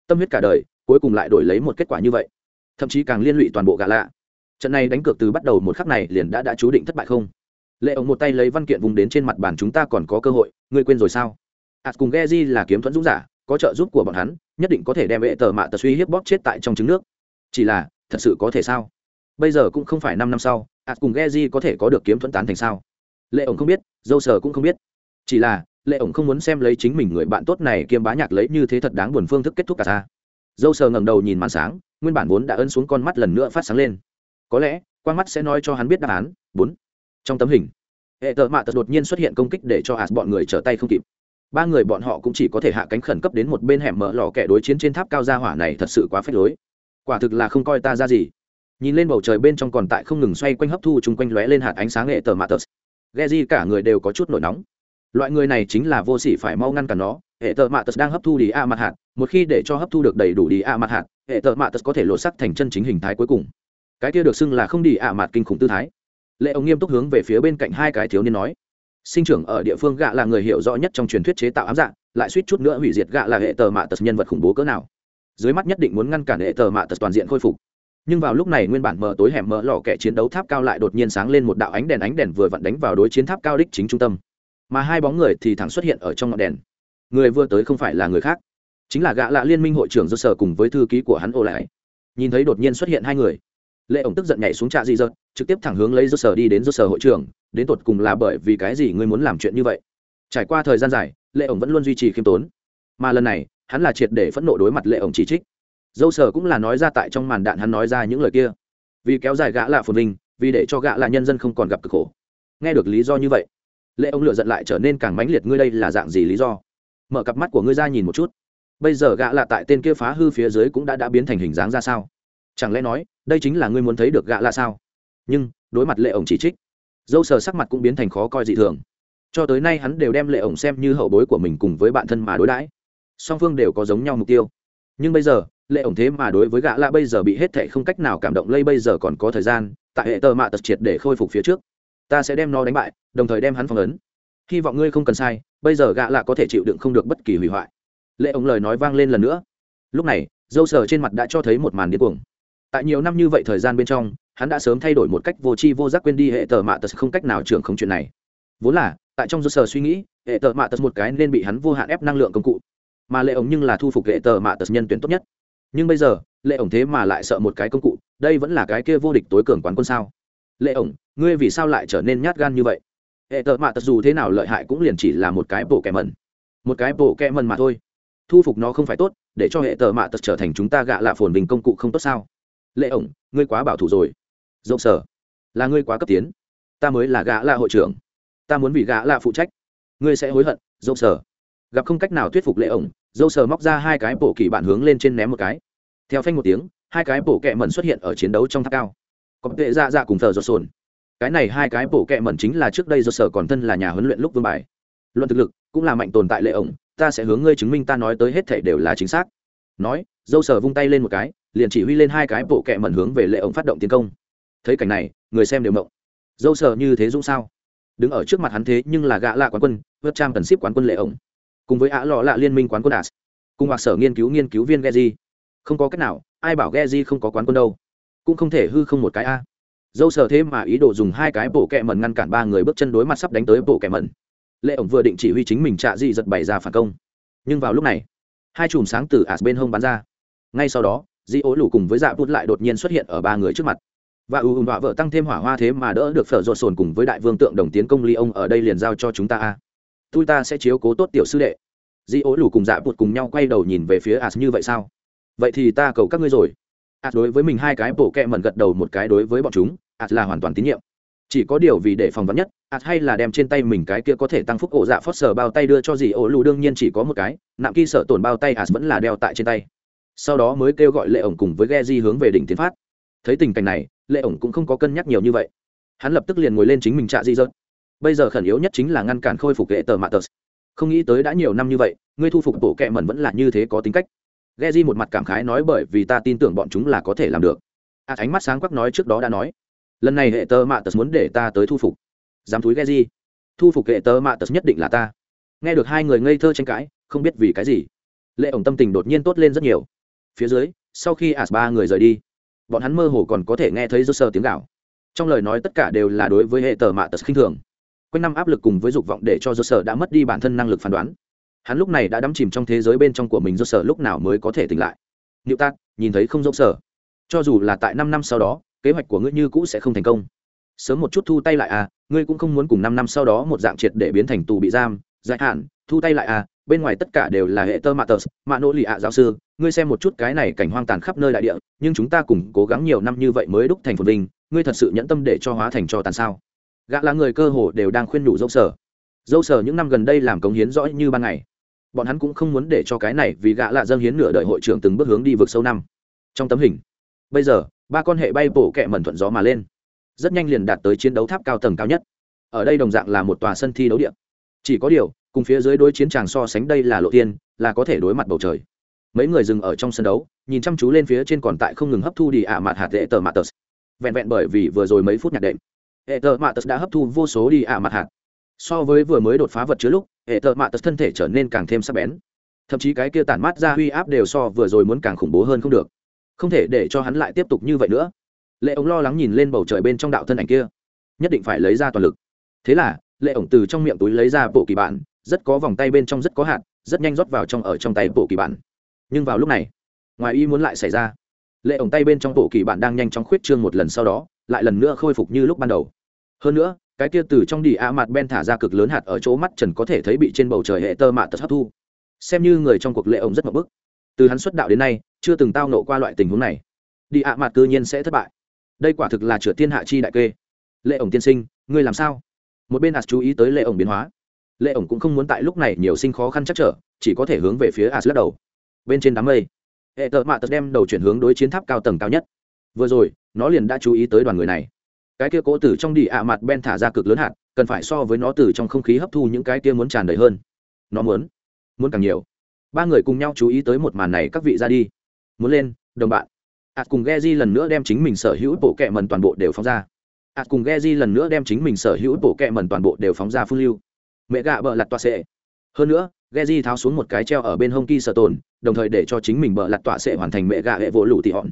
Tâm huyết cả đời, cuối cùng lại đổi lấy một kết quả như vậy. Thậm chí càng liên lụy toàn bộ gà lạ. Trận này đánh cược từ bắt đầu một khắc này liền đã đã chú định thất bại không? Lệ ổng một tay lấy văn kiện vùng đến trên mặt bàn chúng ta còn có cơ hội, ngươi quên rồi sao? Ạt cùng ghe di là kiếm thuẫn dũng giả, có trợ giúp của bọn hắn, nhất định có thể đem vệ tờ mạ tờ suy hiếp bóp chết tại trong trứng nước. Chỉ là, thật sự có thể sao? Bây giờ cũng không phải năm năm sau ạt cùng ghe di có thể có được kiếm thuẫn tán thành sao? Lệ ổng không biết, dâu sờ cũng không biết. Chỉ là, lệ ổng không muốn xem lấy chính mình người bạn tốt này kiêm bá nhạc lấy như thế thật đáng buồn phương thức kết thúc cả ra. Dâu sờ ngẩng đầu nhìn màn sáng, nguyên bản vốn đã ấn xuống con mắt lần nữa phát sáng lên. Có lẽ quan mắt sẽ nói cho hắn biết đáp án, bốn trong tấm hình. Hệ tợ mạ tật đột nhiên xuất hiện công kích để cho hạt bọn người trở tay không kịp. Ba người bọn họ cũng chỉ có thể hạ cánh khẩn cấp đến một bên hẻm mở lò kẻ đối chiến trên tháp cao gia hỏa này thật sự quá phết lối. Quả thực là không coi ta ra gì. Nhìn lên bầu trời bên trong còn tại không ngừng xoay quanh hấp thu chung quanh lóe lên hạt ánh sáng hệ tờ mạ tật. Ghe di cả người đều có chút nổi nóng. Loại người này chính là vô sỉ phải mau ngăn cản nó. Hệ tờ mạ tật đang hấp thu đi a mặt hạt. Một khi để cho hấp thu được đầy đủ đi a mặt hạt, hệ tờ mạ tật có thể lộ sắc thành chân chính hình thái cuối cùng. Cái kia được xưng là không đi a mặt kinh khủng tư thái lệ ông nghiêm túc hướng về phía bên cạnh hai cái thiếu niên nói. Sinh trưởng ở địa phương gạ là người hiểu rõ nhất trong truyền thuyết chế tạo ám dạng, lại suýt chút nữa hủy diệt gạ là hệ tờ mạ tật nhân vật khủng bố cỡ nào. Dưới mắt nhất định muốn ngăn cản hệ tờ mạ tật toàn diện khôi phục. Nhưng vào lúc này nguyên bản mở tối hẻm mở lò kẻ chiến đấu tháp cao lại đột nhiên sáng lên một đạo ánh đèn ánh đèn vừa vặn đánh vào đối chiến tháp cao đích chính trung tâm. Mà hai bóng người thì thẳng xuất hiện ở trong ngọn đèn. Người vừa tới không phải là người khác, chính là gã lạ liên minh hội trưởng do sở cùng với thư ký của hắn ô lại nhìn thấy đột nhiên xuất hiện hai người lệ ổng tức giận nhảy xuống trạ di dợt, trực tiếp thẳng hướng lấy do sở đi đến do sở hội trưởng đến tột cùng là bởi vì cái gì ngươi muốn làm chuyện như vậy? Trải qua thời gian dài, lệ ổng vẫn luôn duy trì khiêm tốn. Mà lần này, hắn là triệt để phẫn nộ đối mặt lệ ổng chỉ trích. Dâu sở cũng là nói ra tại trong màn đạn hắn nói ra những lời kia. Vì kéo dài gã lạ phồn vinh, vì để cho gã là nhân dân không còn gặp cực khổ. Nghe được lý do như vậy, lệ ông lựa giận lại trở nên càng mãnh liệt, ngươi đây là dạng gì lý do? Mở cặp mắt của ngươi ra nhìn một chút. Bây giờ gã lạ tại tên kia phá hư phía dưới cũng đã đã biến thành hình dáng ra sao? Chẳng lẽ nói đây chính là ngươi muốn thấy được gạ lạ sao? Nhưng, đối mặt lệ ổng chỉ trích, dâu sờ sắc mặt cũng biến thành khó coi dị thường. Cho tới nay hắn đều đem lệ ổng xem như hậu bối của mình cùng với bạn thân mà đối đãi. Song phương đều có giống nhau mục tiêu. Nhưng bây giờ, lệ ổng thế mà đối với gã lạ bây giờ bị hết thệ không cách nào cảm động lây bây giờ còn có thời gian, tại hệ tờ mạ tật triệt để khôi phục phía trước. Ta sẽ đem nó đánh bại, đồng thời đem hắn phong ấn. Hy vọng ngươi không cần sai, bây giờ gã lạ có thể chịu đựng không được bất kỳ hủy hoại. Lệ ổng lời nói vang lên lần nữa. Lúc này, dâu sờ trên mặt đã cho thấy một màn điên cuồng tại nhiều năm như vậy thời gian bên trong, hắn đã sớm thay đổi một cách vô tri vô giác quên đi hệ tờ mạ tật không cách nào trưởng không chuyện này. Vốn là, tại trong do sở suy nghĩ, hệ tờ mạ tật một cái nên bị hắn vô hạn ép năng lượng công cụ. Mà lệ ổng nhưng là thu phục hệ tờ mạ tật nhân tuyển tốt nhất. Nhưng bây giờ, lệ ổng thế mà lại sợ một cái công cụ, đây vẫn là cái kia vô địch tối cường quán quân sao? Lệ ổng, ngươi vì sao lại trở nên nhát gan như vậy? Hệ tờ mạ tật dù thế nào lợi hại cũng liền chỉ là một cái bộ kẻ mần một cái bộ kẻ mần mà thôi. Thu phục nó không phải tốt, để cho hệ tờ mạ tật trở thành chúng ta gạ lạ phồn bình công cụ không tốt sao? Lệ ổng, ngươi quá bảo thủ rồi. Dậu sở, là ngươi quá cấp tiến. Ta mới là gã là hội trưởng. Ta muốn vì gã là phụ trách. Ngươi sẽ hối hận dâu sở. Gặp không cách nào thuyết phục lệ ổng dâu sờ móc ra hai cái bổ kỳ bản hướng lên trên ném một cái. Theo phanh một tiếng, hai cái bổ kẹ mẩn xuất hiện ở chiến đấu trong tháp cao. Có tệ ra ra cùng thờ giọt sồn. Cái này hai cái bổ kẹ mẩn chính là trước đây do sở còn thân là nhà huấn luyện lúc vương bài. Luận thực lực, cũng là mạnh tồn tại lệ ổng, ta sẽ hướng ngươi chứng minh ta nói tới hết thể đều là chính xác. Nói dâu sờ vung tay lên một cái liền chỉ huy lên hai cái bộ kẹ mẩn hướng về lệ ổng phát động tiến công. Thấy cảnh này, người xem đều mộng dâu sợ như thế dũng sao? Đứng ở trước mặt hắn thế nhưng là gã lạ quán quân, vượt trang tần ship quán quân lệ ổng. Cùng với ả lọ lạ liên minh quán quân as cùng hoặc sở nghiên cứu nghiên cứu viên geji. Không có cách nào, ai bảo geji không có quán quân đâu. Cũng không thể hư không một cái a. Dâu sợ thế mà ý đồ dùng hai cái bộ kẹ mẩn ngăn cản ba người bước chân đối mặt sắp đánh tới bộ kẹ mẩn. Lệ ổng vừa định chỉ huy chính mình trạ di giật bày ra phản công. Nhưng vào lúc này, hai chùm sáng từ as bên hông bắn ra. Ngay sau đó di ố Lù cùng với dạ bút lại đột nhiên xuất hiện ở ba người trước mặt. Và ưu đọa vợ tăng thêm hỏa hoa thế mà đỡ được phở rột sồn cùng với đại vương tượng đồng tiến công ly ông ở đây liền giao cho chúng ta a. Tôi ta sẽ chiếu cố tốt tiểu sư đệ. Di ố Lù cùng dạ bụt cùng nhau quay đầu nhìn về phía as như vậy sao? Vậy thì ta cầu các ngươi rồi. As đối với mình hai cái bộ kẹ mẩn gật đầu một cái đối với bọn chúng as là hoàn toàn tín nhiệm. Chỉ có điều vì để phòng vắn nhất as hay là đem trên tay mình cái kia có thể tăng phúc ổ dạ phót sờ bao tay đưa cho dì ổ lù, đương nhiên chỉ có một cái, Nạm kỳ sợ tổn bao tay as vẫn là đeo tại trên tay sau đó mới kêu gọi lệ ổng cùng với ghe di hướng về đỉnh tiến phát. Thấy tình cảnh này lệ ổng cũng không có cân nhắc nhiều như vậy. Hắn lập tức liền ngồi lên chính mình trạ di dợt. Bây giờ khẩn yếu nhất chính là ngăn cản khôi phục hệ tờ mạ tờ. Không nghĩ tới đã nhiều năm như vậy ngươi thu phục bộ kệ mẩn vẫn là như thế có tính cách. Ghe di một mặt cảm khái nói bởi vì ta tin tưởng bọn chúng là có thể làm được. À, ánh mắt sáng quắc nói trước đó đã nói. Lần này hệ tờ mạ tờ muốn để ta tới thu phục. Dám thúi ghe di. Thu phục hệ tờ mạ tờ nhất định là ta. Nghe được hai người ngây thơ tranh cãi không biết vì cái gì. Lệ ổng tâm tình đột nhiên tốt lên rất nhiều phía dưới sau khi as ba người rời đi bọn hắn mơ hồ còn có thể nghe thấy rơ sơ tiếng gạo trong lời nói tất cả đều là đối với hệ tờ mạ tật khinh thường quanh năm áp lực cùng với dục vọng để cho rơ sơ đã mất đi bản thân năng lực phán đoán hắn lúc này đã đắm chìm trong thế giới bên trong của mình rơ sơ lúc nào mới có thể tỉnh lại Niệu Tác nhìn thấy không dốc sở. Cho dù là tại năm năm sau đó, kế hoạch của ngươi như cũ sẽ không thành công. Sớm một chút thu tay lại à, ngươi cũng không muốn cùng năm năm sau đó một dạng triệt để biến thành tù bị giam, giải hạn, thu tay lại à, bên ngoài tất cả đều là hệ tơ mạ tờ, mạ nỗ lì ạ giáo sư. Ngươi xem một chút cái này cảnh hoang tàn khắp nơi đại địa, nhưng chúng ta cùng cố gắng nhiều năm như vậy mới đúc thành phồn vinh. Ngươi thật sự nhẫn tâm để cho hóa thành cho tàn sao? Gã là người cơ hồ đều đang khuyên nhủ dâu sở dâu sở những năm gần đây làm cống hiến rõ như ban ngày. Bọn hắn cũng không muốn để cho cái này vì gã là dâng hiến nửa đời hội trưởng từng bước hướng đi vực sâu năm. Trong tấm hình, bây giờ, ba con hệ bay bổ kẹ mẩn thuận gió mà lên. Rất nhanh liền đạt tới chiến đấu tháp cao tầng cao nhất. Ở đây đồng dạng là một tòa sân thi đấu điện chỉ có điều cùng phía dưới đối chiến tràng so sánh đây là lộ tiên, là có thể đối mặt bầu trời. Mấy người dừng ở trong sân đấu, nhìn chăm chú lên phía trên còn tại không ngừng hấp thu đi ạ mặt hạt hệ tờ mặt tờ. Vẹn vẹn bởi vì vừa rồi mấy phút nhạc đệm, hệ tờ mặt tờ đã hấp thu vô số đi ạ mặt hạt. So với vừa mới đột phá vật chứa lúc, hệ tờ mặt tờ thân thể trở nên càng thêm sắc bén. Thậm chí cái kia tản mát ra huy áp đều so vừa rồi muốn càng khủng bố hơn không được. Không thể để cho hắn lại tiếp tục như vậy nữa. Lệ ống lo lắng nhìn lên bầu trời bên trong đạo thân ảnh kia, nhất định phải lấy ra toàn lực. Thế là, lệ ổng từ trong miệng túi lấy ra bộ kỳ bản rất có vòng tay bên trong rất có hạn, rất nhanh rót vào trong ở trong tay bộ kỳ bản. Nhưng vào lúc này ngoài ý muốn lại xảy ra. Lệ ổng tay bên trong bộ kỳ bản đang nhanh chóng khuyết trương một lần sau đó lại lần nữa khôi phục như lúc ban đầu. Hơn nữa cái kia từ trong đi a mặt ben thả ra cực lớn hạt ở chỗ mắt trần có thể thấy bị trên bầu trời hệ tơ mạ tật hấp thu. Xem như người trong cuộc lệ ổng rất mập bức. Từ hắn xuất đạo đến nay chưa từng tao nộ qua loại tình huống này. Đi ạ mặt tự nhiên sẽ thất bại. Đây quả thực là chửa thiên hạ chi đại kê. Lệ ổng tiên sinh ngươi làm sao? Một bên as chú ý tới lệ ổng biến hóa lệ ổng cũng không muốn tại lúc này nhiều sinh khó khăn chắc trở, chỉ có thể hướng về phía as lắc đầu. Bên trên đám mây, hệ tợ mạ tật đem đầu chuyển hướng đối chiến tháp cao tầng cao nhất. Vừa rồi, nó liền đã chú ý tới đoàn người này. Cái kia cố tử trong đi ạ à mặt ben thả ra cực lớn hạt, cần phải so với nó từ trong không khí hấp thu những cái kia muốn tràn đầy hơn. Nó muốn muốn càng nhiều. Ba người cùng nhau chú ý tới một màn này các vị ra đi. Muốn lên, đồng bạn. Ạt cùng ghe di lần nữa đem chính mình sở hữu bộ kẹ mần toàn bộ đều phóng ra. Ạt cùng ghe di lần nữa đem chính mình sở hữu bộ kẹ mần toàn bộ đều phóng ra phun lưu mẹ gạ bợ lặt tọa sệ. Hơn nữa Geji tháo xuống một cái treo ở bên hông kỳ sở tồn, đồng thời để cho chính mình bợ lặt tọa sệ hoàn thành mẹ gạ hệ vỗ lũ tỉ hòn.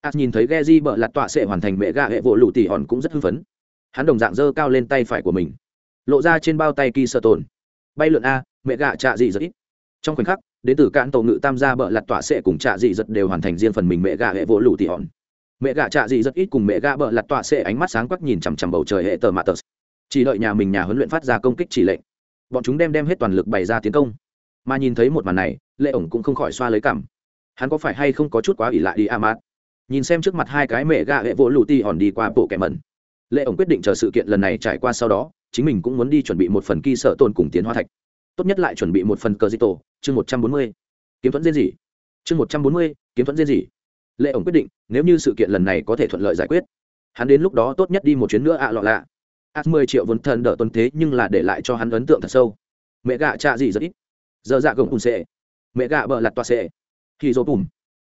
as nhìn thấy ghe di bợ lặt tọa sệ hoàn thành mẹ gạ hệ vỗ lụ tỉ hòn cũng rất hưng phấn. Hắn đồng dạng giơ cao lên tay phải của mình lộ ra trên bao tay kỳ sở tồn. Bay lượn a mẹ gạ trạ dị rất ít. Trong khoảnh khắc đến từ cạn tổ ngự tam gia bợ lặt tọa sệ cùng trạ dị rất đều hoàn thành riêng phần mình mẹ gạ hệ vỗ lụ tỉ hòn. Mẹ gạ trạ dị rất ít cùng mẹ gạ bợ lặt tọa sệ ánh mắt sáng quắc nhìn chằm chằm bầu trời hệ tờ mạ tờ chỉ đợi nhà mình nhà huấn luyện phát ra công kích chỉ lệnh bọn chúng đem đem hết toàn lực bày ra tiến công. Mà nhìn thấy một màn này, lệ ổng cũng không khỏi xoa lấy cảm. Hắn có phải hay không có chút quá ỉ lại đi a mát nhìn xem trước mặt hai cái mẹ gạ hệ vỗ lù ti hòn đi qua bộ kẻ mẩn. Lệ ổng quyết định chờ sự kiện lần này trải qua sau đó, chính mình cũng muốn đi chuẩn bị một phần kỳ sợ tồn cùng tiến hóa thạch. Tốt nhất lại chuẩn bị một phần cờ di tổ, chương một trăm bốn mươi. Kiếm thuẫn riêng gì? Chương một trăm bốn mươi, kiếm thuẫn riêng gì? Lệ ổng quyết định, nếu như sự kiện lần này có thể thuận lợi giải quyết, hắn đến lúc đó tốt nhất đi một chuyến nữa ạ lọ lạ ạt mười triệu vốn thần đỡ tuần thế nhưng là để lại cho hắn ấn tượng thật sâu. Mẹ gạ cha gì rất ít. Giờ dạ gồng ùn xệ mẹ gạ bờ lặt toa xệ khi dô bùm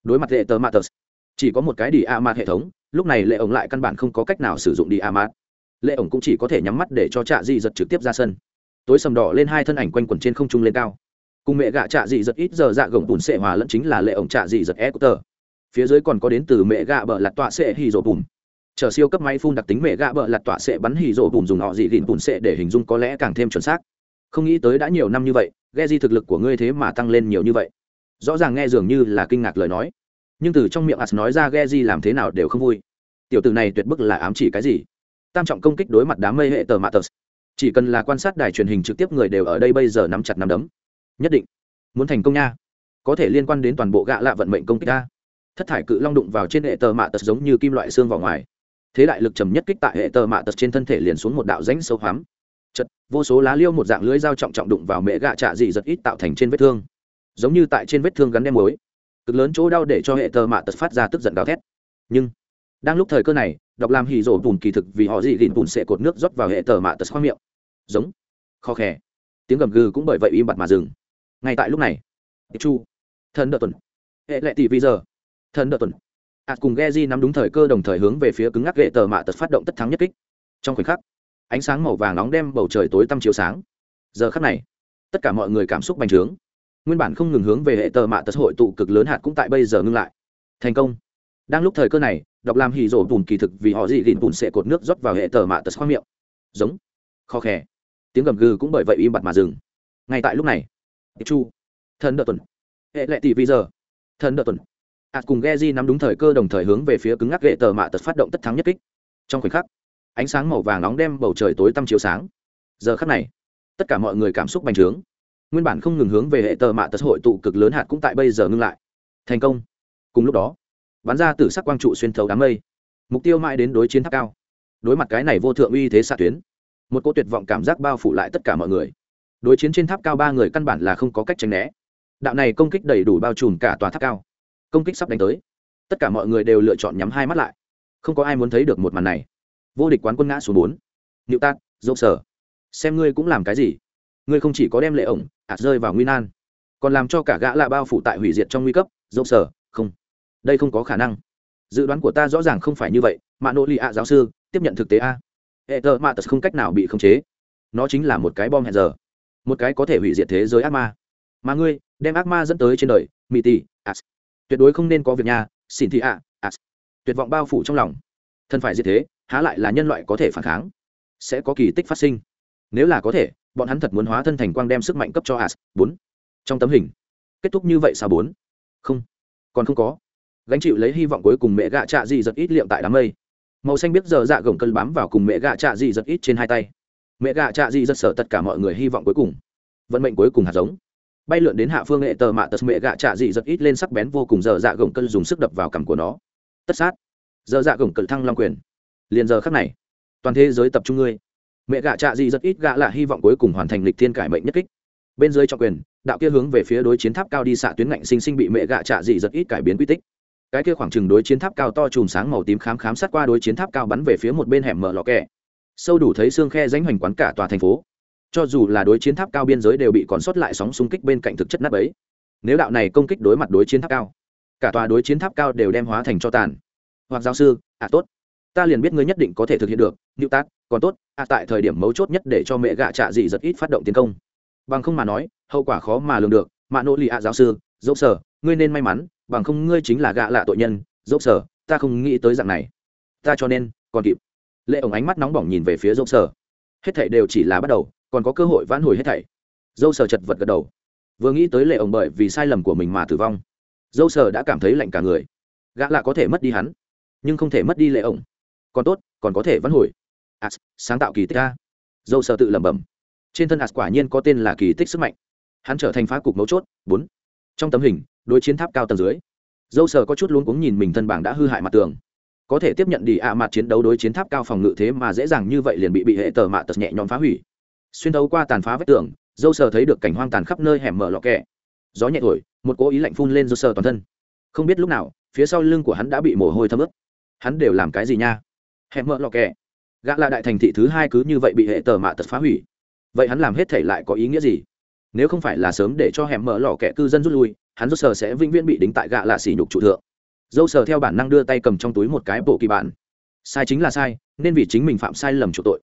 đối mặt lệ tờ matters chỉ có một cái đi a mạt hệ thống, lúc này lệ ổng lại căn bản không có cách nào sử dụng đi a mạt. Lệ ổng cũng chỉ có thể nhắm mắt để cho trạ dị giật trực tiếp ra sân. Tối sầm đỏ lên hai thân ảnh quanh quẩn trên không trung lên cao. Cùng mẹ gạ trạ dị giật ít giờ dạ gồng bùn sệ hòa lẫn chính là lệ ổng trạ dị giật e tờ phía dưới còn có đến từ mẹ gạ bờ lặt tọa sệ hì rổ bùn chờ siêu cấp máy phun đặc tính mẹ gạ bợ lặt tọa sệ bắn hì rổ bùn dùng họ dị gìn bùn sệ để hình dung có lẽ càng thêm chuẩn xác. Không nghĩ tới đã nhiều năm như vậy, ghe di thực lực của ngươi thế mà tăng lên nhiều như vậy. Rõ ràng nghe dường như là kinh ngạc lời nói. Nhưng từ trong miệng as nói ra ghe di làm thế nào đều không vui. Tiểu từ này tuyệt bức là ám chỉ cái gì? Tam trọng công kích đối mặt đám mây hệ tờ matters chỉ cần là quan sát đài truyền hình trực tiếp người đều ở đây bây giờ nắm chặt nắm đấm. Nhất định. Muốn thành công nha. Có thể liên quan đến toàn bộ gạ lạ vận mệnh công kích ta. Thất thải cự long đụng vào trên hệ tờ mạ tật giống như kim loại xương vào ngoài thế đại lực trầm nhất kích tại hệ tờ mạ tật trên thân thể liền xuống một đạo rãnh sâu hoắm. Chật, vô số lá liêu một dạng lưới dao trọng trọng đụng vào mẹ gạ trạ dị giật ít tạo thành trên vết thương. Giống như tại trên vết thương gắn đem mối cực lớn chỗ đau để cho hệ tờ mạ tật phát ra tức giận gào thét. Nhưng, đang lúc thời cơ này, đọc làm hì rổ bùn kỳ thực vì họ dị gìn bùn sẽ cột nước rót vào hệ tờ mạ tật khoang miệng. Giống, kho khè. Tiếng gầm gừ cũng bởi vậy im bặt mà dừng. Ngay tại lúc này, chu, thần đợt tuần. Hệ lệ tỷ vi giờ. Thần đợt tuần ạt cùng ghe di nắm đúng thời cơ đồng thời hướng về phía cứng ngắc hệ tờ mạ tật phát động tất thắng nhất kích. Trong khoảnh khắc, ánh sáng màu vàng nóng đem bầu trời tối tăm chiếu sáng. Giờ khắc này, tất cả mọi người cảm xúc bành trướng. Nguyên bản không ngừng hướng về hệ tờ mạ tật hội tụ cực lớn hạt cũng tại bây giờ ngưng lại. Thành công. Đang lúc thời cơ này, đọc làm hì rổ bùn kỳ thực vì họ dị gìn bùn sẽ cột nước rót vào hệ tờ mạ tật khoang miệng. Giống. Kho khè. Tiếng gầm gừ cũng bởi vậy im bặt mà dừng. Ngay tại lúc này, chu. Thần đợt tuần. Hệ lệ tỷ vì giờ. Thần đợt tuần ạt à, cùng Geji nắm đúng thời cơ đồng thời hướng về phía cứng ngắc hệ tờ mạ tật phát động tất thắng nhất kích. Trong khoảnh khắc ánh sáng màu vàng nóng đem bầu trời tối tăm chiếu sáng. Giờ khắc này tất cả mọi người cảm xúc bành trướng. Nguyên bản không ngừng hướng về hệ tờ mạ tật hội tụ cực lớn hạt cũng tại bây giờ ngưng lại. Thành công. Cùng lúc đó bắn ra từ sắc quang trụ xuyên thấu đám mây. Mục tiêu mãi đến đối chiến tháp cao. Đối mặt cái này vô thượng uy thế xạ tuyến một cô tuyệt vọng cảm giác bao phủ lại tất cả mọi người. Đối chiến trên tháp cao ba người căn bản là không có cách tránh né. Đạo này công kích đầy đủ bao trùm cả tòa tháp cao công kích sắp đánh tới. Tất cả mọi người đều lựa chọn nhắm hai mắt lại. Không có ai muốn thấy được một màn này. Vô địch quán quân ngã xuống bốn. Nhự tát dốc sở, xem ngươi cũng làm cái gì. Ngươi không chỉ có đem lệ ổng, ạt rơi vào nguy nan, còn làm cho cả gã lạ bao phủ tại hủy diệt trong nguy cấp dốc sở, không. Đây không có khả năng. Dự đoán của ta rõ ràng không phải như vậy mà nỗ lì ạ giáo sư, tiếp nhận thực tế a. Hệ tờ mạ tật không cách nào bị khống chế. Nó chính là một cái bom hẹn giờ. Một cái có thể hủy diệt thế giới ác ma. Mà ngươi, đem ác ma dẫn tới trên đời mỹ tỷ as tuyệt đối không nên có việc nhà xin thị ạ à tuyệt vọng bao phủ trong lòng. Thân phải diệt thế, há lại là nhân loại có thể phản kháng? Sẽ có kỳ tích phát sinh. Nếu là có thể, bọn hắn thật muốn hóa thân thành quang đem sức mạnh cấp cho as bốn. Trong tấm hình. Kết thúc như vậy sao bốn? Không. Còn không có. Gánh chịu lấy hy vọng cuối cùng mẹ gạ trạ gì giật ít liệm tại đám mây. Màu xanh biết giờ dạ gồng cân bám vào cùng mẹ gạ trạ gì giật ít trên hai tay. Mẹ gạ trạ gì giật sở tất cả mọi người hy vọng cuối cùng. Vận mệnh cuối cùng hạt giống bay lượn đến hạ phương nghệ tờ mạ tật mệ gạ trạ dị giật ít lên sắc bén vô cùng dở dạ gồng cân dùng sức đập vào cằm của nó. Tất sát. Dở dạ gồng cân thăng long quyền. Liền giờ khắc này, toàn thế giới tập trung ngươi. Mẹ gạ trạ dị rất ít gạ là hy vọng cuối cùng hoàn thành lịch thiên cải mệnh nhất kích. Bên dưới trọng quyền, đạo kia hướng về phía đối chiến tháp cao đi xạ tuyến ngạnh sinh sinh bị mẹ gạ trạ dị rất ít cải biến quy tích. Cái kia khoảng chừng đối chiến tháp cao to chùm sáng màu tím khám khám sát qua đối chiến tháp cao bắn về phía một bên hẻm mở lò kẹ sâu đủ thấy xương khe ránh hoành quán cả tòa thành phố cho dù là đối chiến tháp cao biên giới đều bị còn sót lại sóng xung kích bên cạnh thực chất nát ấy. Nếu đạo này công kích đối mặt đối chiến tháp cao cả tòa đối chiến tháp cao đều đem hóa thành cho tàn. Hoặc giáo sư à tốt. Ta liền biết ngươi nhất định có thể thực hiện được nữ tác, còn tốt à tại thời điểm mấu chốt nhất để cho mẹ gạ trạ dị rất ít phát động tiến công. Bằng không mà nói hậu quả khó mà lường được. Mạ nỗ lì ạ giáo sư dẫu sở ngươi nên may mắn bằng không ngươi chính là gạ lạ tội nhân dẫu sở ta không nghĩ tới dạng này. Ta cho nên còn kịp. Lệ ổng ánh mắt nóng bỏng nhìn về phía dẫu sở. Hết thảy đều chỉ là bắt đầu còn có cơ hội vãn hồi hết thảy. Dâu sờ chật vật gật đầu. Vừa nghĩ tới lệ ổng bởi vì sai lầm của mình mà tử vong, dâu sờ đã cảm thấy lạnh cả người. Gã lạ có thể mất đi hắn, nhưng không thể mất đi lệ ổng. Còn tốt, còn có thể vãn hồi. As sáng tạo kỳ tích a. Dâu sờ tự lẩm bẩm. Trên thân as quả nhiên có tên là kỳ tích sức mạnh. Hắn trở thành phá cục mấu chốt, bốn. Trong tấm hình, đối chiến tháp cao tầng dưới, dâu sờ có chút luống cuống nhìn mình thân bảng đã hư hại mặt tường. Có thể tiếp nhận đi ạ mặt chiến đấu đối chiến tháp cao phòng ngự thế mà dễ dàng như vậy liền bị bị hệ tờ mạ tật nhẹ nhõm phá hủy xuyên đấu qua tàn phá vách tường, dâu sờ thấy được cảnh hoang tàn khắp nơi hẻm mở lọ kẹ. Gió nhẹ thổi, một cố ý lạnh phun lên dâu sờ toàn thân. Không biết lúc nào, phía sau lưng của hắn đã bị mồ hôi thấm ướt. Hắn đều làm cái gì nha? Hẻm mở lọ kẹ. Gã là đại thành thị thứ hai cứ như vậy bị hệ tờ mạ tật phá hủy. Vậy hắn làm hết thể lại có ý nghĩa gì? Nếu không phải là sớm để cho hẻm mở lò kẹ cư dân rút lui, hắn dâu sờ sẽ vĩnh viễn bị đính tại gạ lạ xỉ nhục trụ thượng. Dâu sờ theo bản năng đưa tay cầm trong túi một cái bộ kỳ bản sai chính là sai, nên vì chính mình phạm sai lầm chủ tội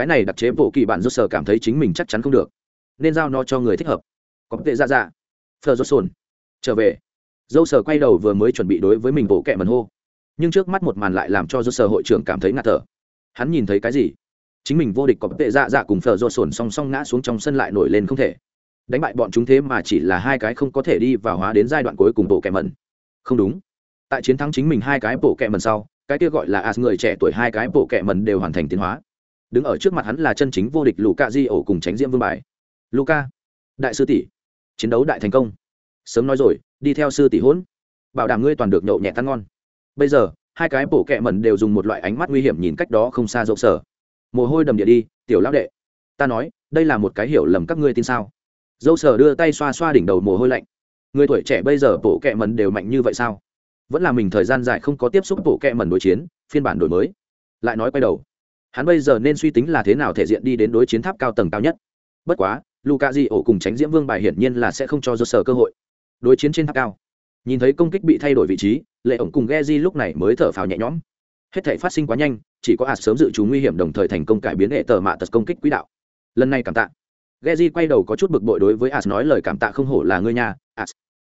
cái này đặc chế bộ kỳ bản rốt sở cảm thấy chính mình chắc chắn không được. Nên giao nó cho người thích hợp. Có tệ ra ra phờ rốt sồn. Trở về. Dâu sở quay đầu vừa mới chuẩn bị đối với mình bộ kẹ mần hô. Nhưng trước mắt một màn lại làm cho dâu sở hội trưởng cảm thấy ngạt thở. Hắn nhìn thấy cái gì? Chính mình vô địch có tệ dạ dạ cùng phờ dốt sồn song song ngã xuống trong sân lại nổi lên không thể. Đánh bại bọn chúng thế mà chỉ là hai cái không có thể đi và hóa đến giai đoạn cuối cùng bộ kẹ mần. Không đúng. Tại chiến thắng chính mình hai cái bộ kẹ mần sau, cái kia gọi là as người trẻ tuổi hai cái bộ kẹ mần đều hoàn thành tiến hóa đứng ở trước mặt hắn là chân chính vô địch luka di ổ cùng tránh diễm vương bài. Luka, đại sư tỷ, chiến đấu đại thành công. Sớm nói rồi, đi theo sư tỷ hỗn. Bảo đảm ngươi toàn được nhậu nhẹ tan ngon. Bây giờ, hai cái bổ kẹ mẩn đều dùng một loại ánh mắt nguy hiểm nhìn cách đó không xa rộng sở. Mồ hôi đầm địa đi, tiểu lão đệ. Ta nói, đây là một cái hiểu lầm các ngươi tin sao? Dâu sở đưa tay xoa xoa đỉnh đầu mồ hôi lạnh. Người tuổi trẻ bây giờ bổ kẹ mẩn đều mạnh như vậy sao? Vẫn là mình thời gian dài không có tiếp xúc bổ kẹ mẩn đối chiến, phiên bản đổi mới. Lại nói quay đầu hắn bây giờ nên suy tính là thế nào thể diện đi đến đối chiến tháp cao tầng cao nhất. Bất quá luka di ổ cùng tránh diễm vương bài hiển nhiên là sẽ không cho do sở cơ hội. Đối chiến trên tháp cao, nhìn thấy công kích bị thay đổi vị trí, lệ ổng cùng ghe di lúc này mới thở phào nhẹ nhõm. Hết thể phát sinh quá nhanh, chỉ có ạt sớm dự trù nguy hiểm đồng thời thành công cải biến hệ tờ mạ tật công kích quỹ đạo. Lần này cảm tạ. Ghe di quay đầu có chút bực bội đối với ạt nói lời cảm tạ không hổ là ngươi nhà ạt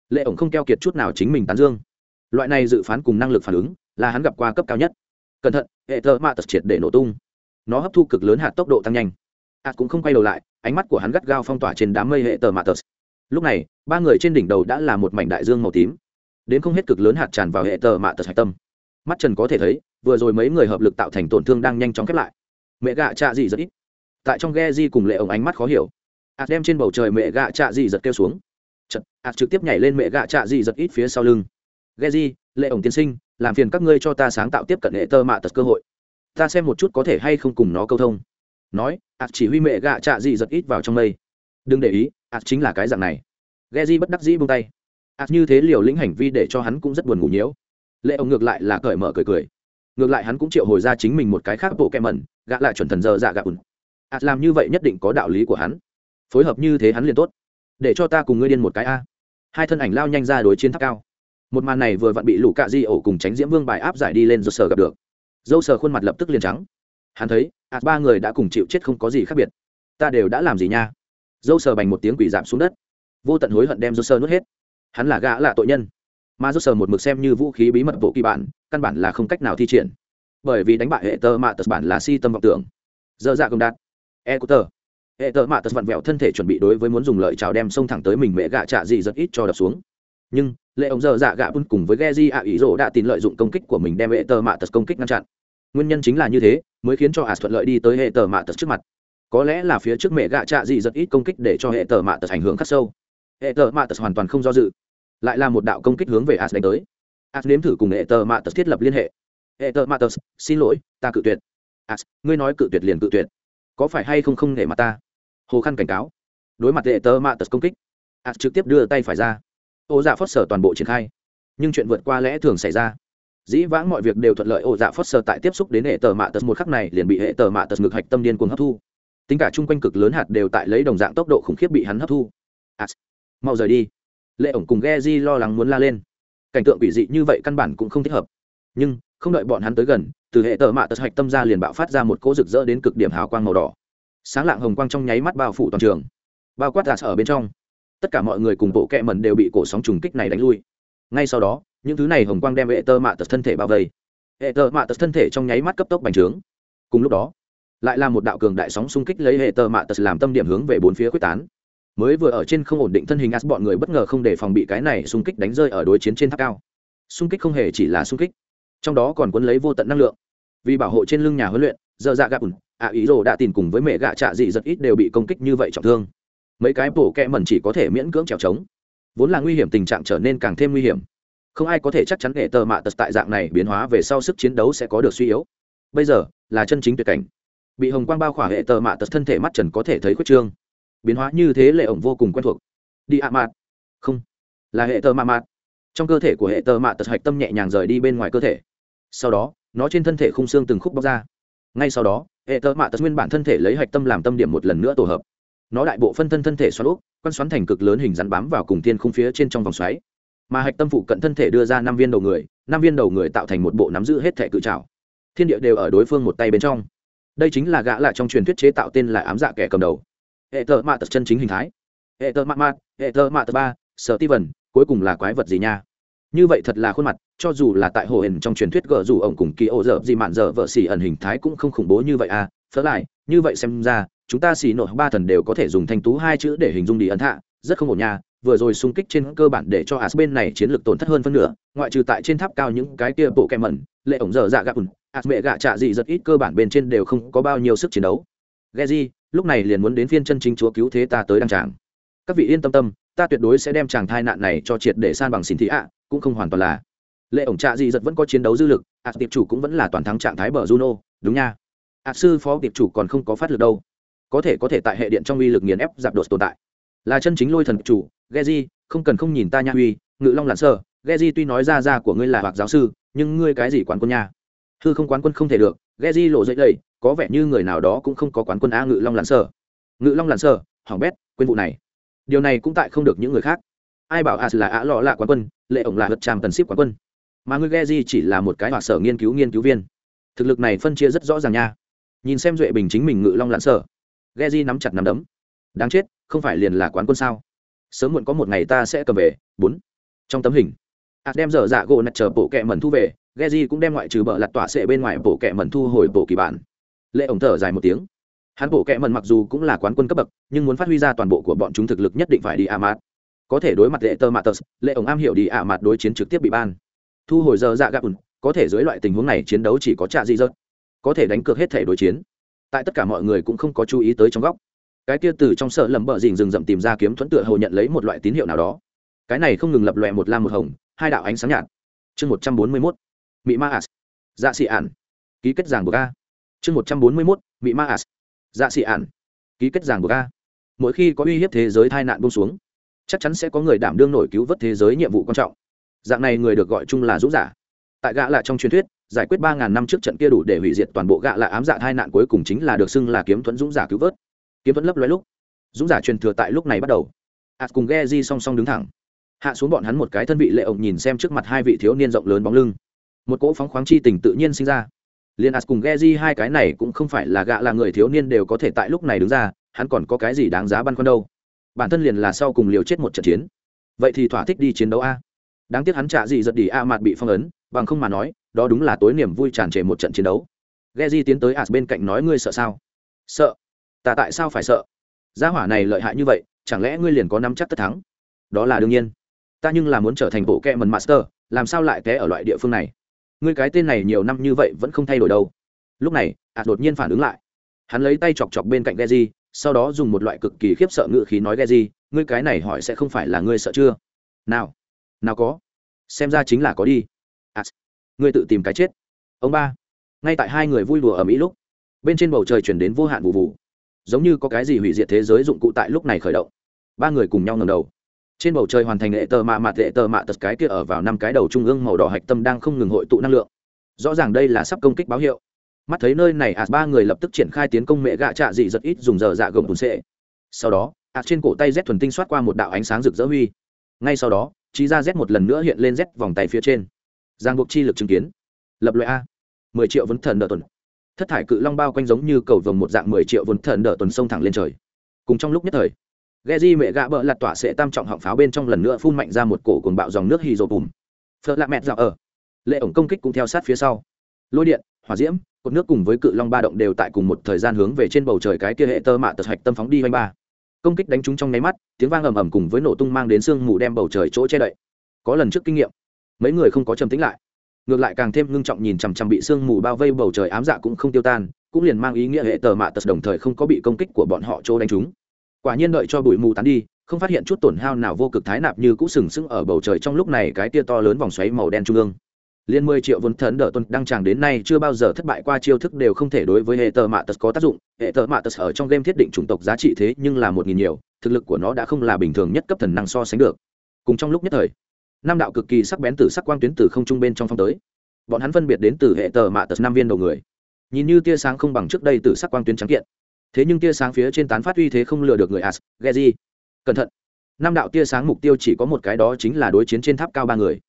lệ ổng không keo kiệt chút nào chính mình tán dương. Loại này dự phán cùng năng lực phản ứng là hắn gặp qua cấp cao nhất. Cẩn thận, hệ tờ mạ tật triệt để nổ tung nó hấp thu cực lớn hạt tốc độ tăng nhanh. Hạt cũng không quay đầu lại ánh mắt của hắn gắt gao phong tỏa trên đám mây hệ tờ mạ tờ. Lúc này ba người trên đỉnh đầu đã là một mảnh đại dương màu tím. Đến không hết cực lớn hạt tràn vào hệ tờ mạ tờ hạch tâm. Mắt trần có thể thấy vừa rồi mấy người hợp lực tạo thành tổn thương đang nhanh chóng khép lại. Mẹ gạ trạ gì rất ít. Tại trong ghe di cùng lệ ống ánh mắt khó hiểu. Ạt đem trên bầu trời mẹ gạ trạ gì giật kêu xuống. Chật ạt trực tiếp nhảy lên mẹ gạ trạ gì giật ít phía sau lưng. Ghe Di, lệ ổng tiên sinh, làm phiền các ngươi cho ta sáng tạo tiếp cận hệ tơ mạ tật cơ hội. Ta xem một chút có thể hay không cùng nó câu thông. Nói, ạt chỉ huy mẹ gạ trạ gì giật ít vào trong mây. Đừng để ý, ạt chính là cái dạng này. Geji bất đắc dĩ buông tay. ạt như thế liều lĩnh hành vi để cho hắn cũng rất buồn ngủ nhiễu. Lệ ông ngược lại là cởi mở cười cười. Ngược lại hắn cũng triệu hồi ra chính mình một cái khác bộ kẹm mẩn, gạ lại chuẩn thần giờ dạ gạ ủn. ạt làm như vậy nhất định có đạo lý của hắn. Phối hợp như thế hắn liền tốt. Để cho ta cùng ngươi điên một cái a. Hai thân ảnh lao nhanh ra đối chiến tháp cao một màn này vừa vặn bị lũ cạ di ổ cùng tránh diễm vương bài áp giải đi lên do sở gặp được dâu sờ khuôn mặt lập tức liền trắng. Hắn thấy ạt ba người đã cùng chịu chết không có gì khác biệt. Ta đều đã làm gì nha? Dâu sờ bành một tiếng quỷ giảm xuống đất. Vô tận hối hận đem dâu sờ nuốt hết. Hắn là gã là tội nhân. Mà dâu sờ một mực xem như vũ khí bí mật bộ kỳ bản, căn bản là không cách nào thi triển. Bởi vì đánh bại hệ tơ mạ tật bản là si tâm vọng tưởng. Dơ dạ công đạt. E của tờ hệ tơ mạ tật vặn vẹo thân thể chuẩn bị đối với muốn dùng lợi trào đem xông thẳng tới mình mẹ gạ trạ gì rất ít cho đập xuống nhưng lệ ông giờ dạ gạ bun cùng với Geji ạ ý rỗ đã tin lợi dụng công kích của mình đem hệ tờ mạ tật công kích ngăn chặn. Nguyên nhân chính là như thế, mới khiến cho as thuận lợi đi tới hệ tờ mạ tật trước mặt. Có lẽ là phía trước mẹ gạ trạ dị rất ít công kích để cho hệ tờ mạ tật ảnh hưởng khắc sâu. Hệ tờ mạ tật hoàn toàn không do dự, lại là một đạo công kích hướng về as đánh tới. As nếm thử cùng hệ tờ mạ tật thiết lập liên hệ. Hệ tờ mạ tật, xin lỗi, ta cự tuyệt. As ngươi nói cự tuyệt liền cự tuyệt. Có phải hay không không để mặt ta? Hồ khăn cảnh cáo. Đối mặt hệ tờ mạ tật công kích as trực tiếp đưa tay phải ra ô dạ phớt sở toàn bộ triển khai. Nhưng chuyện vượt qua lẽ thường xảy ra. Dĩ vãng mọi việc đều thuận lợi ô dạ phớt sở tại tiếp xúc đến hệ tờ mạ tật một khắc này liền bị hệ tờ mạ tật ngực hạch tâm điên cuồng hấp thu. Tính cả chung quanh cực lớn hạt đều tại lấy đồng dạng tốc độ khủng khiếp bị hắn hấp thu. À, mau rời đi. Lệ ổng cùng ghe di lo lắng muốn la lên. Cảnh tượng quỷ dị như vậy căn bản cũng không thích hợp. Nhưng không đợi bọn hắn tới gần từ hệ tờ mạ tật hạch tâm ra liền bạo phát ra một cỗ rực rỡ đến cực điểm hào quang màu đỏ. Sáng lạng hồng quang trong nháy mắt bao phủ toàn trường. Bao quát gạt ở bên trong tất cả mọi người cùng bộ kẹ mẩn đều bị cổ sóng trùng kích này đánh lui. Ngay sau đó, những thứ này hồng quang đem hệ tơ mạ tật thân thể bao vây. Hệ tơ mạ tật thân thể trong nháy mắt cấp tốc bành trướng. Cùng lúc đó, lại là một đạo cường đại sóng xung kích lấy hệ tơ mạ tật làm tâm điểm hướng về bốn phía quyết tán. Mới vừa ở trên không ổn định thân hình as bọn người bất ngờ không để phòng bị cái này xung kích đánh rơi ở đối chiến trên tháp cao. Xung kích không hề chỉ là xung kích, trong đó còn cuốn lấy vô tận năng lượng. Vì bảo hộ trên lưng nhà huấn luyện giờ dạ gạp ùn ạ ý rồ đã tìm cùng với mẹ gạ trạ dị rất ít đều bị công kích như vậy trọng thương mấy cái bổ kẹ mẩn chỉ có thể miễn cưỡng trèo trống. Vốn là nguy hiểm tình trạng trở nên càng thêm nguy hiểm. Không ai có thể chắc chắn hệ tờ mạ tật tại dạng này biến hóa về sau sức chiến đấu sẽ có được suy yếu. Bây giờ, là chân chính tuyệt cảnh. Bị hồng quang bao khỏa hệ tờ mạ tật thân thể mắt trần có thể thấy khuyết trương. Biến hóa như thế lệ ổng vô cùng quen thuộc. Đi ạ mạt. Không. Là hệ tờ mạ mạt. Trong cơ thể của hệ tờ mạ tật hạch tâm nhẹ nhàng rời đi bên ngoài cơ thể. Sau đó, nó trên thân thể khung xương từng khúc bóc ra. Ngay sau đó, hệ tờ mạ tật nguyên bản thân thể lấy hạch tâm làm tâm điểm một lần nữa tổ hợp nó đại bộ phân thân thân thể xoắn úp quan xoắn thành cực lớn hình rắn bám vào cùng tiên khung phía trên trong vòng xoáy. Mà hạch tâm phụ cận thân thể đưa ra năm viên đầu người, năm viên đầu người tạo thành một bộ nắm giữ hết thể cự trào thiên địa đều ở đối phương một tay bên trong. Đây chính là gã lại trong truyền thuyết chế tạo tên là ám dạ kẻ cầm đầu. Hệ tờ mạ tật chân chính hình thái. Hệ tờ mạ mạ, hệ tờ mạ tật ba, sở ti vần, cuối cùng là quái vật gì nha? Như vậy thật là khuôn mặt, cho dù là tại hồ hình trong truyền thuyết gờ dù ổng cùng kỳ ổ dở gì mạn dở vợ xỉ ẩn hình thái cũng không khủng bố như vậy à phớ lại như vậy xem ra chúng ta xì nổ ba thần đều có thể dùng thanh tú hai chữ để hình dung đi ấn hạ. Rất không ổn nha vừa rồi xung kích trên cơ bản để cho as bên này chiến lược tổn thất hơn phân nửa ngoại trừ tại trên tháp cao những cái kia bộ kẹm mẩn lệ ổng dở dạ gạ ùn as mẹ gạ trạ gì rất ít cơ bản bên trên đều không có bao nhiêu sức chiến đấu. Geji, lúc này liền muốn đến phiên chân chính chúa cứu thế ta tới đăng tràng. Các vị yên tâm tâm ta tuyệt đối sẽ đem chàng thai nạn này cho triệt để san bằng xin thị ạ cũng không hoàn toàn là. Lệ ổng trạ gì giật vẫn có chiến đấu dư lực ạt tiệp chủ cũng vẫn là toàn thắng trạng thái bờ juno đúng nha ạt sư phó tiệp chủ còn không có phát lực đâu. Có thể có thể tại hệ điện trong uy lực nghiền ép giảm đột tồn tại. Là chân chính lôi thần chủ Geji, không cần không nhìn ta nha uy ngự long lặn sơ Geji tuy nói ra ra của ngươi là hoặc giáo sư nhưng ngươi cái gì quán quân nha? Hư không quán quân không thể được. Geji lộ dậy đây có vẻ như người nào đó cũng không có quán quân a ngự long lặn sơ ngự long lặn sơ hỏng bét quên vụ này. Điều này cũng tại không được những người khác. Ai bảo as là ạ lọ là quán quân lệ ổng là hất tràm tần ship quán quân. Mà ngươi ghe di chỉ là một cái hoặc sở nghiên cứu nghiên cứu viên. Thực lực này phân chia rất rõ ràng nha nhìn xem duệ bình chính mình ngự long lặn sở ghe di nắm chặt nắm đấm. Đáng chết, không phải liền là quán quân sao? Sớm muộn có một ngày ta sẽ cầm về, bốn. Trong tấm hình as đem dở dạ gỗ nặt chờ bộ kẹ mẩn thu về, ghe di cũng đem ngoại trừ bờ lặt tỏa sệ bên ngoài bộ kẹ mẩn thu hồi bộ kỳ bản. Lệ ổng thở dài một tiếng. Hắn bộ kẹ mẩn mặc dù cũng là quán quân cấp bậc, nhưng muốn phát huy ra toàn bộ của bọn chúng thực lực nhất định phải đi a mát có thể đối mặt lệ tơ matters lệ ổng am hiểu đi a mát đối chiến trực tiếp bị ban. Thu hồi giờ dạ gạ ùn có thể dưới loại tình huống này chiến đấu chỉ có trạ di rớt có thể đánh cược hết thể đối chiến. Tại tất cả mọi người cũng không có chú ý tới trong góc. Cái kia từ trong sợ lầm bờ dình rừng rậm tìm ra kiếm thuẫn tựa hồ nhận lấy một loại tín hiệu nào đó. Cái này không ngừng lập lòe một lam một hồng, hai đạo ánh sáng nhạt. Chương một trăm bốn mươi mốt mỹ ma as. Dạ xị ản. Ký kết giảng bờ ga chương một trăm bốn mươi mốt mỹ ma as. Dạ xị ản. Ký kết giảng bờ ga mỗi khi có uy hiếp thế giới tai nạn bông xuống, chắc chắn sẽ có người đảm đương nổi cứu vớt thế giới nhiệm vụ quan trọng. Dạng này người được gọi chung là dũng giả. Tại gã lạ trong truyền thuyết giải quyết ba ngàn năm trước trận kia đủ để hủy diệt toàn bộ gạ lại ám dạ tai nạn cuối cùng chính là được xưng là kiếm thuẫn dũng giả cứu vớt. Kiếm thuẫn lấp lóe lúc, dũng giả truyền thừa tại lúc này bắt đầu. Ạt cùng ghe di song song đứng thẳng. Hạ xuống bọn hắn một cái thân vị lệ ổng nhìn xem trước mặt hai vị thiếu niên rộng lớn bóng lưng. Một cỗ phóng khoáng chi tình tự nhiên sinh ra. Liền as cùng geji hai cái này cũng không phải là gạ là người thiếu niên đều có thể tại lúc này đứng ra, hắn còn có cái gì đáng giá băn khoăn đâu. Bản thân liền là sau cùng liều chết một trận chiến. Vậy thì thỏa thích đi chiến đấu a. Đáng tiếc hắn trả gì giật đi a mặt bị phong ấn bằng không mà nói, đó đúng là tối niềm vui tràn trề một trận chiến đấu. Geji tiến tới as bên cạnh nói, ngươi sợ sao? Sợ? Ta tại sao phải sợ? Gia hỏa này lợi hại như vậy, chẳng lẽ ngươi liền có nắm chắc tất thắng? Đó là đương nhiên. Ta nhưng là muốn trở thành bộ kẹ mần master, làm sao lại té ở loại địa phương này? Ngươi cái tên này nhiều năm như vậy vẫn không thay đổi đâu. Lúc này ạt đột nhiên phản ứng lại. Hắn lấy tay chọc chọc bên cạnh geji, sau đó dùng một loại cực kỳ khiếp sợ ngự khí nói, geji, ngươi cái này hỏi sẽ không phải là ngươi sợ chưa? Nào nào có. Xem ra chính là có đi ạt ngươi tự tìm cái chết. Ông ba, ngay tại hai người vui đùa ở mỹ lúc, bên trên bầu trời chuyển đến vô hạn vụ vụ, giống như có cái gì hủy diệt thế giới dụng cụ tại lúc này khởi động. Ba người cùng nhau ngầm đầu. Trên bầu trời hoàn thành hệ tờ mạ mặt hệ tờ mạ tật cái kia ở vào năm cái đầu trung ương màu đỏ hạch tâm đang không ngừng hội tụ năng lượng. Rõ ràng đây là sắp công kích báo hiệu. Mắt thấy nơi này ạt ba người lập tức triển khai tiến công mẹ gạ trạ dị rất ít dùng giờ dạ gồng bùn sệ. Sau đó ạt trên cổ tay z thuần tinh xoát qua một đạo ánh sáng rực rỡ huy. Ngay sau đó trí ra z một lần nữa hiện lên z vòng tay phía trên giang buộc chi lực chứng kiến. Lập loại a. mười triệu vấn thần đỡ tuần. Thất thải cự long bao quanh giống như cầu vồng một dạng mười triệu vấn thần đỡ tuần sông thẳng lên trời. Cùng trong lúc nhất thời, Geji mẹ gạ bợ lạt tỏa sẽ tam trọng họng pháo bên trong lần nữa phun mạnh ra một cổ cuồng bạo dòng nước hydro bùm. phở lạ mẹt dạo ở. Lệ ổng công kích cũng theo sát phía sau. Lôi điện, hỏa diễm, cột nước cùng với cự long ba động đều tại cùng một thời gian hướng về trên bầu trời cái kia hệ tơ mạ tật hạch tâm phóng đi oanh ba. Công kích đánh trúng trong nháy mắt, tiếng vang ầm ầm cùng với nổ tung mang đến sương mù đem bầu trời chỗ che đậy. Có lần trước kinh nghiệm mấy người không có trầm tính lại. Ngược lại càng thêm ngưng trọng nhìn chằm chằm bị sương mù bao vây bầu trời ám dạ cũng không tiêu tan, cũng liền mang ý nghĩa hệ tờ mạ tật đồng thời không có bị công kích của bọn họ chỗ đánh trúng. Quả nhiên đợi cho bụi mù tán đi, không phát hiện chút tổn hao nào vô cực thái nạp như cũ sừng sững ở bầu trời trong lúc này cái tia to lớn vòng xoáy màu đen trung ương. Liên mười triệu vốn thần đỡ tuần đăng tràng đến nay chưa bao giờ thất bại qua chiêu thức đều không thể đối với hệ tờ mạ tật có tác dụng. Hệ tờ mạ tật ở trong game thiết định chủng tộc giá trị thế nhưng là một nghìn nhiều, thực lực của nó đã không là bình thường nhất cấp thần năng so sánh được. Cùng trong lúc nhất thời năm đạo cực kỳ sắc bén từ sắc quang tuyến từ không trung bên trong phong tới. Bọn hắn phân biệt đến từ hệ tờ mạ tật năm viên đầu người. Nhìn như tia sáng không bằng trước đây từ sắc quang tuyến trắng kiện. Thế nhưng tia sáng phía trên tán phát uy thế không lừa được người as geji cẩn thận. Năm đạo tia sáng mục tiêu chỉ có một cái đó chính là đối chiến trên tháp cao ba người.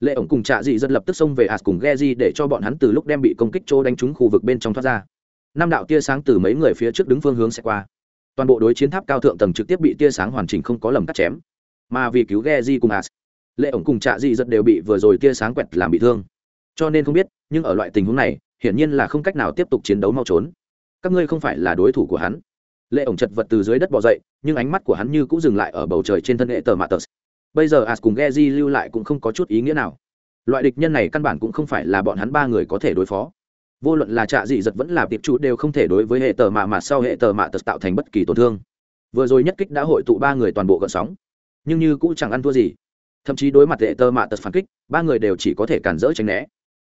Lệ ổng cùng trạ dị dân lập tức xông về as cùng geji để cho bọn hắn từ lúc đem bị công kích chỗ đánh trúng khu vực bên trong thoát ra. Năm đạo tia sáng từ mấy người phía trước đứng phương hướng sẽ qua. Toàn bộ đối chiến tháp cao thượng tầng trực tiếp bị tia sáng hoàn chỉnh không có lầm cắt chém. Mà vì cứu geji cùng as lệ ổng cùng trạ dị giật đều bị vừa rồi tia sáng quẹt làm bị thương. Cho nên không biết, nhưng ở loại tình huống này, hiển nhiên là không cách nào tiếp tục chiến đấu mau trốn. Các ngươi không phải là đối thủ của hắn. Lệ ổng chật vật từ dưới đất bỏ dậy, nhưng ánh mắt của hắn như cũng dừng lại ở bầu trời trên thân hệ tờ mạ tờ. Bây giờ as cùng geji lưu lại cũng không có chút ý nghĩa nào. Loại địch nhân này căn bản cũng không phải là bọn hắn ba người có thể đối phó. Vô luận là trạ dị giật vẫn là tiệp chủ đều không thể đối với hệ tờ mạ mà sau hệ tờ mạ tật tạo thành bất kỳ tổn thương. Vừa rồi nhất kích đã hội tụ ba người toàn bộ gợn sóng. Nhưng như cũng chẳng ăn thua gì thậm chí đối mặt hệ tơ mạ tật phản kích, ba người đều chỉ có thể cản rỡ tránh né.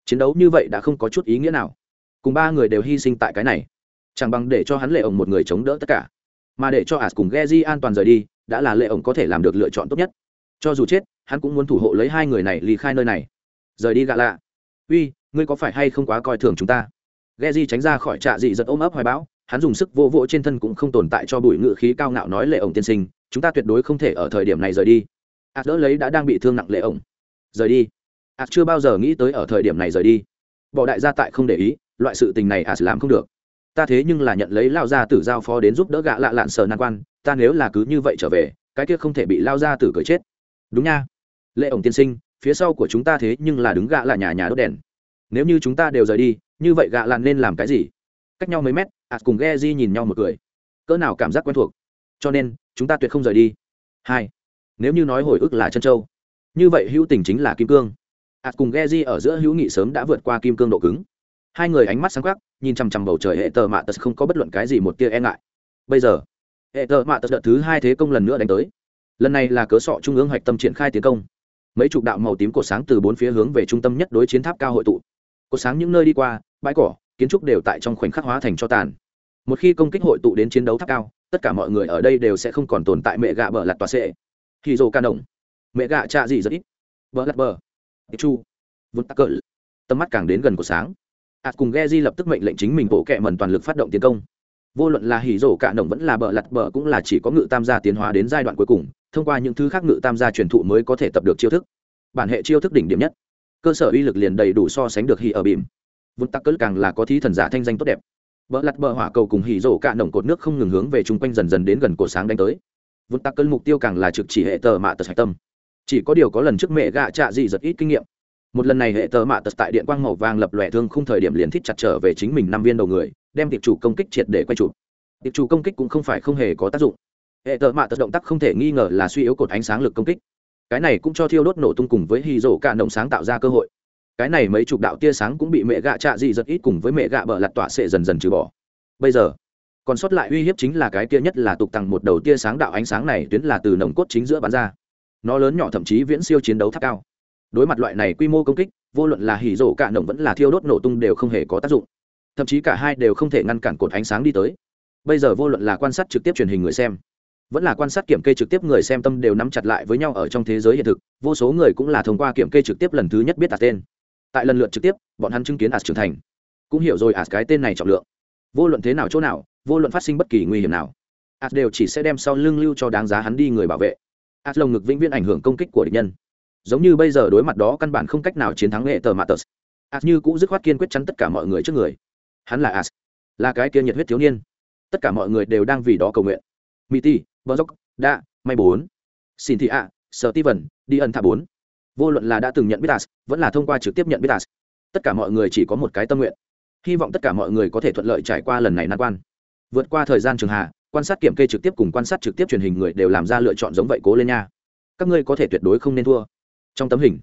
Chiến đấu như vậy đã không có chút ý nghĩa nào. Cùng ba người đều hy sinh tại cái này. Chẳng bằng để cho hắn lệ ổng một người chống đỡ tất cả. Mà để cho ạt cùng geji an toàn rời đi, đã là lệ ổng có thể làm được lựa chọn tốt nhất. Cho dù chết, hắn cũng muốn thủ hộ lấy hai người này ly khai nơi này. Rời đi gạ lạ. Uy, ngươi có phải hay không quá coi thường chúng ta? Geji tránh ra khỏi trạ dị giật ôm ấp hoài bão, hắn dùng sức vô vỗ trên thân cũng không tồn tại cho bụi ngự khí cao ngạo nói lệ ổng tiên sinh, chúng ta tuyệt đối không thể ở thời điểm này rời đi ạt đỡ lấy đã đang bị thương nặng lệ ổng. Rời đi. Ạt chưa bao giờ nghĩ tới ở thời điểm này rời đi. Bỏ đại gia tại không để ý, loại sự tình này ạt làm không được. Ta thế nhưng là nhận lấy lao gia tử giao phó đến giúp đỡ gạ lạ lạn sờ nan quan, ta nếu là cứ như vậy trở về, cái kia không thể bị lao gia tử cởi chết. Đúng nha. Lệ ổng tiên sinh, phía sau của chúng ta thế nhưng là đứng gạ là nhà nhà đốt đèn. Nếu như chúng ta đều rời đi, như vậy gạ lạn nên làm cái gì? Cách nhau mấy mét ạt cùng ghe di nhìn nhau một cười. Cỡ nào cảm giác quen thuộc. Cho nên, chúng ta tuyệt không rời đi. Hai nếu như nói hồi ức là chân châu, như vậy hữu tình chính là kim cương. Ạt cùng ghe di ở giữa hữu nghị sớm đã vượt qua kim cương độ cứng. Hai người ánh mắt sáng khắc nhìn chằm chằm bầu trời hệ tờ mạ tật, không có bất luận cái gì một tia e ngại. Bây giờ, hệ tờ mạ tật đợt thứ hai thế công lần nữa đánh tới. Lần này là cớ sọ trung ương hoạch tâm triển khai tiến công. Mấy chục đạo màu tím của sáng từ bốn phía hướng về trung tâm nhất đối chiến tháp cao hội tụ. Cổ sáng những nơi đi qua, bãi cỏ, kiến trúc đều tại trong khoảnh khắc hóa thành cho tàn. Một khi công kích hội tụ đến chiến đấu tháp cao, tất cả mọi người ở đây đều sẽ không còn tồn tại mẹ gạ bờ lặt tòa sệ thì rồ ca động, mẹ gạ trạ gì rất ít. Bờ lặt bờ. Chu. Vụt tắc cỡ. Tầm mắt càng đến gần của sáng. Ạt cùng Geji lập tức mệnh lệnh chính mình bộ kệ mẩn toàn lực phát động tiến công. Vô luận là hỉ rổ cả nồng vẫn là bờ lặt bờ cũng là chỉ có ngự tam gia tiến hóa đến giai đoạn cuối cùng thông qua những thứ khác ngự tam gia truyền thụ mới có thể tập được chiêu thức. Bản hệ chiêu thức đỉnh điểm nhất. Cơ sở uy lực liền đầy đủ so sánh được hỉ ở bìm. Vun tắc cỡ càng là có thí thần giả thanh danh tốt đẹp. Bờ lặt bờ hỏa cầu cùng hỉ rổ cả nồng cột nước không ngừng hướng về chung quanh dần dần đến gần cổ sáng đánh tới vun tắc cân mục tiêu càng là trực chỉ hệ tờ mạ tật hạch tâm. Chỉ có điều có lần trước mẹ gạ trạ dị giật ít kinh nghiệm. Một lần này hệ tờ mạ tật tại điện quang màu vàng lập lòe thương không thời điểm liền thích chặt trở về chính mình năm viên đầu người, đem tiệp chủ công kích triệt để quay chụp. Tiệp chủ công kích cũng không phải không hề có tác dụng. Hệ tờ mạ tật động tác không thể nghi ngờ là suy yếu cột ánh sáng lực công kích. Cái này cũng cho thiêu đốt nổ tung cùng với hy rổ cạn động sáng tạo ra cơ hội. Cái này mấy chục đạo tia sáng cũng bị mẹ gạ trạ dị giật ít cùng với mẹ gạ bờ lặt tỏa sệ dần dần trừ bỏ. Bây giờ còn sót lại uy hiếp chính là cái kia nhất là tục tằng một đầu tia sáng đạo ánh sáng này tuyến là từ nồng cốt chính giữa bắn ra. Nó lớn nhỏ thậm chí viễn siêu chiến đấu tháp cao. Đối mặt loại này quy mô công kích, vô luận là hỉ rổ cả nồng vẫn là thiêu đốt nổ tung đều không hề có tác dụng. Thậm chí cả hai đều không thể ngăn cản cột ánh sáng đi tới. Bây giờ vô luận là quan sát trực tiếp truyền hình người xem, vẫn là quan sát kiểm kê trực tiếp người xem tâm đều nắm chặt lại với nhau ở trong thế giới hiện thực, vô số người cũng là thông qua kiểm kê trực tiếp lần thứ nhất biết đặt tên tại lần lượt trực tiếp, bọn hắn chứng kiến ạt trưởng thành. Cũng hiểu rồi ạt cái tên này trọng lượng. Vô luận thế nào chỗ nào vô luận phát sinh bất kỳ nguy hiểm nào. Ad đều chỉ sẽ đem sau lưng lưu cho đáng giá hắn đi người bảo vệ. Ad lồng ngực vĩnh viễn ảnh hưởng công kích của địch nhân. Giống như bây giờ đối mặt đó căn bản không cách nào chiến thắng hệ tờ tờm. Ad như cũng dứt khoát kiên quyết chắn tất cả mọi người trước người. Hắn là Ad, là cái kia nhiệt huyết thiếu niên. Tất cả mọi người đều đang vì đó cầu nguyện. Mỹ ti bờ dốc đa may bốn xin thị ạ sợ ti vần đi ẩn thả bốn. Vô luận là đã từng nhận biết Ad vẫn là thông qua trực tiếp nhận biết Ad. tất cả mọi người chỉ có một cái tâm nguyện. Hy vọng tất cả mọi người có thể thuận lợi trải qua lần này nan quan vượt qua thời gian trường hạ, quan sát kiểm kê trực tiếp cùng quan sát trực tiếp truyền hình người đều làm ra lựa chọn giống vậy cố lên nha. Các ngươi có thể tuyệt đối không nên thua. Trong tấm hình,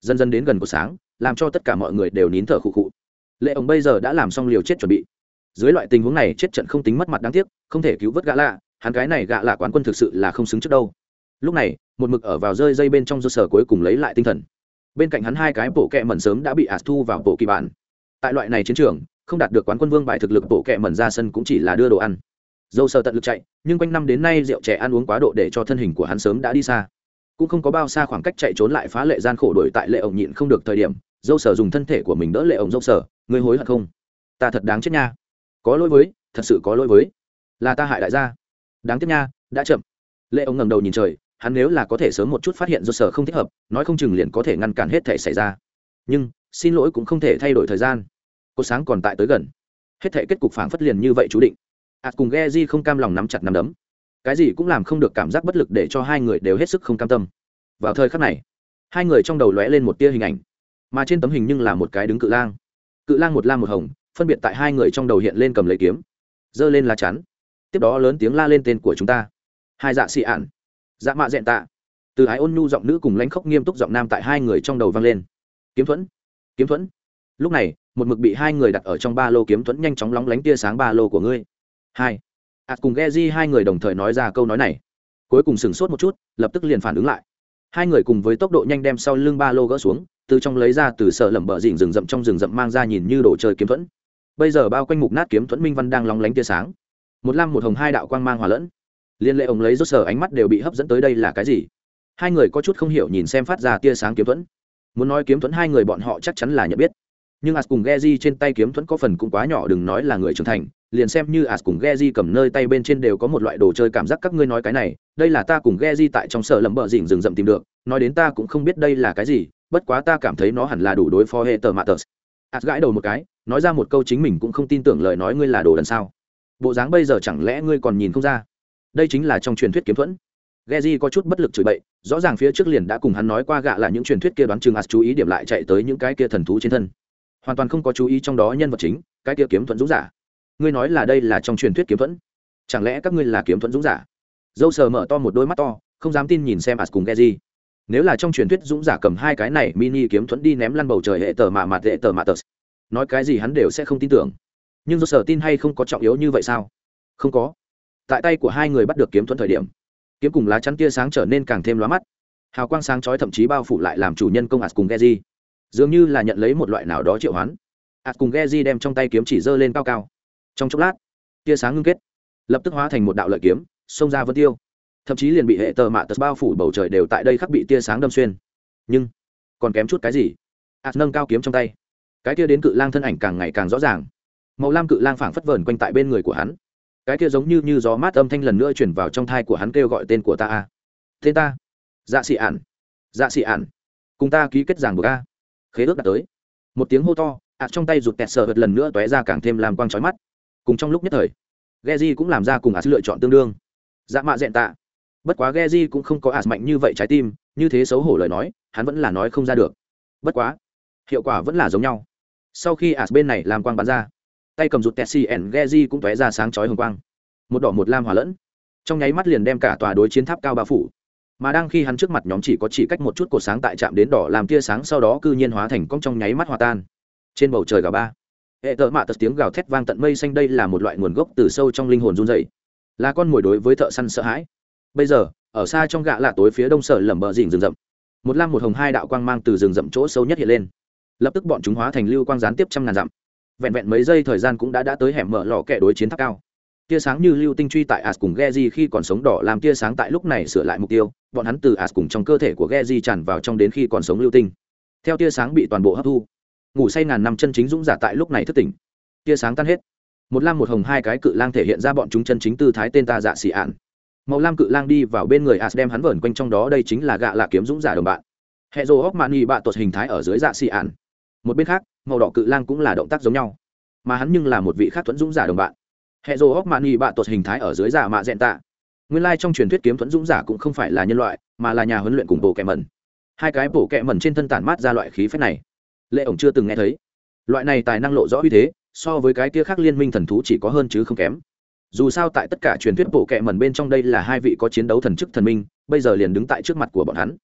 dần dần đến gần của sáng, làm cho tất cả mọi người đều nín thở khụ khụ. Lệ ổng bây giờ đã làm xong liều chết chuẩn bị. Dưới loại tình huống này, chết trận không tính mất mặt đáng tiếc, không thể cứu vớt gã lạ, hắn cái này gạ lạ quán quân thực sự là không xứng trước đâu. Lúc này, một mực ở vào rơi dây bên trong do sở cuối cùng lấy lại tinh thần. Bên cạnh hắn hai cái bộ kẹ mẩn sớm đã bị ạt thu vào bộ kỳ bản. Tại loại này chiến trường không đạt được quán quân vương bài thực lực, bộ kệ mẩn ra sân cũng chỉ là đưa đồ ăn. Dâu sờ tận lực chạy, nhưng quanh năm đến nay rượu trẻ ăn uống quá độ để cho thân hình của hắn sớm đã đi xa. Cũng không có bao xa khoảng cách chạy trốn lại phá lệ gian khổ đổi tại lệ ổng nhịn không được thời điểm, dâu sờ dùng thân thể của mình đỡ lệ ổng dâu sờ, ngươi hối hận không? Ta thật đáng chết nha. Có lỗi với, thật sự có lỗi với. Là ta hại đại gia. Đáng tiếc nha, đã chậm. Lệ ổng ngẩng đầu nhìn trời, hắn nếu là có thể sớm một chút phát hiện dâu sờ không thích hợp, nói không chừng liền có thể ngăn cản hết thể xảy ra. Nhưng, xin lỗi cũng không thể thay đổi thời gian cột sáng còn tại tới gần. Hết thể kết cục phảng phất liền như vậy chú định. Ạt cùng ghe di không cam lòng nắm chặt nắm đấm. Cái gì cũng làm không được cảm giác bất lực để cho hai người đều hết sức không cam tâm. Vào thời khắc này, hai người trong đầu lóe lên một tia hình ảnh. Mà trên tấm hình nhưng là một cái đứng cự lang. Cự lang một lam một hồng, phân biệt tại hai người trong đầu hiện lên cầm lấy kiếm. Giơ lên lá chắn. Tiếp đó lớn tiếng la lên tên của chúng ta. Hai dạ xị ạn. Dạ mạ dẹn tạ. Từ ái ôn nhu giọng nữ cùng lãnh khốc nghiêm túc giọng nam tại hai người trong đầu vang lên. Kiếm thuẫn. Kiếm thuẫn. Lúc này một mực bị hai người đặt ở trong ba lô kiếm thuẫn nhanh chóng lóng lánh tia sáng ba lô của ngươi. Hai. Ạt cùng ghe di hai người đồng thời nói ra câu nói này. Cuối cùng sửng sốt một chút, lập tức liền phản ứng lại. Hai người cùng với tốc độ nhanh đem sau lưng ba lô gỡ xuống, từ trong lấy ra từ sợ lẩm bờ dịnh rừng rậm trong rừng rậm mang ra nhìn như đồ chơi kiếm thuẫn. Bây giờ bao quanh mục nát kiếm thuẫn minh văn đang lóng lánh tia sáng. Một lam một hồng hai đạo quang mang hòa lẫn. Liên lệ ông lấy rốt sở ánh mắt đều bị hấp dẫn tới đây là cái gì? Hai người có chút không hiểu nhìn xem phát ra tia sáng kiếm thuẫn. Muốn nói kiếm thuẫn hai người bọn họ chắc chắn là nhận biết nhưng as cùng geji trên tay kiếm thuẫn có phần cũng quá nhỏ đừng nói là người trưởng thành. Liền xem như as cùng geji cầm nơi tay bên trên đều có một loại đồ chơi cảm giác các ngươi nói cái này. Đây là ta cùng geji tại trong sở lầm bờ dịnh rừng rậm tìm được. Nói đến ta cũng không biết đây là cái gì bất quá ta cảm thấy nó hẳn là đủ đối phó hệ tờ matters as gãi đầu một cái nói ra một câu chính mình cũng không tin tưởng lời nói ngươi là đồ đần sao. Bộ dáng bây giờ chẳng lẽ ngươi còn nhìn không ra? Đây chính là trong truyền thuyết kiếm thuẫn. Geji có chút bất lực chửi bậy, rõ ràng phía trước liền đã cùng hắn nói qua gạ là những truyền thuyết kia đoán chừng As chú ý điểm lại chạy tới những cái kia thần thú trên thân hoàn toàn không có chú ý trong đó nhân vật chính, cái kia kiếm thuẫn dũng giả. Ngươi nói là đây là trong truyền thuyết kiếm thuẫn? Chẳng lẽ các ngươi là kiếm thuẫn dũng giả? Dâu sờ mở to một đôi mắt to, không dám tin nhìn xem as cùng geji. Nếu là trong truyền thuyết dũng giả cầm hai cái này mini kiếm thuẫn đi ném lăn bầu trời hệ tờ mạ mặt hệ tờ mạ tờ. Nói cái gì hắn đều sẽ không tin tưởng. Nhưng do sở tin hay không có trọng yếu như vậy sao? Không có. Tại tay của hai người bắt được kiếm thuẫn thời điểm, kiếm cùng lá chắn tia sáng trở nên càng thêm lóa mắt. Hào quang sáng chói thậm chí bao phủ lại làm chủ nhân công ạt cùng geji dường như là nhận lấy một loại nào đó triệu hoán. Ạt cùng geji đem trong tay kiếm chỉ giơ lên cao cao. Trong chốc lát, tia sáng ngưng kết, lập tức hóa thành một đạo lợi kiếm, xông ra vân tiêu. Thậm chí liền bị hệ tờ mạ tật bao phủ bầu trời đều tại đây khắc bị tia sáng đâm xuyên. Nhưng, còn kém chút cái gì? Ạt nâng cao kiếm trong tay. Cái tia đến cự lang thân ảnh càng ngày càng rõ ràng. Màu lam cự lang phảng phất vờn quanh tại bên người của hắn. Cái kia giống như như gió mát âm thanh lần nữa chuyển vào trong thai của hắn kêu gọi tên của ta a. Tên ta? Dạ xị ản. Dạ xị ản. Cùng ta ký kết giảng buộc a khế ước đã tới. Một tiếng hô to ạt trong tay rụt kẹt sợ vật lần nữa tóe ra càng thêm làm quang trói mắt. Cùng trong lúc nhất thời, Geji cũng làm ra cùng ạ lựa chọn tương đương. Dạ mạ dẹn tạ. Bất quá Geji cũng không có ạ mạnh như vậy trái tim, như thế xấu hổ lời nói, hắn vẫn là nói không ra được. Bất quá, hiệu quả vẫn là giống nhau. Sau khi ạt bên này làm quang bắn ra, tay cầm rụt tẹt xì ẻn, Geji cũng tóe ra sáng chói hồng quang. Một đỏ một lam hòa lẫn. Trong nháy mắt liền đem cả tòa đối chiến tháp cao bao phủ mà đang khi hắn trước mặt nhóm chỉ có chỉ cách một chút cột sáng tại chạm đến đỏ làm tia sáng sau đó cư nhiên hóa thành cong trong nháy mắt hòa tan. Trên bầu trời gà ba, hệ thợ mạ tật tiếng gào thét vang tận mây xanh, đây là một loại nguồn gốc từ sâu trong linh hồn run dày là con mồi đối với thợ săn sợ hãi. Bây giờ, ở xa trong gạ lạ tối phía đông sở lẩm bờ dỉnh rừng rậm. Một lam một hồng hai đạo quang mang từ rừng rậm chỗ sâu nhất hiện lên. Lập tức bọn chúng hóa thành lưu quang gián tiếp trăm ngàn dặm. Vẹn vẹn mấy giây thời gian cũng đã đã tới hẻm mở lò kẻ đối chiến tháp cao tia sáng như lưu tinh truy tại as cùng geji khi còn sống đỏ làm tia sáng tại lúc này sửa lại mục tiêu, bọn hắn từ as cùng trong cơ thể của geji tràn vào trong đến khi còn sống lưu tinh. Theo tia sáng bị toàn bộ hấp thu, ngủ say ngàn năm chân chính dũng giả tại lúc này thức tỉnh. Tia sáng tan hết. Một lam một hồng hai cái cự lang thể hiện ra bọn chúng chân chính tư thái tên ta dạ xị ạn màu lam cự lang đi vào bên người as đem hắn vẩn quanh trong đó, đây chính là gạ lạ kiếm dũng giả đồng bạn. Hệ rô hóc mạn nghị bạ tuột hình thái ở dưới dạ xị ạn một bên khác, màu đỏ cự lang cũng là động tác giống nhau, mà hắn nhưng là một vị khác thuẫn dũng giả đồng bạn hệ rô hóc mạn nghị bạ tuột hình thái ở dưới giả mạ dẹn tạ. Nguyên lai trong truyền thuyết kiếm thuẫn dũng giả cũng không phải là nhân loại, mà là nhà huấn luyện cùng bộ kẻ mẩn. Hai cái bộ kẹ mẩn trên thân tản mát ra loại khí phách này. Lệ ổng chưa từng nghe thấy. Loại này tài năng lộ rõ uy thế, so với cái kia khác liên minh thần thú chỉ có hơn chứ không kém. Dù sao tại tất cả truyền thuyết bộ kệ mẩn bên trong đây là hai vị có chiến đấu thần chức thần minh, bây giờ liền đứng tại trước mặt của bọn hắn.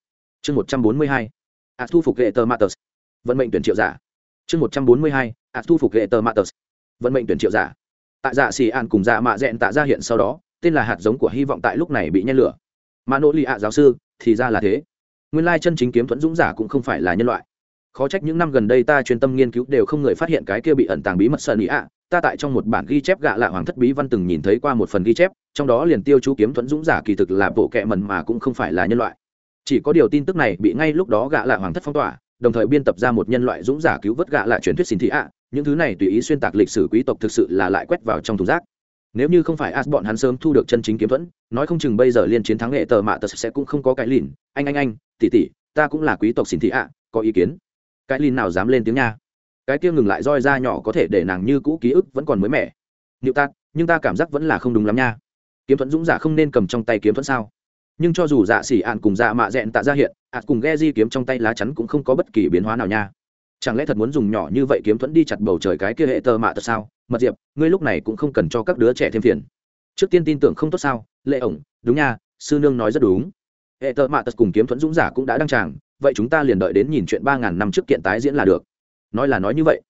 Chương một trăm bốn mươi hai. A thu phục hệ tờ matters vận mệnh tuyển triệu giả. Chương một trăm bốn mươi hai. A thu phục hệ tờ matters vận mệnh tuyển triệu giả tại dạ xì an cùng dạ mạ dẹn tạ ra hiện sau đó, tên là hạt giống của hy vọng tại lúc này bị nhen lửa. Mà nỗ lì ạ giáo sư, thì ra là thế. Nguyên lai chân chính kiếm thuẫn dũng giả cũng không phải là nhân loại. Khó trách những năm gần đây ta chuyên tâm nghiên cứu đều không người phát hiện cái kia bị ẩn tàng bí mật sợ ý ạ. Ta tại trong một bản ghi chép gạ lạ hoàng thất bí văn từng nhìn thấy qua một phần ghi chép, trong đó liền tiêu chú kiếm thuẫn dũng giả kỳ thực là bộ kệ mần mà cũng không phải là nhân loại. Chỉ có điều tin tức này bị ngay lúc đó gạ lạ hoàng thất phong tỏa đồng thời biên tập ra một nhân loại dũng giả cứu vớt gạ lại truyền thuyết xin thị ạ. Những thứ này tùy ý xuyên tạc lịch sử quý tộc thực sự là lại quét vào trong thùng rác. Nếu như không phải as bọn hắn sớm thu được chân chính kiếm thuẫn, nói không chừng bây giờ liên chiến thắng nghệ tờ mạ tờ sẽ cũng không có cái lìn. Anh anh anh tỉ tỉ ta cũng là quý tộc xin thị ạ, có ý kiến? Cái lìn nào dám lên tiếng nha? Cái kia ngừng lại roi ra nhỏ có thể để nàng như cũ ký ức vẫn còn mới mẻ. Nịu ta nhưng ta cảm giác vẫn là không đúng lắm nha. Kiếm thuẫn dũng giả không nên cầm trong tay kiếm thuẫn sao? Nhưng cho dù dạ xỉ ạn cùng dạ mạ dẹn tạ ra hiện, ạt cùng ghe di kiếm trong tay lá chắn cũng không có bất kỳ biến hóa nào nha. Chẳng lẽ thật muốn dùng nhỏ như vậy kiếm thuẫn đi chặt bầu trời cái kia hệ tơ mạ tật sao? Mật diệp, ngươi lúc này cũng không cần cho các đứa trẻ thêm phiền. Trước tiên tin tưởng không tốt sao? Lệ ổng, đúng nha, sư nương nói rất đúng. Hệ tơ mạ tật cùng kiếm thuẫn dũng giả cũng đã đăng tràng, vậy chúng ta liền đợi đến nhìn chuyện ba ngàn năm trước kiện tái diễn là được. Nói là nói như vậy.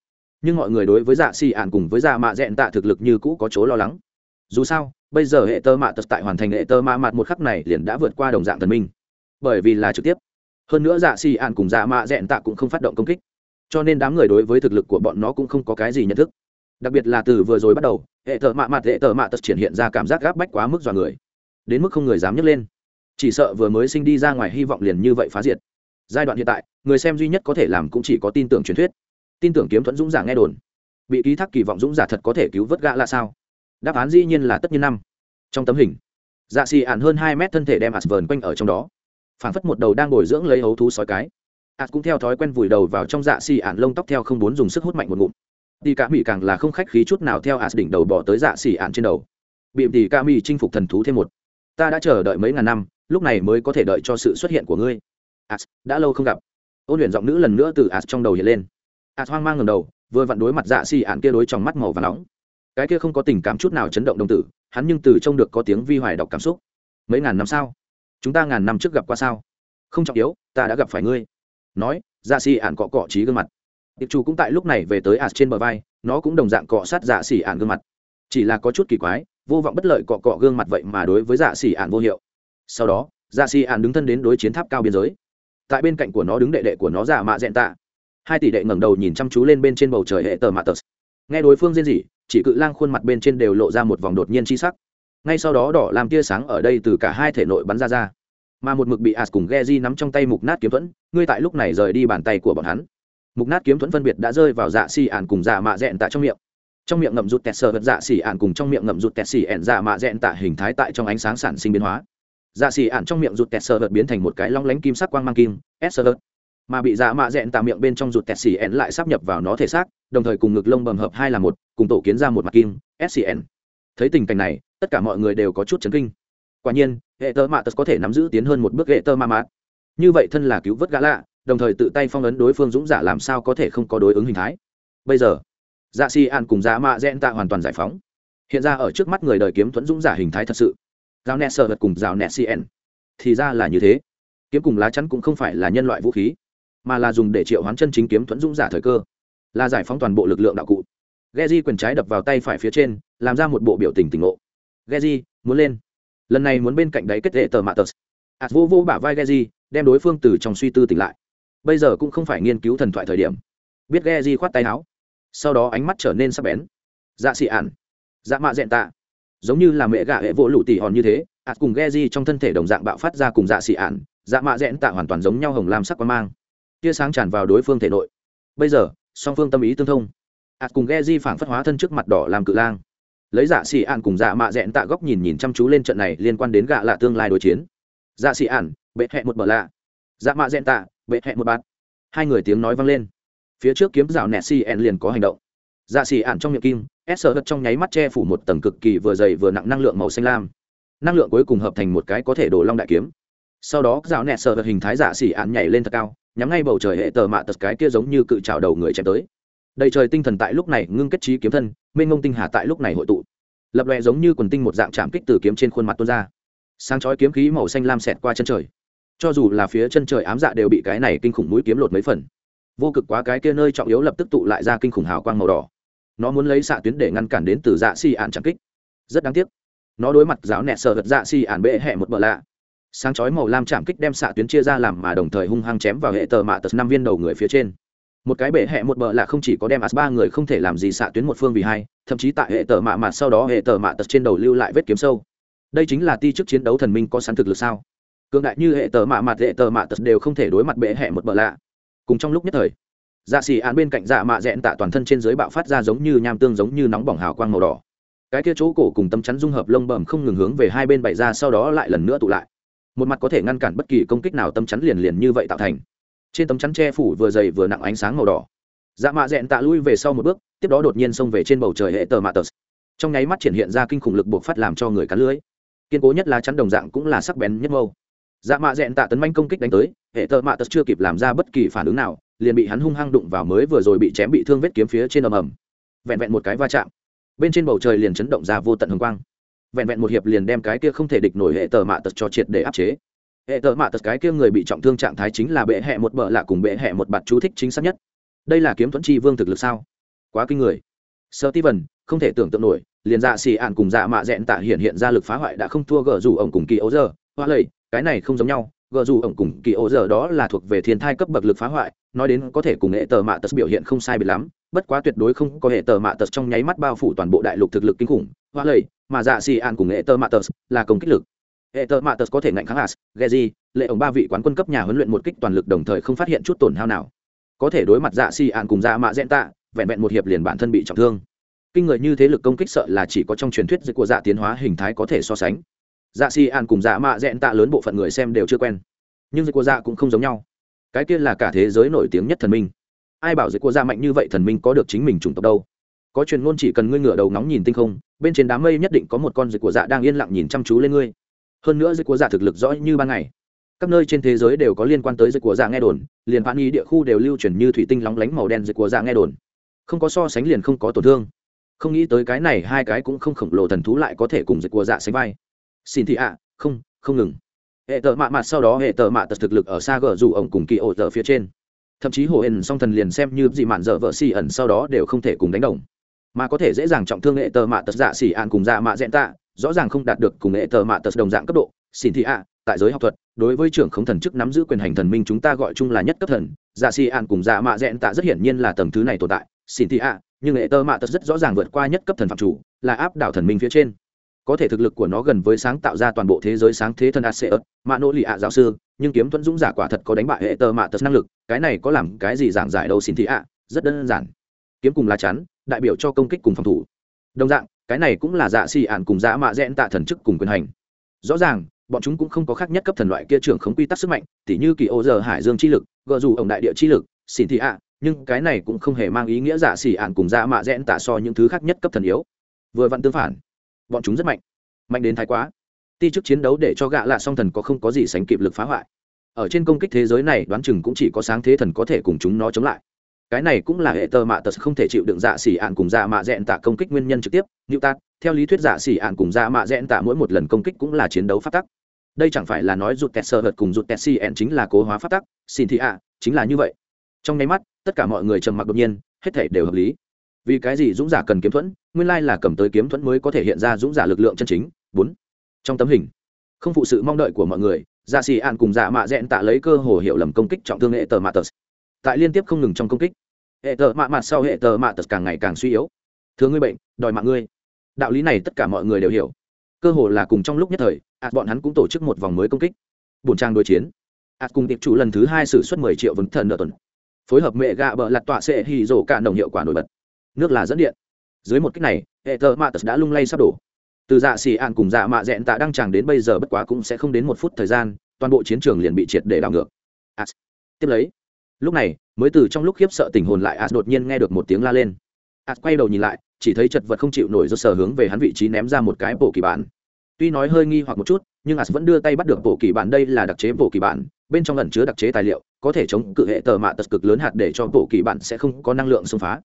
Nhưng mọi người đối với dạ xì ạn cùng với dạ mạ dẹn tạ thực lực như cũ có chỗ lo lắng. Dù sao bây giờ hệ tơ mạ tật tại hoàn thành hệ tơ mạ mặt một khắc này liền đã vượt qua đồng dạng thần minh. Bởi vì là trực tiếp. Hơn nữa dạ xì ạn cùng dạ mạ dẹn tạ cũng không phát động công kích. Cho nên đám người đối với thực lực của bọn nó cũng không có cái gì nhận thức. Đặc biệt là từ vừa rồi bắt đầu, hệ tờ mạ mặt, hệ tờ mạ tật triển hiện ra cảm giác gáp bách quá mức dọa người. Đến mức không người dám nhấc lên. Chỉ sợ vừa mới sinh đi ra ngoài hy vọng liền như vậy phá diệt. Giai đoạn hiện tại, người xem duy nhất có thể làm cũng chỉ có tin tưởng truyền thuyết. Tin tưởng kiếm thuẫn dũng giả nghe đồn. Bị ký thác kỳ vọng dũng giả thật có thể cứu vớt gã là sao? Đáp án dĩ nhiên là tất nhiên năm. Trong tấm hình dạ xì ạn hơn hai mét thân thể đem ạt vờn quanh ở trong đó. Phản phất một đầu đang bồi dưỡng lấy hấu thú sói cái. Ạt cũng theo thói quen vùi đầu vào trong dạ xì ạn lông tóc theo không muốn dùng sức hút mạnh một ngụm. Tì cả mỹ càng là không khách khí chút nào theo ạt đỉnh đầu bỏ tới dạ xì ạn trên đầu. Bị tì cả mỹ chinh phục thần thú thêm một. Ta đã chờ đợi mấy ngàn năm, lúc này mới có thể đợi cho sự xuất hiện của ngươi. Ạt đã lâu không gặp. Ôn luyện giọng nữ lần nữa từ ạt trong đầu hiện lên. Ạt hoang mang ngầm đầu, vừa vặn đối mặt dạ xì ạn kia đối trong mắt màu và nóng cái kia không có tình cảm chút nào chấn động đồng tử, hắn nhưng từ trông được có tiếng vi hoài đọc cảm xúc. Mấy ngàn năm sao chúng ta ngàn năm trước gặp qua sao? Không trọng yếu, ta đã gặp phải ngươi. Nói dạ xì ạn cọ cọ trí gương mặt. Tiệp chủ cũng tại lúc này về tới ạt trên bờ vai, nó cũng đồng dạng cọ sát dạ xì ạn gương mặt. Chỉ là có chút kỳ quái, vô vọng bất lợi cọ cọ gương mặt vậy mà đối với dạ xì ạn vô hiệu. Sau đó dạ xì ạn đứng thân đến đối chiến tháp cao biên giới. Tại bên cạnh của nó đứng đệ đệ của nó giả mạ dẹn tạ. Hai tỷ đệ ngẩng đầu nhìn chăm chú lên bên trên bầu trời hệ tờ mạ tờ nghe đối phương riêng gì chỉ cự lang khuôn mặt bên trên đều lộ ra một vòng đột nhiên chi sắc. Ngay sau đó đỏ làm tia sáng ở đây từ cả hai thể nội bắn ra ra. Mà một mực bị as cùng ghe di nắm trong tay mục nát kiếm thuẫn, ngươi tại lúc này rời đi bàn tay của bọn hắn. Mục nát kiếm thuẫn phân biệt đã rơi vào dạ xì ạn cùng dạ mạ dẹn tạ trong miệng. Trong miệng ngậm rụt tẹt sờ vật dạ xì ạn cùng trong miệng ngậm rụt tẹt xì ẻn dạ mạ dẹn tạ hình thái tại trong ánh sáng sản sinh biến hóa. Dạ xì ạn trong miệng rụt tẹt sờ vật biến thành một cái long lánh kim sắc quang mang kim, s sờ vật mà bị dạ mạ dẹn tạ miệng bên trong rụt tẹt xì lại sắp nhập vào nó thể xác, đồng thời cùng ngực lông bầm hợp hai là một, cùng tổ kiến ra một mặt kim scn thấy tình cảnh này, tất cả mọi người đều có chút chấn kinh. Quả nhiên, hệ tơ mạ tật có thể nắm giữ tiến hơn một bước hệ tơ ma mát như vậy thân là cứu vớt gã lạ, đồng thời tự tay phong ấn đối phương dũng giả làm sao có thể không có đối ứng hình thái. Bây giờ dạ si an cùng dạ mạ dẹn tạ hoàn toàn giải phóng. Hiện ra ở trước mắt người đời kiếm thuẫn dũng giả hình thái thật sự. Giao nẹ sợ vật cùng giao net cn thì ra là như thế. Kiếm cùng lá chắn cũng không phải là nhân loại vũ khí mà là dùng để triệu hoán chân chính kiếm thuẫn dũng giả thời cơ là giải phóng toàn bộ lực lượng đạo cụ Geji quyền trái đập vào tay phải phía trên, làm ra một bộ biểu tình tỉnh ngộ. Geji, muốn lên. Lần này muốn bên cạnh đáy kết hệ tờ mạ tờ. Ảt vô vô bả vai Geji, đem đối phương từ trong suy tư tỉnh lại. Bây giờ cũng không phải nghiên cứu thần thoại thời điểm. Biết Geji khoát tay áo. Sau đó ánh mắt trở nên sắc bén. Dạ xị ản. Dạ mạ dẹn tạ. Giống như là mẹ gà hệ vỗ lụ tỉ hòn như thế, ạt cùng Geji trong thân thể đồng dạng bạo phát ra cùng dạ xị ản, dạ mạ dẹn tạ hoàn toàn giống nhau hồng lam sắc quang mang. Tia sáng tràn vào đối phương thể nội. Bây giờ, song phương tâm ý tương thông. Ạt cùng ghe di phản phất hóa thân trước mặt đỏ làm cự lang. Lấy dạ xì ạn cùng dạ mạ dẹn tạ góc nhìn nhìn chăm chú lên trận này liên quan đến gạ lạ tương lai đối chiến. Dạ xì ạn bệ hẹ một bờ lạ. Dạ mạ dẹn tạ bệ hẹ một bạt. Hai người tiếng nói vang lên. Phía trước kiếm rào nẹt xì ạn liền có hành động. Dạ xì ạn trong miệng kim s sờ trong nháy mắt che phủ một tầng cực kỳ vừa dày vừa nặng năng lượng màu xanh lam. Năng lượng cuối cùng hợp thành một cái có thể đổ long đại kiếm. Sau đó rào nẹt sợ vật hình thái dạ xỉ ạn nhảy lên thật cao nhắm ngay bầu trời hệ tờ mạ tật cái kia giống như cự trào đầu người chém tới. Đầy trời tinh thần tại lúc này ngưng kết trí kiếm thân, mênh ngông tinh hà tại lúc này hội tụ. Lập lòe giống như quần tinh một dạng chạm kích từ kiếm trên khuôn mặt tuôn ra. Sáng chói kiếm khí màu xanh lam xẹt qua chân trời. Cho dù là phía chân trời ám dạ đều bị cái này kinh khủng mũi kiếm lột mấy phần. Vô cực quá cái kia nơi trọng yếu lập tức tụ lại ra kinh khủng hào quang màu đỏ. Nó muốn lấy xạ tuyến để ngăn cản đến từ dạ xi si ạn chạm kích. Rất đáng tiếc. Nó đối mặt giáo nẹt sợ vật dạ xi si ạn bệ hẹ một bờ lạ sáng chói màu lam chạm kích đem xạ tuyến chia ra làm mà đồng thời hung hăng chém vào hệ tờ mạ tật năm viên đầu người phía trên. Một cái bệ hẹ một bờ lạ không chỉ có đem as ba người không thể làm gì xạ tuyến một phương vì hai, thậm chí tại hệ tờ mạ mạt sau đó hệ tờ mạ tật trên đầu lưu lại vết kiếm sâu. Đây chính là ti chức chiến đấu thần minh có sẵn thực lực sao? Cường đại như hệ tờ mạ mạt hệ tờ mạ tật đều không thể đối mặt bệ hẹ một bờ lạ. Cùng trong lúc nhất thời dạ xì án bên cạnh dạ mạ rẽn tạ toàn thân trên dưới bạo phát ra giống như nham tương giống như nóng bỏng hào quang màu đỏ. Cái kia chỗ cổ cùng tấm chắn dung hợp lông bẩm không ngừng hướng về hai bên bày ra, sau đó lại lần nữa tụ lại một mặt có thể ngăn cản bất kỳ công kích nào tấm chắn liền liền như vậy tạo thành. Trên tấm chắn che phủ vừa dày vừa nặng ánh sáng màu đỏ. Dạ mạ rẽn tạ lui về sau một bước, tiếp đó đột nhiên xông về trên bầu trời hệ tờ mạ tờ. Trong nháy mắt triển hiện ra kinh khủng lực buộc phát làm cho người cắn lưới kiên cố nhất là chắn đồng dạng cũng là sắc bén nhất mâu. Dạ mạ rẽn tạ tấn manh công kích đánh tới, hệ tờ mạ tật chưa kịp làm ra bất kỳ phản ứng nào, liền bị hắn hung hăng đụng vào mới vừa rồi bị chém bị thương vết kiếm phía trên ầm ầm. Vẹn vẹn một cái va chạm. Bên trên bầu trời liền chấn động ra vô tận hồng quang vẹn vẹn một hiệp liền đem cái kia không thể địch nổi hệ tờ mạ tật cho triệt để áp chế. Hệ tờ mạ tật cái kia người bị trọng thương trạng thái chính là bệ hẹ một bợ lạ cùng bệ hẹ một bạt chú thích chính xác nhất. Đây là kiếm thuẫn chi vương thực lực sao? Quá kinh người. Sơ ti vần không thể tưởng tượng nổi, liền dạ xì ạn cùng dạ mạ dẹn tạ hiện hiện ra lực phá hoại đã không thua gờ dù ổng cùng kỳ ấu giờ hoa lầy, cái này không giống nhau, gờ dù ổng cùng kỳ ấu giờ đó là thuộc về thiên thai cấp bậc lực phá hoại, nói đến có thể cùng hệ tờ mạ tật biểu hiện không sai biệt lắm, bất quá tuyệt đối không có hệ tờ mạ tật trong nháy mắt bao phủ toàn bộ đại lục thực lực kinh khủng hoa lầy, mà dạ xì ạn cùng hệ tơ mạ là công kích lực. Hệ tơ mạ có thể ngạnh kháng as geji lệ ổng ba vị quán quân cấp nhà huấn luyện một kích toàn lực đồng thời không phát hiện chút tổn hao nào. Có thể đối mặt dạ xì ạn cùng dạ mạ dẹn tạ, vẹn vẹn một hiệp liền bản thân bị trọng thương. Kinh người như thế lực công kích sợ là chỉ có trong truyền thuyết của dạ tiến hóa hình thái có thể so sánh. Dạ xì ạn cùng dạ mạ dẹn tạ lớn bộ phận người xem đều chưa quen. Nhưng dịch của dạ cũng không giống nhau. Cái kia là cả thế giới nổi tiếng nhất thần minh. Ai bảo dịch của dạ mạnh như vậy thần minh có được chính mình chủng tộc đâu? Có truyền ngôn chỉ cần ngươi ngửa đầu nóng nhìn tinh không bên trên đám mây nhất định có một con dịch của dạ đang yên lặng nhìn chăm chú lên ngươi. Hơn nữa dịch của dạ thực lực rõ như ban ngày. Các nơi trên thế giới đều có liên quan tới dịch của dạ nghe đồn, liền phản ý địa khu đều lưu truyền như thủy tinh lóng lánh màu đen dịch của dạ nghe đồn. Không có so sánh liền không có tổn thương. Không nghĩ tới cái này hai cái cũng không khổng lồ thần thú lại có thể cùng dịch của dạ sánh vai. Xin thị ạ, không không ngừng. Hệ tợ mạ mặt sau đó hệ tợ mạ tật thực lực ở xa gờ dù ổng cùng kỳ ổ tờ phía trên. Thậm chí hồ hển song thần liền xem như dị mạn dở vợ xì ẩn sau đó đều không thể cùng đánh đồng mà có thể dễ dàng trọng thương hệ tờ mạ tật dạ xỉ ạn cùng dạ mạ dẹn tạ, rõ ràng không đạt được cùng hệ tờ mạ tật đồng dạng cấp độ. Xin thị ạ, tại giới học thuật, đối với trưởng không thần chức nắm giữ quyền hành thần minh chúng ta gọi chung là nhất cấp thần. Dạ xỉ ạn cùng dạ mạ dẹn tạ rất hiển nhiên là tầng thứ này tồn tại. Xin thị ạ, nhưng hệ tờ mạ tật rất rõ ràng vượt qua nhất cấp thần phạm chủ, là áp đảo thần minh phía trên. Có thể thực lực của nó gần với sáng tạo ra toàn bộ thế giới sáng thế thân aseut mạ nỗ lì ạ giáo sư, nhưng kiếm thuẫn dũng giả quả thật có đánh bại hệ tờ mạ tật năng lực, cái này có làm cái gì giảng giải đâu xin thị ạ, rất đơn giản. Kiếm cùng lá chắn đại biểu cho công kích cùng phòng thủ. Đồng dạng, cái này cũng là dạ xì ạn cùng dạ mạ rẽn tạ thần chức cùng quyền hành. Rõ ràng, bọn chúng cũng không có khác nhất cấp thần loại kia trưởng không quy tắc sức mạnh, tỉ như kỳ ô giờ hải dương chi lực, gợ dù ổng đại địa chi lực xin thị ạ, nhưng cái này cũng không hề mang ý nghĩa giả xì ạn cùng dạ mạ rẽn tạ so những thứ khác nhất cấp thần yếu. Vừa vặn tương phản, bọn chúng rất mạnh. Mạnh đến thái quá. Ti chức chiến đấu để cho gạ lạ song thần có không có gì sánh kịp lực phá hoại. Ở trên công kích thế giới này, đoán chừng cũng chỉ có sáng thế thần có thể cùng chúng nó chống lại cái này cũng là hệ tơ mạ tật không thể chịu đựng dạ xỉ ạn cùng dạ mạ dẹn tạ công kích nguyên nhân trực tiếp. Như tát theo lý thuyết dạ xỉ ạn cùng dạ mạ dẹn tạ mỗi một lần công kích cũng là chiến đấu phát tắc. Đây chẳng phải là nói rụt tẹt sơ hợt cùng rụt tẹt cn chính là cố hóa phát tắc. Xin thị ạ, chính là như vậy. Trong nháy mắt, tất cả mọi người trầm mặc đột nhiên, hết thể đều hợp lý. Vì cái gì dũng giả cần kiếm thuẫn? Nguyên lai là cầm tới kiếm thuẫn mới có thể hiện ra dũng giả lực lượng chân chính. Bốn. Trong tấm hình, không phụ sự mong đợi của mọi người dạ xì ạn cùng dạ mạ dẹn tạ lấy cơ hồ hiểu lầm công kích trọng thương hệ tờ mạ tờ tại liên tiếp không ngừng trong công kích. Hệ tờ mạ mạt sau hệ tờ mạ tật càng ngày càng suy yếu. Thường ngươi bệnh, đòi mạng ngươi. Đạo lý này tất cả mọi người đều hiểu. Cơ hồ là cùng trong lúc nhất thời ạt bọn hắn cũng tổ chức một vòng mới công kích. Bổn trang đối chiến. Ạt cùng tiệp chủ lần thứ hai xử suất mười triệu vấn thần nợ tuần. Phối hợp mẹ gạ bợ lặt tọa sẽ hì rổ cả nồng hiệu quả nổi bật. Nước là dẫn điện. Dưới một cách này, hệ thờ mạ tật đã lung lay sắp đổ. Từ dạ xì ạn cùng dạ mạ dẹn tạ đang tràng đến bây giờ bất quá cũng sẽ không đến một phút thời gian, toàn bộ chiến trường liền bị triệt để đảo ngược. Tiếp lấy lúc này, mới từ trong lúc khiếp sợ tình hồn lại as đột nhiên nghe được một tiếng la lên. As quay đầu nhìn lại, chỉ thấy chật vật không chịu nổi do sờ hướng về hắn vị trí ném ra một cái bộ kỳ bản. Tuy nói hơi nghi hoặc một chút, nhưng as vẫn đưa tay bắt được bộ kỳ bản đây là đặc chế bộ kỳ bản, bên trong ẩn chứa đặc chế tài liệu, có thể chống cự hệ tờ mạ tật cực lớn hạt để cho bộ kỳ bản sẽ không có năng lượng xông phá.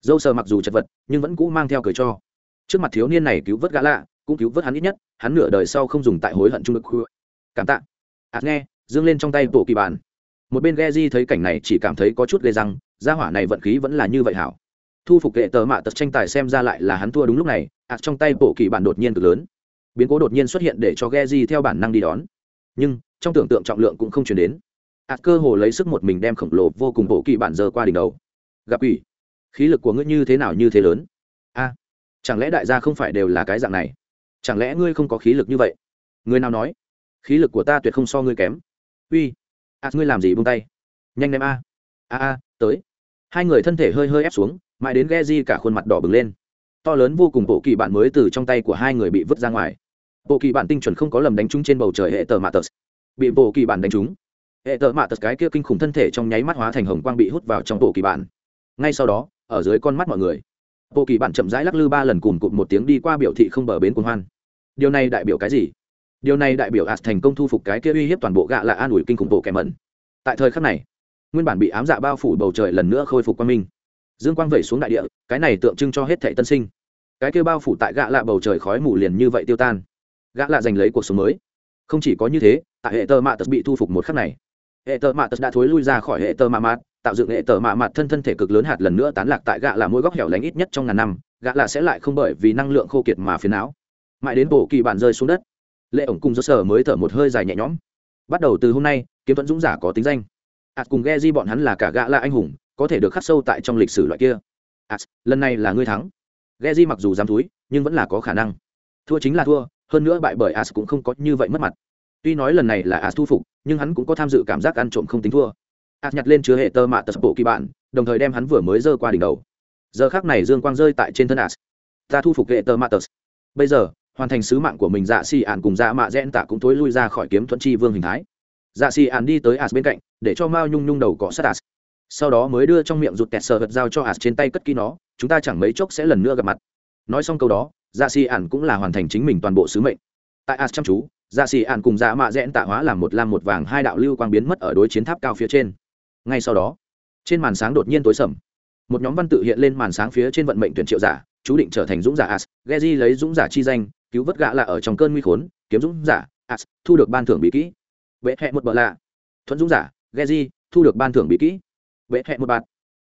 Dâu sờ mặc dù chật vật, nhưng vẫn cũ mang theo cười cho. Trước mặt thiếu niên này cứu vớt gã lạ, cũng cứu vớt hắn ít nhất, hắn nửa đời sau không dùng tại hối hận trung lực cảm tạ. As nghe dương lên trong tay bộ kỳ bản một bên ghe di thấy cảnh này chỉ cảm thấy có chút ghê răng, gia hỏa này vận khí vẫn là như vậy hảo. Thu phục kệ tờ mạ tật tranh tài xem ra lại là hắn thua đúng lúc này ạt trong tay bộ kỳ bản đột nhiên cực lớn. Biến cố đột nhiên xuất hiện để cho ghe di theo bản năng đi đón. Nhưng, trong tưởng tượng trọng lượng cũng không chuyển đến. Ạt cơ hồ lấy sức một mình đem khổng lồ vô cùng bộ kỳ bản giờ qua đỉnh đầu. Gặp ủy khí lực của ngươi như thế nào như thế lớn? A, chẳng lẽ đại gia không phải đều là cái dạng này? Chẳng lẽ ngươi không có khí lực như vậy? Người nào nói? Khí lực của ta tuyệt không so ngươi kém. Uy a ngươi làm gì buông tay? Nhanh ném a. A a, tới. Hai người thân thể hơi hơi ép xuống, mãi đến ghe di cả khuôn mặt đỏ bừng lên. To lớn vô cùng bộ kỳ bản mới từ trong tay của hai người bị vứt ra ngoài. Bộ kỳ bản tinh chuẩn không có lầm đánh trúng trên bầu trời hệ tờ mạ tờ bị bộ kỳ bản đánh trúng. Hệ tờ mạ tờ cái kia kinh khủng thân thể trong nháy mắt hóa thành hồng quang bị hút vào trong bộ kỳ bản ngay sau đó, ở dưới con mắt mọi người, bộ kỳ bản chậm rãi lắc lư ba lần cùng cụm một tiếng đi qua biểu thị không bờ bến cuồng hoan. Điều này đại biểu cái gì? Điều này đại biểu ạt thành công thu phục cái kia uy hiếp toàn bộ gạ là an ủi kinh khủng bộ kẻ mẩn. Tại thời khắc này, nguyên bản bị ám dạ bao phủ bầu trời lần nữa khôi phục quang minh. Dương quang vẩy xuống đại địa, cái này tượng trưng cho hết thệ tân sinh. Cái kia bao phủ tại gạ lạ bầu trời khói mù liền như vậy tiêu tan. Gã lạ giành lấy cuộc sống mới. Không chỉ có như thế, tại hệ tờ mạ tật bị thu phục một khắc này. Hệ tờ mạ tật đã thối lui ra khỏi hệ tờ mạ mạt, tạo dựng hệ tờ mạ mạt thân thân thể cực lớn hạt lần nữa tán lạc tại gã lạ mỗi góc hẻo lánh ít nhất trong ngàn năm gã lạ sẽ lại không bởi vì năng lượng khô kiệt mà phiền não. Mãi đến bộ kỳ bản rơi xuống đất lệ ổng cùng do sở mới thở một hơi dài nhẹ nhõm. Bắt đầu từ hôm nay, kiếm thuẫn dũng giả có tính danh. Ạt cùng ghe di bọn hắn là cả gã là anh hùng, có thể được khắc sâu tại trong lịch sử loại kia. Ạt, lần này là ngươi thắng. Ghe di mặc dù dám thúi nhưng vẫn là có khả năng. Thua chính là thua, hơn nữa bại bởi ạt cũng không có như vậy mất mặt. Tuy nói lần này là ạt thu phục, nhưng hắn cũng có tham dự cảm giác ăn trộm không tính thua. Ạt nhặt lên chứa hệ tơ mạ tật bộ kỳ bản đồng thời đem hắn vừa mới dơ qua đỉnh đầu. Giờ khác này dương quang rơi tại trên thân ạt. Ta thu phục hệ tơ mạ tật. Bây giờ hoàn thành sứ mạng của mình dạ xì ạn cùng dạ mạ rẽn tạ cũng thối lui ra khỏi kiếm thuận chi vương hình thái. Dạ xì ạn đi tới as bên cạnh, để cho mao nhung nhung đầu cọ sát as sau đó mới đưa trong miệng rụt kẹt sờ vật dao cho as trên tay cất kỹ nó, chúng ta chẳng mấy chốc sẽ lần nữa gặp mặt. Nói xong câu đó dạ xì ạn cũng là hoàn thành chính mình toàn bộ sứ mệnh. Tại as chăm chú dạ xì ạn cùng dạ mạ rẽn tạ hóa làm một lam một vàng, hai đạo lưu quang biến mất ở đối chiến tháp cao phía trên. Ngay sau đó, trên màn sáng đột nhiên tối sầm. Một nhóm văn tự hiện lên màn sáng phía trên vận mệnh tuyển triệu giả, chú định trở thành dũng giả as geji lấy dũng giả chi danh cứu vớt gã là ở trong cơn nguy khốn, kiếm dũng giả, as, thu được ban thưởng bí kỹ. Vệ hẹ một bờ lạ. Thuận dũng giả, geji, thu được ban thưởng bí kỹ. Vệ hẹ một bạt.